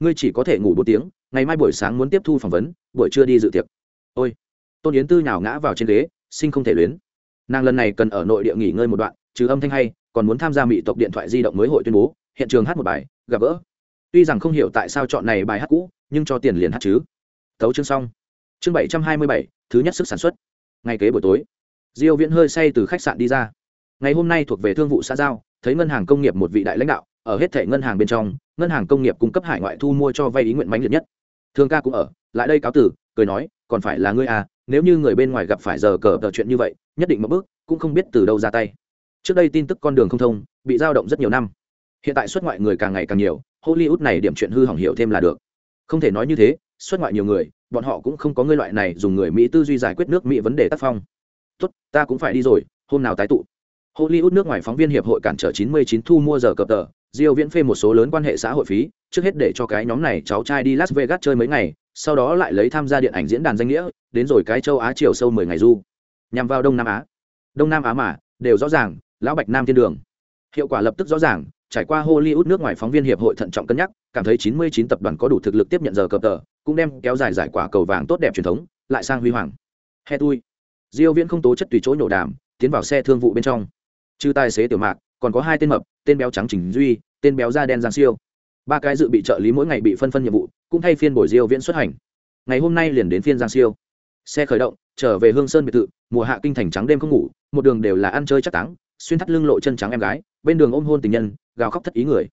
Ngươi chỉ có thể ngủ bốn tiếng, ngày mai buổi sáng muốn tiếp thu phỏng vấn, buổi trưa đi dự tiệc. Ôi. Tôn yến tư nhào ngã vào trên ghế, sinh không thể luyến. Nàng lần này cần ở nội địa nghỉ ngơi một đoạn, trừ âm thanh hay, còn muốn tham gia mỹ tộc điện thoại di động mới hội tuyên bố hiện trường hát một bài, gặp gỡ. Tuy rằng không hiểu tại sao chọn này bài hát cũ, nhưng cho tiền liền hát chứ. Tấu chương xong. Chương bảy trăm hai mươi bảy, thứ nhất sức sản xuất. Ngày kế buổi tối, diêu viễn hơi say từ khách sạn đi ra. Ngày hôm nay thuộc về thương vụ xã giao, thấy ngân hàng công nghiệp một vị đại lãnh đạo, ở hết thể ngân hàng bên trong, ngân hàng công nghiệp cung cấp hải ngoại thu mua cho vay ý nguyện mãnh liệt nhất. Thương ca cũng ở, lại đây cáo tử cười nói, còn phải là ngươi à nếu như người bên ngoài gặp phải giờ cờ tờ chuyện như vậy, nhất định mất bước, cũng không biết từ đâu ra tay. Trước đây tin tức con đường không thông, bị dao động rất nhiều năm hiện tại xuất ngoại người càng ngày càng nhiều, hollywood này điểm chuyện hư hỏng hiểu thêm là được. Không thể nói như thế, xuất ngoại nhiều người, bọn họ cũng không có ngươi loại này dùng người mỹ tư duy giải quyết nước mỹ vấn đề tác phong. Tốt, ta cũng phải đi rồi, hôm nào tái tụ. Hollywood nước ngoài phóng viên hiệp hội cản trở 99 thu mua giờ cập tờ, diêu viễn phê một số lớn quan hệ xã hội phí, trước hết để cho cái nhóm này cháu trai đi las vegas chơi mấy ngày, sau đó lại lấy tham gia điện ảnh diễn đàn danh nghĩa, đến rồi cái châu á chiều sâu 10 ngày du. Nhằm vào đông nam á. Đông nam á mà, đều rõ ràng, lão bạch nam thiên đường. Hiệu quả lập tức rõ ràng trải qua hollywood nước ngoài phóng viên hiệp hội thận trọng cân nhắc, cảm thấy 99 tập đoàn có đủ thực lực tiếp nhận giờ cập tờ, cũng đem kéo dài giải quả cầu vàng tốt đẹp truyền thống, lại sang huy hoàng. He tui. Diêu viễn không tố chất tùy chỗ nhổ đàm, tiến vào xe thương vụ bên trong. Trừ tài xế tiểu mạc, còn có hai tên mập, tên béo trắng trình duy, tên béo da đen giang siêu. Ba cái dự bị trợ lý mỗi ngày bị phân phân nhiệm vụ, cũng thay phiên bồi diêu viễn xuất hành. Ngày hôm nay liền đến phiên giang siêu. Xe khởi động, trở về hương sơn biệt thự, mùa hạ kinh thành trắng đêm không ngủ, một đường đều là ăn chơi chắc táng, xuyên thắt lưng lộ chân trắng em gái bên đường ôm hôn tình nhân, gào khóc thất ý người.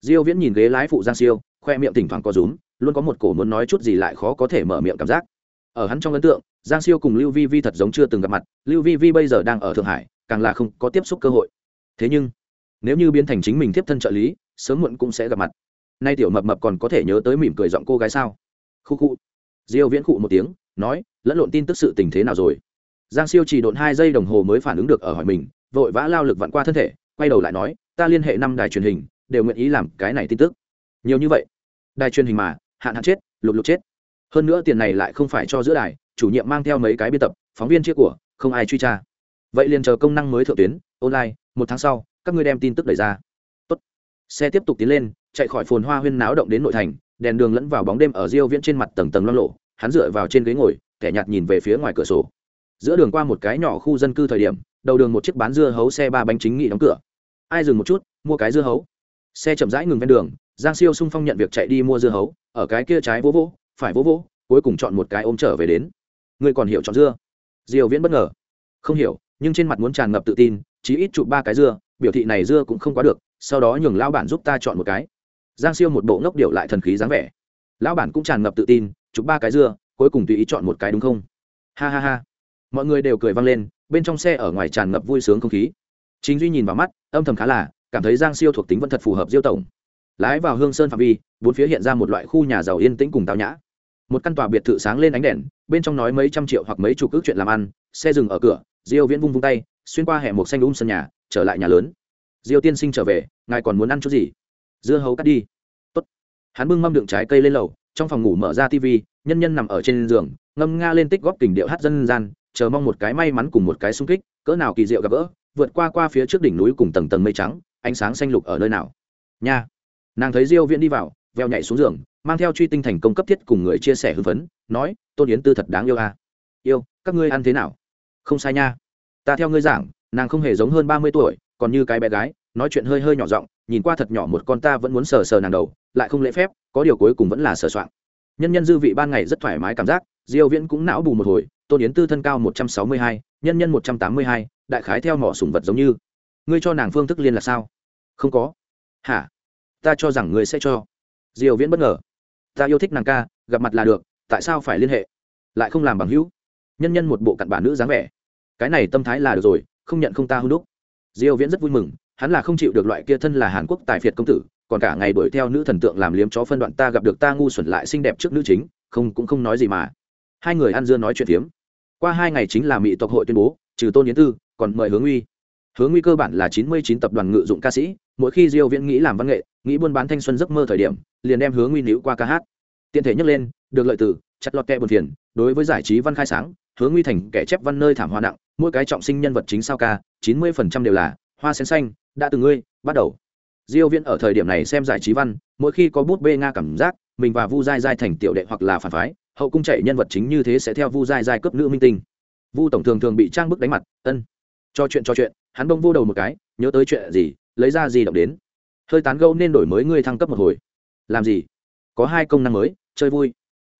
Diêu viễn nhìn ghế lái phụ giang siêu, khoe miệng thỉnh thoảng có rúm, luôn có một cổ muốn nói chút gì lại khó có thể mở miệng cảm giác. Ở hắn trong ấn tượng, giang siêu cùng lưu vi vi thật giống chưa từng gặp mặt, lưu vi vi bây giờ đang ở thượng hải, càng là không có tiếp xúc cơ hội. Thế nhưng, nếu như biến thành chính mình tiếp thân trợ lý, sớm muộn cũng sẽ gặp mặt. Nay tiểu mập mập còn có thể nhớ tới mỉm cười giọng cô gái sao? Khu khu. Diêu viễn khụ một tiếng, nói, lẫn lộn tin tức sự tình thế nào rồi? Giang siêu chỉ độn hai giây đồng hồ mới phản ứng được ở hỏi mình, vội vã lao lực vặn qua thân thể quay đầu lại nói, ta liên hệ năm đài truyền hình, đều nguyện ý làm cái này tin tức. Nhiều như vậy? Đài truyền hình mà, hạn hạn chết, lục lục chết. Hơn nữa tiền này lại không phải cho giữa đài, chủ nhiệm mang theo mấy cái biên tập, phóng viên chia của, không ai truy tra. Vậy liền chờ công năng mới thượng tuyến, online, một tháng sau, các ngươi đem tin tức đẩy ra. Tốt. xe tiếp tục tiến lên, chạy khỏi phồn hoa huyên náo động đến nội thành, đèn đường lẫn vào bóng đêm ở diêu viễn trên mặt tầng tầng loang lộ hắn dựa vào trên ghế ngồi, kẻ nhạt nhìn về phía ngoài cửa sổ. Giữa đường qua một cái nhỏ khu dân cư thời điểm, đầu đường một chiếc bán dưa hấu xe ba bánh chính nghị đóng cửa ai dừng một chút, mua cái dưa hấu. Xe chậm rãi ngừng ven đường, giang siêu sung phong nhận việc chạy đi mua dưa hấu, ở cái kia trái vỗ vỗ, phải vỗ vỗ, cuối cùng chọn một cái ôm trở về đến. Người còn hiểu chọn dưa? Diều viễn bất ngờ. Không hiểu, nhưng trên mặt muốn tràn ngập tự tin, chí ít chụp ba cái dưa, biểu thị này dưa cũng không quá được, sau đó nhường lão bản giúp ta chọn một cái. Giang siêu một bộ ngốc điệu lại thần khí dáng vẻ. Lão bản cũng tràn ngập tự tin, chụp ba cái dưa, cuối cùng tùy ý chọn một cái đúng không? Ha ha ha. Mọi người đều cười vang lên, bên trong xe ở ngoài tràn ngập vui sướng không khí chính duy nhìn vào mắt, âm thầm khá là, cảm thấy giang siêu thuộc tính vẫn thật phù hợp diêu tổng. Lái vào hương sơn phạm vi, bốn phía hiện ra một loại khu nhà giàu yên tĩnh cùng tao nhã. Một căn tòa biệt thự sáng lên ánh đèn, bên trong nói mấy trăm triệu hoặc mấy chục ước chuyện làm ăn, xe dừng ở cửa, diêu viễn vung vung tay, xuyên qua hẻm một xanh um sân nhà, trở lại nhà lớn. Diêu tiên sinh trở về, ngài còn muốn ăn chút gì? Dưa hấu cắt đi. Tốt. Hắn bưng mâm đựng trái cây lên lầu, trong phòng ngủ mở ra tivi nhân nhân nằm ở trên giường, ngâm nga lên tích góp kình điệu hát dân gian, chờ mong một cái may mắn cùng một cái sung kích, cỡ nào kỳ diệu gặp gỡ vượt qua qua phía trước đỉnh núi cùng tầng tầng mây trắng ánh sáng xanh lục ở nơi nào? Nha. Nàng thấy diêu viễn đi vào veo nhảy xuống giường mang theo truy tinh thành công cấp thiết cùng người chia sẻ hưng vấn nói tôn yến tư thật đáng yêu a à? yêu các ngươi ăn thế nào? Không sai nha. Ta theo ngươi giảng nàng không hề giống hơn 30 tuổi còn như cái bé gái nói chuyện hơi hơi nhỏ giọng nhìn qua thật nhỏ một con ta vẫn muốn sờ sờ nàng đầu lại không lễ phép có điều cuối cùng vẫn là sờ soạn nhân nhân dư vị ban ngày rất thoải mái cảm giác diêu viễn cũng não bù một hồi tôn yến tư thân cao 162, nhân nhân một trăm tám mươi hai, đại khái theo mỏ sủng vật giống như. Ngươi cho nàng phương thức liên là sao? Không có. Hả? Ta cho rằng ngươi sẽ cho. Diều viễn bất ngờ. Ta yêu thích nàng ca gặp mặt là được tại sao phải liên hệ? Lại không làm bằng hữu. Nhân nhân một bộ cặn bản nữ dáng vẻ. Cái này tâm thái là được rồi không nhận không ta hôn đúc. Diêu viễn rất vui mừng hắn là không chịu được loại kia thân là hàn quốc tài phiệt công tử còn cả ngày đuổi theo nữ thần tượng làm liếm chó phân đoạn ta gặp được ta ngu xuẩn lại xinh đẹp trước nữ chính không cũng không nói gì mà. Hai người ăn dưa nói chuyện phiếm qua hai ngày chính là mỹ tộc hội tuyên bố, trừ tôn yến tư, còn mời hướng uy. Hướng nguy cơ bản là chín mươi chín tập đoàn ngự dụng ca sĩ, mỗi khi diêu viễn nghĩ làm văn nghệ, nghĩ buôn bán thanh xuân giấc mơ thời điểm, liền đem hướng nguy níu qua ca hát. Tiện thể nhắc lên, được lợi từ, chặt lọt kẹ buồn phiền, đối với giải trí văn khai sáng, hướng nguy thành kẻ chép văn nơi thảm hoa nặng, mỗi cái trọng sinh nhân vật chính sao ca, chín mươi phần trăm đều là, hoa sen xanh, đã từng ngươi, bắt đầu. Diêu viễn ở thời điểm này xem giải trí văn, mỗi khi có bút bê nga cảm giác, mình và vu dai dai thành tiểu đệ hoặc là phản phái hậu cung chạy nhân vật chính như thế sẽ theo vu giai giai cấp nữ minh tinh. Vu tổng thường thường bị trang bức đánh mặt, ân, cho chuyện cho chuyện. Hắn bông vô đầu một cái, nhớ tới chuyện gì, lấy ra gì động đến. Hơi tán gâu nên đổi mới ngươi thăng cấp một hồi. Làm gì? Có hai công năng mới, chơi vui.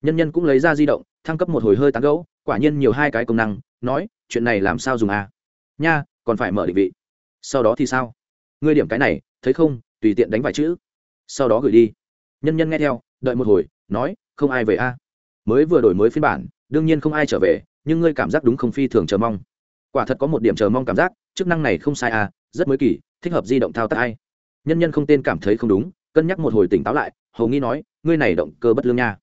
Nhân nhân cũng lấy ra di động, thăng cấp một hồi hơi tán gẫu, quả nhiên nhiều hai cái công năng, nói, chuyện này làm sao dùng à? nha, còn phải mở định vị. Sau đó thì sao? Ngươi điểm cái này, thấy không, tùy tiện đánh vài chữ. Sau đó gửi đi. Nhân nhân nghe theo, đợi một hồi, nói, không ai về a. à? Mới vừa đổi mới phiên bản, đương nhiên không ai trở về, nhưng ngươi cảm giác đúng không phi thường chờ mong. Quả thật có một điểm chờ mong cảm giác, chức năng này không sai à rất mới kỳ, thích hợp di động thao tác ai. Nhân nhân không tên cảm thấy không đúng, cân nhắc một hồi tỉnh táo lại hầu nghi nói, ngươi này động cơ bất lương nha.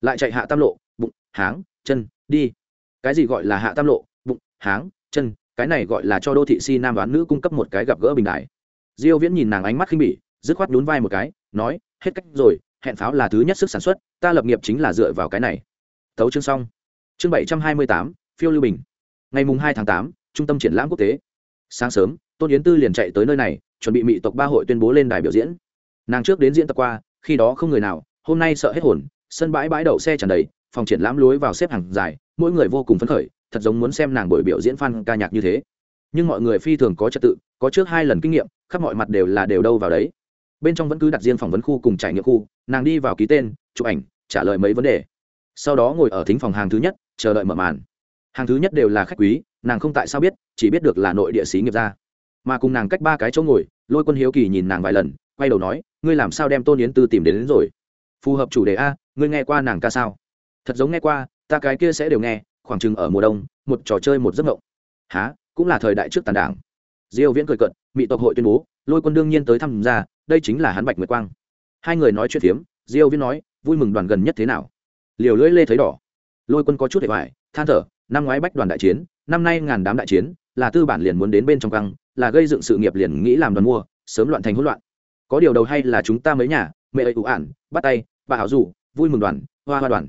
Lại chạy hạ tam lộ, bụng, háng, chân, đi. Cái gì gọi là hạ tam lộ, bụng, háng, chân, cái này gọi là cho đô thị si nam đoán nữ cung cấp một cái gặp gỡ bình đại. Diêu viễn nhìn nàng ánh mắt khinh bỉ, dứt khoát nhún vai một cái, nói, hết cách rồi, hẹn pháo là thứ nhất sức sản xuất, ta lập nghiệp chính là dựa vào cái này tấu chương xong. Chương 728, phiêu lưu bình. Ngày mùng hai tháng tám trung tâm triển lãm quốc tế. Sáng sớm tôn yến tư liền chạy tới nơi này chuẩn bị mỹ tộc ba hội tuyên bố lên đài biểu diễn. Nàng trước đến diễn tập qua khi đó không người nào hôm nay sợ hết hồn sân bãi bãi đậu xe tràn đầy phòng triển lãm lối vào xếp hàng dài mỗi người vô cùng phấn khởi thật giống muốn xem nàng buổi biểu diễn phan ca nhạc như thế. Nhưng mọi người phi thường có trật tự có trước hai lần kinh nghiệm khắp mọi mặt đều là đều đâu vào đấy. Bên trong vẫn cứ đặt riêng phỏng vấn khu cùng trải nghiệm khu nàng đi vào ký tên chụp ảnh trả lời mấy vấn đề sau đó ngồi ở thính phòng hàng thứ nhất chờ đợi mở màn. Hàng thứ nhất đều là khách quý nàng không tại sao biết chỉ biết được là nội địa sĩ nghiệp ra mà cùng nàng cách ba cái chỗ ngồi lôi quân hiếu kỳ nhìn nàng vài lần quay đầu nói ngươi làm sao đem tôn yến tư tìm đến, đến rồi? Phù hợp chủ đề a ngươi nghe qua nàng ca sao? Thật giống nghe qua ta cái kia sẽ đều nghe khoảng chừng ở mùa đông một trò chơi một giấc mộng. Há cũng là thời đại trước tàn đảng. Diêu viễn cười cận mỹ tộc hội tuyên bố lôi quân đương nhiên tới thăm gia, đây chính là hắn bạch nguyệt quang. Hai người nói chuyện phiếm diêu viễn nói vui mừng đoàn gần nhất thế nào? Liều lưỡi lê thấy đỏ. Lôi quân có chút hệ hoại than thở, năm ngoái bách đoàn đại chiến, năm nay ngàn đám đại chiến, là tư bản liền muốn đến bên trong căng là gây dựng sự nghiệp liền nghĩ làm đoàn mua, sớm loạn thành hỗn loạn. Có điều đầu hay là chúng ta mấy nhà, mẹ ấy ủ ản, bắt tay, bà hảo dù vui mừng đoàn, hoa hoa đoàn.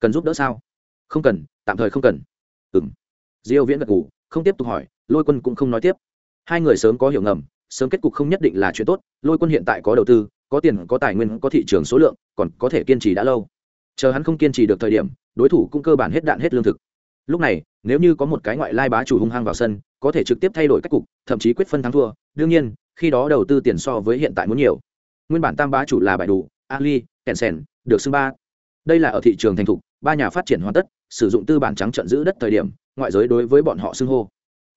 Cần giúp đỡ sao? Không cần, tạm thời không cần. Ừ m diêu viễn gật ngủ không tiếp tục hỏi, lôi quân cũng không nói tiếp. Hai người sớm có hiểu ngầm, sớm kết cục không nhất định là chuyện tốt, lôi quân hiện tại có đầu tư, có tiền, có tài nguyên, có thị trường số lượng, còn có thể kiên trì đã lâu chờ hắn không kiên trì được thời điểm đối thủ cũng cơ bản hết đạn hết lương thực. Lúc này nếu như có một cái ngoại lai bá chủ hung hăng vào sân có thể trực tiếp thay đổi cách cục thậm chí quyết phân thắng thua. Đương nhiên khi đó đầu tư tiền so với hiện tại muốn nhiều. Nguyên bản tam bá chủ là bài đủ ali kèn sèn được xưng ba. Đây là ở thị trường thành thục ba nhà phát triển hoàn tất sử dụng tư bản trắng trận giữ đất thời điểm ngoại giới đối với bọn họ xưng hô.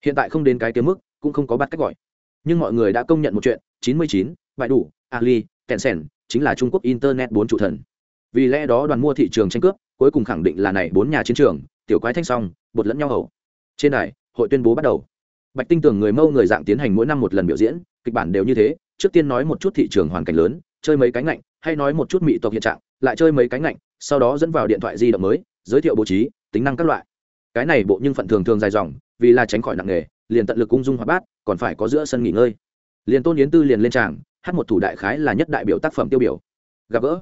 Hiện tại không đến cái kiếm mức cũng không có bắt cách gọi. Nhưng mọi người đã công nhận một chuyện 99, bài đủ ali kèn sèn chính là trung quốc internet bốn trụ thần vì lẽ đó đoàn mua thị trường tranh cướp, cuối cùng khẳng định là này bốn nhà chiến trường, tiểu quái thanh song, bột lẫn nhau hầu. Trên đài, hội tuyên bố bắt đầu. Bạch tinh tưởng người mâu người dạng tiến hành mỗi năm một lần biểu diễn, kịch bản đều như thế, trước tiên nói một chút thị trường hoàn cảnh lớn, chơi mấy cái ngạnh, hay nói một chút mỹ tộc hiện trạng, lại chơi mấy cái ngạnh, sau đó dẫn vào điện thoại di động mới, giới thiệu bố trí, tính năng các loại. Cái này bộ nhưng phận thường thường dài dòng, vì là tránh khỏi nặng nghề, liền tận lực ung dung hoạt bát, còn phải có giữa sân nghỉ ngơi. Liền tôn yến tư liền lên tràng, hát một thủ đại khái là nhất đại biểu tác phẩm tiêu biểu. Gặp gỡ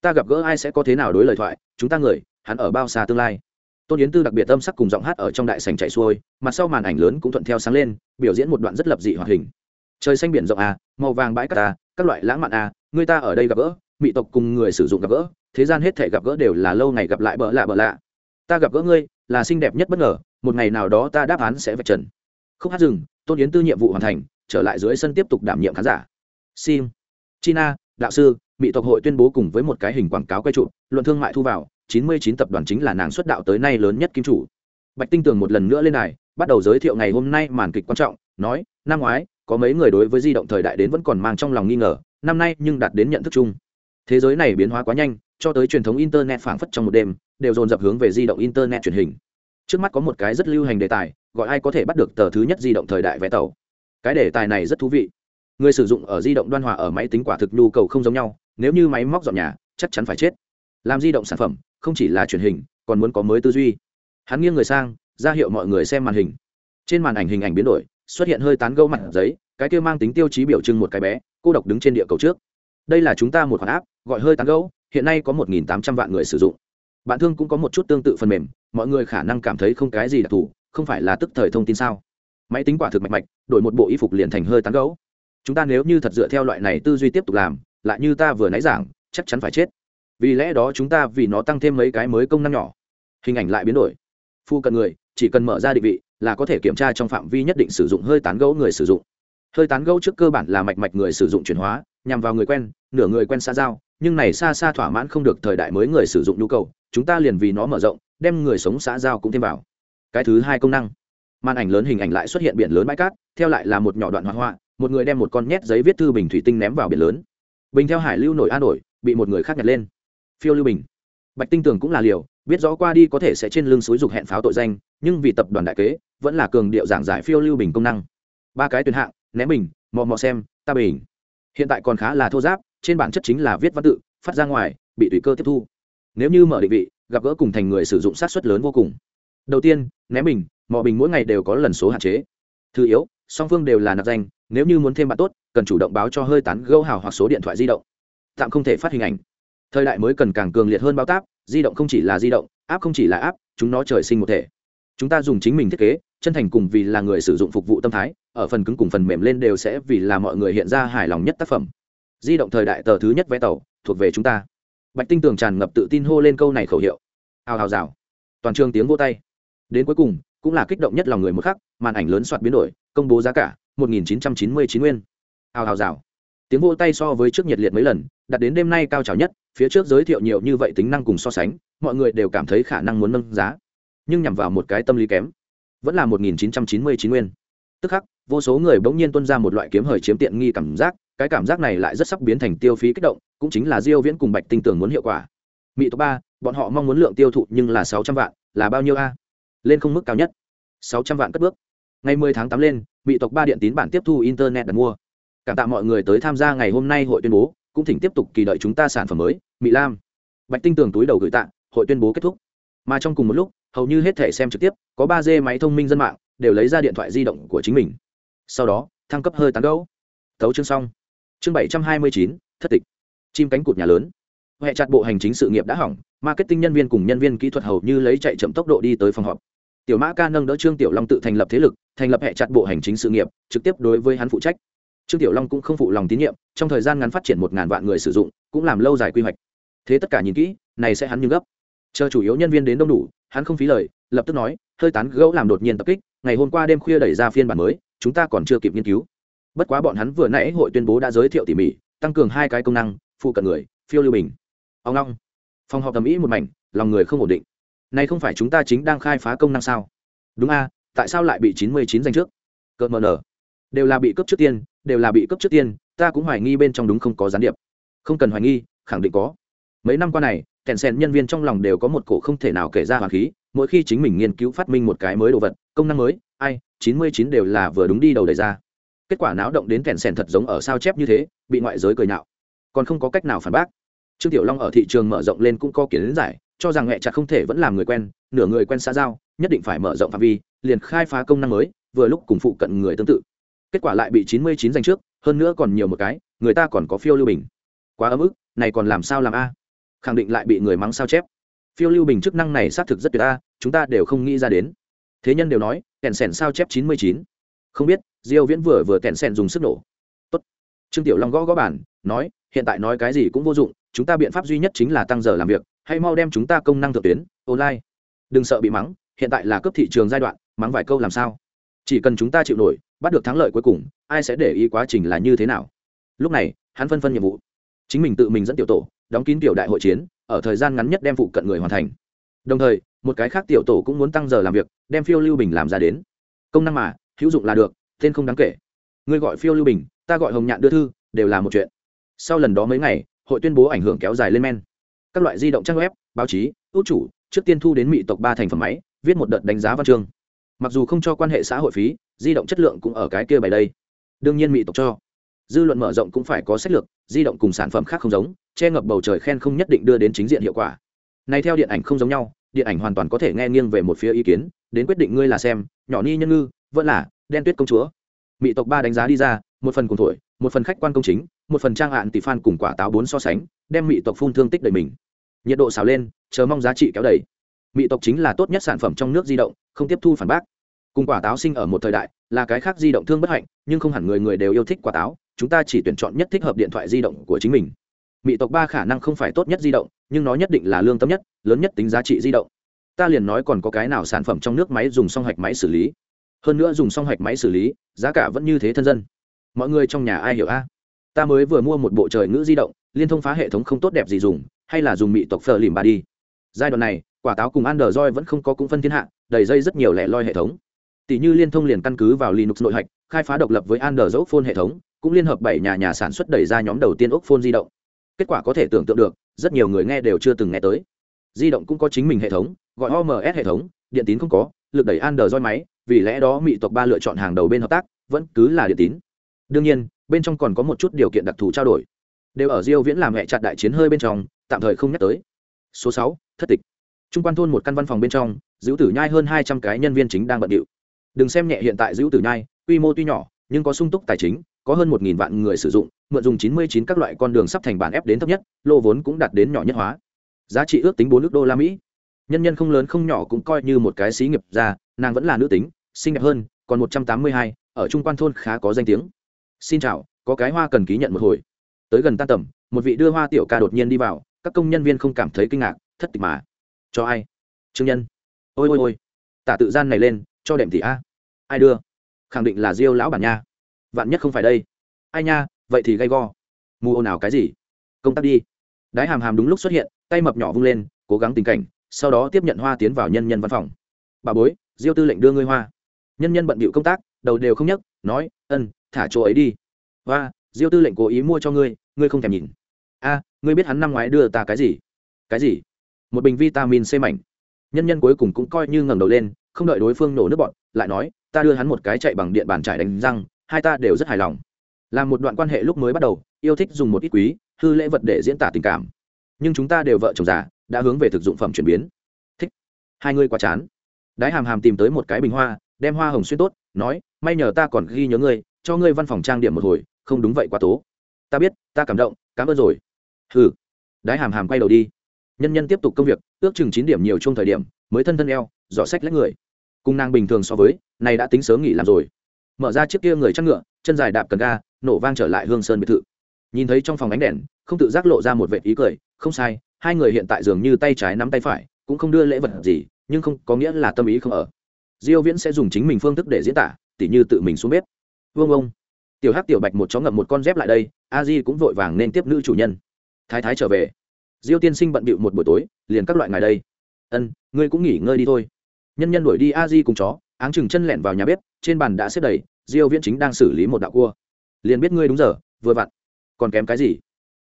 ta gặp gỡ ai sẽ có thế nào đối lời thoại, chúng ta người, hắn ở bao xa tương lai. Tôn yến tư đặc biệt âm sắc cùng giọng hát ở trong đại sành chạy xuôi, mặt sau màn ảnh lớn cũng thuận theo sáng lên, biểu diễn một đoạn rất lập dị hoạt hình. Trời xanh biển rộng à màu vàng bãi cát à các loại lãng mạn à người ta ở đây gặp gỡ, mỹ tộc cùng người sử dụng gặp gỡ, thế gian hết thể gặp gỡ đều là lâu ngày gặp lại bỡ lạ bỡ lạ. Ta gặp gỡ ngươi, là xinh đẹp nhất bất ngờ, một ngày nào đó ta đáp án sẽ vạch trần. Khúc hát rừng tôn yến tư nhiệm vụ hoàn thành, trở lại dưới sân tiếp tục đảm nhiệm khán giả. Sim china đạo sư, bị tộc hội tuyên bố cùng với một cái hình quảng cáo quay trụ, luận thương mại thu vào 99 tập đoàn chính là nàng xuất đạo tới nay lớn nhất kim chủ. Bạch tinh tường một lần nữa lên đài, bắt đầu giới thiệu ngày hôm nay màn kịch quan trọng, nói, năm ngoái, có mấy người đối với di động thời đại đến vẫn còn mang trong lòng nghi ngờ, năm nay nhưng đạt đến nhận thức chung. Thế giới này biến hóa quá nhanh, cho tới truyền thống internet phảng phất trong một đêm, đều dồn dập hướng về di động internet truyền hình. Trước mắt có một cái rất lưu hành đề tài, gọi ai có thể bắt được tờ thứ nhất di động thời đại vé tàu. Cái đề tài này rất thú vị người sử dụng ở di động đoan hòa ở máy tính quả thực nhu cầu không giống nhau, nếu như máy móc dọn nhà, chắc chắn phải chết. Làm di động sản phẩm, không chỉ là truyền hình, còn muốn có mới tư duy. Hắn nghiêng người sang, ra hiệu mọi người xem màn hình. Trên màn ảnh hình ảnh biến đổi, xuất hiện hơi tán gâu mặt giấy, cái kia mang tính tiêu chí biểu trưng một cái bé, cô độc đứng trên địa cầu trước. Đây là chúng ta một khoản áp gọi hơi tán gâu hiện nay có một tám trăm vạn người sử dụng. Bạn thương cũng có một chút tương tự phần mềm, mọi người khả năng cảm thấy không cái gì đặc thù, không phải là tức thời thông tin sao. Máy tính quả thực mạch mạch, đổi một bộ y phục liền thành hơi tán gấu chúng ta nếu như thật dựa theo loại này tư duy tiếp tục làm, lại như ta vừa nãy giảng, chắc chắn phải chết. Vì lẽ đó chúng ta vì nó tăng thêm mấy cái mới công năng nhỏ. Hình ảnh lại biến đổi. Phu cận người, chỉ cần mở ra định vị, là có thể kiểm tra trong phạm vi nhất định sử dụng hơi tán gấu người sử dụng. Hơi tán gấu trước cơ bản là mạch mạch người sử dụng chuyển hóa, nhằm vào người quen, nửa người quen xa giao, nhưng này xa xa thỏa mãn không được thời đại mới người sử dụng nhu cầu, chúng ta liền vì nó mở rộng, đem người sống xã giao cũng thêm vào. Cái thứ hai công năng. Màn ảnh lớn hình ảnh lại xuất hiện biển lớn bãi cát, theo lại là một nhỏ đoạn hoạt họa một người đem một con nhét giấy viết thư bình thủy tinh ném vào biển lớn. Bình theo hải lưu nổi a nổi, bị một người khác nhặt lên. Phiêu lưu bình. Bạch tinh tường cũng là liều, biết rõ qua đi có thể sẽ trên lưng xúi dục hẹn pháo tội danh, nhưng vì tập đoàn đại kế, vẫn là cường điệu giảng giải phiêu lưu bình công năng. Ba cái tuyển hạng, ném bình, mò mò xem, ta bình. Hiện tại còn khá là thô giáp, trên bản chất chính là viết văn tự, phát ra ngoài, bị tùy cơ tiếp thu. Nếu như mở định vị, gặp gỡ cùng thành người sử dụng sát xuất lớn vô cùng. Đầu tiên, ném bình, mò bình mỗi ngày đều có lần số hạn chế. Thứ yếu, song phương đều là nạp danh nếu như muốn thêm bạn tốt, cần chủ động báo cho hơi tán gâu hào hoặc số điện thoại di động. Tạm không thể phát hình ảnh. Thời đại mới cần càng cường liệt hơn báo táp, di động không chỉ là di động áp không chỉ là áp chúng nó trời sinh một thể. Chúng ta dùng chính mình thiết kế, chân thành cùng vì là người sử dụng phục vụ tâm thái, ở phần cứng cùng phần mềm lên đều sẽ vì là mọi người hiện ra hài lòng nhất tác phẩm. Di động thời đại tờ thứ nhất vé tàu, thuộc về chúng ta. Bạch tinh tường tràn ngập tự tin hô lên câu này khẩu hiệu. Hào hào rào. Toàn trường tiếng vô tay. Đến cuối cùng, cũng là kích động nhất lòng người một khắc, màn ảnh lớn soạt biến đổi, công bố giá cả. 1999 nguyên. Hào hào, rào. Tiếng vô tay so với trước nhiệt liệt mấy lần, đặt đến đêm nay cao trào nhất, phía trước giới thiệu nhiều như vậy tính năng cùng so sánh, mọi người đều cảm thấy khả năng muốn nâng giá. Nhưng nhằm vào một cái tâm lý kém, vẫn là 1999 nguyên. Tức khắc, vô số người bỗng nhiên tuân ra một loại kiếm hời chiếm tiện nghi cảm giác, cái cảm giác này lại rất sắp biến thành tiêu phí kích động, cũng chính là diêu viễn cùng bạch tinh tường muốn hiệu quả. Mỹ tộc ba, bọn họ mong muốn lượng tiêu thụ nhưng là 600 vạn, là bao nhiêu a? Lên không mức cao nhất. 600 vạn cất bước ngày 10 tháng 8 lên mỹ tộc ba điện tín bản tiếp thu internet đặt mua. Cảm tạ mọi người tới tham gia ngày hôm nay hội tuyên bố, cũng thỉnh tiếp tục kỳ đợi chúng ta sản phẩm mới mỹ lam. Bạch tinh tường túi đầu gửi tạ, hội tuyên bố kết thúc. Mà trong cùng một lúc, hầu như hết thể xem trực tiếp, có ba d máy thông minh dân mạng, đều lấy ra điện thoại di động của chính mình. Sau đó, thăng cấp hơi tán gấu thấu chương xong. Chương bảy trăm hai mươi chín, thất tịch. Chim cánh cụt nhà lớn. Hệ chặt bộ hành chính sự nghiệp đã hỏng, marketing nhân viên cùng nhân viên kỹ thuật hầu như lấy chạy chậm tốc độ đi tới phòng họp. Tiểu mã ca nâng đỡ trương tiểu long tự thành lập thế lực thành lập hệ chặt bộ hành chính sự nghiệp, trực tiếp đối với hắn phụ trách. Trương tiểu long cũng không phụ lòng tín nhiệm, trong thời gian ngắn phát triển một ngàn vạn người sử dụng, cũng làm lâu dài quy hoạch. Thế tất cả nhìn kỹ, này sẽ hắn như gấp. Chờ chủ yếu nhân viên đến đông đủ, hắn không phí lời, lập tức nói, hơi tán gẫu làm đột nhiên tập kích, ngày hôm qua đêm khuya đẩy ra phiên bản mới, chúng ta còn chưa kịp nghiên cứu. Bất quá bọn hắn vừa nãy hội tuyên bố đã giới thiệu tỉ mỉ, tăng cường hai cái công năng, phụ cận người, phiêu lưu bình. Ông long phòng họp tầm ý một mảnh, lòng người không ổn định. Này không phải chúng ta chính đang khai phá công năng sao? Đúng a tại sao lại bị chín mươi chín danh trước? Cợt mờ nở. Đều là bị cấp trước tiên, đều là bị cấp trước tiên, ta cũng hoài nghi bên trong đúng không có gián điệp. Không cần hoài nghi, khẳng định có. Mấy năm qua này, kèn sen nhân viên trong lòng đều có một cổ không thể nào kể ra hoàng khí, mỗi khi chính mình nghiên cứu phát minh một cái mới đồ vật, công năng mới, ai, chín mươi chín đều là vừa đúng đi đầu đẩy ra. Kết quả náo động đến kèn sen thật giống ở sao chép như thế, bị ngoại giới cười nhạo. Còn không có cách nào phản bác. Trương tiểu long ở thị trường mở rộng lên cũng có kiến giải, cho rằng mẹ chặt không thể vẫn làm người quen, nửa người quen xã giao, nhất định phải mở rộng phạm vi liền khai phá công năng mới, vừa lúc cùng phụ cận người tương tự. Kết quả lại bị chín mươi chín giành trước, hơn nữa còn nhiều một cái, người ta còn có phiêu lưu bình. Quá ấm ức, này còn làm sao làm a? Khẳng định lại bị người mắng sao chép. Phiêu lưu bình chức năng này xác thực rất tuyệt a, chúng ta đều không nghĩ ra đến. Thế nhân đều nói, kèn sèn sao chép chín mươi chín. Không biết, diêu viễn vừa vừa kèn sèn dùng sức nổ. Tốt. Trương tiểu long gõ gõ bản nói, hiện tại nói cái gì cũng vô dụng, chúng ta biện pháp duy nhất chính là tăng giờ làm việc hay mau đem chúng ta công năng thượng tuyến, online. Đừng sợ bị mắng, hiện tại là cấp thị trường giai đoạn mắng vài câu làm sao? Chỉ cần chúng ta chịu nổi, bắt được thắng lợi cuối cùng, ai sẽ để ý quá trình là như thế nào? Lúc này, hắn phân phân nhiệm vụ. Chính mình tự mình dẫn tiểu tổ, đóng kín tiểu đại hội chiến, ở thời gian ngắn nhất đem phụ cận người hoàn thành. Đồng thời, một cái khác tiểu tổ cũng muốn tăng giờ làm việc, đem phiêu lưu bình làm ra đến. Công năng mà, hữu dụng là được, tên không đáng kể. Ngươi gọi phiêu lưu bình, ta gọi hồng nhạn đưa thư, đều là một chuyện. Sau lần đó mấy ngày, hội tuyên bố ảnh hưởng kéo dài lên men. Các loại di động trang web, báo chí, ưu chủ, trước tiên thu đến mỹ tộc ba thành phẩm máy, viết một đợt đánh giá văn chương mặc dù không cho quan hệ xã hội phí, di động chất lượng cũng ở cái kia bày đây. Đương nhiên mỹ tộc cho. Dư luận mở rộng cũng phải có sách lược, di động cùng sản phẩm khác không giống, che ngập bầu trời khen không nhất định đưa đến chính diện hiệu quả. Này theo điện ảnh không giống nhau, điện ảnh hoàn toàn có thể nghe nghiêng về một phía ý kiến, đến quyết định ngươi là xem, nhỏ ni nhân ngư, vẫn là, đen tuyết công chúa. Mỹ tộc ba đánh giá đi ra, một phần cùng thổi, một phần khách quan công chính, một phần trang hạn tỷ phan cùng quả táo bốn so sánh, đem mỹ tộc phun thương tích đầy mình. Nhiệt độ xào lên, chờ mong giá trị kéo đầy mỹ tộc chính là tốt nhất sản phẩm trong nước di động, không tiếp thu phản bác. Cùng quả táo sinh ở một thời đại, là cái khác di động thương bất hạnh, nhưng không hẳn người người đều yêu thích quả táo, chúng ta chỉ tuyển chọn nhất thích hợp điện thoại di động của chính mình. Mỹ tộc ba khả năng không phải tốt nhất di động, nhưng nó nhất định là lương tâm nhất, lớn nhất tính giá trị di động. Ta liền nói còn có cái nào sản phẩm trong nước máy dùng song hạch máy xử lý. Hơn nữa dùng song hạch máy xử lý, giá cả vẫn như thế thân dân. Mọi người trong nhà ai hiểu a? Ta mới vừa mua một bộ trời ngữ di động, liên thông phá hệ thống không tốt đẹp gì dùng, hay là dùng mỹ tộc phờ lìm ba đi. Giai đoạn này quả táo cùng android vẫn không có cũng phân thiên hạ đầy dây rất nhiều lẻ loi hệ thống. Tỷ như liên thông liền căn cứ vào linux nội hạch khai phá độc lập với android phone hệ thống cũng liên hợp bảy nhà nhà sản xuất đẩy ra nhóm đầu tiên ốc phone di động. Kết quả có thể tưởng tượng được rất nhiều người nghe đều chưa từng nghe tới. Di động cũng có chính mình hệ thống gọi oms hệ thống điện tín không có lực đẩy android máy vì lẽ đó mỹ tộc ba lựa chọn hàng đầu bên hợp tác vẫn cứ là điện tín. Đương nhiên bên trong còn có một chút điều kiện đặc thù trao đổi. Đều ở diêu viễn làm hệ chặt đại chiến hơi bên trong tạm thời không nhắc tới. Số 6, thất tịch trung quan thôn một căn văn phòng bên trong giữ tử nhai hơn 200 cái nhân viên chính đang bận điệu. Đừng xem nhẹ hiện tại giữ tử nhai, quy mô tuy nhỏ, nhưng có sung túc tài chính, có hơn một nghìn vạn người sử dụng, mượn dùng chín mươi chín các loại con đường sắp thành bản ép đến thấp nhất, lô vốn cũng đạt đến nhỏ nhất hóa. Giá trị ước tính bốn nước đô la mỹ. Nhân nhân không lớn không nhỏ cũng coi như một cái xí nghiệp ra nàng vẫn là nữ tính, xinh đẹp hơn, còn một trăm tám mươi hai, ở trung quan thôn khá có danh tiếng. Xin chào, có cái hoa cần ký nhận một hồi. Tới gần tan tầm, một vị đưa hoa tiểu ca đột nhiên đi vào, các công nhân viên không cảm thấy kinh ngạc, thất tịch mà cho ai? Trương nhân. Ôi ôi ôi. Tả tự gian này lên, cho đệm tỷ a. Ai đưa? Khẳng định là diêu lão bản nha. Vạn nhất không phải đây. Ai nha, vậy thì gay go. Mù ồn ào cái gì? Công tác đi. Đái hàm hàm đúng lúc xuất hiện, tay mập nhỏ vung lên, cố gắng tình cảnh, sau đó tiếp nhận hoa tiến vào nhân nhân văn phòng. Bà bối, diêu tư lệnh đưa ngươi hoa. Nhân nhân bận bịu công tác, đầu đều không nhấc, nói, ân, thả chỗ ấy đi. Hoa, diêu tư lệnh cố ý mua cho ngươi ngươi không thèm nhìn. A, ngươi biết hắn năm ngoái đưa ta cái gì? Cái gì? Một bình vitamin c mảnh. Nhân nhân cuối cùng cũng coi như ngẩng đầu lên, không đợi đối phương nổ nước bọn, lại nói, ta đưa hắn một cái chạy bằng điện bàn trải đánh răng, hai ta đều rất hài lòng. Làm một đoạn quan hệ lúc mới bắt đầu, yêu thích dùng một ít quý, hư lễ vật để diễn tả tình cảm. Nhưng chúng ta đều vợ chồng già, đã hướng về thực dụng phẩm chuyển biến. Thích. Hai ngươi quá chán. Đái hàm hàm tìm tới một cái bình hoa, đem hoa hồng xuyên tốt, nói, may nhờ ta còn ghi nhớ ngươi, cho ngươi văn phòng trang điểm một hồi, không đúng vậy quá tố. Ta biết, ta cảm động, cảm ơn rồi. Hừ. Đái hàm hàm quay đầu đi nhân nhân tiếp tục công việc, ước chừng chín điểm nhiều chung thời điểm, mới thân thân eo, giỏ sách lấy người. Cung nàng bình thường so với, này đã tính sớm nghỉ làm rồi. Mở ra chiếc kia người chăn ngựa, chân dài đạp cần ga, nổ vang trở lại hương sơn biệt thự. Nhìn thấy trong phòng ánh đèn, không tự giác lộ ra một vệ ý cười, không sai, hai người hiện tại dường như tay trái nắm tay phải, cũng không đưa lễ vật gì, nhưng không có nghĩa là tâm ý không ở. Diêu viễn sẽ dùng chính mình phương thức để diễn tả, tỉ như tự mình xuống bếp. Vương ông. Tiểu hắc, tiểu bạch một chó ngậm một con dép lại đây, a di cũng vội vàng nên tiếp nữ chủ nhân. Thái thái trở về diêu tiên sinh bận bịu một buổi tối, liền các loại ngày đây. Ân, ngươi cũng nghỉ ngơi đi thôi. Nhân nhân đuổi đi a di cùng chó, áng chừng chân lẹn vào nhà bếp, trên bàn đã xếp đầy, diêu viễn chính đang xử lý một đạo cua. Liền biết ngươi đúng giờ, vừa vặn. Còn kém cái gì?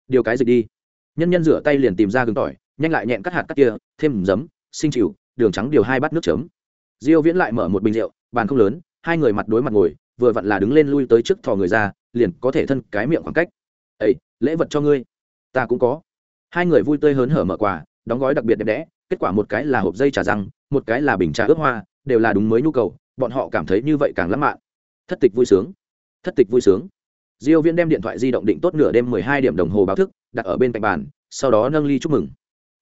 Điều cái dịch đi? Nhân nhân rửa tay liền tìm ra gừng tỏi, nhanh lại nhẹn cắt hạt cắt kia, thêm giấm, sinh chịu, đường trắng điều hai bát nước chấm. Diêu viễn lại mở một bình rượu, bàn không lớn, hai người mặt đối mặt ngồi, vừa vặn là đứng lên lui tới trước thò người ra, liền có thể thân cái miệng khoảng cách. Ấy lễ vật cho ngươi. Ta cũng có hai người vui tươi hớn hở mở quà đóng gói đặc biệt đẹp đẽ kết quả một cái là hộp dây trà răng một cái là bình trà ướp hoa đều là đúng mới nhu cầu bọn họ cảm thấy như vậy càng lãng mạn. Thất tịch vui sướng. Thất tịch vui sướng. Diêu viễn đem điện thoại di động định tốt nửa đêm 12 điểm đồng hồ báo thức đặt ở bên cạnh bàn sau đó nâng ly chúc mừng.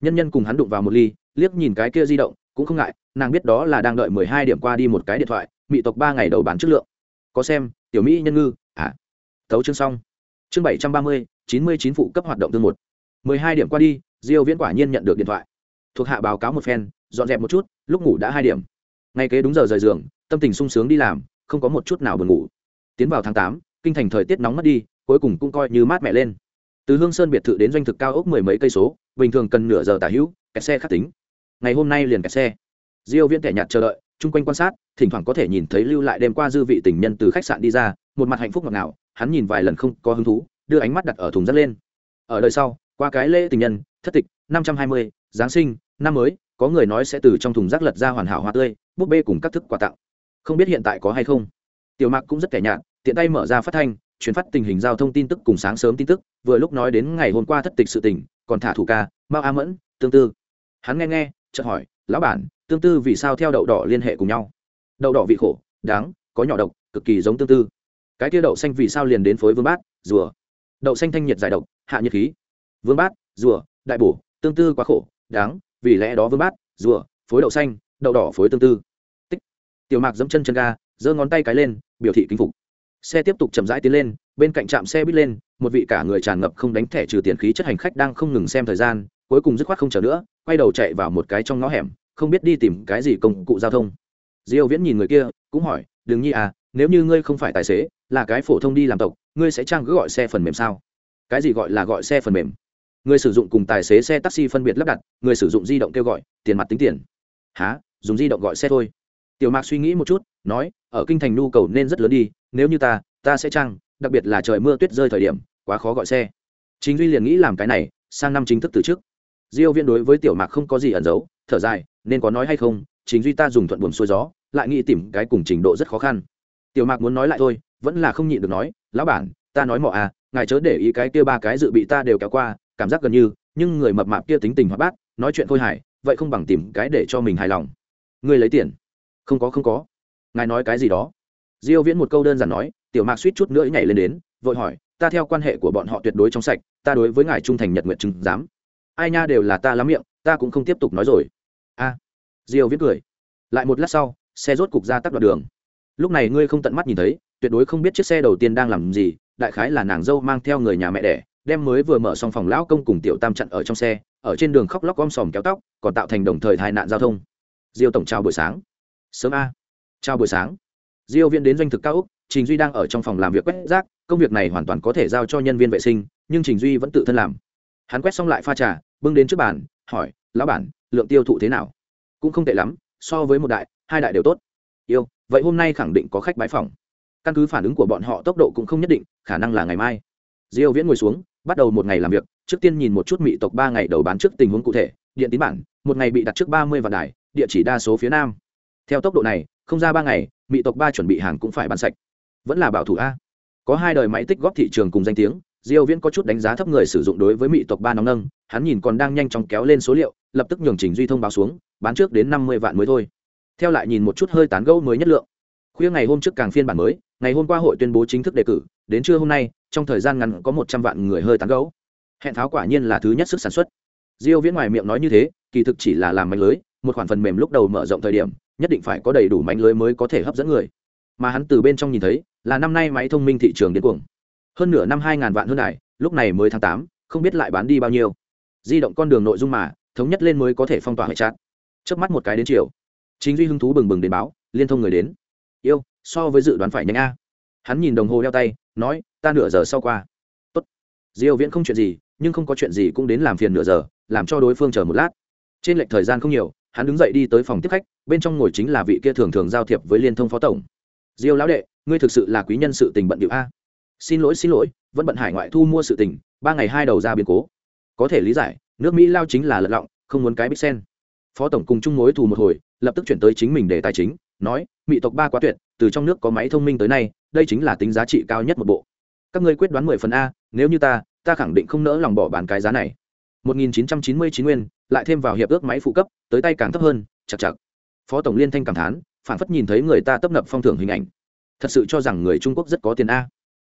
Nhân nhân cùng hắn đụng vào một ly liếc nhìn cái kia di động cũng không ngại nàng biết đó là đang đợi 12 điểm qua đi một cái điện thoại mỹ tộc ba ngày đầu bán chất lượng. Có xem tiểu mỹ nhân ngư à. Thấu chương xong. Chương 730, 99 phụ cấp hoạt động tương một. 12 điểm qua đi, diêu viễn quả nhiên nhận được điện thoại. Thuộc hạ báo cáo một phen, dọn dẹp một chút, lúc ngủ đã hai điểm. Ngay kế đúng giờ rời giường, tâm tình sung sướng đi làm, không có một chút nào buồn ngủ. Tiến vào tháng tám, kinh thành thời tiết nóng mất đi, cuối cùng cũng coi như mát mẻ lên. Từ hương sơn biệt thự đến doanh thực cao ốc mười mấy cây số, bình thường cần nửa giờ tả hữu, kẹt xe khắc tính. Ngày hôm nay liền kẹt xe. Diêu viễn kẻ nhạt chờ đợi, chung quanh quan sát, thỉnh thoảng có thể nhìn thấy lưu lại đêm qua dư vị tình nhân từ khách sạn đi ra, một mặt hạnh phúc ngọt ngào, hắn nhìn vài lần không có hứng thú, đưa ánh mắt đặt ở thùng rác lên. Ở đời sau qua cái lễ tình nhân, thất tịch, năm trăm hai mươi, giáng sinh, năm mới, có người nói sẽ từ trong thùng rác lật ra hoàn hảo hoa tươi, búp bê cùng các thức quà tặng. Không biết hiện tại có hay không? Tiểu mạc cũng rất kẻ nhạt, tiện tay mở ra phát thanh chuyển phát tình hình giao thông tin tức cùng sáng sớm tin tức, vừa lúc nói đến ngày hôm qua thất tịch sự tình, còn thả thủ ca, mao a mẫn, tương tư. Hắn nghe nghe, chợt hỏi, lão bản, tương tư vì sao theo đậu đỏ liên hệ cùng nhau? Đậu đỏ vị khổ, đáng, có nhỏ độc, cực kỳ giống tương tư. Cái kia đậu xanh vì sao liền đến phối vương bát, rùa? Đậu xanh thanh nhiệt giải độc, hạ nhiệt khí vương bát, rùa, đại bổ, tương tư quá khổ, đáng, vì lẽ đó vương bát, rùa, phối đậu xanh, đậu đỏ phối tương tư. Tích. Tiểu mạc dẫm chân chân ga, giơ ngón tay cái lên, biểu thị kính phục. Xe tiếp tục chậm rãi tiến lên, bên cạnh trạm xe buýt lên, một vị cả người tràn ngập không đánh thẻ trừ tiền khí chất hành khách đang không ngừng xem thời gian, cuối cùng dứt khoát không chờ nữa, quay đầu chạy vào một cái trong ngõ hẻm, không biết đi tìm cái gì công cụ giao thông. Diêu viễn nhìn người kia, cũng hỏi, đừng nhi à nếu như ngươi không phải tài xế, là cái phổ thông đi làm tộc, ngươi sẽ trang cứ gọi xe phần mềm sao? Cái gì gọi là gọi xe phần mềm? Người sử dụng cùng tài xế xe taxi phân biệt lắp đặt, người sử dụng di động kêu gọi, tiền mặt tính tiền. Há dùng di động gọi xe thôi. Tiểu mạc suy nghĩ một chút, nói, ở kinh thành nhu cầu nên rất lớn đi, nếu như ta ta sẽ trang, đặc biệt là trời mưa tuyết rơi thời điểm, quá khó gọi xe. Chính duy liền nghĩ làm cái này, sang năm chính thức từ trước diêu viên đối với tiểu mạc không có gì ẩn giấu, thở dài, nên có nói hay không chính duy ta dùng thuận buồm xuôi gió, lại nghĩ tìm cái cùng trình độ rất khó khăn. Tiểu mạc muốn nói lại thôi, vẫn là không nhịn được nói, lão bản, ta nói mọ à ngài chớ để ý cái kia ba cái dự bị ta đều kéo qua cảm giác gần như, nhưng người mập mạp kia tính tình hoạt bát, nói chuyện khôi hài, vậy không bằng tìm cái để cho mình hài lòng. Ngươi lấy tiền. Không có không có. Ngài nói cái gì đó? Diêu viễn một câu đơn giản nói, tiểu mạc suýt chút nữa nhảy lên đến, vội hỏi, ta theo quan hệ của bọn họ tuyệt đối trong sạch, ta đối với ngài trung thành nhật nguyện chứng dám ai nha đều là ta lắm miệng, ta cũng không tiếp tục nói rồi. A. Diêu viễn cười. Lại một lát sau, xe rốt cục ra tắt đoạn đường. Lúc này ngươi không tận mắt nhìn thấy, tuyệt đối không biết chiếc xe đầu tiên đang làm gì, đại khái là nàng dâu mang theo người nhà mẹ đẻ đem mới vừa mở xong phòng lão công cùng tiểu tam chặn ở trong xe, ở trên đường khóc lóc om sòm kéo tóc, còn tạo thành đồng thời tai nạn giao thông. Diêu tổng chào buổi sáng. Sớm a. Chào buổi sáng. Diêu viện đến doanh thực cao úc, trình duy đang ở trong phòng làm việc quét rác, công việc này hoàn toàn có thể giao cho nhân viên vệ sinh, nhưng trình duy vẫn tự thân làm. Hắn quét xong lại pha trà, bưng đến trước bàn, hỏi, lão bản, lượng tiêu thụ thế nào? Cũng không tệ lắm, so với một đại, hai đại đều tốt. Yêu, vậy hôm nay khẳng định có khách bãi phòng. Căn cứ phản ứng của bọn họ tốc độ cũng không nhất định, khả năng là ngày mai. Diêu viễn ngồi xuống bắt đầu một ngày làm việc, trước tiên nhìn một chút mỹ tộc ba ngày đầu bán trước tình huống cụ thể, điện tín bản, một ngày bị đặt trước 30 vạn đài, địa chỉ đa số phía nam. Theo tốc độ này, không ra ba ngày, mỹ tộc ba chuẩn bị hàng cũng phải bán sạch. Vẫn là bảo thủ a. Có hai đời máy tích góp thị trường cùng danh tiếng, diêu viễn có chút đánh giá thấp người sử dụng đối với mỹ tộc ba nóng nâng, hắn nhìn còn đang nhanh chóng kéo lên số liệu, lập tức nhường trình duy thông báo xuống, bán trước đến 50 vạn mới thôi. Theo lại nhìn một chút hơi tán gẫu mới nhất lượng. Khuya ngày hôm trước càng phiên bản mới ngày hôm qua hội tuyên bố chính thức đề cử, đến trưa hôm nay, trong thời gian ngắn có một trăm vạn người hơi tán gẫu. Hẹn tháo quả nhiên là thứ nhất sức sản xuất. Diêu viễn ngoài miệng nói như thế, kỳ thực chỉ là làm mánh lưới, một khoản phần mềm lúc đầu mở rộng thời điểm, nhất định phải có đầy đủ mánh lưới mới có thể hấp dẫn người. Mà hắn từ bên trong nhìn thấy, là năm nay máy thông minh thị trường điên cuồng. Hơn nửa năm hai ngàn vạn hơn này, lúc này mới tháng tám, không biết lại bán đi bao nhiêu. Di động con đường nội dung mà, thống nhất lên mới có thể phong tỏa hệ chat. Trước mắt một cái đến chiều. Chính duy hứng thú bừng bừng đến báo, liên thông người đến. Yêu so với dự đoán phải nhanh a. Hắn nhìn đồng hồ đeo tay, nói, ta nửa giờ sau qua. Tốt. Diêu viễn không chuyện gì, nhưng không có chuyện gì cũng đến làm phiền nửa giờ, làm cho đối phương chờ một lát. Trên lệch thời gian không nhiều, hắn đứng dậy đi tới phòng tiếp khách, bên trong ngồi chính là vị kia thường thường giao thiệp với liên thông phó tổng. Diêu lão đệ, ngươi thực sự là quý nhân sự tình bận điệu a. Xin lỗi xin lỗi, vẫn bận hải ngoại thu mua sự tình, ba ngày hai đầu ra biến cố. Có thể lý giải, nước mỹ lao chính là lật lọng, không muốn cái bích sen. Phó tổng cùng chung mối thù một hồi, lập tức chuyển tới chính mình để tài chính nói mỹ tộc ba quá tuyệt, từ trong nước có máy thông minh tới nay, đây chính là tính giá trị cao nhất một bộ. Các ngươi quyết đoán mười phần a, nếu như ta ta khẳng định không nỡ lòng bỏ bán cái giá này. 1999 nguyên, lại thêm vào hiệp ước máy phụ cấp, tới tay càng thấp hơn chặt chặt phó tổng liên thanh cảm thán, phản phất nhìn thấy người ta tấp nập phong thưởng hình ảnh. Thật sự cho rằng người trung quốc rất có tiền a.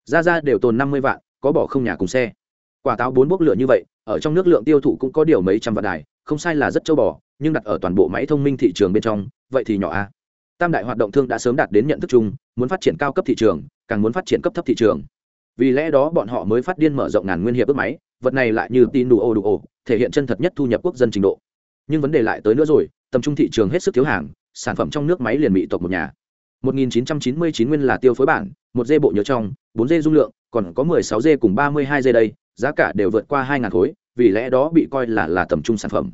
Ra ra đều tồn năm mươi vạn, có bỏ không nhà cùng xe. Quả táo bốn bốc lửa như vậy, ở trong nước lượng tiêu thụ cũng có điều mấy trăm vạn đài, không sai là rất châu bò, nhưng đặt ở toàn bộ máy thông minh thị trường bên trong, vậy thì nhỏ a tam đại hoạt động thương đã sớm đạt đến nhận thức chung, muốn phát triển cao cấp thị trường, càng muốn phát triển cấp thấp thị trường. Vì lẽ đó bọn họ mới phát điên mở rộng ngàn nguyên hiệp ước máy, vật này lại như tin đủ ô đủ ô, thể hiện chân thật nhất thu nhập quốc dân trình độ. Nhưng vấn đề lại tới nữa rồi, tầm trung thị trường hết sức thiếu hàng, sản phẩm trong nước máy liền bị tộc một nhà. 1999 nguyên là tiêu phối bản, một dê bộ nhớ trong, bốn dê dung lượng, còn có 16 dê cùng 32 dê đây, giá cả đều vượt qua 2.000 khối, vì lẽ đó bị coi là là tầm trung sản phẩm.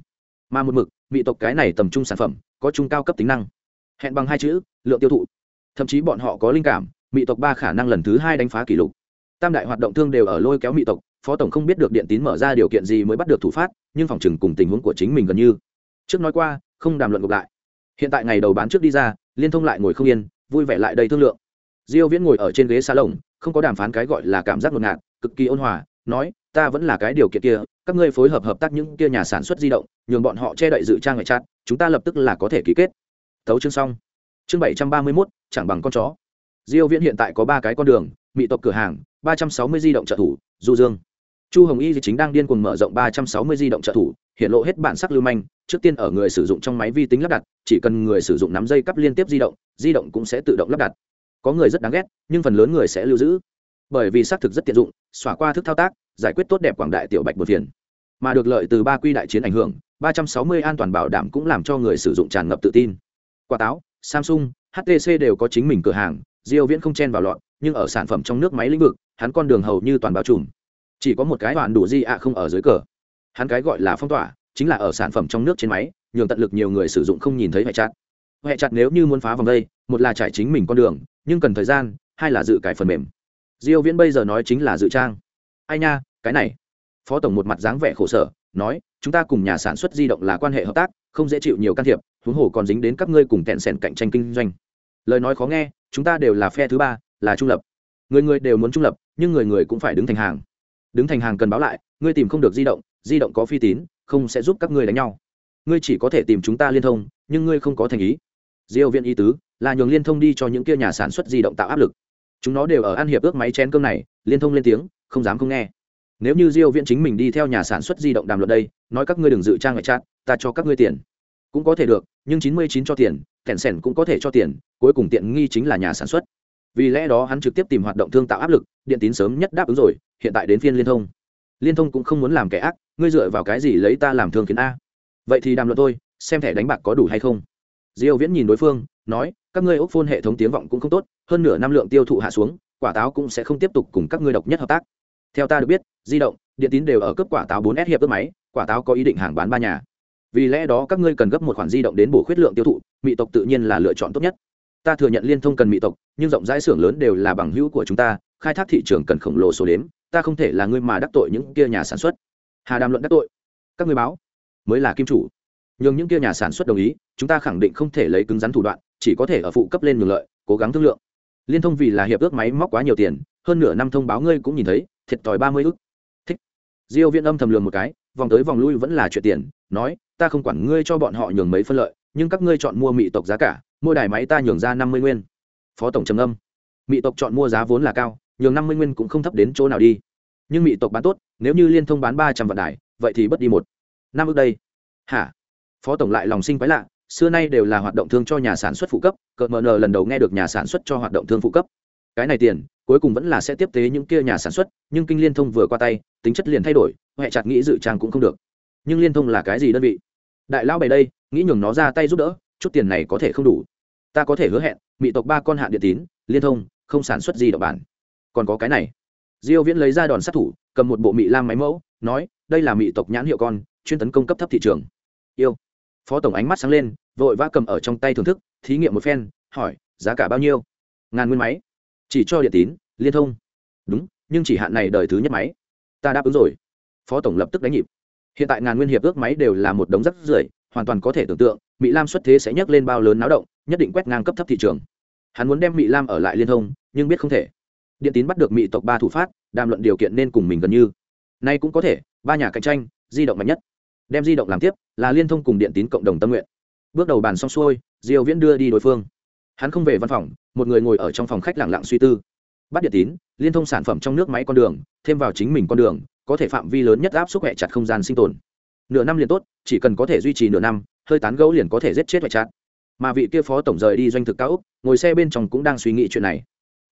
Mà một mực, bị tộc cái này tầm trung sản phẩm, có trung cao cấp tính năng hẹn bằng hai chữ, lượng tiêu thụ. Thậm chí bọn họ có linh cảm mỹ tộc ba khả năng lần thứ hai đánh phá kỷ lục. Tam đại hoạt động thương đều ở lôi kéo mỹ tộc, phó tổng không biết được điện tín mở ra điều kiện gì mới bắt được thủ phát, nhưng phòng chừng cùng tình huống của chính mình gần như. Trước nói qua, không đàm luận ngược lại. Hiện tại ngày đầu bán trước đi ra, liên thông lại ngồi không yên, vui vẻ lại đầy thương lượng. Diêu viễn ngồi ở trên ghế xa lồng không có đàm phán cái gọi là cảm giác ngột ngạt, cực kỳ ôn hòa, nói, ta vẫn là cái điều kiện kia, các ngươi phối hợp hợp tác những kia nhà sản xuất di động, nhường bọn họ che đậy dự trang ngoại chặt chúng ta lập tức là có thể ký kết tấu chương xong. Chương 731, chẳng bằng con chó. Diêu viễn hiện tại có ba cái con đường mỹ tộc cửa hàng 360 di động trợ thủ du dương. Chu hồng y chính đang điên cuồng mở rộng 360 di động trợ thủ hiện lộ hết bản sắc lưu manh trước tiên ở người sử dụng trong máy vi tính lắp đặt chỉ cần người sử dụng nắm dây cắp liên tiếp di động di động cũng sẽ tự động lắp đặt. Có người rất đáng ghét nhưng phần lớn người sẽ lưu giữ. Bởi vì xác thực rất tiện dụng xóa qua thức thao tác giải quyết tốt đẹp quảng đại tiểu bạch một phiền. Mà được lợi từ ba quy đại chiến ảnh hưởng 360 an toàn bảo đảm cũng làm cho người sử dụng tràn ngập tự tin quả táo, samsung htc đều có chính mình cửa hàng, diêu viễn không chen vào loạn nhưng ở sản phẩm trong nước máy lĩnh vực, hắn con đường hầu như toàn bao trùm. Chỉ có một cái đoạn đủ di ạ không ở dưới cờ. Hắn cái gọi là phong tỏa, chính là ở sản phẩm trong nước trên máy, nhường tận lực nhiều người sử dụng không nhìn thấy hệ chặt. Hệ chặt nếu như muốn phá vòng đây, một là trải chính mình con đường, nhưng cần thời gian, hai là dự cải phần mềm. Diêu viễn bây giờ nói chính là dự trang. Ai nha, cái này. Phó tổng một mặt dáng vẻ khổ sở, nói, chúng ta cùng nhà sản xuất di động là quan hệ hợp tác không dễ chịu nhiều can thiệp, huống hồ còn dính đến các ngươi cùng tẹn sẻn cạnh tranh kinh doanh. Lời nói khó nghe, chúng ta đều là phe thứ ba, là trung lập. Người người đều muốn trung lập, nhưng người người cũng phải đứng thành hàng. Đứng thành hàng cần báo lại, ngươi tìm không được di động di động có phi tín, không sẽ giúp các ngươi đánh nhau. Ngươi chỉ có thể tìm chúng ta liên thông, nhưng ngươi không có thành ý. Diêu viện y tứ, là nhường liên thông đi cho những kia nhà sản xuất di động tạo áp lực. Chúng nó đều ở ăn hiệp ước máy chén cơm này, liên thông lên tiếng, không dám không nghe nếu như diêu viễn chính mình đi theo nhà sản xuất di động đàm luận đây, nói các ngươi đừng dự trang ngoại chat ta cho các ngươi tiền. Cũng có thể được, nhưng 99 cho tiền kẹn sẻn cũng có thể cho tiền, cuối cùng tiện nghi chính là nhà sản xuất. Vì lẽ đó hắn trực tiếp tìm hoạt động thương tạo áp lực, điện tín sớm nhất đáp ứng rồi, hiện tại đến phiên liên thông. Liên thông cũng không muốn làm kẻ ác, ngươi dựa vào cái gì lấy ta làm thương kiến a? Vậy thì đàm luận tôi xem thẻ đánh bạc có đủ hay không. Diêu viễn nhìn đối phương, nói, các ngươi ốc phôn hệ thống tiếng vọng cũng không tốt, hơn nửa năm lượng tiêu thụ hạ xuống, quả táo cũng sẽ không tiếp tục cùng các ngươi độc nhất hợp tác theo ta được biết, di động, điện tín đều ở cấp quả táo 4S hiệp ước máy, quả táo có ý định hàng bán ba nhà. Vì lẽ đó các ngươi cần gấp một khoản di động đến bổ khuyết lượng tiêu thụ mỹ tộc tự nhiên là lựa chọn tốt nhất. Ta thừa nhận liên thông cần mỹ tộc, nhưng rộng rãi xưởng lớn đều là bằng hữu của chúng ta, khai thác thị trường cần khổng lồ số đếm, ta không thể là ngươi mà đắc tội những kia nhà sản xuất. Hà đàm luận đắc tội. Các ngươi báo. Mới là kim chủ. Nhưng những kia nhà sản xuất đồng ý, chúng ta khẳng định không thể lấy cứng rắn thủ đoạn, chỉ có thể ở phụ cấp lên nhường lợi, cố gắng thương lượng. Liên thông vì là hiệp ước máy móc quá nhiều tiền hơn nửa năm thông báo ngươi cũng nhìn thấy, thiệt thòi ba mươi ức. Thích. Diêu viễn âm thầm lường một cái, vòng tới vòng lui vẫn là chuyện tiền, nói, ta không quản ngươi cho bọn họ nhường mấy phân lợi, nhưng các ngươi chọn mua mỹ tộc giá cả, mua đài máy ta nhường ra năm mươi nguyên. Phó tổng trầm âm mỹ tộc chọn mua giá vốn là cao, nhường năm mươi nguyên cũng không thấp đến chỗ nào đi. Nhưng mỹ tộc bán tốt, nếu như liên thông bán ba trăm vạn đài, vậy thì bất đi một. Năm ước đây. Hả? Phó tổng lại lòng sinh quái lạ, xưa nay đều là hoạt động thương cho nhà sản xuất phụ cấp cợt mờ nờ lần đầu nghe được nhà sản xuất cho hoạt động thương phụ cấp cái này tiền, cuối cùng vẫn là sẽ tiếp tế những kia nhà sản xuất, nhưng kinh liên thông vừa qua tay, tính chất liền thay đổi huệ chặt nghĩ dự trang cũng không được. Nhưng liên thông là cái gì đơn vị? Đại lao bày đây, nghĩ nhường nó ra tay giúp đỡ, chút tiền này có thể không đủ. Ta có thể hứa hẹn mỹ tộc ba con hạn điện tín, liên thông, không sản xuất gì độc bản. Còn có cái này. Diêu viễn lấy ra đòn sát thủ, cầm một bộ mỹ lam máy mẫu, nói, đây là mỹ tộc nhãn hiệu con, chuyên tấn công cấp thấp thị trường. Yêu. Phó tổng ánh mắt sáng lên, vội vã cầm ở trong tay thưởng thức, thí nghiệm một phen, hỏi, giá cả bao nhiêu? Ngàn nguyên máy chỉ cho điện tín, liên thông. Đúng, nhưng chỉ hạn này đời thứ nhất máy. Ta đáp ứng rồi. Phó tổng lập tức đánh nhịp. Hiện tại ngàn nguyên hiệp ước máy đều là một đống rắc rưởi, hoàn toàn có thể tưởng tượng mỹ lam xuất thế sẽ nhấc lên bao lớn náo động, nhất định quét ngang cấp thấp thị trường. Hắn muốn đem mỹ lam ở lại liên thông, nhưng biết không thể. Điện tín bắt được mỹ tộc ba thủ phát, đàm luận điều kiện nên cùng mình gần như. Nay cũng có thể, ba nhà cạnh tranh, di động mạnh nhất. Đem di động làm tiếp, là liên thông cùng điện tín cộng đồng tâm nguyện. Bước đầu bàn xong xuôi, diêu viễn đưa đi đối phương hắn không về văn phòng một người ngồi ở trong phòng khách lẳng lặng suy tư. Bắt điện tín liên thông sản phẩm trong nước máy con đường thêm vào chính mình con đường có thể phạm vi lớn nhất áp suất hệ chặt không gian sinh tồn. Nửa năm liền tốt chỉ cần có thể duy trì nửa năm hơi tán gấu liền có thể giết chết hệ chặt. Mà vị kia phó tổng rời đi doanh thực cao úc ngồi xe bên trong cũng đang suy nghĩ chuyện này.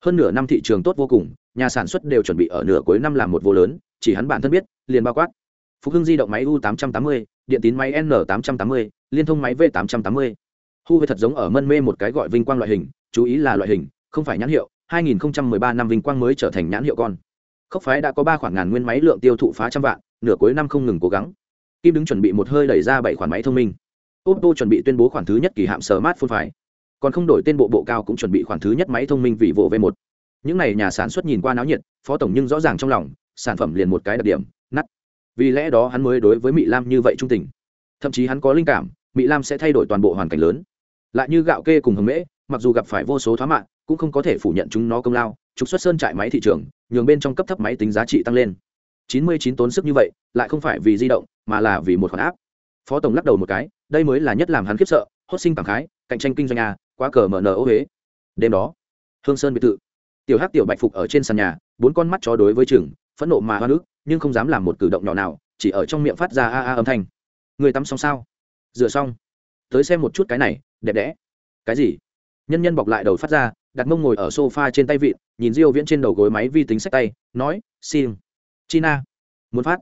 Hơn nửa năm thị trường tốt vô cùng nhà sản xuất đều chuẩn bị ở nửa cuối năm làm một vô lớn chỉ hắn bản thân biết liền bao quát. Phục hưng di động máy u 880, điện tín máy n 880, liên thông máy v 880 hu với thật giống ở mân mê một cái gọi vinh quang loại hình, chú ý là loại hình, không phải nhãn hiệu. 2013 năm vinh quang mới trở thành nhãn hiệu con. Khốc phái đã có ba khoản ngàn nguyên máy lượng tiêu thụ phá trăm vạn, nửa cuối năm không ngừng cố gắng. Kim đứng chuẩn bị một hơi đẩy ra bảy khoản máy thông minh. Oppo chuẩn bị tuyên bố khoản thứ nhất kỳ hạm smartphone phải. Còn không đổi tên bộ bộ cao cũng chuẩn bị khoản thứ nhất máy thông minh vì vụ v 1 những này nhà sản xuất nhìn qua náo nhiệt, phó tổng nhưng rõ ràng trong lòng, sản phẩm liền một cái đặc điểm nắt vì lẽ đó hắn mới đối với mỹ lam như vậy trung tình. Thậm chí hắn có linh cảm mỹ lam sẽ thay đổi toàn bộ hoàn cảnh lớn lại như gạo kê cùng hồng mễ mặc dù gặp phải vô số thoá mạng cũng không có thể phủ nhận chúng nó công lao. Trục xuất sơn trại máy thị trường nhường bên trong cấp thấp máy tính giá trị tăng lên. Chín mươi chín tốn sức như vậy lại không phải vì di động mà là vì một khoản áp phó tổng lắc đầu một cái đây mới là nhất làm hắn khiếp sợ hốt sinh cảm khái cạnh tranh kinh doanh à, quá cờ mở nở ô huế đêm đó hương sơn biệt thự. Tiểu hắc tiểu bạch phục ở trên sàn nhà bốn con mắt chó đối với chừng phẫn nộ mà hoa nước nhưng không dám làm một cử động nhỏ nào chỉ ở trong miệng phát ra a a âm thanh. Người tắm xong sao? Rửa xong. Tới xem một chút cái này đẹp đẽ. Cái gì? Nhân nhân bọc lại đầu phát ra đặt mông ngồi ở sofa trên tay vịn, nhìn diêu viễn trên đầu gối máy vi tính sách tay, nói, xin, china, muốn phát?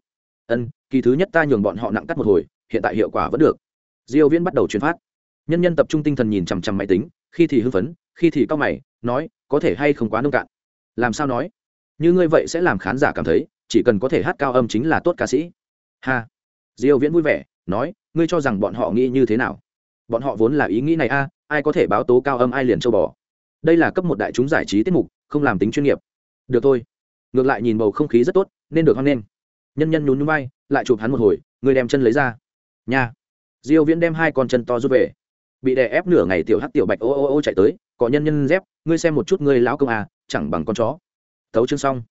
Ân, kỳ thứ nhất ta nhường bọn họ nặng cắt một hồi, hiện tại hiệu quả vẫn được. Diêu viễn bắt đầu truyền phát. Nhân nhân tập trung tinh thần nhìn chằm chằm máy tính, khi thì hưng phấn, khi thì cao mày, nói, có thể hay không quá nông cạn? Làm sao nói? Như ngươi vậy sẽ làm khán giả cảm thấy, chỉ cần có thể hát cao âm chính là tốt ca sĩ. Ha. Diêu viễn vui vẻ, nói, ngươi cho rằng bọn họ nghĩ như thế nào? Bọn họ vốn là ý nghĩ này a ai có thể báo tố cao âm ai liền châu bò. Đây là cấp một đại chúng giải trí tiết mục không làm tính chuyên nghiệp. Được thôi. Ngược lại nhìn bầu không khí rất tốt nên được hoan nghênh. Nhân nhân nhún nhún vai lại chụp hắn một hồi người đem chân lấy ra. Nha. Diêu viễn đem hai con chân to rút về. Bị đè ép nửa ngày tiểu hắc tiểu bạch ô ô ô chạy tới có nhân nhân dép ngươi xem một chút ngươi lão công à chẳng bằng con chó. Tấu chương xong.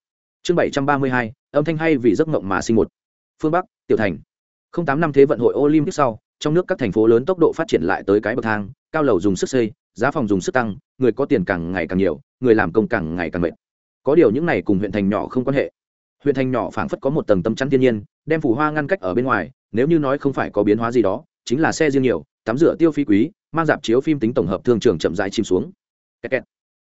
Chương 732, âm thanh hay vì giấc mộng mà sinh một. Phương bắc tiểu thành. Không tám năm thế vận hội olympic sau trong nước các thành phố lớn tốc độ phát triển lại tới cái bậc thang, cao lầu dùng sức xây, giá phòng dùng sức tăng, người có tiền càng ngày càng nhiều, người làm công càng ngày càng mệt. Có điều những này cùng huyện thành nhỏ không quan hệ. Huyện thành nhỏ phảng phất có một tầng tâm chắn thiên nhiên, đem phủ hoa ngăn cách ở bên ngoài, nếu như nói không phải có biến hóa gì đó, chính là xe riêng nhiều, tắm rửa tiêu phí quý, mang dạp chiếu phim tính tổng hợp thương trường chậm dài chìm xuống. Kẹt kẹt.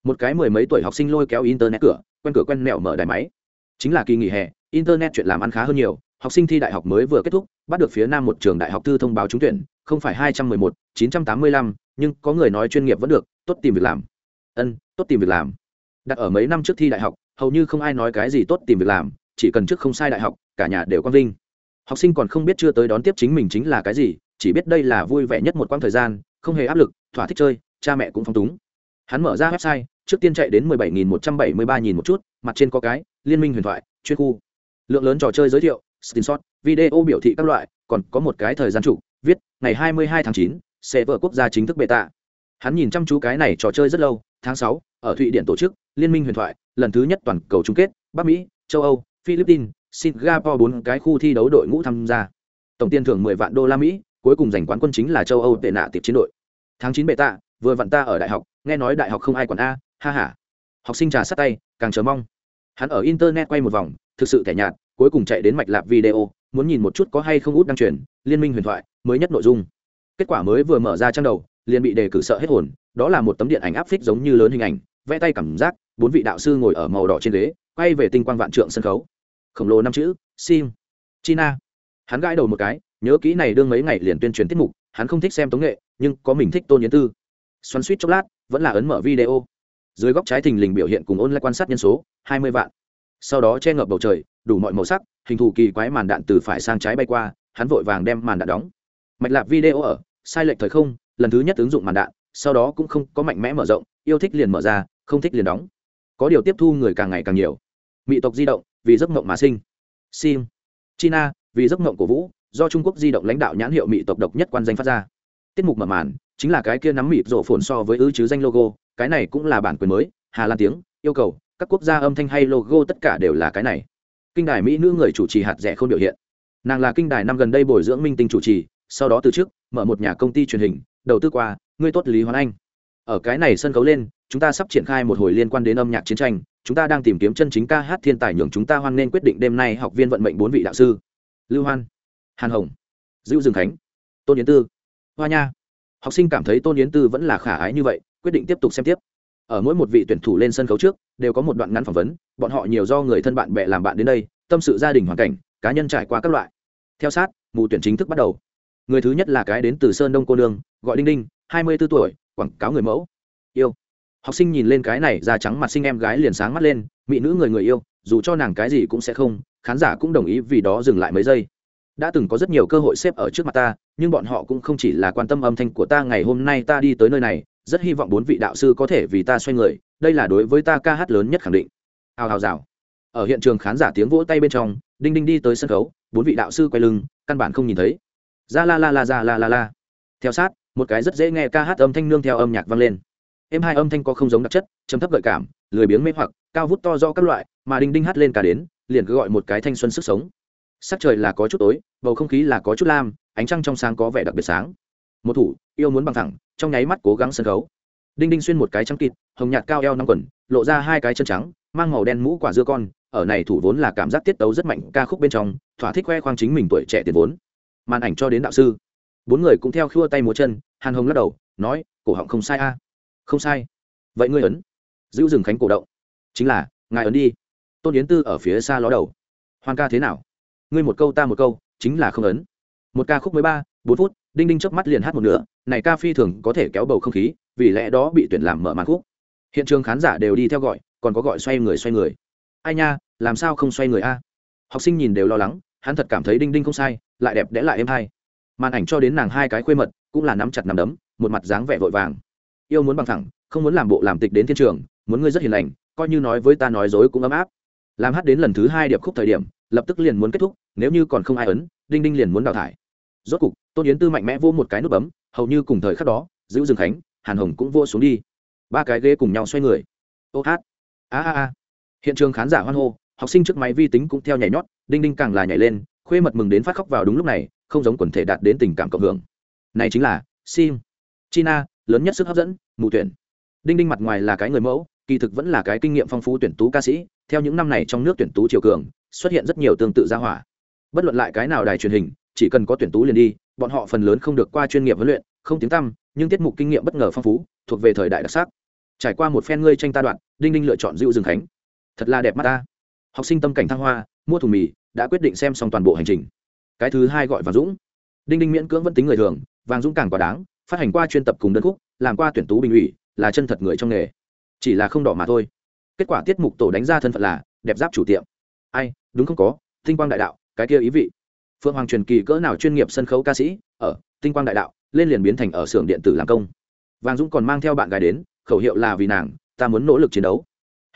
một cái mười mấy tuổi học sinh lôi kéo internet cửa, quen cửa quen mẹo mở đài máy. Chính là kỳ nghỉ hè, internet chuyện làm ăn khá hơn nhiều học sinh thi đại học mới vừa kết thúc, bắt được phía nam một trường đại học tư thông báo trúng tuyển, không phải hai trăm mười một, chín trăm tám mươi lăm, nhưng có người nói chuyên nghiệp vẫn được, tốt tìm việc làm. Ân, tốt tìm việc làm. Đặt ở mấy năm trước thi đại học, hầu như không ai nói cái gì tốt tìm việc làm, chỉ cần trước không sai đại học, cả nhà đều quang vinh. Học sinh còn không biết chưa tới đón tiếp chính mình chính là cái gì, chỉ biết đây là vui vẻ nhất một quãng thời gian, không hề áp lực, thỏa thích chơi, cha mẹ cũng phong túng. Hắn mở ra website, trước tiên chạy đến mười bảy nghìn một trăm bảy mươi ba nghìn một chút, mặt trên có cái, liên minh huyền thoại, chuyên khu. Lượng lớn trò chơi giới thiệu screenshot video biểu thị các loại còn có một cái thời gian chủ viết ngày hai mươi hai tháng 9, sẽ vợ quốc gia chính thức beta hắn nhìn chăm chú cái này trò chơi rất lâu tháng 6, ở thụy điển tổ chức liên minh huyền thoại lần thứ nhất toàn cầu chung kết bắc mỹ châu âu philippines singapore bốn cái khu thi đấu đội ngũ tham gia. Tổng tiền thưởng mười vạn đô la mỹ cuối cùng giành quán quân chính là châu âu tệ nạ tiệp chiến đội. Tháng 9 beta vừa vặn ta ở đại học nghe nói đại học không ai quản a ha ha. Học sinh trà sát tay càng chờ mong. Hắn ở internet quay một vòng thực sự thẻ nhạt cuối cùng chạy đến mạch lạp video, muốn nhìn một chút có hay không út đăng truyền, liên minh huyền thoại, mới nhất nội dung. Kết quả mới vừa mở ra trang đầu, liền bị đề cử sợ hết hồn, đó là một tấm điện ảnh áp phích giống như lớn hình ảnh, vẽ tay cảm giác, bốn vị đạo sư ngồi ở màu đỏ trên ghế, quay về tinh quang vạn trượng sân khấu. Khổng lồ năm chữ, sim. China. Hắn gãi đầu một cái, nhớ kỹ này đương mấy ngày liền tuyên truyền tiết mục, hắn không thích xem tống nghệ, nhưng có mình thích tôn yến tư. Xoắn suýt chốc lát, vẫn là ấn mở video. Dưới góc trái thình lình biểu hiện cùng ôn lại quan sát nhân số, hai mươi vạn. Sau đó che ngập bầu trời đủ mọi màu sắc, hình thù kỳ quái màn đạn từ phải sang trái bay qua, hắn vội vàng đem màn đạn đóng. Mạch lạc video ở, sai lệch thời không, lần thứ nhất ứng dụng màn đạn, sau đó cũng không có mạnh mẽ mở rộng, yêu thích liền mở ra, không thích liền đóng. Có điều tiếp thu người càng ngày càng nhiều. Mỹ tộc di động, vì giấc mộng mà sinh. Sim. China, vì giấc mộng của vũ, do trung quốc di động lãnh đạo nhãn hiệu mỹ tộc độc nhất quan danh phát ra. Tiết mục mở màn, chính là cái kia nắm mịt rổ phồn so với ư chứ danh logo, cái này cũng là bản quyền mới, hà lan tiếng, yêu cầu, các quốc gia âm thanh hay logo tất cả đều là cái này kinh đài mỹ nữ người chủ trì hạt rẻ không biểu hiện. Nàng là kinh đài năm gần đây bồi dưỡng minh tinh chủ trì, sau đó từ trước mở một nhà công ty truyền hình, đầu tư qua, ngươi tốt lý hoán anh. Ở cái này sân khấu lên, chúng ta sắp triển khai một hồi liên quan đến âm nhạc chiến tranh, chúng ta đang tìm kiếm chân chính ca hát thiên tài nhường chúng ta hoan nên quyết định đêm nay học viên vận mệnh bốn vị đạo sư. Lưu hoan, hàn hồng dữ dương khánh, tôn yến tư, hoa nha. Học sinh cảm thấy tôn yến tư vẫn là khả ái như vậy, quyết định tiếp tục xem tiếp ở mỗi một vị tuyển thủ lên sân khấu trước, đều có một đoạn ngắn phỏng vấn, bọn họ nhiều do người thân bạn bè làm bạn đến đây, tâm sự gia đình hoàn cảnh, cá nhân trải qua các loại. Theo sát, mù tuyển chính thức bắt đầu. Người thứ nhất là cái đến từ sơn đông cô nương, gọi đinh đinh, hai mươi b ố tuổi, quảng cáo người mẫu. Yêu. Học sinh nhìn lên cái này, da trắng mặt sinh em gái liền sáng mắt lên, mỹ nữ người người yêu, dù cho nàng cái gì cũng sẽ không, khán giả cũng đồng ý vì đó dừng lại mấy giây. Đã từng có rất nhiều cơ hội xếp ở trước mặt ta, nhưng bọn họ cũng không chỉ là quan tâm âm thanh của ta ngày hôm nay ta đi tới nơi này rất hy vọng bốn vị đạo sư có thể vì ta xoay người, đây là đối với ta ca hát lớn nhất khẳng định. Hào hào rào. Ở hiện trường khán giả tiếng vỗ tay bên trong, đinh đinh đi tới sân khấu, bốn vị đạo sư quay lưng, căn bản không nhìn thấy. Ra la la la ra la la la. Theo sát, một cái rất dễ nghe ca hát âm thanh nương theo âm nhạc vang lên. Em hai âm thanh có không giống đặc chất chấm thấp gợi cảm, lười biếng mê hoặc, cao vút to do các loại, mà đinh đinh hát lên cả đến, liền cứ gọi một cái thanh xuân sức sống. Sắc trời là có chút tối, bầu không khí là có chút lam, ánh trăng trong sáng có vẻ đặc biệt sáng. Một thủ, yêu muốn bằng thẳng trong nháy mắt cố gắng sân khấu. Đinh đinh xuyên một cái trắng kịt, hồng nhạt cao eo năm quần, lộ ra hai cái chân trắng, mang màu đen mũ quả dưa con, ở này thủ vốn là cảm giác tiết tấu rất mạnh, ca khúc bên trong, thỏa thích khoe khoang chính mình tuổi trẻ tiền vốn. Màn ảnh cho đến đạo sư. Bốn người cũng theo khua tay múa chân, hàn hồng lắc đầu, nói, cổ họng không sai a. Không sai. Vậy ngươi ấn. Giữ rừng khánh cổ động. Chính là, ngài ấn đi. Tôn yến tư ở phía xa ló đầu. Hoan ca thế nào? Ngươi một câu ta một câu, chính là không ấn. Một ca khúc mới ba bốn phút, đinh đinh chớp mắt liền hát một nửa, này ca phi thường có thể kéo bầu không khí, vì lẽ đó bị tuyển làm mở màn khúc. Hiện trường khán giả đều đi theo gọi, còn có gọi xoay người xoay người. Ai nha, làm sao không xoay người a? Học sinh nhìn đều lo lắng, hắn thật cảm thấy đinh đinh không sai, lại đẹp đẽ lại êm hay. Màn ảnh cho đến nàng hai cái khuê mật, cũng là nắm chặt nắm đấm, một mặt dáng vẻ vội vàng. Yêu muốn bằng thẳng, không muốn làm bộ làm tịch đến thiên trường, muốn ngươi rất hiền lành, coi như nói với ta nói dối cũng ấm áp. Làm hát đến lần thứ hai điệp khúc thời điểm, lập tức liền muốn kết thúc, nếu như còn không ai ấn, đinh đinh liền muốn đào thải rốt cục, tôn yến tư mạnh mẽ vô một cái nút bấm, hầu như cùng thời khắc đó giữ rừng khánh, hàn hồng cũng vô xuống đi. Ba cái ghế cùng nhau xoay người. Ô hát. A a a. Hiện trường khán giả hoan hô, học sinh trước máy vi tính cũng theo nhảy nhót, đinh đinh càng là nhảy lên, khuê mật mừng đến phát khóc vào đúng lúc này, không giống quần thể đạt đến tình cảm cộng hưởng. Này chính là, sim. China, lớn nhất sức hấp dẫn, mù tuyển. Đinh đinh mặt ngoài là cái người mẫu, kỳ thực vẫn là cái kinh nghiệm phong phú tuyển tú ca sĩ, theo những năm này trong nước tuyển tú triều cường, xuất hiện rất nhiều tương tự gia hỏa. Bất luận lại cái nào đài truyền hình chỉ cần có tuyển tú liền đi, bọn họ phần lớn không được qua chuyên nghiệp huấn luyện, không tiếng tăm, nhưng tiết mục kinh nghiệm bất ngờ phong phú, thuộc về thời đại đặc sắc. Trải qua một phen ngươi tranh ta đoạn, đinh đinh lựa chọn dịu rừng khánh. Thật là đẹp mắt ta. Học sinh tâm cảnh thăng hoa, mua thùng mì, đã quyết định xem xong toàn bộ hành trình. Cái thứ hai gọi vàng dũng. Đinh đinh miễn cưỡng vẫn tính người thường, vàng dũng càng quá đáng, phát hành qua chuyên tập cùng đơn khúc, làm qua tuyển tú bình ủy, là chân thật người trong nghề. Chỉ là không đỏ mà thôi. Kết quả tiết mục tổ đánh ra thân phận là đẹp giáp chủ tiệm. Ai, đúng không có, tinh quang đại đạo, cái kia ý vị phượng hoàng truyền kỳ cỡ nào chuyên nghiệp sân khấu ca sĩ, ở tinh quang đại đạo, lên liền biến thành ở xưởng điện tử làm công. Vàng dũng còn mang theo bạn gái đến, khẩu hiệu là vì nàng, ta muốn nỗ lực chiến đấu.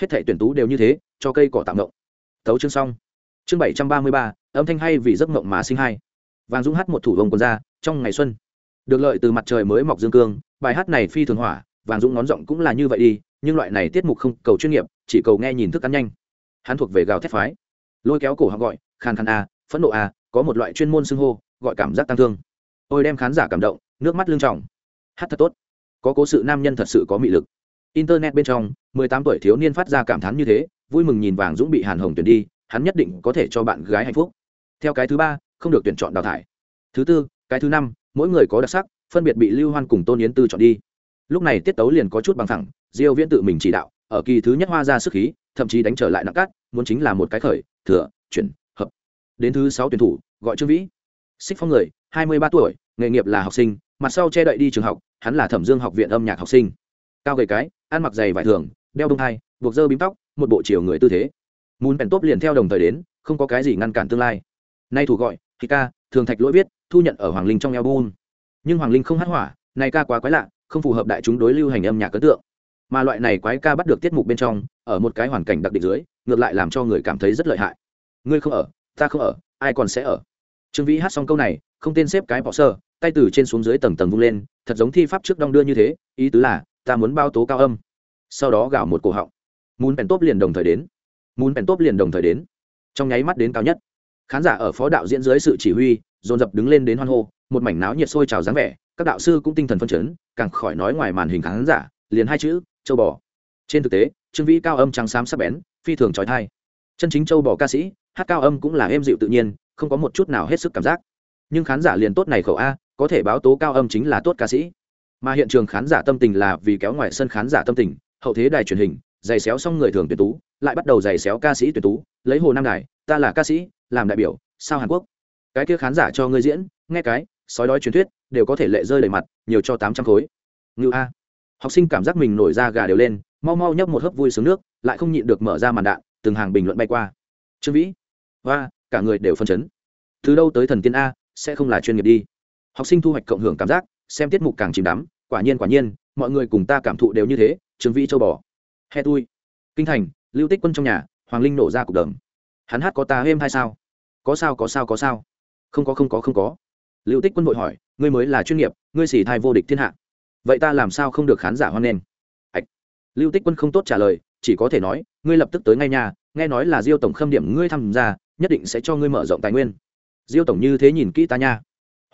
Hết thể tuyển tú đều như thế, cho cây cỏ tạm động tấu chương xong. Chương bảy trăm ba mươi ba, âm thanh hay vì giấc mộng mà sinh hai. Vàng dũng hát một thủ vông quần ra, trong ngày xuân. Được lợi từ mặt trời mới mọc dương cương, bài hát này phi thường hỏa, vàng dũng ngón giọng cũng là như vậy đi, nhưng loại này tiết mục không cầu chuyên nghiệp, chỉ cầu nghe nhìn thức ăn nhanh. Hắn thuộc về gào thép phái. Lôi kéo cổ họ gọi, khàn khàn a, phẫn nộ a có một loại chuyên môn xưng hô, gọi cảm giác tăng thương. Ôi đem khán giả cảm động, nước mắt lưng trọng hát thật tốt. Có cố sự nam nhân thật sự có mị lực. Internet bên trong, mười tám tuổi thiếu niên phát ra cảm thán như thế, vui mừng nhìn vàng dũng bị hàn hồng tuyển đi, hắn nhất định có thể cho bạn gái hạnh phúc. Theo cái thứ ba, không được tuyển chọn đào thải. Thứ tư, cái thứ năm, mỗi người có đặc sắc, phân biệt bị lưu hoan cùng tôn yến tư chọn đi. Lúc này tiết tấu liền có chút bằng thẳng, diêu viễn tự mình chỉ đạo, ở kỳ thứ nhất hoa ra sức khí, thậm chí đánh trở lại nặng cát, muốn chính là một cái khởi, thừa, chuyển đến thứ sáu tuyển thủ, gọi trương vĩ. Xích phong người, hai mươi ba tuổi, nghề nghiệp là học sinh, mặt sau che đậy đi trường học, hắn là thẩm dương học viện âm nhạc học sinh. Cao gầy cái, ăn mặc giày vải thường, đeo bông hai buộc dơ bím tóc, một bộ chiều người tư thế. Muốn bèn tốt liền theo đồng thời đến, không có cái gì ngăn cản tương lai. Nay thủ gọi thì ca, thường thạch lỗi viết, thu nhận ở hoàng linh trong album. Nhưng hoàng linh không hát hỏa, này ca quá quái lạ, không phù hợp đại chúng đối lưu hành âm nhạc ấn tượng. Mà loại này quái ca bắt được tiết mục bên trong, ở một cái hoàn cảnh đặc định dưới, ngược lại làm cho người cảm thấy rất lợi hại. Ngươi không ở ta không ở, ai còn sẽ ở? Trương vĩ hát xong câu này, không tên xếp cái bỏ sơ tay từ trên xuống dưới tầng tầng vung lên, thật giống thi pháp trước đong đưa như thế, ý tứ là, ta muốn bao tố cao âm. Sau đó gào một cổ họng. Muốn bèn tốp liền đồng thời đến. Muốn bèn tốp liền đồng thời đến. Trong nháy mắt đến cao nhất. Khán giả ở phó đạo diễn dưới sự chỉ huy, dồn dập đứng lên đến hoan hô, một mảnh náo nhiệt sôi trào dáng vẻ, các đạo sư cũng tinh thần phân chấn, càng khỏi nói ngoài màn hình khán giả, liền hai chữ, châu bò. Trên thực tế, trương vĩ cao âm trắng xám sắc bén, phi thường trói thai. Chân chính châu bò ca sĩ hát cao âm cũng là êm dịu tự nhiên, không có một chút nào hết sức cảm giác. Nhưng khán giả liền tốt này khẩu a, có thể báo tố cao âm chính là tốt ca sĩ. Mà hiện trường khán giả tâm tình là vì kéo ngoài sân khán giả tâm tình, hậu thế đài truyền hình, giày xéo xong người thường tuyển tú, lại bắt đầu giày xéo ca sĩ tuyển tú, lấy hồ nam đài, ta là ca sĩ, làm đại biểu, sao hàn quốc? Cái kia khán giả cho ngươi diễn, nghe cái, sói đói truyền thuyết, đều có thể lệ rơi đầy mặt, nhiều cho tám trăm khối. Ngự a. Học sinh cảm giác mình nổi ra gà đều lên, mau mau nhấp một hớp vui sướng nước, lại không nhịn được mở ra màn đạn, từng hàng bình luận bay qua. Trương vĩ và, cả người đều phân chấn. Từ đâu tới thần tiên a, sẽ không là chuyên nghiệp đi. Học sinh thu hoạch cộng hưởng cảm giác, xem tiết mục càng chìm đắm, quả nhiên quả nhiên, mọi người cùng ta cảm thụ đều như thế, trương vĩ châu bò. He tui. Kinh thành, lưu tích quân trong nhà, hoàng linh nổ ra cục đờm hắn hát có ta êm hay sao? Có sao có sao có sao. Không có không có không có. Lưu tích quân vội hỏi, ngươi mới là chuyên nghiệp, ngươi xỉ thai vô địch thiên hạ. Vậy ta làm sao không được khán giả hoan nghênh? Ạch. Lưu tích quân không tốt trả lời, chỉ có thể nói, ngươi lập tức tới ngay nhà, nghe nói là diêu tổng khâm điểm ngươi tham gia nhất định sẽ cho ngươi mở rộng tài nguyên. Diêu tổng như thế nhìn kỹ ta nha.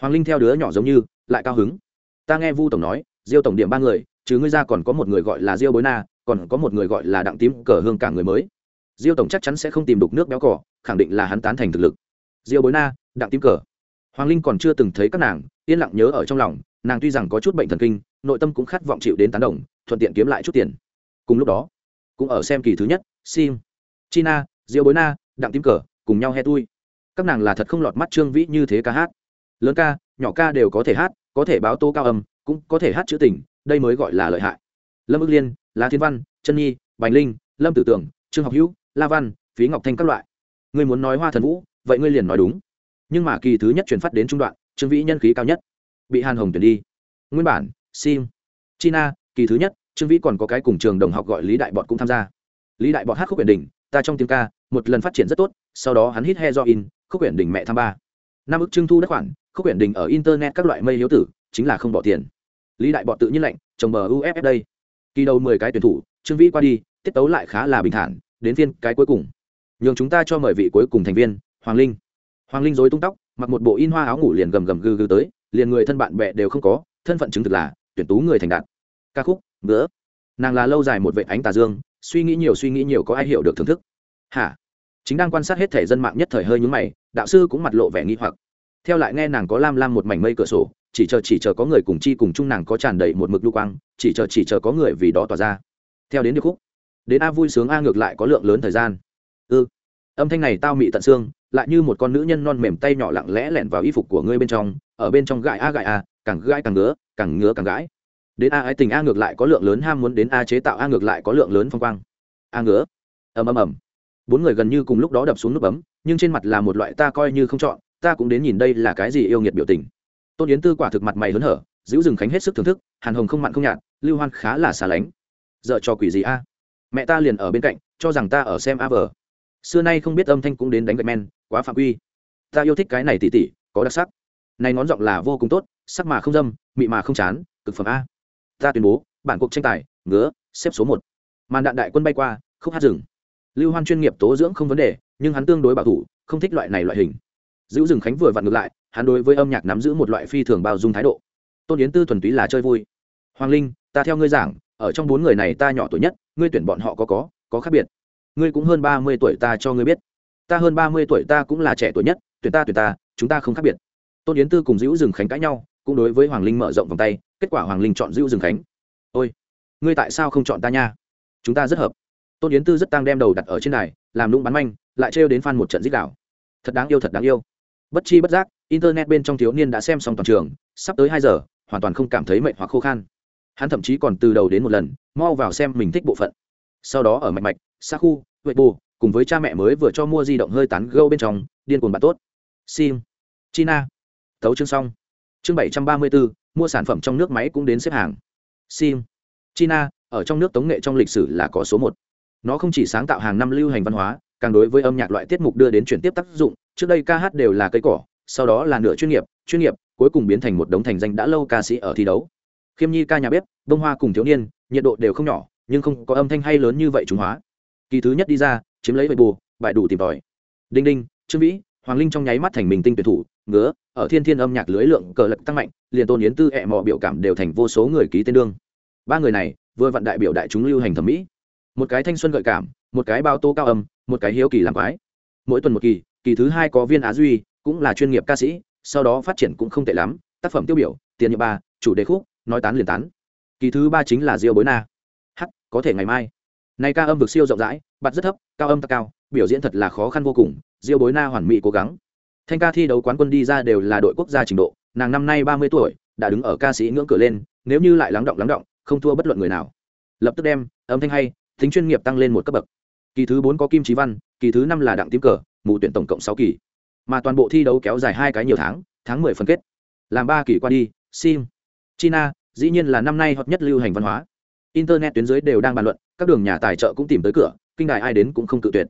Hoàng linh theo đứa nhỏ giống như, lại cao hứng. Ta nghe vu tổng nói, diêu tổng điểm ba người chứ ngươi ra còn có một người gọi là diêu bối na, còn có một người gọi là đặng tím cờ hương cả người mới. Diêu tổng chắc chắn sẽ không tìm đục nước béo cỏ khẳng định là hắn tán thành thực lực. Diêu bối na, đặng tím cờ. Hoàng linh còn chưa từng thấy các nàng, yên lặng nhớ ở trong lòng, nàng tuy rằng có chút bệnh thần kinh, nội tâm cũng khát vọng chịu đến tán đồng, thuận tiện kiếm lại chút tiền. Cùng lúc đó, cũng ở xem kỳ thứ nhất, sim. China, diêu bối na, đặng tím cờ cùng nhau he tui. Các nàng là thật không lọt mắt trương vĩ như thế ca hát. Lớn ca, nhỏ ca đều có thể hát, có thể báo tô cao âm, cũng có thể hát chữ tình, đây mới gọi là lợi hại. Lâm ước liên, lá thiên văn, chân nhi, bành linh, lâm tử tưởng, trương học hữu, la văn, phí ngọc thanh các loại. Ngươi muốn nói hoa thần vũ, vậy ngươi liền nói đúng. Nhưng mà kỳ thứ nhất truyền phát đến trung đoạn, trương vĩ nhân khí cao nhất. Bị hàn hồng tuyển đi. Nguyên bản, sim, china, kỳ thứ nhất, trương vĩ còn có cái cùng trường đồng học gọi lý đại bọt cũng tham gia. Lý đại bọt hát khúc quyển đình ta trong tiếng ca, một lần phát triển rất tốt, sau đó hắn hít he do in, khúc quyển đình mẹ tham ba. Năm ức trưng thu đất khoản, khúc quyển đình ở internet các loại mây hiếu tử, chính là không bỏ tiền. Lý đại bọt tự nhiên lệnh, chồng bờ uff đây. Kỳ đầu mười cái tuyển thủ, trương vĩ qua đi, tiết tấu lại khá là bình thản, đến phiên cái cuối cùng. Nhường chúng ta cho mời vị cuối cùng thành viên, hoàng linh. Hoàng linh dối tung tóc, mặc một bộ in hoa áo ngủ liền gầm gầm gừ gừ tới, liền người thân bạn bè đều không có, thân phận chứng thực là tuyển tú người thành đạt. Ca khúc, ngứa. Nàng là lâu dài một vệ ánh tà dương suy nghĩ nhiều, suy nghĩ nhiều có ai hiểu được thưởng thức. Hả? Chính đang quan sát hết thể dân mạng nhất thời hơi nhúng mày, đạo sư cũng mặt lộ vẻ nghi hoặc. Theo lại nghe nàng có lam lam một mảnh mây cửa sổ, chỉ chờ chỉ chờ có người cùng chi cùng chung nàng có tràn đầy một mực lưu quang, chỉ chờ chỉ chờ có người vì đó tỏa ra. Theo đến điệp khúc, đến a vui sướng a ngược lại có lượng lớn thời gian. Ư ừ. âm thanh này tao mị tận xương, lại như một con nữ nhân non mềm tay nhỏ lặng lẽ lẻn vào y phục của ngươi bên trong, ở bên trong gãi a gãi a, càng gãi càng ngứa càng ngứa càng gãi đến a ái tình a ngược lại có lượng lớn ham muốn đến a chế tạo a ngược lại có lượng lớn phong quang. A ngứa. Ầm ầm ầm. Bốn người gần như cùng lúc đó đập xuống nút bấm, nhưng trên mặt là một loại ta coi như không chọn, ta cũng đến nhìn đây là cái gì yêu nghiệt biểu tình. Tôn yến tư quả thực mặt mày hớn hở, giữ rừng khánh hết sức thưởng thức, hàn hồng không mặn không nhạt, lưu hoan khá là xa lánh. Dợ cho quỷ gì a? Mẹ ta liền ở bên cạnh, cho rằng ta ở xem a vờ xưa nay không biết âm thanh cũng đến đánh gạch men, quá phạm quy. Ta yêu thích cái này tỉ tỉ, có đặc sắc. Này ngón giọng là vô cùng tốt, sắc mà không dâm, mị mà không chán, cực phẩm a ta tuyên bố, bản cuộc tranh tài, ngứa, xếp số một. Màn đạn đại quân bay qua, khúc hát rừng lưu hoan chuyên nghiệp tố dưỡng không vấn đề, nhưng hắn tương đối bảo thủ, không thích loại này loại hình. Giữ rừng khánh vừa vặn ngược lại, hắn đối với âm nhạc nắm giữ một loại phi thường bao dung thái độ. Tôn yến tư thuần túy là chơi vui. Hoàng linh, ta theo ngươi giảng, ở trong bốn người này ta nhỏ tuổi nhất, ngươi tuyển bọn họ có có có khác biệt. Ngươi cũng hơn ba mươi tuổi ta cho ngươi biết. Ta hơn ba mươi tuổi ta cũng là trẻ tuổi nhất, tuyển ta tuyển ta, chúng ta không khác biệt. Tôn yến tư cùng giữ rừng khánh cãi nhau cũng đối với hoàng linh mở rộng vòng tay, kết quả hoàng linh chọn dữ dương khánh. Ôi, ngươi tại sao không chọn ta nha? Chúng ta rất hợp. Tôn yến tư rất tăng đem đầu đặt ở trên này làm lũng bắn manh, lại trêu đến phan một trận dích đảo thật đáng yêu, thật đáng yêu. Bất chi bất giác, internet bên trong thiếu niên đã xem xong toàn trường, sắp tới hai giờ, hoàn toàn không cảm thấy mệt hoặc khô khan. Hắn thậm chí còn từ đầu đến một lần, mau vào xem mình thích bộ phận. Sau đó ở mạch mạch xa khu huệ bù cùng với cha mẹ mới vừa cho mua di động hơi tán gâu bên trong, điên cuồng bạn tốt. Sim china. Tấu chương xong chương bảy trăm ba mươi bốn mua sản phẩm trong nước máy cũng đến xếp hàng. Sim. China, ở trong nước tống nghệ trong lịch sử là có số một. Nó không chỉ sáng tạo hàng năm lưu hành văn hóa, càng đối với âm nhạc loại tiết mục đưa đến chuyển tiếp tác dụng. Trước đây ca hát đều là cây cỏ, sau đó là nửa chuyên nghiệp chuyên nghiệp, cuối cùng biến thành một đống thành danh đã lâu ca sĩ ở thi đấu. Khiêm nhi ca nhà bếp bông hoa cùng thiếu niên, nhiệt độ đều không nhỏ, nhưng không có âm thanh hay lớn như vậy trung hóa. Kỳ thứ nhất đi ra, chiếm lấy bệ bù bại đủ tìm tòi. Đinh đinh, trương vĩ hoàng linh trong nháy mắt thành mình tinh tuyển thủ, ngứa, ở thiên thiên âm nhạc lưới lượng cờ lật tăng mạnh, liền tôn yến tư hẹ mò biểu cảm đều thành vô số người ký tên đương. Ba người này, vừa vặn đại biểu đại chúng lưu hành thẩm mỹ. Một cái thanh xuân gợi cảm, một cái bao tô cao âm, một cái hiếu kỳ làm quái. Mỗi tuần một kỳ kỳ thứ hai có viên á duy, cũng là chuyên nghiệp ca sĩ, sau đó phát triển cũng không tệ lắm, tác phẩm tiêu biểu, tiền nhiệm ba, chủ đề khúc, nói tán liền tán. Kỳ thứ ba chính là diêu bối na. H có thể ngày mai. Nay ca âm vực siêu rộng rãi bạt rất thấp, cao âm ta cao biểu diễn thật là khó khăn vô cùng, diêu bối na hoàn mỹ cố gắng. Thanh ca thi đấu quán quân đi ra đều là đội quốc gia trình độ, nàng năm nay ba mươi tuổi, đã đứng ở ca sĩ ngưỡng cửa lên, nếu như lại lắng động lắng động, không thua bất luận người nào. Lập tức đem, âm thanh hay, tính chuyên nghiệp tăng lên một cấp bậc. Kỳ thứ bốn có kim trí văn, kỳ thứ năm là đặng tím cờ, mù tuyển tổng cộng sáu kỳ. Mà toàn bộ thi đấu kéo dài hai cái nhiều tháng tháng mười phân kết. Làm ba kỳ qua đi, sim, china, dĩ nhiên là năm nay hot nhất lưu hành văn hóa. Internet tuyến dưới đều đang bàn luận, các đường nhà tài trợ cũng tìm tới cửa, kinh đài ai đến cũng không cự tuyệt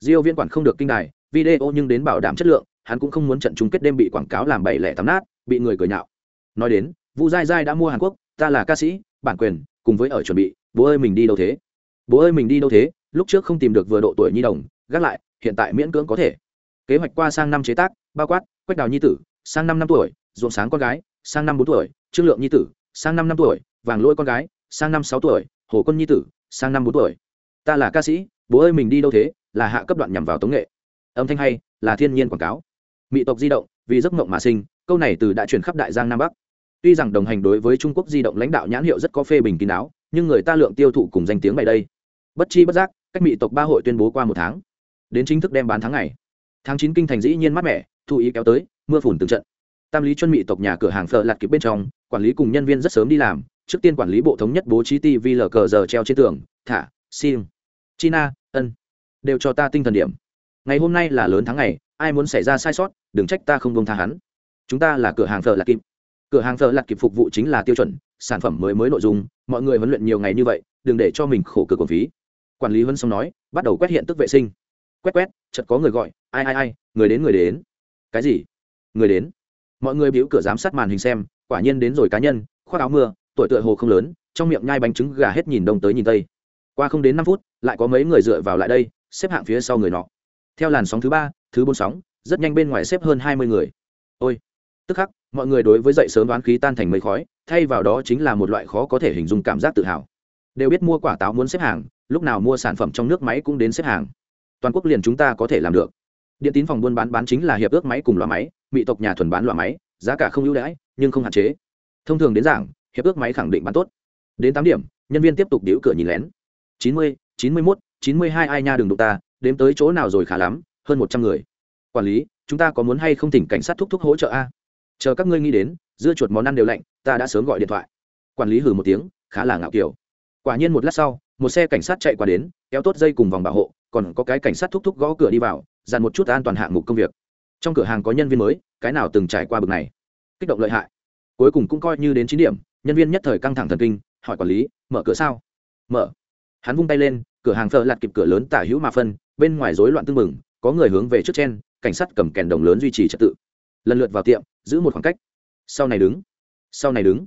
diêu viên quản không được kinh đài, video nhưng đến bảo đảm chất lượng, hắn cũng không muốn trận chung kết đêm bị quảng cáo làm bảy lẻ tám nát, bị người cười nhạo. Nói đến, vu dai dai đã mua hàn quốc, ta là ca sĩ, bản quyền, cùng với ở chuẩn bị, bố ơi mình đi đâu thế? Bố ơi mình đi đâu thế? Lúc trước không tìm được vừa độ tuổi nhi đồng, gác lại, hiện tại miễn cưỡng có thể. Kế hoạch qua sang năm chế tác, bao quát, quách đào nhi tử, sang năm năm tuổi, ruộng sáng con gái, sang năm bốn tuổi, trương lượng nhi tử, sang năm năm tuổi, vàng lỗi con gái, sang năm sáu tuổi, hồ quân nhi tử, sang năm bốn tuổi. Ta là ca sĩ, bố ơi mình đi đâu thế? Là hạ cấp đoạn nhằm vào tống nghệ. Âm thanh hay, là thiên nhiên quảng cáo. Mỹ tộc di động, vì giấc mộng mà sinh, câu này từ đã truyền khắp đại giang nam bắc. Tuy rằng đồng hành đối với trung quốc di động lãnh đạo nhãn hiệu rất có phê bình kín đáo, nhưng người ta lượng tiêu thụ cùng danh tiếng bày đây. Bất chi bất giác, cách mỹ tộc ba hội tuyên bố qua một tháng. Đến chính thức đem bán tháng ngày. Tháng chín kinh thành dĩ nhiên mát mẻ, thu ý kéo tới, mưa phùn từng trận. Tam lý chuẩn mỹ tộc nhà cửa hàng phở lạt kịp bên trong, quản lý cùng nhân viên rất sớm đi làm, trước tiên quản lý bộ thống nhất bố trí tv lờ cờ giờ treo trên tường, thả sim china, ân đều cho ta tinh thần điểm. Ngày hôm nay là lớn tháng ngày, ai muốn xảy ra sai sót, đừng trách ta không bông tha hắn. Chúng ta là cửa hàng thợ lạc kịp. Cửa hàng thợ lạc kịp phục vụ chính là tiêu chuẩn, sản phẩm mới mới nội dung, mọi người huấn luyện nhiều ngày như vậy, đừng để cho mình khổ cực còn phí. Quản lý huấn xong nói, bắt đầu quét hiện tức vệ sinh. Quét quét, chợt có người gọi, ai ai ai, người đến người đến. Cái gì? Người đến. Mọi người biểu cửa giám sát màn hình xem, quả nhiên đến rồi cá nhân, khoác áo mưa, tuổi tựa hồ không lớn, trong miệng nhai bánh trứng gà hết nhìn đông tới nhìn tây. Qua không đến năm phút lại có mấy người dựa vào lại đây, xếp hạng phía sau người nọ. Theo làn sóng thứ ba, thứ bốn sóng, rất nhanh bên ngoài xếp hơn hai mươi người. Ôi! Tức khắc, mọi người đối với dậy sớm đoán khí tan thành mây khói, thay vào đó chính là một loại khó có thể hình dung cảm giác tự hào. Đều biết mua quả táo muốn xếp hàng, lúc nào mua sản phẩm trong nước máy cũng đến xếp hàng. Toàn quốc liền chúng ta có thể làm được. Điện tín phòng buôn bán bán chính là hiệp ước máy cùng loại máy, mỹ tộc nhà thuần bán loại máy, giá cả không ưu đãi, nhưng không hạn chế. Thông thường đến giảng, hiệp ước máy khẳng định bán tốt. Đến tám điểm, nhân viên tiếp tục điếu cửa nhìn lén. chín mươi chín mươi mốt, chín mươi hai ai nha đừng đụng ta, đếm tới chỗ nào rồi khá lắm, hơn một trăm người. Quản lý, chúng ta có muốn hay không tỉnh cảnh sát thúc thúc hỗ trợ a? Chờ các ngươi nghĩ đến, dưa chuột món ăn đều lạnh, ta đã sớm gọi điện thoại. Quản lý hử một tiếng, khá là ngạo kiểu. Quả nhiên một lát sau, một xe cảnh sát chạy qua đến, kéo tốt dây cùng vòng bảo hộ, còn có cái cảnh sát thúc thúc gõ cửa đi vào, dàn một chút an toàn hạng mục công việc. Trong cửa hàng có nhân viên mới, cái nào từng trải qua bực này? Kích động lợi hại. Cuối cùng cũng coi như đến chín điểm, nhân viên nhất thời căng thẳng thần kinh, hỏi quản lý, mở cửa sao? Mở. Hắn vung tay lên cửa hàng thợ lặt kịp cửa lớn tả hữu mà phân, bên ngoài rối loạn tưng mừng có người hướng về trước trên cảnh sát cầm kèn đồng lớn duy trì trật tự. Lần lượt vào tiệm, giữ một khoảng cách. Sau này đứng, sau này đứng.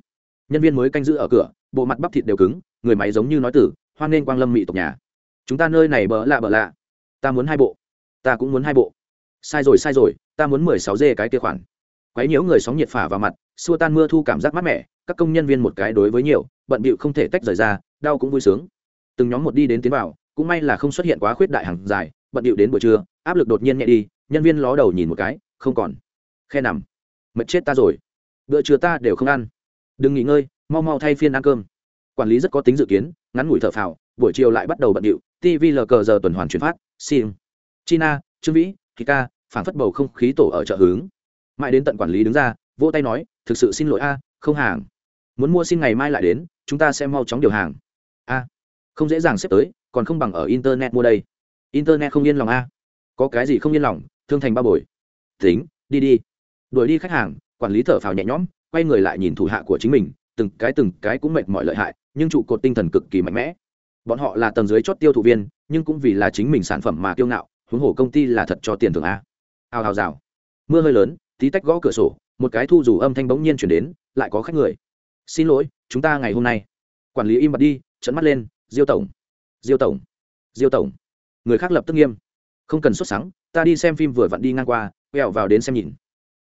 Nhân viên mới canh giữ ở cửa, bộ mặt bắp thịt đều cứng, người máy giống như nói tử hoan nên quang lâm mị tộc nhà. Chúng ta nơi này bỡ lạ bỡ lạ. Ta muốn hai bộ, ta cũng muốn hai bộ. Sai rồi sai rồi, ta muốn mười sáu dê cái kia khoản. Quấy nhiễu người sóng nhiệt phả vào mặt, xua tan mưa thu cảm giác mát mẻ, các công nhân viên một cái đối với nhiều, bận bịu không thể tách rời ra, đau cũng vui sướng từng nhóm một đi đến tiến vào, cũng may là không xuất hiện quá khuyết đại hàng dài, bận điệu đến buổi trưa, áp lực đột nhiên nhẹ đi, nhân viên ló đầu nhìn một cái, không còn. Khe nằm. Mệt chết ta rồi. Bữa trưa ta đều không ăn. Đừng nghỉ ngơi, mau mau thay phiên ăn cơm. Quản lý rất có tính dự kiến, ngắn ngủi thở phào, buổi chiều lại bắt đầu bận điệu tv lờ cờ giờ tuần hoàn chuyển phát sim china, trương vĩ, kika phản phất bầu không khí tổ ở chợ hướng. Mãi đến tận quản lý đứng ra, vỗ tay nói, thực sự xin lỗi a, không hàng. Muốn mua xin ngày mai lại đến, chúng ta sẽ mau chóng điều hàng. A không dễ dàng xếp tới, còn không bằng ở internet mua đây. Internet không yên lòng a. Có cái gì không yên lòng, thương thành ba bồi. Tính, đi đi. Đuổi đi khách hàng, quản lý thở phào nhẹ nhõm, quay người lại nhìn thủ hạ của chính mình, từng cái từng cái cũng mệt mỏi lợi hại, nhưng trụ cột tinh thần cực kỳ mạnh mẽ. Bọn họ là tầng dưới chót tiêu thụ viên, nhưng cũng vì là chính mình sản phẩm mà kiêu ngạo, huống hồ công ty là thật cho tiền thưởng a. Hào hào rào. Mưa hơi lớn, tí tách gõ cửa sổ, một cái thu dù âm thanh bỗng nhiên chuyển đến, lại có khách người. Xin lỗi, chúng ta ngày hôm nay. Quản lý im bặt đi trận mắt lên diêu tổng. Diêu tổng. Diêu tổng. Người khác lập tức nghiêm. Không cần xuất sáng ta đi xem phim vừa vặn đi ngang qua, quẹo vào đến xem nhìn.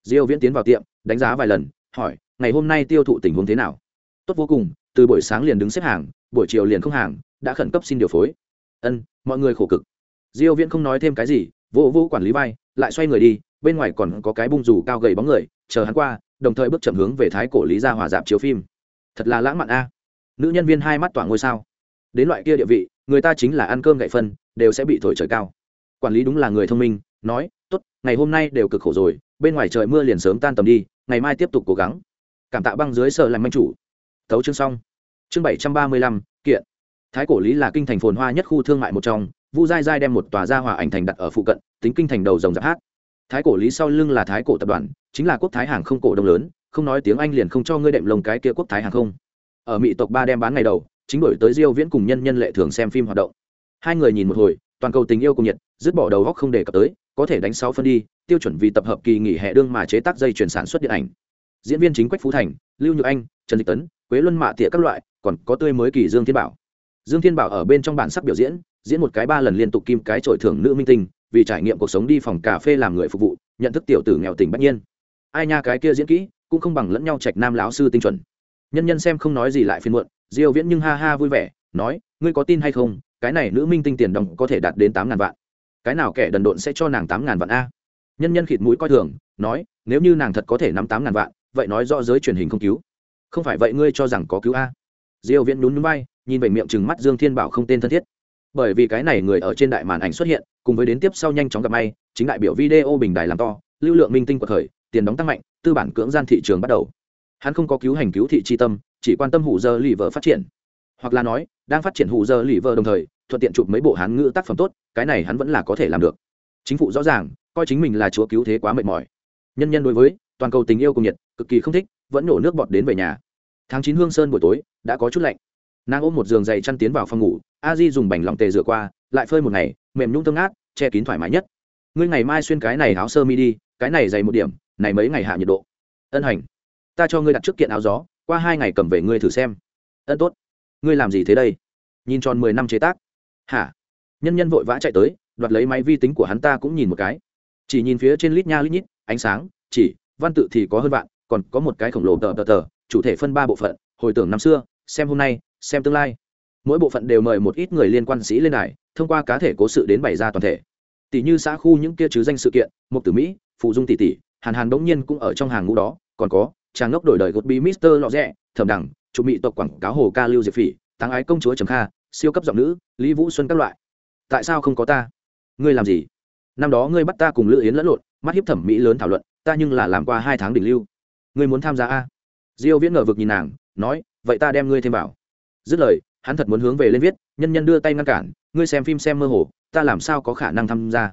Diêu viễn tiến vào tiệm, đánh giá vài lần, hỏi, ngày hôm nay tiêu thụ tình huống thế nào? Tốt vô cùng, từ buổi sáng liền đứng xếp hàng, buổi chiều liền không hàng, đã khẩn cấp xin điều phối. Ân, mọi người khổ cực. Diêu viễn không nói thêm cái gì vô vô quản lý vai, lại xoay người đi, bên ngoài còn có cái bung rủ cao gầy bóng người, chờ hắn qua, đồng thời bước chậm hướng về thái cổ lý gia hòa dạp chiếu phim. Thật là lãng mạn a. Nữ nhân viên hai mắt tỏa ngôi sao đến loại kia địa vị, người ta chính là ăn cơm gậy phân, đều sẽ bị thổi trời cao. Quản lý đúng là người thông minh, nói, tốt, ngày hôm nay đều cực khổ rồi, bên ngoài trời mưa liền sớm tan tầm đi, ngày mai tiếp tục cố gắng. Cảm tạ băng dưới sợ làm manh chủ. Thấu chương xong. Chương bảy trăm ba mươi lăm, kiện. Thái cổ lý là kinh thành phồn hoa nhất khu thương mại một trong, vu dai dai đem một tòa gia hòa ảnh thành đặt ở phụ cận, tính kinh thành đầu dòng giáp hát. Thái cổ lý sau lưng là thái cổ tập đoàn, chính là quốc thái hàng không cổ đông lớn, không nói tiếng anh liền không cho ngươi đệm lồng cái kia quốc thái hàng không. Ở mỹ tộc ba đem bán ngày đầu chính đổi tới diêu viễn cùng nhân nhân lệ thường xem phim hoạt động. Hai người nhìn một hồi, toàn cầu tình yêu cùng nhiệt, dứt bỏ đầu góc không để cập tới, có thể đánh sáu phân đi, tiêu chuẩn vì tập hợp kỳ nghỉ hè đương mà chế tác dây chuyển sản xuất điện ảnh. Diễn viên chính quách phú thành, lưu nhược anh, trần dịch tấn, quế luân mạ tỉa các loại, còn có tươi mới kỳ dương thiên bảo. Dương thiên bảo ở bên trong bản sắc biểu diễn diễn một cái ba lần liên tục kim cái trội thưởng nữ minh tinh, vì trải nghiệm cuộc sống đi phòng cà phê làm người phục vụ, nhận thức tiểu tử nghèo tỉnh bất nhiên. Ai nha cái kia diễn kỹ, cũng không bằng lẫn nhau trạch nam lão sư tinh chuẩn. Nhân nhân xem không nói gì lại phiên muộn diêu viễn nhưng ha ha vui vẻ, nói, ngươi có tin hay không? Cái này nữ minh tinh tiền đồng có thể đạt đến tám ngàn vạn. Cái nào kẻ đần độn sẽ cho nàng tám ngàn vạn a? Nhân nhân khịt mũi coi thường, nói, nếu như nàng thật có thể nắm tám ngàn vạn, vậy nói rõ giới truyền hình không cứu. Không phải vậy ngươi cho rằng có cứu a? Diêu viễn nhún nhún vai, nhìn về miệng chừng mắt dương thiên bảo không tên thân thiết. Bởi vì cái này người ở trên đại màn ảnh xuất hiện, cùng với đến tiếp sau nhanh chóng gặp may, chính đại biểu video bình đài làm to, lưu lượng minh tinh của thời tiền đóng tăng mạnh, tư bản cưỡng gian thị trường bắt đầu. Hắn không có cứu hành cứu thị chi tâm chỉ quan tâm hủ giờ lì vợ phát triển. Hoặc là nói, đang phát triển hủ giờ lì vợ đồng thời, thuận tiện chụp mấy bộ hán ngữ tác phẩm tốt, cái này hắn vẫn là có thể làm được. Chính phủ rõ ràng, coi chính mình là chúa cứu thế quá mệt mỏi. Nhân nhân đối với, toàn cầu tình yêu cùng nhiệt, cực kỳ không thích, vẫn nổ nước bọt đến về nhà. Tháng chín hương sơn buổi tối, đã có chút lạnh. Nàng ôm một giường dày chăn tiến vào phòng ngủ, a di dùng bành lòng tề rửa qua, lại phơi một ngày, mềm nhung thơm ngát, che kín thoải mái nhất. Ngươi ngày mai xuyên cái này áo sơ mi đi, cái này dày một điểm, này mấy ngày hạ nhiệt độ. Ân hành, ta cho ngươi đặt trước kiện áo gió qua hai ngày cầm về ngươi thử xem. Ân tốt. Ngươi làm gì thế đây? Nhìn tròn mười năm chế tác. Hả? Nhân nhân vội vã chạy tới, đoạt lấy máy vi tính của hắn ta cũng nhìn một cái. Chỉ nhìn phía trên lít nha lít nhít, ánh sáng, chỉ, văn tự thì có hơn vạn, còn có một cái khổng lồ tờ tờ tờ, chủ thể phân ba bộ phận, hồi tưởng năm xưa, xem hôm nay, xem tương lai. Mỗi bộ phận đều mời một ít người liên quan sĩ lên đài, thông qua cá thể cố sự đến bày ra toàn thể. Tỷ như xã khu những kia chứ danh sự kiện mục tử mỹ, phụ dung tỷ tỷ, hàn hàn đống nhiên cũng ở trong hàng ngũ đó, còn có chàng ngốc đổi đời gột bí mister lọ rẽ thầm đẳng chủ mỹ tộc quảng cáo hồ ca lưu diệp phỉ tăng ái công chúa trầm kha, siêu cấp giọng nữ, lý vũ xuân các loại. Tại sao không có ta? Ngươi làm gì? Năm đó ngươi bắt ta cùng lữ yến lẫn lộn, mắt hiếp thẩm mỹ lớn thảo luận, ta nhưng là làm qua hai tháng đỉnh lưu. Ngươi muốn tham gia a? Diêu viễn ngờ vực nhìn nàng, nói, vậy ta đem ngươi thêm vào. Dứt lời, hắn thật muốn hướng về lên viết, nhân nhân đưa tay ngăn cản, ngươi xem phim xem mơ hồ, ta làm sao có khả năng tham gia?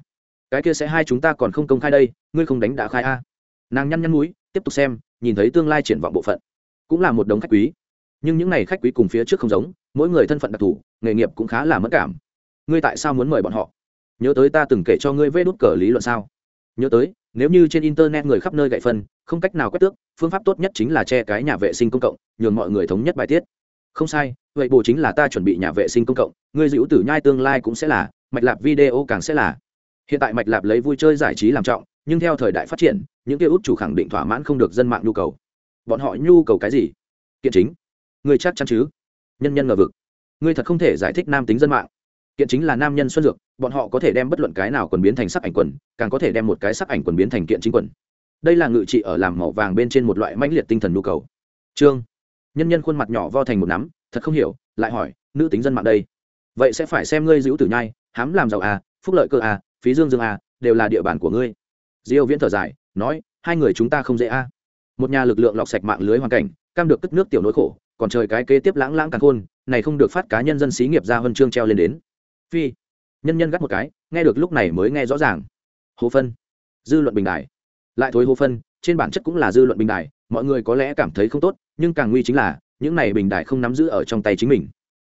Cái kia sẽ hai chúng ta còn không công khai đây, ngươi không đánh đã khai a. Nàng nhăn nhăn mũi tiếp tục xem nhìn thấy tương lai triển vọng bộ phận, cũng là một đống khách quý. Nhưng những n à y khách quý cùng phía trước không giống, mỗi người thân phận đặc thù, nghề nghiệp cũng khá là mất cảm. Ngươi tại sao muốn mời bọn họ? Nhớ tới ta từng kể cho ngươi vê đốt cờ lý luận sao? Nhớ tới, nếu như trên internet người khắp nơi gậy phân, không cách nào quét tước, phương pháp tốt nhất chính là che cái nhà vệ sinh công cộng, nhường mọi người thống nhất bài tiết. Không sai, vậy bồ chính là ta chuẩn bị nhà vệ sinh công cộng, ngươi dữ tử nhai tương lai cũng sẽ là, mạch lạp video càng sẽ là. Hiện tại mạch lạp lấy vui chơi giải trí làm trọng nhưng theo thời đại phát triển, những kia út chủ khẳng định thỏa mãn không được dân mạng nhu cầu. Bọn họ nhu cầu cái gì? Kiện chính. Người chắc chắn chứ? Nhân nhân ngờ vực. Ngươi thật không thể giải thích nam tính dân mạng. Kiện chính là nam nhân xuân dược, bọn họ có thể đem bất luận cái nào quần biến thành sắc ảnh quần, càng có thể đem một cái sắc ảnh quần biến thành kiện chính quần. Đây là ngự trị ở làm màu vàng bên trên một loại mãnh liệt tinh thần nhu cầu. Trương. Nhân nhân khuôn mặt nhỏ vo thành một nắm, thật không hiểu, lại hỏi, nữ tính dân mạng đây, vậy sẽ phải xem ngươi giữ tử nhai, hám làm giàu à phúc lợi cơ à phí dương dương à đều là địa bàn của ngươi diêu viễn thở dài, nói, hai người chúng ta không dễ à một nhà lực lượng lọc sạch mạng lưới hoàn cảnh, cam được cất nước tiểu nỗi khổ, còn trời cái kế tiếp lãng lãng càng khôn, này không được phát cá nhân dân xí nghiệp ra huân chương treo lên đến. Phi, nhân nhân gắt một cái, nghe được lúc này mới nghe rõ ràng. Hồ phân, dư luận bình đại. Lại thối hồ phân, trên bản chất cũng là dư luận bình đại, mọi người có lẽ cảm thấy không tốt, nhưng càng nguy chính là, những này bình đại không nắm giữ ở trong tay chính mình.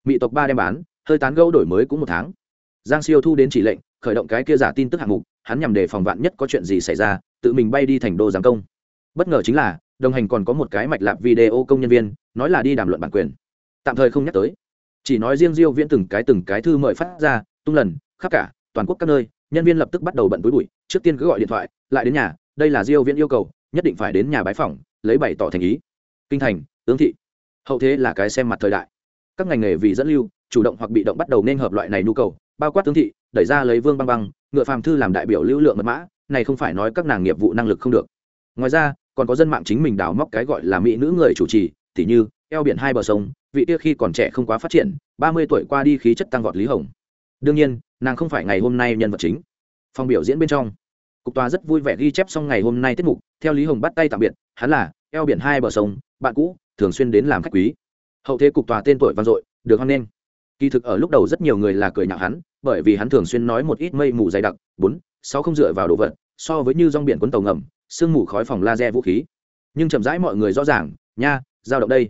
Mỹ tộc ba đem bán, hơi tán gẫu đổi mới cũng một tháng. Giang siêu thu đến chỉ lệnh, khởi động cái kia giả tin tức hạng mục hắn nhằm đề phòng vạn nhất có chuyện gì xảy ra, tự mình bay đi thành đô giáng công. Bất ngờ chính là, đồng hành còn có một cái mạch lạp video công nhân viên, nói là đi đàm luận bản quyền. Tạm thời không nhắc tới. Chỉ nói riêng diêu viễn từng cái từng cái thư mời phát ra, tung lần, khắp cả, toàn quốc các nơi, nhân viên lập tức bắt đầu bận túi bụi, trước tiên cứ gọi điện thoại, lại đến nhà, đây là diêu viễn yêu cầu, nhất định phải đến nhà bái phỏng, lấy bày tỏ thành ý. Kinh thành tướng thị. Hậu thế là cái xem mặt thời đại. Các ngành nghề vì dẫn lưu, chủ động hoặc bị động bắt đầu nên hợp loại này nhu cầu, bao quát tướng thị, đẩy ra lấy vương băng băng ngựa phàm thư làm đại biểu lưu lượng mật mã, này không phải nói các nàng nghiệp vụ năng lực không được. Ngoài ra, còn có dân mạng chính mình đào móc cái gọi là mỹ nữ người chủ trì, tỉ như, eo biển hai bờ sông, vị kia khi còn trẻ không quá phát triển, ba mươi tuổi qua đi khí chất tăng vọt lý hồng. Đương nhiên, nàng không phải ngày hôm nay nhân vật chính. Phòng biểu diễn bên trong, cục tòa rất vui vẻ ghi chép xong ngày hôm nay tiết mục, theo lý hồng bắt tay tạm biệt, hắn là, eo biển hai bờ sông, bạn cũ, thường xuyên đến làm khách quý. Hậu thế cục tòa tên tuổi vang dội, được hoan nghênh kỳ thực ở lúc đầu rất nhiều người là cười nhạo hắn, bởi vì hắn thường xuyên nói một ít mây mù dày đặc, bốn, sáu không dựa vào đồ vật, so với như rong biển cuốn tàu ngầm, sương mù khói phòng laser vũ khí. Nhưng chậm rãi mọi người rõ ràng, nha, giao động đây.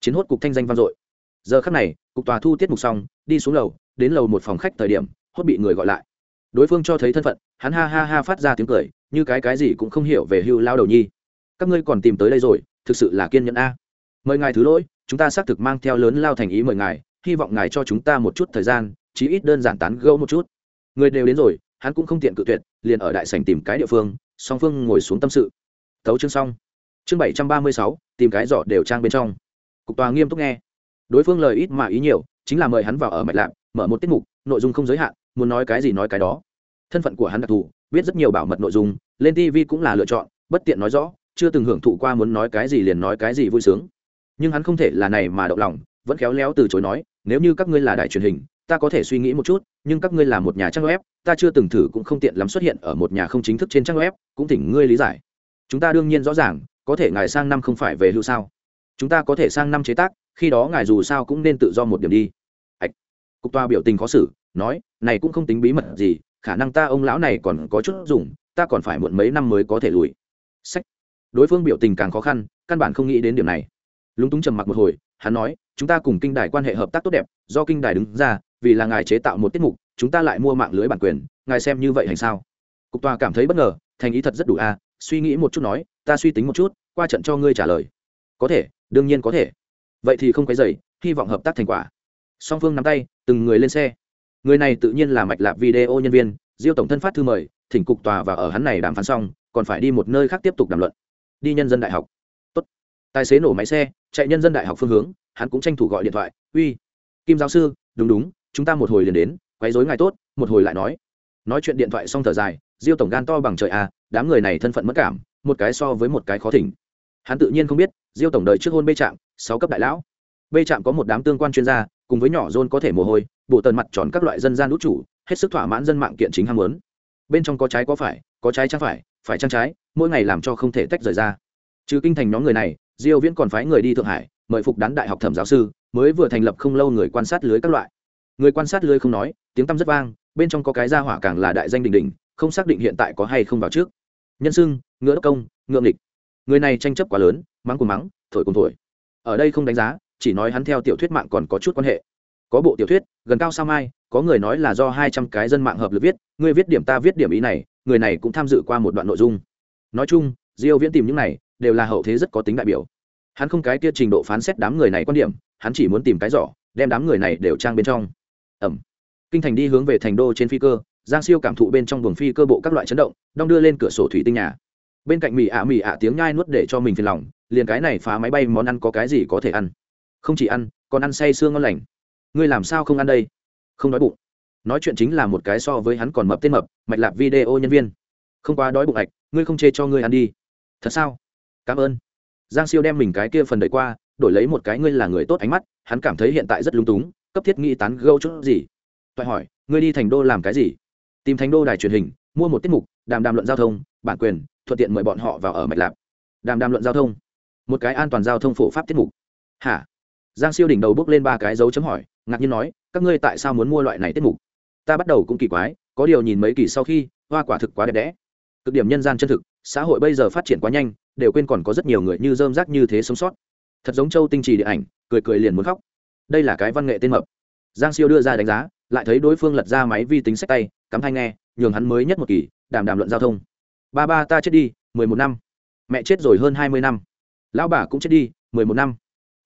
Chiến hốt cục thanh danh vang dội. Giờ khắc này, cục tòa thu tiết mục xong, đi xuống lầu, đến lầu một phòng khách thời điểm, hốt bị người gọi lại. Đối phương cho thấy thân phận, hắn ha ha ha phát ra tiếng cười, như cái cái gì cũng không hiểu về hưu lao đầu nhi. Các ngươi còn tìm tới đây rồi, thực sự là kiên nhẫn a. Mời ngài thứ lỗi, chúng ta xác thực mang theo lớn lao thành ý mời ngài hy vọng ngài cho chúng ta một chút thời gian, chí ít đơn giản tán gẫu một chút. Người đều đến rồi, hắn cũng không tiện cự tuyệt, liền ở đại sảnh tìm cái địa phương, song phương ngồi xuống tâm sự. Tấu chương xong. Chương bảy trăm ba mươi sáu, tìm cái giỏ đều trang bên trong. Cục tòa nghiêm túc nghe. Đối phương lời ít mà ý nhiều, chính là mời hắn vào ở mạch lạc mở một tiết mục, nội dung không giới hạn, muốn nói cái gì nói cái đó. Thân phận của hắn đặc thù, biết rất nhiều bảo mật nội dung, lên tv cũng là lựa chọn, bất tiện nói rõ, chưa từng hưởng thụ qua muốn nói cái gì liền nói cái gì vui sướng. Nhưng hắn không thể là này mà động lòng vẫn khéo léo từ chối nói, nếu như các ngươi là đài truyền hình, ta có thể suy nghĩ một chút, nhưng các ngươi là một nhà trang web, ta chưa từng thử cũng không tiện lắm xuất hiện ở một nhà không chính thức trên trang web, cũng thỉnh ngươi lý giải. Chúng ta đương nhiên rõ ràng, có thể ngài sang năm không phải về hưu sao? Chúng ta có thể sang năm chế tác, khi đó ngài dù sao cũng nên tự do một điểm đi. Ạch. Cục toa biểu tình khó xử, nói, này cũng không tính bí mật gì, khả năng ta ông lão này còn có chút dùng, ta còn phải muộn mấy năm mới có thể lùi. Sách. Đối phương biểu tình càng khó khăn, căn bản không nghĩ đến điểm này. Lúng túng trầm mặc một hồi hắn nói, chúng ta cùng kinh đài quan hệ hợp tác tốt đẹp, do kinh đài đứng ra, vì là ngài chế tạo một tiết mục, chúng ta lại mua mạng lưới bản quyền, ngài xem như vậy hành sao? Cục tòa cảm thấy bất ngờ, thành ý thật rất đủ a, suy nghĩ một chút nói, ta suy tính một chút, qua trận cho ngươi trả lời. Có thể, đương nhiên có thể. Vậy thì không cái dày hy vọng hợp tác thành quả. Song phương nắm tay, từng người lên xe. Người này tự nhiên là mạch lạc video nhân viên, diêu tổng thân phát thư mời, thỉnh cục tòa và ở hắn này đàm phán xong, còn phải đi một nơi khác tiếp tục đàm luận. Đi nhân dân đại học. Tốt. tài xế nổ máy xe chạy nhân dân đại học phương hướng, hắn cũng tranh thủ gọi điện thoại, uy, kim giáo sư, đúng đúng, chúng ta một hồi liền đến, quấy rối ngài tốt, một hồi lại nói. Nói chuyện điện thoại xong thở dài, diêu tổng gan to bằng trời à đám người này thân phận mất cảm, một cái so với một cái khó thỉnh. Hắn tự nhiên không biết, diêu tổng đời trước hôn bê trạm, sáu cấp đại lão. Bê trạm có một đám tương quan chuyên gia, cùng với nhỏ rôn có thể mồ hôi, bộ tần mặt tròn các loại dân gian nút chủ, hết sức thỏa mãn dân mạng kiện chính ham muốn. Bên trong có trái có phải, có trái trang phải phải trang trái, mỗi ngày làm cho không thể tách rời ra. Trừ kinh thành nhóm người này diêu viễn còn phái người đi thượng hải, mời phục đán đại học thẩm giáo sư, mới vừa thành lập không lâu người quan sát lưới các loại. Người quan sát lưới không nói, tiếng tăm rất vang, bên trong có cái gia hỏa càng là đại danh đình đình không xác định hiện tại có hay không vào trước. Nhân sưng ngựa đốc công ngượng nghịch. Người này tranh chấp quá lớn, mắng cùng mắng, thổi cùng thổi. Ở đây không đánh giá, chỉ nói hắn theo tiểu thuyết mạng còn có chút quan hệ. Có bộ tiểu thuyết, gần cao sao mai, có người nói là do hai trăm cái dân mạng hợp lực viết, người viết điểm ta viết điểm ý này, người này cũng tham dự qua một đoạn nội dung. Nói chung, diêu viễn tìm những này đều là hậu thế rất có tính đại biểu. Hắn không cái kia trình độ phán xét đám người này quan điểm, hắn chỉ muốn tìm cái giỏ, đem đám người này đều trang bên trong. Ẩm. Kinh thành đi hướng về thành đô trên phi cơ, giang siêu cảm thụ bên trong buồng phi cơ bộ các loại chấn động, đong đưa lên cửa sổ thủy tinh nhà. Bên cạnh mì ạ mì ạ tiếng nhai nuốt để cho mình phiền lòng, liền cái này phá máy bay món ăn có cái gì có thể ăn? Không chỉ ăn, còn ăn say sương ngon lành. Ngươi làm sao không ăn đây? Không đói bụng. Nói chuyện chính là một cái so với hắn còn mập tên mập, mạch lạc video nhân viên. Không quá đói bụng ạch ngươi không chê cho ngươi ăn đi. Thật sao? Cảm ơn. Giang siêu đem mình cái kia phần đợi qua, đổi lấy một cái ngươi là người tốt ánh mắt, hắn cảm thấy hiện tại rất lung túng, cấp thiết nghĩ tán gâu chút gì. Toại hỏi, ngươi đi thành đô làm cái gì? Tìm thành đô đài truyền hình, mua một tiết mục, đàm đàm luận giao thông, bản quyền, thuận tiện mời bọn họ vào ở mạch lạp. Đàm đàm luận giao thông. Một cái an toàn giao thông phổ pháp tiết mục. Hả? Giang siêu đỉnh đầu bước lên ba cái dấu chấm hỏi, ngạc nhiên nói, các ngươi tại sao muốn mua loại này tiết mục? Ta bắt đầu cũng kỳ quái, có điều nhìn mấy kỳ sau khi, hoa quả thực quá đẹp đẽ. Cực điểm nhân gian chân thực, xã hội bây giờ phát triển quá nhanh đều quên còn có rất nhiều người như dơm rác như thế sống sót. Thật giống châu tinh trì địa ảnh, cười cười liền muốn khóc. Đây là cái văn nghệ tên mập. Giang siêu đưa ra đánh giá, lại thấy đối phương lật ra máy vi tính sách tay, cắm thanh nghe, nhường hắn mới nhất một kỳ, đàm đàm luận giao thông. Ba ba, ta chết đi, mười một năm. Mẹ chết rồi hơn hai mươi năm. Lão bà cũng chết đi, mười một năm.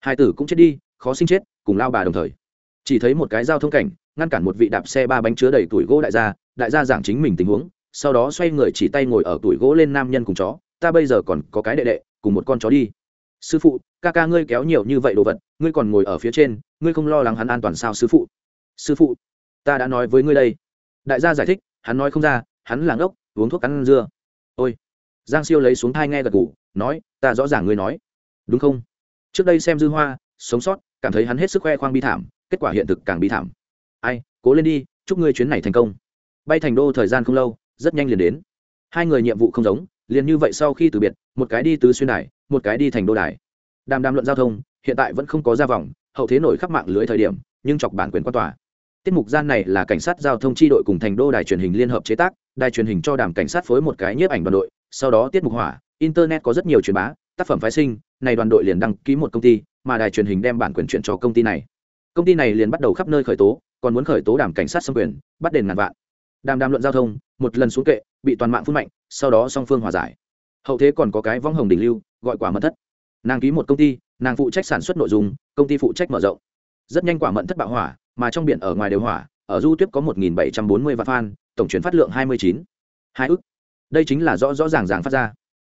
Hai tử cũng chết đi, khó sinh chết, cùng lao bà đồng thời. Chỉ thấy một cái giao thông cảnh, ngăn cản một vị đạp xe ba bánh chứa đầy tuổi gỗ đại gia đại gia giảng chính mình tình huống, sau đó xoay người chỉ tay ngồi ở tuổi gỗ lên nam nhân cùng chó ta bây giờ còn có cái đệ đệ, cùng một con chó đi. Sư phụ, ca ca ngươi kéo nhiều như vậy đồ vật, ngươi còn ngồi ở phía trên, ngươi không lo lắng hắn an toàn sao sư phụ? Sư phụ, ta đã nói với ngươi đây. Đại gia giải thích, hắn nói không ra, hắn là ngốc, uống thuốc cắn dưa. Ôi. Giang siêu lấy xuống thai nghe gật g ủ nói, ta rõ ràng ngươi nói. Đúng không? Trước đây xem dư hoa, sống sót, cảm thấy hắn hết sức khoe khoang bi thảm, kết quả hiện thực càng bi thảm. Ai, cố lên đi, chúc ngươi chuyến này thành công. Bay thành đô thời gian không lâu, rất nhanh liền đến. Hai người nhiệm vụ không giống liền như vậy sau khi từ biệt, một cái đi tứ xuyên đài, một cái đi thành đô đài. Đàm đàm luận giao thông, hiện tại vẫn không có ra vòng, hậu thế nổi khắp mạng lưới thời điểm, nhưng chọc bản quyền quan tòa. Tiết mục gian này là cảnh sát giao thông tri đội cùng thành đô đài truyền hình liên hợp chế tác, đài truyền hình cho đàm cảnh sát phối một cái nhiếp ảnh đoàn đội, sau đó tiết mục hỏa, internet có rất nhiều truyền bá, tác phẩm phái sinh, này đoàn đội liền đăng ký một công ty, mà đài truyền hình đem bản quyền chuyển cho công ty này. Công ty này liền bắt đầu khắp nơi khởi tố, còn muốn khởi tố đàm cảnh sát xâm quyền, bắt đền ngàn vạn đàm đàm luận giao thông, một lần xuống kệ, bị toàn mạng phun mạnh, sau đó song phương hòa giải. Hậu thế còn có cái vong hồng đỉnh lưu, gọi quả mật thất. Nàng ký một công ty, nàng phụ trách sản xuất nội dung, công ty phụ trách mở rộng. Rất nhanh quả mận thất bạo hỏa, mà trong biển ở ngoài đều hỏa, ở du tiếp có một nghìn bảy trăm bốn mươi vạn fan, tổng chuyển phát lượng hai mươi chín. Hai ức. Đây chính là rõ rõ ràng ràng phát ra.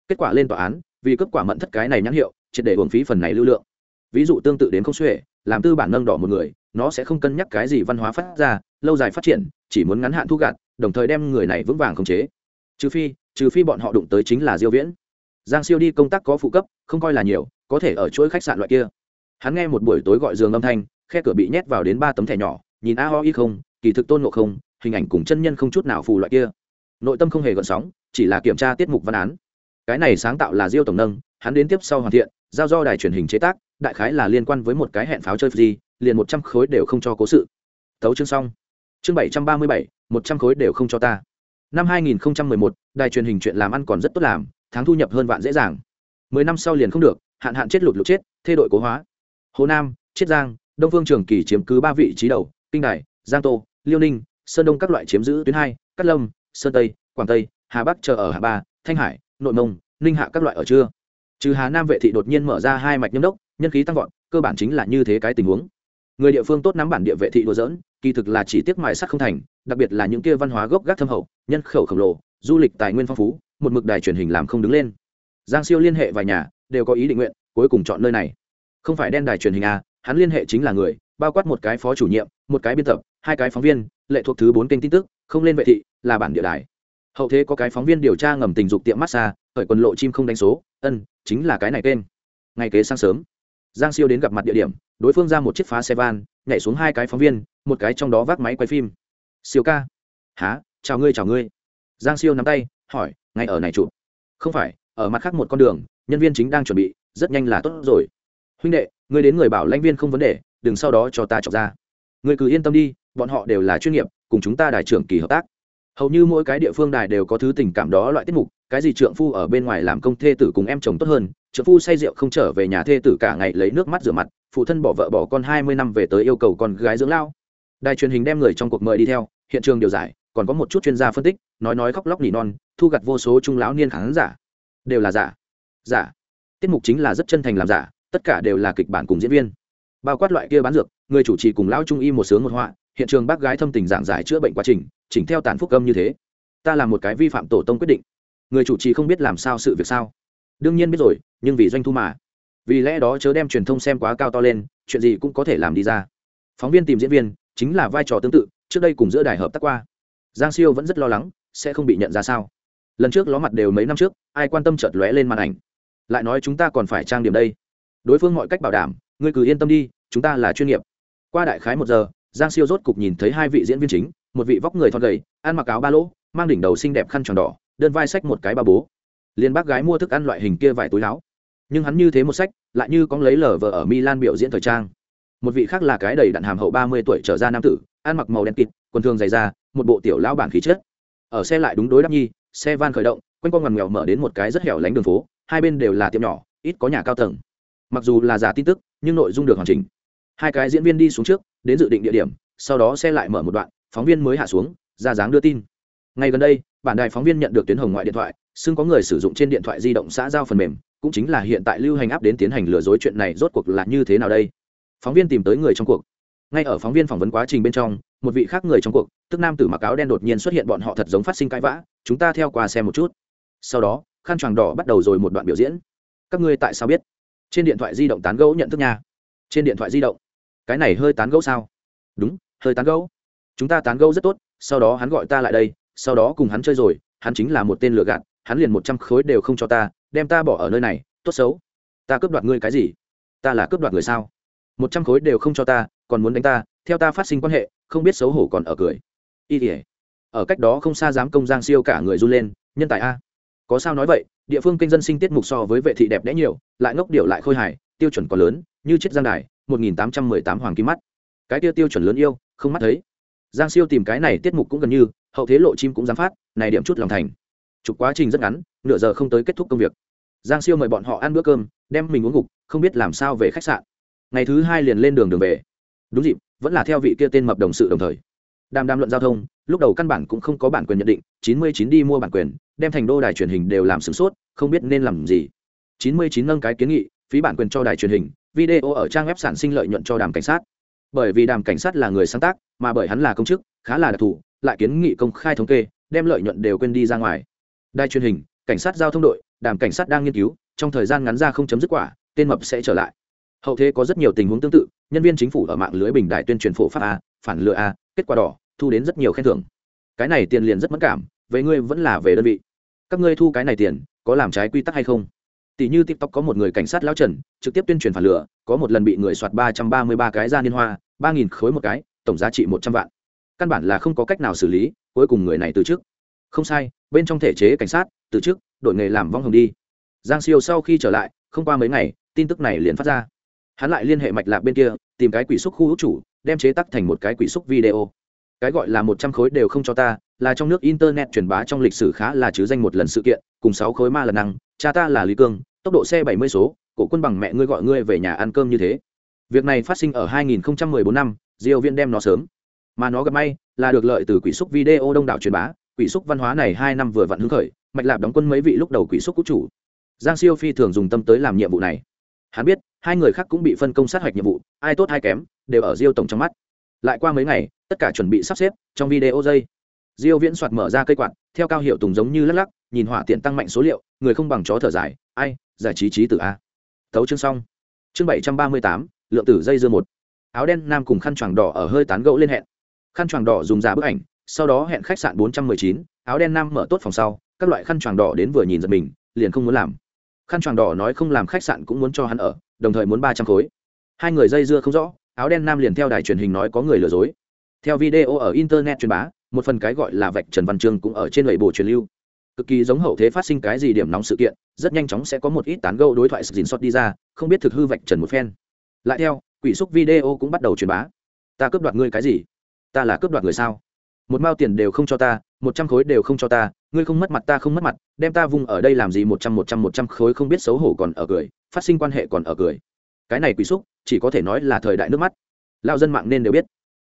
Kết quả lên tòa án, vì cấp quả mận thất cái này nhãn hiệu, triệt để hưởng phí phần này lưu lượng. Ví dụ tương tự đến không xuể làm tư bản nâng đỏ một người, nó sẽ không cân nhắc cái gì văn hóa phát ra lâu dài phát triển, chỉ muốn ngắn hạn thu gạt đồng thời đem người này vững vàng khống chế. Trừ phi trừ phi bọn họ đụng tới chính là diêu viễn. Giang siêu đi công tác có phụ cấp, không coi là nhiều, có thể ở chuỗi khách sạn loại kia. Hắn nghe một buổi tối gọi giường âm thanh, khe cửa bị nhét vào đến ba tấm thẻ nhỏ, nhìn a ho y không, kỳ thực tôn ngộ không, hình ảnh cùng chân nhân không chút nào phù loại kia. Nội tâm không hề gợn sóng, chỉ là kiểm tra tiết mục văn án. Cái này sáng tạo là diêu tổng nâng, hắn đến tiếp sau hoàn thiện, giao do đài truyền hình chế tác, đại khái là liên quan với một cái hẹn pháo chơi gì, liền một trăm khối đều không cho cố sự. Thấu chương xong chương bảy trăm ba mươi bảy, một trăm khối đều không cho ta. Năm hai nghìn một, đài truyền hình chuyện làm ăn còn rất tốt làm, tháng thu nhập hơn vạn dễ dàng. Mười năm sau liền không được, hạn hạn chết lụt lụt chết, thê đội cố hóa. Hồ nam, chiết giang, đông phương trường kỳ chiếm cứ ba vị trí đầu, kinh đài, giang tô, liêu ninh, sơn đông các loại chiếm giữ tuyến hai, cát lâm, sơn tây, quảng tây, hà bắc chờ ở hà ba, thanh hải, nội mông, ninh hạ các loại ở chưa trừ hà nam vệ thị đột nhiên mở ra hai mạch nhâm đốc, nhân khí tăng vọt, cơ bản chính là như thế cái tình huống người địa phương tốt nắm bản địa vệ thị đùa dỡn kỳ thực là chỉ tiếc mài sắc không thành, đặc biệt là những kia văn hóa gốc gác thâm hậu, nhân khẩu khổng lồ, du lịch tài nguyên phong phú, một mực đài truyền hình làm không đứng lên. Giang siêu liên hệ vài nhà, đều có ý định nguyện, cuối cùng chọn nơi này. Không phải đen đài truyền hình à hắn liên hệ chính là người, bao quát một cái phó chủ nhiệm, một cái biên tập, hai cái phóng viên, lệ thuộc thứ bốn kênh tin tức, không lên vệ thị, là bản địa đài. Hậu thế có cái phóng viên điều tra ngầm tình dục tiệm massage khởi quần lộ chim không đánh số, ân, chính là cái này kênh ngày kế sáng sớm, giang siêu đến gặp mặt địa điểm đối phương ra một chiếc phá xe van, nhảy xuống hai cái phóng viên, một cái trong đó vác máy quay phim. Siêu ca. Há chào ngươi chào ngươi. Giang siêu nắm tay, hỏi, ngay ở này chụp không phải, ở mặt khác một con đường, nhân viên chính đang chuẩn bị, rất nhanh là tốt rồi. Huynh đệ, ngươi đến người bảo lãnh viên không vấn đề, đừng sau đó cho ta chọc ra. Ngươi cứ yên tâm đi, bọn họ đều là chuyên nghiệp, cùng chúng ta đài trưởng kỳ hợp tác. Hầu như mỗi cái địa phương đài đều có thứ tình cảm đó loại tiết mục, cái gì trượng phu ở bên ngoài làm công thê tử cùng em chồng tốt hơn, trượng phu say rượu không trở về nhà thê tử cả ngày lấy nước mắt rửa mặt phụ thân bỏ vợ bỏ con hai mươi năm về tới yêu cầu con gái dưỡng lao. Đài truyền hình đem người trong cuộc mời đi theo, hiện trường điều giải, còn có một chút chuyên gia phân tích, nói nói khóc lóc nỉ non, thu gặt vô số trung lão niên khán giả. Đều là giả. Giả. Tiết mục chính là rất chân thành làm giả, tất cả đều là kịch bản cùng diễn viên. Bao quát loại kia bán dược, người chủ trì cùng lão trung y một sướng một họa, hiện trường bác gái thâm tình giảng giải chữa bệnh quá trình, chỉnh theo tàn phúc âm như thế. Ta làm một cái vi phạm tổ tông quyết định. Người chủ trì không biết làm sao sự việc sao. Đương nhiên biết rồi, nhưng vì doanh thu mà vì lẽ đó chớ đem truyền thông xem quá cao to lên, chuyện gì cũng có thể làm đi ra. Phóng viên tìm diễn viên chính là vai trò tương tự, trước đây cùng giữa đài hợp tác qua. Giang siêu vẫn rất lo lắng, sẽ không bị nhận ra sao? Lần trước ló mặt đều mấy năm trước, ai quan tâm chợt lóe lên màn ảnh? Lại nói chúng ta còn phải trang điểm đây. Đối phương mọi cách bảo đảm, ngươi cứ yên tâm đi, chúng ta là chuyên nghiệp. Qua đại khái một giờ, giang siêu rốt cục nhìn thấy hai vị diễn viên chính, một vị vóc người thon gầy, ăn mặc áo ba lỗ, mang đỉnh đầu xinh đẹp khăn tròn đỏ, đơn vai sách một cái ba bố. Liên bác gái mua thức ăn loại hình kia vài túi láo nhưng hắn như thế một sách, lại như có lấy lờ vờ ở milan biểu diễn thời trang. Một vị khác là cái đầy đặn hàm hậu ba mươi tuổi trở ra nam tử, ăn mặc màu đen kịt, quần thường dày da, một bộ tiểu lão bản khí chất. Ở xe lại đúng đối đáp nhi, xe van khởi động, quanh con ngoằn nghèo mở đến một cái rất hẻo lánh đường phố, hai bên đều là tiệm nhỏ, ít có nhà cao tầng. Mặc dù là giả tin tức, nhưng nội dung được hoàn chỉnh. Hai cái diễn viên đi xuống trước, đến dự định địa điểm, sau đó xe lại mở một đoạn, phóng viên mới hạ xuống, ra dáng đưa tin. Ngay gần đây, bản đài phóng viên nhận được tuyến hồng ngoại điện thoại, xưng có người sử dụng trên điện thoại di động xã giao phần mềm cũng chính là hiện tại lưu hành áp đến tiến hành lừa dối chuyện này rốt cuộc là như thế nào đây? Phóng viên tìm tới người trong cuộc. Ngay ở phóng viên phỏng vấn quá trình bên trong, một vị khác người trong cuộc, tức nam tử mặc áo đen đột nhiên xuất hiện bọn họ thật giống phát sinh cãi vã, chúng ta theo qua xem một chút. Sau đó, khăn choàng đỏ bắt đầu rồi một đoạn biểu diễn. Các ngươi tại sao biết? Trên điện thoại di động tán gẫu nhận thức nhà trên điện thoại di động. Cái này hơi tán gẫu sao? Đúng, hơi tán gẫu. Chúng ta tán gẫu rất tốt, sau đó hắn gọi ta lại đây, sau đó cùng hắn chơi rồi, hắn chính là một tên lừa gạt, hắn liền một trăm khối đều không cho ta đem ta bỏ ở nơi này, tốt xấu. Ta cướp đoạt ngươi cái gì? Ta là cướp đoạt người sao? Một trăm khối đều không cho ta, còn muốn đánh ta, theo ta phát sinh quan hệ, không biết xấu hổ còn ở cười. Y tỉa ở cách đó không xa dám công giang siêu cả người run lên, nhân tài a. Có sao nói vậy, địa phương kinh dân sinh tiết mục so với vệ thị đẹp đẽ nhiều, lại ngốc điệu lại khôi hài, tiêu chuẩn còn lớn, như chiếc giang đài, một nghìn tám trăm mười tám hoàng kim mắt. Cái tiêu tiêu chuẩn lớn yêu, không mắt thấy. Giang siêu tìm cái này tiết mục cũng gần như, hậu thế lộ chim cũng dám phát, này điểm chút lòng thành. Chụp quá trình rất ngắn nửa giờ không tới kết thúc công việc. Giang siêu mời bọn họ ăn bữa cơm, đem mình uống gục không biết làm sao về khách sạn. Ngày thứ hai liền lên đường đường về. Đúng dịp, vẫn là theo vị kia tên mập đồng sự đồng thời. Đàm đàm luận giao thông, lúc đầu căn bản cũng không có bản quyền nhận định, chín mươi chín đi mua bản quyền, đem thành đô đài truyền hình đều làm sửng sốt, không biết nên làm gì. chín mươi chín nâng cái kiến nghị, phí bản quyền cho đài truyền hình, video ở trang web sản sinh lợi nhuận cho đàm cảnh sát. Bởi vì đàm cảnh sát là người sáng tác, mà bởi hắn là công chức, khá là đặc thù, lại kiến nghị công khai thống kê, đem lợi nhuận đều quên đi ra ngoài. Đài truyền hình cảnh sát giao thông đội, đàm cảnh sát đang nghiên cứu, trong thời gian ngắn ra không chấm dứt quả, tên mập sẽ trở lại. Hậu thế có rất nhiều tình huống tương tự, nhân viên chính phủ ở mạng lưới bình đại tuyên truyền phổ pháp a, phản lựa a, kết quả đỏ, thu đến rất nhiều khen thưởng. Cái này tiền liền rất mất cảm, về ngươi vẫn là về đơn vị. Các ngươi thu cái này tiền, có làm trái quy tắc hay không? Tỷ như tiktok có một người cảnh sát lão trần, trực tiếp tuyên truyền phản lựa có một lần bị người soạt ba trăm ba mươi ba cái ra liên hoa, ba nghìn khối một cái, tổng giá trị một trăm vạn. Căn bản là không có cách nào xử lý, cuối cùng người này từ trước không sai bên trong thể chế cảnh sát, từ chức đổi nghề làm vong hồng đi. Giang siêu sau khi trở lại, không qua mấy ngày, tin tức này liền phát ra. Hắn lại liên hệ mạch lạc bên kia, tìm cái quỷ xúc khu hữu chủ, đem chế tắc thành một cái quỷ xúc video. Cái gọi là một trăm khối đều không cho ta, là trong nước internet truyền bá trong lịch sử khá là chứ danh một lần sự kiện, cùng sáu khối ma lần năng, cha ta là lý cương, tốc độ xe bảy mươi số, cổ quân bằng mẹ ngươi gọi ngươi về nhà ăn cơm như thế. Việc này phát sinh ở 2014 năm diều viên đem nó sớm. Mà nó gặp may, là được lợi từ quỷ xúc video đông đảo truyền bá quỷ xúc văn hóa này hai năm vừa vặn hứng khởi, mạch lạp đóng quân mấy vị lúc đầu quỷ xúc quốc chủ. Giang siêu phi thường dùng tâm tới làm nhiệm vụ này. Hắn biết, hai người khác cũng bị phân công sát hạch nhiệm vụ, ai tốt ai kém, đều ở diêu tổng trong mắt. Lại qua mấy ngày, tất cả chuẩn bị sắp xếp trong video dây. Diêu viễn soạt mở ra cây quạt, theo cao hiệu tùng giống như lắc lắc, nhìn hỏa tiện tăng mạnh số liệu, người không bằng chó thở dài, ai, giải trí trí tử a. Thấu chương xong. Chương bảy trăm ba mươi tám, lượng tử dây dưa một. Áo đen nam cùng khăn choàng đỏ ở hơi tán gẫu lên hẹn. Khăn choàng đỏ dùng ra bức ảnh sau đó hẹn khách sạn bốn trăm mười chín, áo đen nam mở tốt phòng sau, các loại khăn choàng đỏ đến vừa nhìn giật mình, liền không muốn làm. Khăn choàng đỏ nói không làm khách sạn cũng muốn cho hắn ở, đồng thời muốn ba trăm khối. Hai người dây dưa không rõ, áo đen nam liền theo đài truyền hình nói có người lừa dối. Theo video ở internet truyền bá, một phần cái gọi là vạch trần văn trương cũng ở trên lệ bộ truyền lưu. Cực kỳ giống hậu thế phát sinh cái gì điểm nóng sự kiện, rất nhanh chóng sẽ có một ít tán gẫu đối thoại gìn sót đi ra, không biết thực hư vạch trần một phen. Lại theo, quỷ xúc video cũng bắt đầu truyền bá. Ta cướp đoạt ngươi cái gì? Ta là cướp đoạt người sao? Một mao tiền đều không cho ta, một trăm khối đều không cho ta, ngươi không mất mặt ta không mất mặt, đem ta vung ở đây làm gì một trăm một trăm một trăm khối không biết xấu hổ còn ở cười, phát sinh quan hệ còn ở cười. Cái này quỷ xúc, chỉ có thể nói là thời đại nước mắt. Lao dân mạng nên đều biết.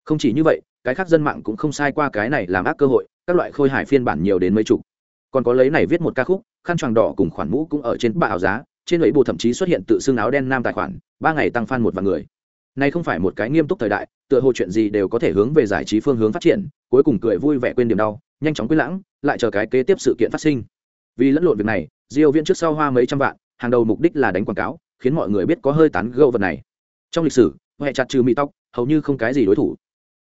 Không chỉ như vậy, cái khác dân mạng cũng không sai qua cái này làm ác cơ hội, các loại khôi hài phiên bản nhiều đến mấy chục. Còn có lấy này viết một ca khúc, khăn choàng đỏ cùng khoản mũ cũng ở trên bạ áo giá, trên ấy bù thậm chí xuất hiện tự xưng áo đen nam tài khoản, ba ngày tăng fan một vạn người. Nay không phải một cái nghiêm túc thời đại, tựa hồ chuyện gì đều có thể hướng về giải trí phương hướng phát triển cuối cùng cười vui vẻ quên điểm đau, nhanh chóng quyết lãng, lại chờ cái kế tiếp sự kiện phát sinh. Vì lẫn lộn việc này, diêu viên trước sau hoa mấy trăm vạn, hàng đầu mục đích là đánh quảng cáo, khiến mọi người biết có hơi tán gẫu vật này. Trong lịch sử hệ chặt trừ mỹ tóc, hầu như không cái gì đối thủ.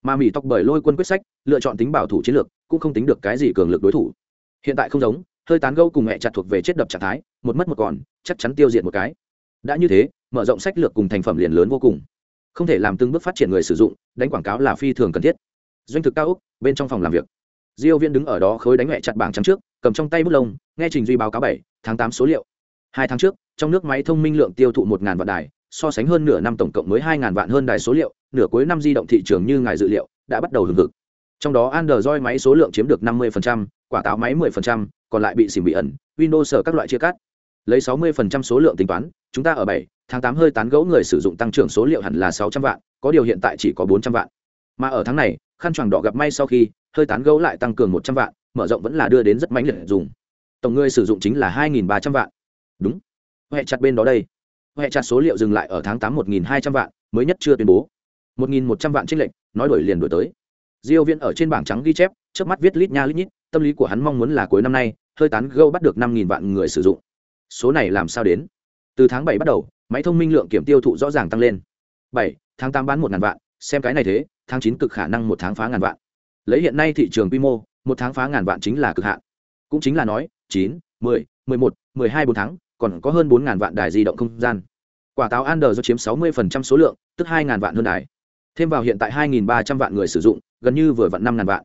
Mà mỹ tóc bởi lôi quân quyết sách, lựa chọn tính bảo thủ chiến lược, cũng không tính được cái gì cường lực đối thủ. Hiện tại không giống, hơi tán gẫu cùng hệ chặt thuộc về chết đập trạng thái, một mất một còn, chắc chắn tiêu diệt một cái. Đã như thế, mở rộng sách lược cùng thành phẩm liền lớn vô cùng. Không thể làm từng bước phát triển người sử dụng, đánh quảng cáo là phi thường cần thiết doanh thực cao úc bên trong phòng làm việc. Diêu viên đứng ở đó khối đánh mẹ chặt bảng trắng trước cầm trong tay bút lông nghe trình duy báo cáo bảy tháng tám số liệu. Hai tháng trước trong nước máy thông minh lượng tiêu thụ một ngàn vạn đài so sánh hơn nửa năm tổng cộng mới hai ngàn vạn hơn đài số liệu nửa cuối năm di động thị trường như ngài dự liệu đã bắt đầu hưởng hực. Trong đó android máy số lượng chiếm được 50%, quả táo máy 10%, còn lại bị xỉm bị ẩn windows sở các loại chia cắt. Lấy 60% số lượng tính toán chúng ta ở bảy tháng tám hơi tán gẫu người sử dụng tăng trưởng số liệu hẳn là 600 vạn có điều hiện tại chỉ có 400 vạn mà ở tháng này, khăn choàng đỏ gặp may sau khi, hơi tán gẫu lại tăng cường 100 vạn, mở rộng vẫn là đưa đến rất mãnh liệt dùng. Tổng người sử dụng chính là 2.300 vạn. Đúng. Hệ chặt bên đó đây. Hệ chặt số liệu dừng lại ở tháng tám 1.200 vạn, mới nhất chưa tuyên bố. 1.100 vạn trích lệnh nói đổi liền đổi tới. Diêu viên ở trên bảng trắng ghi chép, trước mắt viết lít nha lít nhít, tâm lý của hắn mong muốn là cuối năm nay, hơi tán gâu bắt được năm nghìn vạn người sử dụng. Số này làm sao đến? Từ tháng bảy bắt đầu, máy thông minh lượng kiểm tiêu thụ rõ ràng tăng lên. Bảy, tháng tám bán một ngàn vạn xem cái này thế, tháng chín cực khả năng một tháng phá ngàn vạn. Lấy hiện nay thị trường quy mô, một tháng phá ngàn vạn chính là cực hạn. Cũng chính là nói, chín, mười mười một, mười hai bốn tháng, còn có hơn bốn ngàn vạn đài di động không gian. Quả táo an do chiếm sáu mươi phần trăm số lượng, tức hai ngàn vạn hơn đài. Thêm vào hiện tại hai nghìn ba trăm vạn người sử dụng, gần như vừa vặn năm ngàn vạn.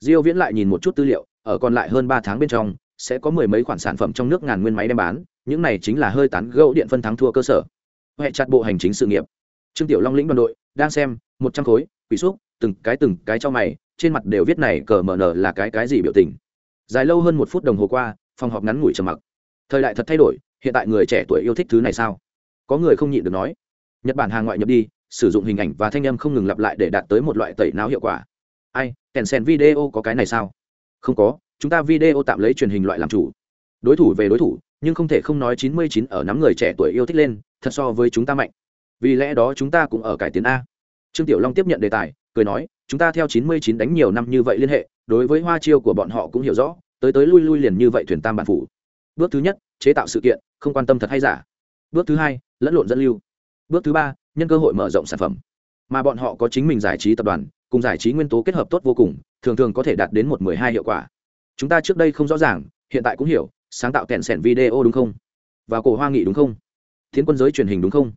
Diêu viễn lại nhìn một chút tư liệu, ở còn lại hơn ba tháng bên trong, sẽ có mười mấy khoản sản phẩm trong nước ngàn nguyên máy đem bán, những này chính là hơi tán gẫu điện phân thắng thua cơ sở. Hệ chặt bộ hành chính sự nghiệp trương tiểu long lĩnh đoàn đội, đang xem, một trăm khối, quỷ xúc, từng cái từng cái cho mày, trên mặt đều viết này cờ mở nở là cái cái gì biểu tình. Dài lâu hơn một phút đồng hồ qua, phòng họp ngắn ngủi trầm mặc. Thời đại thật thay đổi, hiện tại người trẻ tuổi yêu thích thứ này sao? Có người không nhịn được nói. Nhật bản hàng ngoại nhập đi, sử dụng hình ảnh và thanh âm không ngừng lặp lại để đạt tới một loại tẩy não hiệu quả. Ai kèn sen video có cái này sao? Không có, chúng ta video tạm lấy truyền hình loại làm chủ. Đối thủ về đối thủ, nhưng không thể không nói chín mươi chín ở nắm người trẻ tuổi yêu thích lên, thật so với chúng ta mạnh vì lẽ đó chúng ta cũng ở cải tiến a. Trương tiểu long tiếp nhận đề tài, cười nói, chúng ta theo chín mươi chín đánh nhiều năm như vậy liên hệ, đối với hoa chiêu của bọn họ cũng hiểu rõ, tới tới lui lui liền như vậy thuyền tam bản phủ. Bước thứ nhất, chế tạo sự kiện, không quan tâm thật hay giả. Bước thứ hai, lẫn lộn dẫn lưu. Bước thứ ba, nhân cơ hội mở rộng sản phẩm. Mà bọn họ có chính mình giải trí tập đoàn, cùng giải trí nguyên tố kết hợp tốt vô cùng, thường thường có thể đạt đến một mười hai hiệu quả. Chúng ta trước đây không rõ ràng, hiện tại cũng hiểu, sáng tạo kẹn sẻn video đúng không? Và cổ hoa nghị đúng không? Thiến quân giới truyền hình đúng không?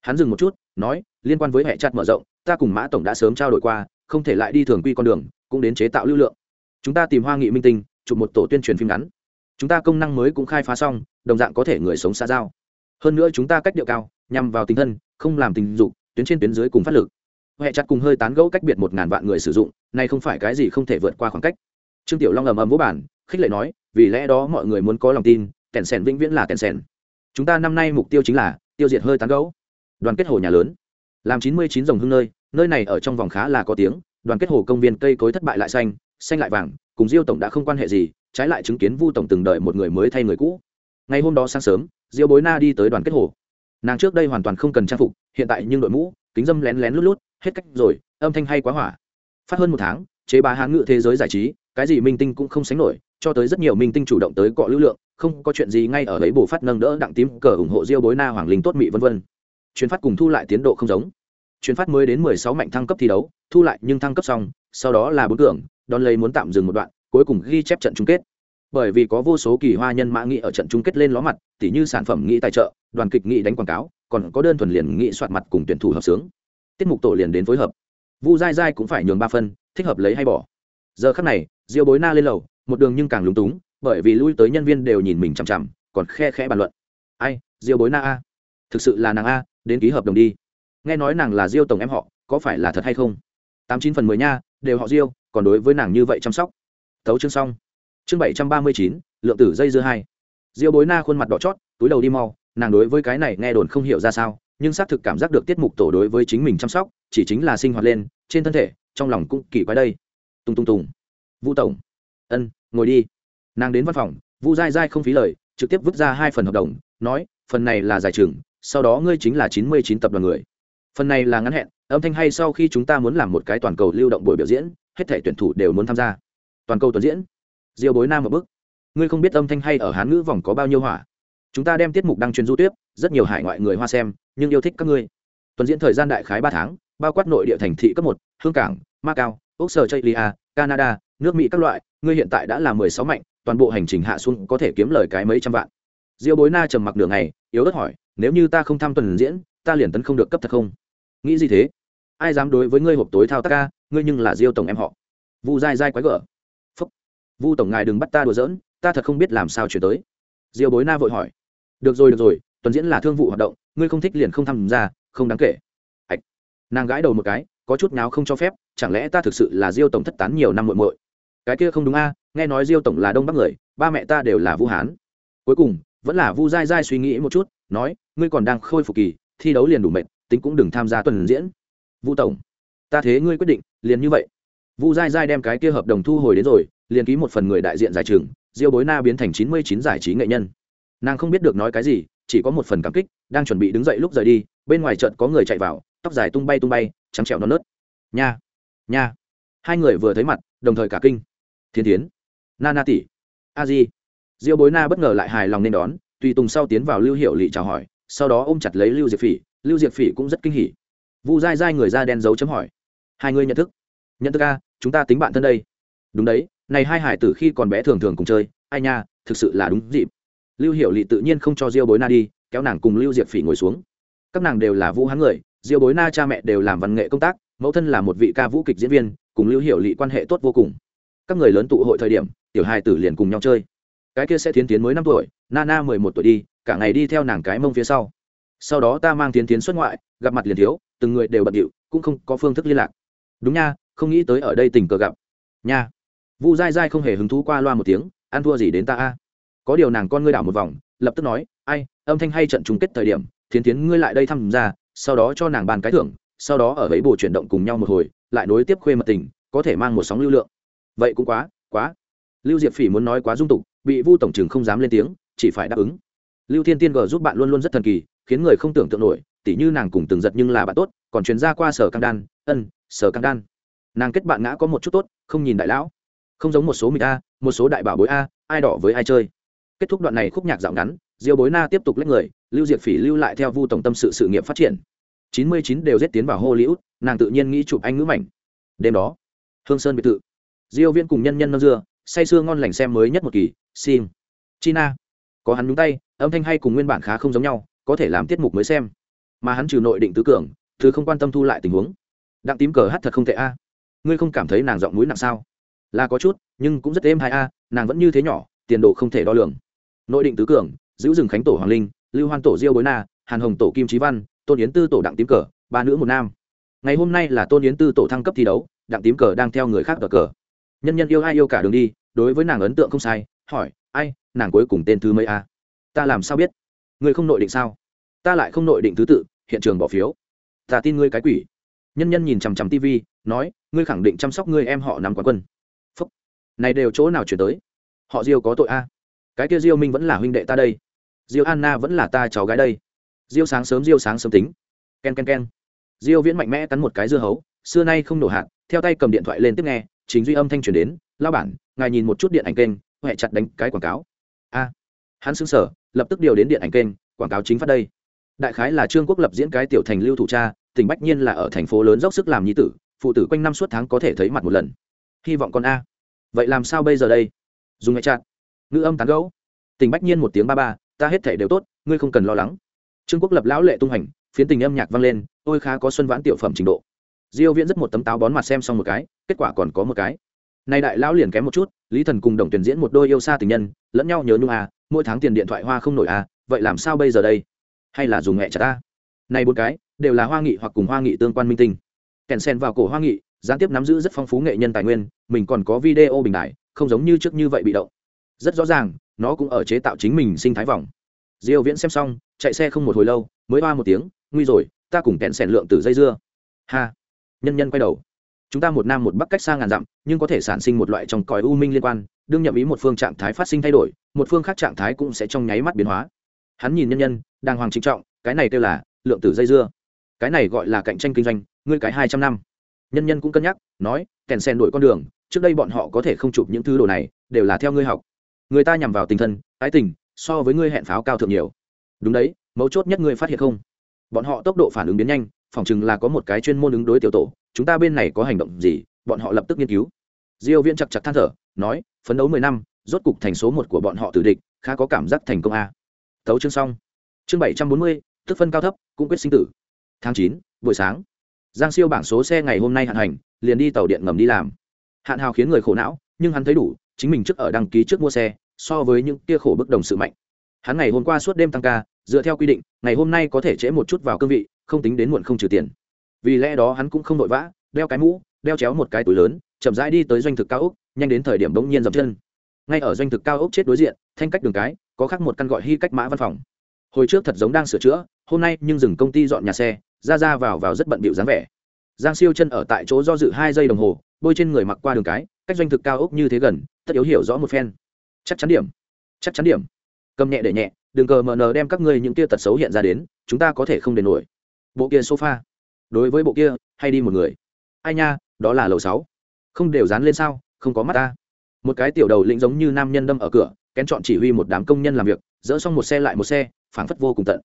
Hắn dừng một chút, nói, liên quan với hệ chặt mở rộng, ta cùng mã tổng đã sớm trao đổi qua, không thể lại đi thường quy con đường, cũng đến chế tạo lưu lượng. Chúng ta tìm hoa nghị minh tinh, chụp một tổ tuyên truyền phim ngắn. Chúng ta công năng mới cũng khai phá xong, đồng dạng có thể người sống xa giao. Hơn nữa chúng ta cách điệu cao, nhằm vào tình thân, không làm tình dục, tuyến trên tuyến dưới cùng phát lực. Hệ chặt cùng hơi tán gẫu cách biệt một ngàn vạn người sử dụng, này không phải cái gì không thể vượt qua khoảng cách. Trương tiểu long ầm ầm vỗ bản khích lệ nói, vì lẽ đó mọi người muốn có lòng tin, kèn sèn vĩnh viễn là kèn sèn. Chúng ta năm nay mục tiêu chính là tiêu diệt hơi tán gẫu đoàn kết hồ nhà lớn. Làm chín mươi chín dòng hương nơi nơi này ở trong vòng khá là có tiếng, đoàn kết hồ công viên cây cối thất bại lại xanh xanh lại vàng, cùng diêu tổng đã không quan hệ gì, trái lại chứng kiến vu tổng từng đợi một người mới thay người cũ. Ngày hôm đó sáng sớm, diêu bối na đi tới đoàn kết hồ. Nàng trước đây hoàn toàn không cần trang phục, hiện tại nhưng đội mũ, kính dâm lén lén lút lút, hết cách rồi, âm thanh hay quá hỏa. Phát hơn một tháng, chế bá hán ngự thế giới giải trí, cái gì minh tinh cũng không sánh nổi, cho tới rất nhiều minh tinh chủ động tới cọ lưu lượng, không có chuyện gì ngay ở đấy bù phát nâng đỡ đặng tím cờ ủng hộ diêu bối na hoàng linh tốt mị vân vân chuyến phát cùng thu lại tiến độ không giống. Chuyến phát mới đến mười sáu mạnh thăng cấp thi đấu thu lại nhưng thăng cấp xong sau đó là bốn tưởng, đón lấy muốn tạm dừng một đoạn cuối cùng ghi chép trận chung kết. Bởi vì có vô số kỳ hoa nhân mã nghĩ ở trận chung kết lên ló mặt tỉ như sản phẩm nghĩ tài trợ đoàn kịch nghĩ đánh quảng cáo còn có đơn thuần liền nghĩ soạt mặt cùng tuyển thủ hợp sướng. Tiết mục tổ liền đến phối hợp. Vu dai dai cũng phải nhường ba phân thích hợp lấy hay bỏ. Giờ khắc này diêu bối na lên lầu một đường nhưng càng lúng túng bởi vì lui tới nhân viên đều nhìn mình chằm chằm còn khe khẽ bàn luận. Ai diêu bối na a? Thực sự là nàng a, đến ký hợp đồng đi. Nghe nói nàng là diêu tổng em họ, có phải là thật hay không? Tám chín phần mười nha, đều họ diêu, còn đối với nàng như vậy chăm sóc. Tấu chương xong. Chương bảy trăm ba mươi chín, lượng tử dây dưa hai. Diêu bối na khuôn mặt đỏ chót, túi đầu đi mau, nàng đối với cái này nghe đồn không hiểu ra sao, nhưng xác thực cảm giác được tiết mục tổ đối với chính mình chăm sóc, chỉ chính là sinh hoạt lên, trên thân thể, trong lòng cũng kỳ quái đây. Tung tung tùng. Vu tổng. Ân, ngồi đi. Nàng đến văn phòng, vu dai dai không phí lời, trực tiếp vứt ra hai phần hợp đồng, nói, phần này là giải trừng sau đó ngươi chính là chín mươi chín tập đoàn người. Phần này là ngắn hẹn, âm thanh hay sau khi chúng ta muốn làm một cái toàn cầu lưu động buổi biểu diễn, hết thể tuyển thủ đều muốn tham gia. Toàn cầu tuần diễn. Diêu bối nam một bức ngươi không biết âm thanh hay ở hán ngữ vòng có bao nhiêu hỏa. Chúng ta đem tiết mục đăng truyền du tiếp, rất nhiều hải ngoại người hoa xem, nhưng yêu thích các ngươi. Tuần diễn thời gian đại khái ba tháng, bao quát nội địa thành thị cấp một, hương cảng, macau, australia, canada, nước mỹ các loại, ngươi hiện tại đã là mười sáu mạnh, toàn bộ hành trình hạ xuống có thể kiếm lời cái mấy trăm vạn diêu bối na trầm mặc đường này yếu ớt hỏi, nếu như ta không tham tuần diễn, ta liền tấn không được cấp thật không? Nghĩ gì thế? Ai dám đối với ngươi hộp tối thao tác ca? Ngươi nhưng là diêu tổng em họ. Vu dai dai quái gở. Phúc, vu tổng ngài đừng bắt ta đùa giỡn, ta thật không biết làm sao chuyển tới. Diêu bối na vội hỏi. Được rồi được rồi, tuần diễn là thương vụ hoạt động, ngươi không thích liền không tham gia, không đáng kể. Ạch nàng gãi đầu một cái, có chút nào không cho phép, chẳng lẽ ta thực sự là diêu tổng thất tán nhiều năm muội muội? Cái kia không đúng a, nghe nói diêu tổng là đông bắc người, ba mẹ ta đều là vũ hán. Cuối cùng vẫn là vu dai dai suy nghĩ một chút, nói, ngươi còn đang khôi phục kỳ, thi đấu liền đủ mệt, tính cũng đừng tham gia tuần diễn. Vu tổng, ta thế ngươi quyết định, liền như vậy. Vu dai dai đem cái kia hợp đồng thu hồi đến rồi, liền ký một phần người đại diện giải trường, diêu bối na biến thành chín mươi chín giải trí nghệ nhân. Nàng không biết được nói cái gì, chỉ có một phần cảm kích, đang chuẩn bị đứng dậy lúc rời đi, bên ngoài trận có người chạy vào, tóc dài tung bay tung bay, trắng trẻo non nớt. Nha nha. Hai người vừa thấy mặt, đồng thời cả kinh. Thiên tiến na na tỷ, a di diêu bối na bất ngờ lại hài lòng nên đón, tùy tùng sau tiến vào lưu hiệu Lệ chào hỏi, sau đó ôm chặt lấy lưu diệp phỉ, lưu diệp phỉ cũng rất kinh hỉ. Vu dai dai người da đen dấu chấm hỏi, hai người nhận thức? Nhận thức a, chúng ta tính bạn thân đây. Đúng đấy, này hai hải tử khi còn bé thường thường cùng chơi, ai nha, thực sự là đúng dịp. Lưu hiệu Lệ tự nhiên không cho diêu bối na đi, kéo nàng cùng lưu diệp phỉ ngồi xuống. Các nàng đều là vũ hán người, diêu bối na cha mẹ đều làm văn nghệ công tác, mẫu thân là một vị ca vũ kịch diễn viên, cùng lưu hiệu Lệ quan hệ tốt vô cùng. Các người lớn tụ hội thời điểm, tiểu hai tử liền cùng nhau chơi cái kia sẽ tiến tiến mới năm tuổi, nana mười một tuổi đi, cả ngày đi theo nàng cái mông phía sau. Sau đó ta mang tiến tiến xuất ngoại, gặp mặt liền thiếu, từng người đều bận điệu, cũng không có phương thức liên lạc. Đúng nha, không nghĩ tới ở đây tình cờ gặp. Nha. Vu dai dai không hề hứng thú qua loa một tiếng, ăn thua gì đến ta a? Có điều nàng con ngươi đảo một vòng, lập tức nói, ai, âm thanh hay trận chung kết thời điểm thiến tiến ngươi lại đây thăm ra, sau đó cho nàng bàn cái thưởng, sau đó ở ấy bồ chuyển động cùng nhau một hồi, lại nối tiếp khuê mật tình, có thể mang một sóng lưu lượng. Vậy cũng quá quá. Lưu diệp phỉ muốn nói quá dung tục bị vu tổng trưởng không dám lên tiếng, chỉ phải đáp ứng. Lưu thiên tiên g giúp bạn luôn luôn rất thần kỳ, khiến người không tưởng tượng nổi, tỉ như nàng cùng từng giật nhưng là bạn tốt, còn chuyến ra qua sở căng đan, ân, sở căng đan. Nàng kết bạn ngã có một chút tốt, không nhìn đại lão. Không giống một số mình a, một số đại bảo bối a, ai đỏ với ai chơi. Kết thúc đoạn này khúc nhạc dạo ngắn, diêu bối na tiếp tục lấy người, lưu diệp phỉ lưu lại theo vu tổng tâm sự sự nghiệp phát triển. Chín mươi chín đều giết tiến vào hollywood, nàng tự nhiên nghĩ chụp anh ngữ mảnh. Đêm đó, hương sơn biệt thự. Diêu viên cùng nhân nhân nâng dưa, say sưa ngon lành xem mới nhất một kỳ sim. China. Có hắn nhúng tay, âm thanh hay cùng nguyên bản khá không giống nhau, có thể làm tiết mục mới xem. Mà hắn trừ nội định tứ cường, thứ không quan tâm thu lại tình huống. Đặng tím cờ hát thật không tệ a. Ngươi không cảm thấy nàng giọng mũi nặng sao? Là có chút, nhưng cũng rất êm hai a, nàng vẫn như thế nhỏ, tiền độ không thể đo lường. Nội định tứ cường, giữ rừng khánh tổ hoàng linh, lưu hoan tổ diêu bối na, hàn hồng tổ kim trí văn, tôn yến tư tổ đặng tím cờ, ba nữ một nam. Ngày hôm nay là tôn yến tư tổ thăng cấp thi đấu, đặng tím cờ đang theo người khác cờ cờ. Nhân nhân yêu ai yêu cả đường đi, đối với nàng ấn tượng không sai hỏi, ai, nàng cuối cùng tên thứ mấy a? Ta làm sao biết? Ngươi không nội định sao? Ta lại không nội định thứ tự, hiện trường bỏ phiếu. Ta tin ngươi cái quỷ. Nhân nhân nhìn chằm chằm tv nói, ngươi khẳng định chăm sóc ngươi em họ nằm quán quân. Phúc. Này đều chỗ nào chuyển tới? Họ diêu có tội a? Cái kia diêu minh vẫn là huynh đệ ta đây. Diêu anna vẫn là ta cháu gái đây. Diêu sáng sớm, diêu sáng sớm tính. Ken ken ken. diêu viễn mạnh mẽ cắn một cái dưa hấu, xưa nay không nổ hạt, theo tay cầm điện thoại lên tiếp nghe, chính duy âm thanh truyền đến lao bản, ngài nhìn một chút điện ảnh kênh huệ chặt đánh cái quảng cáo. A, hắn xứng sở lập tức điều đến điện ảnh kênh, quảng cáo chính phát đây. Đại khái là trương quốc lập diễn cái tiểu thành lưu thủ cha, tỉnh bách nhiên là ở thành phố lớn dốc sức làm nhi tử, phụ tử quanh năm suốt tháng có thể thấy mặt một lần. Hy vọng con a. Vậy làm sao bây giờ đây? Dùng hệ chặt. Ngữ âm tán gấu tỉnh bách nhiên một tiếng ba ba, ta hết thể đều tốt, ngươi không cần lo lắng. Trương quốc lập lão lệ tung hành, phiến tình âm nhạc vang lên tôi khá có xuân vãn tiểu phẩm trình độ. Diêu viễn rất một tấm táo bón mặt xem xong một cái, kết quả còn có một cái nay đại lão liền kém một chút, lý thần cùng đồng tuyển diễn một đôi yêu xa tình nhân, lẫn nhau nhớ nhung à mỗi tháng tiền điện thoại hoa không nổi à vậy làm sao bây giờ đây? Hay là dùng mẹ chặt ta? Này bốn cái, đều là hoa nghị hoặc cùng hoa nghị tương quan minh tinh. Kèn sen vào cổ hoa nghị, gián tiếp nắm giữ rất phong phú nghệ nhân tài nguyên, mình còn có video bình đại, không giống như trước như vậy bị động. Rất rõ ràng, nó cũng ở chế tạo chính mình sinh thái vòng. Diêu viễn xem xong, chạy xe không một hồi lâu, mới ba một tiếng, nguy rồi, ta cùng kẹn sẻn lượng từ dây dưa. Ha! Nhân nhân quay đầu chúng ta một nam một bắc cách xa ngàn dặm, nhưng có thể sản sinh một loại trong còi u minh liên quan, đương nhậm ý một phương trạng thái phát sinh thay đổi, một phương khác trạng thái cũng sẽ trong nháy mắt biến hóa. Hắn nhìn nhân nhân đang hoàng trịnh trọng, cái này kêu là lượng tử dây dưa. Cái này gọi là cạnh tranh kinh doanh, ngươi cái hai trăm năm. Nhân nhân cũng cân nhắc, nói, kèn sen đổi con đường, trước đây bọn họ có thể không chụp những thứ đồ này, đều là theo ngươi học. Người ta nhằm vào tình thân, ái tình, so với ngươi hẹn pháo cao thượng nhiều. Đúng đấy, mấu chốt nhất ngươi phát hiện không? Bọn họ tốc độ phản ứng biến nhanh, phỏng chừng là có một cái chuyên môn ứng đối tiểu tổ chúng ta bên này có hành động gì? Bọn họ lập tức nghiên cứu. Diêu viễn chặt chặt than thở nói phấn đấu 10 năm rốt cục thành số một của bọn họ tử địch khá có cảm giác thành công a. À. Tấu chương xong. Chương 740, tức phân cao thấp cũng quyết sinh tử. Tháng 9, buổi sáng. Giang siêu bảng số xe ngày hôm nay hạn hành liền đi tàu điện ngầm đi làm. Hạn hào khiến người khổ não nhưng hắn thấy đủ chính mình trước ở đăng ký trước mua xe so với những kia khổ bức đồng sự mạnh. Hắn ngày hôm qua suốt đêm tăng ca dựa theo quy định ngày hôm nay có thể trễ một chút vào cương vị không tính đến muộn không trừ tiền vì lẽ đó hắn cũng không vội vã, đeo cái mũ, đeo chéo một cái túi lớn, chậm rãi đi tới doanh thực cao ốc, nhanh đến thời điểm bỗng nhiên dậm chân. Ngay ở doanh thực cao ốc chết đối diện, thanh cách đường cái, có khác một căn gọi hy cách mã văn phòng. Hồi trước thật giống đang sửa chữa, hôm nay nhưng dừng công ty dọn nhà xe, ra ra vào vào rất bận bịu dáng vẻ. Giang siêu chân ở tại chỗ do dự hai giây đồng hồ, bôi trên người mặc qua đường cái, cách doanh thực cao ốc như thế gần, tất yếu hiểu rõ một phen. Chắc chắn điểm, chắc chắn điểm. Cầm nhẹ để nhẹ, đừng cờ mờ nờ đem các ngươi những tia tật xấu hiện ra đến, chúng ta có thể không đền nổi. Bộ kia sofa đối với bộ kia, hay đi một người? Ai nha, đó là lầu sáu. Không đều dán lên sao, không có mắt ta. Một cái tiểu đầu lĩnh giống như nam nhân đâm ở cửa, kén chọn chỉ huy một đám công nhân làm việc, dỡ xong một xe lại một xe, phảng phất vô cùng tận.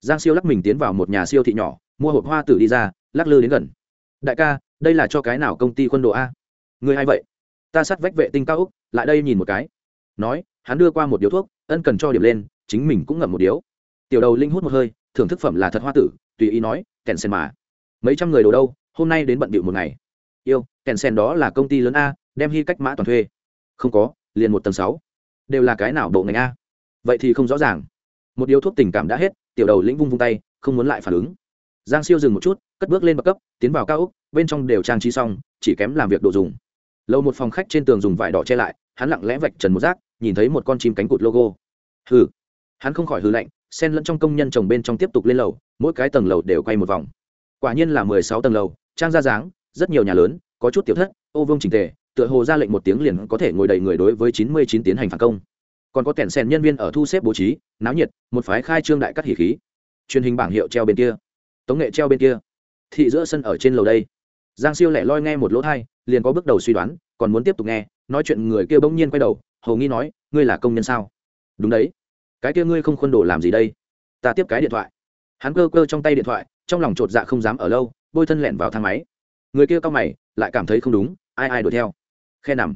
Giang siêu lắc mình tiến vào một nhà siêu thị nhỏ, mua hộp hoa tử đi ra, lắc lư đến gần. Đại ca, đây là cho cái nào công ty quân đội a? Người hay vậy? Ta sát vách vệ tinh cao úc, lại đây nhìn một cái. Nói, hắn đưa qua một điếu thuốc, ân cần cho điểm lên, chính mình cũng ngậm một điếu. Tiểu đầu linh hút một hơi, thưởng thức phẩm là thật hoa tử, tùy ý nói kèn sen mà mấy trăm người đồ đâu, hôm nay đến bận bịu một ngày. Yêu, kèn sen đó là công ty lớn a, đem hy cách mã toàn thuê. Không có, liền một tầng sáu. Đều là cái nào bộ ngành a? Vậy thì không rõ ràng. Một điếu thuốc tình cảm đã hết, tiểu đầu lĩnh vung vung tay, không muốn lại phản ứng. Giang siêu dừng một chút, cất bước lên bậc cấp, tiến vào cao úc bên trong đều trang trí xong, chỉ kém làm việc đồ dùng. Lâu một phòng khách trên tường dùng vải đỏ che lại, hắn lặng lẽ vạch trần một rác, nhìn thấy một con chim cánh cụt logo. Hừ. Hắn không khỏi hư lạnh sen lẫn trong công nhân chồng bên trong tiếp tục lên lầu, mỗi cái tầng lầu đều quay một vòng quả nhiên là mười sáu tầng lầu, trang ra dáng, rất nhiều nhà lớn, có chút tiểu thất, ô vương trình tề, tựa hồ ra lệnh một tiếng liền có thể ngồi đầy người đối với chín mươi chín tiến hành phản công. Còn có kẻn sèn nhân viên ở thu xếp bố trí, náo nhiệt, một phái khai trương đại cắt hỉ khí. Truyền hình bảng hiệu treo bên kia, tống nghệ treo bên kia. Thị giữa sân ở trên lầu đây. Giang siêu lẻ loi nghe một lỗ thai, liền có bước đầu suy đoán, còn muốn tiếp tục nghe, nói chuyện người kia bỗng nhiên quay đầu, hầu nghi nói, ngươi là công nhân sao? Đúng đấy. Cái kia ngươi không khuôn đồ làm gì đây? Ta tiếp cái điện thoại. Hắn cơ cơ trong tay điện thoại trong lòng chột dạ không dám ở lâu, bôi thân lẹn vào thang máy. Người kia cao mày, lại cảm thấy không đúng, ai ai đuổi theo. Khe nằm.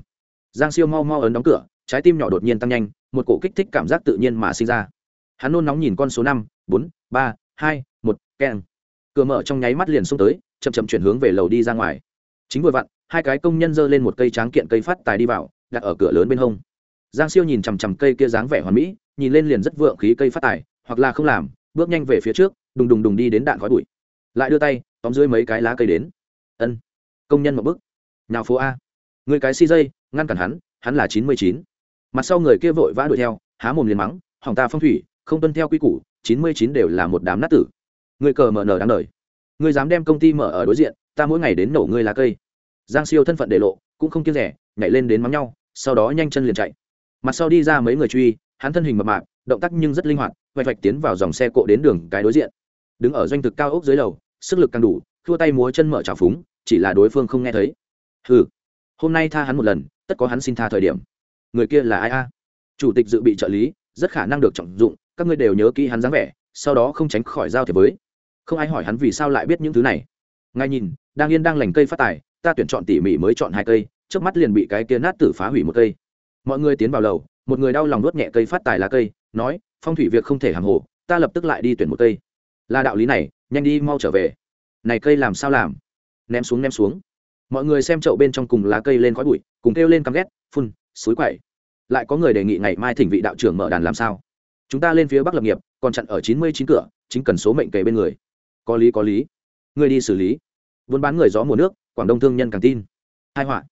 Giang siêu mau mau ấn đóng cửa, trái tim nhỏ đột nhiên tăng nhanh, một cổ kích thích cảm giác tự nhiên mà sinh ra. Hắn nôn nóng nhìn con số năm, bốn, ba, hai, một, keng. Cửa mở trong nháy mắt liền xông tới, chậm chậm chuyển hướng về lầu đi ra ngoài. Chính vừa vặn, hai cái công nhân giơ lên một cây tráng kiện cây phát tài đi vào, đặt ở cửa lớn bên hông. Giang siêu nhìn chằm chằm cây kia dáng vẻ hoàn mỹ, nhìn lên liền rất vượng khí cây phát tài, hoặc là không làm, bước nhanh về phía trước đùng đùng đùng đi đến đạn khói bụi. Lại đưa tay, tóm dưới mấy cái lá cây đến. Ân, công nhân một bức nào phố a. Người cái si dây, ngăn cản hắn hắn là chín mươi chín. Mặt sau người kia vội vã đuổi theo, há mồm liền mắng, hỏng ta phong thủy, không tuân theo quy củ, chín mươi chín đều là một đám nát tử. Người cờ mở nở đáng đời. Người dám đem công ty mở ở đối diện, ta mỗi ngày đến nổ ngươi lá cây. Giang siêu thân phận để lộ, cũng không kiêng rẻ, nhảy lên đến mắng nhau, sau đó nhanh chân liền chạy. Mặt sau đi ra mấy người truy, hắn thân hình mập mạp, động tác nhưng rất linh hoạt, vạch vạch tiến vào dòng xe cộ đến đường cái đối diện đứng ở doanh thực cao ốc dưới lầu, sức lực càng đủ, thua tay múa chân mở trào phúng, chỉ là đối phương không nghe thấy. Hừ, hôm nay tha hắn một lần, tất có hắn xin tha thời điểm. Người kia là ai a? Chủ tịch dự bị trợ lý, rất khả năng được trọng dụng, các ngươi đều nhớ kỹ hắn dáng vẻ, sau đó không tránh khỏi giao thiệp với. Không ai hỏi hắn vì sao lại biết những thứ này. Ngay nhìn, đang yên đang lành cây phát tài, ta tuyển chọn tỉ mỉ mới chọn hai cây, trước mắt liền bị cái kia nát tử phá hủy một cây. Mọi người tiến vào lầu, một người đau lòng nuốt nhẹ cây phát tài lá cây, nói, phong thủy việc không thể hàng hồ, ta lập tức lại đi tuyển một cây là đạo lý này, nhanh đi, mau trở về. Này cây làm sao làm? Ném xuống ném xuống. Mọi người xem chậu bên trong cùng lá cây lên khói bụi, cùng kêu lên căm ghét, phun, suối quậy lại có người đề nghị ngày mai thỉnh vị đạo trưởng mở đàn làm sao? Chúng ta lên phía bắc lập nghiệp, còn chặn ở chín mươi chín cửa, chính cần số mệnh kề bên người. Có lý có lý. Người đi xử lý. Buôn bán người gió mùa nước, quảng đông thương nhân càng tin. Hai họa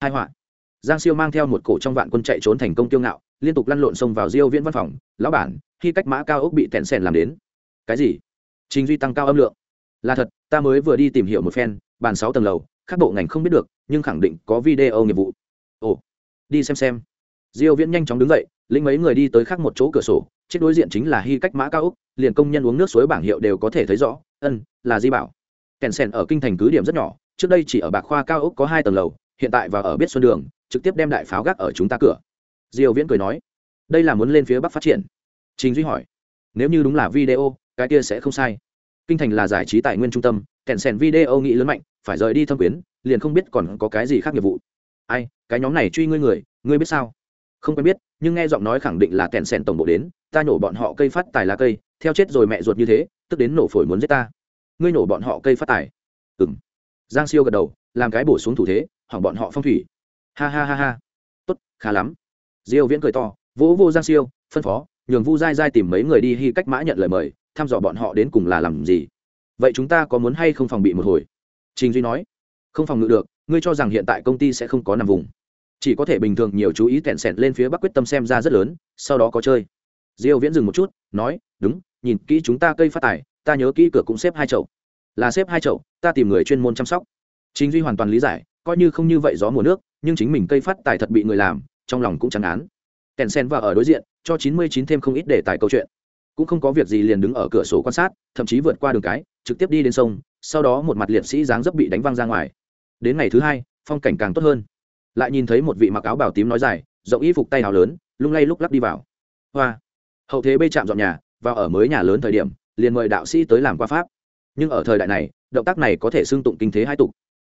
hai họa. Giang siêu mang theo một cổ trong vạn quân chạy trốn thành công tiêu ngạo, liên tục lăn lộn xông vào diêu viễn văn phòng. Lão bản, khi cách mã cao ốc bị tẹn sèn làm đến. Cái gì? Trình duy tăng cao âm lượng. Là thật, ta mới vừa đi tìm hiểu một phen, bàn sáu tầng lầu các bộ ngành không biết được, nhưng khẳng định có video nghiệp vụ. Ồ, đi xem xem. Diêu viễn nhanh chóng đứng dậy, lĩnh mấy người đi tới khác một chỗ cửa sổ chết đối diện chính là hy cách mã cao úc, liền công nhân uống nước suối bảng hiệu đều có thể thấy rõ, ân, là di bảo. Kèn sen ở kinh thành cứ điểm rất nhỏ, trước đây chỉ ở bạc khoa cao ốc có hai tầng lầu, hiện tại và ở biết xuân đường, trực tiếp đem đại pháo gác ở chúng ta cửa. Diêu viễn cười nói, đây là muốn lên phía bắc phát triển. Trình duy hỏi, nếu như đúng là video cái kia sẽ không sai. Kinh thành là giải trí tài nguyên trung tâm, kèn sèn video nghĩ lớn mạnh, phải rời đi thâm quyến, liền không biết còn có cái gì khác nghiệp vụ. Ai, cái nhóm này truy ngươi người, ngươi biết sao? Không quen biết, nhưng nghe giọng nói khẳng định là kèn sèn tổng bộ đến, ta nhổ bọn họ cây phát tài lá cây, theo chết rồi mẹ ruột như thế, tức đến nổ phổi muốn giết ta. Ngươi nổ bọn họ cây phát tài. Ừng giang siêu gật đầu, làm cái bổ xuống thủ thế, hỏng bọn họ phong thủy. Ha ha ha ha. Tốt, khá lắm. Diêu viễn cười to, vỗ vô giang siêu, phân phó, nhường vu dai dai tìm mấy người đi hy cách mã nhận lời mời thăm dò bọn họ đến cùng là làm gì. Vậy chúng ta có muốn hay không phòng bị một hồi? Trình duy nói. Không phòng ngự được, ngươi cho rằng hiện tại công ty sẽ không có nằm vùng. Chỉ có thể bình thường nhiều chú ý tẹn sẹn lên phía bắc quyết tâm xem ra rất lớn, sau đó có chơi. Diêu viễn dừng một chút, nói, đúng, nhìn kỹ chúng ta cây phát tài, ta nhớ kỹ cửa cũng xếp hai chậu. Là xếp hai chậu, ta tìm người chuyên môn chăm sóc. Chính duy hoàn toàn lý giải, coi như không như vậy gió mùa nước, nhưng chính mình cây phát tài thật bị người làm, trong lòng cũng chẳng án tẹn sen và ở đối diện, cho chín mươi chín thêm không ít để tài câu chuyện cũng không có việc gì liền đứng ở cửa sổ quan sát, thậm chí vượt qua đường cái, trực tiếp đi đến sông, sau đó một mặt liệt sĩ dáng dấp bị đánh văng ra ngoài. Đến ngày thứ hai, phong cảnh càng tốt hơn. Lại nhìn thấy một vị mặc áo bảo tím nói dài, rộng y phục tay áo lớn, lung lay lúc lắc đi vào. Hoa! Hậu thế bê chạm dọn nhà, vào ở mới nhà lớn thời điểm, liền mời đạo sĩ tới làm qua pháp. Nhưng ở thời đại này, động tác này có thể xưng tụng kinh thế hai tục.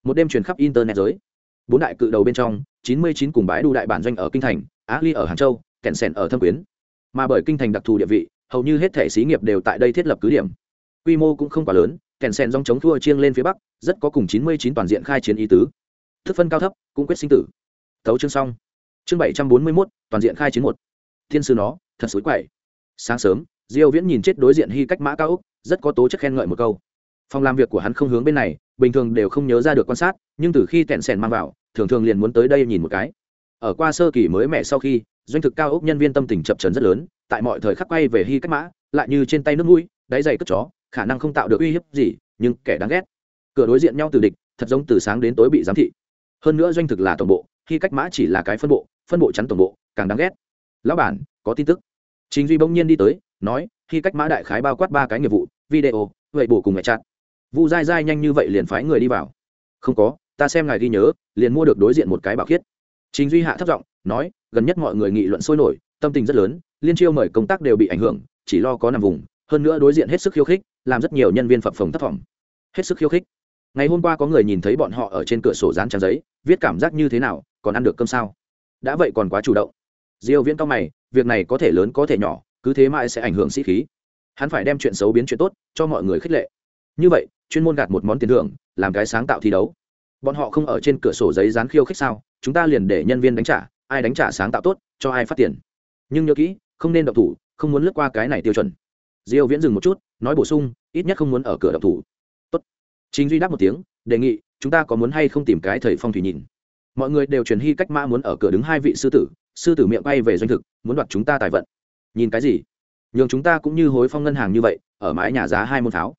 Một đêm truyền khắp internet giới. Bốn đại cự đầu bên trong, chín mươi chín cùng bái đu đại bản doanh ở kinh thành, á ly ở hàng châu kẹn sẻn ở thâm quyến. Mà bởi kinh thành đặc thù địa vị hầu như hết thể xí nghiệp đều tại đây thiết lập cứ điểm. Quy mô cũng không quá lớn, kèn sen dòng chống thua chiêng lên phía bắc, rất có cùng chín mươi chín toàn diện khai chiến ý tứ. Thức phân cao thấp, cũng quyết sinh tử. Thấu chương xong. Chương bảy trăm bốn mươi mốt, toàn diện khai chiến một. Thiên sư nó, thật xối quậy. Sáng sớm, diêu viễn nhìn chết đối diện hy cách mã cao úc, rất có tố chất khen ngợi một câu. Phòng làm việc của hắn không hướng bên này, bình thường đều không nhớ ra được quan sát, nhưng từ khi tẹn sèn mang vào, thường thường liền muốn tới đây nhìn một cái. Ở qua sơ kỳ mới mẹ sau khi, doanh thực cao ốc nhân viên tâm tình chập trấn rất lớn tại mọi thời khắc quay về hy cách mã, lại như trên tay nước mũi, đáy dày cất chó, khả năng không tạo được uy hiếp gì, nhưng kẻ đáng ghét. Cửa đối diện nhau từ địch, thật giống từ sáng đến tối bị giám thị. Hơn nữa doanh thực là tổng bộ khi cách mã chỉ là cái phân bộ phân bộ chắn tổng bộ, càng đáng ghét. Lão bản, có tin tức. Chính duy bỗng nhiên đi tới, nói khi cách mã đại khái bao quát ba cái nghiệp vụ, video, vậy bổ cùng mẹ chặn vu dai dai nhanh như vậy liền phái người đi vào. Không có, ta xem ngài ghi nhớ, liền mua được đối diện một cái bảo khiết. Chính duy hạ thấp giọng, nói, gần nhất mọi người nghị luận sôi nổi, tâm tình rất lớn liên chiêu mời công tác đều bị ảnh hưởng, chỉ lo có nằm vùng, hơn nữa đối diện hết sức khiêu khích, làm rất nhiều nhân viên phập phồng thất vọng. Hết sức khiêu khích. Ngày hôm qua có người nhìn thấy bọn họ ở trên cửa sổ dán trang giấy, viết cảm giác như thế nào, còn ăn được cơm sao? Đã vậy còn quá chủ động. Diêu viễn cao mày, việc này có thể lớn có thể nhỏ, cứ thế mãi sẽ ảnh hưởng sĩ khí. Hắn phải đem chuyện xấu biến chuyện tốt, cho mọi người khích lệ. Như vậy, chuyên môn gạt một món tiền thưởng, làm cái sáng tạo thi đấu. Bọn họ không ở trên cửa sổ giấy dán khiêu khích sao? Chúng ta liền để nhân viên đánh trả, ai đánh trả sáng tạo tốt, cho ai phát tiền. Nhưng nhớ kỹ không nên động thủ, không muốn lướt qua cái này tiêu chuẩn. Diêu viễn dừng một chút, nói bổ sung, ít nhất không muốn ở cửa động thủ. Tốt. Chính duy đáp một tiếng, đề nghị, chúng ta có muốn hay không tìm cái thầy phong thủy nhìn? Mọi người đều truyền hy cách mã muốn ở cửa đứng hai vị sư tử sư tử miệng bay về doanh thực, muốn đoạt chúng ta tài vận. Nhìn cái gì? Nhường chúng ta cũng như hối phong ngân hàng như vậy, ở mái nhà giá hai môn pháo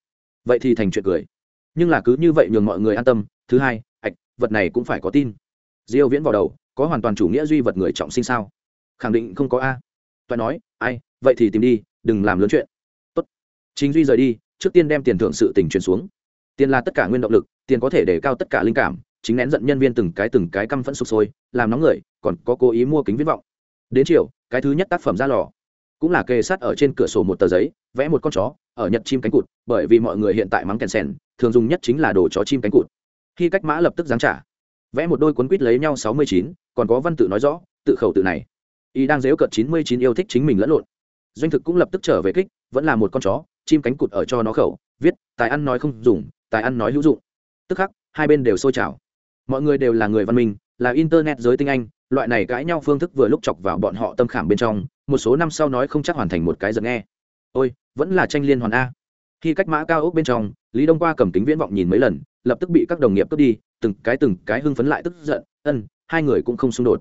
vậy thì thành chuyện cười. Nhưng là cứ như vậy nhường mọi người an tâm, thứ hai, ạch, vật này cũng phải có tin. Diêu viễn vào đầu, có hoàn toàn chủ nghĩa duy vật người trọng sinh sao? Khẳng định không có a toại nói, ai, vậy thì tìm đi, đừng làm lớn chuyện. Tốt. Chính duy rời đi, trước tiên đem tiền thưởng sự tình truyền xuống. Tiền là tất cả nguyên động lực, tiền có thể để cao tất cả linh cảm, chính nén giận nhân viên từng cái từng cái căm phẫn sụp sôi, làm nóng người, còn có cố ý mua kính viễn vọng. Đến chiều, cái thứ nhất tác phẩm ra lò, cũng là kê sát ở trên cửa sổ một tờ giấy, vẽ một con chó, ở nhật chim cánh cụt, bởi vì mọi người hiện tại mắng kèn sèn, thường dùng nhất chính là đồ chó chim cánh cụt. Khi cách mã lập tức giáng trả, vẽ một đôi cuốn quýt lấy nhau sáu mươi chín, còn có văn tự nói rõ, tự khẩu tự này y đang dếu cợt chín mươi chín yêu thích chính mình lẫn lộn. Doanh thực cũng lập tức trở về kích, vẫn là một con chó, chim cánh cụt ở cho nó khẩu, viết, tài ăn nói không dùng, tài ăn nói hữu dụng. Tức khắc, hai bên đều sôi trào. Mọi người đều là người văn minh, là internet giới tinh anh, loại này cãi nhau phương thức vừa lúc chọc vào bọn họ tâm khảm bên trong, một số năm sau nói không chắc hoàn thành một cái giật nghe. Ôi, vẫn là tranh liên hoàn a. Khi cách mã cao ốc bên trong, lý đông qua cầm kính viễn vọng nhìn mấy lần, lập tức bị các đồng nghiệp cướp đi, từng cái từng cái hưng phấn lại tức giận, ân, hai người cũng không xung đột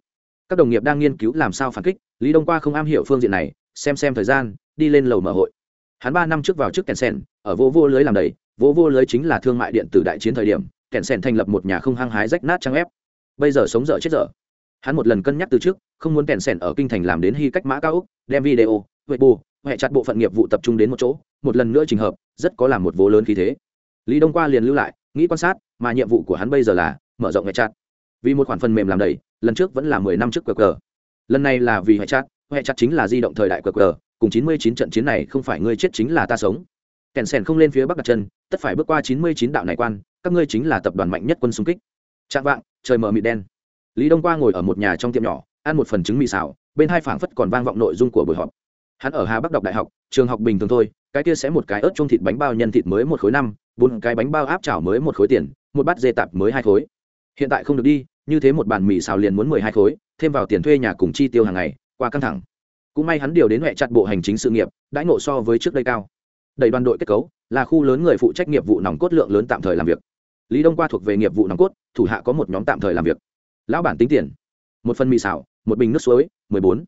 các đồng nghiệp đang nghiên cứu làm sao phản kích, lý đông qua không am hiểu phương diện này, xem xem thời gian, đi lên lầu mở hội. Hắn ba năm trước vào trước kèn sen ở vô vô lưới làm đầy, vô vô lưới chính là thương mại điện tử đại chiến thời điểm kèn sen thành lập một nhà không hăng hái rách nát trang ép bây giờ sống dở chết dở. Hắn một lần cân nhắc từ trước, không muốn kèn sen ở kinh thành làm đến hy cách mã cao úc, đem video, huệ bù, huệ chặt bộ phận nghiệp vụ tập trung đến một chỗ, một lần nữa trình hợp, rất có làm một vô lớn khí thế. Lý đông qua liền lưu lại, nghĩ quan sát, mà nhiệm vụ của hắn bây giờ là mở rộng hệ chặt vì một khoản phần mềm làm đầy, lần trước vẫn là mười năm trước qr lần này là vì hệ chặt hệ chặt chính là di động thời đại qr cùng chín mươi chín trận chiến này không phải ngươi chết chính là ta sống. Kèn sèn không lên phía bắc đặt chân, tất phải bước qua chín mươi chín đạo này quan, các ngươi chính là tập đoàn mạnh nhất quân xung kích. Trạng vạng, trời mờ mịt đen. Lý đông qua ngồi ở một nhà trong tiệm nhỏ, ăn một phần trứng mì xào, bên hai phảng phất còn vang vọng nội dung của buổi họp. Hắn ở hà bắc đọc đại học, trường học bình thường thôi, cái kia sẽ một cái ớt trong thịt bánh bao nhân thịt mới một khối năm, bốn cái bánh bao áp chảo mới một khối tiền, một bát dê tạp mới hai khối. Hiện tại không được đi như thế một bàn mì xào liền muốn mười hai khối, thêm vào tiền thuê nhà cùng chi tiêu hàng ngày, qua căng thẳng. Cũng may hắn điều đến huệ chặt bộ hành chính sự nghiệp, đãi ngộ so với trước đây cao. Đầy đoàn đội kết cấu, là khu lớn người phụ trách nghiệp vụ nòng cốt lượng lớn tạm thời làm việc. Lý đông qua thuộc về nghiệp vụ nòng cốt, thủ hạ có một nhóm tạm thời làm việc. Lão bản tính tiền, một phần mì xào, một bình nước suối, mười bốn.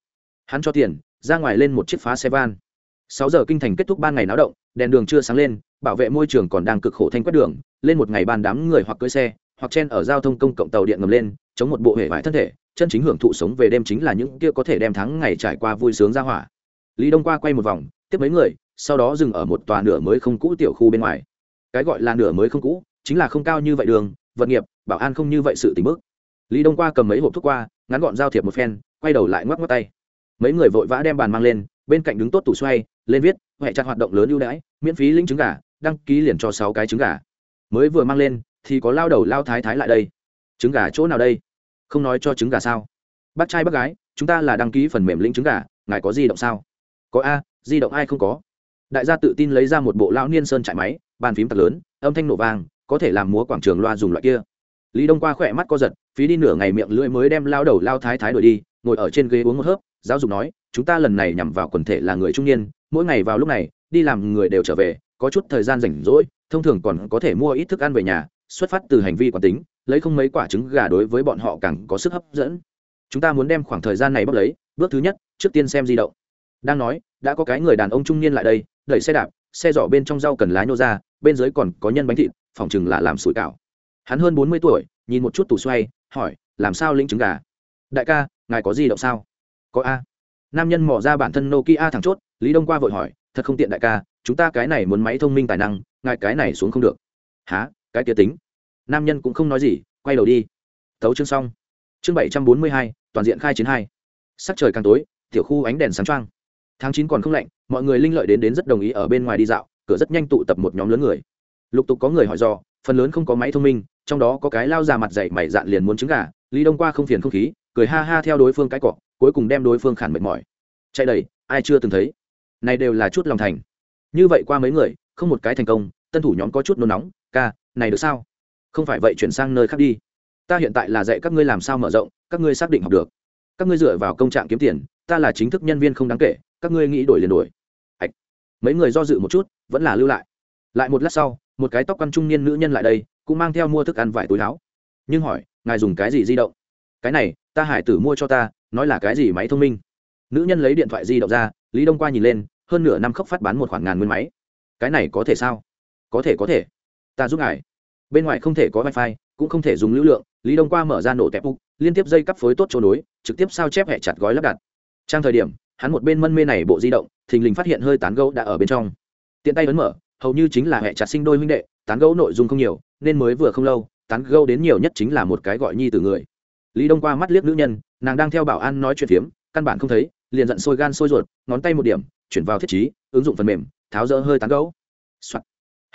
Hắn cho tiền, ra ngoài lên một chiếc phá xe van. Sáu giờ kinh thành kết thúc ban ngày náo động, đèn đường chưa sáng lên, bảo vệ môi trường còn đang cực khổ thanh quét đường, lên một ngày ban đám người hoặc cưỡi xe hoặc chen ở giao thông công cộng tàu điện ngầm lên, chống một bộ hệ vải thân thể, chân chính hưởng thụ sống về đêm chính là những kia có thể đem tháng ngày trải qua vui sướng ra hỏa. Lý đông qua quay một vòng, tiếp mấy người, sau đó dừng ở một tòa nửa mới không cũ tiểu khu bên ngoài. Cái gọi là nửa mới không cũ, chính là không cao như vậy đường, vật nghiệp, bảo an không như vậy sự tình bước lý đông qua cầm mấy hộp thuốc qua, ngắn gọn giao thiệp một phen, quay đầu lại ngoắc ngoắc tay. Mấy người vội vã đem bàn mang lên, bên cạnh đứng tốt tủ xoay, lên viết, huệ chặt hoạt động lớn ưu đãi, miễn phí lĩnh trứng gà, đăng ký liền cho sáu cái trứng gà. Mới vừa mang lên thì có lao đầu lao thái thái lại đây. Trứng gà chỗ nào đây? Không nói cho trứng gà sao? Bác trai bác gái, chúng ta là đăng ký phần mềm lĩnh trứng gà, ngài có di động sao? Có a, di động ai không có? Đại gia tự tin lấy ra một bộ lão niên sơn trại máy, bàn phím thật lớn, âm thanh nổ vang, có thể làm múa quảng trường loa dùng loại kia. Lý đông qua khỏe mắt co giật, phí đi nửa ngày miệng lưỡi mới đem lao đầu lao thái thái đổi đi, ngồi ở trên ghế uống một hớp, giáo dục nói, chúng ta lần này nhằm vào quần thể là người trung niên, mỗi ngày vào lúc này, đi làm người đều trở về, có chút thời gian rảnh rỗi, thông thường còn có thể mua ít thức ăn về nhà xuất phát từ hành vi quản tính, lấy không mấy quả trứng gà đối với bọn họ càng có sức hấp dẫn. Chúng ta muốn đem khoảng thời gian này bốc lấy, bước thứ nhất, trước tiên xem di động. Đang nói, đã có cái người đàn ông trung niên lại đây, đẩy xe đạp, xe giỏ bên trong rau cần lái nô ra, bên dưới còn có nhân bánh thịt, phòng chừng là làm sủi cảo. Hắn hơn bốn mươi tuổi, nhìn một chút tủ xoay, hỏi, làm sao lĩnh trứng gà? Đại ca, ngài có di động sao? Có a. Nam nhân mỏ ra bản thân nokia thẳng chốt, lý đông qua vội hỏi, thật không tiện đại ca, chúng ta cái này muốn máy thông minh tài năng, ngài cái này xuống không được. Há cái kia tính nam nhân cũng không nói gì, quay đầu đi. Tấu chương xong. Chương bảy trăm bốn mươi hai, toàn diện khai chiến hai. Sắc trời càng tối, tiểu khu ánh đèn sáng trăng tháng chín còn không lạnh, mọi người linh lợi đến đến rất đồng ý ở bên ngoài đi dạo, cửa rất nhanh tụ tập một nhóm lớn người. Lục tục có người hỏi dò phần lớn không có máy thông minh, trong đó có cái lao già mặt dậy mày dạn liền muốn trứng gà, lý đông qua không phiền không khí, cười ha ha theo đối phương cái cọ, cuối cùng đem đối phương khản mệt mỏi. Chạy đầy, ai chưa từng thấy. Này đều là chút lòng thành. Như vậy qua mấy người, không một cái thành công, tân thủ nhóm có chút nôn nóng, ca, này được sao? Không phải vậy chuyển sang nơi khác đi. Ta hiện tại là dạy các ngươi làm sao mở rộng, các ngươi xác định học được. Các ngươi dựa vào công trạng kiếm tiền, ta là chính thức nhân viên không đáng kể, các ngươi nghĩ đổi liền đổi. Ạch. Mấy người do dự một chút, vẫn là lưu lại. Lại một lát sau, một cái tóc căn trung niên nữ nhân lại đây, cũng mang theo mua thức ăn vải túi áo. Nhưng hỏi, ngài dùng cái gì di động? Cái này, ta hải tử mua cho ta, nói là cái gì máy thông minh? Nữ nhân lấy điện thoại di động ra, lý đông qua nhìn lên, hơn nửa năm khốc phát bán một khoản ngàn nguyên máy. Cái này có thể sao? Có thể có thể. Ta giúp ngài bên ngoài không thể có wifi, cũng không thể dùng lưu lượng, lý đông qua mở ra nổ tẹp úc liên tiếp dây cắp phối tốt chỗ nối, trực tiếp sao chép hẹ chặt gói lắp đặt. Trang thời điểm, hắn một bên mân mê này bộ di động, thình lình phát hiện hơi tán gấu đã ở bên trong. Tiện tay ấn mở, hầu như chính là hẹ chặt sinh đôi huynh đệ, tán gấu nội dung không nhiều, nên mới vừa không lâu, tán gấu đến nhiều nhất chính là một cái gọi nhi từ người. Lý đông qua mắt liếc nữ nhân, nàng đang theo bảo an nói chuyện phiếm, căn bản không thấy, liền giận sôi gan sôi ruột, ngón tay một điểm, chuyển vào thiết chí ứng dụng phần mềm, tháo rỡ hơi tán gấu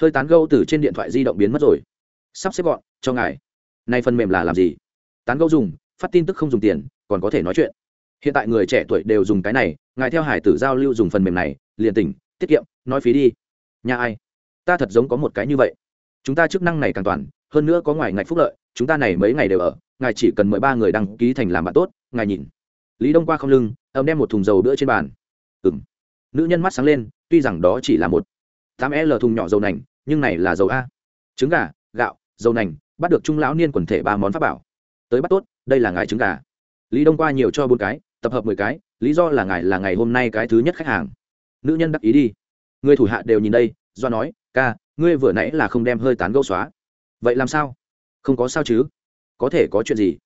hơi tán gấu từ trên điện thoại di động biến mất rồi sắp xếp gọn, cho ngài. Nay phần mềm là làm gì? Tán gẫu dùng, phát tin tức không dùng tiền, còn có thể nói chuyện. Hiện tại người trẻ tuổi đều dùng cái này, ngài theo hải tử giao lưu dùng phần mềm này, liền tỉnh, tiết kiệm, nói phí đi. Nhà ai? Ta thật giống có một cái như vậy. Chúng ta chức năng này càng toàn, hơn nữa có ngoài ngạch phúc lợi, chúng ta này mấy ngày đều ở, ngài chỉ cần mời ba người đăng ký thành làm bạn tốt, ngài nhìn. Lý đông qua không lưng ông đem một thùng dầu đỡ trên bàn. Ừ m nữ nhân mắt sáng lên, tuy rằng đó chỉ là một tám l thùng nhỏ dầu nành, nhưng này là dầu a. Trứng gà, gạo dầu nành, bắt được trung lão niên quần thể ba món pháp bảo. Tới bắt tốt, đây là ngài trứng gà. Lý đông qua nhiều cho bốn cái, tập hợp mười cái, lý do là ngài là ngày hôm nay cái thứ nhất khách hàng. Nữ nhân đắc ý đi. Người thủ hạ đều nhìn đây, do nói, ca, ngươi vừa nãy là không đem hơi tán gẫu xóa. Vậy làm sao? Không có sao chứ. Có thể có chuyện gì?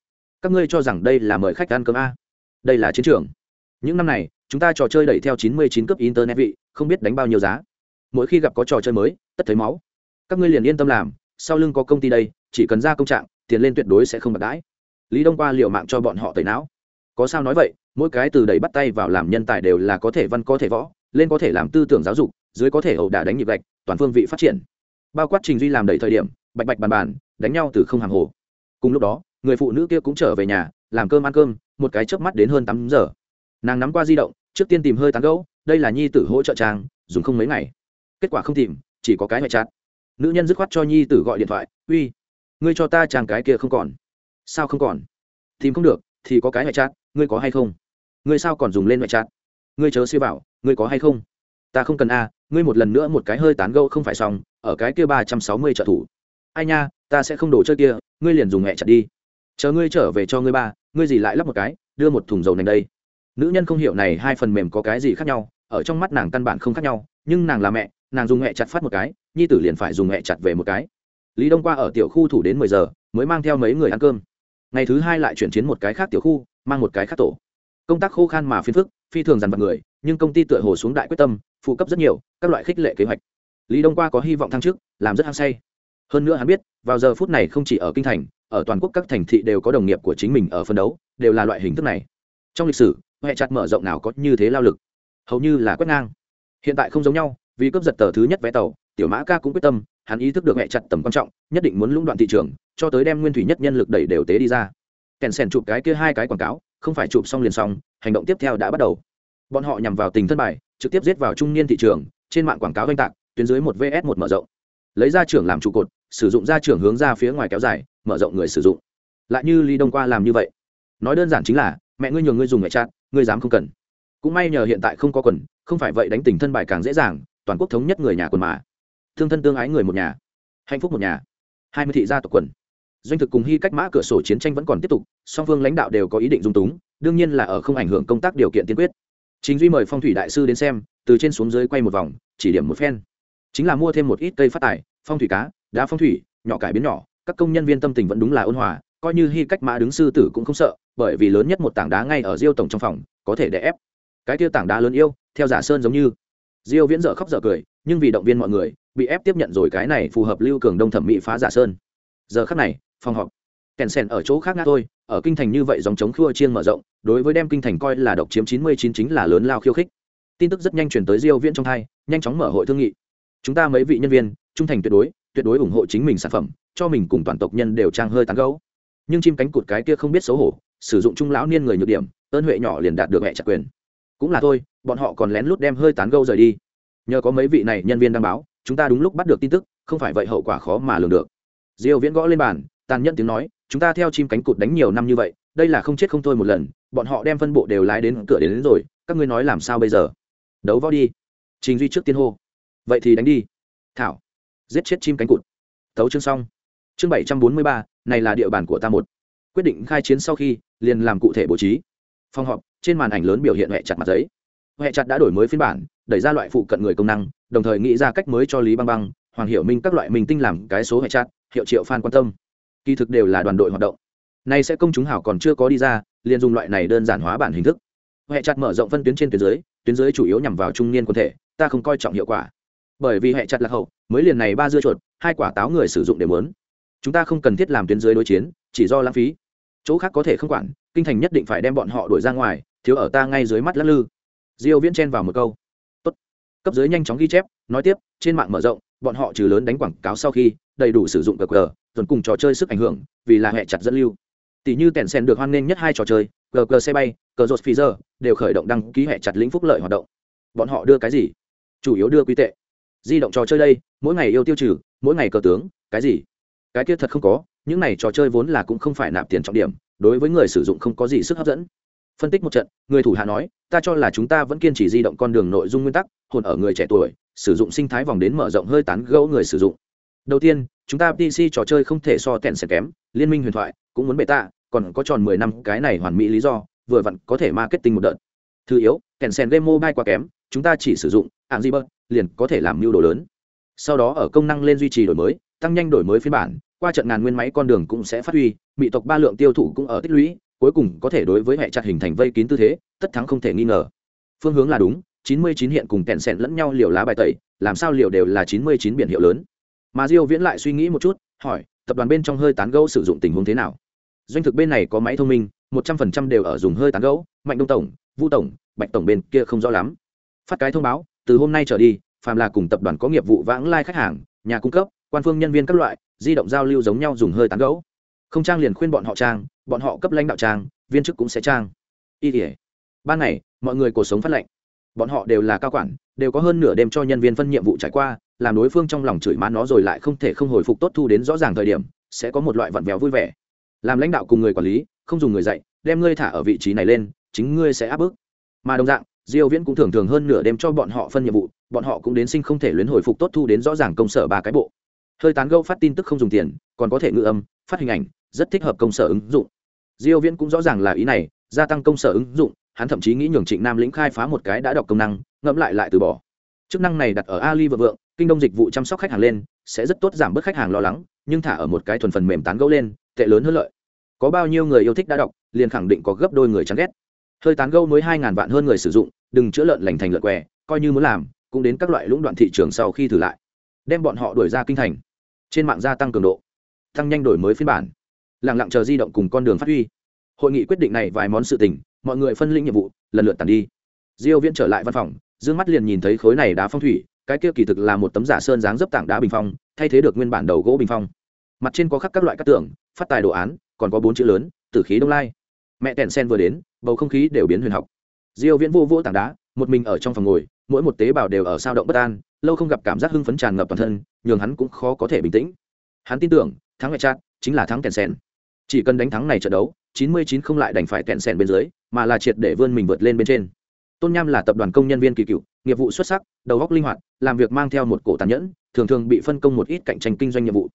Các ngươi cho rằng đây là mời khách ăn cơm a? Đây là chiến trường. Những năm này, chúng ta trò chơi đẩy theo chín mươi chín cấp internet vị, không biết đánh bao nhiêu giá. Mỗi khi gặp có trò chơi mới, tất thấy máu. Các ngươi liền yên tâm làm sau lưng có công ty đây, chỉ cần ra công trạng, tiền lên tuyệt đối sẽ không bật đãi. Lý đông qua liệu mạng cho bọn họ tẩy não. Có sao nói vậy, mỗi cái từ đầy bắt tay vào làm nhân tài đều là có thể văn, có thể võ, lên có thể làm tư tưởng giáo dục, dưới có thể ẩu đả đánh nhịp gạch, toàn phương vị phát triển. Bao quát trình duy làm đầy thời điểm, bạch bạch bàn bàn, đánh nhau từ không hàng hồ. Cùng lúc đó, người phụ nữ kia cũng trở về nhà, làm cơm ăn cơm, một cái chớp mắt đến hơn tám giờ. Nàng nắm qua di động, trước tiên tìm hơi tán gẫu, đây là nhi tử hỗ trợ trang, dùng không mấy ngày. Kết quả không tìm, chỉ có cái ngoại chát nữ nhân dứt khoát cho nhi tử gọi điện thoại, uy, ngươi cho ta chàng cái kia không còn. Sao không còn? Tìm không được, thì có cái ngoại chát ngươi có hay không? Ngươi sao còn dùng lên ngoại chát ngươi chớ siêu bảo ngươi có hay không? Ta không cần a, ngươi một lần nữa một cái hơi tán gâu không phải xong, ở cái kia ba trăm sáu mươi trợ thủ. Ai nha, ta sẽ không đổ chơi kia, ngươi liền dùng mẹ chặt đi. Chờ ngươi trở về cho ngươi ba, ngươi gì lại lắp một cái, đưa một thùng dầu này đây. Nữ nhân không hiểu này hai phần mềm có cái gì khác nhau, ở trong mắt nàng căn bản không khác nhau, nhưng nàng là mẹ nàng dùng mẹ chặt phát một cái, nhi tử liền phải dùng mẹ chặt về một cái. Lý đông qua ở tiểu khu thủ đến mười giờ, mới mang theo mấy người ăn cơm. Ngày thứ hai lại chuyển chiến một cái khác tiểu khu, mang một cái khác tổ. Công tác khô khan mà phiền phức, phi thường dằn vặt người, nhưng công ty tựa hồ xuống đại quyết tâm, phụ cấp rất nhiều, các loại khích lệ kế hoạch. Lý đông qua có hy vọng thăng chức, làm rất hăng say. Hơn nữa hắn biết, vào giờ phút này không chỉ ở kinh thành, ở toàn quốc các thành thị đều có đồng nghiệp của chính mình ở phân đấu, đều là loại hình thức này. Trong lịch sử hệ chặt mở rộng nào có như thế lao lực. Hầu như là quét ngang. Hiện tại không giống nhau vì cướp giật tờ thứ nhất vé tàu, tiểu mã ca cũng quyết tâm, hắn ý thức được hệ chặt tầm quan trọng, nhất định muốn lũng đoạn thị trường, cho tới đem nguyên thủy nhất nhân lực đẩy đều tế đi ra. Kèn sèn chụp cái kia hai cái quảng cáo, không phải chụp xong liền xong, hành động tiếp theo đã bắt đầu. Bọn họ nhằm vào tình thân bài, trực tiếp giết vào trung niên thị trường, trên mạng quảng cáo oanh tạc, tuyến dưới một vs một mở rộng. Lấy ra trưởng làm trụ cột, sử dụng ra trưởng hướng ra phía ngoài kéo dài, mở rộng người sử dụng. Lại như ly đông qua làm như vậy. Nói đơn giản chính là, mẹ ngươi nhường ngươi dùng mẹ chặt, ngươi dám không cần. Cũng may nhờ hiện tại không có quần, không phải vậy đánh tình thân bài càng dễ dàng toàn quốc thống nhất người nhà quần mà. Thương thân tương ái người một nhà. Hạnh phúc một nhà. Hai mươi thị gia tộc quần. Doanh thực cùng hy cách mã cửa sổ chiến tranh vẫn còn tiếp tục, song phương lãnh đạo đều có ý định dung túng, đương nhiên là ở không ảnh hưởng công tác điều kiện tiên quyết. Chính duy mời phong thủy đại sư đến xem, từ trên xuống dưới quay một vòng, chỉ điểm một phen. Chính là mua thêm một ít cây phát tài, phong thủy cá, đá phong thủy, nhỏ cải biến nhỏ, các công nhân viên tâm tình vẫn đúng là ôn hòa, coi như hy cách mã đứng sư tử cũng không sợ, bởi vì lớn nhất một tảng đá ngay ở diêu tổng trong phòng, có thể đè ép. Cái kia tảng đá lớn yêu, theo giả sơn giống như diêu viễn dở khóc dở cười, nhưng vì động viên mọi người, bị ép tiếp nhận rồi cái này phù hợp lưu cường đông thẩm mỹ phá giả sơn. Giờ khắc này, phòng họp. Kèn sèn ở chỗ khác ngã thôi, ở kinh thành như vậy dòng chống khua chiên mở rộng, đối với đem kinh thành coi là độc chiếm 99 chính là lớn lao khiêu khích. Tin tức rất nhanh truyền tới diêu viễn trong hai nhanh chóng mở hội thương nghị. Chúng ta mấy vị nhân viên, trung thành tuyệt đối tuyệt đối ủng hộ chính mình sản phẩm, cho mình cùng toàn tộc nhân đều trang hơi tán gấu nhưng chim cánh cụt cái kia không biết xấu hổ, sử dụng trung lão niên người nhược điểm, ơn huệ nhỏ liền đạt được mẹ chặt quyền. Cũng là thôi bọn họ còn lén lút đem hơi tán gâu rời đi. Nhờ có mấy vị này nhân viên đăng báo chúng ta đúng lúc bắt được tin tức không phải vậy hậu quả khó mà lường được. Diêu viễn gõ lên bàn tàn nhẫn tiếng nói chúng ta theo chim cánh cụt đánh nhiều năm như vậy đây là không chết không thôi một lần bọn họ đem phân bộ đều lái đến cửa đến, đến rồi các ngươi nói làm sao bây giờ? Đấu võ đi. Trình duy trước tiên hô. Vậy thì đánh đi. Thảo. Giết chết chim cánh cụt. Thấu chương xong. Chương bảy trăm bốn mươi ba này là địa bàn của ta một. Quyết định khai chiến sau khi liền làm cụ thể bố trí. Phòng họp trên màn ảnh lớn biểu hiện hệ chặt mặt giấy hệ chặt đã đổi mới phiên bản, đẩy ra loại phụ cận người công năng, đồng thời nghĩ ra cách mới cho lý băng băng, hoàng hiểu minh các loại mình tinh làm cái số hệ chặt hiệu triệu fan quan tâm. Kỳ thực đều là đoàn đội hoạt động. Nay sẽ công chúng hảo còn chưa có đi ra, liền dùng loại này đơn giản hóa bản hình thức. Hệ chặt mở rộng phân tuyến trên tuyến dưới tuyến dưới chủ yếu nhằm vào trung niên quân thể, ta không coi trọng hiệu quả. Bởi vì hệ chặt lạc hậu, mới liền này ba dưa chuột, hai quả táo người sử dụng để muốn. Chúng ta không cần thiết làm tuyến dưới đối chiến, chỉ do lãng phí. Chỗ khác có thể không quản, kinh thành nhất định phải đem bọn họ đuổi ra ngoài, thiếu ở ta ngay dưới mắt lắc lư diêu viễn chen vào một câu. Tốt. Cấp dưới nhanh chóng ghi chép, nói tiếp, trên mạng mở rộng, bọn họ trừ lớn đánh quảng cáo sau khi, đầy đủ sử dụng cờ tuần cùng trò chơi sức ảnh hưởng, vì là hệ chặt dẫn lưu. Tỷ như tèn sen được hoan nghênh nhất hai trò chơi cờ cờ xe bay cờ rột phi giờ đều khởi động đăng ký hệ chặt lĩnh phúc lợi hoạt động. Bọn họ đưa cái gì? Chủ yếu đưa quý tệ. Di động trò chơi đây, mỗi ngày yêu tiêu trừ, mỗi ngày cờ tướng, cái gì? Cái kia thật không có, những này trò chơi vốn là cũng không phải nạp tiền trọng điểm, đối với người sử dụng không có gì sức hấp dẫn. Phân tích một trận, người thủ hạ nói ta cho là chúng ta vẫn kiên trì di động con đường nội dung nguyên tắc, hồn ở người trẻ tuổi, sử dụng sinh thái vòng đến mở rộng hơi tán gẫu người sử dụng. Đầu tiên, chúng ta pc trò chơi không thể so tẹn sẽ kém, liên minh huyền thoại, cũng muốn bệ tạ, còn có tròn mười năm, cái này hoàn mỹ lý do, vừa vặn có thể marketing một đợt. Thứ yếu kèn sen game mobile quá kém, chúng ta chỉ sử dụng ạng di bớt, liền có thể làm mưu đồ lớn. Sau đó ở công năng lên duy trì đổi mới, tăng nhanh đổi mới phiên bản, qua trận ngàn nguyên máy con đường cũng sẽ phát huy, mỹ tộc ba lượng tiêu thụ cũng ở tích lũy cuối cùng có thể đối với hệ chặt hình thành vây kín tư thế, tất thắng không thể nghi ngờ. Phương hướng là đúng 99 hiện cùng kẹn sẹn lẫn nhau liều lá bài tẩy, làm sao liều đều là 99 biển hiệu lớn. Mà diêu viễn lại suy nghĩ một chút, hỏi, tập đoàn bên trong hơi tán gẫu sử dụng tình huống thế nào? Doanh thực bên này có máy thông minh 100% đều ở dùng hơi tán gẫu, mạnh đông tổng vu tổng, bạch tổng bên kia không rõ lắm. Phát cái thông báo, từ hôm nay trở đi, phàm là cùng tập đoàn có nghiệp vụ vãng lai khách hàng, nhà cung cấp, quan phương nhân viên các loại, di động giao lưu giống nhau dùng hơi tán gẫu không trang liền khuyên bọn họ trang, bọn họ cấp lãnh đạo trang, viên chức cũng sẽ trang. Y tỉa ban ngày, mọi người cuộc sống phát lệnh. Bọn họ đều là cao quản, đều có hơn nửa đêm cho nhân viên phân nhiệm vụ trải qua, làm đối phương trong lòng chửi má nó rồi lại không thể không hồi phục tốt thu đến rõ ràng thời điểm, sẽ có một loại vặn vẹo vui vẻ. Làm lãnh đạo cùng người quản lý, không dùng người dạy, đem ngươi thả ở vị trí này lên, chính ngươi sẽ áp bức. Mà đồng dạng, diêu viễn cũng thường thường hơn nửa đêm cho bọn họ phân nhiệm vụ, bọn họ cũng đến sinh không thể luyến hồi phục tốt thu đến rõ ràng công sở ba cái bộ. Hơi tán gẫu phát tin tức không dùng tiền, còn có thể ngữ âm, phát hình ảnh rất thích hợp công sở ứng dụng. Diêu viễn cũng rõ ràng là ý này, gia tăng công sở ứng dụng, hắn thậm chí nghĩ nhường trịnh nam lĩnh khai phá một cái đã đọc công năng, ngẫm lại lại từ bỏ. Chức năng này đặt ở ali và vượng, kinh đông dịch vụ chăm sóc khách hàng lên, sẽ rất tốt giảm bớt khách hàng lo lắng, nhưng thả ở một cái thuần phần mềm tán gẫu lên, tệ lớn hơn lợi. Có bao nhiêu người yêu thích đã đọc, liền khẳng định có gấp đôi người chán ghét. Hơi tán gẫu mới hai ngàn vạn hơn người sử dụng, đừng chữa lợn lành thành lợn què, coi như muốn làm, cũng đến các loại lũng đoạn thị trường sau khi thử lại. Đem bọn họ đuổi ra kinh thành. Trên mạng gia tăng cường độ. Tăng nhanh đổi mới phiên bản lặng lặng chờ di động cùng con đường phát huy. Hội nghị quyết định này vài món sự tình, mọi người phân lĩnh nhiệm vụ, lần lượt tàn đi. Diêu viễn trở lại văn phòng, dương mắt liền nhìn thấy khối này đá phong thủy, cái kia kỳ thực là một tấm giả sơn dáng dấp tảng đá bình phong, thay thế được nguyên bản đầu gỗ bình phong. Mặt trên có khắc các loại các tượng phát tài đồ án, còn có bốn chữ lớn, tử khí đông lai. Mẹ tèn sen vừa đến, bầu không khí đều biến huyền học. Diêu viễn vô vô tảng đá, một mình ở trong phòng ngồi, mỗi một tế bào đều ở sao động bất an, lâu không gặp cảm giác hưng phấn tràn ngập toàn thân, nhường hắn cũng khó có thể bình tĩnh. Hắn tin tưởng, thắng ngoại trát chính là thắng tèn sen chỉ cần đánh thắng này trận đấu 99 không lại đành phải tèn sen bên dưới, mà là triệt để vươn mình vượt lên bên trên. Tôn nham là tập đoàn công nhân viên kỳ cựu, nghiệp vụ xuất sắc, đầu óc linh hoạt, làm việc mang theo một cổ tàn nhẫn, thường thường bị phân công một ít cạnh tranh kinh doanh nhiệm vụ.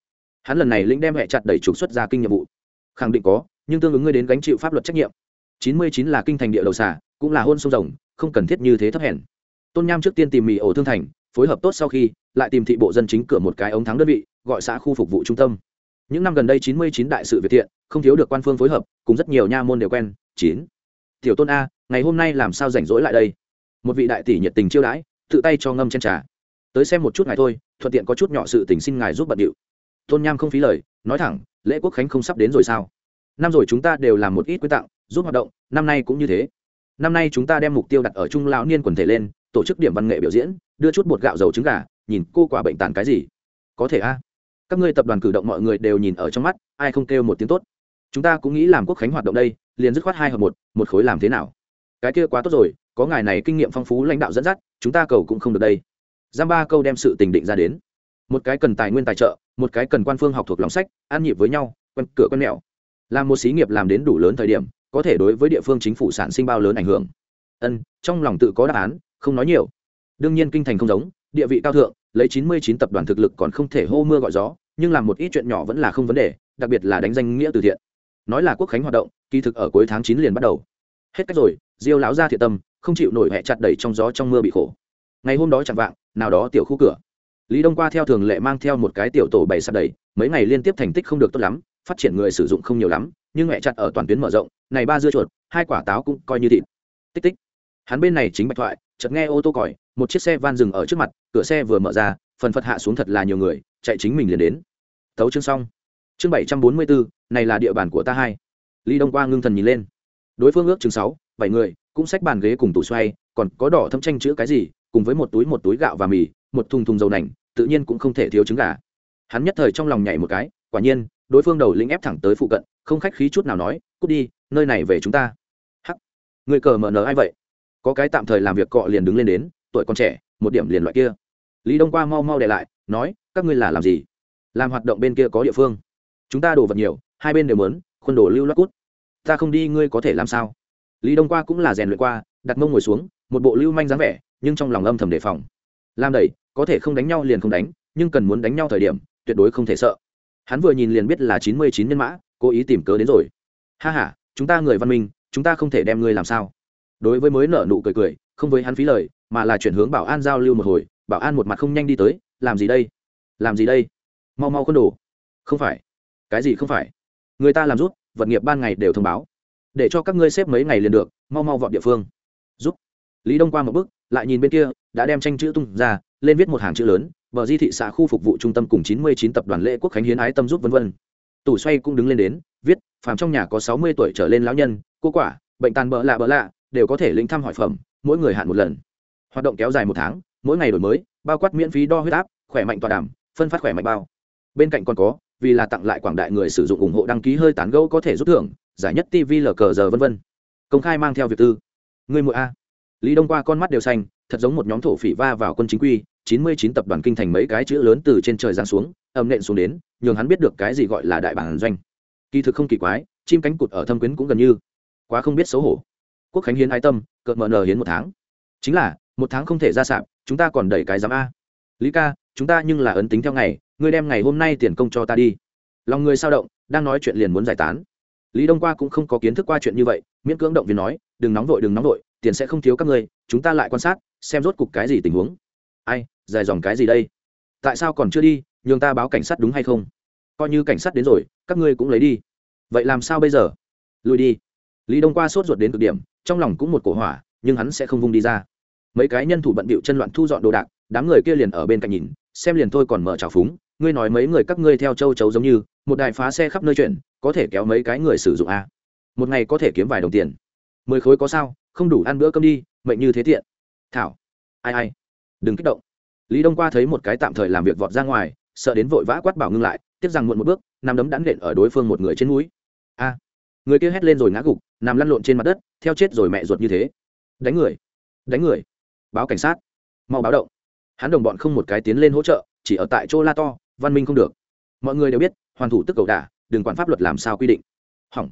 Hắn lần này lĩnh đem hệ chặt đẩy trục xuất ra kinh nhiệm vụ. Khẳng định có, nhưng tương ứng ngươi đến gánh chịu pháp luật trách nhiệm. 99 là kinh thành địa đầu xả cũng là hôn sông rồng, không cần thiết như thế thấp hèn. Tôn nham trước tiên tìm mì ổ thương thành, phối hợp tốt sau khi, lại tìm thị bộ dân chính cửa một cái ống thắng đơn vị, gọi xã khu phục vụ trung tâm. Những năm gần đây 99 đại sự việt thiện không thiếu được quan phương phối hợp, cùng rất nhiều nha môn đều quen, chín. Tiểu tôn a, ngày hôm nay làm sao rảnh rỗi lại đây? Một vị đại tỷ nhiệt tình chiêu đãi, tự tay cho ngâm chen trà. Tới xem một chút ngài thôi, thuận tiện có chút nhỏ sự tình xin ngài giúp bận điệu. Tôn nham không phí lời, nói thẳng, lễ quốc khánh không sắp đến rồi sao? Năm rồi chúng ta đều làm một ít quy tặng, giúp hoạt động, năm nay cũng như thế. Năm nay chúng ta đem mục tiêu đặt ở trung lão niên quần thể lên, tổ chức điểm văn nghệ biểu diễn, đưa chút bột gạo dầu trứng gà, nhìn cô quả bệnh tàn cái gì. Có thể a. Các ngươi tập đoàn cử động mọi người đều nhìn ở trong mắt, ai không kêu một tiếng tốt chúng ta cũng nghĩ làm quốc khánh hoạt động đây, liền dứt khoát hai hợp một một khối làm thế nào? Cái kia quá tốt rồi, có ngài này kinh nghiệm phong phú lãnh đạo dẫn dắt, chúng ta cầu cũng không được đây. Giam ba câu đem sự tình định ra đến. Một cái cần tài nguyên tài trợ, một cái cần quan phương học thuộc lòng sách an nhịp với nhau, quen cửa quen mẹo. Làm một xí nghiệp làm đến đủ lớn thời điểm, có thể đối với địa phương chính phủ sản sinh bao lớn ảnh hưởng. Ân, trong lòng tự có đáp án, không nói nhiều. Đương nhiên kinh thành không giống, địa vị cao thượng, lấy chín mươi chín tập đoàn thực lực còn không thể hô mưa gọi gió, nhưng làm một ít chuyện nhỏ vẫn là không vấn đề, đặc biệt là đánh danh nghĩa từ thiện nói là quốc khánh hoạt động, kỳ thực ở cuối tháng chín liền bắt đầu. Hết cách rồi, diêu lão ra thiện tâm, không chịu nổi hẹ chặt đẩy trong gió trong mưa bị khổ. Ngày hôm đó chẳng vạng, nào đó tiểu khu cửa. Lý đông qua theo thường lệ mang theo một cái tiểu tổ bày sạt đẩy mấy ngày liên tiếp thành tích không được tốt lắm, phát triển người sử dụng không nhiều lắm, nhưng mẹ chặt ở toàn tuyến mở rộng, này ba dưa chuột, hai quả táo cũng coi như thịt. Tích tích. Hắn bên này chính bạch thoại, chợt nghe ô tô còi, một chiếc xe van dừng ở trước mặt, cửa xe vừa mở ra, phần phật hạ xuống thật là nhiều người, chạy chính mình liền đến. Tấu chương xong chương bảy trăm bốn mươi bốn này là địa bàn của ta hai. Lý đông qua ngưng thần nhìn lên. Đối phương ước chừng sáu, bảy người, cũng xách bàn ghế cùng tủ xoay, còn có đỏ thâm tranh chữ cái gì, cùng với một túi một túi gạo và mì, một thùng thùng dầu nành, tự nhiên cũng không thể thiếu trứng gà. Hắn nhất thời trong lòng nhảy một cái, quả nhiên, đối phương đầu lĩnh ép thẳng tới phụ cận, không khách khí chút nào nói, cút đi, nơi này về chúng ta. Hắc. Người cờ mở nở ai vậy? Có cái tạm thời làm việc cọ liền đứng lên đến, tuổi còn trẻ, một điểm liền loại kia. Lý đông qua mau mau để lại, nói, các ngươi là làm gì? Làm hoạt động bên kia có địa phương chúng ta đồ vật nhiều, hai bên đều mớn khuôn đồ lưu loát cút. Ta không đi, ngươi có thể làm sao? Lý đông qua cũng là rèn luyện qua, đặt mông ngồi xuống, một bộ lưu manh dáng vẻ, nhưng trong lòng âm thầm đề phòng. Làm đẩy, có thể không đánh nhau liền không đánh, nhưng cần muốn đánh nhau thời điểm, tuyệt đối không thể sợ. Hắn vừa nhìn liền biết là chín mươi chín nhân mã, cố ý tìm cớ đến rồi. Ha h a chúng ta người văn minh, chúng ta không thể đem ngươi làm sao? Đối với mới nợ nụ cười cười, không với hắn phí lời, mà là chuyển hướng bảo an giao lưu một hồi, bảo an một mặt không nhanh đi tới, làm gì đây? Làm gì đây? Mau mau con đồ. Không phải cái gì không phải? Người ta làm rút, vật nghiệp ban ngày đều thông báo. Để cho các ngươi xếp mấy ngày liền được, mau mau vọt địa phương. Giúp lý đông qua một bước, lại nhìn bên kia, đã đem tranh chữ tung ra, lên viết một hàng chữ lớn vợ di thị xã khu phục vụ trung tâm cùng chín mươi chín tập đoàn lễ quốc khánh hiến ái tâm giúp vân vân. Tủ xoay cũng đứng lên đến, viết, phàm trong nhà có sáu mươi tuổi trở lên lão nhân, cô quả, bệnh tàn bỡ lạ bỡ lạ, đều có thể lĩnh thăm hỏi phẩm, mỗi người hạn một lần. Hoạt động kéo dài một tháng, mỗi ngày đổi mới, bao quát miễn phí đo huyết áp, khỏe mạnh tọa đàm, phân phát khỏe mạnh bao. Bên cạnh còn có vì là tặng lại quảng đại người sử dụng ủng hộ đăng ký hơi tán gẫu có thể rút thưởng, giải nhất tv lờ cờ giờ vân vân. Công khai mang theo việc tư. Người mụi a. Lý đông qua con mắt đều xanh, thật giống một nhóm thổ phỉ va vào quân chính quy, chín mươi chín tập đoàn kinh thành mấy cái chữ lớn từ trên trời giáng xuống ầm nện xuống đến, nhường hắn biết được cái gì gọi là đại bản doanh. Kỳ thực không kỳ quái, chim cánh cụt ở thâm quyến cũng gần như. Quá không biết xấu hổ. Quốc khánh hiến ái tâm, cợt mờ nờ hiến một tháng. Chính là, một tháng không thể ra sạp, chúng ta còn đẩy cái giám a. Lý ca, chúng ta nhưng là ấn tính theo ngày ngươi đem ngày hôm nay tiền công cho ta đi. Lòng người sao động, đang nói chuyện liền muốn giải tán. Lý đông qua cũng không có kiến thức qua chuyện như vậy, miễn cưỡng động viên nói, đừng nóng vội, đừng nóng vội, tiền sẽ không thiếu các ngươi, chúng ta lại quan sát, xem rốt cục cái gì tình huống. Ai, dài dòng cái gì đây? Tại sao còn chưa đi, nhường ta báo cảnh sát đúng hay không? Coi như cảnh sát đến rồi, các ngươi cũng lấy đi. Vậy làm sao bây giờ? Lùi đi. Lý đông qua sốt ruột đến cực điểm, trong lòng cũng một cổ hỏa, nhưng hắn sẽ không vung đi ra. Mấy cái nhân thủ bận bịu chân loạn thu dọn đồ đạc, đám người kia liền ở bên cạnh nhìn, xem liền thôi còn mở trào phúng ngươi nói mấy người các ngươi theo châu chấu giống như, một đài phá xe khắp nơi chuyển, có thể kéo mấy cái người sử dụng à? một ngày có thể kiếm vài đồng tiền. Mười khối có sao, không đủ ăn bữa cơm đi, mệnh như thế thiện thảo. Ai ai. Đừng kích động. Lý đông qua thấy một cái tạm thời làm việc vọt ra ngoài, sợ đến vội vã quát bảo ngưng lại tiếc rằng muộn một bước, nằm đấm đắn nện ở đối phương một người trên núi. A. Người kia hét lên rồi ngã gục, nằm lăn lộn trên mặt đất, theo chết rồi mẹ ruột như thế. Đánh người. Đánh người. Báo cảnh sát. Mau báo động. Hắn đồng bọn không một cái tiến lên hỗ trợ, chỉ ở tại chỗ la to văn minh không được. Mọi người đều biết hoàn thủ tức cầu đả đừng quản pháp luật làm sao quy định. Hỏng.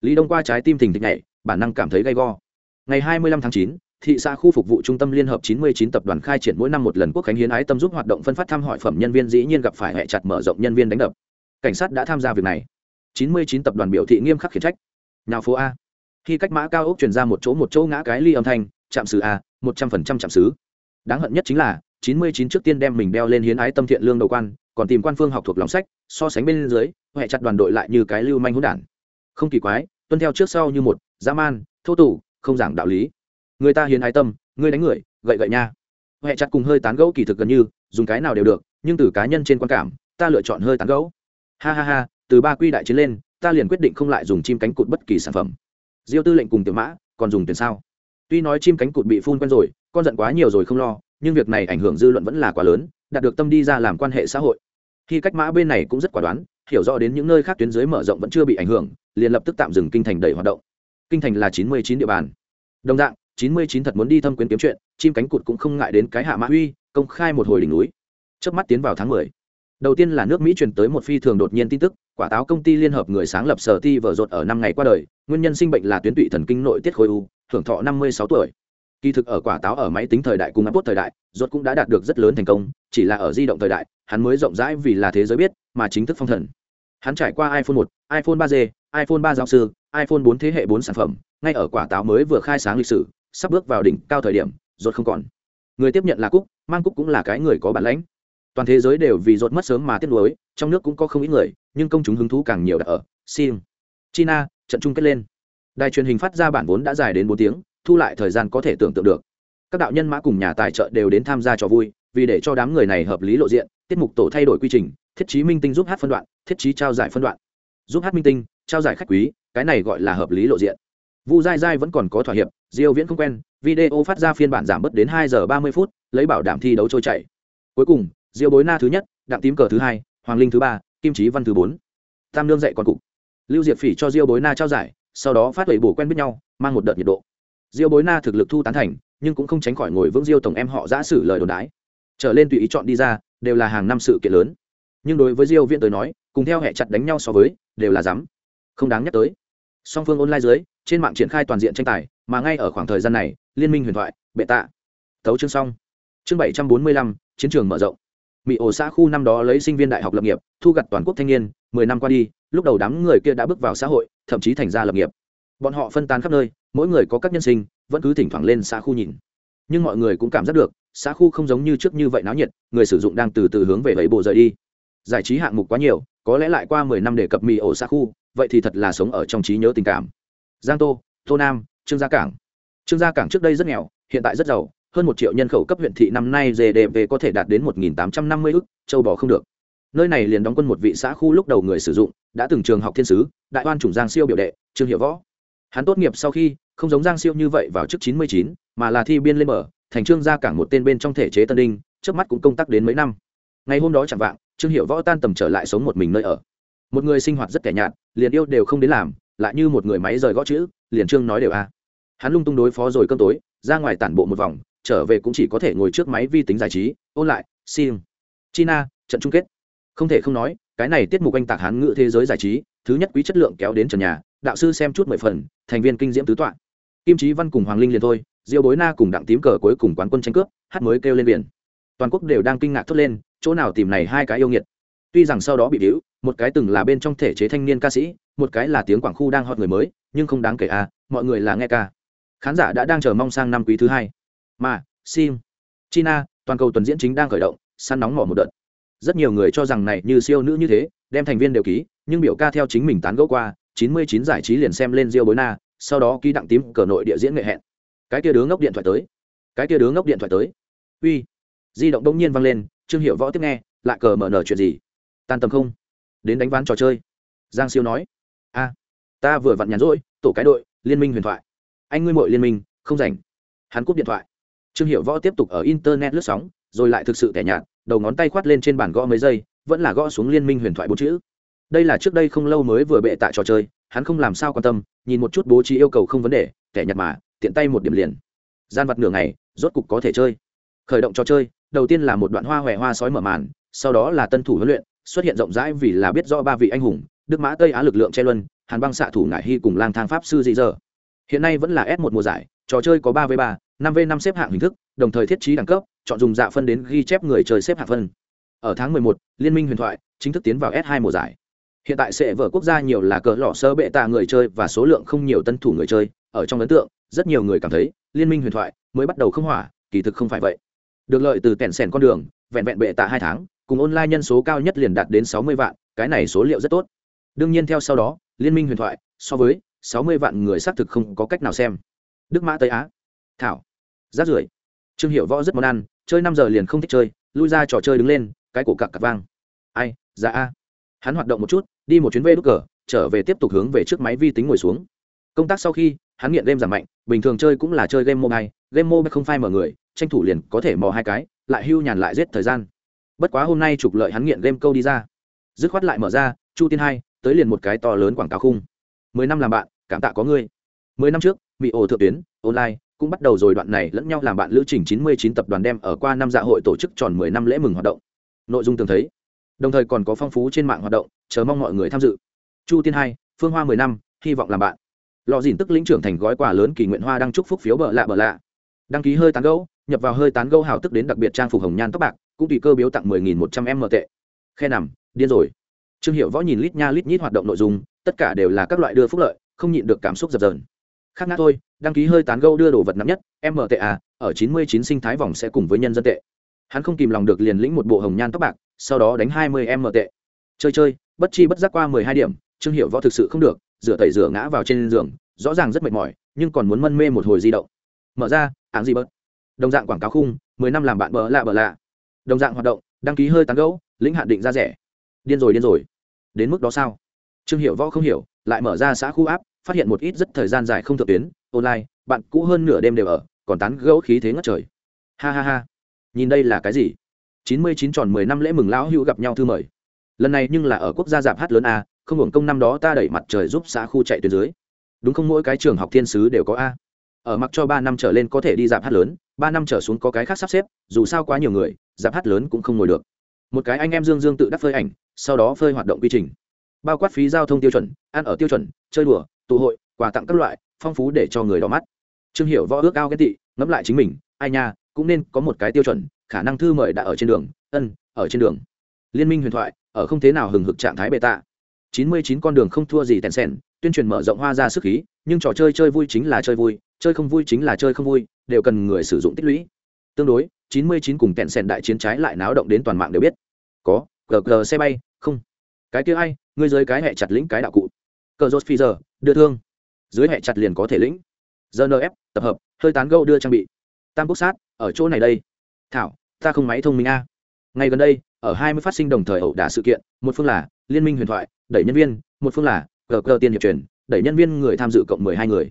Lý đông qua trái tim thình thịch nhảy bản năng cảm thấy gay go. Ngày 25 tháng 9, thị xã khu phục vụ trung tâm liên hợp 99 tập đoàn khai triển mỗi năm một lần quốc khánh hiến ái tâm giúp hoạt động phân phát thăm hỏi phẩm nhân viên dĩ nhiên gặp phải hệ chặt mở rộng nhân viên đánh đập. Cảnh sát đã tham gia việc này. 99 tập đoàn biểu thị nghiêm khắc khiển trách. Nhào phố a. Khi cách mã cao ốc truyền ra một chỗ một chỗ ngã cái ly âm thanh chạm xứ a một trăm phần trăm chạm xứ. Đáng hận nhất chính là 99 trước tiên đem mình đeo lên hiến ái tâm thiện lương đầu quan, còn tìm quan phương học thuộc lòng sách, so sánh bên dưới huệ chặt đoàn đội lại như cái lưu manh hỗn đản. Không kỳ quái, tuân theo trước sau như một, dã man, thô tủ không giảng đạo lý. Người ta hiến ái tâm ngươi đánh người, gậy gậy nha. Huệ chặt cùng hơi tán gẫu kỳ thực gần như, dùng cái nào đều được, nhưng từ cá nhân trên quan cảm, ta lựa chọn hơi tán gẫu. Ha ha ha, từ ba quy đại chiến lên, ta liền quyết định không lại dùng chim cánh cụt bất kỳ sản phẩm. Diêu tư lệnh cùng tiểu mã, còn dùng tiền sao? Tuy nói chim cánh cụt bị phun quen rồi, con giận quá nhiều rồi không lo nhưng việc này ảnh hưởng dư luận vẫn là quá lớn, đạt được tâm đi ra làm quan hệ xã hội. Khi cách mã bên này cũng rất quả đoán, hiểu rõ đến những nơi khác tuyến dưới mở rộng vẫn chưa bị ảnh hưởng, liền lập tức tạm dừng kinh thành đẩy hoạt động. Kinh thành là chín mươi chín địa bàn. Đồng dạng, chín mươi chín thật muốn đi thâm quyến kiếm chuyện, chim cánh cụt cũng không ngại đến cái hạ mã uy công khai một hồi đỉnh núi. Trước mắt tiến vào tháng mười. Đầu tiên là nước mỹ truyền tới một phi thường đột nhiên tin tức, quả táo công ty liên hợp người sáng lập sở ti vở rột ở năm ngày qua đời, nguyên nhân sinh bệnh là tuyến tụy thần kinh nội tiết khối u hưởng thọ năm mươi sáu tuổi kỳ thực ở quả táo ở máy tính thời đại cùng apple thời đại rốt cũng đã đạt được rất lớn thành công chỉ là ở di động thời đại hắn mới rộng rãi vì là thế giới biết mà chính thức phong thần. Hắn trải qua iphone 1, iphone 3G, iphone 3 giáo sư iphone 4 thế hệ 4 sản phẩm ngay ở quả táo mới vừa khai sáng lịch sử sắp bước vào đỉnh cao thời điểm rốt không còn. Người tiếp nhận là cúc mang cúc cũng là cái người có bản lãnh. Toàn thế giới đều vì rốt mất sớm mà tiếc nuối trong nước cũng có không ít người nhưng công chúng hứng thú càng nhiều đã ở sim china trận chung kết lên. Đài truyền hình phát ra bản vốn đã dài đến 4 tiếng thu lại thời gian có thể tưởng tượng được. Các đạo nhân mã cùng nhà tài trợ đều đến tham gia trò vui, vì để cho đám người này hợp lý lộ diện, tiết mục tổ thay đổi quy trình, thiết chí minh tinh giúp hát phân đoạn, thiết chí trao giải phân đoạn. Giúp hát minh tinh, trao giải khách quý, cái này gọi là hợp lý lộ diện. Vu dai dai vẫn còn có thỏa hiệp, diêu viễn không quen, video phát ra phiên bản giảm bớt đến hai giờ ba mươi phút, lấy bảo đảm thi đấu trôi chảy. Cuối cùng, diêu bối na thứ nhất, đặng tím cờ thứ hai, hoàng linh thứ ba, kim trí văn thứ bốn. Tam lương dạy còn cục. Lưu diệp phỉ cho diêu bối na trao giải, sau đó phát huệ bổ quen biết nhau, mang một đợt nhiệt độ diêu bối na thực lực thu tán thành, nhưng cũng không tránh khỏi ngồi vững diêu tổng em họ giã sử lời đồn đái trở lên tùy ý chọn đi ra, đều là hàng năm sự kiện lớn. Nhưng đối với diêu viện tới nói, cùng theo hệ chặt đánh nhau so với, đều là dám. Không đáng nhắc tới. Song phương online dưới, trên mạng triển khai toàn diện tranh tài, mà ngay ở khoảng thời gian này, liên minh huyền thoại, bệ tạ. Tấu chương xong. Chương bảy trăm bốn mươi lăm, chiến trường mở rộng. Mỹ ổ xã khu năm đó lấy sinh viên đại học lập nghiệp, thu gặt toàn quốc thanh niên, mười năm qua đi, lúc đầu đám người kia đã bước vào xã hội, thậm chí thành ra lập nghiệp bọn họ phân tán khắp nơi, mỗi người có các nhân sinh, vẫn cứ thỉnh thoảng lên xã khu nhìn. Nhưng mọi người cũng cảm giác được, xã khu không giống như trước như vậy náo nhiệt, người sử dụng đang từ từ hướng về lấy bộ rời đi. Giải trí hạng mục quá nhiều, có lẽ lại qua mười năm để cập mì ổ xã khu, vậy thì thật là sống ở trong trí nhớ tình cảm. Giang tô tô nam, trương gia cảng. Trương gia cảng trước đây rất nghèo, hiện tại rất giàu, hơn một triệu nhân khẩu cấp huyện thị năm nay gdp có thể đạt đến một nghìn tám trăm năm mươi ức, châu bò không được. Nơi này liền đóng quân một vị xã khu lúc đầu người sử dụng, đã từng trường học thiên sứ, đại oan chủng giang siêu biểu đệ, trương hiệu võ hắn tốt nghiệp sau khi, không giống giang siêu như vậy vào trước chín mươi chín, mà là thi biên lên mở thành trương gia cảng một tên bên trong thể chế tân đinh trước mắt cũng công tác đến mấy năm. Ngày hôm đó chẳng vạng, trương hiệu võ tan tầm trở lại sống một mình nơi ở. Một người sinh hoạt rất kẻ nhạt, liền yêu đều không đến làm, lại như một người máy rời gõ chữ, liền trương nói đều a. Hắn lung tung đối phó rồi cơm tối, ra ngoài tản bộ một vòng, trở về cũng chỉ có thể ngồi trước máy vi tính giải trí, ôn lại sim china, trận chung kết. Không thể không nói, cái này tiết mục anh tạc hán ngữ thế giới giải trí, thứ nhất quý chất lượng kéo đến trần nhà đạo sư xem chút mười phần, thành viên kinh diễm tứ tọa. Kim trí văn cùng hoàng linh liền thôi, diêu bối na cùng đặng tím cờ cuối cùng quán quân tranh cướp, hát mới kêu lên biển. Toàn quốc đều đang kinh ngạc thốt lên, chỗ nào tìm này hai cái yêu nghiệt. Tuy rằng sau đó bị hữu một cái từng là bên trong thể chế thanh niên ca sĩ, một cái là tiếng quảng khu đang hot người mới, nhưng không đáng kể à mọi người là nghe ca. Khán giả đã đang chờ mong sang năm quý thứ hai. Mà, sim, china, toàn cầu tuần diễn chính đang khởi động, săn nóng mỏ một đợt. Rất nhiều người cho rằng này như siêu nữ như thế, đem thành viên đều ký, nhưng biểu ca theo chính mình tán gẫu qua chín mươi chín giải trí liền xem lên diêu bối na, sau đó ký đặng tím cờ nội địa diễn nghệ hẹn. Cái kia đứa ngốc điện thoại tới. Cái kia đứa ngốc điện thoại tới. Uy. Di động đông nhiên vang lên, trương hiểu võ tiếp nghe, lại cờ mở nở chuyện gì? Tan tầm không. Đến đánh ván trò chơi. Giang siêu nói. A, ta vừa vặn nhàn rỗi, tổ cái đội, liên minh huyền thoại. Anh ngươi mội liên minh, không rảnh. Hắn cúp điện thoại. Trương hiểu võ tiếp tục ở internet lướt sóng, rồi lại thực sự tẻ nhạt, đầu ngón tay khoát lên trên bàn gõ mấy giây, vẫn là gõ xuống liên minh huyền thoại bốn chữ đây là trước đây không lâu mới vừa bệ tạ trò chơi hắn không làm sao quan tâm nhìn một chút bố trí yêu cầu không vấn đề kẻ nhặt mà tiện tay một điểm liền. Gian vặt nửa ngày rốt cục có thể chơi. Khởi động trò chơi đầu tiên là một đoạn hoa hòe hoa sói mở màn sau đó là tân thủ huấn luyện xuất hiện rộng rãi vì là biết rõ ba vị anh hùng đức mã tây á lực lượng che luân hàn băng xạ thủ ngải hy cùng lang thang pháp sư dị dơ hiện nay vẫn là s một mùa giải trò chơi có ba v ba năm v năm xếp hạng hình thức đồng thời thiết trí đẳng cấp chọn dùng dạ phân đến ghi chép người chơi xếp hạng phân. Ở tháng mười một, liên minh huyền thoại chính thức tiến vào s hai mùa giải hiện tại sẽ vở quốc gia nhiều là cỡ lọ sơ bệ tạ người chơi và số lượng không nhiều tân thủ người chơi. Ở trong ấn tượng, rất nhiều người cảm thấy liên minh huyền thoại mới bắt đầu không hỏa, kỳ thực không phải vậy. Được lợi từ tẻn sẻn con đường, vẹn vẹn bệ tạ hai tháng, cùng online nhân số cao nhất liền đạt đến sáu mươi vạn, cái này số liệu rất tốt. Đương nhiên theo sau đó, liên minh huyền thoại so với sáu mươi vạn người xác thực không có cách nào xem. Đức mã tây á, thảo rát rưởi trương hiệu võ rất món ăn, chơi năm giờ liền không thích chơi, lui ra trò chơi đứng lên, cái cổ cặc cặc vang. Ai dạ a hắn hoạt động một chút, đi một chuyến vê đúc cờ trở về tiếp tục hướng về trước máy vi tính ngồi xuống. Công tác sau khi, hắn nghiện game giảm mạnh, bình thường chơi cũng là chơi game mobile game mobile không phai mở người, tranh thủ liền có thể mò hai cái, lại hưu nhàn lại giết thời gian. Bất quá hôm nay trục lợi hắn nghiện game câu đi ra. Dứt khoát lại mở ra, chu tiên hai, tới liền một cái to lớn quảng cáo khung. Mười năm làm bạn, cảm tạ có ngươi. Mười năm trước, mỹ ổ thượng tuyến, online, cũng bắt đầu rồi đoạn này lẫn nhau làm bạn lữ trình chín mươi chín tập đoàn đem ở qua năm dạ hội tổ chức tròn mười năm lễ mừng hoạt động. Nội dung tường thấy đồng thời còn có phong phú trên mạng hoạt động, chờ mong mọi người tham dự. Chu tiên hai, phương hoa mười năm, hy vọng làm bạn. Lò dìn tức lĩnh trưởng thành gói quà lớn kỳ nguyện hoa đang chúc phúc phiếu bợ lạ bợ lạ. Đăng ký hơi tán gấu nhập vào hơi tán gấu hào tức đến đặc biệt trang phục hồng nhan tóc bạc, cũng tùy cơ biếu tặng mười nghìn một trăm m tệ. Khe nằm, điên rồi. Trương hiệu võ nhìn lít nha lít nhít hoạt động nội dung, tất cả đều là các loại đưa phúc lợi, không nhịn được cảm xúc dập dờn. Khác ngã thôi, đăng ký hơi tán gâu đưa đồ vật nặng nhất mta à, ở chín mươi chín sinh thái vòng sẽ cùng với nhân dân tệ. Hắn không kìm lòng được liền lĩnh một bộ hồng nhan tóc bạc sau đó đánh hai mươi m tệ. Chơi chơi, bất chi bất giác qua mười hai điểm, trương hiệu võ thực sự không được, rửa tẩy rửa ngã vào trên giường, rõ ràng rất mệt mỏi, nhưng còn muốn mân mê một hồi di động. Mở ra áng gì bớt. Đồng dạng quảng cáo khung, mười năm làm bạn bỡ lạ bỡ lạ. Đồng dạng hoạt động, đăng ký hơi tán gẫu, lĩnh hạn định ra rẻ. Điên rồi điên rồi. Đến mức đó sao? Trương hiệu võ không hiểu, lại mở ra xã khu áp phát hiện một ít rất thời gian dài không thượng tuyến, online, bạn cũ hơn nửa đêm đều ở, còn tán gẫu khí thế ngất trời. Ha ha ha. Nhìn đây là cái gì? Chín mươi chín tròn mười năm lễ mừng lão hữu gặp nhau thư mời. Lần này nhưng là ở quốc gia giảm hát lớn a, không hưởng công năm đó ta đẩy mặt trời giúp xã khu chạy tuyến dưới. Đúng không mỗi cái trường học thiên sứ đều có a. Ở mặc cho ba năm trở lên có thể đi giảm hát lớn, ba năm trở xuống có cái khác sắp xếp, dù sao quá nhiều người giảm hát lớn cũng không ngồi được. Một cái anh em dương dương tự đắc phơi ảnh, sau đó phơi hoạt động quy trình. Bao quát phí giao thông tiêu chuẩn, ăn ở tiêu chuẩn, chơi đùa, tụ hội, quà tặng các loại, phong phú để cho người đỏ mắt. Trương hiểu võ ước ao ghen tị, ngẫm lại chính mình, ai nha, cũng nên có một cái tiêu chuẩn khả năng thư mời đã ở trên đường, ân, ở trên đường. Liên minh huyền thoại, ở không thế nào hừng hực trạng thái bệ tạ. Chín mươi chín con đường không thua gì tèn sèn, tuyên truyền mở rộng hoa ra sức khí, nhưng trò chơi chơi vui chính là chơi vui, chơi không vui chính là chơi không vui, đều cần người sử dụng tích lũy. Tương đối, chín mươi chín cùng tèn sèn đại chiến trái lại náo động đến toàn mạng đều biết. Có gờ gờ xe bay, không. Cái kia ai, ngươi dưới cái hẹ chặt lĩnh cái đạo cụ. Cờ rốt phi giờ, đưa thương. Dưới hẹ chặt liền có thể lĩnh. Gnf tập hợp, hơi tán gâu đưa trang bị. Tam quốc sát, ở chỗ này đây thảo, ta không máy thông minh a. Ngay gần đây, ở hai mươi phát sinh đồng thời ẩu đả sự kiện, một phương là liên minh huyền thoại, đẩy nhân viên, một phương là gờ cơ tiên hiệp truyền, đẩy nhân viên người tham dự cộng mười hai người.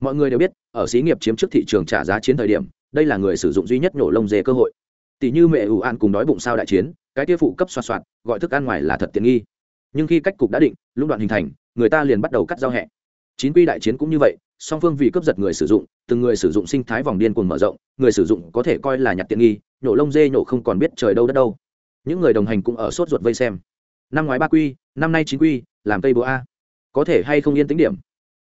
Mọi người đều biết, ở xí nghiệp chiếm trước thị trường trả giá chiến thời điểm, đây là người sử dụng duy nhất nổ lông dê cơ hội. Tỷ như mẹ ủ an cùng đói bụng sao đại chiến, cái tiêu phụ cấp xoa xoạt, gọi thức ăn ngoài là thật tiện nghi. Nhưng khi cách cục đã định, lũng đoạn hình thành, người ta liền bắt đầu cắt giao hẹ chín quy đại chiến cũng như vậy, song phương vì cướp giật người sử dụng, từng người sử dụng sinh thái vòng điên cuồng mở rộng, người sử dụng có thể coi là nhặt tiện nghi, nhổ lông dê nhổ không còn biết trời đâu đất đâu. Những người đồng hành cũng ở sốt ruột vây xem. Năm ngoái ba quy, năm nay chín quy, làm cây búa a. Có thể hay không yên tĩnh điểm?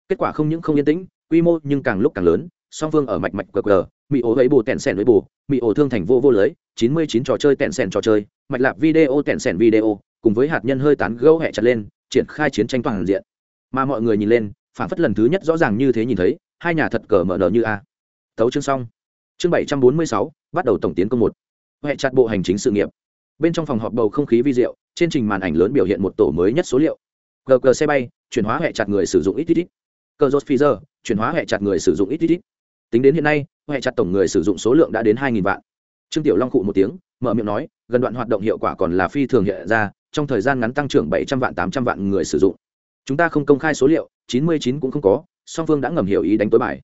Kết quả không những không yên tĩnh, quy mô nhưng càng lúc càng lớn, song phương ở mạch mạch cờ cờ mỹ ổ với bù tẹn sẻn với bù mỹ ổ thương thành vô vô lưới, chín mươi chín trò chơi tẹn sẻn trò chơi, mạch lạp video tẹn sẻn video, cùng với hạt nhân hơi tán gấu hẹ chặt lên, triển khai chiến tranh toàn diện. Mà mọi người nhìn lên phản phất lần thứ nhất rõ ràng như thế nhìn thấy, hai nhà thật cờ mở nở như a. Thấu chương xong. Chương bảy trăm bốn mươi sáu, bắt đầu tổng tiến công một. Huệ chặt bộ hành chính sự nghiệp. Bên trong phòng họp bầu không khí vi diệu, trên trình màn ảnh lớn biểu hiện một tổ mới nhất số liệu. Gg xe bay, chuyển hóa hệ chặt người sử dụng ít ít ít. Cờ rốt pfizer chuyển hóa hệ chặt người sử dụng ít ít ít. Tính đến hiện nay, hệ chặt tổng người sử dụng số lượng đã đến hai vạn. Trương tiểu long cụ một tiếng, mở miệng nói, gần đoạn hoạt động hiệu quả còn là phi thường hiện ra, trong thời gian ngắn tăng trưởng bảy trăm vạn tám trăm vạn người sử dụng. Chúng ta không công khai số liệu chín mươi chín cũng không có, song phương đã ngầm hiểu ý đánh tối bài.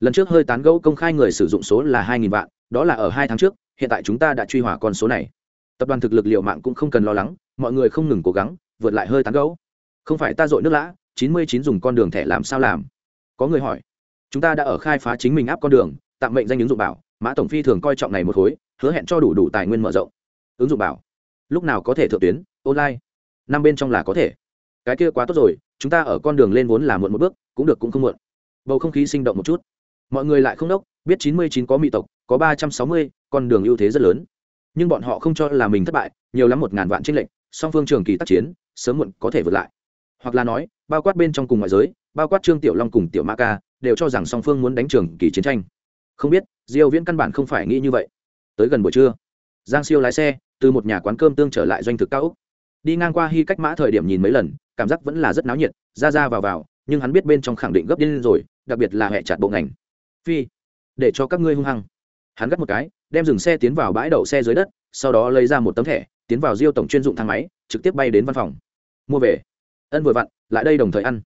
Lần trước hơi tán gẫu công khai người sử dụng số là hai vạn, đó là ở hai tháng trước, hiện tại chúng ta đã truy hỏa con số này. Tập đoàn thực lực liệu mạng cũng không cần lo lắng, mọi người không ngừng cố gắng, vượt lại hơi tán gẫu. Không phải ta dội nước lã, chín mươi chín dùng con đường thẻ làm sao làm? Có người hỏi. Chúng ta đã ở khai phá chính mình áp con đường tạm mệnh danh ứng dụng bảo, mã tổng phi thường coi trọng này một khối, hứa hẹn cho đủ đủ tài nguyên mở rộng. Ứng dụng bảo. Lúc nào có thể thượng tuyến? Online. Năm bên trong là có thể cái kia quá tốt rồi, chúng ta ở con đường lên vốn là muộn một bước, cũng được cũng không muộn. Bầu không khí sinh động một chút. Mọi người lại không đốc, biết chín mươi chín có mỹ tộc, có ba trăm sáu mươi, con đường ưu thế rất lớn. Nhưng bọn họ không cho là mình thất bại, nhiều lắm một ngàn vạn tranh lệnh song phương trường kỳ tác chiến, sớm muộn có thể vượt lại. Hoặc là nói, bao quát bên trong cùng ngoại giới, bao quát trương tiểu long cùng tiểu ma ca, đều cho rằng song phương muốn đánh trường kỳ chiến tranh. Không biết, diêu viễn căn bản không phải nghĩ như vậy. Tới gần buổi trưa, giang siêu lái xe, từ một nhà quán cơm tương trở lại doanh thực cao úc. Đi ngang qua hy cách mã thời điểm nhìn mấy lần cảm giác vẫn là rất náo nhiệt, ra ra vào vào, nhưng hắn biết bên trong khẳng định gấp điên rồi, đặc biệt là hệ chặt bộ ngành. Phi, để cho các ngươi hung hăng. Hắn gắt một cái, đem dừng xe tiến vào bãi đậu xe dưới đất, sau đó lấy ra một tấm thẻ, tiến vào diêu tổng chuyên dụng thang máy, trực tiếp bay đến văn phòng. Mua về. Ân vừa vặn, lại đây đồng thời ăn.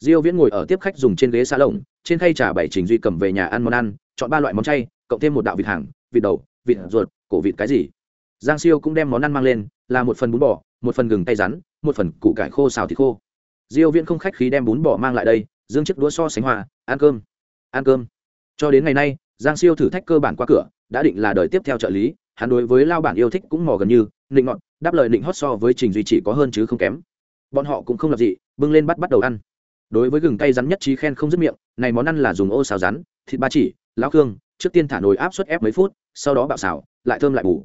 Diêu viễn ngồi ở tiếp khách dùng trên ghế xa lồng, trên khay trà bảy trình duy cầm về nhà ăn món ăn, chọn ba loại món chay, cộng thêm một đạo vịt hàng, vịt đầu, vịt ruột, cổ vịt cái gì. Giang siêu cũng đem món ăn mang lên, là một phần bún bò một phần gừng tay rắn, một phần củ cải khô xào thịt khô. Diêu viễn không khách khí đem bún bò mang lại đây, dương chiếc đũa so sánh hòa ăn cơm ăn cơm. Cho đến ngày nay, giang siêu thử thách cơ bản qua cửa, đã định là đời tiếp theo trợ lý, hắn đối với lao bản yêu thích cũng mò gần như định ngọn đáp lời định hót so với trình duy chỉ có hơn chứ không kém. Bọn họ cũng không lập gì bưng lên bắt bắt đầu ăn. Đối với gừng tay rắn nhất trí khen không dứt miệng, này món ăn là dùng ô xào rắn thịt ba chỉ, lão khương trước tiên thả nồi áp suất ép mấy phút, sau đó bạo xào, lại thơm lại bù.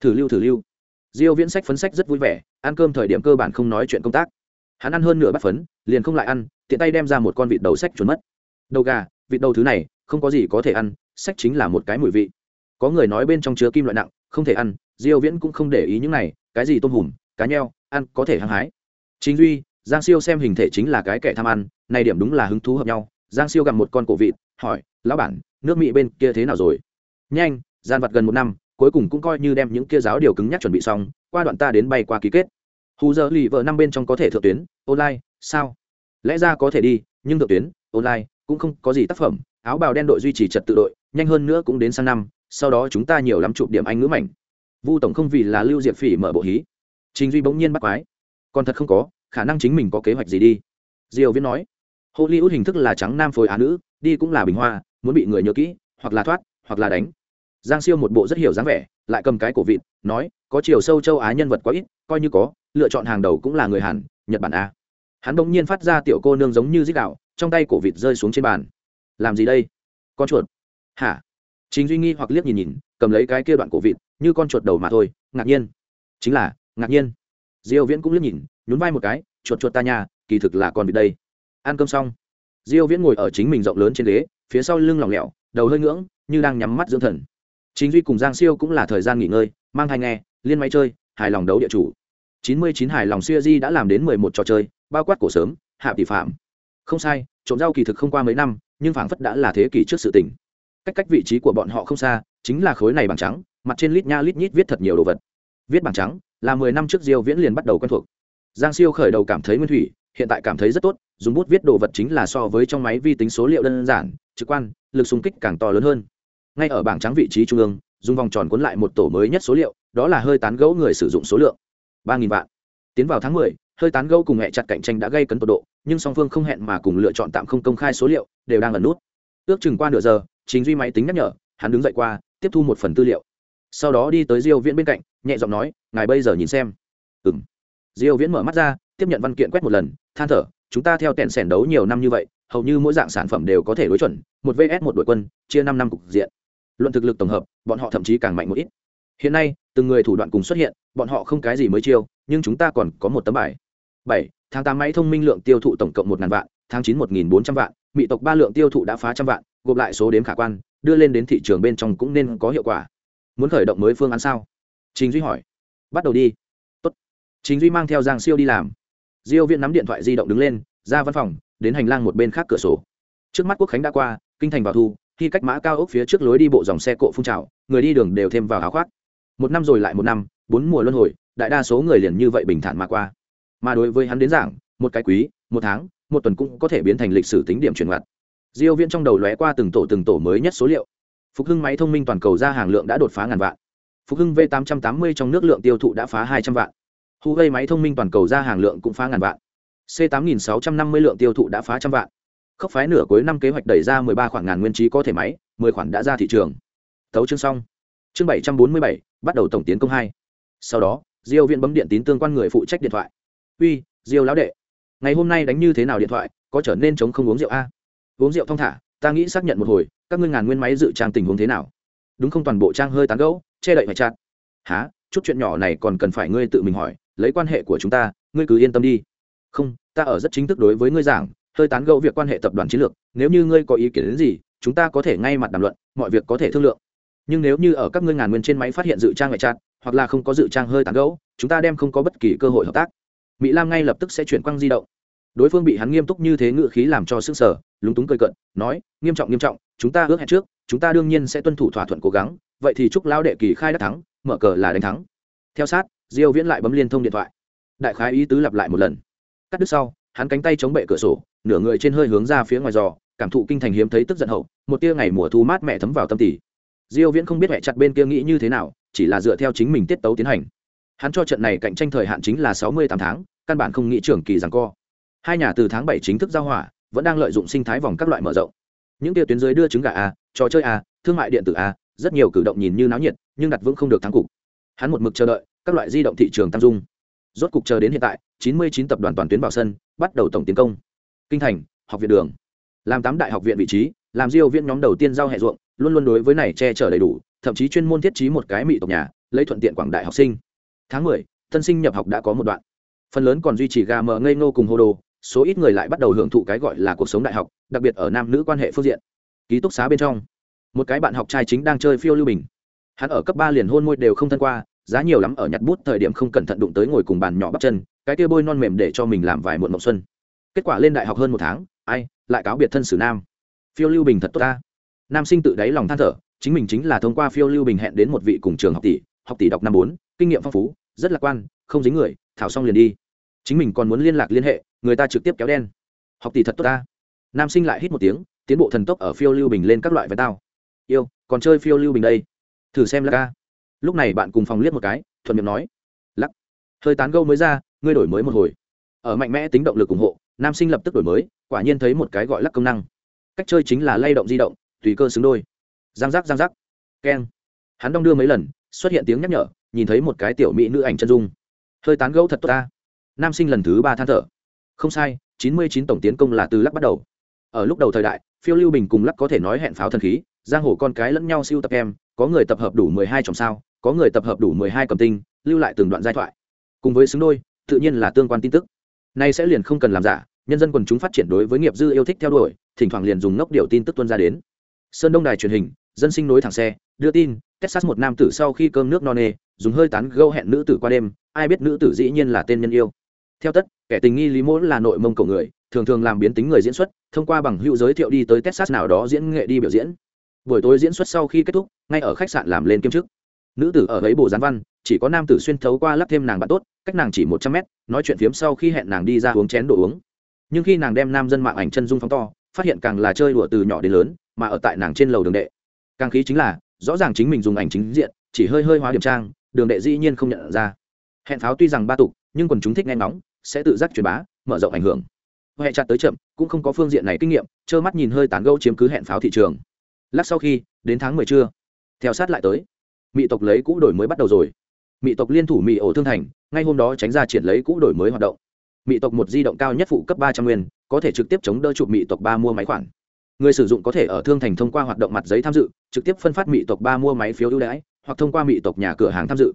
Thử lưu thử lưu diêu viễn sách phấn sách rất vui vẻ, ăn cơm thời điểm cơ bản không nói chuyện công tác. Hắn ăn hơn nửa bát phấn, liền không lại ăn, tiện tay đem ra một con vịt đầu sách chuẩn mất. Đầu gà, vịt đầu thứ này, không có gì có thể ăn, sách chính là một cái mùi vị. Có người nói bên trong chứa kim loại nặng, không thể ăn, diêu viễn cũng không để ý những này, cái gì tôm hùm, cá nheo, ăn có thể hăng hái. Chính duy, giang siêu xem hình thể chính là cái kẻ tham ăn, này điểm đúng là hứng thú hợp nhau. Giang siêu gặp một con cổ vịt, hỏi, lão bản, nước mỹ bên kia thế nào rồi? Nhanh, gian vặt gần một năm cuối cùng cũng coi như đem những kia giáo điều cứng nhắc chuẩn bị xong, qua đoạn ta đến bay qua ký kết. Hù giờ lì vợ năm bên trong có thể thượng tuyến, online, sao? Lẽ ra có thể đi, nhưng thượng tuyến, online, cũng không có gì tác phẩm. Áo bào đen đội duy trì trật tự đội, nhanh hơn nữa cũng đến sang năm, sau đó chúng ta nhiều lắm chụp điểm anh ngữ mảnh. Vu tổng không vì là lưu diệp phỉ mở bộ hí. Trình duy bỗng nhiên bắt quái. Còn thật không có, khả năng chính mình có kế hoạch gì đi. Diều viễn nói. Hollywood hình thức là trắng nam phối á nữ, đi cũng là bình hoa, muốn bị người nhớ kỹ, hoặc là thoát, hoặc là đánh giang siêu một bộ rất hiểu dáng vẻ, lại cầm cái cổ vịt, nói, có chiều sâu châu á nhân vật quá ít, coi như có, lựa chọn hàng đầu cũng là người hàn, nhật bản a. Hắn bỗng nhiên phát ra tiểu cô nương giống như dích đạo, trong tay cổ vịt rơi xuống trên bàn. Làm gì đây? Con chuột. Hả? Chính duy nghi hoặc liếc nhìn nhìn, cầm lấy cái kia đoạn cổ vịt, như con chuột đầu mà thôi, ngạc nhiên. Chính là, ngạc nhiên. Diêu viễn cũng liếc nhìn, nhún vai một cái, chuột chuột ta nhà kỳ thực là con vịt đây. Ăn cơm xong, diêu viễn ngồi ở chính mình rộng lớn trên ghế, phía sau lưng lỏng lẻo, đầu hơi ngưỡng, như đang nhắm mắt dưỡng thần chính duy cùng giang siêu cũng là thời gian nghỉ ngơi, mang hai nghe, liên máy chơi, hài lòng đấu địa chủ. 99 hài lòng siêu di đã làm đến 11 trò chơi, bao quát cổ sớm, hạ tỷ phạm. Không sai, trộm rau kỳ thực không qua mấy năm, nhưng phảng phất đã là thế kỷ trước sự tình. Cách cách vị trí của bọn họ không xa, chính là khối này bằng trắng, mặt trên lít nha lít nhít viết thật nhiều đồ vật. Viết bằng trắng, là mười năm trước diêu viễn liền bắt đầu quen thuộc. Giang siêu khởi đầu cảm thấy nguyên thủy, hiện tại cảm thấy rất tốt, dùng bút viết đồ vật chính là so với trong máy vi tính số liệu đơn giản, trực quan, lực xung kích càng to lớn hơn ngay ở bảng trắng vị trí trung ương dùng vòng tròn cuốn lại một tổ mới nhất số liệu đó là hơi tán gẫu người sử dụng số lượng. Ba nghìn vạn. Tiến vào tháng 10, hơi tán gẫu cùng hẹ chặt cạnh tranh đã gây cấn tột độ nhưng song phương không hẹn mà cùng lựa chọn tạm không công khai số liệu đều đang ẩn nút. Ước chừng qua nửa giờ chính duy máy tính nhắc nhở hắn đứng dậy qua tiếp thu một phần tư liệu. Sau đó đi tới diêu viễn bên cạnh nhẹ giọng nói ngài bây giờ nhìn xem. Ừm. Diêu viễn mở mắt ra tiếp nhận văn kiện quét một lần than thở chúng ta theo tẹn sẻn đấu nhiều năm như vậy hầu như mỗi dạng sản phẩm đều có thể đối chuẩn một vs một đội quân chia năm năm cục diện luận thực lực tổng hợp, bọn họ thậm chí càng mạnh một ít. Hiện nay, từng người thủ đoạn cùng xuất hiện, bọn họ không cái gì mới chiêu, nhưng chúng ta còn có một tấm bài. Bảy, tháng tám máy thông minh lượng tiêu thụ tổng cộng một ngàn vạn, tháng chín một nghìn bốn trăm vạn, mỹ tộc ba lượng tiêu thụ đã phá trăm vạn, gộp lại số đếm khả quan, đưa lên đến thị trường bên trong cũng nên có hiệu quả. Muốn khởi động mới phương án sao? Trình duy hỏi. Bắt đầu đi. Tốt. trình duy mang theo giang siêu đi làm. Diêu viện nắm điện thoại di động đứng lên, ra văn phòng, đến hành lang một bên khác cửa sổ. Trước mắt quốc khánh đã qua, kinh thành vào thu khi cách mã cao ốc phía trước lối đi bộ dòng xe cộ phun trào, người đi đường đều thêm vào áo khoác. Một năm rồi lại một năm, bốn mùa luân hồi, đại đa số người liền như vậy bình thản mà qua. Mà đối với hắn đến giảng, một cái quý, một tháng, một tuần cũng có thể biến thành lịch sử tính điểm chuyển ngặt diêu viên trong đầu lóe qua từng tổ từng tổ mới nhất số liệu. Phục hưng máy thông minh toàn cầu ra hàng lượng đã đột phá ngàn vạn. Phục hưng v 880 trong nước lượng tiêu thụ đã phá 200 vạn. Huawei máy thông minh toàn cầu ra hàng lượng cũng phá ngàn vạn. C 8650 lượng tiêu thụ đã phá trăm vạn khốc phái nửa cuối năm kế hoạch đẩy ra 13 khoản ngàn nguyên trí có thể máy 10 khoản đã ra thị trường. Tấu chương xong. Chương 747, bắt đầu tổng tiến công hai. Sau đó diêu viện bấm điện tín tương quan người phụ trách điện thoại. Uy diêu lão đệ ngày hôm nay đánh như thế nào điện thoại có trở nên chống không uống rượu a? Uống rượu thong thả ta nghĩ xác nhận một hồi các ngươi ngàn nguyên máy dự trang tình huống thế nào? Đúng không toàn bộ trang hơi tán gẫu che đậy phải chặt. Há chút chuyện nhỏ này còn cần phải ngươi tự mình hỏi lấy quan hệ của chúng ta ngươi cứ yên tâm đi. Không ta ở rất chính thức đối với ngươi giảng hơi tán gẫu việc quan hệ tập đoàn chiến lược, nếu như ngươi có ý kiến đến gì, chúng ta có thể ngay mặt đàm luận, mọi việc có thể thương lượng. Nhưng nếu như ở các ngươi ngàn nguyên trên máy phát hiện dự trang ngoại chặt hoặc là không có dự trang hơi tán gẫu, chúng ta đem không có bất kỳ cơ hội hợp tác. Mỹ lam ngay lập tức sẽ chuyển quăng di động. Đối phương bị hắn nghiêm túc như thế ngự khí làm cho sức sở lúng túng cười cận nói, nghiêm trọng nghiêm trọng, chúng ta ước hẹn trước, chúng ta đương nhiên sẽ tuân thủ thỏa thuận cố gắng, vậy thì chúc lao đệ kỳ khai đắc thắng, mở cờ là đánh thắng. Theo sát, diêu viễn lại bấm liên thông điện thoại. Đại khái ý tứ lặp lại một lần. Cắt đứt sau hắn cánh tay chống bệ cửa sổ, nửa người trên hơi hướng ra phía ngoài giò, cảm thụ kinh thành hiếm thấy tức giận hậu, một tia ngày mùa thu mát mẹ thấm vào tâm tỷ diêu viễn không biết mẹ chặt bên kia nghĩ như thế nào, chỉ là dựa theo chính mình tiết tấu tiến hành. Hắn cho trận này cạnh tranh thời hạn chính là 68 tháng, căn bản không nghĩ trưởng kỳ rằng co. Hai nhà từ tháng 7 chính thức giao hỏa vẫn đang lợi dụng sinh thái vòng các loại mở rộng. Những tia tuyến dưới đưa trứng gà a, trò chơi a, thương mại điện tử a, rất nhiều cử động nhìn như náo nhiệt, nhưng đặt vững không được thắng cục. Hắn một mực chờ đợi các loại di động thị trường tăng dung. Rốt cục chờ đến hiện tại 99 tập đoàn toàn tuyến vào sân bắt đầu tổng tiến công. Kinh thành học viện đường. Làm tám đại học viện vị trí làm diêu viện nhóm đầu tiên giao hệ ruộng luôn luôn đối với này che chở đầy đủ thậm chí chuyên môn thiết trí một cái mỹ tộc nhà lấy thuận tiện quảng đại học sinh. Tháng 10, tân sinh nhập học đã có một đoạn. Phần lớn còn duy trì gà mờ ngây ngô cùng hô đồ số ít người lại bắt đầu hưởng thụ cái gọi là cuộc sống đại học đặc biệt ở nam nữ quan hệ phương diện. Ký túc xá bên trong một cái bạn học trai chính đang chơi phiêu lưu bình. Hắn ở cấp ba liền hôn môi đều không thân qua giá nhiều lắm ở nhặt bút thời điểm không cẩn thận đụng tới ngồi cùng bàn nhỏ bắp chân cái kia bôi non mềm để cho mình làm vài muộn mộng xuân. Kết quả lên đại học hơn một tháng, ai, lại cáo biệt thân sử nam. Phiêu lưu bình thật tốt ta. Nam sinh tự đáy lòng than thở, chính mình chính là thông qua phiêu lưu bình hẹn đến một vị cùng trường học tỷ học tỷ đọc năm bốn, kinh nghiệm phong phú, rất lạc quan, không dính người, thảo xong liền đi. Chính mình còn muốn liên lạc liên hệ, người ta trực tiếp kéo đen. Học tỷ thật tốt ta. Nam sinh lại hít một tiếng, tiến bộ thần tốc ở phiêu lưu bình lên các loại vé tao. Yêu, còn chơi phiêu lưu bình đây? Thử xem là ca. Lúc này bạn cùng phòng liếc một cái, thuận miệng nói. Lắc. Hơi tán gâu mới ra ngươi đổi mới một hồi. Ở mạnh mẽ tính động lực ủng hộ, nam sinh lập tức đổi mới, quả nhiên thấy một cái gọi lắc công năng. Cách chơi chính là lay động di động, tùy cơ xứng đôi. Giang giác giang giác. Keng. Hắn đong đưa mấy lần, xuất hiện tiếng nhắc nhở, nhìn thấy một cái tiểu mỹ nữ ảnh chân dung. Hơi tán gẫu thật tốt ta. Nam sinh lần thứ ba than thở. Không sai, chín mươi chín tổng tiến công là từ lắc bắt đầu. Ở lúc đầu thời đại, phiêu lưu bình cùng lắc có thể nói hẹn pháo thần khí, giang hồ con cái lẫn nhau siêu tập em, có người tập hợp đủ mười hai chòm sao, có người tập hợp đủ mười hai cầm tinh, lưu lại từng đoạn giai thoại. Cùng với xứng đôi tự nhiên là tương quan tin tức. Nay sẽ liền không cần làm giả, nhân dân quần chúng phát triển đối với nghiệp dư yêu thích theo đuổi, thỉnh thoảng liền dùng ngốc điều tin tức tuân ra đến. Sơn đông đài truyền hình, dân sinh nối thẳng xe, đưa tin, texas một nam tử sau khi cơm nước no nê, dùng hơi tán gâu hẹn nữ tử qua đêm, ai biết nữ tử dĩ nhiên là tên nhân yêu. Theo tất, kẻ tình nghi lý mỗ là nội mông cổ người, thường thường làm biến tính người diễn xuất, thông qua bằng hữu giới thiệu đi tới texas nào đó diễn nghệ đi biểu diễn. Buổi tối diễn xuất sau khi kết thúc, ngay ở khách sạn làm lên kiêm chức nữ tử ở ấy bộ gián văn, chỉ có nam tử xuyên thấu qua lắp thêm nàng bạn tốt, cách nàng chỉ một trăm mét, nói chuyện phiếm sau khi hẹn nàng đi ra uống chén đồ uống. Nhưng khi nàng đem nam dân mạng ảnh chân dung phóng to, phát hiện càng là chơi đùa từ nhỏ đến lớn, mà ở tại nàng trên lầu đường đệ. Càng khí chính là, rõ ràng chính mình dùng ảnh chính diện, chỉ hơi hơi hóa điểm trang, đường đệ dĩ nhiên không nhận ra. Hẹn pháo tuy rằng ba tục, nhưng quần chúng thích nghe ngóng, sẽ tự giác truyền bá, mở rộng ảnh hưởng. Huệ chặt tới chậm, cũng không có phương diện này kinh nghiệm, trơ mắt nhìn hơi tán gẫu chiếm cứ hẹn pháo thị trường. Lát sau khi, đến tháng mười trưa, theo sát lại tới mỹ tộc lấy cũ đổi mới bắt đầu rồi. Mỹ tộc liên thủ mỹ ổ thương thành, ngay hôm đó tránh ra triển lấy cũ đổi mới hoạt động. Mỹ tộc một di động cao nhất phụ cấp ba trăm nguyên, có thể trực tiếp chống đỡ chụp mỹ tộc ba mua máy khoản. Người sử dụng có thể ở thương thành thông qua hoạt động mặt giấy tham dự, trực tiếp phân phát mỹ tộc ba mua máy phiếu ưu đãi, hoặc thông qua mỹ tộc nhà cửa hàng tham dự.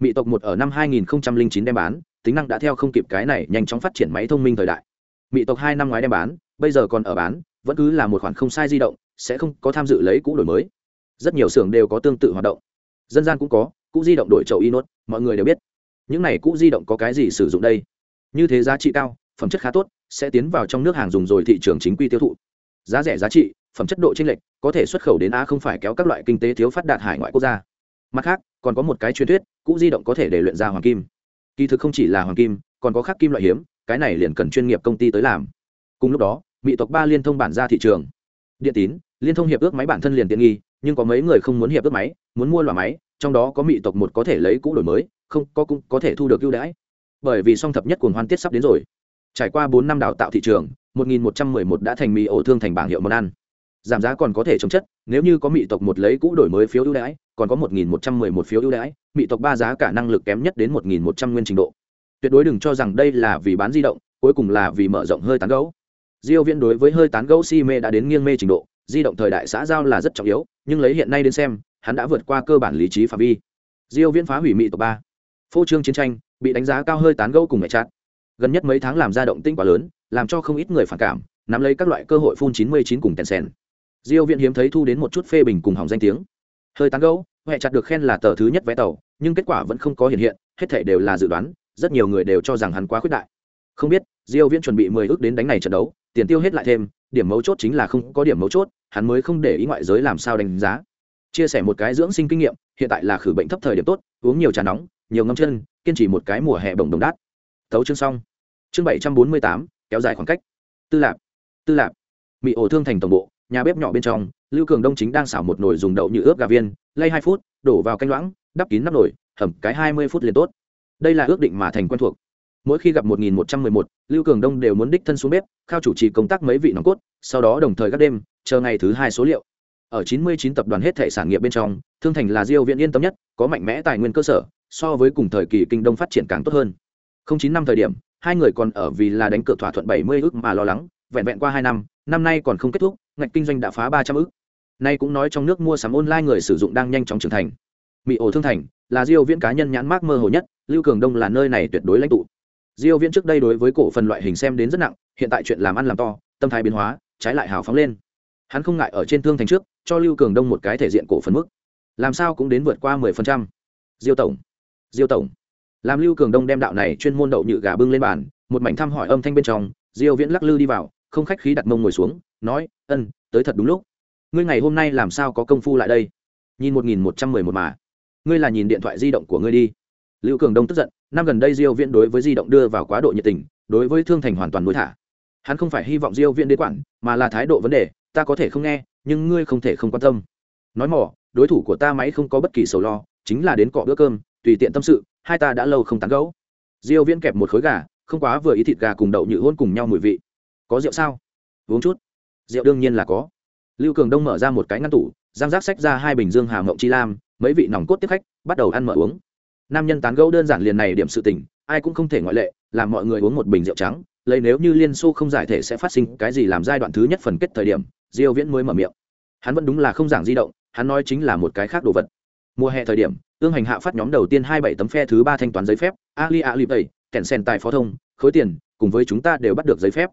Mỹ tộc một ở năm 2009 đem bán, tính năng đã theo không kịp cái này, nhanh chóng phát triển máy thông minh thời đại. Mỹ tộc hai năm ngoái đem bán, bây giờ còn ở bán, vẫn cứ là một khoản không sai di động, sẽ không có tham dự lấy cũ đổi mới. Rất nhiều xưởng đều có tương tự hoạt động dân gian cũng có, cũ di động đổi chậu inốt mọi người đều biết. Những này cũ di động có cái gì sử dụng đây? Như thế giá trị cao, phẩm chất khá tốt, sẽ tiến vào trong nước hàng dùng rồi thị trường chính quy tiêu thụ. Giá rẻ giá trị, phẩm chất độ chênh lệch, có thể xuất khẩu đến a không phải kéo các loại kinh tế thiếu phát đạt hải ngoại quốc gia. Mặt khác, còn có một cái truyền thuyết, cũ di động có thể để luyện ra hoàng kim. Kỳ thực không chỉ là hoàng kim, còn có khác kim loại hiếm, cái này liền cần chuyên nghiệp công ty tới làm. Cùng lúc đó, mỹ tộc ba liên thông bản ra thị trường. Điện tín, liên thông hiệp ước máy bản thân liền tiện nghi nhưng có mấy người không muốn hiệp ước máy, muốn mua loại máy, trong đó có mỹ tộc một có thể lấy cũ đổi mới, không, có cũng có thể thu được ưu đãi. Bởi vì song thập nhất cuồng hoan tiết sắp đến rồi. Trải qua bốn năm đào tạo thị trường 1111 đã thành mì ổ thương thành bảng hiệu món ăn. Giảm giá còn có thể chống chất, nếu như có mỹ tộc một lấy cũ đổi mới phiếu ưu đãi, còn có 1111 phiếu ưu đãi mỹ tộc ba giá cả năng lực kém nhất đến 1100 nguyên trình độ. Tuyệt đối đừng cho rằng đây là vì bán di động, cuối cùng là vì mở rộng hơi tán gấu. Diêu viễn đối với hơi tán gấu si mê đã đến nghiêng mê trình độ di động thời đại xã giao là rất trọng yếu, nhưng lấy hiện nay đến xem, hắn đã vượt qua cơ bản lý trí phạm vi. Diêu viễn phá hủy mỹ tộc ba. Phô trương chiến tranh, bị đánh giá cao hơi tán gẫu cùng mẹ chát. Gần nhất mấy tháng làm ra động tinh quá lớn, làm cho không ít người phản cảm, nắm lấy các loại cơ hội phun 99 cùng tèn sen diêu viễn hiếm thấy thu đến một chút phê bình cùng hỏng danh tiếng. Hơi tán gẫu, mẹ chặt được khen là tờ thứ nhất vé tàu, nhưng kết quả vẫn không có hiện hiện, hết thảy đều là dự đoán, rất nhiều người đều cho rằng hắn quá khuyết đại. Không biết, diêu viễn chuẩn bị 10 ước đến đánh này trận đấu tiền tiêu hết lại thêm, điểm mấu chốt chính là không có điểm mấu chốt, hắn mới không để ý ngoại giới làm sao đánh giá. Chia sẻ một cái dưỡng sinh kinh nghiệm, hiện tại là khử bệnh thấp thời điểm tốt, uống nhiều trà nóng, nhiều ngâm chân, kiên trì một cái mùa hè bồng đồng đát. Tấu chương xong. Chương bảy trăm bốn mươi tám, kéo dài khoảng cách. Tư lạp tư lạp. Bị ổ thương thành tổng bộ, nhà bếp nhỏ bên trong, lưu cường đông chính đang xảo một nồi dùng đậu như ướp gà viên, lay hai phút, đổ vào canh loãng, đắp kín nắp nồi, hầm cái hai mươi phút liền tốt. Đây là ước định mà thành quen thuộc mỗi khi gặp một nghìn một trăm mười một, lưu cường đông đều muốn đích thân xuống bếp, khao chủ trì công tác mấy vị nòng cốt, sau đó đồng thời các đêm, chờ ngày thứ hai số liệu. Ở 99 tập đoàn hết thể sản nghiệp bên trong, thương thành là diêu viện yên tâm nhất, có mạnh mẽ tài nguyên cơ sở, so với cùng thời kỳ kinh đông phát triển càng tốt hơn. Không chín năm thời điểm, hai người còn ở vì là đánh cược thỏa thuận 70 ước mà lo lắng, vẹn vẹn qua hai năm năm nay còn không kết thúc, ngạch kinh doanh đã phá 300 ước. Nay cũng nói trong nước mua sắm online người sử dụng đang nhanh chóng trưởng thành. Mỹ ổ thương thành là diêu viễn cá nhân nhãn mác mơ hồ nhất, lưu cường đông là nơi này tuyệt đối lãnh tụ diêu viễn trước đây đối với cổ phần loại hình xem đến rất nặng, hiện tại chuyện làm ăn làm to, tâm thái biến hóa, trái lại hào phóng lên. Hắn không ngại ở trên thương thành trước, cho lưu cường đông một cái thể diện cổ phần mức. Làm sao cũng đến vượt qua mười phần trăm. Diêu tổng diêu tổng. Làm lưu cường đông đem đạo này chuyên môn đậu nhự gà bưng lên bàn, một mảnh thăm hỏi âm thanh bên trong, diêu viễn lắc lư đi vào, không khách khí đặt mông ngồi xuống, nói, ân, tới thật đúng lúc. Ngươi ngày hôm nay làm sao có công phu lại đây? Nhìn một nghìn một trăm mười một mà. Ngươi là nhìn điện thoại di động của ngươi đi lưu cường đông tức giận, năm gần đây diêu viễn đối với di động đưa vào quá độ nhiệt tình, đối với thương thành hoàn toàn đối thả. Hắn không phải hy vọng diêu viễn đến quản, mà là thái độ vấn đề, ta có thể không nghe, nhưng ngươi không thể không quan tâm. Nói mỏ, đối thủ của ta máy không có bất kỳ sầu lo, chính là đến cọ bữa cơm, tùy tiện tâm sự, hai ta đã lâu không tán gẫu. Diêu viễn kẹp một khối gà, không quá vừa ý thịt gà cùng đậu nhự hôn cùng nhau mùi vị. Có rượu sao? Uống chút. Rượu đương nhiên là có. Lưu cường đông mở ra một cái ngăn tủ giang giác sách ra hai bình dương hà mộng chi lam, mấy vị nòng cốt tiếp khách, bắt đầu ăn mở uống nam nhân tán gẫu đơn giản liền này điểm sự tình, ai cũng không thể ngoại lệ, làm mọi người uống một bình rượu trắng, lấy nếu như liên xô không giải thể sẽ phát sinh cái gì làm giai đoạn thứ nhất phần kết thời điểm, diêu viễn mới mở miệng. Hắn vẫn đúng là không giảng di động, hắn nói chính là một cái khác đồ vật. Mùa hè thời điểm, ương hành hạ phát nhóm đầu tiên hai bảy tấm phe thứ ba thanh toán giấy phép, ali ali tẩy kẹn sen tài phó thông, khối tiền, cùng với chúng ta đều bắt được giấy phép.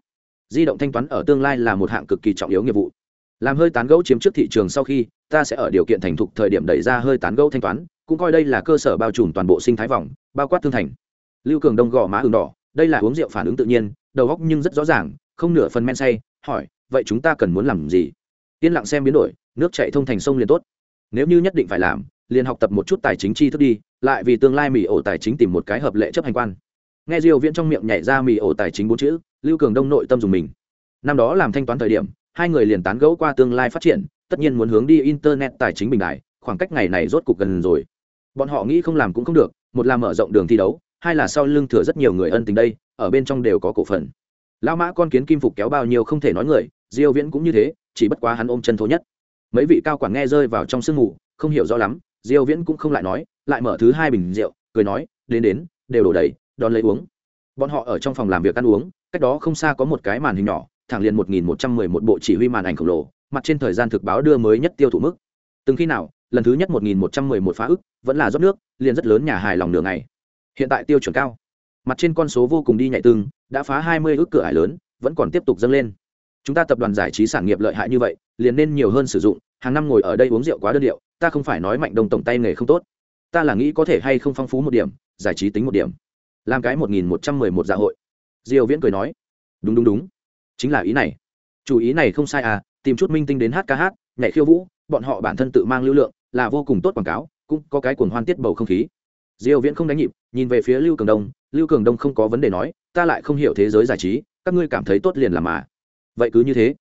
Di động thanh toán ở tương lai là một hạng cực kỳ trọng yếu nghiệp vụ làm hơi tán gẫu chiếm trước thị trường sau khi, ta sẽ ở điều kiện thành thục thời điểm đẩy ra hơi tán gẫu thanh toán, cũng coi đây là cơ sở bao trùm toàn bộ sinh thái vòng, bao quát thương thành. Lưu cường đông gò má ừng đỏ, đây là uống rượu phản ứng tự nhiên, đầu góc nhưng rất rõ ràng, không nửa phần men say, hỏi, vậy chúng ta cần muốn làm gì? Yên lặng xem biến đổi, nước chạy thông thành sông liền tốt. Nếu như nhất định phải làm, liền học tập một chút tài chính chi thức đi, lại vì tương lai mì ổ tài chính tìm một cái hợp lệ chấp hành quan. Nghe diều viễn trong miệng nhảy ra mì ổ tài chính bốn chữ, lưu cường đông nội tâm dùng mình. Năm đó làm thanh toán thời điểm hai người liền tán gẫu qua tương lai phát triển, tất nhiên muốn hướng đi internet tài chính bình đại, khoảng cách ngày này rốt cục gần rồi. Bọn họ nghĩ không làm cũng không được, một là mở rộng đường thi đấu, hai là sau lưng thừa rất nhiều người ân tình đây, ở bên trong đều có cổ phần. Lão mã con kiến kim phục kéo bao nhiêu không thể nói người, diêu viễn cũng như thế, chỉ bất quá hắn ôm chân thô nhất. Mấy vị cao quản nghe rơi vào trong sương mù, không hiểu rõ lắm, diêu viễn cũng không lại nói, lại mở thứ hai bình rượu, cười nói, đến đến, đều đổ đầy, đón lấy uống. Bọn họ ở trong phòng làm việc ăn uống, cách đó không xa có một cái màn hình nhỏ thẳng liền 1111 bộ chỉ huy màn ảnh khổng lồ mặt trên thời gian thực báo đưa mới nhất tiêu thụ mức. Từng khi nào lần thứ nhất 1111 phá ức vẫn là rót nước liền rất lớn nhà hài lòng nửa ngày. Hiện tại tiêu chuẩn cao. Mặt trên con số vô cùng đi nhảy từng, đã phá 20 ức cửa ải lớn vẫn còn tiếp tục dâng lên. Chúng ta tập đoàn giải trí sản nghiệp lợi hại như vậy liền nên nhiều hơn sử dụng hàng năm ngồi ở đây uống rượu quá đơn điệu ta không phải nói mạnh đồng tổng tay nghề không tốt. Ta là nghĩ có thể hay không phong phú một điểm giải trí tính một điểm. Làm cái một nghìn một trăm mười một dạ hội. Diêu viễn cười nói. Đúng đúng đúng chính là ý này. Chủ ý này không sai à tìm chút minh tinh đến hát ca hát, nhảy khiêu vũ, bọn họ bản thân tự mang lưu lượng, là vô cùng tốt quảng cáo, cũng có cái cuồng hoan tiết bầu không khí. Diều viễn không đánh nhịp, nhìn về phía lưu cường đông, lưu cường đông không có vấn đề nói, ta lại không hiểu thế giới giải trí, các ngươi cảm thấy tốt liền làm mà. Vậy cứ như thế.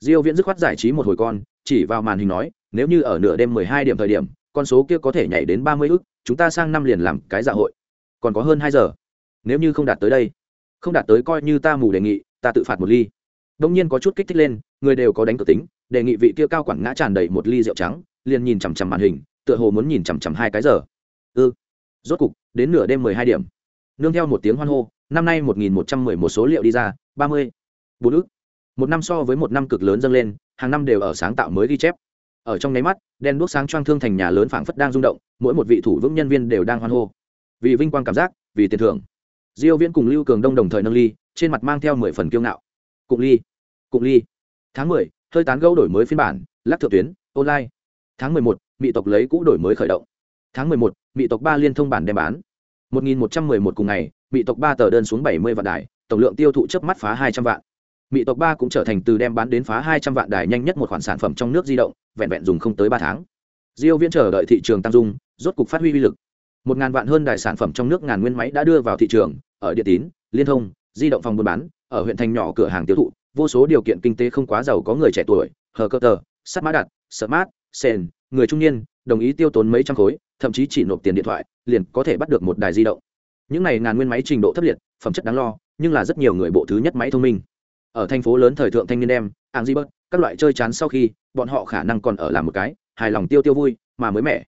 Diêu viễn dứt khoát giải trí một hồi con, chỉ vào màn hình nói, nếu như ở nửa đêm 12 điểm thời điểm, con số kia có thể nhảy đến 30 ức, chúng ta sang năm liền làm cái dạ hội. Còn có hơn 2 giờ. Nếu như không đạt tới đây, không đạt tới coi như ta mù đề nghị, ta tự phạt một ly đông nhiên có chút kích thích lên, người đều có đánh cửa tính, đề nghị vị kia cao quản ngã tràn đầy một ly rượu trắng, liền nhìn chằm chằm màn hình, tựa hồ muốn nhìn chằm chằm hai cái giờ. Ư ừ. rốt cục, đến nửa đêm 12 điểm. Nương theo một tiếng hoan hô, năm nay 1111 số liệu đi ra 30. bốn ức. Một năm so với một năm cực lớn dâng lên, hàng năm đều ở sáng tạo mới ghi chép. Ở trong nháy mắt đen đuốc sáng choang thương thành nhà lớn phảng phất đang rung động, mỗi một vị thủ vững nhân viên đều đang hoan hô. Vì vinh quang cảm giác, vì tiền thưởng. Diêu viễn cùng lưu cường đông đồng thời nâng ly, trên mặt mang theo mười phần kiêu ngạo cụng ly. Cụng ly. Tháng mười, hơi tán gẫu đổi mới phiên bản lắc thượng tuyến online. Tháng mười một, mỹ tộc lấy cũ đổi mới khởi động. Tháng mười một, mỹ tộc ba liên thông bản đem bán. Một nghìn một trăm mười một cùng ngày mỹ tộc ba tờ đơn xuống bảy mươi vạn đài tổng lượng tiêu thụ chớp mắt phá hai trăm vạn. Mỹ tộc ba cũng trở thành từ đem bán đến phá hai trăm vạn đài nhanh nhất một khoản sản phẩm trong nước di động vẹn vẹn dùng không tới ba tháng. Diêu viễn chờ đợi thị trường tăng dung rốt cục phát huy uy lực. Một ngàn vạn hơn đài sản phẩm trong nước ngàn nguyên máy đã đưa vào thị trường ở địa tín liên thông di động phòng buôn bán ở huyện thành nhỏ cửa hàng tiêu thụ vô số điều kiện kinh tế không quá giàu có người trẻ tuổi hờ cơ tờ sắt mã đặt smart sen người trung niên đồng ý tiêu tốn mấy trăm khối thậm chí chỉ nộp tiền điện thoại liền có thể bắt được một đài di động. Những này ngàn nguyên máy trình độ thấp liệt phẩm chất đáng lo nhưng là rất nhiều người bộ thứ nhất máy thông minh. Ở thành phố lớn thời thượng thanh niên đem áng di bớt các loại chơi chán sau khi bọn họ khả năng còn ở làm một cái hài lòng tiêu tiêu vui mà mới mẻ.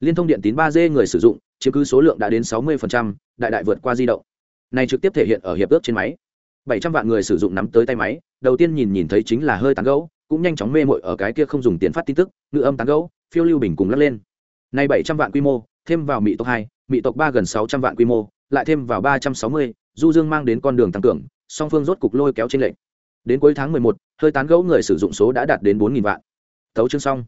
Liên thông điện tín ba d người sử dụng chiếm cứ số lượng đã đến sáu 60%, đại đại vượt qua di động. Này trực tiếp thể hiện ở hiệp ước trên máy bảy trăm vạn người sử dụng nắm tới tay máy đầu tiên nhìn nhìn thấy chính là hơi tán gấu cũng nhanh chóng mê mội ở cái kia không dùng tiền phát tin tức ngữ âm tán gấu phiêu lưu bình cùng lắc lên nay bảy trăm vạn quy mô thêm vào mỹ tộc hai mỹ tộc ba gần sáu trăm vạn quy mô lại thêm vào ba trăm sáu mươi du dương mang đến con đường tăng cường song phương rốt cục lôi kéo trên lệnh đến cuối tháng 11, hơi tán gẫu người sử dụng số đã đạt đến 4.000 vạn. Thấu chương xong.